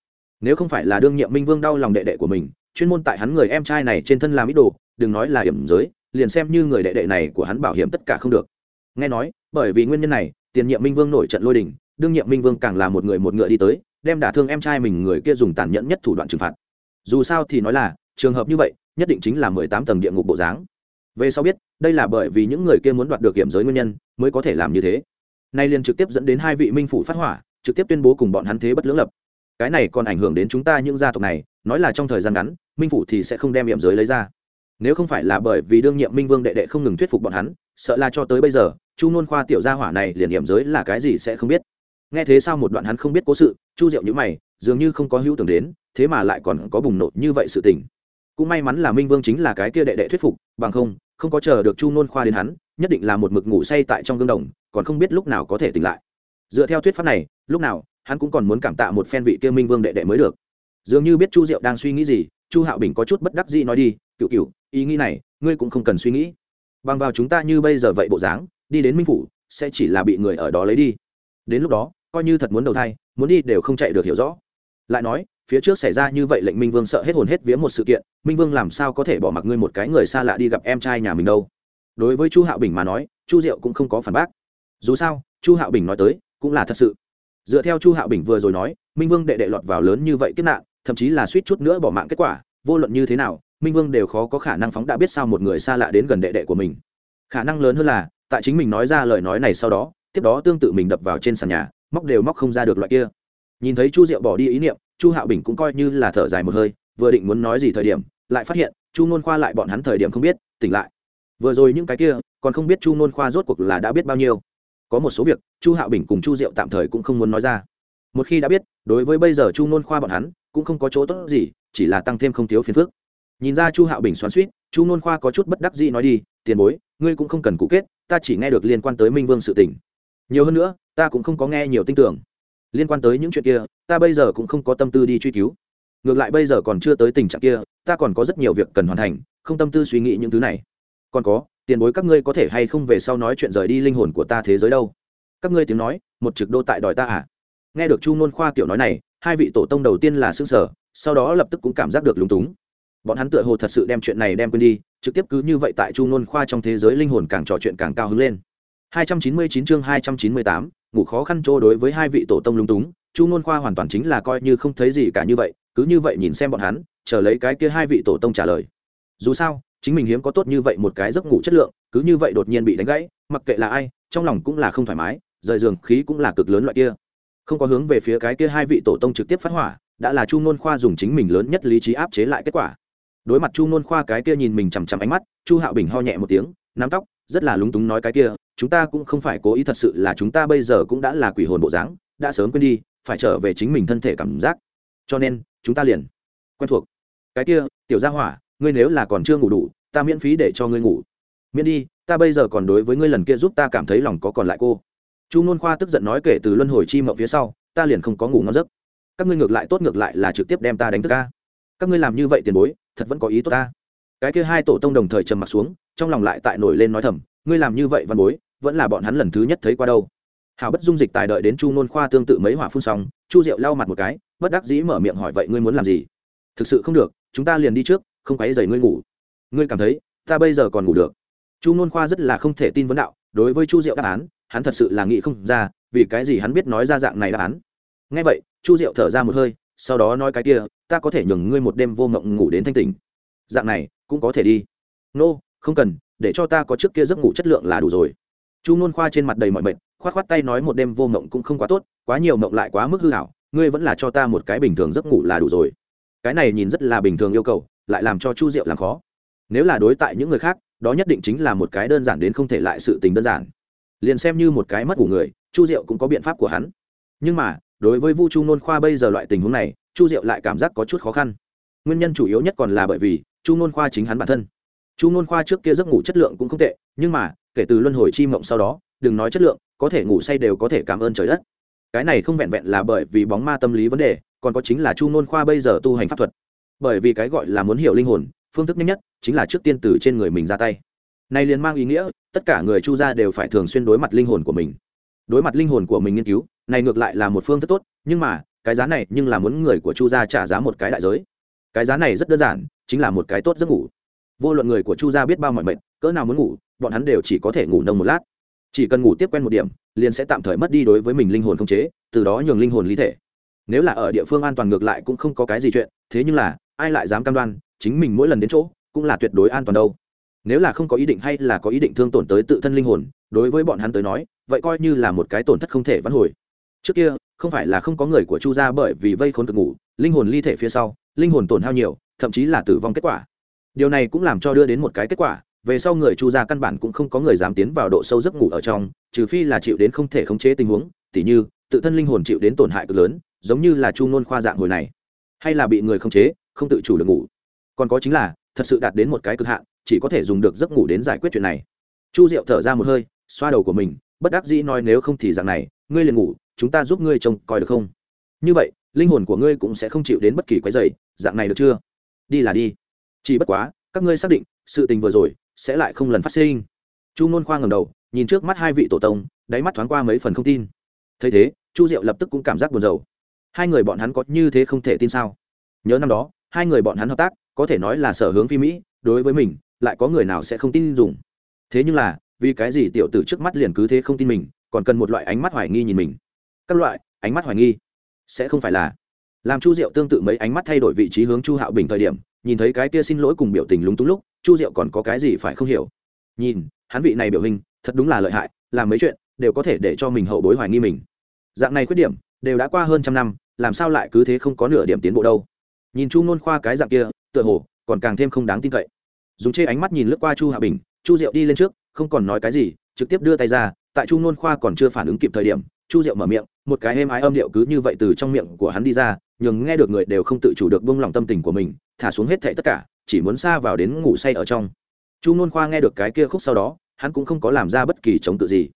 Nếu không phải là đương nhiệm minh vương đau lòng đệ đệ của mình, chuyên môn tại hắn người em trai này trên thân làm ít đồ, đừng nói là hiểm giới, liền xem như người đệ đệ này của hắn bảo hiểm tất cả không được. Nghe nói, bởi vì nguyên nhân này, tiền nhiệm minh vương nổi trận lôi đình, đương nhiệm minh vương càng là một người một ngựa đi tới, đem đả thương em trai mình người kia dùng tàn nhẫn nhất thủ đoạn trừng phạt. Dù sao thì nói là, trường hợp như vậy nhất định chính là mười tám tầng địa ngục bộ dáng. Về sau biết, đây là bởi vì những người kia muốn đoạt được kiểm giới nguyên nhân, mới có thể làm như thế. Nay liền trực tiếp dẫn đến hai vị minh phủ phát hỏa, trực tiếp tuyên bố cùng bọn hắn thế bất lưỡng lập. Cái này còn ảnh hưởng đến chúng ta những gia tộc này, nói là trong thời gian ngắn, minh phủ thì sẽ không đem hiểm giới lấy ra. Nếu không phải là bởi vì đương nhiệm minh vương đệ đệ không ngừng thuyết phục bọn hắn, sợ là cho tới bây giờ, chu nôn khoa tiểu gia hỏa này liền hiểm giới là cái gì sẽ không biết. Nghe thế sao một đoạn hắn không biết cố sự, chu diệu nhữ mày, dường như không có hữu tưởng đến, thế mà lại còn có bùng nổ như vậy sự tình cũng may mắn là minh vương chính là cái kia đệ đệ thuyết phục, bằng không không có chờ được chu nôn khoa đến hắn, nhất định là một mực ngủ say tại trong gương đồng, còn không biết lúc nào có thể tỉnh lại. Dựa theo thuyết pháp này, lúc nào, hắn cũng còn muốn cảm tạ một phen vị kia minh vương đệ đệ mới được. Dường như biết chu diệu đang suy nghĩ gì, chu hạo bình có chút bất đắc dĩ nói đi cựu cựu ý nghĩ này, ngươi cũng không cần suy nghĩ. Bằng vào chúng ta như bây giờ vậy bộ dáng, đi đến minh phủ, sẽ chỉ là bị người ở đó lấy đi. Đến lúc đó, coi như thật muốn đầu thai, muốn đi đều không chạy được hiểu rõ. Lại nói phía trước xảy ra như vậy lệnh minh vương sợ hết hồn hết vía một sự kiện, minh vương làm sao có thể bỏ mặc ngươi một cái người xa lạ đi gặp em trai nhà mình đâu? Đối với chu hạo bình mà nói, chu diệu cũng không có phản bác. Dù sao, chu hạo bình nói tới, cũng là thật sự. Dựa theo chu hạo bình vừa rồi nói, minh vương đệ đệ lọt vào lớn như vậy kết nạn, thậm chí là suýt chút nữa bỏ mạng kết quả, vô luận như thế nào, minh vương đều khó có khả năng phóng đã biết sao một người xa lạ đến gần đệ đệ của mình. Khả năng lớn hơn là, tại chính mình nói ra lời nói này sau đó, tiếp đó tương tự mình đập vào trên sàn nhà, móc đều móc không ra được loại kia. Nhìn thấy chu diệu bỏ đi ý niệm chu hạo bình cũng coi như là thở dài một hơi, vừa định muốn nói gì thời điểm, lại phát hiện chu nôn khoa lại bọn hắn thời điểm không biết, tỉnh lại. Vừa rồi những cái kia, còn không biết chu nôn khoa rốt cuộc là đã biết bao nhiêu. Có một số việc, chu hạo bình cùng chu diệu tạm thời cũng không muốn nói ra. Một khi đã biết, đối với bây giờ chu nôn khoa bọn hắn, cũng không có chỗ tốt gì, chỉ là tăng thêm không thiếu phiền phức. Nhìn ra chu hạo bình xoắn suýt chu nôn khoa có chút bất đắc dĩ nói đi, tiền bối, ngươi cũng không cần cụ kết, ta chỉ nghe được liên quan tới minh vương sự tỉnh nhiều hơn nữa, ta cũng không có nghe nhiều tin tưởng liên quan tới những chuyện kia ta bây giờ cũng không có tâm tư đi truy cứu. Ngược lại bây giờ còn chưa tới tình trạng kia ta còn có rất nhiều việc cần hoàn thành không tâm tư suy nghĩ những thứ này. Còn có tiền bối các ngươi có thể hay không về sau nói chuyện rời đi linh hồn của ta thế giới đâu? Các ngươi tiếng nói một trực đô tại đòi ta à? Nghe được chu nôn khoa kiểu nói này hai vị tổ tông đầu tiên là xương sở sau đó lập tức cũng cảm giác được lúng túng. Bọn hắn tựa hồ thật sự đem chuyện này đem quên đi trực tiếp cứ như vậy tại chu nôn khoa trong thế giới linh hồn càng trò chuyện càng cao hứng lên. 299 chương 298, ngủ khó khăn trô đối với hai vị tổ tông lung túng, chu nôn khoa hoàn toàn chính là coi như không thấy gì cả như vậy, cứ như vậy nhìn xem bọn hắn, chờ lấy cái kia hai vị tổ tông trả lời. Dù sao, chính mình hiếm có tốt như vậy một cái giấc ngủ chất lượng, cứ như vậy đột nhiên bị đánh gãy, mặc kệ là ai, trong lòng cũng là không thoải mái, rời giường khí cũng là cực lớn loại kia. Không có hướng về phía cái kia hai vị tổ tông trực tiếp phát hỏa, đã là chu nôn khoa dùng chính mình lớn nhất lý trí áp chế lại kết quả. Đối mặt chu nôn khoa cái kia nhìn mình chằm chằm ánh mắt, chu hạo bình ho nhẹ một tiếng, nắm tóc, rất là lúng túng nói cái kia chúng ta cũng không phải cố ý thật sự là chúng ta bây giờ cũng đã là quỷ hồn bộ dáng, đã sớm quên đi, phải trở về chính mình thân thể cảm giác. Cho nên, chúng ta liền quen thuộc. Cái kia, tiểu gia hỏa, ngươi nếu là còn chưa ngủ đủ, ta miễn phí để cho ngươi ngủ. Miễn đi, ta bây giờ còn đối với ngươi lần kia giúp ta cảm thấy lòng có còn lại cô. Chu nôn khoa tức giận nói kể từ luân hồi chi mộng phía sau, ta liền không có ngủ ngon giấc. Các ngươi ngược lại tốt ngược lại là trực tiếp đem ta đánh thức ca các ngươi làm như vậy tiền bối, thật vẫn có ý tốt ta. Cái kia hai tổ tông đồng thời trầm m ặ t xuống, trong lòng lại tại nổi lên nói thầm, ngươi làm như vậy văn bối vẫn là bọn hắn lần thứ nhất thấy qua đâu. Hào bất dung dịch tài đợi đến chu nôn khoa tương tự mấy hỏa phun xong chu diệu lau mặt một cái bất đắc dĩ mở miệng hỏi vậy ngươi muốn làm gì? Thực sự không được chúng ta liền đi trước không quáy dày ngươi ngủ. Ngươi cảm thấy ta bây giờ còn ngủ được? Chu nôn khoa rất là không thể tin vấn đạo đối với chu diệu đáp án hắn thật sự là nghĩ không ra vì cái gì hắn biết nói ra dạng này đáp án. Ngay vậy chu diệu thở ra một hơi sau đó nói cái kia ta có thể nhường ngươi một đêm vô mộng ngủ đến thanh tình dạng này cũng có thể đi. Nô、no, không cần để cho ta có trước kia giấc ngủ chất lượng là đủ rồi chu nôn khoa trên mặt đầy mọi mệnh k h o á t k h o á t tay nói một đêm vô mộng cũng không quá tốt, quá nhiều mộng lại quá mức hư hảo, ngươi vẫn là cho ta một cái bình thường giấc ngủ là đủ rồi. Cái này nhìn rất là bình thường yêu cầu, lại làm cho chu diệu làm khó. Nếu là đối tại những người khác, đó nhất định chính là một cái đơn giản đến không thể lại sự tình đơn giản. Liền xem như một cái mất ngủ người, chu diệu cũng có biện pháp của hắn. Nhưng mà, đối với vu chu nôn khoa bây giờ loại tình huống này, chu diệu lại cảm giác có chút khó khăn. Nguyên nhân chủ yếu nhất còn là bởi vì chu nôn khoa chính hắn bản thân chu nôn khoa trước kia giấc ngủ chất lượng cũng không tệ, nhưng mà, kể từ luân hồi chi mộng sau đó, đừng nói chất lượng, có thể ngủ say đều có thể cảm ơn trời đất. Cái này không vẹn vẹn là bởi vì bóng ma tâm lý vấn đề, còn có chính là chu nôn khoa bây giờ tu hành pháp thuật. Bởi vì cái gọi là muốn hiểu linh hồn, phương thức nhanh nhất chính là trước tiên từ trên người mình ra tay. Này liền mang ý nghĩa, tất cả người chu gia đều phải thường xuyên đối mặt linh hồn của mình. Đối mặt linh hồn của mình nghiên cứu, này ngược lại là một phương thức tốt, nhưng mà, cái giá này nhưng là muốn người của chu gia trả giá một cái đại giới. Cái giá này rất đơn giản, chính là một cái tốt giấc ngủ vô luận người của chu gia biết bao mọi mệnh, cỡ nào muốn ngủ, bọn hắn đều chỉ có thể ngủ nông một lát. Chỉ cần ngủ tiếp quen một điểm, liền sẽ tạm thời mất đi đối với mình linh hồn không chế, từ đó nhường linh hồn lý thể. Nếu là ở địa phương an toàn ngược lại cũng không có cái gì chuyện, thế nhưng là, ai lại dám cam đoan, chính mình mỗi lần đến chỗ, cũng là tuyệt đối an toàn đâu. Nếu là không có ý định hay là có ý định thương tổn tới tự thân linh hồn, đối với bọn hắn tới nói, vậy coi như là một cái tổn thất không thể vãn hồi. Trước kia, không phải là không có người của chu gia bởi vì vây khốn cực ngủ, linh hồn ly thể phía sau, linh hồn tổn hao nhiều, thậm chí là tử vong kết quả điều này cũng làm cho đưa đến một cái kết quả, về sau người chu gia căn bản cũng không có người dám tiến vào độ sâu giấc ngủ ở trong, trừ phi là chịu đến không thể khống chế tình huống, tỉ như, tự thân linh hồn chịu đến tổn hại cực lớn, giống như là chu nôn khoa dạng hồi này. Hay là bị người khống chế, không tự chủ được ngủ. Còn có chính là, thật sự đạt đến một cái cực hạn, chỉ có thể dùng được giấc ngủ đến giải quyết chuyện này. Chu diệu thở ra một hơi, xoa đầu của mình, bất đắc dĩ nói nếu không thì dạng này, ngươi liền ngủ, chúng ta giúp ngươi trông coi được không? Như vậy, linh hồn của ngươi cũng sẽ không chịu đến bất kỳ quái dày dạng này được chưa? Đi là đi chỉ bất quá, các ngươi xác định, sự tình vừa rồi sẽ lại không lần phát sinh. Chu nôn khoa ngầm đầu, nhìn trước mắt hai vị tổ tông, đáy mắt thoáng qua mấy phần không tin. Thấy thế, chu diệu lập tức cũng cảm giác buồn rầu. Hai người bọn hắn có như thế không thể tin sao? Nhớ năm đó, hai người bọn hắn hợp tác, có thể nói là sở hướng phi mỹ, đối với mình, lại có người nào sẽ không tin dùng. Thế nhưng là, vì cái gì tiểu tử trước mắt liền cứ thế không tin mình, còn cần một loại ánh mắt hoài nghi nhìn mình? Các loại, ánh mắt hoài nghi, sẽ không phải là. Làm chu diệu tương tự mấy ánh mắt thay đổi vị trí hướng chu hạo bình thời điểm nhìn thấy cái kia xin lỗi cùng biểu tình lúng túng lúc, chu diệu còn có cái gì phải không hiểu? Nhìn, hắn vị này biểu hình, thật đúng là lợi hại, làm mấy chuyện, đều có thể để cho mình hậu bối hoài nghi mình. Dạng này khuyết điểm, đều đã qua hơn trăm năm, làm sao lại cứ thế không có nửa điểm tiến bộ đâu? Nhìn chu nôn khoa cái dạng kia, tựa hồ, còn càng thêm không đáng tin cậy. Dùng chê ánh mắt nhìn lướt qua chu hạ bình, chu diệu đi lên trước, không còn nói cái gì, trực tiếp đưa tay ra, tại chu nôn khoa còn chưa phản ứng kịp thời điểm, chu diệu mở miệng, một cái êm ái âm điệu cứ như vậy từ trong miệng của hắn đi ra nhường nghe được người đều không tự chủ được bông lòng tâm tình của mình, thả xuống hết thệ tất cả, chỉ muốn xa vào đến ngủ say ở trong. Chu nôn khoa nghe được cái kia khúc sau đó, hắn cũng không có làm ra bất kỳ chống tự gì.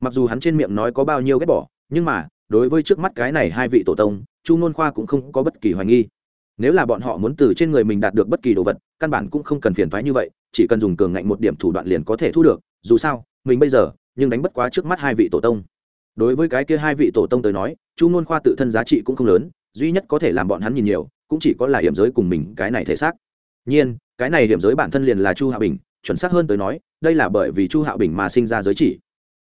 Mặc dù hắn trên miệng nói có bao nhiêu ghét bỏ, nhưng mà, đối với trước mắt cái này hai vị tổ tông, chu nôn khoa cũng không có bất kỳ hoài nghi. Nếu là bọn họ muốn từ trên người mình đạt được bất kỳ đồ vật, căn bản cũng không cần phiền thoái như vậy, chỉ cần dùng cường ngạnh một điểm thủ đoạn liền có thể thu được, dù sao, mình bây giờ, nhưng đánh bất quá trước mắt hai vị tổ tông. Đối với cái kia hai vị tổ tông tới nói, chu nôn khoa tự thân giá trị cũng không lớn duy nhất có thể làm bọn hắn nhìn nhiều, cũng chỉ có là hiểm giới cùng mình cái này thể xác. Nhiên, cái này hiểm giới bản thân liền là chu hạ bình, chuẩn xác hơn tới nói, đây là bởi vì chu hạ bình mà sinh ra giới chỉ.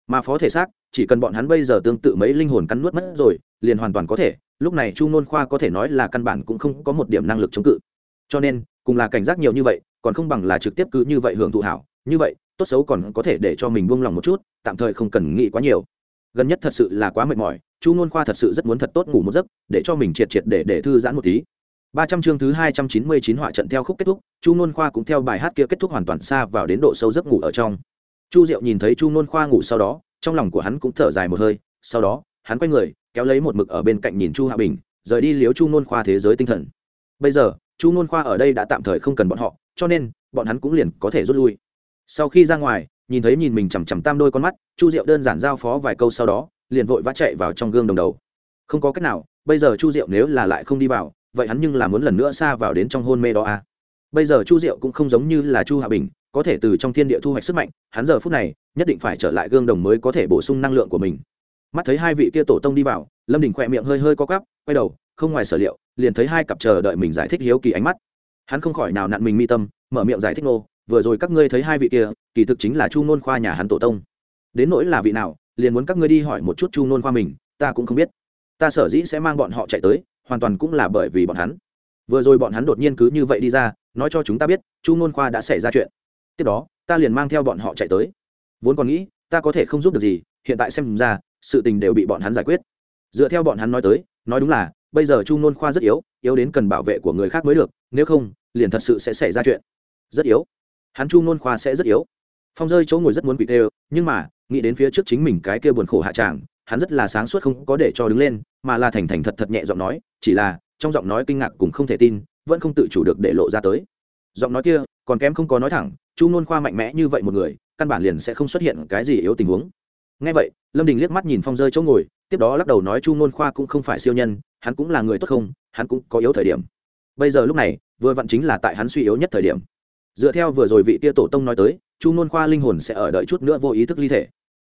Mà phó thể xác, chỉ cần bọn hắn bây giờ tương tự mấy linh hồn cắn nuốt mất rồi, liền hoàn toàn có thể. Lúc này chu nôn khoa có thể nói là căn bản cũng không có một điểm năng lực chống cự. Cho nên, cùng là cảnh giác nhiều như vậy, còn không bằng là trực tiếp cứ như vậy hưởng thụ hảo. Như vậy, tốt xấu còn có thể để cho mình buông lòng một chút, tạm thời không cần nghĩ quá nhiều gần nhất thật sự là quá mệt mỏi, chu n khoa thật sự rất muốn thật tốt ngủ một giấc, để cho mình triệt triệt để để thư giãn một tí. Ba trăm chương thứ hai trăm chín mươi chín họa trận theo khúc kết thúc, chu n khoa cũng theo bài hát kia kết thúc hoàn toàn xa vào đến độ sâu giấc ngủ ở trong. Chu diệu nhìn thấy chu n khoa ngủ sau đó, trong lòng của hắn cũng thở dài một hơi, sau đó, hắn quay người, kéo lấy một mực ở bên cạnh nhìn chu hạ bình, rời đi liếu chu n khoa thế giới tinh thần. Bây giờ, chu n khoa ở đây đã tạm thời không cần bọn họ, cho nên, bọn hắn cũng liền có thể rút lui. Sau khi ra ngoài nhìn thấy nhìn mình chằm chằm tam đôi con mắt, chu diệu đơn giản giao phó vài câu sau đó, liền vội vã chạy vào trong gương đồng đầu. Không có cách nào, bây giờ chu diệu nếu là lại không đi vào, vậy hắn nhưng là muốn lần nữa xa vào đến trong hôn mê đó à? Bây giờ chu diệu cũng không giống như là chu hạ bình, có thể từ trong thiên địa thu hoạch sức mạnh, hắn giờ phút này, nhất định phải trở lại gương đồng mới có thể bổ sung năng lượng của mình. Mắt thấy hai vị kia tổ tông đi vào, lâm đình khỏe miệng hơi hơi co cắp quay đầu, không ngoài sở liệu, liền thấy hai cặp chờ đợi mình giải thích hiếu kỳ ánh mắt. Hắn không khỏi nào nặn mình mi tâm, mở miệng giải thích nô vừa rồi các ngươi thấy hai vị kia, kỳ thực chính là chu nôn khoa nhà hắn tổ tông. Đến nỗi là vị nào, liền muốn các ngươi đi hỏi một chút chu nôn khoa mình, ta cũng không biết. Ta sở dĩ sẽ mang bọn họ chạy tới, hoàn toàn cũng là bởi vì bọn hắn. Vừa rồi bọn hắn đột nhiên cứ như vậy đi ra, nói cho chúng ta biết, chu nôn khoa đã xảy ra chuyện. Tiếp đó, ta liền mang theo bọn họ chạy tới. Vốn còn nghĩ, ta có thể không giúp được gì, hiện tại xem ra, sự tình đều bị bọn hắn giải quyết. Dựa theo bọn hắn nói tới, nói đúng là, bây giờ chu nôn khoa rất yếu yếu đến cần bảo vệ của người khác mới được, nếu không, liền thật sự sẽ xảy ra chuyện. Rất yếu hắn chu nôn khoa sẽ rất yếu. Phong rơi chỗ ngồi rất muốn bị tê nhưng mà, nghĩ đến phía trước chính mình cái kia buồn khổ hạ tràng, hắn rất là sáng suốt không có để cho đứng lên, mà là thành thành thật thật nhẹ giọng nói, chỉ là, trong giọng nói kinh ngạc cũng không thể tin, vẫn không tự chủ được để lộ ra tới. Giọng nói kia, còn kém không có nói thẳng, chu nôn khoa mạnh mẽ như vậy một người, căn bản liền sẽ không xuất hiện cái gì yếu tình huống. Ngay vậy, lâm đình liếc mắt nhìn phong rơi chỗ ngồi, tiếp đó lắc đầu nói chu nôn khoa cũng không phải siêu nhân, hắn cũng là người tốt không, hắn cũng có yếu thời điểm. Bây giờ lúc này, vừa vặn chính là tại hắn suy yếu nhất thời điểm dựa theo vừa rồi vị tia tổ tông nói tới chu nôn khoa linh hồn sẽ ở đợi chút nữa vô ý thức ly thể.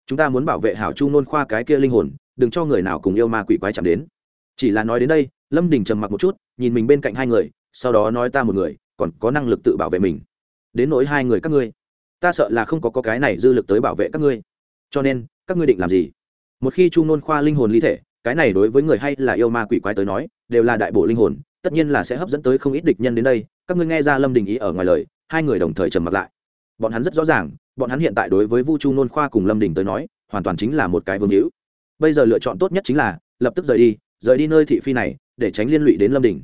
Chúng ta muốn bảo vệ hảo chu nôn khoa cái kia linh hồn đừng cho người nào cùng yêu ma quỷ quái chạm đến. Chỉ là nói đến đây lâm đình trầm mặc một chút nhìn mình bên cạnh hai người sau đó nói ta một người còn có năng lực tự bảo vệ mình. Đến nỗi hai người các ngươi ta sợ là không có, có cái này dư lực tới bảo vệ các ngươi. Cho nên các ngươi định làm gì? Một khi chu nôn khoa linh hồn ly thể cái này đối với người hay là yêu ma quỷ quái tới nói đều là đại bộ linh hồn tất nhiên là sẽ hấp dẫn tới không ít địch nhân đến đây. Các ngươi nghe ra lâm đình ý ở ngoài lời hai người đồng thời trầm mặc lại. Bọn hắn rất rõ ràng, bọn hắn hiện tại đối với vu chu nôn khoa cùng lâm đình tới nói, hoàn toàn chính là một cái vương hữu. Bây giờ lựa chọn tốt nhất chính là, lập tức rời đi rời đi nơi thị phi này, để tránh liên lụy đến lâm đình.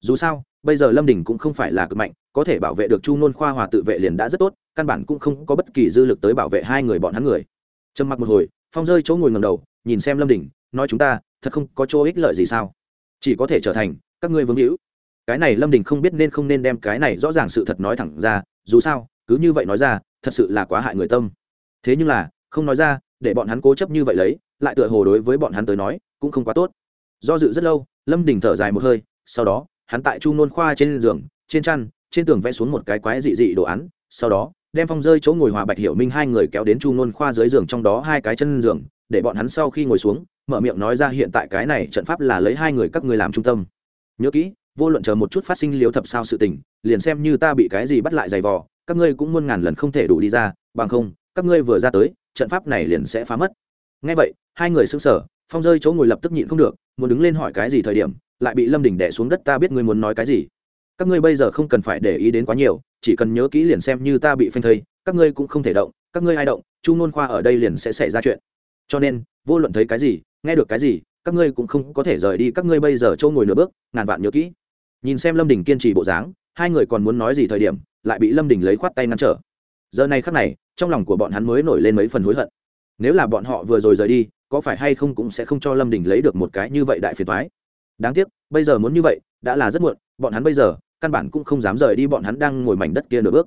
Dù sao, bây giờ lâm đình cũng không phải là cực mạnh, có thể bảo vệ được chu nôn khoa hòa tự vệ liền đã rất tốt, căn bản cũng không có bất kỳ dư lực tới bảo vệ hai người bọn hắn người. Trầm mặc một hồi, phong rơi chỗ ngồi ngầm đầu, nhìn xem lâm đình, nói chúng ta, thật không có chỗ ích lợi gì sao? Chỉ có thể trở thành, các ngươi vương hữu cái này lâm đình không biết nên không nên đem cái này rõ ràng sự thật nói thẳng ra, dù sao, cứ như vậy nói ra, thật sự là quá hại người tâm. Thế nhưng là, không nói ra, để bọn hắn cố chấp như vậy lấy, lại tựa hồ đối với bọn hắn tới nói, cũng không quá tốt. Do dự rất lâu, lâm đình thở dài một hơi, sau đó, hắn tại chu nôn khoa trên giường, trên chăn, trên tường vẽ xuống một cái quái dị dị đồ án, sau đó, đem phong rơi chỗ ngồi hòa bạch hiểu minh hai người kéo đến chu nôn khoa dưới giường trong đó hai cái chân giường, để bọn hắn sau khi ngồi xuống, mở miệng nói ra hiện tại cái này trận pháp là lấy hai người các người làm trung tâm. Nhớ kỹ vô luận chờ một chút phát sinh liếu thập sao sự tình, liền xem như ta bị cái gì bắt lại giày vò, các ngươi cũng muôn ngàn lần không thể đủ đi ra, bằng không, các ngươi vừa ra tới, trận pháp này liền sẽ phá mất. Ngay vậy, hai người xứng sở phong rơi chỗ ngồi lập tức nhịn không được, muốn đứng lên hỏi cái gì thời điểm, lại bị lâm đình đẻ xuống đất ta biết ngươi muốn nói cái gì. Các ngươi bây giờ không cần phải để ý đến quá nhiều, chỉ cần nhớ kỹ liền xem như ta bị phanh thây, các ngươi cũng không thể động, các ngươi ai động, chu nôn khoa ở đây liền sẽ xảy ra chuyện. Cho nên, vô luận thấy cái gì, nghe được cái gì các ngươi cũng không có thể rời đi, các ngươi bây giờ châu ngồi nửa bước, ngàn vạn nhớ kỹ. Nhìn xem lâm đình kiên trì bộ dáng, hai người còn muốn nói gì thời điểm, lại bị lâm đình lấy khoát tay ngăn trở. Giờ này khắc này, trong lòng của bọn hắn mới nổi lên mấy phần hối hận. Nếu là bọn họ vừa rồi rời đi, có phải hay không cũng sẽ không cho lâm đình lấy được một cái như vậy đại phiền thoái đáng tiếc, bây giờ muốn như vậy, đã là rất muộn, bọn hắn bây giờ, căn bản cũng không dám rời đi, bọn hắn đang ngồi mảnh đất kia nửa bước.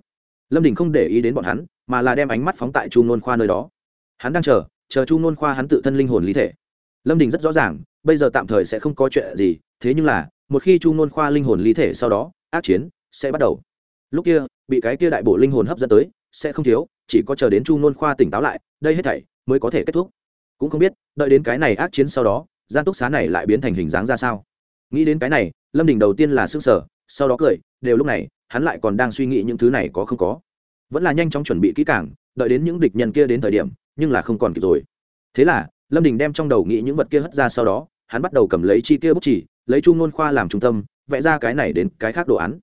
Lâm đình không để ý đến bọn hắn, mà là đem ánh mắt phóng tại chu nôn khoa nơi đó. Hắn đang chờ chờ chu nôn khoa hắn tự thân linh hồn lý thể lâm đình rất rõ ràng, bây giờ tạm thời sẽ không có chuyện gì, thế nhưng là, một khi chu nôn khoa linh hồn lý thể sau đó, ác chiến sẽ bắt đầu. Lúc kia, bị cái kia đại bộ linh hồn hấp dẫn tới, sẽ không thiếu, chỉ có chờ đến chu nôn khoa tỉnh táo lại, đây hết thảy mới có thể kết thúc. Cũng không biết, đợi đến cái này ác chiến sau đó, gian túc xá này lại biến thành hình dáng ra sao. Nghĩ đến cái này, lâm đình đầu tiên là s ư n g sở sau đó cười, đều lúc này, hắn lại còn đang suy nghĩ những thứ này có không có. Vẫn là nhanh chóng chuẩn bị kỹ càng, đợi đến những địch nhân kia đến thời điểm, nhưng là không còn kịp rồi. Thế là lâm đình đem trong đầu nghĩ những vật kia hất ra sau đó, hắn bắt đầu cầm lấy chi kia bút chỉ lấy chu ngôn khoa làm trung tâm, vẽ ra cái này đến cái khác đồ án.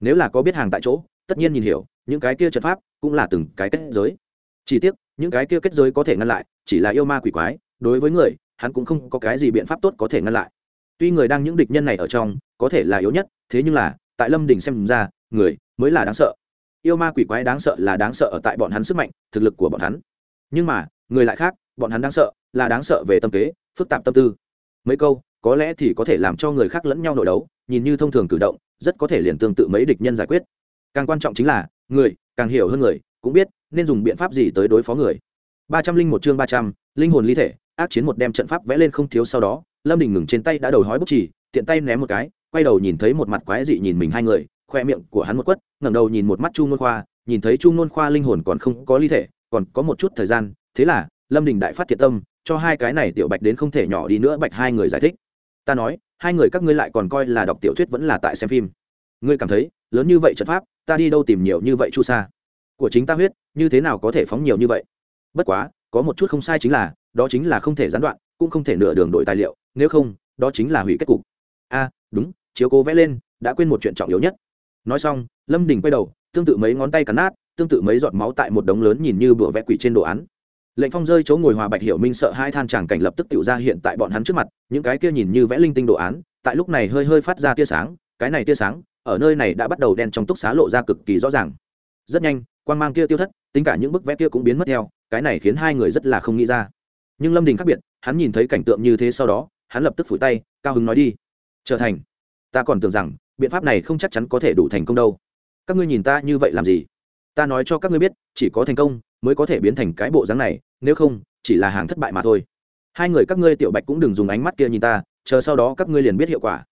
Nếu là có biết hàng tại chỗ, tất nhiên nhìn hiểu, những cái kia trận pháp cũng là từng cái kết giới. Chỉ tiếc, những cái kia kết giới có thể ngăn lại, chỉ là yêu ma quỷ quái, đối với người, hắn cũng không có cái gì biện pháp tốt có thể ngăn lại. Tuy người đang những địch nhân này ở trong, có thể là yếu nhất, thế nhưng là, tại lâm đình xem ra, người mới là đáng sợ. Yêu ma quỷ quái đáng sợ là đáng sợ ở tại bọn hắn sức mạnh, thực lực của bọn hắn. Nhưng mà, người lại khác, bọn hắn đáng sợ là đáng sợ về tâm kế, phức tạp tâm tư. Mấy câu, có lẽ thì có thể làm cho người khác lẫn nhau nội đấu, nhìn như thông thường cử động, rất có thể liền tương tự mấy địch nhân giải quyết. Càng quan trọng chính là, người, càng hiểu hơn người, cũng biết nên dùng biện pháp gì tới đối phó người. Ba trăm linh một chương ba trăm, linh hồn ly thể, ác chiến một đem trận pháp vẽ lên không thiếu sau đó, lâm đình ngừng trên tay đã đầu hói bút chỉ, tiện tay ném một cái, quay đầu nhìn thấy một mặt quái dị nhìn mình hai người, khoe miệng của hắn một quất, ngẩng đầu nhìn một mắt chu nôn khoa, nhìn thấy chu nôn khoa linh hồn còn không có ly thể, còn có một chút thời gian, thế là lâm đình đại phát thiệt tâm cho hai cái này tiểu bạch đến không thể nhỏ đi nữa, bạch hai người giải thích. Ta nói, hai người các ngươi lại còn coi là đọc tiểu thuyết vẫn là tại xem phim. Ngươi cảm thấy, lớn như vậy trận pháp, ta đi đâu tìm nhiều như vậy chu sa? Của chính ta huyết, như thế nào có thể phóng nhiều như vậy? Bất quá, có một chút không sai chính là, đó chính là không thể gián đoạn, cũng không thể nửa đường đổi tài liệu, nếu không, đó chính là hủy kết cục. A, đúng, chiếu cố vẽ lên, đã quên một chuyện trọng yếu nhất. Nói xong, lâm đình quay đầu, tương tự mấy ngón tay cắn nát, tương tự mấy giọt máu tại một đống lớn nhìn như bữa vẽ quỷ trên đồ án lệnh phong rơi chỗ ngồi hòa bạch hiểu minh sợ hai than tràng cảnh lập tức tự ra hiện tại bọn hắn trước mặt, những cái kia nhìn như vẽ linh tinh đồ án, tại lúc này hơi hơi phát ra tia sáng, cái này tia sáng, ở nơi này đã bắt đầu đen trong túc xá lộ ra cực kỳ rõ ràng. Rất nhanh quan g mang kia tiêu thất, tính cả những bức vẽ kia cũng biến mất theo, cái này khiến hai người rất là không nghĩ ra. Nhưng lâm đình khác biệt, hắn nhìn thấy cảnh tượng như thế sau đó, hắn lập tức phủi tay, cao hứng nói đi. Trở thành. Ta còn tưởng rằng, biện pháp này không chắc chắn có thể đủ thành công đâu. Các ngươi nhìn ta như vậy làm gì? Ta nói cho các ngươi biết, chỉ có thành công mới có thể biến thành cái bộ dáng này, nếu không, chỉ là hàng thất bại mà thôi. Hai người các ngươi tiểu bạch cũng đừng dùng ánh mắt kia nhìn ta, chờ sau đó các ngươi liền biết hiệu quả.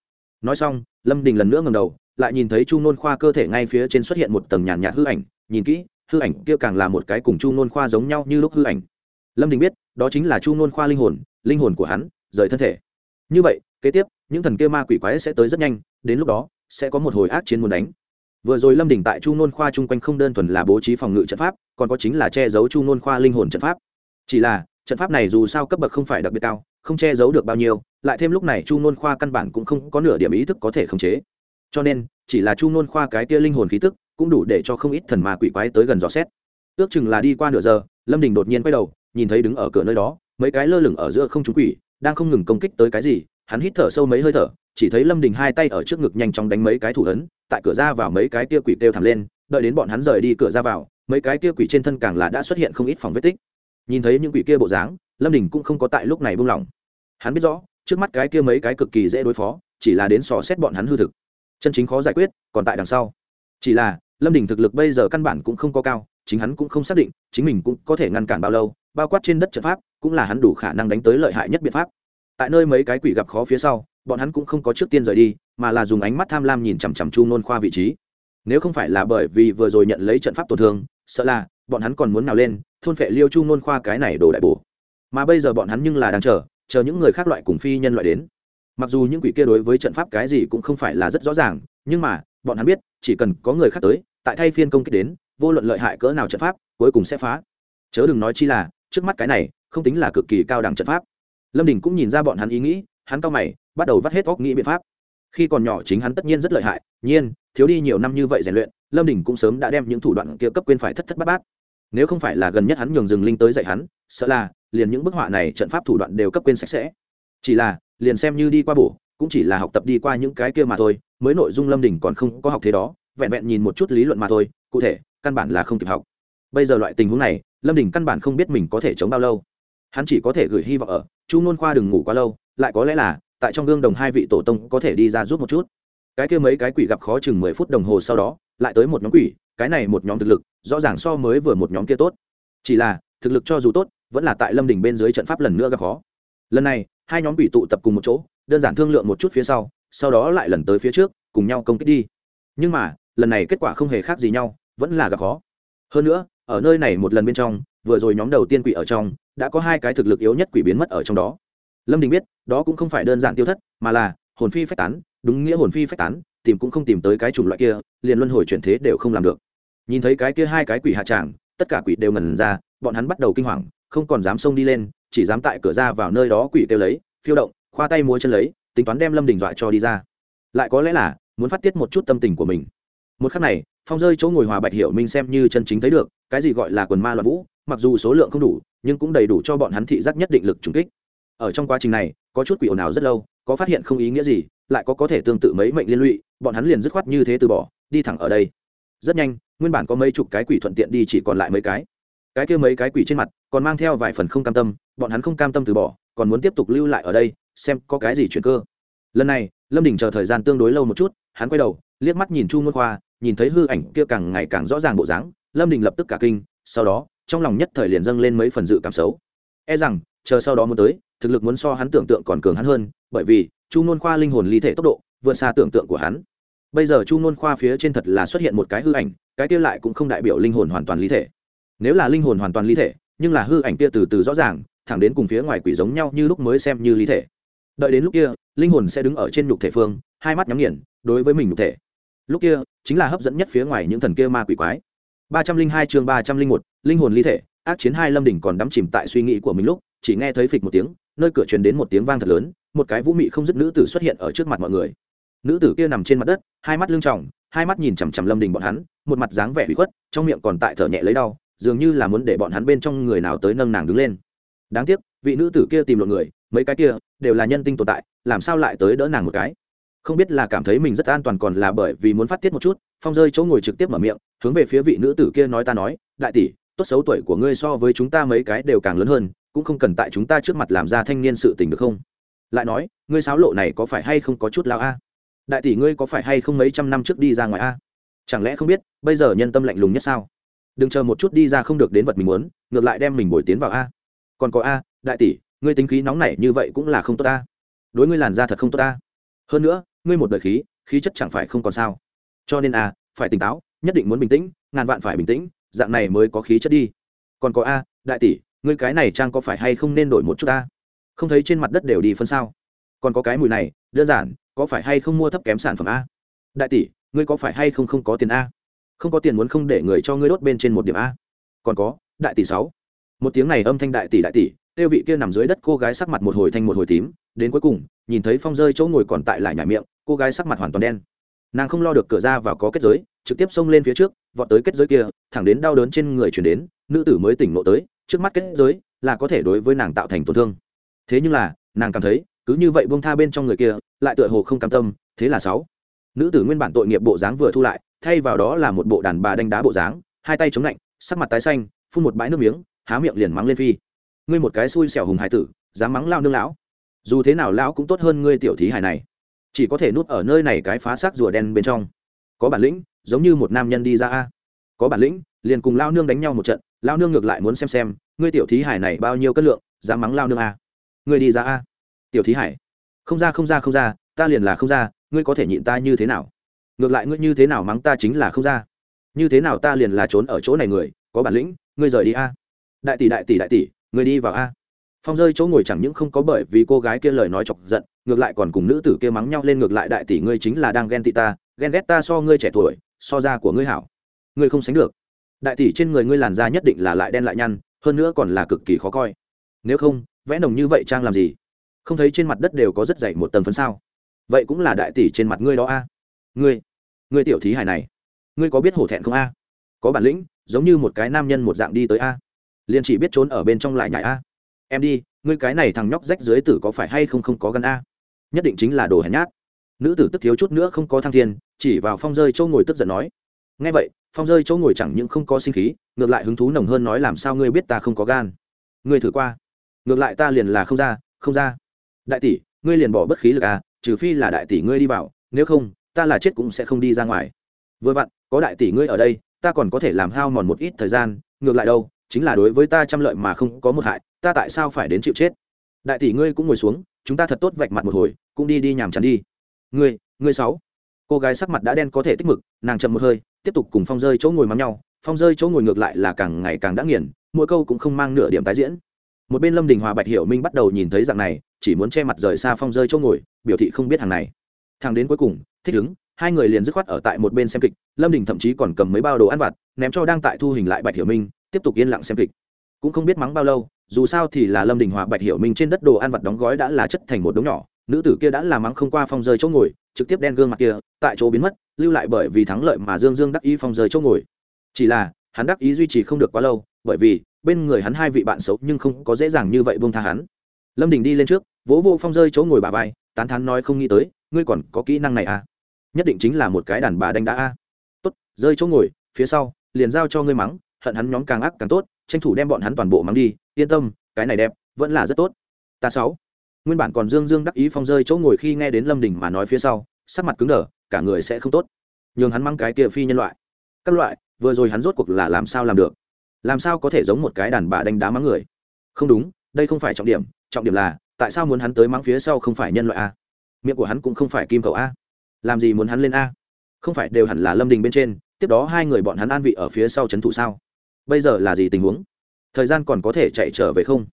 Nói xong, lâm đình lần nữa ngầm đầu, lại nhìn thấy chu nôn khoa cơ thể ngay phía trên xuất hiện một tầng nhàn nhạt hư ảnh, nhìn kỹ, hư ảnh kia càng là một cái cùng chu nôn khoa giống nhau như lúc hư ảnh. Lâm đình biết, đó chính là chu nôn khoa linh hồn linh hồn của hắn, rời thân thể. Như vậy, kế tiếp, những thần kia ma quỷ quái sẽ tới rất nhanh, đến lúc đó, sẽ có một hồi ác chiến muốn đánh vừa rồi lâm đình tại chu nôn khoa chung quanh không đơn thuần là bố trí phòng ngự trận pháp, còn có chính là che giấu chu nôn khoa linh hồn trận pháp. Chỉ là, trận pháp này dù sao cấp bậc không phải đặc biệt cao, không che giấu được bao nhiêu, lại thêm lúc này chu nôn khoa căn bản cũng không có nửa điểm ý thức có thể khống chế. Cho nên, chỉ là chu nôn khoa cái kia linh hồn khí tức, cũng đủ để cho không ít thần ma quỷ quái tới gần dò xét. Ước chừng là đi qua nửa giờ, lâm đình đột nhiên quay đầu, nhìn thấy đứng ở cửa nơi đó, mấy cái lơ lửng ở giữa không trúng quỷ, đang không ngừng công kích tới cái gì, hắn hít thở sâu mấy hơi thở chỉ thấy lâm đình hai tay ở trước ngực nhanh chóng đánh mấy cái thủ ấn, tại cửa ra vào mấy cái kia quỷ kêu thẳng lên, đợi đến bọn hắn rời đi cửa ra vào, mấy cái kia quỷ trên thân càng là đã xuất hiện không ít phòng vết tích. Nhìn thấy những quỷ kia bộ dáng, lâm đình cũng không có tại lúc này buông lỏng. Hắn biết rõ, trước mắt cái kia mấy cái cực kỳ dễ đối phó, chỉ là đến sò xét bọn hắn hư thực. Chân chính khó giải quyết, còn tại đằng sau. Chỉ là, lâm đình thực lực bây giờ căn bản cũng không có cao, chính hắn cũng không xác định, chính mình cũng có thể ngăn cản bao lâu, bao quát trên đất trận pháp, cũng là hắn đủ khả năng đánh tới lợi hại nhất biện pháp. Tại nơi mấy cái quỷ gặp khó phía sau bọn hắn cũng không có trước tiên rời đi, mà là dùng ánh mắt tham lam nhìn chằm chằm chu nôn khoa vị trí. Nếu không phải là bởi vì vừa rồi nhận lấy trận pháp tổn thương, sợ là bọn hắn còn muốn nào lên, thôn phệ liêu chu nôn khoa cái này đồ đại bổ. Mà bây giờ bọn hắn nhưng là đang chờ chờ những người khác loại cùng phi nhân loại đến. Mặc dù những quỷ kia đối với trận pháp cái gì cũng không phải là rất rõ ràng, nhưng mà, bọn hắn biết, chỉ cần có người khác tới, tại thay phiên công kích đến, vô luận lợi hại cỡ nào trận pháp, cuối cùng sẽ phá. Chớ đừng nói chi là, trước mắt cái này, không tính là cực kỳ cao đẳng trận pháp. Lâm đình cũng nhìn ra bọn hắn ý nghĩ, hắn cao mày bắt đầu vắt hết óc nghĩ biện pháp. Khi còn nhỏ chính hắn tất nhiên rất lợi hại, nhiên, thiếu đi nhiều năm như vậy rèn luyện, lâm đình cũng sớm đã đem những thủ đoạn kia cấp quên phải thất thất bát bát. Nếu không phải là gần nhất hắn nhường rừng linh tới dạy hắn, sợ là liền những bức họa này trận pháp thủ đoạn đều cấp quên sạch sẽ. Chỉ là, liền xem như đi qua bổ, cũng chỉ là học tập đi qua những cái kia mà thôi, mới nội dung lâm đình còn không có học thế đó, vẹn vẹn nhìn một chút lý luận mà thôi, cụ thể, căn bản là không kịp học. Bây giờ loại tình huống này, lâm đình căn bản không biết mình có thể chống bao lâu. Hắn chỉ có thể gửi hy vọng ở, chu nôn khoa đừng ngủ quá lâu, lại có lẽ là tại trong gương đồng hai vị tổ tông có thể đi ra giúp một chút. Cái kia mấy cái quỷ gặp khó chừng mười phút đồng hồ sau đó, lại tới một nhóm quỷ, cái này một nhóm thực lực, rõ ràng so mới vừa một nhóm kia tốt. Chỉ là, thực lực cho dù tốt, vẫn là tại lâm đình bên dưới trận pháp lần nữa gặp khó. Lần này, hai nhóm quỷ tụ tập cùng một chỗ, đơn giản thương lượng một chút phía sau sau đó lại lần tới phía trước, cùng nhau công kích đi. Nhưng mà, lần này kết quả không hề khác gì nhau, vẫn là gặp khó. Hơn nữa, ở nơi này một lần bên trong, vừa rồi nhóm đầu tiên quỷ ở trong, đã có hai cái thực lực yếu nhất quỷ biến mất ở trong đó lâm đình biết, đó cũng không phải đơn giản tiêu thất, mà là, hồn phi phách tán, đúng nghĩa hồn phi phách tán, tìm cũng không tìm tới cái chủng loại kia, liền luân hồi chuyển thế đều không làm được. Nhìn thấy cái kia hai cái quỷ hạ tràng, tất cả quỷ đều ngần ra, bọn hắn bắt đầu kinh hoàng, không còn dám xông đi lên, chỉ dám tại cửa ra vào nơi đó quỷ kêu lấy, phiêu động, khoa tay múa chân lấy, tính toán đem lâm đình dọa cho đi ra. Lại có lẽ là, muốn phát tiết một chút tâm tình của mình. Một khắc này, phong rơi chỗ ngồi hòa bạch hiểu minh xem như chân chính thấy được, cái gì gọi là quần ma loạn vũ, mặc dù số lượng không đủ, nhưng cũng đầy đủ cho bọn hắn thị giác nhất định lực trùng kích ở trong quá trình này, có chút quỷ ồn ào rất lâu, có phát hiện không ý nghĩa gì, lại có có thể tương tự mấy mệnh liên lụy, bọn hắn liền dứt khoát như thế từ bỏ, đi thẳng ở đây. Rất nhanh, nguyên bản có mấy chục cái quỷ thuận tiện đi chỉ còn lại mấy cái. Cái kia mấy cái quỷ trên mặt, còn mang theo vài phần không cam tâm, bọn hắn không cam tâm từ bỏ, còn muốn tiếp tục lưu lại ở đây, xem có cái gì chuyển cơ. Lần này, lâm đình chờ thời gian tương đối lâu một chút, hắn quay đầu, liếc mắt nhìn chu ngôn khoa, nhìn thấy hư ảnh kia càng ngày càng rõ ràng bộ dáng, lâm đình lập tức cả kinh, sau đó, trong lòng nhất thời liền dâng lên mấy phần dự cảm xấu. E rằng, chờ sau đó muốn tới thực lực muốn so hắn tưởng tượng còn cường hắn hơn, bởi vì, chu nôn khoa linh hồn ly thể tốc độ, vượt xa tưởng tượng của hắn. Bây giờ chu nôn khoa phía trên thật là xuất hiện một cái hư ảnh, cái kia lại cũng không đại biểu linh hồn hoàn toàn ly thể. Nếu là linh hồn hoàn toàn ly thể, nhưng là hư ảnh kia từ từ rõ ràng, thẳng đến cùng phía ngoài quỷ giống nhau như lúc mới xem như ly thể. Đợi đến lúc kia, linh hồn sẽ đứng ở trên nhục thể phương, hai mắt nhắm nghiền, đối với mình nhục thể. Lúc kia, chính là hấp dẫn nhất phía ngoài những thần kia ma quỷ quái. Ba trăm linh hai chương ba trăm linh một, linh hồn ly thể ác chiến hai lâm đỉnh còn đắm chìm tại suy nghĩ của mình lúc, chỉ nghe thấy phịch một tiếng, nơi cửa truyền đến một tiếng vang thật lớn, một cái vũ mị không dứt nữ tử xuất hiện ở trước mặt mọi người. Nữ tử kia nằm trên mặt đất, hai mắt lưng tròng hai mắt nhìn chằm chằm lâm đình bọn hắn, một mặt dáng vẻ bị khuất, trong miệng còn tại thở nhẹ lấy đau, dường như là muốn để bọn hắn bên trong người nào tới nâng nàng đứng lên. Đáng tiếc, vị nữ tử kia tìm lộn người, mấy cái kia đều là nhân tinh tồn tại, làm sao lại tới đỡ nàng một cái? Không biết là cảm thấy mình rất an toàn còn là bởi vì muốn phát tiết một chút, phong rơi chỗ ngồi trực tiếp mở miệng, hướng về phía vị nữ tử kia nói ta nói, đại tỷ tốt xấu tuổi của ngươi so với chúng ta mấy cái đều càng lớn hơn, cũng không cần tại chúng ta trước mặt làm ra thanh niên sự tình được không? Lại nói, ngươi sáo lộ này có phải hay không có chút lao a? Đại tỷ ngươi có phải hay không mấy trăm năm trước đi ra ngoài a? Chẳng lẽ không biết, bây giờ nhân tâm lạnh lùng nhất sao? Đừng chờ một chút đi ra không được đến vật mình muốn, ngược lại đem mình bồi tiến vào a. Còn có a, đại tỷ, ngươi tính khí nóng nảy như vậy cũng là không tốt a. Đối ngươi làn da thật không tốt a. Hơn nữa, ngươi một đời khí khí chất chẳng phải không còn sao. Cho nên a, phải tỉnh táo, nhất định muốn bình tĩnh, ngàn vạn phải bình tĩnh dạng này mới có khí chất đi. Còn có a, đại tỷ, ngươi cái này trang có phải hay không nên đổi một chút ta? Không thấy trên mặt đất đều đi phân sao? Còn có cái mùi này, đơn giản, có phải hay không mua thấp kém sản phẩm a? Đại tỷ, ngươi có phải hay không không có tiền a? Không có tiền muốn không để người cho ngươi đốt bên trên một điểm a? Còn có, đại tỷ sáu. Một tiếng này âm thanh đại tỷ đại tỷ, tiêu vị kia nằm dưới đất cô gái sắc mặt một hồi thanh một hồi tím, đến cuối cùng, nhìn thấy phong rơi chỗ ngồi còn tại lại nhảy miệng, cô gái sắc mặt hoàn toàn đen nàng không lo được cửa ra và có kết giới, trực tiếp xông lên phía trước, vọt tới kết giới kia, thẳng đến đau đớn trên người chuyển đến, nữ tử mới tỉnh ngộ tới, trước mắt kết giới là có thể đối với nàng tạo thành tổn thương. Thế nhưng là, nàng cảm thấy, cứ như vậy buông tha bên trong người kia, lại tựa hồ không cam tâm, thế là sáu. Nữ tử nguyên bản tội nghiệp bộ dáng vừa thu lại, thay vào đó là một bộ đàn bà đánh đá bộ dáng, hai tay chống lạnh, sắc mặt tái xanh, phun một bãi nước miếng, há miệng liền mắng lên phi. Ngươi một cái xui xẻo hùng hải tử, dám mắng lao nương lão. Dù thế nào lão cũng tốt hơn ngươi tiểu thí hải này chỉ có thể nuốt ở nơi này cái phá xác rùa đen bên trong. Có bản lĩnh, giống như một nam nhân đi ra a. Có bản lĩnh, liền cùng lao nương đánh nhau một trận, lao nương ngược lại muốn xem xem, ngươi tiểu thí hải này bao nhiêu cân lượng, dám mắng lao nương a. Ngươi đi ra a. Tiểu thí hải. Không ra không ra không ra, ta liền là không ra, ngươi có thể nhịn ta như thế nào? Ngược lại ngươi như thế nào mắng ta chính là không ra. Như thế nào ta liền là trốn ở chỗ này người, có bản lĩnh, ngươi rời đi a. Đại tỷ đại tỷ đại tỷ, ngươi đi vào a. Phong rơi chỗ ngồi chẳng những không có bởi vì cô gái kia lời nói chọc giận ngược lại còn cùng nữ tử kia mắng nhau lên ngược lại đại tỷ ngươi chính là đang ghen tị ta, ghen ghét ta so ngươi trẻ tuổi, so da của ngươi hảo. Ngươi không sánh được. Đại tỷ trên người ngươi làn da nhất định là lại đen lại nhăn, hơn nữa còn là cực kỳ khó coi. Nếu không, vẽ nồng như vậy trang làm gì? Không thấy trên mặt đất đều có rất dày một tầng phấn sao? Vậy cũng là đại tỷ trên mặt ngươi đó a. Ngươi ngươi tiểu thí hài này, ngươi có biết hổ thẹn không a? Có bản lĩnh, giống như một cái nam nhân một dạng đi tới a. Liền chỉ biết trốn ở bên trong lại nhảy a. Em đi, ngươi cái này thằng nhóc rách dưới tử có phải hay không không có gần a? Nhất định chính là đồ hèn nhát. Nữ tử tức thiếu chút nữa không có thăng thiên, chỉ vào phong rơi châu ngồi tức giận nói ngay vậy, phong rơi châu ngồi chẳng những không có sinh khí, ngược lại hứng thú nồng hơn nói làm sao ngươi biết ta không có gan. Ngươi thử qua. Ngược lại ta liền là không ra không ra. Đại tỷ, ngươi liền bỏ bất khí lực à trừ phi là đại tỷ ngươi đi vào, nếu không, ta là chết cũng sẽ không đi ra ngoài. Vừa vặn, có đại tỷ ngươi ở đây, ta còn có thể làm hao mòn một ít thời gian, ngược lại đâu, chính là đối với ta trăm lợi mà không có một hại, ta tại sao phải đến chịu chết? Đại tỷ ngươi cũng ngồi xuống chúng ta thật tốt vạch mặt một hồi, cũng đi đi nhàm chán đi. Ngươi ngươi sáu. Cô gái sắc mặt đã đen có thể tích mực, nàng chậm một hơi, tiếp tục cùng phong rơi chỗ ngồi mắm nhau. Phong rơi chỗ ngồi ngược lại là càng ngày càng đã nghiền, mỗi câu cũng không mang nửa điểm tái diễn. Một bên lâm đình hòa bạch hiểu minh bắt đầu nhìn thấy dạng này, chỉ muốn che mặt rời xa phong rơi chỗ ngồi, biểu thị không biết hàng này. Thằng đến cuối cùng, thích ứng, hai người liền dứt khoát ở tại một bên xem kịch, lâm đình thậm chí còn cầm mấy bao đồ ăn vặt, ném cho đang tại thu hình lại bạch hiểu minh, tiếp tục yên lặng xem kịch cũng không biết mắng bao lâu, dù sao thì là lâm đình hòa, bạch hiểu minh trên đất đồ ăn vặt đóng gói đã là chất thành một đống nhỏ, nữ tử kia đã là mắng không qua phong rơi chỗ ngồi, trực tiếp đen gương mặt kia, tại chỗ biến mất, lưu lại bởi vì thắng lợi mà dương dương đắc ý phong rơi chỗ ngồi. Chỉ là, hắn đắc ý duy trì không được quá lâu, bởi vì, bên người hắn hai vị bạn xấu nhưng không có dễ dàng như vậy buông tha hắn. Lâm đình đi lên trước, vỗ vô phong rơi chỗ ngồi bà vai, tán thán nói không nghĩ tới, ngươi còn có kỹ năng này à? Nhất định chính là một cái đàn bà đánh đá a. À. tốt, rơi chỗ ngồi, phía sau, liền giao cho ngươi mắng, hận hắn nhóm càng ác càng tốt tranh thủ đem bọn hắn toàn bộ mắng đi, yên tâm, cái này đẹp, vẫn là rất tốt. Ta sáu. Nguyên bản còn dương dương đắc ý phong rơi chỗ ngồi khi nghe đến lâm đình mà nói phía sau, sắc mặt cứng đờ, cả người sẽ không tốt. Nhường hắn mang cái kia phi nhân loại. Các loại, vừa rồi hắn rốt cuộc là làm sao làm được? Làm sao có thể giống một cái đàn bà đánh đá mắng người? Không đúng, đây không phải trọng điểm trọng điểm là, tại sao muốn hắn tới mắng phía sau không phải nhân loại a? Miệng của hắn cũng không phải kim cầu a. Làm gì muốn hắn lên a? Không phải đều hẳn là lâm đình bên trên, tiếp đó hai người bọn hắn an vị ở phía sau c h ấ n thủ sao? Bây giờ là gì tình huống? Thời gian còn có thể chạy trở về không?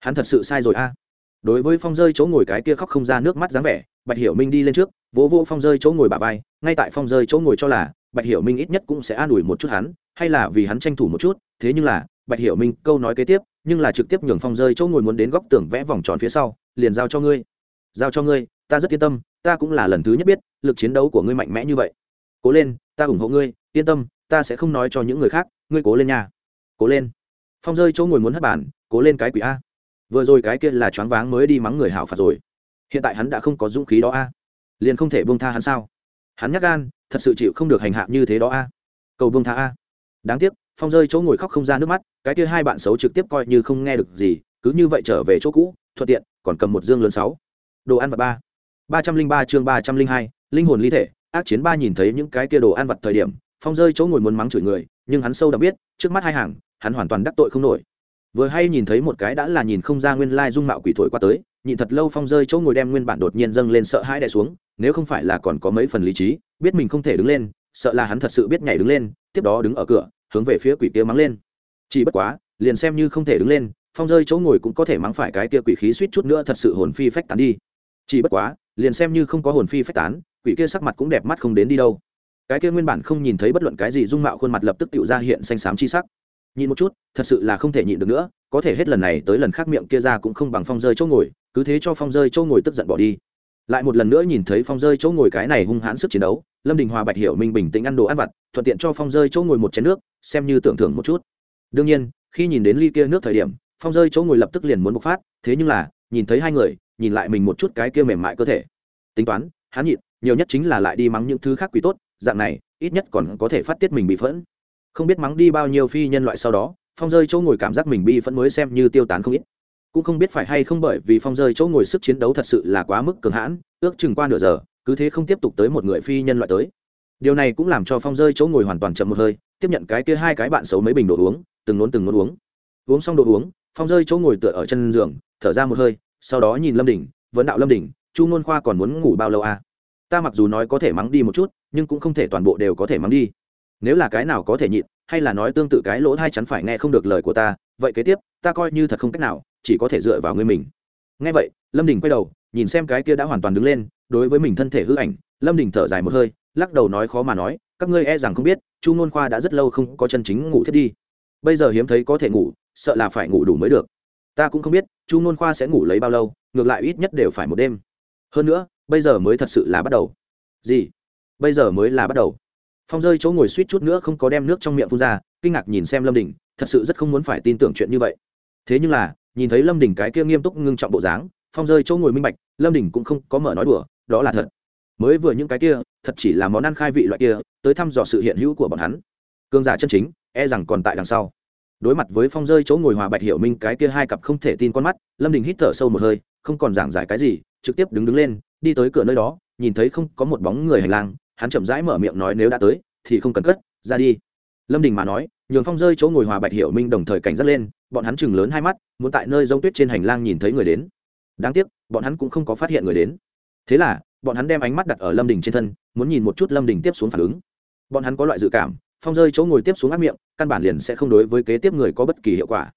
Hắn thật sự sai rồi a. À? Đối với phong rơi chỗ ngồi cái kia khóc không ra nước mắt dáng vẻ, bạch hiểu minh đi lên trước, vỗ vỗ phong rơi chỗ ngồi bà vai, ngay tại phong rơi chỗ ngồi cho là bạch hiểu minh ít nhất cũng sẽ an ủi một chút hắn, hay là vì hắn tranh thủ một chút, thế nhưng là, bạch hiểu minh câu nói kế tiếp, nhưng là trực tiếp nhường phong rơi chỗ ngồi muốn đến góc tường vẽ vòng tròn phía sau, liền giao cho ngươi. Giao cho ngươi, ta rất yên tâm, ta cũng là lần thứ nhất biết, lực chiến đấu của ngươi mạnh mẽ như vậy. Cố lên, ta ủng hộ ngươi, yên tâm, ta sẽ không nói cho những người khác, ngươi cố lên nhà cố lên. Phong rơi chỗ ngồi muốn hất bản cố lên cái quỷ a. Vừa rồi cái kia là choáng váng mới đi mắng người hảo phạt rồi. Hiện tại hắn đã không có dũng khí đó a. Liền không thể buông tha hắn sao? Hắn nhắc gan, thật sự chịu không được hành hạ như thế đó a. Cầu buông tha a. Đáng tiếc, phong rơi chỗ ngồi khóc không ra nước mắt, cái kia hai bạn xấu trực tiếp coi như không nghe được gì, cứ như vậy trở về chỗ cũ, thuận tiện, còn cầm một dương lớn sáu. Đồ ăn vật ba. Ba trăm linh ba chương ba trăm linh hai, linh hồn ly thể, ác chiến ba nhìn thấy những cái kia đồ ăn vật thời điểm, phong rơi chỗ ngồi muốn mắng chửi người, nhưng hắn sâu đã biết, trước mắt hai hàng hắn hoàn toàn đắc tội không nổi. Vừa hay nhìn thấy một cái đã là nhìn không ra nguyên lai dung mạo quỷ thổi qua tới, nhịn thật lâu phong rơi chỗ ngồi đem nguyên bản đột nhiên dâng lên sợ hãi đè xuống, nếu không phải là còn có mấy phần lý trí, biết mình không thể đứng lên, sợ là hắn thật sự biết nhảy đứng lên, tiếp đó đứng ở cửa, hướng về phía quỷ kia mắng lên. Chỉ bất quá, liền xem như không thể đứng lên, phong rơi chỗ ngồi cũng có thể mắng phải cái kia quỷ khí suýt chút nữa thật sự hồn phi phách tán đi. Chỉ bất quá, liền xem như không có hồn phi phách tán, quỷ kia sắc mặt cũng đẹp mắt không đến đi đâu. Cái kia nguyên bản không nhìn thấy bất luận cái gì dung mạo khuôn mặt lập tức tự ra hiện xanh xám chi sắc nhìn một chút, thật sự là không thể nhịn được nữa, có thể hết lần này tới lần khác miệng kia ra cũng không bằng phong rơi chỗ ngồi, cứ thế cho phong rơi chỗ ngồi tức giận bỏ đi. Lại một lần nữa nhìn thấy phong rơi chỗ ngồi cái này hung hãn sức chiến đấu, lâm đình hòa bạch hiểu minh bình tĩnh ăn đồ ăn vặt, thuận tiện cho phong rơi chỗ ngồi một chén nước, xem như tưởng thưởng một chút. Đương nhiên, khi nhìn đến ly kia nước thời điểm, phong rơi chỗ ngồi lập tức liền muốn bộc phát, thế nhưng là, nhìn thấy hai người, nhìn lại mình một chút cái kia mềm mại cơ thể. Tính toán, hắn nhịn, nhiều nhất chính là lại đi mắng những thứ khác quý tốt, dạng này, ít nhất còn có thể phát tiết mình bị phẫn không biết mắng đi bao nhiêu phi nhân loại sau đó, phong rơi chỗ ngồi cảm giác mình bi phẫn mới xem như tiêu tán không ít. Cũng không biết phải hay không bởi vì phong rơi chỗ ngồi sức chiến đấu thật sự là quá mức cường hãn, ước chừng qua nửa giờ, cứ thế không tiếp tục tới một người phi nhân loại tới. Điều này cũng làm cho phong rơi chỗ ngồi hoàn toàn chậm một hơi, tiếp nhận cái kia hai cái bạn xấu mấy bình đồ uống, từng nốn từng nốn uống. Uống xong đồ uống, phong rơi chỗ ngồi tựa ở chân giường, thở ra một hơi, sau đó nhìn lâm đình vấn đạo lâm đình chu ngôn khoa còn muốn ngủ bao lâu à? Ta mặc dù nói có thể mắng đi một chút, nhưng cũng không thể toàn bộ đều có thể mắng đi nếu là cái nào có thể nhịn, hay là nói tương tự cái lỗ thai chắn phải nghe không được lời của ta, vậy kế tiếp, ta coi như thật không cách nào, chỉ có thể dựa vào ngươi mình. Nghe vậy, lâm đình quay đầu, nhìn xem cái kia đã hoàn toàn đứng lên, đối với mình thân thể hư ảnh, lâm đình thở dài một hơi, lắc đầu nói khó mà nói, các ngươi e rằng không biết, chu ngôn khoa đã rất lâu không có chân chính ngủ thiết đi. Bây giờ hiếm thấy có thể ngủ, sợ là phải ngủ đủ mới được. Ta cũng không biết, chu ngôn khoa sẽ ngủ lấy bao lâu, ngược lại ít nhất đều phải một đêm. Hơn nữa, bây giờ mới thật sự là bắt đầu. Gì? Bây giờ mới là bắt đầu phong rơi chỗ ngồi suýt chút nữa không có đem nước trong miệng phun ra, kinh ngạc nhìn xem lâm đình, thật sự rất không muốn phải tin tưởng chuyện như vậy. Thế nhưng là, nhìn thấy lâm đình cái kia nghiêm túc ngưng trọng bộ dáng, phong rơi chỗ ngồi minh bạch, lâm đình cũng không có mở nói đùa, đó là thật. Mới vừa những cái kia, thật chỉ là món ăn khai vị loại kia, tới thăm dò sự hiện hữu của bọn hắn. Cương giả chân chính e rằng còn tại đằng sau. Đối mặt với phong rơi chỗ ngồi hòa bạch hiểu minh cái kia hai cặp không thể tin con mắt, lâm đình hít thở sâu một hơi, không còn giảng giải cái gì, trực tiếp đứng đứng lên, đi tới cửa nơi đó, nhìn thấy không có một bóng người hành lang hắn chậm rãi mở miệng nói nếu đã tới, thì không cần cất, ra đi. Lâm đình mà nói, nhường phong rơi chỗ ngồi hòa bạch hiểu minh đồng thời cảnh giác lên, bọn hắn chừng lớn hai mắt, muốn tại nơi g tuyết trên hành lang nhìn thấy người đến. Đáng tiếc, bọn hắn cũng không có phát hiện người đến. Thế là, bọn hắn đem ánh mắt đặt ở lâm đình trên thân, muốn nhìn một chút lâm đình tiếp xuống phản ứng. Bọn hắn có loại dự cảm, phong rơi chỗ ngồi tiếp xuống áp miệng, căn bản liền sẽ không đối với kế tiếp người có bất kỳ hiệu quả.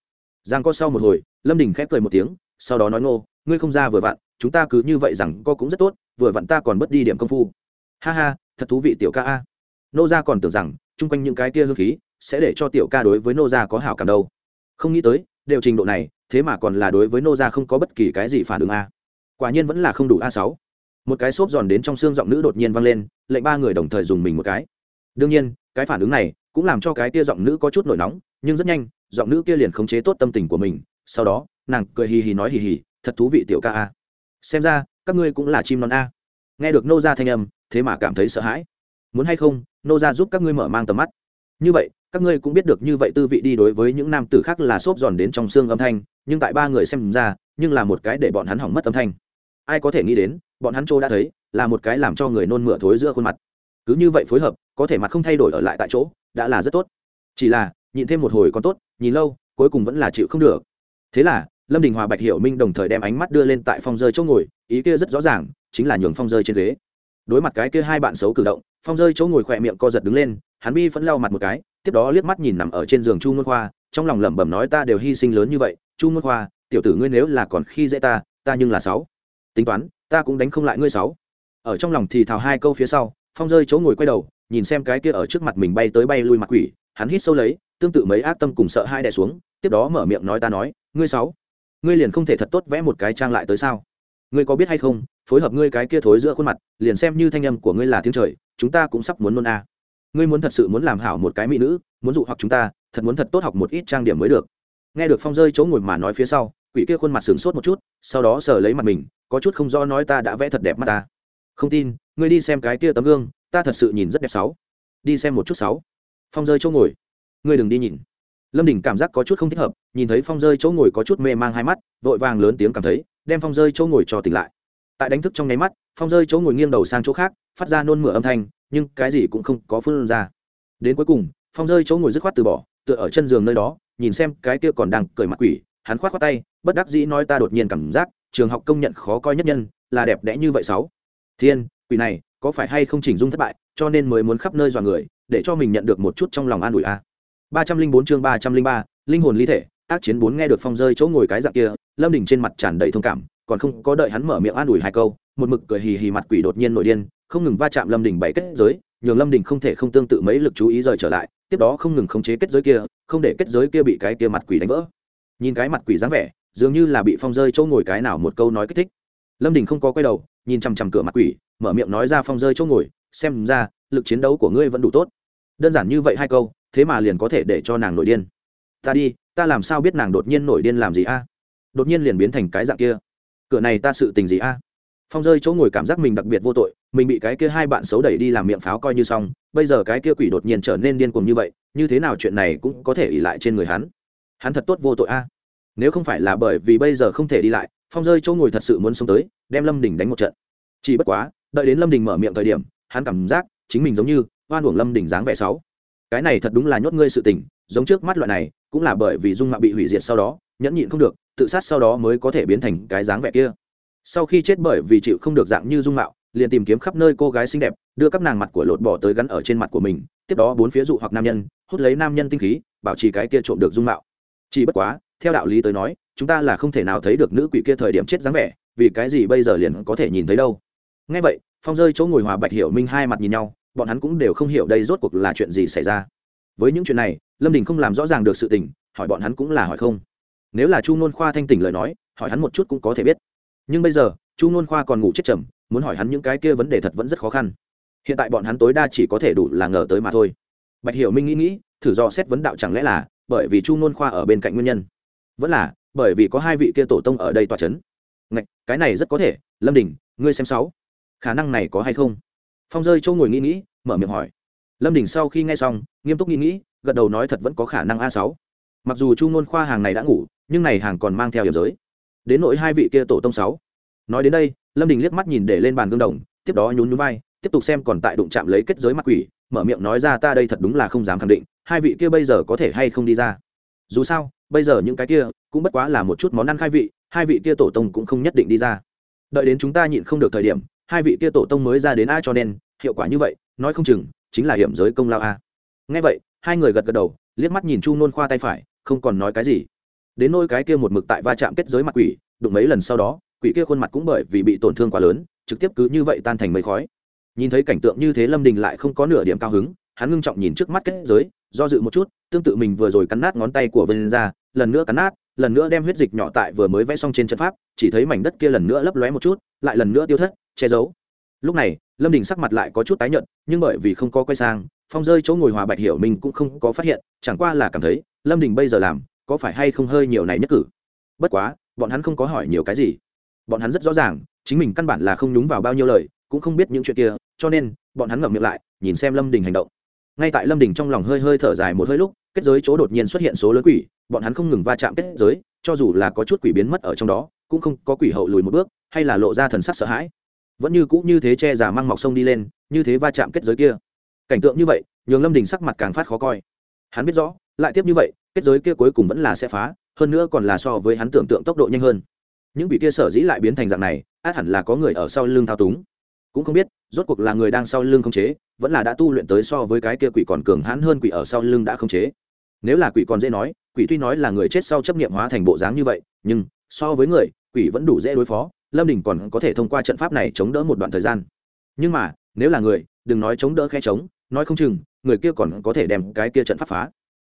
Giang có sau một hồi, lâm đình khép cười một tiếng, sau đó nói ngô, ngươi không ra vừa vặn, chúng ta cứ như vậy rằng co cũng rất tốt, vừa vặn ta còn mất đi điểm công phu. Ha ha thật thú vị tiểu ca a. Nô gia còn tưởng rằng, chung quanh những cái kia hương khí, sẽ để cho tiểu ca đối với nô gia có hảo cảm đâu. Không nghĩ tới, đều trình độ này, thế mà còn là đối với nô gia không có bất kỳ cái gì phản ứng a. Quả nhiên vẫn là không đủ a sáu. Một cái xốp giòn đến trong xương giọng nữ đột nhiên vang lên, lệnh ba người đồng thời dùng mình một cái. Đương nhiên, cái phản ứng này cũng làm cho cái kia giọng nữ có chút nổi nóng, nhưng rất nhanh, giọng nữ kia liền khống chế tốt tâm tình của mình, sau đó, nàng cười hì hì nói hì hì, thật thú vị tiểu ca a. Xem ra, các ngươi cũng là chim non a. Nghe được nô gia thanh âm thế mà cảm thấy sợ hãi. Muốn hay không, nô gia giúp các ngươi mở mang tầm mắt. Như vậy, các ngươi cũng biết được như vậy tư vị đi đối với những nam tử khác là xốp giòn đến trong xương âm thanh, nhưng tại ba người xem ra, nhưng là một cái để bọn hắn hỏng mất âm thanh. Ai có thể nghĩ đến, bọn hắn trô đã thấy, là một cái làm cho người nôn mửa thối giữa khuôn mặt. Cứ như vậy phối hợp, có thể mặt không thay đổi ở lại tại chỗ, đã là rất tốt. Chỉ là nhìn thêm một hồi còn tốt, nhìn lâu, cuối cùng vẫn là chịu không được. Thế là, lâm đình hòa bạch hiểu minh đồng thời đem ánh mắt đưa lên tại phong rơi chỗ ngồi, ý kia rất rõ ràng, chính là nhường phong rơi trên ghế đối mặt cái kia hai bạn xấu cử động, phong rơi chỗ ngồi khỏe miệng co giật đứng lên, hắn bi vẫn lau mặt một cái, tiếp đó liếc mắt nhìn nằm ở trên giường chu môn khoa, trong lòng lẩm bẩm nói ta đều hy sinh lớn như vậy, chu môn khoa, tiểu tử ngươi nếu là còn khi dễ ta ta nhưng là sáu. Tính toán, ta cũng đánh không lại ngươi sáu. Ở trong lòng thì thào hai câu phía sau, phong rơi chỗ ngồi quay đầu, nhìn xem cái kia ở trước mặt mình bay tới bay lui mặt quỷ, hắn hít sâu lấy, tương tự mấy ác tâm cùng sợ hai đè xuống, tiếp đó mở miệng nói ta nói, ngươi sáu, ngươi liền không thể thật tốt vẽ một cái trang lại tới sao? Ngươi có biết hay không phối hợp ngươi cái kia thối giữa khuôn mặt, liền xem như thanh âm của ngươi là tiếng trời, chúng ta cũng sắp muốn nôn a. Ngươi muốn thật sự muốn làm hảo một cái mỹ nữ, muốn dụ hoặc chúng ta, thật muốn thật tốt học một ít trang điểm mới được. Nghe được phong rơi chỗ ngồi mà nói phía sau, quỷ kia khuôn mặt sửng sốt một chút, sau đó sờ lấy mặt mình, có chút không do nói ta đã vẽ thật đẹp mắt ta. Không tin, ngươi đi xem cái kia tấm gương, ta thật sự nhìn rất đẹp sáu. Đi xem một chút sáu. Phong rơi chỗ ngồi. Ngươi đừng đi nhìn. Lâm đình cảm giác có chút không thích hợp, nhìn thấy phong rơi chỗ ngồi có chút mê mang hai mắt, vội vàng lớn tiếng cảm thấy, đem phong rơi chỗ ngồi cho tỉnh lại tại đánh thức trong nháy mắt, phong rơi chỗ ngồi nghiêng đầu sang chỗ khác, phát ra nôn mửa âm thanh, nhưng cái gì cũng không có phương ra. Đến cuối cùng, phong rơi chỗ ngồi dứt khoát từ bỏ, tựa ở chân giường nơi đó, nhìn xem cái kia còn đang cười mặt quỷ, hắn khoát khoát tay, bất đắc dĩ nói ta đột nhiên cảm giác, trường học công nhận khó coi nhất nhân, là đẹp đẽ như vậy sáu. Thiên, quỷ này, có phải hay không chỉnh dung thất bại, cho nên mới muốn khắp nơi dọa người, để cho mình nhận được một chút trong lòng an ủi a. Ba trăm linh bốn chương ba trăm linh ba, linh hồn ly thể, ác chiến bốn nghe được phong rơi chỗ ngồi cái dạng kia, lâm đình trên mặt tràn đầy thông cảm còn không có đợi hắn mở miệng an ủi hai câu, một mực cười hì hì mặt quỷ đột nhiên nội điên, không ngừng va chạm lâm đình bảy kết giới, nhường lâm đình không thể không tương tự mấy lực chú ý rời trở lại, tiếp đó không ngừng khống chế kết giới kia, không để kết giới kia bị cái kia mặt quỷ đánh vỡ. Nhìn cái mặt quỷ dáng vẻ, dường như là bị phong rơi chỗ ngồi cái nào một câu nói kích thích. Lâm đình không có quay đầu, nhìn chằm chằm cửa mặt quỷ, mở miệng nói ra phong rơi chỗ ngồi, xem ra, lực chiến đấu của ngươi vẫn đủ tốt. Đơn giản như vậy hai câu, thế mà liền có thể để cho nàng nổi điên. Ta đi, ta làm sao biết nàng đột nhiên nổi điên làm gì a? Đột nhiên liền biến thành cái dạng kia cửa này ta sự tình gì a? Phong rơi chỗ ngồi cảm giác mình đặc biệt vô tội, mình bị cái kia hai bạn xấu đẩy đi làm miệng pháo coi như xong, bây giờ cái kia quỷ đột nhiên trở nên điên cuồng như vậy, như thế nào chuyện này cũng có thể ỉ lại trên người hắn. Hắn thật tốt vô tội a. Nếu không phải là bởi vì bây giờ không thể đi lại, phong rơi chỗ ngồi thật sự muốn xuống tới, đem lâm đình đánh một trận. Chỉ bất quá, đợi đến lâm đình mở miệng thời điểm, hắn cảm giác chính mình giống như oan uổng lâm đình dáng vẻ sáu cái này thật đúng là nhốt ngươi sự tình, giống trước mắt loại này, cũng là bởi vì dung mạo bị hủy diệt sau đó, nhẫn nhịn không được tự sát sau đó mới có thể biến thành cái dáng vẻ kia. Sau khi chết bởi vì chịu không được dạng như dung mạo, liền tìm kiếm khắp nơi cô gái xinh đẹp, đưa các nàng mặt của lột bỏ tới gắn ở trên mặt của mình, tiếp đó bốn phía dụ hoặc nam nhân, hút lấy nam nhân tinh khí, bảo trì cái kia trộm được dung mạo. Chỉ bất quá, theo đạo lý tới nói, chúng ta là không thể nào thấy được nữ quỷ kia thời điểm chết dáng vẻ, vì cái gì bây giờ liền có thể nhìn thấy đâu? Ngay vậy, phong rơi chỗ ngồi hòa bạch hiểu minh hai mặt nhìn nhau, bọn hắn cũng đều không hiểu đây rốt cuộc là chuyện gì xảy ra. Với những chuyện này, lâm đình không làm rõ ràng được sự tình, hỏi bọn hắn cũng là hỏi không nếu là chu nôn khoa thanh tỉnh lời nói hỏi hắn một chút cũng có thể biết. Nhưng bây giờ chu nôn khoa còn ngủ chết trầm muốn hỏi hắn những cái kia vấn đề thật vẫn rất khó khăn. Hiện tại bọn hắn tối đa chỉ có thể đủ là ngờ tới mà thôi. Bạch hiểu minh nghĩ nghĩ thử do xét vấn đạo chẳng lẽ là bởi vì chu nôn khoa ở bên cạnh nguyên nhân. Vẫn là bởi vì có hai vị kia tổ tông ở đây tòa c h ấ n Ngạch, cái này rất có thể. Lâm đình ngươi xem sáu. Khả năng này có hay không? Phong rơi châu ngồi nghĩ nghĩ mở miệng hỏi. Lâm đình sau khi nghe xong nghiêm túc nghĩ nghĩ gật đầu nói thật vẫn có khả năng a sáu. Mặc dù chu ngôn khoa hàng này đã ngủ nhưng này hàng còn mang theo hiểm giới. Đến nỗi hai vị kia tổ tông sáu. Nói đến đây, lâm đình liếc mắt nhìn để lên bàn gương đồng, tiếp đó nhún nhún vai, tiếp tục xem còn tại đụng chạm lấy kết giới mặt quỷ, mở miệng nói ra ta đây thật đúng là không dám khẳng định, hai vị kia bây giờ có thể hay không đi ra. Dù sao, bây giờ những cái kia cũng bất quá là một chút món ăn khai vị, hai vị kia tổ tông cũng không nhất định đi ra. Đợi đến chúng ta nhịn không được thời điểm, hai vị kia tổ tông mới ra đến a cho nên, hiệu quả như vậy, nói không chừng, chính là hiểm giới công lao a. Ngay vậy, hai người gật gật đầu, liếc mắt nhìn chu nôn khoa tay phải, không còn nói cái gì đến nôi cái kia một mực tại va chạm kết giới mặt quỷ, đụng mấy lần sau đó, quỷ kia khuôn mặt cũng bởi vì bị tổn thương quá lớn, trực tiếp cứ như vậy tan thành mây khói. Nhìn thấy cảnh tượng như thế lâm đình lại không có nửa điểm cao hứng, hắn ngưng trọng nhìn trước mắt kết giới, do dự một chút, tương tự mình vừa rồi cắn nát ngón tay của vân ra lần nữa cắn nát, lần nữa đem huyết dịch nhỏ tại vừa mới vẽ xong trên trận pháp, chỉ thấy mảnh đất kia lần nữa lấp lóe một chút, lại lần nữa tiêu thất, che giấu. Lúc này, lâm đình sắc mặt lại có chút tái nhợt, nhưng bởi vì không có quay sang, phong rơi chỗ ngồi hòa bạch hiểu mình cũng không có phát hiện, chẳng qua là cảm thấy, lâm đình bây giờ làm có phải hay không hơi nhiều này nhất cử? Bất quá, bọn hắn không có hỏi nhiều cái gì. Bọn hắn rất rõ ràng, chính mình căn bản là không nhúng vào bao nhiêu lời, cũng không biết những chuyện kia, cho nên, bọn hắn ngậm miệng lại, nhìn xem lâm đình hành động. Ngay tại lâm đình trong lòng hơi hơi thở dài một hơi lúc, kết giới chỗ đột nhiên xuất hiện số lớn quỷ, bọn hắn không ngừng va chạm kết giới, cho dù là có chút quỷ biến mất ở trong đó, cũng không có quỷ hậu lùi một bước, hay là lộ ra thần sắc sợ hãi. Vẫn như cũ như thế che giả mang mọc sông đi lên, như thế va chạm kết giới kia. Cảnh tượng như vậy, nhường lâm đình sắc mặt càng phát khó coi. Hắn biết rõ, lại tiếp như vậy kết giới kia cuối cùng vẫn là sẽ phá, hơn nữa còn là so với hắn tưởng tượng tốc độ nhanh hơn. Những vị kia sở dĩ lại biến thành dạng này, át hẳn là có người ở sau lưng thao túng. Cũng không biết, rốt cuộc là người đang sau lưng không chế, vẫn là đã tu luyện tới so với cái kia quỷ còn cường hãn hơn quỷ ở sau lưng đã không chế. Nếu là quỷ còn dễ nói, quỷ tuy nói là người chết sau chấp nghiệm hóa thành bộ dáng như vậy, nhưng so với người, quỷ vẫn đủ dễ đối phó, lâm đình còn có thể thông qua trận pháp này chống đỡ một đoạn thời gian. Nhưng mà, nếu là người, đừng nói chống đỡ khe chống, nói không chừng, người kia còn có thể đem cái kia trận pháp phá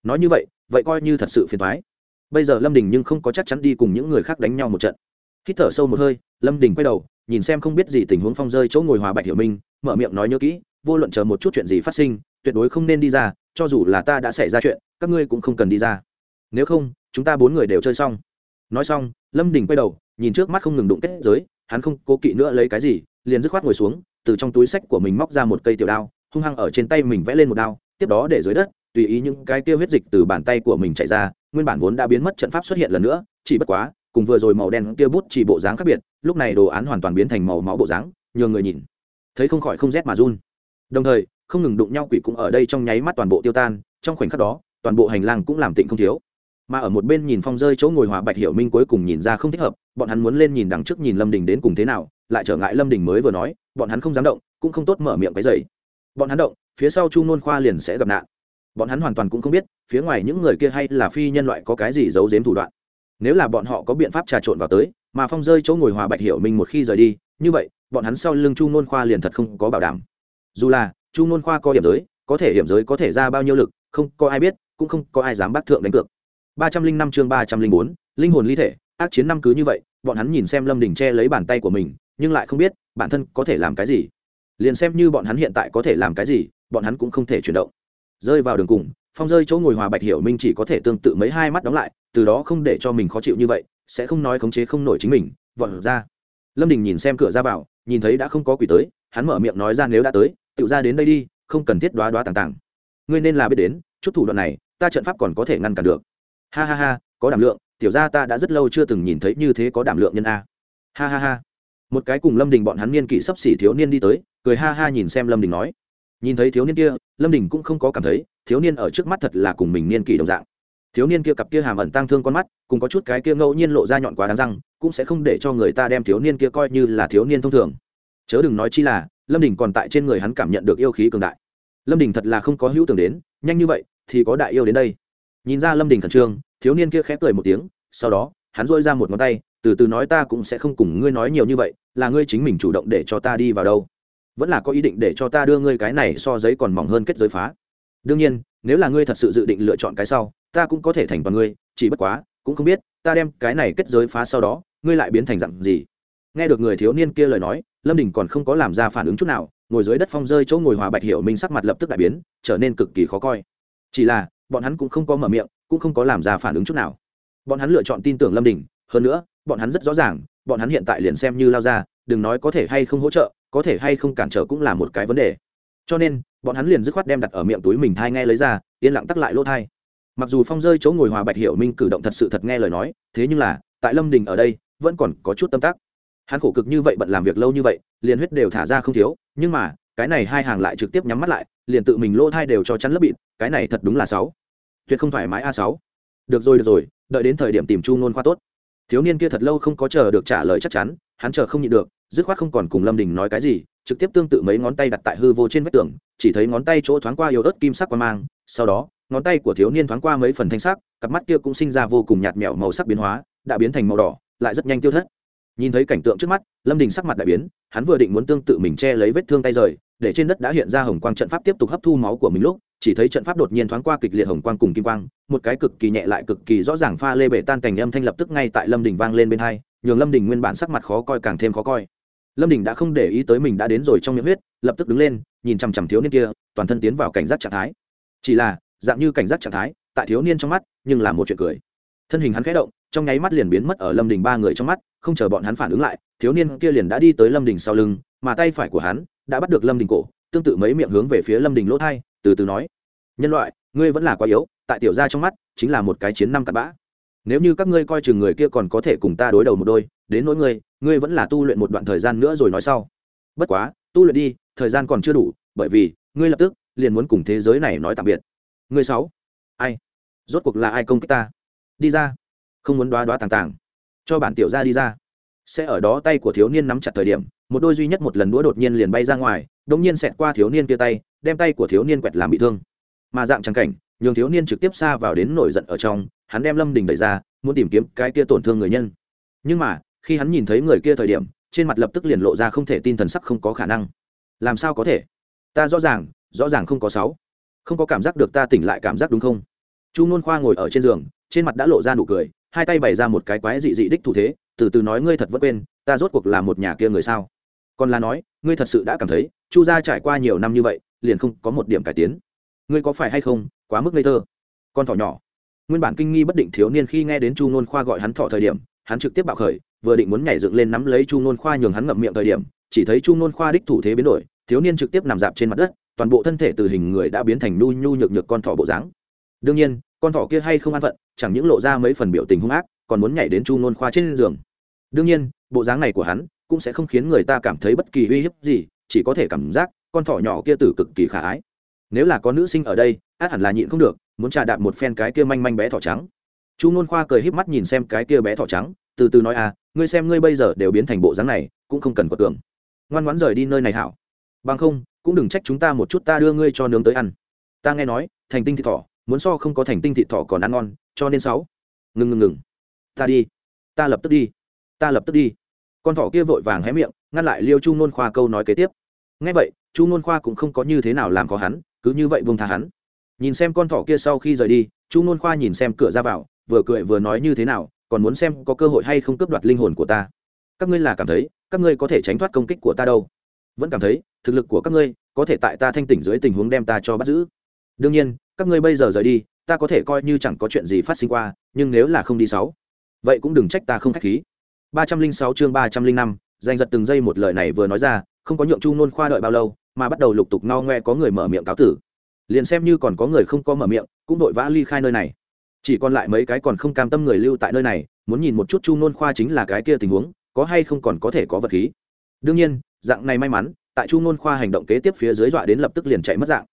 nói như vậy vậy coi như thật sự phiền thoái bây giờ lâm đình nhưng không có chắc chắn đi cùng những người khác đánh nhau một trận. Hít thở sâu một hơi, lâm đình quay đầu, nhìn xem không biết gì tình huống phong rơi chỗ ngồi hòa bạch hiểu minh, mở miệng nói nhớ kỹ, vô luận chờ một chút chuyện gì phát sinh, tuyệt đối không nên đi ra, cho dù là ta đã xảy ra chuyện, các ngươi cũng không cần đi ra. Nếu không, chúng ta bốn người đều chơi xong. Nói xong, lâm đình quay đầu, nhìn trước mắt không ngừng đụng kết giới, hắn không cố kỵ nữa lấy cái gì, liền dứt khoát ngồi xuống, từ trong túi sách của mình móc ra một cây tiểu đao, hung hăng ở trên tay mình vẽ lên một đao, tiếp đó để dưới đất tùy ý những cái tiêu huyết dịch từ bàn tay của mình chạy ra, nguyên bản vốn đã biến mất trận pháp xuất hiện lần nữa, chỉ bất quá, cùng vừa rồi màu đen kia bút chỉ bộ dáng khác biệt, lúc này đồ án hoàn toàn biến thành màu máu bộ dáng nhường người nhìn. Thấy không khỏi không rét mà run. Đồng thời, không ngừng đụng nhau quỷ cũng ở đây trong nháy mắt toàn bộ tiêu tan, trong khoảnh khắc đó, toàn bộ hành lang cũng làm tịnh không thiếu. Mà ở một bên nhìn phong rơi chỗ ngồi hòa bạch hiểu minh cuối cùng nhìn ra không thích hợp, bọn hắn muốn lên nhìn đằng trước nhìn lâm đình đến cùng thế nào, lại trở ngại lâm đình mới vừa nói, bọn hắn không dám động, cũng không tốt mở miệng cái dày bọn hắn động, phía sau chu nôn khoa liền sẽ gặp nạn bọn hắn hoàn toàn cũng không biết, phía ngoài những người kia hay là phi nhân loại có cái gì giấu giếm thủ đoạn. Nếu là bọn họ có biện pháp trà trộn vào tới, mà phong rơi chỗ ngồi hòa bạch hiểu minh một khi rời đi, như vậy, bọn hắn sau lưng chu nôn khoa liền thật không có bảo đảm. Dù là, chu nôn khoa có điểm giới, có thể hiểm giới có thể ra bao nhiêu lực, không có ai biết, cũng không có ai dám bác thượng đánh cược. Ba trăm linh năm chương ba trăm linh bốn, linh hồn ly thể, ác chiến năm cứ như vậy, bọn hắn nhìn xem lâm đình che lấy bàn tay của mình, nhưng lại không biết, bản thân có thể làm cái gì. Liền xem như bọn hắn hiện tại có thể làm cái gì, bọn hắn cũng không thể chuyển động rơi vào đường cùng, phong rơi chỗ ngồi hòa bạch hiểu minh chỉ có thể tương tự mấy hai mắt đóng lại, từ đó không để cho mình khó chịu như vậy, sẽ không nói khống chế không nổi chính mình, vọt ra. Lâm đình nhìn xem cửa ra vào, nhìn thấy đã không có quỷ tới, hắn mở miệng nói ra nếu đã tới, tự ra đến đây đi, không cần thiết đoá đoá tàng tàng. Ngươi nên là biết đến, chút thủ đoạn này, ta trận pháp còn có thể ngăn cản được. Ha ha ha, có đảm lượng, tiểu ra ta đã rất lâu chưa từng nhìn thấy như thế có đảm lượng nhân a. Ha ha ha. Một cái cùng lâm đình bọn hắn niên kỷ sắp xỉ thiếu niên đi tới, cười ha ha nhìn xem lâm đình nói nhìn thấy thiếu niên kia, lâm đình cũng không có cảm thấy, thiếu niên ở trước mắt thật là cùng mình niên kỷ đồng dạng. Thiếu niên kia cặp kia hàm ẩn tăng thương con mắt, cùng có chút cái kia ngẫu nhiên lộ ra nhọn quá đáng răng, cũng sẽ không để cho người ta đem thiếu niên kia coi như là thiếu niên thông thường. Chớ đừng nói chi là, lâm đình còn tại trên người hắn cảm nhận được yêu khí cường đại. Lâm đình thật là không có hữu tưởng đến, nhanh như vậy thì có đại yêu đến đây. Nhìn ra lâm đình khẩn trương, thiếu niên kia khép cười một tiếng, sau đó, hắn dôi ra một ngón tay, từ từ nói ta cũng sẽ không cùng ngươi nói nhiều như vậy, là ngươi chính mình chủ động để cho ta đi vào đâu vẫn là có ý định để cho ta đưa ngươi cái này so giấy còn mỏng hơn kết giới phá. Đương nhiên, nếu là ngươi thật sự dự định lựa chọn cái sau, ta cũng có thể thành toàn ngươi, chỉ bất quá, cũng không biết, ta đem cái này kết giới phá sau đó, ngươi lại biến thành dặn gì. Nghe được người thiếu niên kia lời nói, lâm đình còn không có làm ra phản ứng chút nào, ngồi dưới đất phong rơi chỗ ngồi hòa bạch hiểu minh sắc mặt lập tức đại biến, trở nên cực kỳ khó coi. Chỉ là, bọn hắn cũng không có mở miệng, cũng không có làm ra phản ứng chút nào. Bọn hắn lựa chọn tin tưởng lâm đình, hơn nữa, bọn hắn rất rõ ràng, bọn hắn hiện tại liền xem như lao ra đừng nói có thể hay không hỗ trợ, có thể hay không cản trở cũng là một cái vấn đề. Cho nên, bọn hắn liền dứt khoát đem đặt ở miệng túi mình thai nghe lấy ra, yên lặng tắt lại lỗ thai. Mặc dù phong rơi chỗ ngồi hòa bạch hiểu minh cử động thật sự thật nghe lời nói, thế nhưng là, tại lâm đình ở đây, vẫn còn có chút tâm tác. Hắn khổ cực như vậy bận làm việc lâu như vậy, liền huyết đều thả ra không thiếu, nhưng mà, cái này hai hàng lại trực tiếp nhắm mắt lại, liền tự mình lỗ thai đều cho chắn lấp bịt, cái này thật đúng là sáu. Tuyệt không thoải mái a sáu. Được rồi được rồi, đợi đến thời điểm tìm chu nôn khoa tốt. Thiếu niên kia thật lâu không có chờ được trả lời chắc chắn, hắn chờ không nhịn được dứt khoát không còn cùng lâm đình nói cái gì, trực tiếp tương tự mấy ngón tay đặt tại hư vô trên vách tường, chỉ thấy ngón tay chỗ thoáng qua yếu ớt kim sắc qua mang, sau đó, ngón tay của thiếu niên thoáng qua mấy phần thanh sắc, cặp mắt kia cũng sinh ra vô cùng nhạt mẹo màu sắc biến hóa, đã biến thành màu đỏ, lại rất nhanh tiêu thất. Nhìn thấy cảnh tượng trước mắt, lâm đình sắc mặt đại biến, hắn vừa định muốn tương tự mình che lấy vết thương tay rời, để trên đất đã hiện ra hồng quang trận pháp tiếp tục hấp thu máu của mình lúc, chỉ thấy trận pháp đột nhiên thoáng qua kịch liệt hồng quang cùng kim quang, một cái cực kỳ nhẹ lại cực kỳ rõ ràng pha lê bể tan cảnh âm thanh lập tức ngay tại lâm đình vang lên bên hai, nhường lâm đình nguyên bản sắc mặt khó coi càng thêm khó coi lâm đình đã không để ý tới mình đã đến rồi trong miệng huyết, lập tức đứng lên, nhìn chằm chằm thiếu niên kia, toàn thân tiến vào cảnh giác trạng thái. Chỉ là, dạng như cảnh giác trạng thái, tại thiếu niên trong mắt, nhưng là một chuyện cười. Thân hình hắn khẽ động, trong nháy mắt liền biến mất ở lâm đình ba người trong mắt, không chờ bọn hắn phản ứng lại, thiếu niên kia liền đã đi tới lâm đình sau lưng, mà tay phải của hắn đã bắt được lâm đình cổ, tương tự mấy miệng hướng về phía lâm đình lỗ thai, từ từ nói. Nhân loại, ngươi vẫn là quá yếu, tại tiểu gia trong mắt, chính là một cái chiến năm cặp bã. Nếu như các ngươi coi chừng người kia còn có thể cùng ta đối đầu một đôi đến nỗi ngươi ngươi vẫn là tu luyện một đoạn thời gian nữa rồi nói sau. Bất quá, tu luyện đi, thời gian còn chưa đủ, bởi vì, ngươi lập tức liền muốn cùng thế giới này nói tạm biệt. Ngươi sáu. Ai? Rốt cuộc là ai công kích ta? Đi ra. Không muốn đoá đoá tàng tàng. Cho bản tiểu ra đi ra. Sẽ ở đó tay của thiếu niên nắm chặt thời điểm, một đôi duy nhất một lần đũa đột nhiên liền bay ra ngoài đ ỗ n g nhiên xẹt qua thiếu niên kia tay, đem tay của thiếu niên quẹt làm bị thương. Mà dạng trắng cảnh, nhường thiếu niên trực tiếp xa vào đến nổi giận ở trong, hắn đem lâm đình đẩy ra, muốn tìm kiếm cái kia tổn thương người nhân. Nhưng mà khi hắn nhìn thấy người kia thời điểm, trên mặt lập tức liền lộ ra không thể tin thần sắc không có khả năng. Làm sao có thể? Ta rõ ràng rõ ràng không có sáu. Không có cảm giác được ta tỉnh lại cảm giác đúng không? Chu nôn khoa ngồi ở trên giường, trên mặt đã lộ ra nụ cười, hai tay bày ra một cái quái dị dị đích thủ thế, từ từ nói ngươi thật vẫn quên, ta rốt cuộc là một nhà kia người sao? Còn là nói, ngươi thật sự đã cảm thấy, chu gia trải qua nhiều năm như vậy, liền không có một điểm cải tiến. Ngươi có phải hay không, quá mức ngây thơ? Con thỏ nhỏ. Nguyên bản kinh nghi bất định thiếu niên khi nghe đến chu nôn khoa gọi hắn thọ thời điểm, hắn trực tiếp bạo khởi vừa định muốn nhảy dựng lên nắm lấy chu nôn khoa nhường hắn ngậm miệng thời điểm, chỉ thấy chu nôn khoa đích thủ thế biến đổi, thiếu niên trực tiếp nằm dạp trên mặt đất, toàn bộ thân thể từ hình người đã biến thành nhu nhu nhược nhược con thỏ bộ dáng. Đương nhiên, con thỏ kia hay không an phận, chẳng những lộ ra mấy phần biểu tình hung ác, còn muốn nhảy đến chu nôn khoa trên giường. Đương nhiên, bộ dáng này của hắn cũng sẽ không khiến người ta cảm thấy bất kỳ uy hiếp gì, chỉ có thể cảm giác con thỏ nhỏ kia tử cực kỳ khả ái. Nếu là có nữ sinh ở đây, át hẳn là nhịn không được, muốn trà đạp một phen cái kia manh manh bé thỏ trắng. Chu nôn khoa cười híp mắt nhìn xem cái kia bé thỏ trắng từ từ nói à ngươi xem ngươi bây giờ đều biến thành bộ dáng này, cũng không cần có tưởng. Ngoan ngoãn rời đi nơi này hảo. Bằng không, cũng đừng trách chúng ta một chút ta đưa ngươi cho nướng tới ăn. Ta nghe nói, thành tinh thịt thỏ, muốn so không có thành tinh thịt thỏ còn ăn ngon, cho nên sáu. Ngừng ngừng ngừng. Ta đi. Ta lập tức đi. Ta lập tức đi. Con thỏ kia vội vàng hé miệng, ngăn lại liêu chu nôn khoa câu nói kế tiếp. Ngay vậy, chu nôn khoa cũng không có như thế nào làm khó hắn, cứ như vậy buông tha hắn. Nhìn xem con thỏ kia sau khi rời đi, chu nôn khoa nhìn xem cửa ra vào, vừa cười vừa nói như thế nào còn muốn xem có cơ hội hay không cướp đoạt linh hồn của ta. Các ngươi là cảm thấy, các ngươi có thể tránh thoát công kích của ta đâu. Vẫn cảm thấy, thực lực của các ngươi có thể tại ta thanh tỉnh dưới tình huống đem ta cho bắt giữ. Đương nhiên, các ngươi bây giờ rời đi, ta có thể coi như chẳng có chuyện gì phát sinh qua, nhưng nếu là không đi sáu, vậy cũng đừng trách ta không khách khí. Ba trăm linh sáu chương ba trăm linh năm giành giật từng giây một lời này vừa nói ra, không có nhượng chu nôn khoa đợi bao lâu, mà bắt đầu lục tục no ngoe có người mở miệng cáo tử. Liền xem như còn có người không có mở miệng, cũng vội vã ly khai nơi này chỉ còn lại mấy cái còn không cam tâm người lưu tại nơi này, muốn nhìn một chút chu nôn khoa chính là cái kia tình huống, có hay không còn có thể có vật khí. Đương nhiên, dạng này may mắn, tại chu nôn khoa hành động kế tiếp phía dưới dọa đến lập tức liền chạy mất dạng.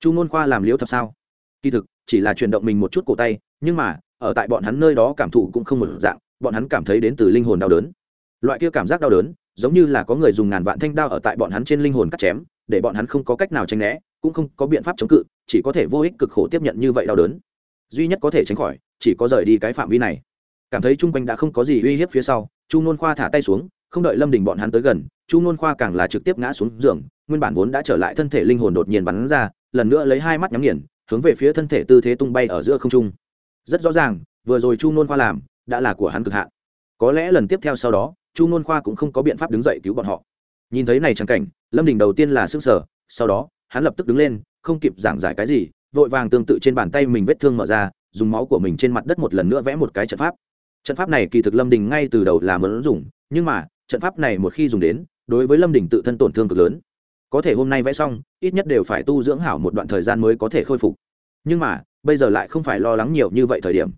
Chu nôn khoa làm liễu thật sao? Kỳ thực, chỉ là chuyển động mình một chút cổ tay, nhưng mà, ở tại bọn hắn nơi đó cảm thụ cũng không một dạng, bọn hắn cảm thấy đến từ linh hồn đau đớn. Loại kia cảm giác đau đớn, giống như là có người dùng ngàn vạn thanh đao ở tại bọn hắn trên linh hồn cắt chém, để bọn hắn không có cách nào tránh né, cũng không có biện pháp chống cự, chỉ có thể vô ích cực khổ tiếp nhận như vậy đau đớn duy nhất có thể tránh khỏi, chỉ có rời đi cái phạm vi này. Cảm thấy chung quanh đã không có gì uy hiếp phía sau, chu nôn khoa thả tay xuống, không đợi lâm đình bọn hắn tới gần, chu nôn khoa càng là trực tiếp ngã xuống giường, nguyên bản vốn đã trở lại thân thể linh hồn đột nhiên bắn ra, lần nữa lấy hai mắt nhắm nghiền, hướng về phía thân thể tư thế tung bay ở giữa không trung. Rất rõ ràng, vừa rồi chu nôn khoa làm, đã là của hắn cực hạn. Có lẽ lần tiếp theo sau đó, chu nôn khoa cũng không có biện pháp đứng dậy cứu bọn họ. Nhìn thấy này trắng cảnh, lâm đình đầu tiên là s ư n g sở sau đó, hắn lập tức đứng lên, không kịp giảng giải cái gì vội vàng tương tự trên bàn tay mình vết thương mở ra, dùng máu của mình trên mặt đất một lần nữa vẽ một cái trận pháp. Trận pháp này kỳ thực lâm đình ngay từ đầu là muốn dùng, nhưng mà, trận pháp này một khi dùng đến, đối với lâm đình tự thân tổn thương cực lớn. Có thể hôm nay vẽ xong, ít nhất đều phải tu dưỡng hảo một đoạn thời gian mới có thể khôi phục. Nhưng mà, bây giờ lại không phải lo lắng nhiều như vậy thời điểm.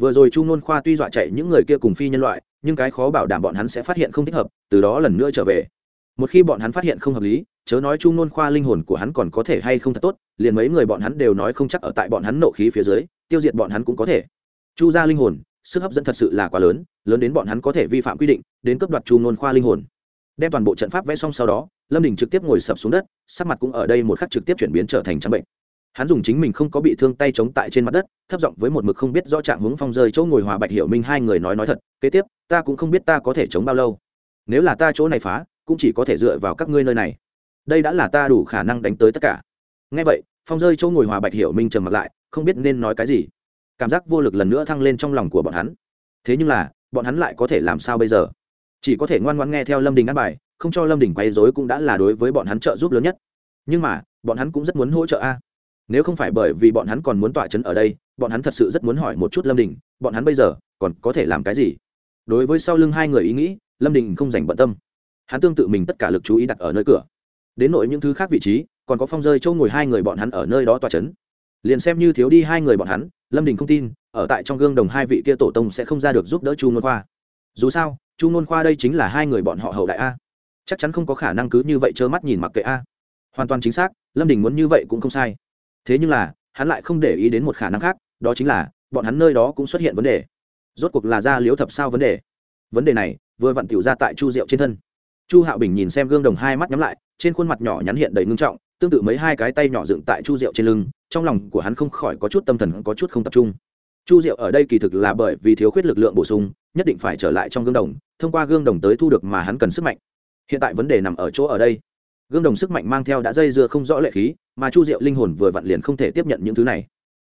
Vừa rồi chu nôn khoa tuy dọa chạy những người kia cùng phi nhân loại, nhưng cái khó bảo đảm bọn hắn sẽ phát hiện không thích hợp, từ đó lần nữa trở về. Một khi bọn hắn phát hiện không hợp lý, chớ nói chu nôn khoa linh hồn của hắn còn có thể hay không thật tốt liền mấy người bọn hắn đều nói không chắc ở tại bọn hắn nộ khí phía dưới, tiêu diệt bọn hắn cũng có thể. Chu ra linh hồn, sức hấp dẫn thật sự là quá lớn lớn đến bọn hắn có thể vi phạm quy định, đến cấp đoạt chu nôn khoa linh hồn. Đem toàn bộ trận pháp vẽ xong sau đó, lâm đình trực tiếp ngồi sập xuống đất, sắc mặt cũng ở đây một khắc trực tiếp chuyển biến trở thành trắng bệnh. Hắn dùng chính mình không có bị thương tay chống tại trên mặt đất, thấp giọng với một mực không biết rõ trạng hướng phong rơi chỗ ngồi hòa bạch hiểu minh hai người nói nói thật, kế tiếp, ta cũng không biết ta có thể chống bao lâu. Nếu là ta chỗ này phá, cũng chỉ có thể dựa vào các ngươi nơi này. Đây đã là ta đủ khả năng đánh tới tất cả ngay vậy, phong rơi chỗ ngồi hòa bạch hiểu minh trầm mặt lại, không biết nên nói cái gì. Cảm giác vô lực lần nữa thăng lên trong lòng của bọn hắn. Thế nhưng là, bọn hắn lại có thể làm sao bây giờ? Chỉ có thể ngoan ngoãn nghe theo lâm đình ăn bài, không cho lâm đình quay dối cũng đã là đối với bọn hắn trợ giúp lớn nhất. Nhưng mà, bọn hắn cũng rất muốn hỗ trợ a. Nếu không phải bởi vì bọn hắn còn muốn tỏa chấn ở đây, bọn hắn thật sự rất muốn hỏi một chút lâm đình, bọn hắn bây giờ còn có thể làm cái gì? Đối với sau lưng hai người ý nghĩ, lâm đình không dành bận tâm. Hắn tương tự mình tất cả lực chú ý đặt ở nơi cửa. Đến nội những thứ khác vị trí còn có phong rơi châu ngồi hai người bọn hắn ở nơi đó tọa chấn. Liền xem như thiếu đi hai người bọn hắn, lâm đình không tin, ở tại trong gương đồng hai vị kia tổ tông sẽ không ra được giúp đỡ chu nôn khoa. Dù sao, chu nôn khoa đây chính là hai người bọn họ hậu đại a. Chắc chắn không có khả năng cứ như vậy trơ mắt nhìn mặc kệ a. Hoàn toàn chính xác, lâm đình muốn như vậy cũng không sai. Thế nhưng là, hắn lại không để ý đến một khả năng khác, đó chính là, bọn hắn nơi đó cũng xuất hiện vấn đề. Rốt cuộc là ra liếu thập sao vấn đề. Vấn đề này, vừa vặn tiểu ra tại chu diệu trên thân. Chu hạo bình nhìn xem gương đồng hai mắt nhắm lại, trên khuôn mặt nhỏ nhắn hiện đầy ngưng trọng tương tự mấy hai cái tay nhỏ dựng tại chu diệu trên lưng, trong lòng của hắn không khỏi có chút tâm thần, có chút không tập trung. Chu diệu ở đây kỳ thực là bởi vì thiếu khuyết lực lượng bổ sung, nhất định phải trở lại trong gương đồng, thông qua gương đồng tới thu được mà hắn cần sức mạnh. Hiện tại vấn đề nằm ở chỗ ở đây. Gương đồng sức mạnh mang theo đã dây dưa không rõ lệ khí, mà chu diệu linh hồn vừa vặn liền không thể tiếp nhận những thứ này.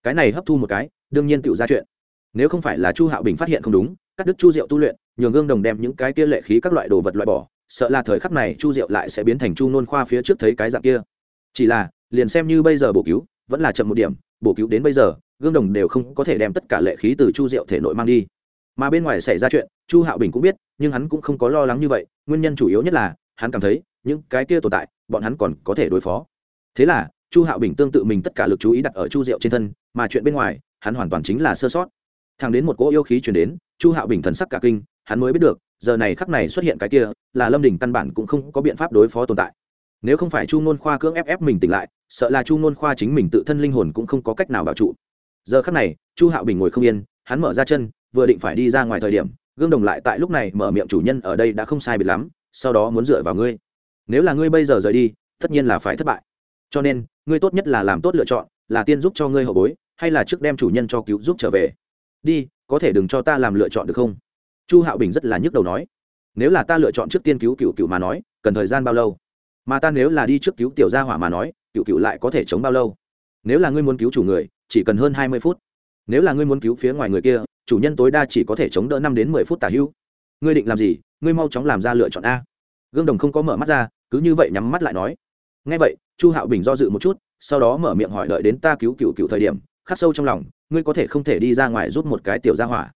Cái này hấp thu một cái, đương nhiên tự ra chuyện. Nếu không phải là chu hạo bình phát hiện không đúng, cắt đứt chu diệu tu luyện, nhường gương đồng đem những cái kia lệ khí các loại đồ vật loại bỏ, sợ là thời khắc này chu diệu lại sẽ biến thành chu nôn khoa phía trước thấy cái dạng kia chỉ là, liền xem như bây giờ bổ cứu, vẫn là chậm một điểm, bổ cứu đến bây giờ, gương đồng đều không có thể đem tất cả lệ khí từ chu diệu thể nội mang đi. Mà bên ngoài xảy ra chuyện, chu hạo bình cũng biết, nhưng hắn cũng không có lo lắng như vậy, nguyên nhân chủ yếu nhất là, hắn cảm thấy, những cái kia tồn tại, bọn hắn còn có thể đối phó. Thế là, chu hạo bình tương tự mình tất cả lực chú ý đặt ở chu diệu trên thân, mà chuyện bên ngoài, hắn hoàn toàn chính là sơ sót. Thằng đến một cỗ yêu khí chuyển đến, chu hạo bình thần sắc cả kinh, hắn mới biết được, giờ này khắc này xuất hiện cái kia, là lâm đình căn bản cũng không có biện pháp đối phó tồn tại nếu không phải chu ngôn khoa cưỡng ép ép mình tỉnh lại, sợ là chu ngôn khoa chính mình tự thân linh hồn cũng không có cách nào bảo trụ. Giờ khắc này, chu hạo bình ngồi không yên, hắn mở ra chân, vừa định phải đi ra ngoài thời điểm, gương đồng lại tại lúc này mở miệng chủ nhân ở đây đã không sai biệt lắm, sau đó muốn dựa vào ngươi. Nếu là ngươi bây giờ rời đi, tất nhiên là phải thất bại. Cho nên, ngươi tốt nhất là làm tốt lựa chọn, là tiên giúp cho ngươi hậu bối, hay là trước đem chủ nhân cho cứu giúp trở về. Đi, có thể đừng cho ta làm lựa chọn được không? Chu hạo bình rất là nhức đầu nói. Nếu là ta lựa chọn trước tiên cứu cựu cựu mà nói, cần thời gian bao lâu? Mà ta nếu là đi trước cứu tiểu gia hỏa mà nói, cựu cựu lại có thể chống bao lâu? Nếu là ngươi muốn cứu chủ người, chỉ cần hơn hai mươi phút. Nếu là ngươi muốn cứu phía ngoài người kia, chủ nhân tối đa chỉ có thể chống đỡ năm đến mười phút tả hữu ngươi định làm gì? Ngươi mau chóng làm ra lựa chọn a. Gương đồng không có mở mắt ra, cứ như vậy nhắm mắt lại nói. Ngay vậy, chu hạo bình do dự một chút, sau đó mở miệng hỏi đợi đến ta cứu cựu cựu thời điểm, khắc sâu trong lòng, ngươi có thể không thể đi ra ngoài giúp một cái tiểu gia hỏa.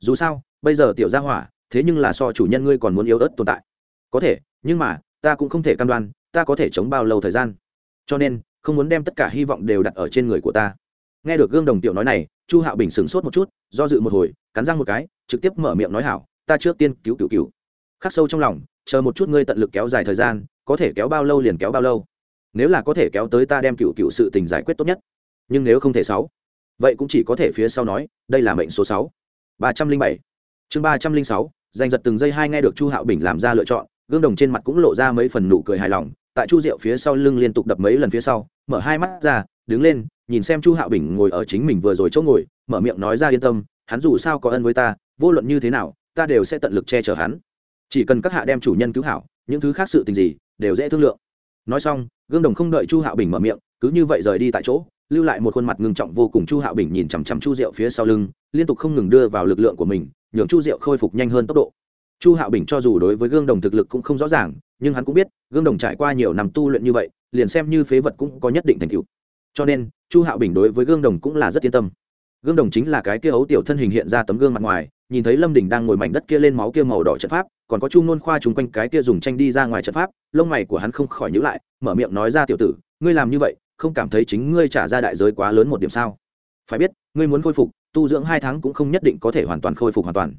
Dù sao, bây giờ tiểu gia hỏa, thế nhưng là so chủ nhân ngươi còn muốn yếu ớt tồn tại. Có thể, nhưng mà ta cũng không thể cam đoan, ta có thể chống bao lâu thời gian. Cho nên, không muốn đem tất cả hy vọng đều đặt ở trên người của ta. Nghe được gương đồng tiểu nói này, chu hạo bình sửng sốt một chút, do dự một hồi, cắn răng một cái, trực tiếp mở miệng nói hảo, ta trước tiên cứu cứu cứu khắc sâu trong lòng, chờ một chút ngươi tận lực kéo dài thời gian, có thể kéo bao lâu liền kéo bao lâu. Nếu là có thể kéo tới ta đem cựu cựu sự tình giải quyết tốt nhất. Nhưng nếu không thể sáu, vậy cũng chỉ có thể phía sau nói, đây là mệnh số sáu. Ba trăm linh bảy. Chương ba trăm linh sáu giành giật từng giây hai nghe được chu hạo bình làm ra lựa chọn gương đồng trên mặt cũng lộ ra mấy phần nụ cười hài lòng, tại chu diệu phía sau lưng liên tục đập mấy lần phía sau, mở hai mắt ra, đứng lên, nhìn xem chu hạo bình ngồi ở chính mình vừa rồi chỗ ngồi, mở miệng nói ra yên tâm, hắn dù sao có ân với ta, vô luận như thế nào, ta đều sẽ tận lực che chở hắn. Chỉ cần các hạ đem chủ nhân cứu hảo, những thứ khác sự tình gì, đều dễ thương lượng. Nói xong, gương đồng không đợi chu hạo bình mở miệng, cứ như vậy rời đi tại chỗ, lưu lại một khuôn mặt ngưng trọng vô cùng chu hạo bình nhìn chằm chằm chu diệu phía sau lưng, liên tục không ngừng đưa vào lực lượng của mình, nhường chu diệu khôi phục nhanh hơn tốc độ chu hạo bình cho dù đối với gương đồng thực lực cũng không rõ ràng, nhưng hắn cũng biết, gương đồng trải qua nhiều năm tu luyện như vậy, liền xem như phế vật cũng có nhất định thành tựu. Cho nên, chu hạo bình đối với gương đồng cũng là rất yên tâm. Gương đồng chính là cái kia ấu tiểu thân hình hiện ra tấm gương mặt ngoài, nhìn thấy lâm đình đang ngồi mảnh đất kia lên máu kia màu đỏ trận pháp, còn có chu nôn khoa chung quanh cái kia dùng tranh đi ra ngoài trận pháp, lông mày của hắn không khỏi nhữ lại, mở miệng nói ra, tiểu tử, ngươi làm như vậy, không cảm thấy chính ngươi trả ra đại giới quá lớn một điểm sao? Phải biết, ngươi muốn khôi phục, tu dưỡng hai tháng cũng không nhất định có thể hoàn toàn khôi phục hoàn toàn.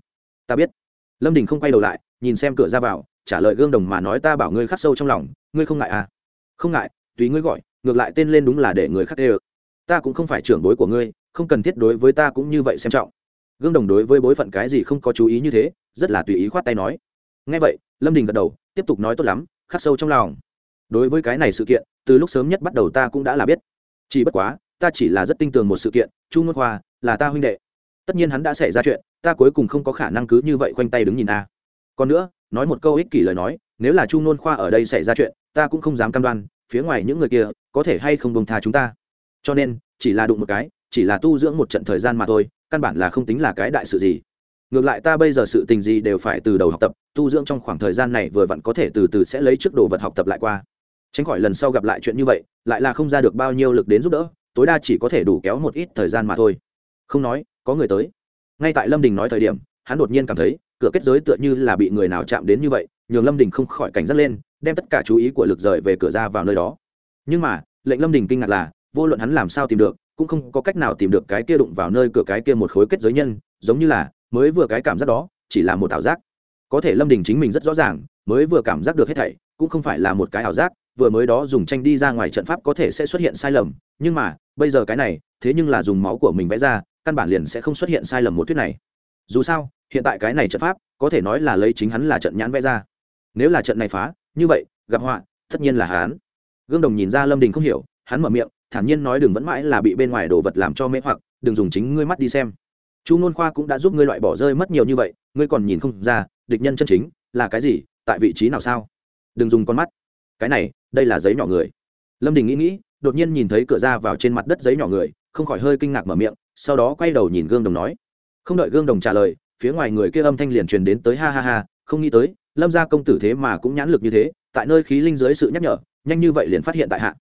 Ta biết lâm đình không quay đầu lại, nhìn xem cửa ra vào, trả lời gương đồng mà nói, ta bảo ngươi khắc sâu trong lòng, ngươi không ngại à? Không ngại, tùy ngươi gọi, ngược lại tên lên đúng là để người khắc đê ơ. Ta cũng không phải trưởng bối của ngươi, không cần thiết đối với ta cũng như vậy xem trọng. Gương đồng đối với bối phận cái gì không có chú ý như thế, rất là tùy ý khoát tay nói. Ngay vậy, lâm đình gật đầu, tiếp tục nói tốt lắm, khắc sâu trong lòng. Đối với cái này sự kiện, từ lúc sớm nhất bắt đầu ta cũng đã là biết. Chỉ bất quá, ta chỉ là rất tin tưởng một sự kiện, chu ngôn khoa là ta huynh đệ. Tất nhiên hắn đã xảy ra chuyện ta cuối cùng không có khả năng cứ như vậy khoanh tay đứng nhìn a. Còn nữa, nói một câu ích kỷ lời nói, nếu là chu Nôn khoa ở đây xảy ra chuyện, ta cũng không dám cam đoan, phía ngoài những người kia có thể hay không bông tha chúng ta. Cho nên, chỉ là đụng một cái, chỉ là tu dưỡng một trận thời gian mà thôi, căn bản là không tính là cái đại sự gì. Ngược lại ta bây giờ sự tình gì đều phải từ đầu học tập, tu dưỡng trong khoảng thời gian này vừa vặn có thể từ từ sẽ lấy trước đồ vật học tập lại qua. Tránh khỏi lần sau gặp lại chuyện như vậy, lại là không ra được bao nhiêu lực đến giúp đỡ, tối đa chỉ có thể đủ kéo một ít thời gian mà thôi. Không nói, có người tới ngay tại lâm đình nói thời điểm, hắn đột nhiên cảm thấy, cửa kết giới tựa như là bị người nào chạm đến như vậy, nhường lâm đình không khỏi cảnh giác lên, đem tất cả chú ý của lực rời về cửa ra vào nơi đó. Nhưng mà, lệnh lâm đình kinh ngạc là, vô luận hắn làm sao tìm được, cũng không có cách nào tìm được cái kia đụng vào nơi cửa cái kia một khối kết giới nhân, giống như là, mới vừa cái cảm giác đó, chỉ là một ảo giác. Có thể lâm đình chính mình rất rõ ràng, mới vừa cảm giác được hết thảy, cũng không phải là một cái ảo giác, vừa mới đó dùng tranh đi ra ngoài trận pháp có thể sẽ xuất hiện sai lầm, nhưng mà, bây giờ cái này, thế nhưng là dùng máu của mình vẽ ra căn bản liền sẽ không xuất hiện sai lầm một thuyết này. Dù sao, hiện tại cái này trận pháp, có thể nói là lấy chính hắn là trận nhãn vẽ ra. Nếu là trận này phá, như vậy, gặp họa, tất nhiên là hắn. Gương đồng nhìn ra lâm đình không hiểu, hắn mở miệng, thản nhiên nói đừng vẫn mãi là bị bên ngoài đồ vật làm cho mê hoặc, đừng dùng chính ngươi mắt đi xem. Chu Nôn khoa cũng đã giúp ngươi loại bỏ rơi mất nhiều như vậy, ngươi còn nhìn không ra, địch nhân chân chính là cái gì, tại vị trí nào sao? Đừng dùng con mắt. Cái này, đây là giấy nhỏ người. Lâm đình nghĩ nghĩ, đột nhiên nhìn thấy cửa ra vào trên mặt đất giấy nhỏ người, không khỏi hơi kinh ngạc mở miệng sau đó quay đầu nhìn gương đồng nói, không đợi gương đồng trả lời, phía ngoài người kia âm thanh liền truyền đến tới ha ha ha, không nghĩ tới, lâm gia công tử thế mà cũng nhãn lực như thế, tại nơi khí linh dưới sự nhắc nhở, nhanh như vậy liền phát hiện tại hạ.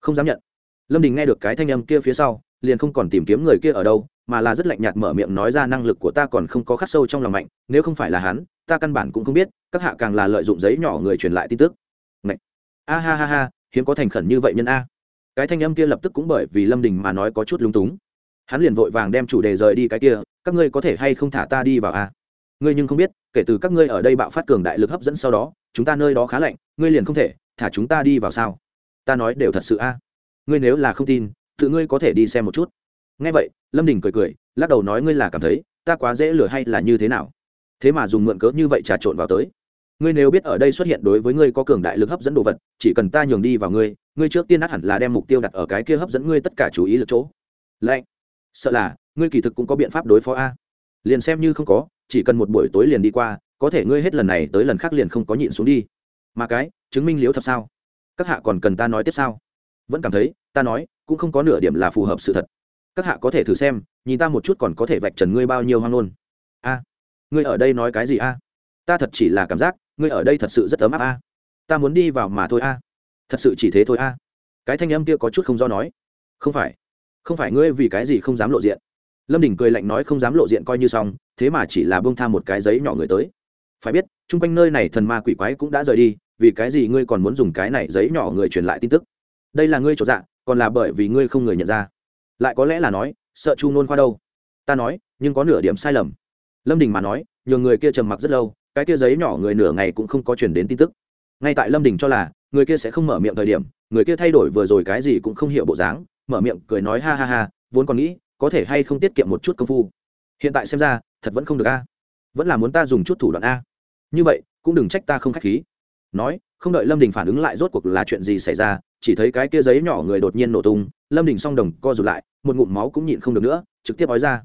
Không dám nhận. Lâm đình nghe được cái thanh âm kia phía sau, liền không còn tìm kiếm người kia ở đâu, mà là rất lạnh nhạt mở miệng nói ra năng lực của ta còn không có khắc sâu trong lòng mạnh, nếu không phải là hắn, ta căn bản cũng không biết, các hạ càng là lợi dụng giấy nhỏ người truyền lại tin tức. Ngậy! a ha ha ha, hiếm có thành khẩn như vậy nhân a. Cái thanh âm kia lập tức cũng bởi vì lâm đình mà nói có chút lúng túng hắn liền vội vàng đem chủ đề rời đi cái kia, các ngươi có thể hay không thả ta đi vào a ngươi nhưng không biết, kể từ các ngươi ở đây bạo phát cường đại lực hấp dẫn sau đó, chúng ta nơi đó khá lạnh, ngươi liền không thể thả chúng ta đi vào sao? Ta nói đều thật sự a ngươi nếu là không tin, tự ngươi có thể đi xem một chút. Ngay vậy, lâm đình cười cười, lắc đầu nói ngươi là cảm thấy, ta quá dễ lừa hay là như thế nào? Thế mà dùng mượn cớ như vậy trà trộn vào tới. Ngươi nếu biết ở đây xuất hiện đối với ngươi có cường đại lực hấp dẫn đồ vật, chỉ cần ta nhường đi vào ngươi ngươi trước tiên át hẳn là đem mục tiêu đặt ở cái kia hấp dẫn ngươi tất cả chú ý lực chỗ. Lạnh sợ là, ngươi kỳ thực cũng có biện pháp đối phó a. Liền xem như không có, chỉ cần một buổi tối liền đi qua, có thể ngươi hết lần này tới lần khác liền không có nhịn xuống đi. Mà cái, chứng minh liếu thật sao? Các hạ còn cần ta nói tiếp sao? Vẫn cảm thấy, ta nói, cũng không có nửa điểm là phù hợp sự thật. Các hạ có thể thử xem, nhìn ta một chút còn có thể vạch trần ngươi bao nhiêu hoang ngôn. A, ngươi ở đây nói cái gì a? Ta thật chỉ là cảm giác, ngươi ở đây thật sự rất ấm áp a. Ta muốn đi vào mà thôi a. Thật sự chỉ thế thôi a. Cái thanh âm kia có chút không do nói. Không phải không phải ngươi vì cái gì không dám lộ diện. Lâm đình cười lạnh nói không dám lộ diện coi như xong, thế mà chỉ là bông tham một cái giấy nhỏ người tới. Phải biết, chung quanh nơi này thần ma quỷ quái cũng đã rời đi, vì cái gì ngươi còn muốn dùng cái này giấy nhỏ người truyền lại tin tức? Đây là ngươi trọn dạ còn là bởi vì ngươi không người nhận ra. Lại có lẽ là nói, sợ chu nôn khoa đâu? Ta nói, nhưng có nửa điểm sai lầm. Lâm đình mà nói nhờ người kia trầm mặc rất lâu, cái kia giấy nhỏ người nửa ngày cũng không có chuyển đến tin tức. Ngay tại lâm đình cho là, người kia sẽ không mở miệng thời điểm, người kia thay đổi vừa rồi cái gì cũng không hiểu bộ dáng mở miệng cười nói ha ha ha, vốn còn nghĩ có thể hay không tiết kiệm một chút công phu. Hiện tại xem ra, thật vẫn không được a. Vẫn là muốn ta dùng chút thủ đoạn a. Như vậy, cũng đừng trách ta không k h á c h khí. Nói, không đợi lâm đình phản ứng lại rốt cuộc là chuyện gì xảy ra, chỉ thấy cái kia giấy nhỏ người đột nhiên nổ tung, lâm đình song đồng co rụt lại, một ngụm máu cũng nhịn không được nữa, trực tiếp ói ra.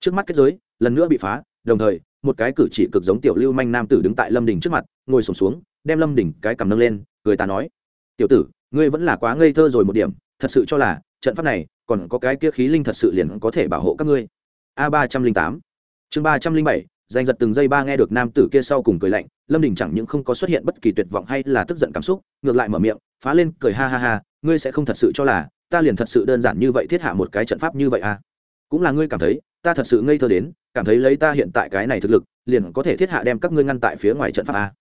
Trước mắt kết giới, lần nữa bị phá, đồng thời, một cái cử chỉ cực giống tiểu lưu manh nam tử đứng tại lâm đình trước mặt, ngồi sổm xuống, đem lâm đình cái cầm nâng lên, cười ta nói, tiểu tử, ngươi vẫn là quá ngây thơ rồi một điểm, thật sự cho là trận pháp này, còn có cái kia khí linh thật sự liền có thể bảo hộ các ngươi. A ba trăm linh tám. Chương ba trăm linh bảy giành giật từng giây ba nghe được nam tử kia sau cùng cười lạnh, lâm đình chẳng những không có xuất hiện bất kỳ tuyệt vọng hay là tức giận cảm xúc, ngược lại mở miệng, phá lên, cười ha ha ha, ngươi sẽ không thật sự cho là, ta liền thật sự đơn giản như vậy thiết hạ một cái trận pháp như vậy à? Cũng là ngươi cảm thấy, ta thật sự ngây thơ đến, cảm thấy lấy ta hiện tại cái này thực lực, liền có thể thiết hạ đem các ngươi ngăn tại phía ngoài trận pháp à.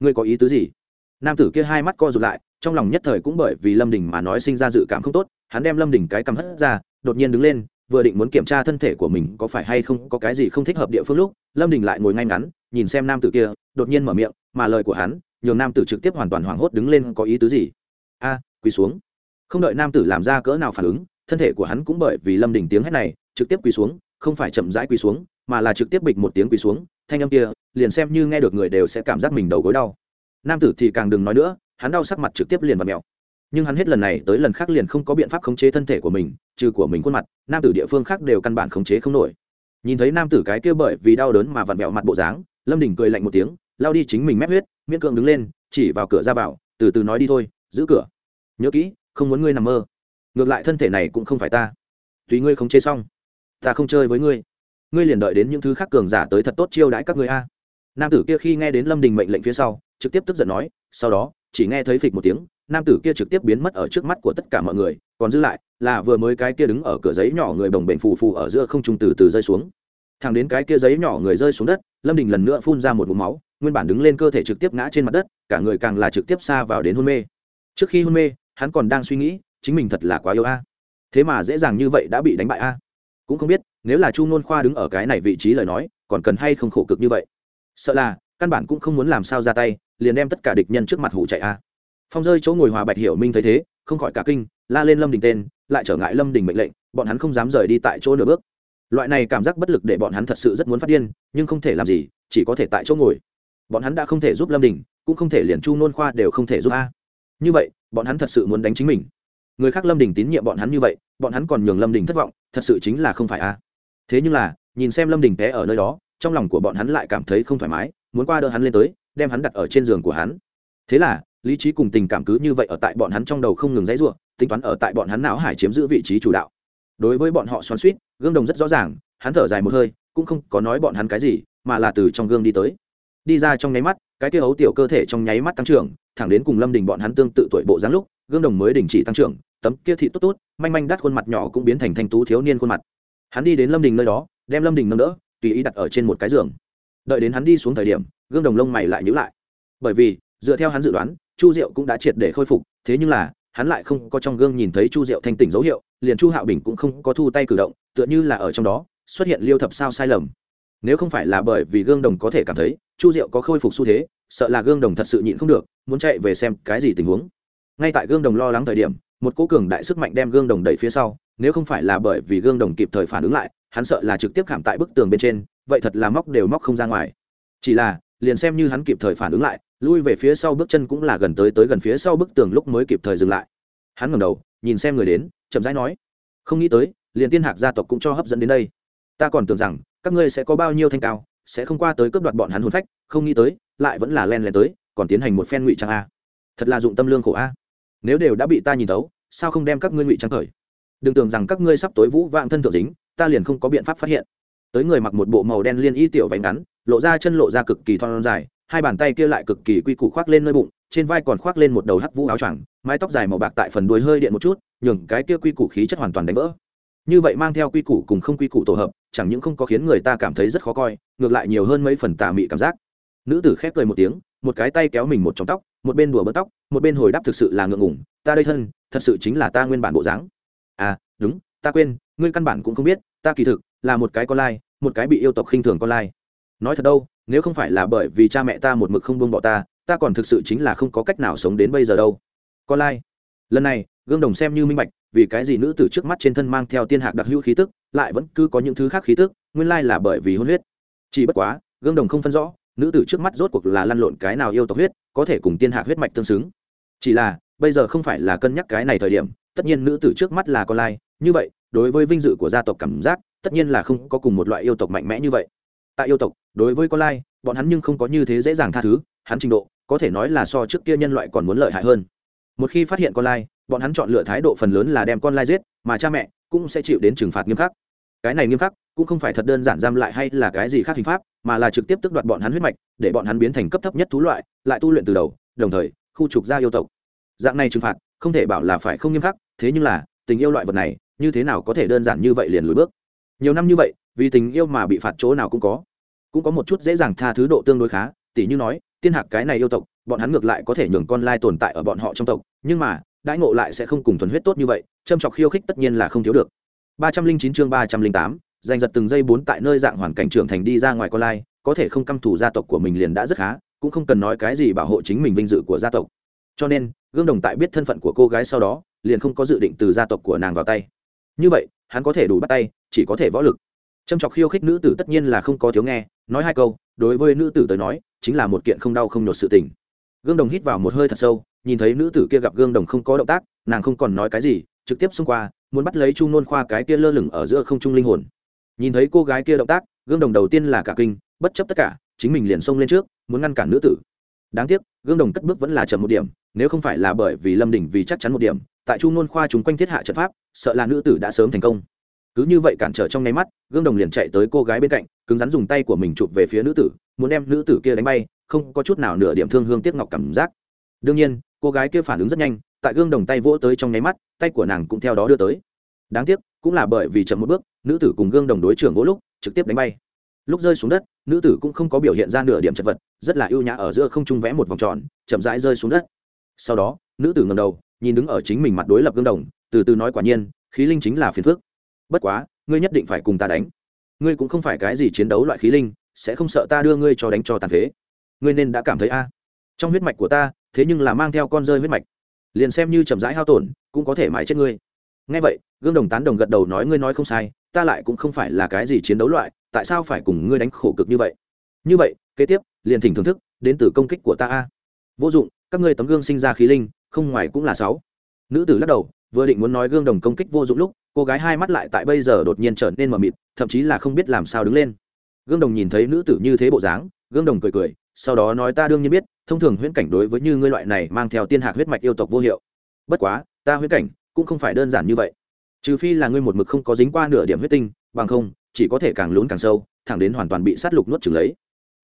ngươi có ý tứ gì? Nam tử kia hai mắt co rụt lại, trong lòng nhất thời cũng bởi vì lâm đình mà nói sinh ra dự cảm không tốt hắn đem lâm đình cái cầm hất ra, đột nhiên đứng lên, vừa định muốn kiểm tra thân thể của mình có phải hay không có cái gì không thích hợp địa phương lúc, lâm đình lại ngồi ngay ngắn, nhìn xem nam tử kia, đột nhiên mở miệng, mà lời của hắn, nhường nam tử trực tiếp hoàn toàn hoảng hốt đứng lên có ý tứ gì? A, quỳ xuống. Không đợi nam tử làm ra cỡ nào phản ứng, thân thể của hắn cũng bởi vì lâm đình tiếng hét này, trực tiếp quỳ xuống, không phải chậm rãi quỳ xuống, mà là trực tiếp bịch một tiếng quỳ xuống, thanh âm kia, liền xem như nghe được người đều sẽ cảm giác mình đầu gối đau. Nam tử thì càng đừng nói nữa, hắn đau sắc mặt trực tiếp liền vào mèo nhưng hắn hết lần này tới lần khác liền không có biện pháp khống chế thân thể của mình, trừ của mình khuôn mặt, nam tử địa phương khác đều căn bản khống chế không nổi. Nhìn thấy nam tử cái kia bởi vì đau đớn mà vặn vẹo mặt bộ dáng, lâm đình cười lạnh một tiếng, lao đi chính mình mép huyết, miễn cưỡng đứng lên, chỉ vào cửa ra vào, từ từ nói đi thôi, giữ cửa. Nhớ kỹ, không muốn ngươi nằm mơ. Ngược lại thân thể này cũng không phải ta. Tùy ngươi không chế xong, ta không chơi với ngươi. Ngươi liền đợi đến những thứ khác cường giả tới thật tốt chiêu đãi các ngươi a. Nam tử kia khi nghe đến lâm đình mệnh lệnh phía sau, trực tiếp tức giận nói, sau đó, chỉ nghe thấy phịch một tiếng nam tử kia trực tiếp biến mất ở trước mắt của tất cả mọi người, còn dư lại là vừa mới cái kia đứng ở cửa giấy nhỏ người bồng bềnh phù phù ở giữa không trung từ từ rơi xuống. Thằng đến cái kia giấy nhỏ người rơi xuống đất, lâm đình lần nữa phun ra một mụm máu, nguyên bản đứng lên cơ thể trực tiếp ngã trên mặt đất, cả người càng là trực tiếp xa vào đến hôn mê. Trước khi hôn mê, hắn còn đang suy nghĩ, chính mình thật là quá yêu a. Thế mà dễ dàng như vậy đã bị đánh bại a. Cũng không biết, nếu là chu nôn khoa đứng ở cái này vị trí lời nói, còn cần hay không khổ cực như vậy? Sợ là, căn bản cũng không muốn làm sao ra tay, liền đem tất cả địch nhân trước mặt hủ chạy a phong rơi chỗ ngồi hòa bạch hiểu minh thấy thế, không khỏi cả kinh, la lên lâm đình tên, lại trở ngại lâm đình mệnh lệnh, bọn hắn không dám rời đi tại chỗ nửa bước. Loại này cảm giác bất lực để bọn hắn thật sự rất muốn phát điên, nhưng không thể làm gì, chỉ có thể tại chỗ ngồi. Bọn hắn đã không thể giúp lâm đình, cũng không thể liền chu nôn khoa đều không thể giúp a. Như vậy, bọn hắn thật sự muốn đánh chính mình. Người khác lâm đình tín nhiệm bọn hắn như vậy, bọn hắn còn nhường lâm đình thất vọng, thật sự chính là không phải a. Thế nhưng là, nhìn xem lâm đình té ở nơi đó, trong lòng của bọn hắn lại cảm thấy không thoải mái, muốn qua đỡ hắn lên tới, đem hắn đặt ở trên giường của hắn. Thế là lý trí cùng tình cảm cứ như vậy ở tại bọn hắn trong đầu không ngừng dãy ruộng tính toán ở tại bọn hắn não hải chiếm giữ vị trí chủ đạo. Đối với bọn họ xoắn suýt gương đồng rất rõ ràng, hắn thở dài một hơi, cũng không có nói bọn hắn cái gì, mà là từ trong gương đi tới. Đi ra trong nháy mắt, cái kia hấu tiểu cơ thể trong nháy mắt tăng trưởng, thẳng đến cùng lâm đình bọn hắn tương tự tuổi bộ dáng lúc, gương đồng mới đình chỉ tăng trưởng, tấm kia thị tốt tốt, manh manh đắt khuôn mặt nhỏ cũng biến thành thanh tú thiếu niên khuôn mặt. Hắn đi đến lâm đình nơi đó, đem lâm đình nâng đỡ, tùy ý đặt ở trên một cái giường. Đợi đến hắn đi xuống thời điểm, gương đồng lông mày lại nhữ lại. Bởi vì, dựa theo hắn dự đoán chu diệu cũng đã triệt để khôi phục, thế nhưng là, hắn lại không có trong gương nhìn thấy chu diệu thanh tỉnh dấu hiệu, liền chu hạo bình cũng không có thu tay cử động, tựa như là ở trong đó, xuất hiện liêu thập sao sai lầm. Nếu không phải là bởi vì gương đồng có thể cảm thấy, chu diệu có khôi phục xu thế, sợ là gương đồng thật sự nhịn không được, muốn chạy về xem cái gì tình huống. Ngay tại gương đồng lo lắng thời điểm, một cố cường đại sức mạnh đem gương đồng đẩy phía sau, nếu không phải là bởi vì gương đồng kịp thời phản ứng lại, hắn sợ là trực tiếp khảm tại bức tường bên trên, vậy thật là móc đều móc không ra ngoài. Chỉ là, liền xem như hắn kịp thời phản ứng lại lui về phía sau bước chân cũng là gần tới tới gần phía sau bức tường lúc mới kịp thời dừng lại. Hắn ngẩng đầu, nhìn xem người đến, chậm rãi nói, không nghĩ tới, liền tiên hạc gia tộc cũng cho hấp dẫn đến đây. Ta còn tưởng rằng, các ngươi sẽ có bao nhiêu thanh cao, sẽ không qua tới cướp đoạt bọn hắn hồn phách, không nghĩ tới, lại vẫn là len lén tới, còn tiến hành một phen ngụy trang a. Thật là dụng tâm lương khổ a. Nếu đều đã bị ta nhìn tấu, sao không đem các ngươi ngụy trang khởi đừng tưởng rằng các ngươi sắp tối vũ vạng thân thượng dính, ta liền không có biện pháp phát hiện. Tới người mặc một bộ màu đen liên y tiểu váy ngắn, lộ ra chân lộ ra cực kỳ thon dài hai bàn tay kia lại cực kỳ quy củ khoác lên nơi bụng, trên vai còn khoác lên một đầu hắc vũ áo choàng, mái tóc dài màu bạc tại phần đuôi hơi điện một chút, nhường cái kia quy củ khí chất hoàn toàn đánh vỡ. Như vậy mang theo quy củ cùng không quy củ tổ hợp, chẳng những không có khiến người ta cảm thấy rất khó coi, ngược lại nhiều hơn mấy phần tà mị cảm giác. Nữ tử khép cười một tiếng, một cái tay kéo mình một trong tóc, một bên đùa bớt tóc, một bên hồi đáp thực sự là ngượng ngủng ta đây thân, thật sự chính là ta nguyên bản bộ dáng. À đúng, ta quên, ngươi căn bản cũng không biết, ta kỳ thực là một cái con lai, một cái bị yêu tộc khinh thường con lai. Nói thật đâu nếu không phải là bởi vì cha mẹ ta một mực không buông bỏ ta ta còn thực sự chính là không có cách nào sống đến bây giờ đâu. Con lai. Lần này, gương đồng xem như minh bạch, vì cái gì nữ tử trước mắt trên thân mang theo tiên hạc đặc hữu khí tức, lại vẫn cứ có những thứ khác khí tức, nguyên lai là bởi vì hôn huyết. Chỉ bất quá, gương đồng không phân rõ, nữ tử trước mắt rốt cuộc là lăn lộn cái nào yêu tộc huyết, có thể cùng tiên hạc huyết mạch tương xứng. Chỉ là, bây giờ không phải là cân nhắc cái này thời điểm, tất nhiên nữ tử trước mắt là con lai, như vậy, đối với vinh dự của gia tộc cảm giác, tất nhiên là không có cùng một loại yêu tộc mạnh mẽ như vậy tại yêu tộc, đối với con lai, bọn hắn nhưng không có như thế dễ dàng tha thứ, hắn trình độ, có thể nói là so trước kia nhân loại còn muốn lợi hại hơn. Một khi phát hiện con lai, bọn hắn chọn lựa thái độ phần lớn là đem con lai giết, mà cha mẹ cũng sẽ chịu đến trừng phạt nghiêm khắc. Cái này nghiêm khắc cũng không phải thật đơn giản giam lại hay là cái gì khác hình pháp, mà là trực tiếp tức đoạt bọn hắn huyết mạch, để bọn hắn biến thành cấp thấp nhất thú loại, lại tu luyện từ đầu, đồng thời, khu trục ra yêu tộc. Dạng này trừng phạt, không thể bảo là phải không nghiêm khắc, thế nhưng là, tình yêu loại vật này, như thế nào có thể đơn giản như vậy liền lùi bước? Nhiều năm như vậy vì tình yêu mà bị phạt chỗ nào cũng có. Cũng có một chút dễ dàng tha thứ độ tương đối khá, tỉ như nói, tiên hạc cái này yêu tộc, bọn hắn ngược lại có thể nhường con lai tồn tại ở bọn họ trong tộc, nhưng mà, đãi ngộ lại sẽ không cùng thuần huyết tốt như vậy, châm chọc khiêu khích tất nhiên là không thiếu được. Ba trăm linh chín chương ba trăm linh tám, giành giật từng giây bốn tại nơi dạng hoàn cảnh trưởng thành đi ra ngoài con lai, có thể không căm thủ gia tộc của mình liền đã rất khá, cũng không cần nói cái gì bảo hộ chính mình vinh dự của gia tộc. Cho nên, gương đồng tại biết thân phận của cô gái sau đó, liền không có dự định từ gia tộc của nàng vào tay. Như vậy, hắn có thể đủ bắt tay, chỉ có thể võ lực châm chọc khiêu khích nữ tử tất nhiên là không có thiếu nghe, nói hai câu, đối với nữ tử tới nói, chính là một kiện không đau không nhột sự tình. Gương đồng hít vào một hơi thật sâu, nhìn thấy nữ tử kia gặp gương đồng không có động tác, nàng không còn nói cái gì, trực tiếp xông qua, muốn bắt lấy chu nôn khoa cái kia lơ lửng ở giữa không trung linh hồn. Nhìn thấy cô gái kia động tác, gương đồng đầu tiên là cả kinh, bất chấp tất cả, chính mình liền xông lên trước, muốn ngăn cản nữ tử. Đáng tiếc, gương đồng cất bước vẫn là chậm một điểm, nếu không phải là bởi vì lâm đình vì chắc chắn một điểm, tại chu nôn khoa chúng quanh thiết hạ trận pháp, sợ là nữ tử đã sớm thành công cứ như vậy cản trở trong nháy mắt, gương đồng liền chạy tới cô gái bên cạnh, cứng rắn dùng tay của mình chụp về phía nữ tử, muốn đem nữ tử kia đánh bay, không có chút nào nửa điểm thương hương tiếc ngọc cảm giác. Đương nhiên, cô gái kia phản ứng rất nhanh, tại gương đồng tay vỗ tới trong nháy mắt, tay của nàng cũng theo đó đưa tới. Đáng tiếc, cũng là bởi vì chậm một bước, nữ tử cùng gương đồng đối trưởng vỗ lúc, trực tiếp đánh bay. Lúc rơi xuống đất, nữ tử cũng không có biểu hiện ra nửa điểm chật vật, rất là ưu nhã ở giữa không trung vẽ một vòng tròn, chậm rãi rơi xuống đất. Sau đó, nữ tử ngầm đầu, nhìn đứng ở chính mình mặt đối lập gương đồng, từ từ nói quả nhiên, khí linh chính là phiền phước bất quá, ngươi nhất định phải cùng ta đánh. Ngươi cũng không phải cái gì chiến đấu loại khí linh, sẽ không sợ ta đưa ngươi cho đánh cho tàn phế. Ngươi nên đã cảm thấy a. Trong huyết mạch của ta, thế nhưng là mang theo con rơi huyết mạch. Liền xem như chậm rãi hao tổn, cũng có thể mãi chết ngươi. Ngay vậy, gương đồng tán đồng gật đầu nói ngươi nói không sai, ta lại cũng không phải là cái gì chiến đấu loại, tại sao phải cùng ngươi đánh khổ cực như vậy? Như vậy, kế tiếp, liền thỉnh thưởng thức, đến từ công kích của ta a. Vô dụng, các ngươi tấm gương sinh ra khí linh, không ngoài cũng là sáu. Nữ tử lắc đầu, vừa định muốn nói gương đồng công kích vô dụng lúc cô gái hai mắt lại tại bây giờ đột nhiên trở nên mờ mịt, thậm chí là không biết làm sao đứng lên. Gương đồng nhìn thấy nữ tử như thế bộ dáng, gương đồng cười cười, sau đó nói ta đương nhiên biết, thông thường huyễn cảnh đối với như ngươi loại này mang theo tiên hạc huyết mạch yêu tộc vô hiệu. Bất quá, ta huyễn cảnh cũng không phải đơn giản như vậy. Trừ phi là ngươi một mực không có dính qua nửa điểm huyết tinh, bằng không, chỉ có thể càng lún càng sâu, thẳng đến hoàn toàn bị sát lục nuốt chừng lấy.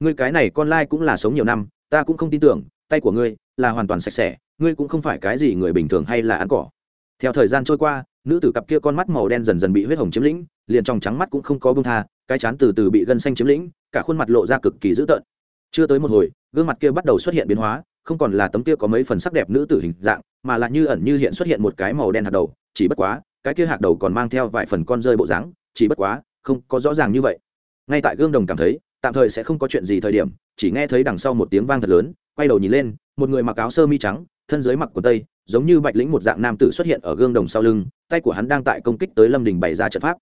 Ngươi cái này con lai cũng là sống nhiều năm, ta cũng không tin tưởng, tay của ngươi là hoàn toàn sạch sẽ, ngươi cũng không phải cái gì người bình thường hay là ăn cỏ. Theo thời gian trôi qua nữ tử cặp kia con mắt màu đen dần dần bị huyết hồng chiếm lĩnh, liền trong trắng mắt cũng không có bông tha, cái chán từ từ bị gân xanh chiếm lĩnh, cả khuôn mặt lộ ra cực kỳ dữ tợn. Chưa tới một hồi, gương mặt kia bắt đầu xuất hiện biến hóa, không còn là tấm kia có mấy phần sắc đẹp nữ tử hình dạng, mà là như ẩn như hiện xuất hiện một cái màu đen hạt đầu, chỉ bất quá, cái kia hạt đầu còn mang theo vài phần con rơi bộ dáng, chỉ bất quá, không có rõ ràng như vậy. Ngay tại gương đồng cảm thấy, tạm thời sẽ không có chuyện gì thời điểm, chỉ nghe thấy đằng sau một tiếng vang thật lớn, quay đầu nhìn lên, một người mặc áo sơ mi trắng, thân dưới mặc của tây, giống như bạch lĩnh một dạng nam tử xuất hiện ở gương đồng sau lưng tay của hắn đang tại công kích tới lâm đình bày ra trận pháp.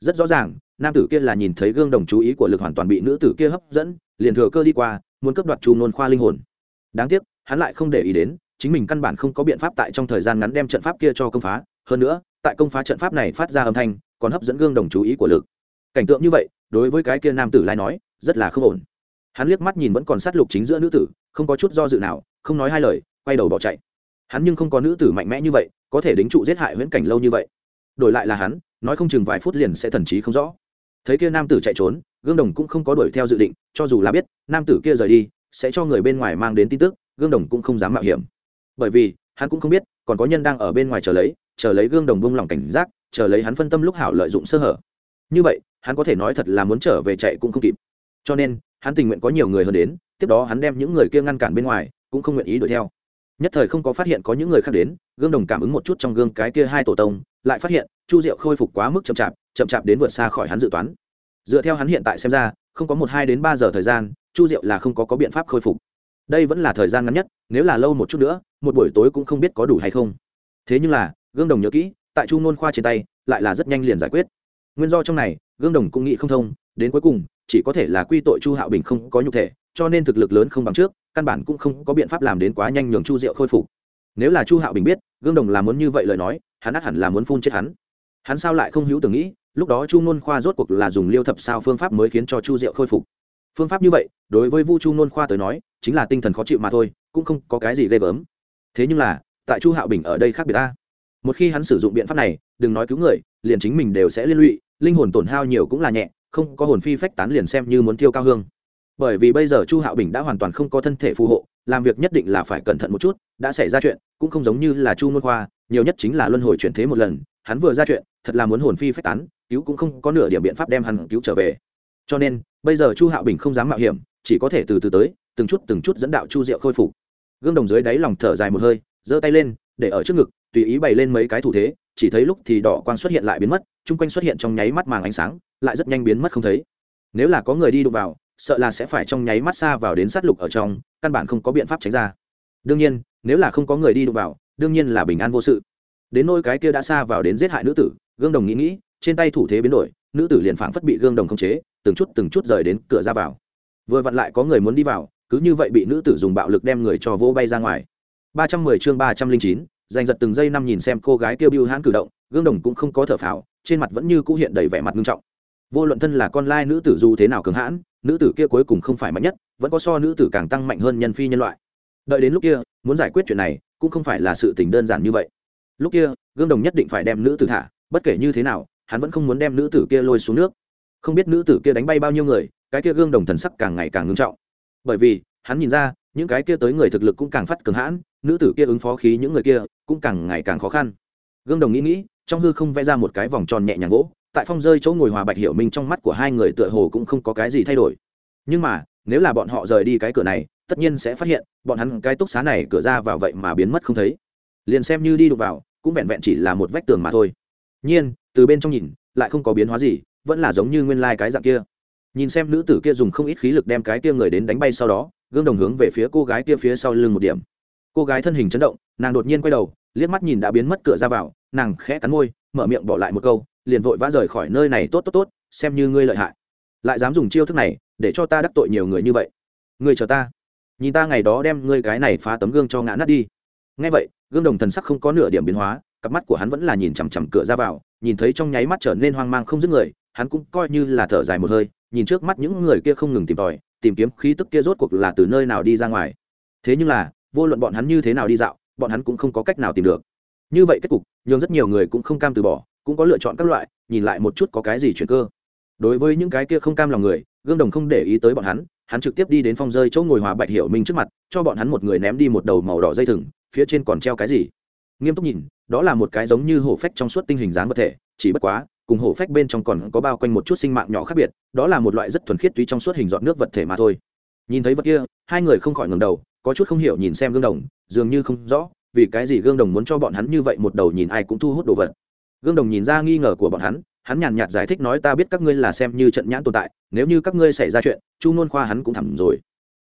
Rất rõ ràng, nam tử kia là nhìn thấy gương đồng chú ý của lực hoàn toàn bị nữ tử kia hấp dẫn, liền thừa cơ đi qua, muốn cấp đoạt chu nôn khoa linh hồn. Đáng tiếc, hắn lại không để ý đến, chính mình căn bản không có biện pháp tại trong thời gian ngắn đem trận pháp kia cho công phá. Hơn nữa, tại công phá trận pháp này phát ra âm thanh, còn hấp dẫn gương đồng chú ý của lực. Cảnh tượng như vậy, đối với cái kia nam tử lai nói, rất là không ổn. Hắn liếc mắt nhìn vẫn còn sát lục chính giữa nữ tử, không có chút do dự nào, không nói hai lời, quay đầu bỏ chạy hắn nhưng không có nữ tử mạnh mẽ như vậy, có thể đính trụ giết hại huyễn cảnh lâu như vậy. Đổi lại là hắn, nói không chừng vài phút liền sẽ thần trí không rõ. Thấy kia nam tử chạy trốn, gương đồng cũng không có đuổi theo dự định, cho dù là biết, nam tử kia rời đi, sẽ cho người bên ngoài mang đến tin tức, gương đồng cũng không dám mạo hiểm. Bởi vì, hắn cũng không biết, còn có nhân đang ở bên ngoài chờ lấy chờ lấy gương đồng bông lòng cảnh giác, chờ lấy hắn phân tâm lúc hảo lợi dụng sơ hở. Như vậy, hắn có thể nói thật là muốn trở về chạy cũng không kịp. Cho nên, hắn tình nguyện có nhiều người hơn đến, tiếp đó hắn đem những người kia ngăn cản bên ngoài, cũng không nguyện ý đuổi theo nhất thời không có phát hiện có những người khác đến, gương đồng cảm ứng một chút trong gương cái kia hai tổ tông, lại phát hiện, chu diệu khôi phục quá mức chậm chạp chậm chạp đến vượt xa khỏi hắn dự toán. Dựa theo hắn hiện tại xem ra, không có một hai đến ba giờ thời gian, chu diệu là không có có biện pháp khôi phục. Đây vẫn là thời gian ngắn nhất, nếu là lâu một chút nữa, một buổi tối cũng không biết có đủ hay không. Thế nhưng là, gương đồng nhớ kỹ, tại chu ngôn khoa trên tay, lại là rất nhanh liền giải quyết. Nguyên do trong này, gương đồng cũng nghĩ không thông, đến cuối cùng chỉ có thể là quy tội chu hạo bình không có nhục thể, cho nên thực lực lớn không bằng trước, căn bản cũng không có biện pháp làm đến quá nhanh nhường chu diệu khôi phục. Nếu là chu hạo bình biết, gương đồng là muốn như vậy lời nói, hắn át hẳn là muốn phun chết hắn. Hắn sao lại không hữu tưởng nghĩ, lúc đó chu nôn khoa rốt cuộc là dùng liêu thập sao phương pháp mới khiến cho chu diệu khôi phục. Phương pháp như vậy, đối với vu chu nôn khoa tới nói, chính là tinh thần khó chịu mà thôi, cũng không có cái gì ghê gớm. Thế nhưng là, tại chu hạo bình ở đây khác biệt ta. Một khi hắn sử dụng biện pháp này, đừng nói cứu người, liền chính mình đều sẽ liên lụy, linh hồn tổn hao nhiều cũng là nhẹ không có hồn phi phách tán liền xem như muốn tiêu cao hương. Bởi vì bây giờ chu hạo bình đã hoàn toàn không có thân thể phù hộ, làm việc nhất định là phải cẩn thận một chút, đã xảy ra chuyện, cũng không giống như là chu môn khoa, nhiều nhất chính là luân hồi chuyển thế một lần, hắn vừa ra chuyện, thật là muốn hồn phi phách tán, cứu cũng không có nửa điểm biện pháp đem hắn cứu trở về. Cho nên, bây giờ chu hạo bình không dám mạo hiểm, chỉ có thể từ từ tới, từng chút từng chút dẫn đạo chu diệu khôi phục. Gương đồng dưới đáy lòng thở dài một hơi, giơ tay lên, để ở trước ngực, tùy ý bày lên mấy cái thủ thế chỉ thấy lúc thì đỏ quang xuất hiện lại biến mất, chung quanh xuất hiện trong nháy mắt màng ánh sáng, lại rất nhanh biến mất không thấy. Nếu là có người đi đụng vào, sợ là sẽ phải trong nháy mắt xa vào đến sát lục ở trong, căn bản không có biện pháp tránh ra. Đương nhiên, nếu là không có người đi đụng vào, đương nhiên là bình an vô sự. Đến nôi cái kia đã xa vào đến giết hại nữ tử, gương đồng nghĩ nghĩ, trên tay thủ thế biến đổi, nữ tử liền phảng phất bị gương đồng khống chế, từng chút từng chút rời đến cửa ra vào. Vừa vặn lại có người muốn đi vào, cứ như vậy bị nữ tử dùng bạo lực đem người cho vỗ bay ra ngoài. Ba trăm mười chương ba trăm linh chín giành giật từng giây năm nhìn xem cô gái kêu bưu hãn cử động, gương đồng cũng không có thở phào, trên mặt vẫn như cũ hiện đầy vẻ mặt nghiêm trọng. Vô luận thân là con lai nữ tử dù thế nào cường hãn, nữ tử kia cuối cùng không phải mạnh nhất, vẫn có so nữ tử càng tăng mạnh hơn nhân phi nhân loại. Đợi đến lúc kia, muốn giải quyết chuyện này, cũng không phải là sự tình đơn giản như vậy. Lúc kia, gương đồng nhất định phải đem nữ tử thả, bất kể như thế nào, hắn vẫn không muốn đem nữ tử kia lôi xuống nước. Không biết nữ tử kia đánh bay bao nhiêu người, cái kia gương đồng thần sắc càng ngày càng ngưng trọng. Bởi vì, hắn nhìn ra những cái kia tới người thực lực cũng càng phát cường hãn, nữ tử kia ứng phó khí những người kia cũng càng ngày càng khó khăn. Gương đồng nghĩ nghĩ, trong hư không vẽ ra một cái vòng tròn nhẹ nhàng gỗ, tại phong rơi chỗ ngồi hòa bạch hiểu minh trong mắt của hai người tựa hồ cũng không có cái gì thay đổi. Nhưng mà, nếu là bọn họ rời đi cái cửa này, tất nhiên sẽ phát hiện, bọn hắn cái túc xá này cửa ra vào vậy mà biến mất không thấy. Liền xem như đi đụng vào, cũng vẹn vẹn chỉ là một vách tường mà thôi. Nhiên, từ bên trong nhìn, lại không có biến hóa gì, vẫn là giống như nguyên lai、like、cái dạng kia. Nhìn xem nữ tử kia dùng không ít khí lực đem cái kia người đến đánh bay sau đó gương đồng hướng về phía cô gái kia phía sau lưng một điểm. Cô gái thân hình chấn động, nàng đột nhiên quay đầu, liếc mắt nhìn đã biến mất cửa ra vào, nàng khẽ cắn môi, mở miệng bỏ lại một câu, liền vội vã rời khỏi nơi này tốt tốt tốt, xem như ngươi lợi hại. Lại dám dùng chiêu thức này, để cho ta đắc tội nhiều người như vậy. Ngươi chờ ta. Nhìn ta ngày đó đem ngươi cái này phá tấm gương cho ngã nát đi. Ngay vậy, gương đồng thần sắc không có nửa điểm biến hóa, cặp mắt của hắn vẫn là nhìn chằm chằm cửa ra vào, nhìn thấy trong nháy mắt trở nên hoang mang không dứt người, hắn cũng coi như là thở dài một hơi, nhìn trước mắt những người kia không ngừng tìm tòi tìm kiếm khí tức kia rốt cuộc là từ nơi nào đi ra ngoài. Thế nhưng là, vô luận bọn hắn như thế nào đi dạo, bọn hắn cũng không có cách nào tìm được. Như vậy kết cục nhưng rất nhiều người cũng không cam từ bỏ, cũng có lựa chọn các loại, nhìn lại một chút có cái gì chuyển cơ. Đối với những cái kia không cam lòng người, gương đồng không để ý tới bọn hắn hắn trực tiếp đi đến phong rơi chỗ ngồi hòa bạch hiểu minh trước mặt, cho bọn hắn một người ném đi một đầu màu đỏ dây thừng, phía trên còn treo cái gì. Nghiêm túc nhìn, đó là một cái giống như hổ phách trong suốt tinh hình dáng vật thể, chỉ bất quá cùng hổ phách bên trong còn có bao quanh một chút sinh mạng nhỏ khác biệt, đó là một loại rất thuần khiết túy trong suốt hình dọn nước vật thể mà thôi. Nhìn thấy vật kia, hai người không khỏi ngầm đầu, có chút không hiểu nhìn xem gương đồng, dường như không rõ, vì cái gì gương đồng muốn cho bọn hắn như vậy một đầu nhìn ai cũng thu hút đồ vật. Gương đồng nhìn ra nghi ngờ của bọn hắn hắn nhàn nhạt giải thích nói ta biết các ngươi là xem như trận nhãn tồn tại, nếu như các ngươi xảy ra chuyện, chu nôn khoa hắn cũng thẳng rồi.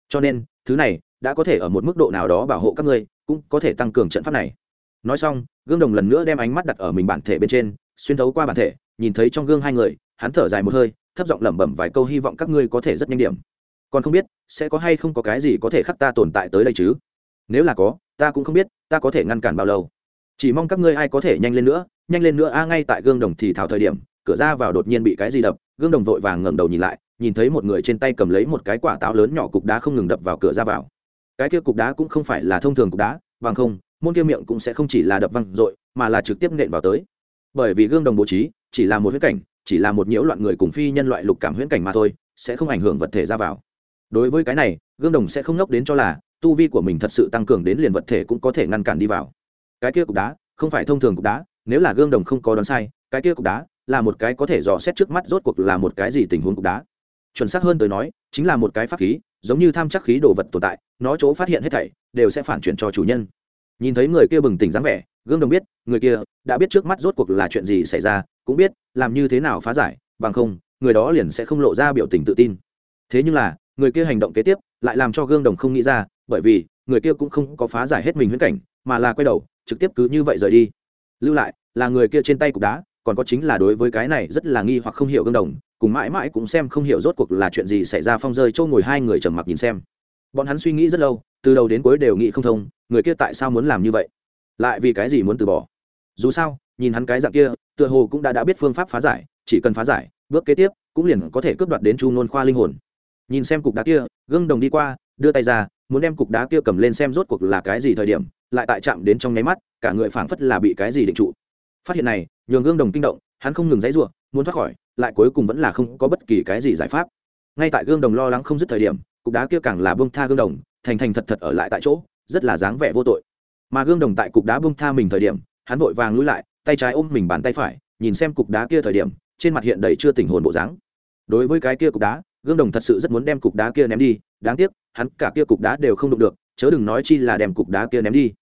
Cho nên, thứ này đã có thể ở một mức độ nào đó bảo hộ các ngươi, cũng có thể tăng cường trận pháp này. Nói xong, gương đồng lần nữa đem ánh mắt đặt ở mình bản thể bên trên xuyên thấu qua bản thể, nhìn thấy trong gương hai người, hắn thở dài một hơi, thấp giọng lẩm bẩm vài câu hy vọng các ngươi có thể rất nhanh điểm. Còn không biết, sẽ có hay không có cái gì có thể khắc ta tồn tại tới đây chứ? Nếu là có, ta cũng không biết, ta có thể ngăn cản bao lâu. Chỉ mong các ngươi ai có thể nhanh lên nữa, nhanh lên nữa, a, ngay tại gương đồng thì thảo thời điểm, cửa ra vào đột nhiên bị cái gì đập, gương đồng vội vàng ngẩng đầu nhìn lại, nhìn thấy một người trên tay cầm lấy một cái quả táo lớn nhỏ cục đá không ngừng đập vào cửa ra vào. Cái kia cục đá cũng không phải là thông thường cục đá vàng không, môn kia miệng cũng sẽ không chỉ là đập văng dội, mà là trực tiếp nện vào tới bởi vì gương đồng bố trí chỉ là một huyễn cảnh, chỉ là một nhiễu loạn người cùng phi nhân loại lục cảm huyễn cảnh mà thôi, sẽ không ảnh hưởng vật thể ra vào. Đối với cái này, gương đồng sẽ không ngốc đến cho là tu vi của mình thật sự tăng cường đến liền vật thể cũng có thể ngăn cản đi vào. Cái kia cục đá, không phải thông thường cục đá, nếu là gương đồng không có đoán sai, cái kia cục đá là một cái có thể dò xét trước mắt rốt cuộc là một cái gì tình huống cục đá. Chuẩn xác hơn tới nói, chính là một cái pháp khí, giống như tham chắc khí đồ vật tồn tại, nó chỗ phát hiện hết thảy đều sẽ phản chuyển cho chủ nhân. Nhìn thấy người kia bừng tỉnh dáng vẻ gương đồng biết, người kia đã biết trước mắt rốt cuộc là chuyện gì xảy ra, cũng biết làm như thế nào phá giải, bằng không, người đó liền sẽ không lộ ra biểu tình tự tin. Thế nhưng là, người kia hành động kế tiếp lại làm cho gương đồng không nghĩ ra, bởi vì người kia cũng không có phá giải hết mình huyễn cảnh, mà là quay đầu, trực tiếp cứ như vậy rời đi. Lưu lại, là người kia trên tay cục đá, còn có chính là đối với cái này rất là nghi hoặc không hiểu gương đồng, cùng mãi mãi cũng xem không hiểu rốt cuộc là chuyện gì xảy ra phong rơi trôi ngồi hai người trầm mặc nhìn xem. Bọn hắn suy nghĩ rất lâu, từ đầu đến cuối đều nghĩ không thông, người kia tại sao muốn làm như vậy? Lại vì cái gì muốn từ bỏ? Dù sao, nhìn hắn cái dạng kia, tựa hồ cũng đã đã biết phương pháp phá giải, chỉ cần phá giải, bước kế tiếp cũng liền có thể cướp đoạt đến chu nôn khoa linh hồn. Nhìn xem cục đá kia, gương đồng đi qua, đưa tay ra, muốn đem cục đá kia cầm lên xem rốt cuộc là cái gì thời điểm, lại tại chạm đến trong nháy mắt, cả người phảng phất là bị cái gì định trụ. Phát hiện này, nhường gương đồng kinh động, hắn không ngừng dãy ruộng muốn thoát khỏi, lại cuối cùng vẫn là không có bất kỳ cái gì giải pháp. Ngay tại gương đồng lo lắng không dứt thời điểm, cục đá kia càng là bông tha gương đồng, thành thành thật thật ở lại tại chỗ, rất là dáng vẻ vô tội mà gương đồng tại cục đá bông tha mình thời điểm, hắn vội vàng lui lại, tay trái ôm mình bàn tay phải, nhìn xem cục đá kia thời điểm, trên mặt hiện đầy chưa tình hồn bộ dáng. Đối với cái kia cục đá, gương đồng thật sự rất muốn đem cục đá kia ném đi, đáng tiếc, hắn cả kia cục đá đều không đụng được, chớ đừng nói chi là đem cục đá kia ném đi.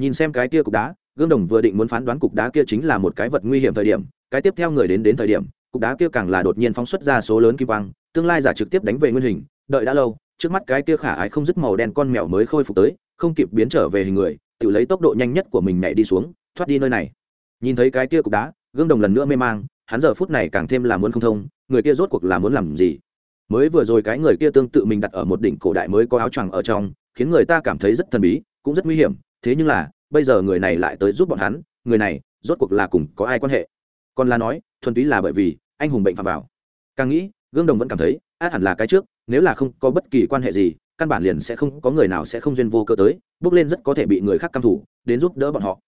Nhìn xem cái kia cục đá, gương đồng vừa định muốn phán đoán cục đá kia chính là một cái vật nguy hiểm thời điểm, cái tiếp theo người đến đến thời điểm, cục đá kia càng là đột nhiên phóng xuất ra số lớn kim quang, tương lai giả trực tiếp đánh về nguyên hình, đợi đã lâu, trước mắt cái kia khả ái không dứt màu đen con mèo mới khôi phục tới, không kịp biến trở về hình người tự lấy tốc độ nhanh nhất của mình nhảy đi xuống, thoát đi nơi này. Nhìn thấy cái kia cục đá, gương đồng lần nữa mê mang, hắn giờ phút này càng thêm là muốn không thông, người kia rốt cuộc là muốn làm gì? Mới vừa rồi cái người kia tương tự mình đặt ở một đỉnh cổ đại mới có áo choàng ở trong, khiến người ta cảm thấy rất thần bí, cũng rất nguy hiểm. Thế nhưng là, bây giờ người này lại tới giúp bọn hắn, người này rốt cuộc là cùng có ai quan hệ? Còn là nói, thuần túy là bởi vì anh hùng bệnh phạm vào. Càng nghĩ, gương đồng vẫn cảm thấy, át hẳn là cái trước, nếu là không có bất kỳ quan hệ gì căn bản liền sẽ không, có người nào sẽ không duyên vô cơ tới, bước lên rất có thể bị người khác căm thủ, đến giúp đỡ bọn họ.